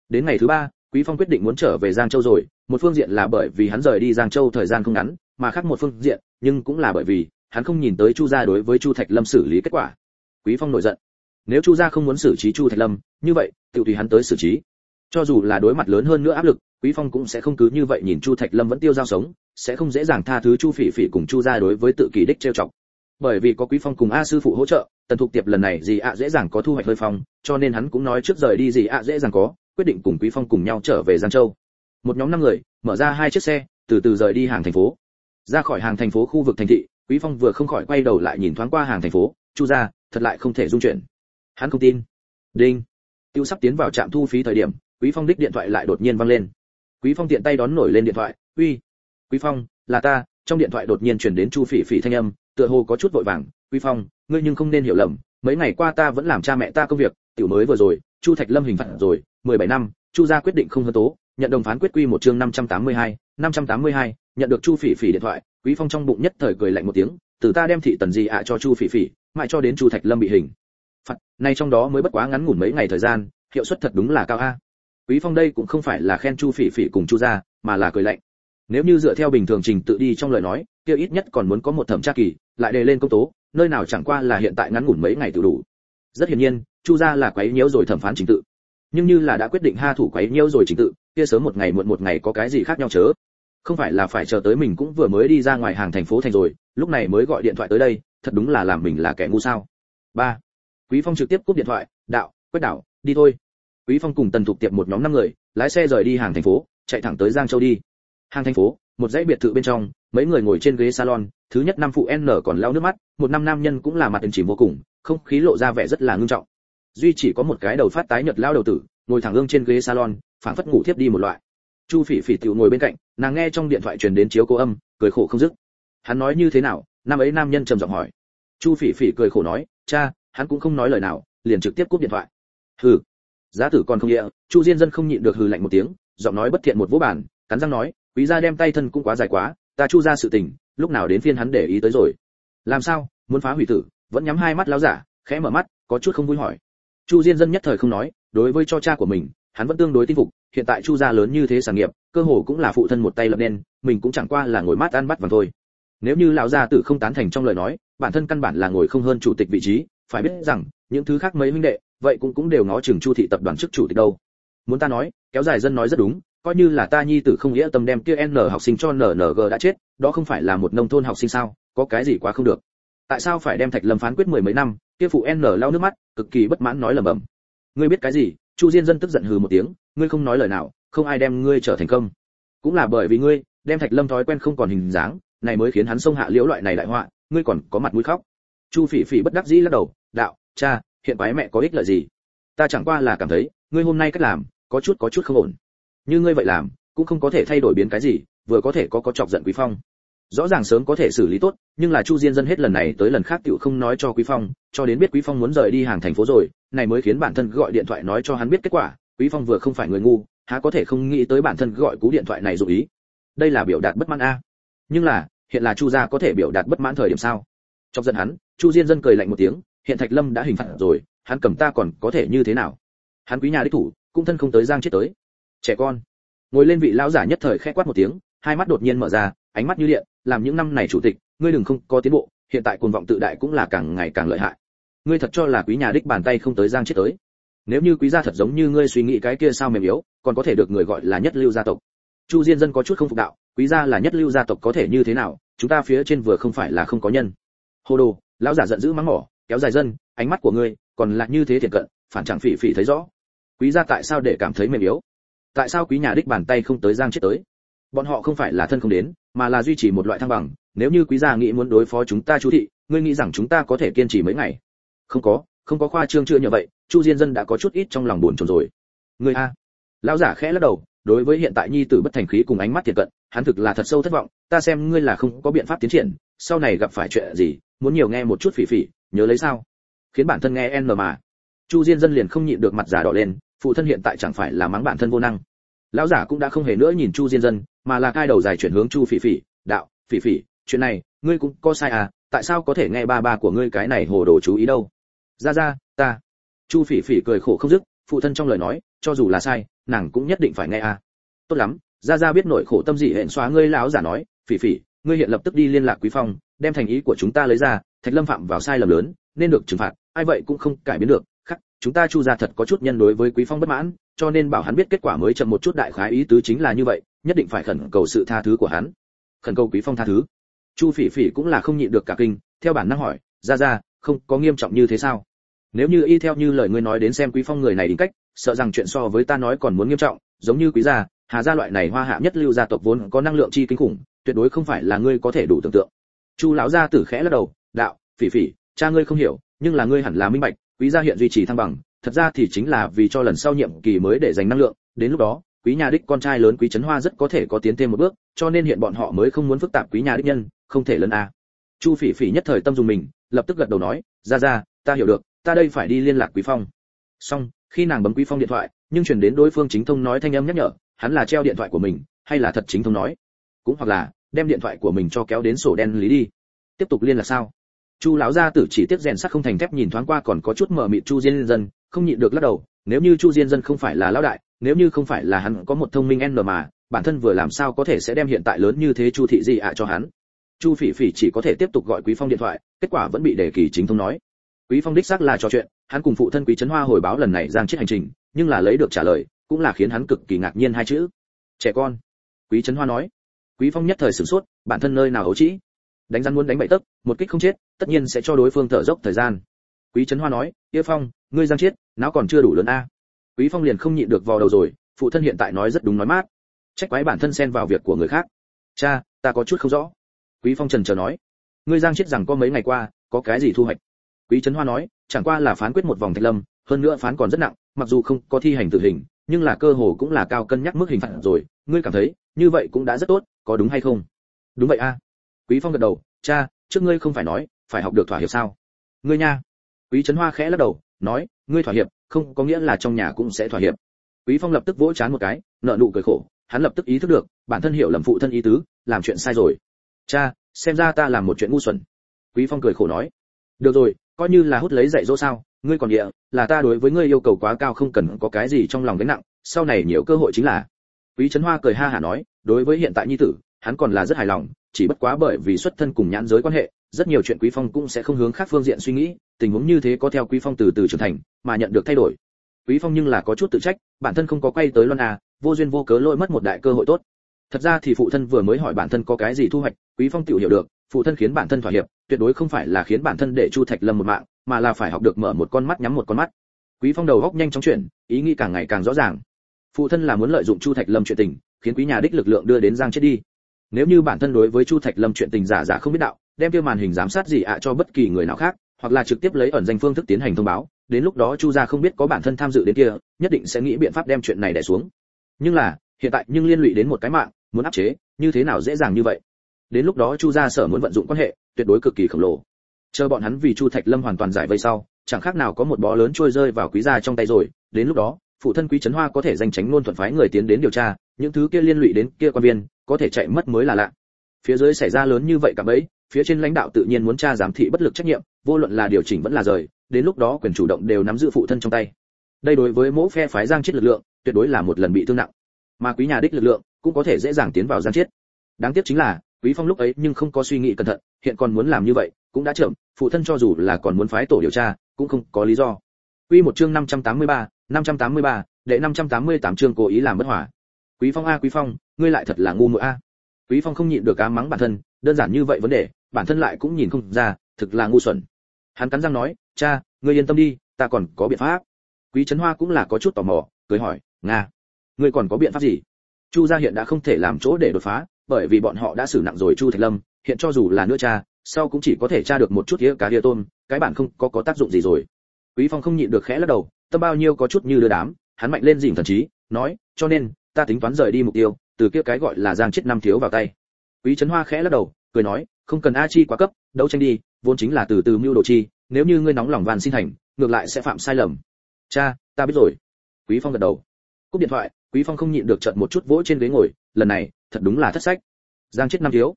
Đến ngày thứ ba quý phong quyết định muốn trở về giang châu rồi, một phương diện là bởi vì hắn rời đi giang châu thời gian không ngắn, mà khác một phương diện, nhưng cũng là bởi vì hắn không nhìn tới chu gia đối với chu thạch lâm xử lý kết quả. Quý phong nổi giận. Nếu chu gia không muốn xử trí chu thạch lâm, như vậy, tự tùy hắn tới xử trí. Cho dù là đối mặt lớn hơn nữa áp lực, quý phong cũng sẽ không cứ như vậy nhìn chu thạch lâm vẫn tiêu dao sống, sẽ không dễ dàng tha thứ chu phỉ phỉ cùng chu gia đối với tự kỷ đích trêu chọc. Bởi vì có quý phong cùng a sư phụ hỗ trợ, tần thục tiệp lần này gì ạ dễ dàng có thu hoạch hơi phong, cho nên hắn cũng nói trước rời đi gì ạ dễ dàng có quyết định cùng quý phong cùng nhau trở về giang châu. Một nhóm năm người, mở ra hai chiếc xe, từ từ rời đi hàng thành phố. Ra khỏi hàng thành phố khu vực thành thị, quý phong vừa không khỏi quay đầu lại nhìn thoáng qua hàng thành phố, chu gia, thật lại không thể dung chuyển hắn không tin. Đinh. Tiêu sắp tiến vào trạm thu phí thời điểm, quý phong đích điện thoại lại đột nhiên vang lên. Quý phong tiện tay đón nổi lên điện thoại, uy, quý phong, là ta. Trong điện thoại đột nhiên truyền đến chu phỉ phỉ thanh âm, tựa hồ có chút vội vàng, quý phong, ngươi nhưng không nên hiểu lầm, mấy ngày qua ta vẫn làm cha mẹ ta công việc, tiểu mới vừa rồi, chu thạch lâm hình phạt rồi 17 năm chu gia quyết định không hơn tố nhận đồng phán quyết quy một chương 582, 582, nhận được chu phỉ phỉ điện thoại quý phong trong bụng nhất thời cười lạnh một tiếng từ ta đem thị tần gì ạ cho chu phỉ phỉ mãi cho đến chu thạch lâm bị hình. Phật, nay trong đó mới bất quá ngắn ngủn mấy ngày thời gian hiệu suất thật đúng là cao a. Quý phong đây cũng không phải là khen chu phỉ phỉ cùng chu gia mà là cười lạnh. Nếu như dựa theo bình thường trình tự đi trong lời nói kia ít nhất còn muốn có một thẩm tra kỳ lại đề lên công tố nơi nào chẳng qua là hiện tại ngắn ngủn mấy ngày tự đủ. Rất hiển nhiên chu gia là quấy nhiễu rồi thẩm phán trình tự nhưng như là đã quyết định ha thủ quấy nhiễu rồi trình tự, kia sớm một ngày muộn một ngày có cái gì khác nhau chớ? Không phải là phải chờ tới mình cũng vừa mới đi ra ngoài hàng thành phố thành rồi, lúc này mới gọi điện thoại tới đây, thật đúng là làm mình là kẻ ngu sao? Ba, quý phong trực tiếp cúp điện thoại, đạo, quách đảo đi thôi. Quý phong cùng tần thục tiệp một nhóm năm người, lái xe rời đi hàng thành phố, chạy thẳng tới giang châu đi. Hàng thành phố, một dãy biệt thự bên trong, mấy người ngồi trên ghế salon, thứ nhất năm phụ n còn lau nước mắt, một năm nam nhân cũng là mặt tiền chỉ vô cùng, không khí lộ ra vẻ rất là ngưng trọng duy chỉ có một cái đầu phát tái nhật lao đầu tử, ngồi thẳng ương trên ghế salon, phảng phất ngủ thiếp đi một loại. Chu phỉ phỉ tiểu ngồi bên cạnh, nàng nghe trong điện thoại truyền đến chiếu cố âm, cười khổ không dứt. Hắn nói như thế nào? Năm ấy nam nhân trầm giọng hỏi. Chu phỉ phỉ cười khổ nói, cha, hắn cũng không nói lời nào, liền trực tiếp cúp điện thoại. Hừ. Giá tử còn không nghĩa chu diên dân không nhịn được hừ lạnh một tiếng, giọng nói bất thiện một vũ bản cắn răng nói, quý gia đem tay thân cũng quá dài quá, ta chu ra sự tình, lúc nào đến phiên hắn để ý tới rồi. Làm sao? Muốn phá hủy tử? Vẫn nhắm hai mắt láo giả, khẽ mở mắt, có chút không vui hỏi chu diên dân nhất thời không nói, đối với cho cha của mình, hắn vẫn tương đối tin phục, hiện tại chu gia lớn như thế sản nghiệp, cơ hồ cũng là phụ thân một tay lập nên, mình cũng chẳng qua là ngồi mát ăn bắt vàng thôi. Nếu như lão gia tử không tán thành trong lời nói, bản thân căn bản là ngồi không hơn chủ tịch vị trí, phải biết rằng, những thứ khác mấy huynh đệ, vậy cũng cũng đều ngó chừng chu thị tập đoàn chức chủ tịch đâu. Muốn ta nói, kéo dài dân nói rất đúng, coi như là ta nhi tử không nghĩa tâm đem kia n học sinh cho nng đã chết, đó không phải là một nông thôn học sinh sao, có cái gì quá không được. Tại sao phải đem thạch lâm phán quyết mười mấy năm kia phụ n lau nước mắt, cực kỳ bất mãn nói lầm bầm ngươi biết cái gì? Chu diên dân tức giận hừ một tiếng, ngươi không nói lời nào, không ai đem ngươi trở thành công. Cũng là bởi vì ngươi, đem thạch lâm thói quen không còn hình dáng, này mới khiến hắn xông hạ liễu loại này đại họa, ngươi còn có mặt mũi khóc. Chu phỉ phỉ bất đắc dĩ lắc đầu, đạo, cha, hiện quái mẹ có ích lợi gì? Ta chẳng qua là cảm thấy, ngươi hôm nay cách làm, có chút có chút không ổn. Như ngươi vậy làm, cũng không có thể thay đổi biến cái gì, vừa có thể có có chọc giận quý phong rõ ràng sớm có thể xử lý tốt, nhưng là chu diên dân hết lần này tới lần khác tiểu không nói cho quý phong, cho đến biết quý phong muốn rời đi hàng thành phố rồi, này mới khiến bản thân gọi điện thoại nói cho hắn biết kết quả, quý phong vừa không phải người ngu, há có thể không nghĩ tới bản thân gọi cú điện thoại này dụ ý. Đây là biểu đạt bất mãn a. Nhưng là, hiện là chu gia có thể biểu đạt bất mãn thời điểm sao? Trong dân hắn, chu diên dân cười lạnh một tiếng, hiện thạch lâm đã hình phạt rồi, hắn cầm ta còn có thể như thế nào? Hắn quý nhà đích thủ, cũng thân không tới giang chết tới. Trẻ con. Ngồi lên vị lão giả nhất thời khẽ quát một tiếng, hai mắt đột nhiên mở ra, ánh mắt như điện làm những năm này chủ tịch, ngươi đừng không có tiến bộ, hiện tại cuồng vọng tự đại cũng là càng ngày càng lợi hại. Ngươi thật cho là quý nhà đích bàn tay không tới giang chết tới. Nếu như quý gia thật giống như ngươi suy nghĩ cái kia sao mềm yếu, còn có thể được người gọi là nhất lưu gia tộc. Chu diên dân có chút không phục đạo, quý gia là nhất lưu gia tộc có thể như thế nào, chúng ta phía trên vừa không phải là không có nhân. Hồ đồ, lão giả giận dữ mắng mỏ, kéo dài dân, ánh mắt của ngươi còn là như thế thiệt cận, phản chẳng phỉ phỉ thấy rõ. Quý gia tại sao để cảm thấy mềm yếu? Tại sao quý nhà đích bàn tay không tới giang chết tới? Bọn họ không phải là thân không đến, mà là duy trì một loại thăng bằng, nếu như quý gia nghĩ muốn đối phó chúng ta chú thị, ngươi nghĩ rằng chúng ta có thể kiên trì mấy ngày? Không có không có khoa trương chưa như vậy, chu diên dân đã có chút ít trong lòng buồn chồn rồi. Ngươi a. Lão giả khẽ lắc đầu, đối với hiện tại nhi tử bất thành khí cùng ánh mắt thiệt cận, hắn thực là thật sâu thất vọng, ta xem ngươi là không có biện pháp tiến triển, sau này gặp phải chuyện gì, muốn nhiều nghe một chút phỉ phỉ, nhớ lấy sao? Khiến bản thân nghe n mà. Chu diên dân liền không nhịn được mặt giả đỏ lên, phụ thân hiện tại chẳng phải là mắng bản thân vô năng. Lão giả cũng đã không hề nữa nhìn chu diên dân mà là cai đầu dài chuyển hướng chu phỉ phỉ đạo phỉ phỉ chuyện này ngươi cũng có sai à tại sao có thể nghe ba ba của ngươi cái này hồ đồ chú ý đâu? Ra ra ta. Chu phỉ phỉ cười khổ không dứt phụ thân trong lời nói cho dù là sai nàng cũng nhất định phải nghe à. Tốt lắm ra ra biết nội khổ tâm gì, hẹn xóa ngươi lão giả nói phỉ phỉ ngươi hiện lập tức đi liên lạc quý phong đem thành ý của chúng ta lấy ra thạch lâm phạm vào sai lầm lớn nên được trừng phạt ai vậy cũng không cải biến được khắc chúng ta chu ra thật có chút nhân đối với quý phong bất mãn cho nên bảo hắn biết kết quả mới chậm một chút đại khái ý tứ chính là như vậy nhất định phải khẩn cầu sự tha thứ của hắn. Khẩn cầu quý phong tha thứ. Chu phỉ phỉ cũng là không nhịn được cả kinh, theo bản năng hỏi, ra ra, không có nghiêm trọng như thế sao? Nếu như y theo như lời ngươi nói đến xem quý phong người này đỉnh cách, sợ rằng chuyện so với ta nói còn muốn nghiêm trọng, giống như quý gia, hà gia loại này hoa hạ nhất lưu gia tộc vốn có năng lượng chi kinh khủng, tuyệt đối không phải là ngươi có thể đủ tưởng tượng. Chu lão gia tử khẽ lắc đầu, đạo, phỉ phỉ, cha ngươi không hiểu, nhưng là ngươi hẳn là minh bạch, quý gia hiện duy trì thăng bằng, thật ra thì chính là vì cho lần sau nhiệm kỳ mới để dành năng lượng, đến lúc đó quý nhà đích con trai lớn quý trấn hoa rất có thể có tiến thêm một bước, cho nên hiện bọn họ mới không muốn phức tạp quý nhà đích nhân, không thể lấn a à. chu phỉ phỉ nhất thời tâm dùng mình, lập tức gật đầu nói, ra ra, ta hiểu được, ta đây phải đi liên lạc quý phong. Xong, khi nàng bấm quý phong điện thoại, nhưng chuyển đến đối phương chính thông nói thanh âm nhắc nhở, hắn là treo điện thoại của mình, hay là thật chính thông nói? Cũng hoặc là, đem điện thoại của mình cho kéo đến sổ đen lý đi. Tiếp tục liên lạc sao? Chu lão gia tử chỉ tiếp rèn sắt không thành thép nhìn thoáng qua còn có chút mờ mịt chu diên dân, không nhịn được lắc đầu, nếu như chu diên dân không phải là lão đại nếu như không phải là hắn có một thông minh n mà, bản thân vừa làm sao có thể sẽ đem hiện tại lớn như thế chu thị gì ạ cho hắn? Chu phỉ phỉ chỉ có thể tiếp tục gọi quý phong điện thoại, kết quả vẫn bị đề kỳ chính thông nói. Quý phong đích xác là trò chuyện, hắn cùng phụ thân quý trấn hoa hồi báo lần này giang chết hành trình, nhưng là lấy được trả lời, cũng là khiến hắn cực kỳ ngạc nhiên hai chữ. Trẻ con, quý trấn hoa nói. Quý phong nhất thời sửng sốt, bản thân nơi nào hấu trĩ? Đánh rắn muốn đánh bậy tấc, một kích không chết, tất nhiên sẽ cho đối phương thở dốc thời gian. Quý trấn hoa nói, yêu phong, ngươi giang chết, não còn chưa đủ lớn a quý phong liền không nhịn được vào đầu rồi, phụ thân hiện tại nói rất đúng nói mát. Trách quái bản thân xen vào việc của người khác. Cha, ta có chút không rõ. Quý phong trần chờ nói. Ngươi giang chết rằng có mấy ngày qua, có cái gì thu hoạch? Quý trấn hoa nói, chẳng qua là phán quyết một vòng thạch lâm, hơn nữa phán còn rất nặng, mặc dù không có thi hành tử hình, nhưng là cơ hồ cũng là cao cân nhắc mức hình phạt rồi. Ngươi cảm thấy, như vậy cũng đã rất tốt, có đúng hay không? Đúng vậy a. Quý phong gật đầu, cha, trước ngươi không phải nói, phải học được thỏa hiệp sao? Ngươi nha. Quý trấn hoa khẽ lắc đầu, nói, ngươi thỏa hiệp không có nghĩa là trong nhà cũng sẽ thỏa hiệp. Quý phong lập tức vỗ chán một cái, nợ nụ cười khổ, hắn lập tức ý thức được, bản thân hiểu lầm phụ thân ý tứ, làm chuyện sai rồi. Cha, xem ra ta làm một chuyện ngu xuẩn. Quý phong cười khổ nói. Được rồi, coi như là hút lấy dạy dỗ sao, ngươi còn địa, là ta đối với ngươi yêu cầu quá cao không cần có cái gì trong lòng gánh nặng, sau này nhiều cơ hội chính là. Quý trấn hoa cười ha hả nói, đối với hiện tại nhi tử, hắn còn là rất hài lòng, chỉ bất quá bởi vì xuất thân cùng nhãn giới quan hệ rất nhiều chuyện quý phong cũng sẽ không hướng khác phương diện suy nghĩ, tình huống như thế có theo quý phong từ từ trưởng thành mà nhận được thay đổi. Quý phong nhưng là có chút tự trách, bản thân không có quay tới loan à vô duyên vô cớ lỗi mất một đại cơ hội tốt. Thật ra thì phụ thân vừa mới hỏi bản thân có cái gì thu hoạch, quý phong tiểu hiểu được, phụ thân khiến bản thân thỏa hiệp, tuyệt đối không phải là khiến bản thân để chu thạch lâm một mạng, mà là phải học được mở một con mắt nhắm một con mắt. Quý phong đầu góc nhanh chóng chuyển, ý nghĩ càng ngày càng rõ ràng. Phụ thân là muốn lợi dụng chu thạch lâm chuyện tình, khiến quý nhà đích lực lượng đưa đến giang chết đi. Nếu như bản thân đối với chu thạch lâm chuyện tình giả giả không biết đạo đem tiêu màn hình giám sát gì ạ cho bất kỳ người nào khác, hoặc là trực tiếp lấy ẩn danh phương thức tiến hành thông báo, đến lúc đó chu gia không biết có bản thân tham dự đến kia, nhất định sẽ nghĩ biện pháp đem chuyện này đè xuống. Nhưng là, hiện tại nhưng liên lụy đến một cái mạng, muốn áp chế, như thế nào dễ dàng như vậy? Đến lúc đó chu gia sở muốn vận dụng quan hệ, tuyệt đối cực kỳ khổng lồ. Chờ bọn hắn vì chu thạch lâm hoàn toàn giải vây sau, chẳng khác nào có một bó lớn trôi rơi vào quý gia trong tay rồi. Đến lúc đó, phụ thân quý trấn hoa có thể danh tránh luôn thuận phái người tiến đến điều tra, những thứ kia liên lụy đến kia quan viên, có thể chạy mất mới là lạ. Phía dưới xảy ra lớn như vậy cả bấy phía trên lãnh đạo tự nhiên muốn tra giám thị bất lực trách nhiệm vô luận là điều chỉnh vẫn là rời đến lúc đó quyền chủ động đều nắm giữ phụ thân trong tay. Đây đối với mỗi phe phái giang chết lực lượng tuyệt đối là một lần bị thương nặng. Mà quý nhà đích lực lượng cũng có thể dễ dàng tiến vào giang chết đáng tiếc chính là quý phong lúc ấy nhưng không có suy nghĩ cẩn thận hiện còn muốn làm như vậy cũng đã chậm phụ thân cho dù là còn muốn phái tổ điều tra cũng không có lý do. Quy một chương 583, 583, đệ 588 chương cố ý làm bất hòa. Quý phong a quý phong ngươi lại thật là ngu muội a. Quý phong không nhịn được ám mắng bản thân đơn giản như vậy vấn đề bản thân lại cũng nhìn không ra, thực là ngu xuẩn. Hắn cắn răng nói, cha, ngươi yên tâm đi, ta còn có biện pháp. Quý trấn hoa cũng là có chút tò mò, cười hỏi, nga, ngươi còn có biện pháp gì? Chu gia hiện đã không thể làm chỗ để đột phá, bởi vì bọn họ đã xử nặng rồi chu thạch lâm, hiện cho dù là nữa cha, sau cũng chỉ có thể tra được một chút đĩa cá đĩa tôm cái bản không có có tác dụng gì rồi. Quý phong không nhịn được khẽ lắc đầu, tâm bao nhiêu có chút như đưa đám, hắn mạnh lên dìm thần trí, nói, cho nên, ta tính toán rời đi mục tiêu, từ kia cái gọi là giang chết năm thiếu vào tay. Quý trấn hoa khẽ lắc đầu cười nói, không cần a chi quá cấp, đấu tranh đi, vốn chính là từ từ mưu đồ chi, nếu như ngươi nóng lòng van xin thành, ngược lại sẽ phạm sai lầm. Cha, ta biết rồi. Quý phong gật đầu. Cúp điện thoại, quý phong không nhịn được chợt một chút vỗ trên ghế ngồi, lần này, thật đúng là thất sách. Giang chết năm thiếu.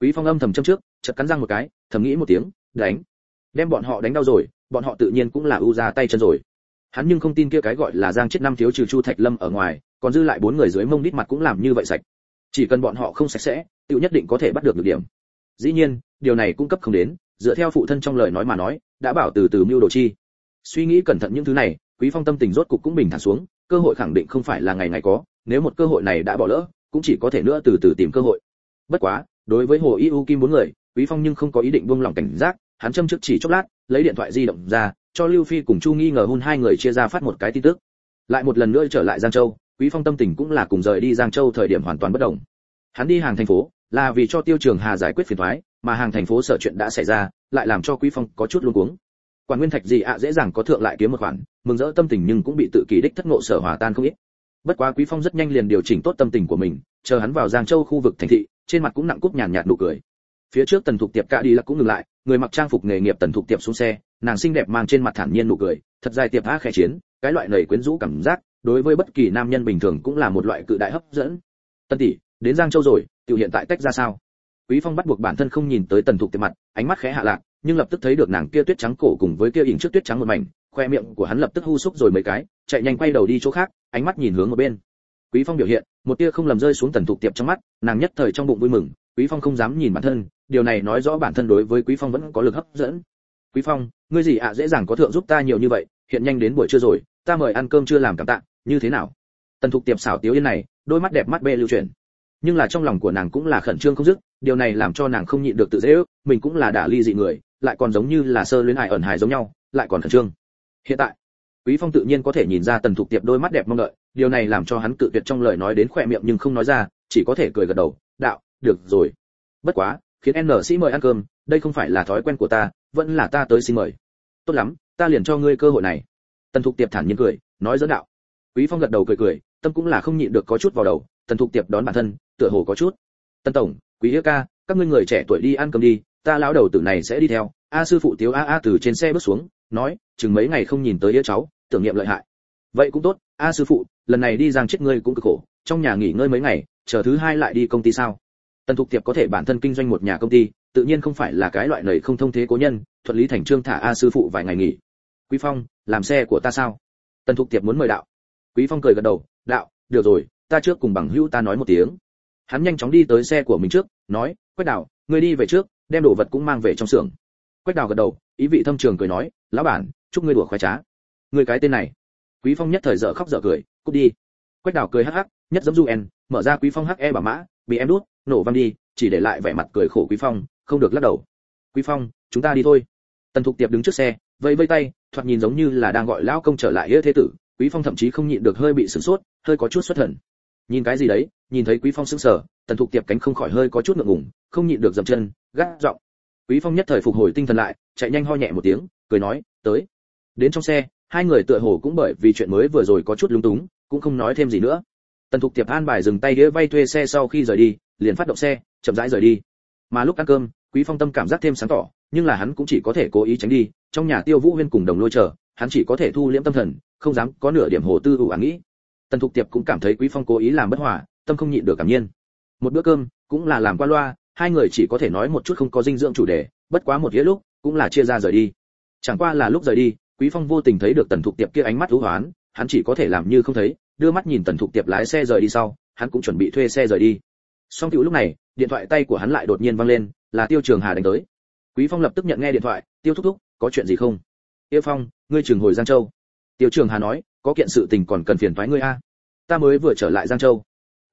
Quý phong âm thầm châm trước, chợt cắn răng một cái, thầm nghĩ một tiếng, đánh. Đem bọn họ đánh đau rồi, bọn họ tự nhiên cũng là ưu ra tay chân rồi. Hắn nhưng không tin kia cái gọi là giang chết năm thiếu trừ chu thạch lâm ở ngoài, còn dư lại bốn người dưới mông đít mặt cũng làm như vậy sạch. Chỉ cần bọn họ không sạch sẽ tự nhất định có thể bắt được được điểm dĩ nhiên, điều này cung cấp không đến, dựa theo phụ thân trong lời nói mà nói, đã bảo từ từ mưu đồ chi. Suy nghĩ cẩn thận những thứ này, quý phong tâm tình rốt cục cũng bình thản xuống, cơ hội khẳng định không phải là ngày ngày có, nếu một cơ hội này đã bỏ lỡ, cũng chỉ có thể nữa từ từ tìm cơ hội. Bất quá, đối với hồ y u kim bốn người, quý phong nhưng không có ý định buông lỏng cảnh giác, hắn châm trước chỉ chốc lát, lấy điện thoại di động ra, cho lưu phi cùng chu nghi ngờ hôn hai người chia ra phát một cái tin tức. Lại một lần nữa trở lại giang châu, quý phong tâm tình cũng là cùng rời đi giang châu thời điểm hoàn toàn bất động hắn đi hàng thành phố là vì cho tiêu trường hà giải quyết phiền toái mà hàng thành phố sở chuyện đã xảy ra, lại làm cho quý phong có chút luống cuống. Quản nguyên thạch gì ạ, dễ dàng có thượng lại kiếm một khoản, mừng rỡ tâm tình nhưng cũng bị tự kỳ đích thất ngộ sở hòa tan không ít. Bất quá quý phong rất nhanh liền điều chỉnh tốt tâm tình của mình, chờ hắn vào giang châu khu vực thành thị, trên mặt cũng nặng cúc nhàn nhạt nụ cười. Phía trước tần thục tiệp cả đi là cũng ngừng lại, người mặc trang phục nghề nghiệp tần thục tiệp xuống xe, nàng xinh đẹp mang trên mặt thản nhiên nụ cười, thật dài tiệp á khẽ chiến, cái loại nầy quyến rũ cảm giác, đối với bất kỳ nam nhân bình thường cũng là một loại cự đại hấp dẫn. Tân tỷ, đến giang châu rồi tiểu hiện tại tách ra sao? Quý phong bắt buộc bản thân không nhìn tới tần thục tiệp mặt, ánh mắt khẽ hạ lạc, nhưng lập tức thấy được nàng kia tuyết trắng cổ cùng với kia ỉn trước tuyết trắng một mảnh, khoe miệng của hắn lập tức hu xúc rồi mấy cái, chạy nhanh quay đầu đi chỗ khác, ánh mắt nhìn hướng một bên. Quý phong biểu hiện, một tia không lầm rơi xuống tần thục tiệp trong mắt, nàng nhất thời trong bụng vui mừng, quý phong không dám nhìn bản thân, điều này nói rõ bản thân đối với quý phong vẫn có lực hấp dẫn. Quý phong, ngươi gì ạ, dễ dàng có thượng giúp ta nhiều như vậy, hiện nhanh đến buổi trưa rồi, ta mời ăn cơm chưa làm cảm tạ, như thế nào? Tần thục tiệp xảo tiếu yên này, đôi mắt đẹp mắt bê lưu chuyển nhưng là trong lòng của nàng cũng là khẩn trương không dứt, điều này làm cho nàng không nhịn được tự dễ ước, mình cũng là đả ly dị người, lại còn giống như là sơ luyến hại ẩn hại giống nhau, lại còn khẩn trương. Hiện tại, quý phong tự nhiên có thể nhìn ra tần thục tiệp đôi mắt đẹp mong đợi, điều này làm cho hắn cự tuyệt trong lời nói đến khỏe miệng nhưng không nói ra, chỉ có thể cười gật đầu, đạo, được rồi. Bất quá, khiến n sĩ mời ăn cơm, đây không phải là thói quen của ta, vẫn là ta tới xin mời. Tốt lắm, ta liền cho ngươi cơ hội này. Tần thục tiệp thản nhiên cười, nói dẫn đạo. Quý phong gật đầu cười cười, tâm cũng là không nhịn được có chút vào đầu tần thục tiệp đón bản thân, tựa hồ có chút. Tần tổng, quý yêu ca, các ngươi người trẻ tuổi đi ăn cơm đi, ta lão đầu tử này sẽ đi theo. A sư phụ tiếu a a từ trên xe bước xuống, nói, chừng mấy ngày không nhìn tới đứa cháu, tưởng niệm lợi hại. Vậy cũng tốt, a sư phụ, lần này đi giang chết ngươi cũng cực khổ, trong nhà nghỉ ngơi mấy ngày, chờ thứ hai lại đi công ty sao? Tần thục tiệp có thể bản thân kinh doanh một nhà công ty, tự nhiên không phải là cái loại nầy không thông thế cố nhân, thuận lý thành trương thả a sư phụ vài ngày nghỉ. Quý phong, làm xe của ta sao? Tần thục tiệp muốn mời đạo. Quý phong cười gật đầu, đạo, được rồi ta trước cùng bằng hữu ta nói một tiếng. Hắn nhanh chóng đi tới xe của mình trước, nói, quách đào, ngươi đi về trước, đem đồ vật cũng mang về trong xưởng. Quách đào gật đầu, ý vị thâm trường cười nói, lão bản, chúc ngươi đùa khoái trá. Ngươi cái tên này. Quý phong nhất thời dở khóc dở cười, cút đi. Quách đào cười hắc hắc, nhất giống du en, mở ra quý phong hắc e bà mã, bị em đút, nổ văng đi, chỉ để lại vẻ mặt cười khổ quý phong, không được lắc đầu. Quý phong, chúng ta đi thôi. Tần thục tiệp đứng trước xe, vẫy vây tay, thoạt nhìn giống như là đang gọi lão công trở lại yết thế tử. Quý phong thậm chí không nhịn được hơi bị sửng sốt, hơi có chút xuất thần nhìn cái gì đấy, nhìn thấy quý phong sững sờ, tần thục tiệp cánh không khỏi hơi có chút ngượng ngùng, không nhịn được dậm chân, gắt giọng. Quý phong nhất thời phục hồi tinh thần lại, chạy nhanh ho nhẹ một tiếng, cười nói, tới. Đến trong xe, hai người tựa hồ cũng bởi vì chuyện mới vừa rồi có chút lung túng, cũng không nói thêm gì nữa. Tần thục tiệp an bài dừng tay đĩa vay thuê xe sau khi rời đi, liền phát động xe, chậm rãi rời đi. Mà lúc ăn cơm, quý phong tâm cảm giác thêm sáng tỏ, nhưng là hắn cũng chỉ có thể cố ý tránh đi, trong nhà tiêu vũ huyên cùng đồng lôi chờ, hắn chỉ có thể thu liễm tâm thần, không dám có nửa điểm hồ tư ủ áng nghĩ tần thục tiệp cũng cảm thấy quý phong cố ý làm bất hòa, tâm không nhịn được cảm nhiên. Một bữa cơm, cũng là làm qua loa, hai người chỉ có thể nói một chút không có dinh dưỡng chủ đề, bất quá một nghĩa lúc, cũng là chia ra rời đi. Chẳng qua là lúc rời đi, quý phong vô tình thấy được tần thục tiệp kia ánh mắt thú hoán, hắn chỉ có thể làm như không thấy, đưa mắt nhìn tần thục tiệp lái xe rời đi sau, hắn cũng chuẩn bị thuê xe rời đi. Song tiểu lúc này, điện thoại tay của hắn lại đột nhiên vang lên, là tiêu trường hà đánh tới. Quý phong lập tức nhận nghe điện thoại, tiêu thúc thúc, có chuyện gì không? Tiêu phong, ngươi trường hồi giang châu. Tiêu trường hà nói có kiện sự tình còn cần phiền thoái ngươi a. Ta mới vừa trở lại giang châu.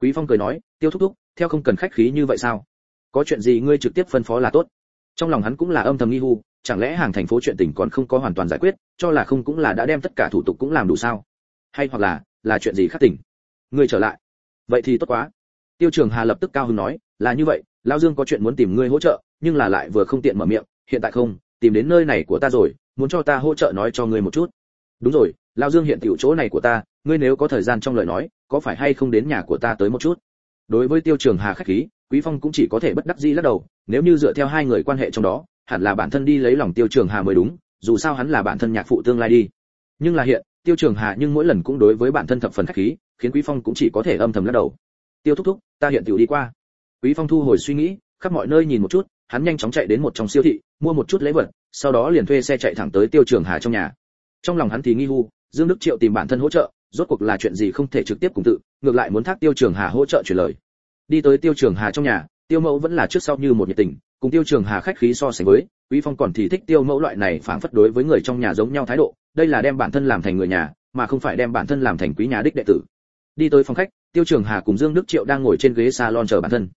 Quý phong cười nói, tiêu thúc thúc, theo không cần khách khí như vậy sao? Có chuyện gì ngươi trực tiếp phân phó là tốt. Trong lòng hắn cũng là âm thầm nghi hu, chẳng lẽ hàng thành phố chuyện tình còn không có hoàn toàn giải quyết, cho là không cũng là đã đem tất cả thủ tục cũng làm đủ sao? Hay hoặc là là chuyện gì khác tỉnh ngươi trở lại. Vậy thì tốt quá. Tiêu trường hà lập tức cao hứng nói, là như vậy lao dương có chuyện muốn tìm ngươi hỗ trợ, nhưng là lại vừa không tiện mở miệng, hiện tại không, tìm đến nơi này của ta rồi, muốn cho ta hỗ trợ nói cho ngươi một chút. Đúng rồi lao dương hiện tiểu chỗ này của ta, ngươi nếu có thời gian trong lời nói, có phải hay không đến nhà của ta tới một chút? Đối với tiêu trường hà khách khí, quý phong cũng chỉ có thể bất đắc dĩ lắc đầu, nếu như dựa theo hai người quan hệ trong đó, hẳn là bản thân đi lấy lòng tiêu trường hà mới đúng, dù sao hắn là bản thân nhạc phụ tương lai đi. Nhưng là hiện, tiêu trường hà nhưng mỗi lần cũng đối với bản thân thập phần khách khí, khiến quý phong cũng chỉ có thể âm thầm lắc đầu. Tiêu thúc thúc, ta hiện tiểu đi qua. Quý phong thu hồi suy nghĩ, khắp mọi nơi nhìn một chút, hắn nhanh chóng chạy đến một trong siêu thị, mua một chút lễ vật, sau đó liền thuê xe chạy thẳng tới tiêu trường hà trong nhà. Trong lòng hắn thì nghi hu dương đức triệu tìm bản thân hỗ trợ, rốt cuộc là chuyện gì không thể trực tiếp cùng tự, ngược lại muốn thác tiêu trường hà hỗ trợ chuyển lời. Đi tới tiêu trường hà trong nhà, tiêu mẫu vẫn là trước sau như một nhiệt tình, cùng tiêu trường hà khách khí so sánh với, quý phong còn thì thích tiêu mẫu loại này phảng phất đối với người trong nhà giống nhau thái độ, đây là đem bản thân làm thành người nhà, mà không phải đem bản thân làm thành quý nhà đích đệ tử. Đi tới phòng khách, tiêu trường hà cùng dương đức triệu đang ngồi trên ghế salon chờ bản thân.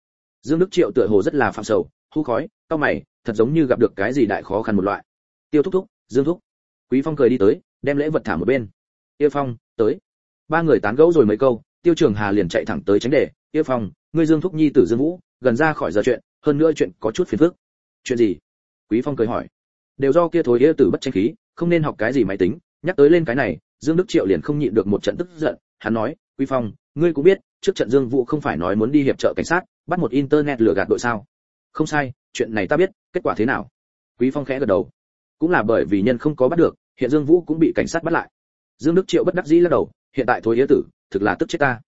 Dương đức triệu tựa hồ rất là phạm sầu hú khói, cau mày, thật giống như gặp được cái gì đại khó khăn một loại. Tiêu thúc thúc, dương thúc. Quý phong cười đi tới đem lễ vật thả một bên. Tiêu phong, tới. Ba người tán gẫu rồi mấy câu, tiêu trường hà liền chạy thẳng tới tránh đề. Tiêu phong, ngươi dương thúc nhi, tử dương vũ, gần ra khỏi giờ chuyện, hơn nữa chuyện có chút phiền phức. Chuyện gì? Quý phong cười hỏi. Đều do kia thối yêu tử bất tranh khí, không nên học cái gì máy tính. Nhắc tới lên cái này, dương đức triệu liền không nhịn được một trận tức giận. Hắn nói, quý phong, ngươi cũng biết, trước trận dương vũ không phải nói muốn đi hiệp trợ cảnh sát, bắt một internet lừa gạt đội sao? Không sai, chuyện này ta biết, kết quả thế nào? Quý phong khẽ gật đầu. Cũng là bởi vì nhân không có bắt được hiện dương vũ cũng bị cảnh sát bắt lại. Dương đức triệu bất đắc dĩ lắc đầu, hiện tại thối yế tử, thực là tức chết ta.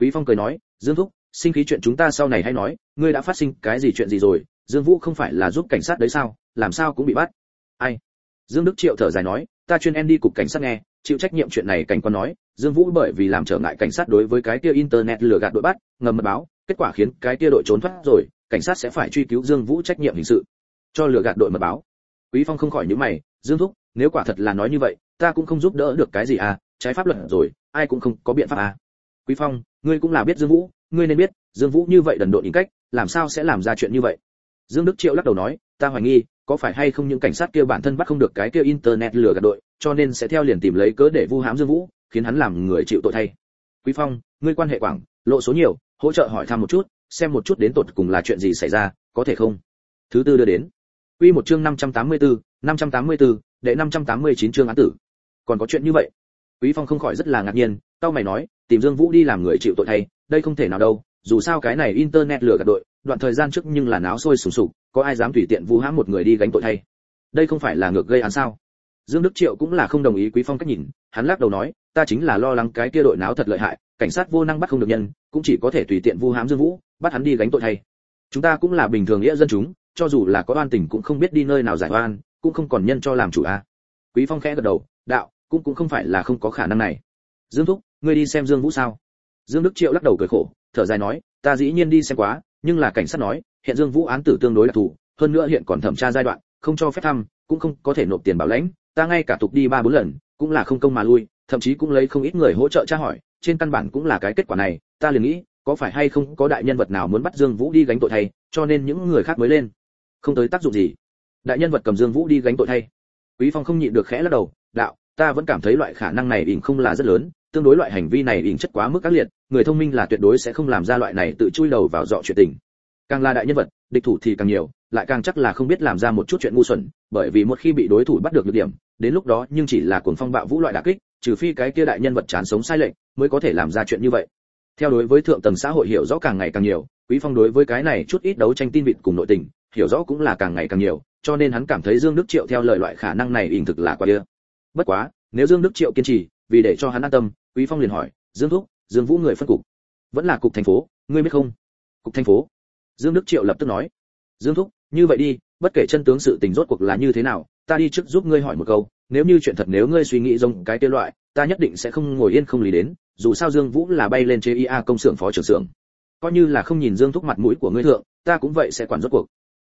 Quý phong cười nói, dương thúc, sinh khí chuyện chúng ta sau này hay nói, ngươi đã phát sinh cái gì chuyện gì rồi, dương vũ không phải là giúp cảnh sát đấy sao, làm sao cũng bị bắt. Ai? Dương đức triệu thở dài nói, ta chuyên em đi cục cảnh sát nghe, chịu trách nhiệm chuyện này cảnh quan nói, dương vũ bởi vì làm trở ngại cảnh sát đối với cái kia internet lừa gạt đội bắt, ngầm mật báo, kết quả khiến cái kia đội trốn thoát rồi, cảnh sát sẽ phải truy cứu dương vũ trách nhiệm hình sự cho lừa gạt đội mật báo. Quý phong không khỏi nhíu mày, dương thúc nếu quả thật là nói như vậy ta cũng không giúp đỡ được cái gì à trái pháp luật rồi ai cũng không có biện pháp à. Quý phong ngươi cũng là biết dương vũ ngươi nên biết dương vũ như vậy đần độn ý cách làm sao sẽ làm ra chuyện như vậy? Dương đức triệu lắc đầu nói ta hoài nghi có phải hay không những cảnh sát kia bản thân bắt không được cái kia internet lừa gạt đội cho nên sẽ theo liền tìm lấy cớ để vu hãm dương vũ khiến hắn làm người chịu tội thay. Quý phong ngươi quan hệ quảng lộ số nhiều hỗ trợ hỏi thăm một chút xem một chút đến tột cùng là chuyện gì xảy ra có thể không? Thứ tư đưa đến. Quy một chương 584, 584, đệ 589 chương án tử. Còn có chuyện như vậy? Quý Phong không khỏi rất là ngạc nhiên, tao mày nói, tìm Dương Vũ đi làm người chịu tội thay, đây không thể nào đâu, dù sao cái này internet lừa gạt đội, đoạn thời gian trước nhưng là náo sôi sùng sục, có ai dám tùy tiện vu hãm một người đi gánh tội thay? Đây không phải là ngược gây án sao? Dương Đức Triệu cũng là không đồng ý Quý Phong cách nhìn, hắn lắc đầu nói, ta chính là lo lắng cái kia đội náo thật lợi hại, cảnh sát vô năng bắt không được nhân, cũng chỉ có thể tùy tiện vu hãm Dương Vũ, bắt hắn đi gánh tội thay. Chúng ta cũng là bình thường nghĩa dân chúng, cho dù là có oan tình cũng không biết đi nơi nào giải oan, cũng không còn nhân cho làm chủ a. À. Quý Phong khẽ gật đầu, đạo, cũng cũng không phải là không có khả năng này. Dương Thúc, ngươi đi xem Dương Vũ sao? Dương Đức Triệu lắc đầu cười khổ, thở dài nói, ta dĩ nhiên đi xem quá, nhưng là cảnh sát nói, hiện Dương Vũ án tử tương đối là thủ, hơn nữa hiện còn thẩm tra giai đoạn, không cho phép thăm, cũng không có thể nộp tiền bảo lãnh, ta ngay cả tục đi ba bốn lần, cũng là không công mà lui, thậm chí cũng lấy không ít người hỗ trợ tra hỏi, trên căn bản cũng là cái kết quả này, ta liền nghĩ, có phải hay không có đại nhân vật nào muốn bắt Dương Vũ đi gánh tội thay, cho nên những người khác mới lên. Không tới tác dụng gì. Đại nhân vật cầm Dương Vũ đi gánh tội thay. Quý Phong không nhịn được khẽ lắc đầu, đạo, ta vẫn cảm thấy loại khả năng này ỉn không là rất lớn, tương đối loại hành vi này ỉn chất quá mức các liệt, người thông minh là tuyệt đối sẽ không làm ra loại này tự chui đầu vào dọ chuyện tình. Càng là đại nhân vật, địch thủ thì càng nhiều, lại càng chắc là không biết làm ra một chút chuyện ngu xuẩn, bởi vì một khi bị đối thủ bắt được nhược điểm, đến lúc đó nhưng chỉ là cuồng phong bạo vũ loại đả kích, trừ phi cái kia đại nhân vật chán sống sai lệch, mới có thể làm ra chuyện như vậy. Theo đối với thượng tầng xã hội hiểu rõ càng ngày càng nhiều, Quý Phong đối với cái này chút ít đấu tranh tin vịt cùng nội tình, hiểu rõ cũng là càng ngày càng nhiều, cho nên hắn cảm thấy Dương Đức Triệu theo lời loại khả năng này hình thực là quá đĩa. Bất quá, nếu Dương Đức Triệu kiên trì, vì để cho hắn an tâm, Quý Phong liền hỏi, Dương Thúc, Dương Vũ người phân cục, vẫn là cục thành phố, ngươi biết không? Cục thành phố. Dương Đức Triệu lập tức nói, Dương Thúc, như vậy đi, bất kể chân tướng sự tình rốt cuộc là như thế nào, ta đi trước giúp ngươi hỏi một câu, nếu như chuyện thật nếu ngươi suy nghĩ giống cái tiêu loại, ta nhất định sẽ không ngồi yên không lý đến, dù sao Dương Vũ là bay lên chế IA công xưởng phó trưởng xưởng. Coi như là không nhìn Dương Thúc mặt mũi của ngươi thượng, ta cũng vậy sẽ quản rốt cuộc.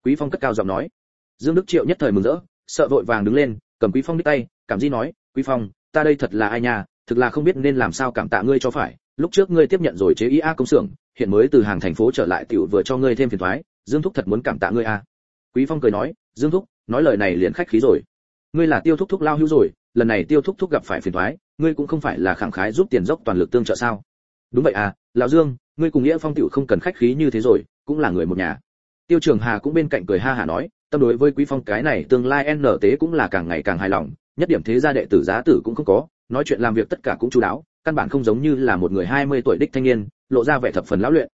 Quý Phong cất cao giọng nói. Dương Đức Triệu nhất thời mừng rỡ, sợ vội vàng đứng lên, cầm Quý Phong đích tay, cảm di nói, "Quý Phong, ta đây thật là ai nha, thực là không biết nên làm sao cảm tạ ngươi cho phải, lúc trước ngươi tiếp nhận rồi chế ý a công xưởng, hiện mới từ hàng thành phố trở lại tiểu vừa cho ngươi thêm phiền toái, Dương Thúc thật muốn cảm tạ ngươi à." Quý Phong cười nói, "Dương Thúc, nói lời này liền khách khí rồi. Ngươi là Tiêu Thúc Thúc lao hữu rồi, lần này Tiêu Thúc Thúc gặp phải phiền toái, ngươi cũng không phải là khẳng khái giúp tiền dốc toàn lực tương trợ sao?" "Đúng vậy à, lão Dương, ngươi cùng Nghĩa Phong tiểu không cần khách khí như thế rồi, cũng là người một nhà." Tiêu Trường Hà cũng bên cạnh cười ha hà nói, tâm đối với Quý Phong cái này tương lai n tế cũng là càng ngày càng hài lòng, nhất điểm thế gia đệ tử giá tử cũng không có, nói chuyện làm việc tất cả cũng chú đáo, căn bản không giống như là một người 20 tuổi đích thanh niên, lộ ra vẻ thập phần lão luyện.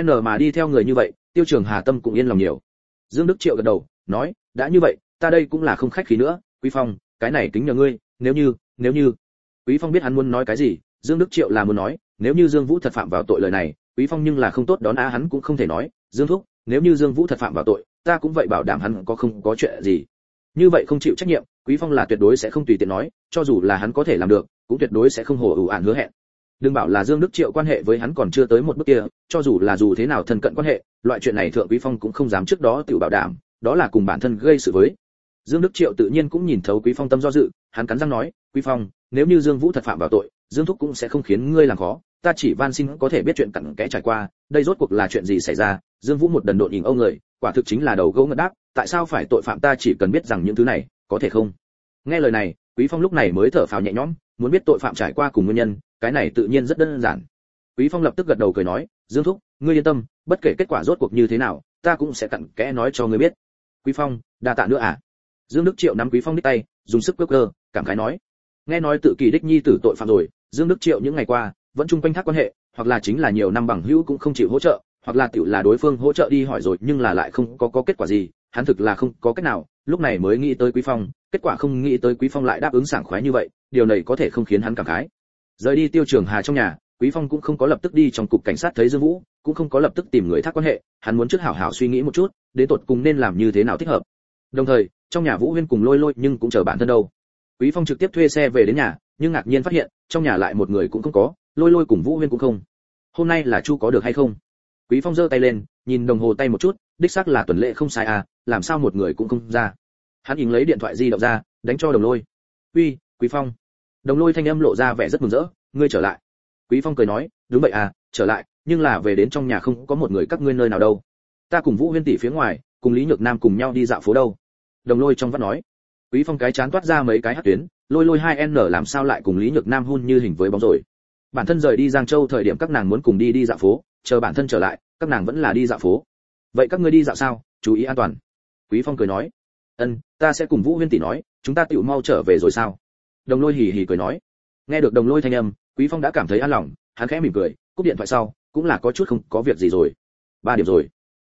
N mà đi theo người như vậy, Tiêu Trường Hà tâm cũng yên lòng nhiều. Dương Đức Triệu gật đầu, nói, đã như vậy, ta đây cũng là không khách khí nữa, Quý Phong, cái này kính nhờ ngươi, nếu như, nếu như. Quý Phong biết hắn muốn nói cái gì, Dương Đức Triệu là muốn nói, nếu như Dương Vũ thật phạm vào tội lời này, Quý Phong nhưng là không tốt đón á hắn cũng không thể nói, Dương Thúc, nếu như Dương Vũ thật phạm vào tội, ta cũng vậy bảo đảm hắn có không có chuyện gì. Như vậy không chịu trách nhiệm, Quý Phong là tuyệt đối sẽ không tùy tiện nói, cho dù là hắn có thể làm được, cũng tuyệt đối sẽ không hồ ủ ản hứa hẹn. Đừng bảo là Dương Đức Triệu quan hệ với hắn còn chưa tới một bước kia, cho dù là dù thế nào thân cận quan hệ, loại chuyện này thượng Quý Phong cũng không dám trước đó tự bảo đảm, đó là cùng bản thân gây sự với. Dương Đức Triệu tự nhiên cũng nhìn thấu Quý Phong tâm do dự, hắn cắn răng nói, "Quý Phong, nếu như Dương Vũ thật phạm vào tội, Dương Thúc cũng sẽ không khiến ngươi làm khó, ta chỉ van xin có thể biết chuyện cặn kẽ trải qua, đây rốt cuộc là chuyện gì xảy ra?" Dương Vũ một đần độn nhìn ông người, quả thực chính là đầu gấu ngất đáp, tại sao phải tội phạm ta chỉ cần biết rằng những thứ này, có thể không? Nghe lời này, Quý Phong lúc này mới thở phào nhẹ nhõm, muốn biết tội phạm trải qua cùng nguyên nhân, cái này tự nhiên rất đơn giản. Quý Phong lập tức gật đầu cười nói, Dương Thúc, ngươi yên tâm, bất kể kết quả rốt cuộc như thế nào, ta cũng sẽ cặn kẽ nói cho ngươi biết. Quý Phong, đa tạ nữa à? Dương Đức Triệu nắm Quý Phong đích tay, dùng sức quơ cơ, cảm khái nói. Nghe nói tự kỳ đích nhi tử tội phạm rồi, Dương Đức Triệu những ngày qua vẫn chung quanh thác quan hệ, hoặc là chính là nhiều năm bằng hữu cũng không chịu hỗ trợ, hoặc là tiểu là đối phương hỗ trợ đi hỏi rồi nhưng là lại không có có kết quả gì, hắn thực là không có cách nào, lúc này mới nghĩ tới Quý Phong, kết quả không nghĩ tới Quý Phong lại đáp ứng sảng khoái như vậy, điều này có thể không khiến hắn cảm khái. Rời đi Tiêu Trường Hà trong nhà, Quý Phong cũng không có lập tức đi trong cục cảnh sát thấy Dương Vũ, cũng không có lập tức tìm người thác quan hệ, hắn muốn trước hảo hảo suy nghĩ một chút, đến tột cùng nên làm như thế nào thích hợp. Đồng thời, trong nhà Vũ Huyên cùng Lôi Lôi nhưng cũng chờ bản thân đâu. Quý Phong trực tiếp thuê xe về đến nhà, nhưng ngạc nhiên phát hiện, trong nhà lại một người cũng không có, Lôi Lôi cùng Vũ Huyên cũng không. Hôm nay là Chu có được hay không? Quý Phong giơ tay lên, nhìn đồng hồ tay một chút, đích xác là tuần lệ không sai à, làm sao một người cũng không ra. Hắn nhìn lấy điện thoại di động ra, đánh cho Đồng Lôi. "Uy, Quý Phong." Đồng Lôi thanh âm lộ ra vẻ rất mừng rỡ, "Ngươi trở lại." Quý Phong cười nói, "Đúng vậy à, trở lại, nhưng là về đến trong nhà không có một người các ngươi nơi nào đâu. Ta cùng Vũ Huyên tỷ phía ngoài, cùng Lý Nhược Nam cùng nhau đi dạo phố đâu." đồng lôi trong vắt nói quý phong cái chán toát ra mấy cái hát tuyến lôi lôi hai n làm sao lại cùng lý nhược nam hôn như hình với bóng rồi bản thân rời đi giang châu thời điểm các nàng muốn cùng đi đi dạo phố, chờ bản thân trở lại, các nàng vẫn là đi dạo phố. Vậy các ngươi đi dạo sao? Chú ý an toàn. Quý phong cười nói. Ân, ta sẽ cùng vũ huyên tỷ nói, chúng ta tựu mau trở về rồi sao? Đồng lôi hì hì cười nói. Nghe được đồng lôi thanh âm, quý phong đã cảm thấy an lòng, hắn khẽ mỉm cười, cúp điện thoại sau, cũng là có chút không có việc gì rồi. Ba điểm rồi.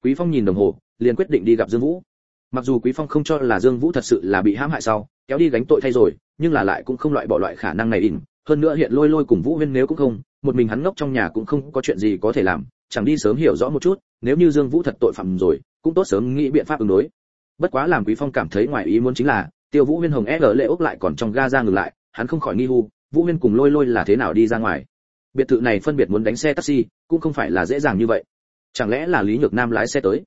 Quý phong nhìn đồng hồ, liền quyết định đi gặp dương vũ. Mặc dù quý phong không cho là dương vũ thật sự là bị hãm hại sau, kéo đi gánh tội thay rồi, nhưng là lại cũng không loại bỏ loại khả năng này ỉn hơn nữa hiện lôi lôi cùng vũ huyên nếu cũng không, một mình hắn ngốc trong nhà cũng không có chuyện gì có thể làm, chẳng đi sớm hiểu rõ một chút, nếu như dương vũ thật tội phạm rồi, cũng tốt sớm nghĩ biện pháp ứng đối. Bất quá làm quý phong cảm thấy ngoài ý muốn chính là, tiêu vũ huyên hồng e l lệ ốc lại còn trong ga ra ngừng lại, hắn không khỏi nghi hu vũ huyên cùng lôi lôi là thế nào đi ra ngoài? Biệt thự này phân biệt muốn đánh xe taxi, cũng không phải là dễ dàng như vậy. Chẳng lẽ là lý nhược nam lái xe tới?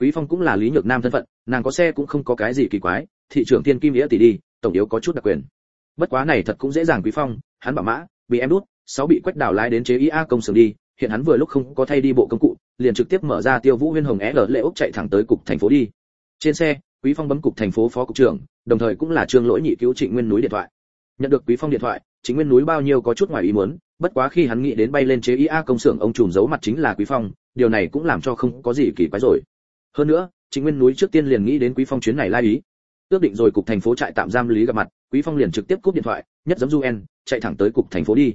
Quý phong cũng là lý nhược nam thân phận, nàng có xe cũng không có cái gì kỳ quái, thị trưởng thiên kim nghĩa tỷ đi, tổng yếu có chút đặc quyền. Bất quá này thật cũng dễ dàng quý phong hắn bảo mã, bị em đút, sáu bị quách đào lái đến chế ia công xưởng đi, hiện hắn vừa lúc không có thay đi bộ công cụ, liền trực tiếp mở ra tiêu vũ huyên hồng l lệ ốc chạy thẳng tới cục thành phố đi. Trên xe, quý phong bấm cục thành phố phó cục trưởng, đồng thời cũng là trương lỗi nhị cứu trịnh nguyên núi điện thoại. Nhận được quý phong điện thoại chính nguyên núi bao nhiêu có chút ngoài ý muốn, bất quá khi hắn nghĩ đến bay lên chế ia công xưởng, ông trùm giấu mặt chính là quý phong, điều này cũng làm cho không có gì kỳ quái rồi. Hơn nữa chính nguyên núi trước tiên liền nghĩ đến quý phong chuyến này lai ý. Ước định rồi cục thành phố trại tạm giam lý gặp mặt, quý phong liền trực tiếp cúp điện thoại nhất giấm du en, chạy thẳng tới cục thành phố đi.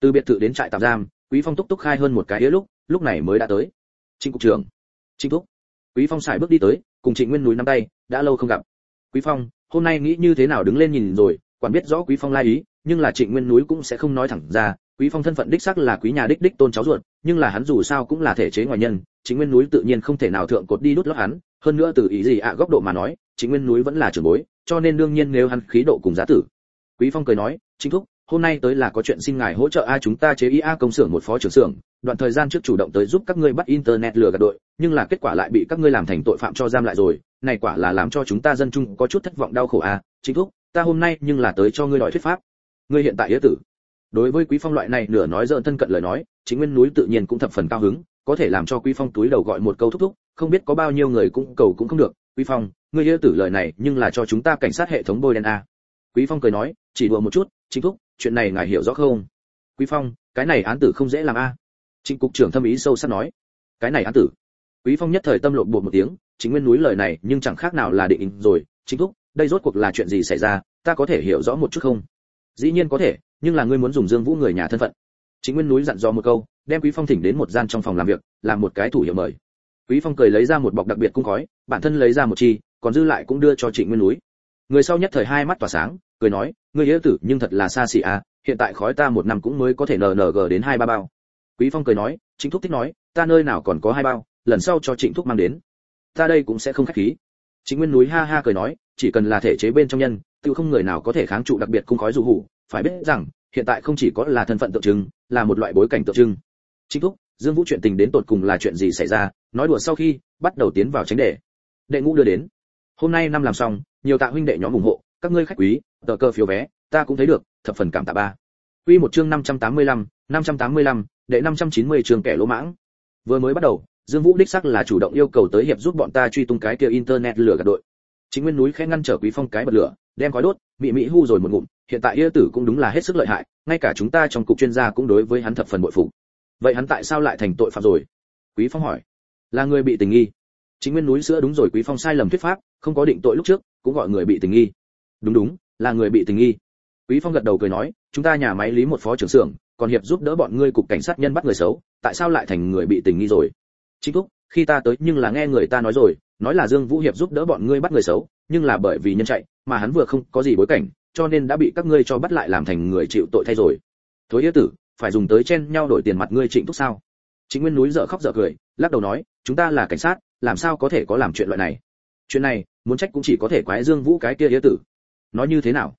Từ biệt thự đến trại tạm giam, quý phong túc túc khai hơn một cái ía lúc lúc này mới đã tới. Trịnh cục trưởng. Trịnh thúc. Quý phong xài bước đi tới, cùng trịnh nguyên núi nắm tay, đã lâu không gặp. Quý phong, hôm nay nghĩ như thế nào đứng lên nhìn rồi, quản biết rõ quý phong lai ý, nhưng là trịnh nguyên núi cũng sẽ không nói thẳng ra. Quý phong thân phận đích xác là quý nhà đích đích tôn cháu ruột, nhưng là hắn dù sao cũng là thể chế ngoài nhân chính nguyên núi tự nhiên không thể nào thượng cột đi đút lót hắn. Hơn nữa từ ý gì ạ, góc độ mà nói chính nguyên núi vẫn là trưởng bối, cho nên đương nhiên nếu hắn khí độ cùng giá tử quý phong cười nói, chính thúc, hôm nay tới là có chuyện xin ngài hỗ trợ a, chúng ta chế IA a công xưởng một phó trưởng xưởng, đoạn thời gian trước chủ động tới giúp các ngươi bắt internet lừa gạt đội, nhưng là kết quả lại bị các ngươi làm thành tội phạm cho giam lại rồi, này quả là làm cho chúng ta dân chung có chút thất vọng đau khổ a, chính thúc, ta hôm nay nhưng là tới cho ngươi đòi thuyết pháp. Ngươi hiện tại yế tử. Đối với quý phong loại này nửa nói giỡn thân cận lời nói, chính nguyên núi tự nhiên cũng thập phần cao hứng, có thể làm cho quý phong túi đầu gọi một câu thúc thúc, không biết có bao nhiêu người cũng cầu cũng không được. Quý phong, ngươi yêu tử lời này nhưng là cho chúng ta cảnh sát hệ thống bôi đen a quý phong cười nói, chỉ đùa một chút chính thúc, chuyện này ngài hiểu rõ không? Quý phong, cái này án tử không dễ làm a. Trịnh cục trưởng thâm ý sâu sắc nói. Cái này án tử. Quý phong nhất thời tâm lộn bột một tiếng chính nguyên núi lời này nhưng chẳng khác nào là định rồi. Chính thúc, đây rốt cuộc là chuyện gì xảy ra? Ta có thể hiểu rõ một chút không? Dĩ nhiên có thể, nhưng là ngươi muốn dùng dương vũ người nhà thân phận. Chính nguyên núi dặn dò một câu, đem quý phong thỉnh đến một gian trong phòng làm việc, làm một cái thủ hiệu mời. Quý phong cười lấy ra một bọc đặc biệt cung khói, bản thân lấy ra một chi, còn dư lại cũng đưa cho trịnh nguyên núi. Người sau nhất thời hai mắt tỏa sáng cười nói, ngươi nghĩa tử, nhưng thật là xa xỉ à hiện tại khói ta một năm cũng mới có thể nng đến hai ba bao. Quý phong cười nói, trịnh thúc thích nói, ta nơi nào còn có hai bao, lần sau cho trịnh thúc mang đến. Ta đây cũng sẽ không khách khí. Chính nguyên núi ha ha cười nói, chỉ cần là thể chế bên trong nhân, tự không người nào có thể kháng trụ đặc biệt cung khói dù hủ, phải biết rằng, hiện tại không chỉ có là thân phận tượng trưng, là một loại bối cảnh tượng trưng. Chính thúc, dương vũ chuyện tình đến tột cùng là chuyện gì xảy ra, nói đùa sau khi, bắt đầu tiến vào tránh đề. Đệ ngũ đưa đến. Hôm nay năm làm xong, nhiều tạ huynh đệ nhóm ủng hộ các ngươi khách quý tờ cơ phiếu vé ta cũng thấy được thập phần cảm tạ ba. Quy một chương 585, 585, đệ 590 trường kẻ lỗ mãng. Vừa mới bắt đầu dương vũ đích sắc là chủ động yêu cầu tới hiệp giúp bọn ta truy tung cái kia internet lửa gạt đội. Chính nguyên núi khẽ ngăn trở quý phong cái bật lửa đem khói đốt bị mỹ hu rồi một ngụm hiện tại yêu tử cũng đúng là hết sức lợi hại ngay cả chúng ta trong cục chuyên gia cũng đối với hắn thập phần bội phục. Vậy hắn tại sao lại thành tội phạm rồi? Quý phong hỏi. Là người bị tình nghi. Chính nguyên núi sữa đúng rồi quý phong sai lầm thuyết pháp không có định tội lúc trước cũng gọi người bị tình nghi đúng đúng, là người bị tình nghi. Quý phong gật đầu cười nói, chúng ta nhà máy lý một phó trưởng xưởng, còn hiệp giúp đỡ bọn ngươi cục cảnh sát nhân bắt người xấu, tại sao lại thành người bị tình nghi rồi? Chính thúc, khi ta tới nhưng là nghe người ta nói rồi, nói là dương vũ hiệp giúp đỡ bọn ngươi bắt người xấu, nhưng là bởi vì nhân chạy, mà hắn vừa không có gì bối cảnh, cho nên đã bị các ngươi cho bắt lại làm thành người chịu tội thay rồi. Thối yết tử, phải dùng tới chen nhau đổi tiền mặt ngươi trịnh thúc sao? Chính nguyên núi dở khóc dở cười, lắc đầu nói, chúng ta là cảnh sát, làm sao có thể có làm chuyện loại này? Chuyện này, muốn trách cũng chỉ có thể quái dương vũ cái kia yết tử nói như thế nào?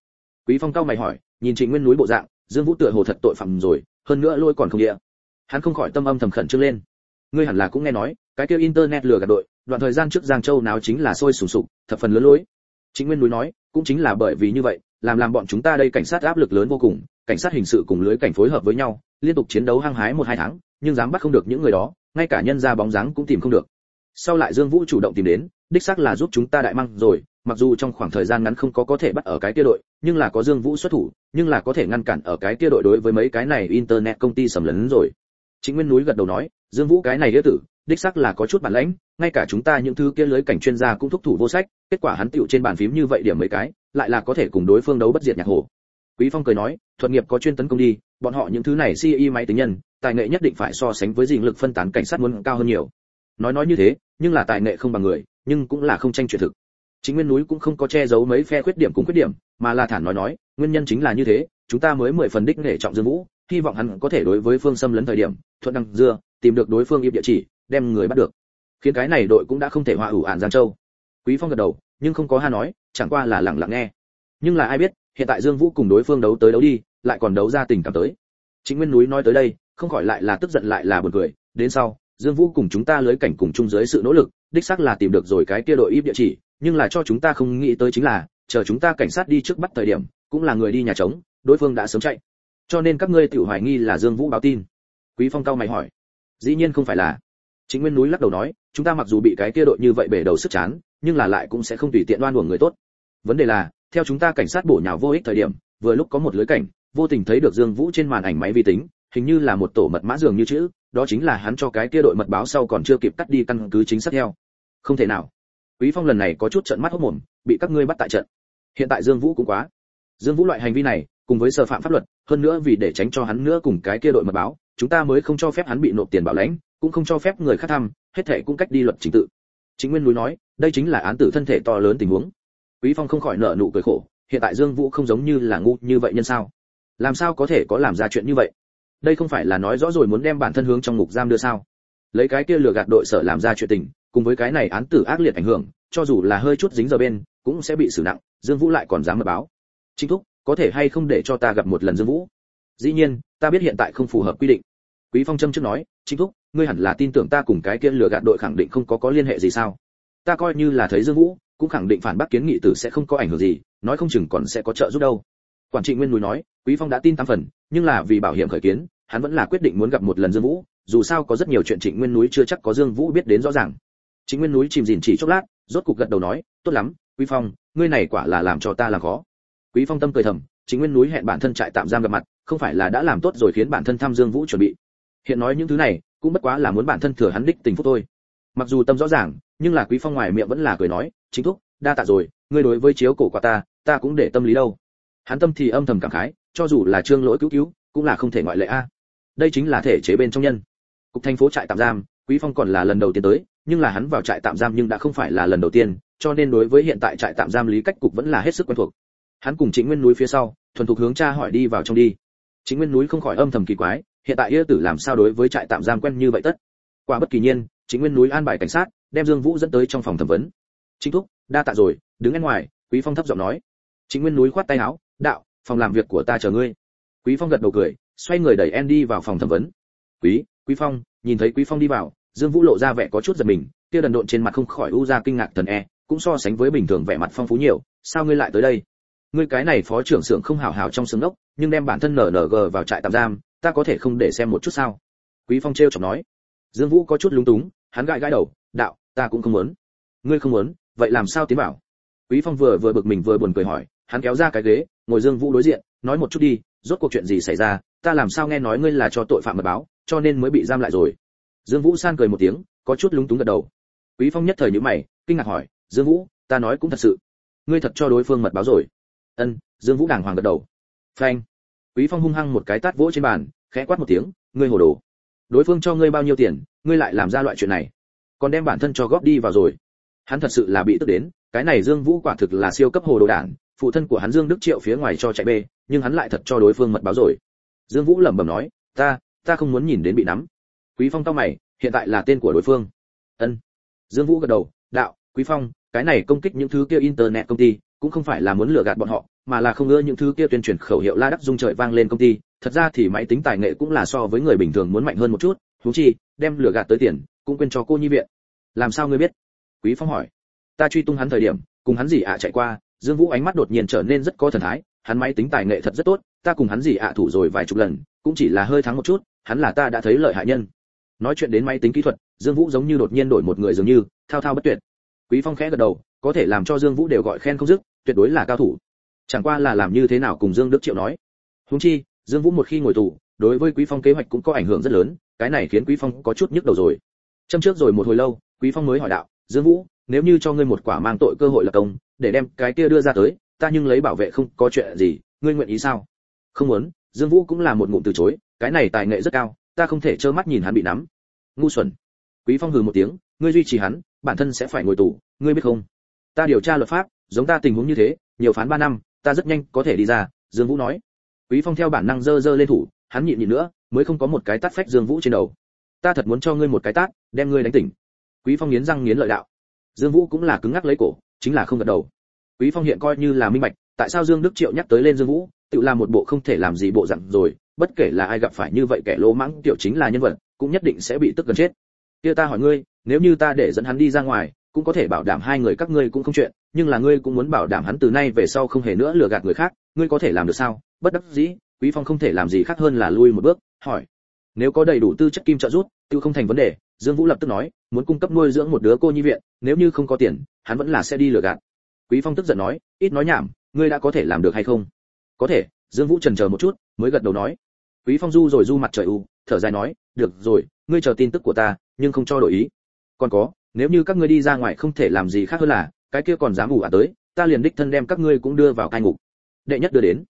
Quý phong cao mày hỏi, nhìn trịnh nguyên núi bộ dạng, dương vũ tựa hồ thật tội phạm rồi, hơn nữa lôi còn không địa. Hắn không khỏi tâm âm thầm khẩn trương lên. Ngươi hẳn là cũng nghe nói, cái kia internet lừa gạt đội, đoạn thời gian trước giang châu nào chính là sôi sùng sục, thập phần lớn lối. Chính nguyên núi nói, cũng chính là bởi vì như vậy, làm làm bọn chúng ta đây cảnh sát áp lực lớn vô cùng, cảnh sát hình sự cùng lưới cảnh phối hợp với nhau, liên tục chiến đấu hăng hái một hai tháng, nhưng dám bắt không được những người đó, ngay cả nhân ra bóng dáng cũng tìm không được. Sau lại dương vũ chủ động tìm đến, đích xác là giúp chúng ta đại măng rồi mặc dù trong khoảng thời gian ngắn không có có thể bắt ở cái kia đội, nhưng là có dương vũ xuất thủ, nhưng là có thể ngăn cản ở cái kia đội đối với mấy cái này internet công ty sầm lấn rồi. Chính nguyên núi gật đầu nói, dương vũ cái này đứa tử, đích xác là có chút bản lãnh, ngay cả chúng ta những thứ kia lưới cảnh chuyên gia cũng thúc thủ vô sách, kết quả hắn tựu trên bàn phím như vậy điểm mấy cái, lại là có thể cùng đối phương đấu bất diệt nhạc hồ. Quý phong cười nói, thuật nghiệp có chuyên tấn công đi, bọn họ những thứ này CE máy tính nhân, tài nghệ nhất định phải so sánh với dình lực phân tán cảnh sát muốn cao hơn nhiều. Nói nói như thế, nhưng là tài nghệ không bằng người, nhưng cũng là không tranh chuyện thực chính nguyên núi cũng không có che giấu mấy phe khuyết điểm cùng khuyết điểm, mà là thản nói nói, nguyên nhân chính là như thế, chúng ta mới mười phần đích nể trọng dương vũ, hy vọng hắn có thể đối với phương xâm lấn thời điểm, thuận đăng dưa, tìm được đối phương im địa chỉ, đem người bắt được. Khiến cái này đội cũng đã không thể hòa ủ ạn giang châu. Quý phong gật đầu, nhưng không có ha nói, chẳng qua là lặng lặng nghe. Nhưng là ai biết, hiện tại dương vũ cùng đối phương đấu tới đấu đi, lại còn đấu ra tình cảm tới. Chính nguyên núi nói tới đây, không khỏi lại là tức giận lại là buồn cười, đến sau dương vũ cùng chúng ta lưới cảnh cùng chung dưới sự nỗ lực, đích xác là tìm được rồi cái kia đội im địa chỉ, nhưng là cho chúng ta không nghĩ tới chính là, chờ chúng ta cảnh sát đi trước bắt thời điểm, cũng là người đi nhà trống, đối phương đã sớm chạy. Cho nên các ngươi tự hoài nghi là dương vũ báo tin. Quý phong cao mày hỏi. Dĩ nhiên không phải là. Chính nguyên núi lắc đầu nói, chúng ta mặc dù bị cái kia đội như vậy bể đầu sức chán, nhưng là lại cũng sẽ không tùy tiện đoan uổng người tốt. Vấn đề là, theo chúng ta cảnh sát bổ nhào vô ích thời điểm, vừa lúc có một lưới cảnh, vô tình thấy được dương vũ trên màn ảnh máy vi tính hình như là một tổ mật mã dường như chữ, đó chính là hắn cho cái kia đội mật báo sau còn chưa kịp cắt đi căn cứ chính xác theo. Không thể nào. Quý phong lần này có chút trận mắt hốt mồm, bị các ngươi bắt tại trận. Hiện tại dương vũ cũng quá. Dương vũ loại hành vi này, cùng với sở phạm pháp luật, hơn nữa vì để tránh cho hắn nữa cùng cái kia đội mật báo, chúng ta mới không cho phép hắn bị nộp tiền bảo lãnh, cũng không cho phép người khác thăm hết thể cũng cách đi luật chính tự. Chính nguyên núi nói, đây chính là án tử thân thể to lớn tình huống. Quý phong không khỏi nở nụ cười khổ, hiện tại dương vũ không giống như là ngu như vậy nhân sao? Làm sao có thể có làm ra chuyện như vậy? Đây không phải là nói rõ rồi muốn đem bản thân hướng trong ngục giam đưa sao? Lấy cái kia lừa gạt đội sở làm ra chuyện tình, cùng với cái này án tử ác liệt ảnh hưởng, cho dù là hơi chút dính giờ bên, cũng sẽ bị xử nặng, dương vũ lại còn dám mật báo. Chính thúc, có thể hay không để cho ta gặp một lần dương vũ? Dĩ nhiên, ta biết hiện tại không phù hợp quy định. Quý phong châm trước nói, chính thúc, ngươi hẳn là tin tưởng ta cùng cái kia lừa gạt đội khẳng định không có có liên hệ gì sao? Ta coi như là thấy dương vũ, cũng khẳng định phản bác kiến nghị tử sẽ không có ảnh hưởng gì, nói không chừng còn sẽ có trợ giúp đâu. Quản trị nguyên núi nói, quý phong đã tin tám phần nhưng là vì bảo hiểm khởi kiến, hắn vẫn là quyết định muốn gặp một lần dương vũ, dù sao có rất nhiều chuyện trịnh nguyên núi chưa chắc có dương vũ biết đến rõ ràng. Chính nguyên núi chìm dìn chỉ chốc lát, rốt cục gật đầu nói, tốt lắm, quý phong, ngươi này quả là làm cho ta làm khó. Quý phong tâm cười thầm chính nguyên núi hẹn bản thân trại tạm giam gặp mặt, không phải là đã làm tốt rồi khiến bản thân thăm dương vũ chuẩn bị. Hiện nói những thứ này, cũng bất quá là muốn bản thân thừa hắn đích tình phúc thôi. Mặc dù tâm rõ ràng, nhưng là quý phong ngoài miệng vẫn là cười nói, chính thúc, đa tạ rồi, ngươi đối với chiếu cổ của ta ta cũng để tâm lý đâu. Hắn tâm thì âm thầm cảm khái cho dù là trương lỗi cứu cứu, cũng là không thể ngoại lệ a. Đây chính là thể chế bên trong nhân. Cục thành phố trại tạm giam, quý phong còn là lần đầu tiên tới, nhưng là hắn vào trại tạm giam nhưng đã không phải là lần đầu tiên, cho nên đối với hiện tại trại tạm giam lý cách cục vẫn là hết sức quen thuộc. Hắn cùng chính nguyên núi phía sau, thuần thục hướng cha hỏi đi vào trong đi. Chính nguyên núi không khỏi âm thầm kỳ quái, hiện tại yêu tử làm sao đối với trại tạm giam quen như vậy tất? Quả bất kỳ nhiên chính nguyên núi an bài cảnh sát, đem dương vũ dẫn tới trong phòng thẩm vấn. Chính thúc, đa tạ rồi, đứng bên ngoài, quý phong thấp giọng nói. Chính nguyên núi khoát tay áo, đạo phòng làm việc của ta chờ ngươi. Quý phong gật đầu cười, xoay người đẩy en đi vào phòng thẩm vấn. Quý quý phong, nhìn thấy quý phong đi vào, dương vũ lộ ra vẻ có chút giật mình, kia đần độn trên mặt không khỏi u ra kinh ngạc thần e cũng so sánh với bình thường vẻ mặt phong phú nhiều, sao ngươi lại tới đây? Ngươi cái này phó trưởng xưởng không hảo hảo trong xưởng đốc nhưng đem bản thân nở nở gờ vào trại tạm giam, ta có thể không để xem một chút sao? Quý phong trêu chọc nói. Dương vũ có chút lúng túng, hắn gãi gãi đầu, đạo, ta cũng không muốn. Ngươi không muốn, vậy làm sao tiến bảo quý phong vừa vừa bực mình vừa buồn cười hỏi hắn kéo ra cái ghế, ngồi dương vũ đối diện, nói một chút đi, rốt cuộc chuyện gì xảy ra, ta làm sao nghe nói ngươi là cho tội phạm mật báo, cho nên mới bị giam lại rồi. Dương vũ san cười một tiếng, có chút lúng túng gật đầu. Quý phong nhất thời nhíu mày, kinh ngạc hỏi, dương vũ, ta nói cũng thật sự. Ngươi thật cho đối phương mật báo rồi. Ân, dương vũ đàng hoàng gật đầu. Phanh. Quý phong hung hăng một cái tát vỗ trên bàn, khẽ quát một tiếng, ngươi hồ đồ. Đối phương cho ngươi bao nhiêu tiền, ngươi lại làm ra loại chuyện này. Còn đem bản thân cho góp đi vào rồi. Hắn thật sự là bị tức đến, cái này dương vũ quả thực là siêu cấp hồ đồ đản phụ thân của hắn dương đức triệu phía ngoài cho chạy bê, nhưng hắn lại thật cho đối phương mật báo rồi. Dương vũ lẩm bẩm nói, ta ta không muốn nhìn đến bị nắm. Quý phong cau mày, hiện tại là tên của đối phương. Ân. Dương vũ gật đầu, đạo, quý phong, cái này công kích những thứ kia internet công ty, cũng không phải là muốn lừa gạt bọn họ, mà là không ngỡ những thứ kia tuyên truyền khẩu hiệu la đắc dung trời vang lên công ty, thật ra thì máy tính tài nghệ cũng là so với người bình thường muốn mạnh hơn một chút, Huống chi, đem lừa gạt tới tiền, cũng quên cho cô nhi viện. Làm sao ngươi biết? Quý phong hỏi. Ta truy tung hắn thời điểm, cùng hắn gì ạ chạy qua dương vũ ánh mắt đột nhiên trở nên rất có thần thái, hắn máy tính tài nghệ thật rất tốt, ta cùng hắn gì ạ thủ rồi vài chục lần, cũng chỉ là hơi thắng một chút, hắn là ta đã thấy lợi hại nhân. Nói chuyện đến máy tính kỹ thuật, dương vũ giống như đột nhiên đổi một người dường như, thao thao bất tuyệt. Quý phong khẽ gật đầu, có thể làm cho dương vũ đều gọi khen không dứt, tuyệt đối là cao thủ. Chẳng qua là làm như thế nào cùng dương đức triệu nói. Huống chi, dương vũ một khi ngồi tù, đối với quý phong kế hoạch cũng có ảnh hưởng rất lớn, cái này khiến quý phong có chút nhức đầu rồi. Châm trước rồi một hồi lâu, quý phong mới hỏi đạo, dương vũ, nếu như cho ngươi một quả mang tội cơ hội là công để đem cái kia đưa ra tới, ta nhưng lấy bảo vệ không có chuyện gì, ngươi nguyện ý sao? Không muốn, dương vũ cũng là một ngụm từ chối, cái này tài nghệ rất cao, ta không thể trơ mắt nhìn hắn bị nắm. Ngu xuẩn. Quý phong hừ một tiếng, ngươi duy trì hắn, bản thân sẽ phải ngồi tù, ngươi biết không? Ta điều tra luật pháp, giống ta tình huống như thế, nhiều phán 3 năm, ta rất nhanh có thể đi ra, dương vũ nói. Quý phong theo bản năng dơ dơ lên thủ, hắn nhịn nhịn nữa, mới không có một cái tát phách dương vũ trên đầu. Ta thật muốn cho ngươi một cái tát, đem ngươi đánh tỉnh. Quý phong nghiến răng nghiến lợi đạo. Dương vũ cũng là cứng ngắc lấy cổ chính là không gật đầu. Quý phong hiện coi như là minh bạch, tại sao dương đức triệu nhắc tới lên dương vũ, tự làm một bộ không thể làm gì bộ dạng rồi, bất kể là ai gặp phải như vậy kẻ lỗ mãng, tiểu chính là nhân vật, cũng nhất định sẽ bị tức gần chết. Kia ta hỏi ngươi, nếu như ta để dẫn hắn đi ra ngoài, cũng có thể bảo đảm hai người các ngươi cũng không chuyện, nhưng là ngươi cũng muốn bảo đảm hắn từ nay về sau không hề nữa lừa gạt người khác, ngươi có thể làm được sao? Bất đắc dĩ, quý phong không thể làm gì khác hơn là lui một bước, hỏi. Nếu có đầy đủ tư chất kim trợ giúp tiêu không thành vấn đề dương vũ lập tức nói, muốn cung cấp nuôi dưỡng một đứa cô nhi viện, nếu như không có tiền, hắn vẫn là sẽ đi lừa gạt. Quý phong tức giận nói, ít nói nhảm, ngươi đã có thể làm được hay không? Có thể. Dương vũ trần chờ một chút, mới gật đầu nói. Quý phong du rồi du mặt trời u, thở dài nói, được rồi, ngươi chờ tin tức của ta, nhưng không cho đổi ý. Còn có, nếu như các ngươi đi ra ngoài không thể làm gì khác hơn là, cái kia còn dám ủ à tới, ta liền đích thân đem các ngươi cũng đưa vào cai ngục. Đệ nhất đưa đến.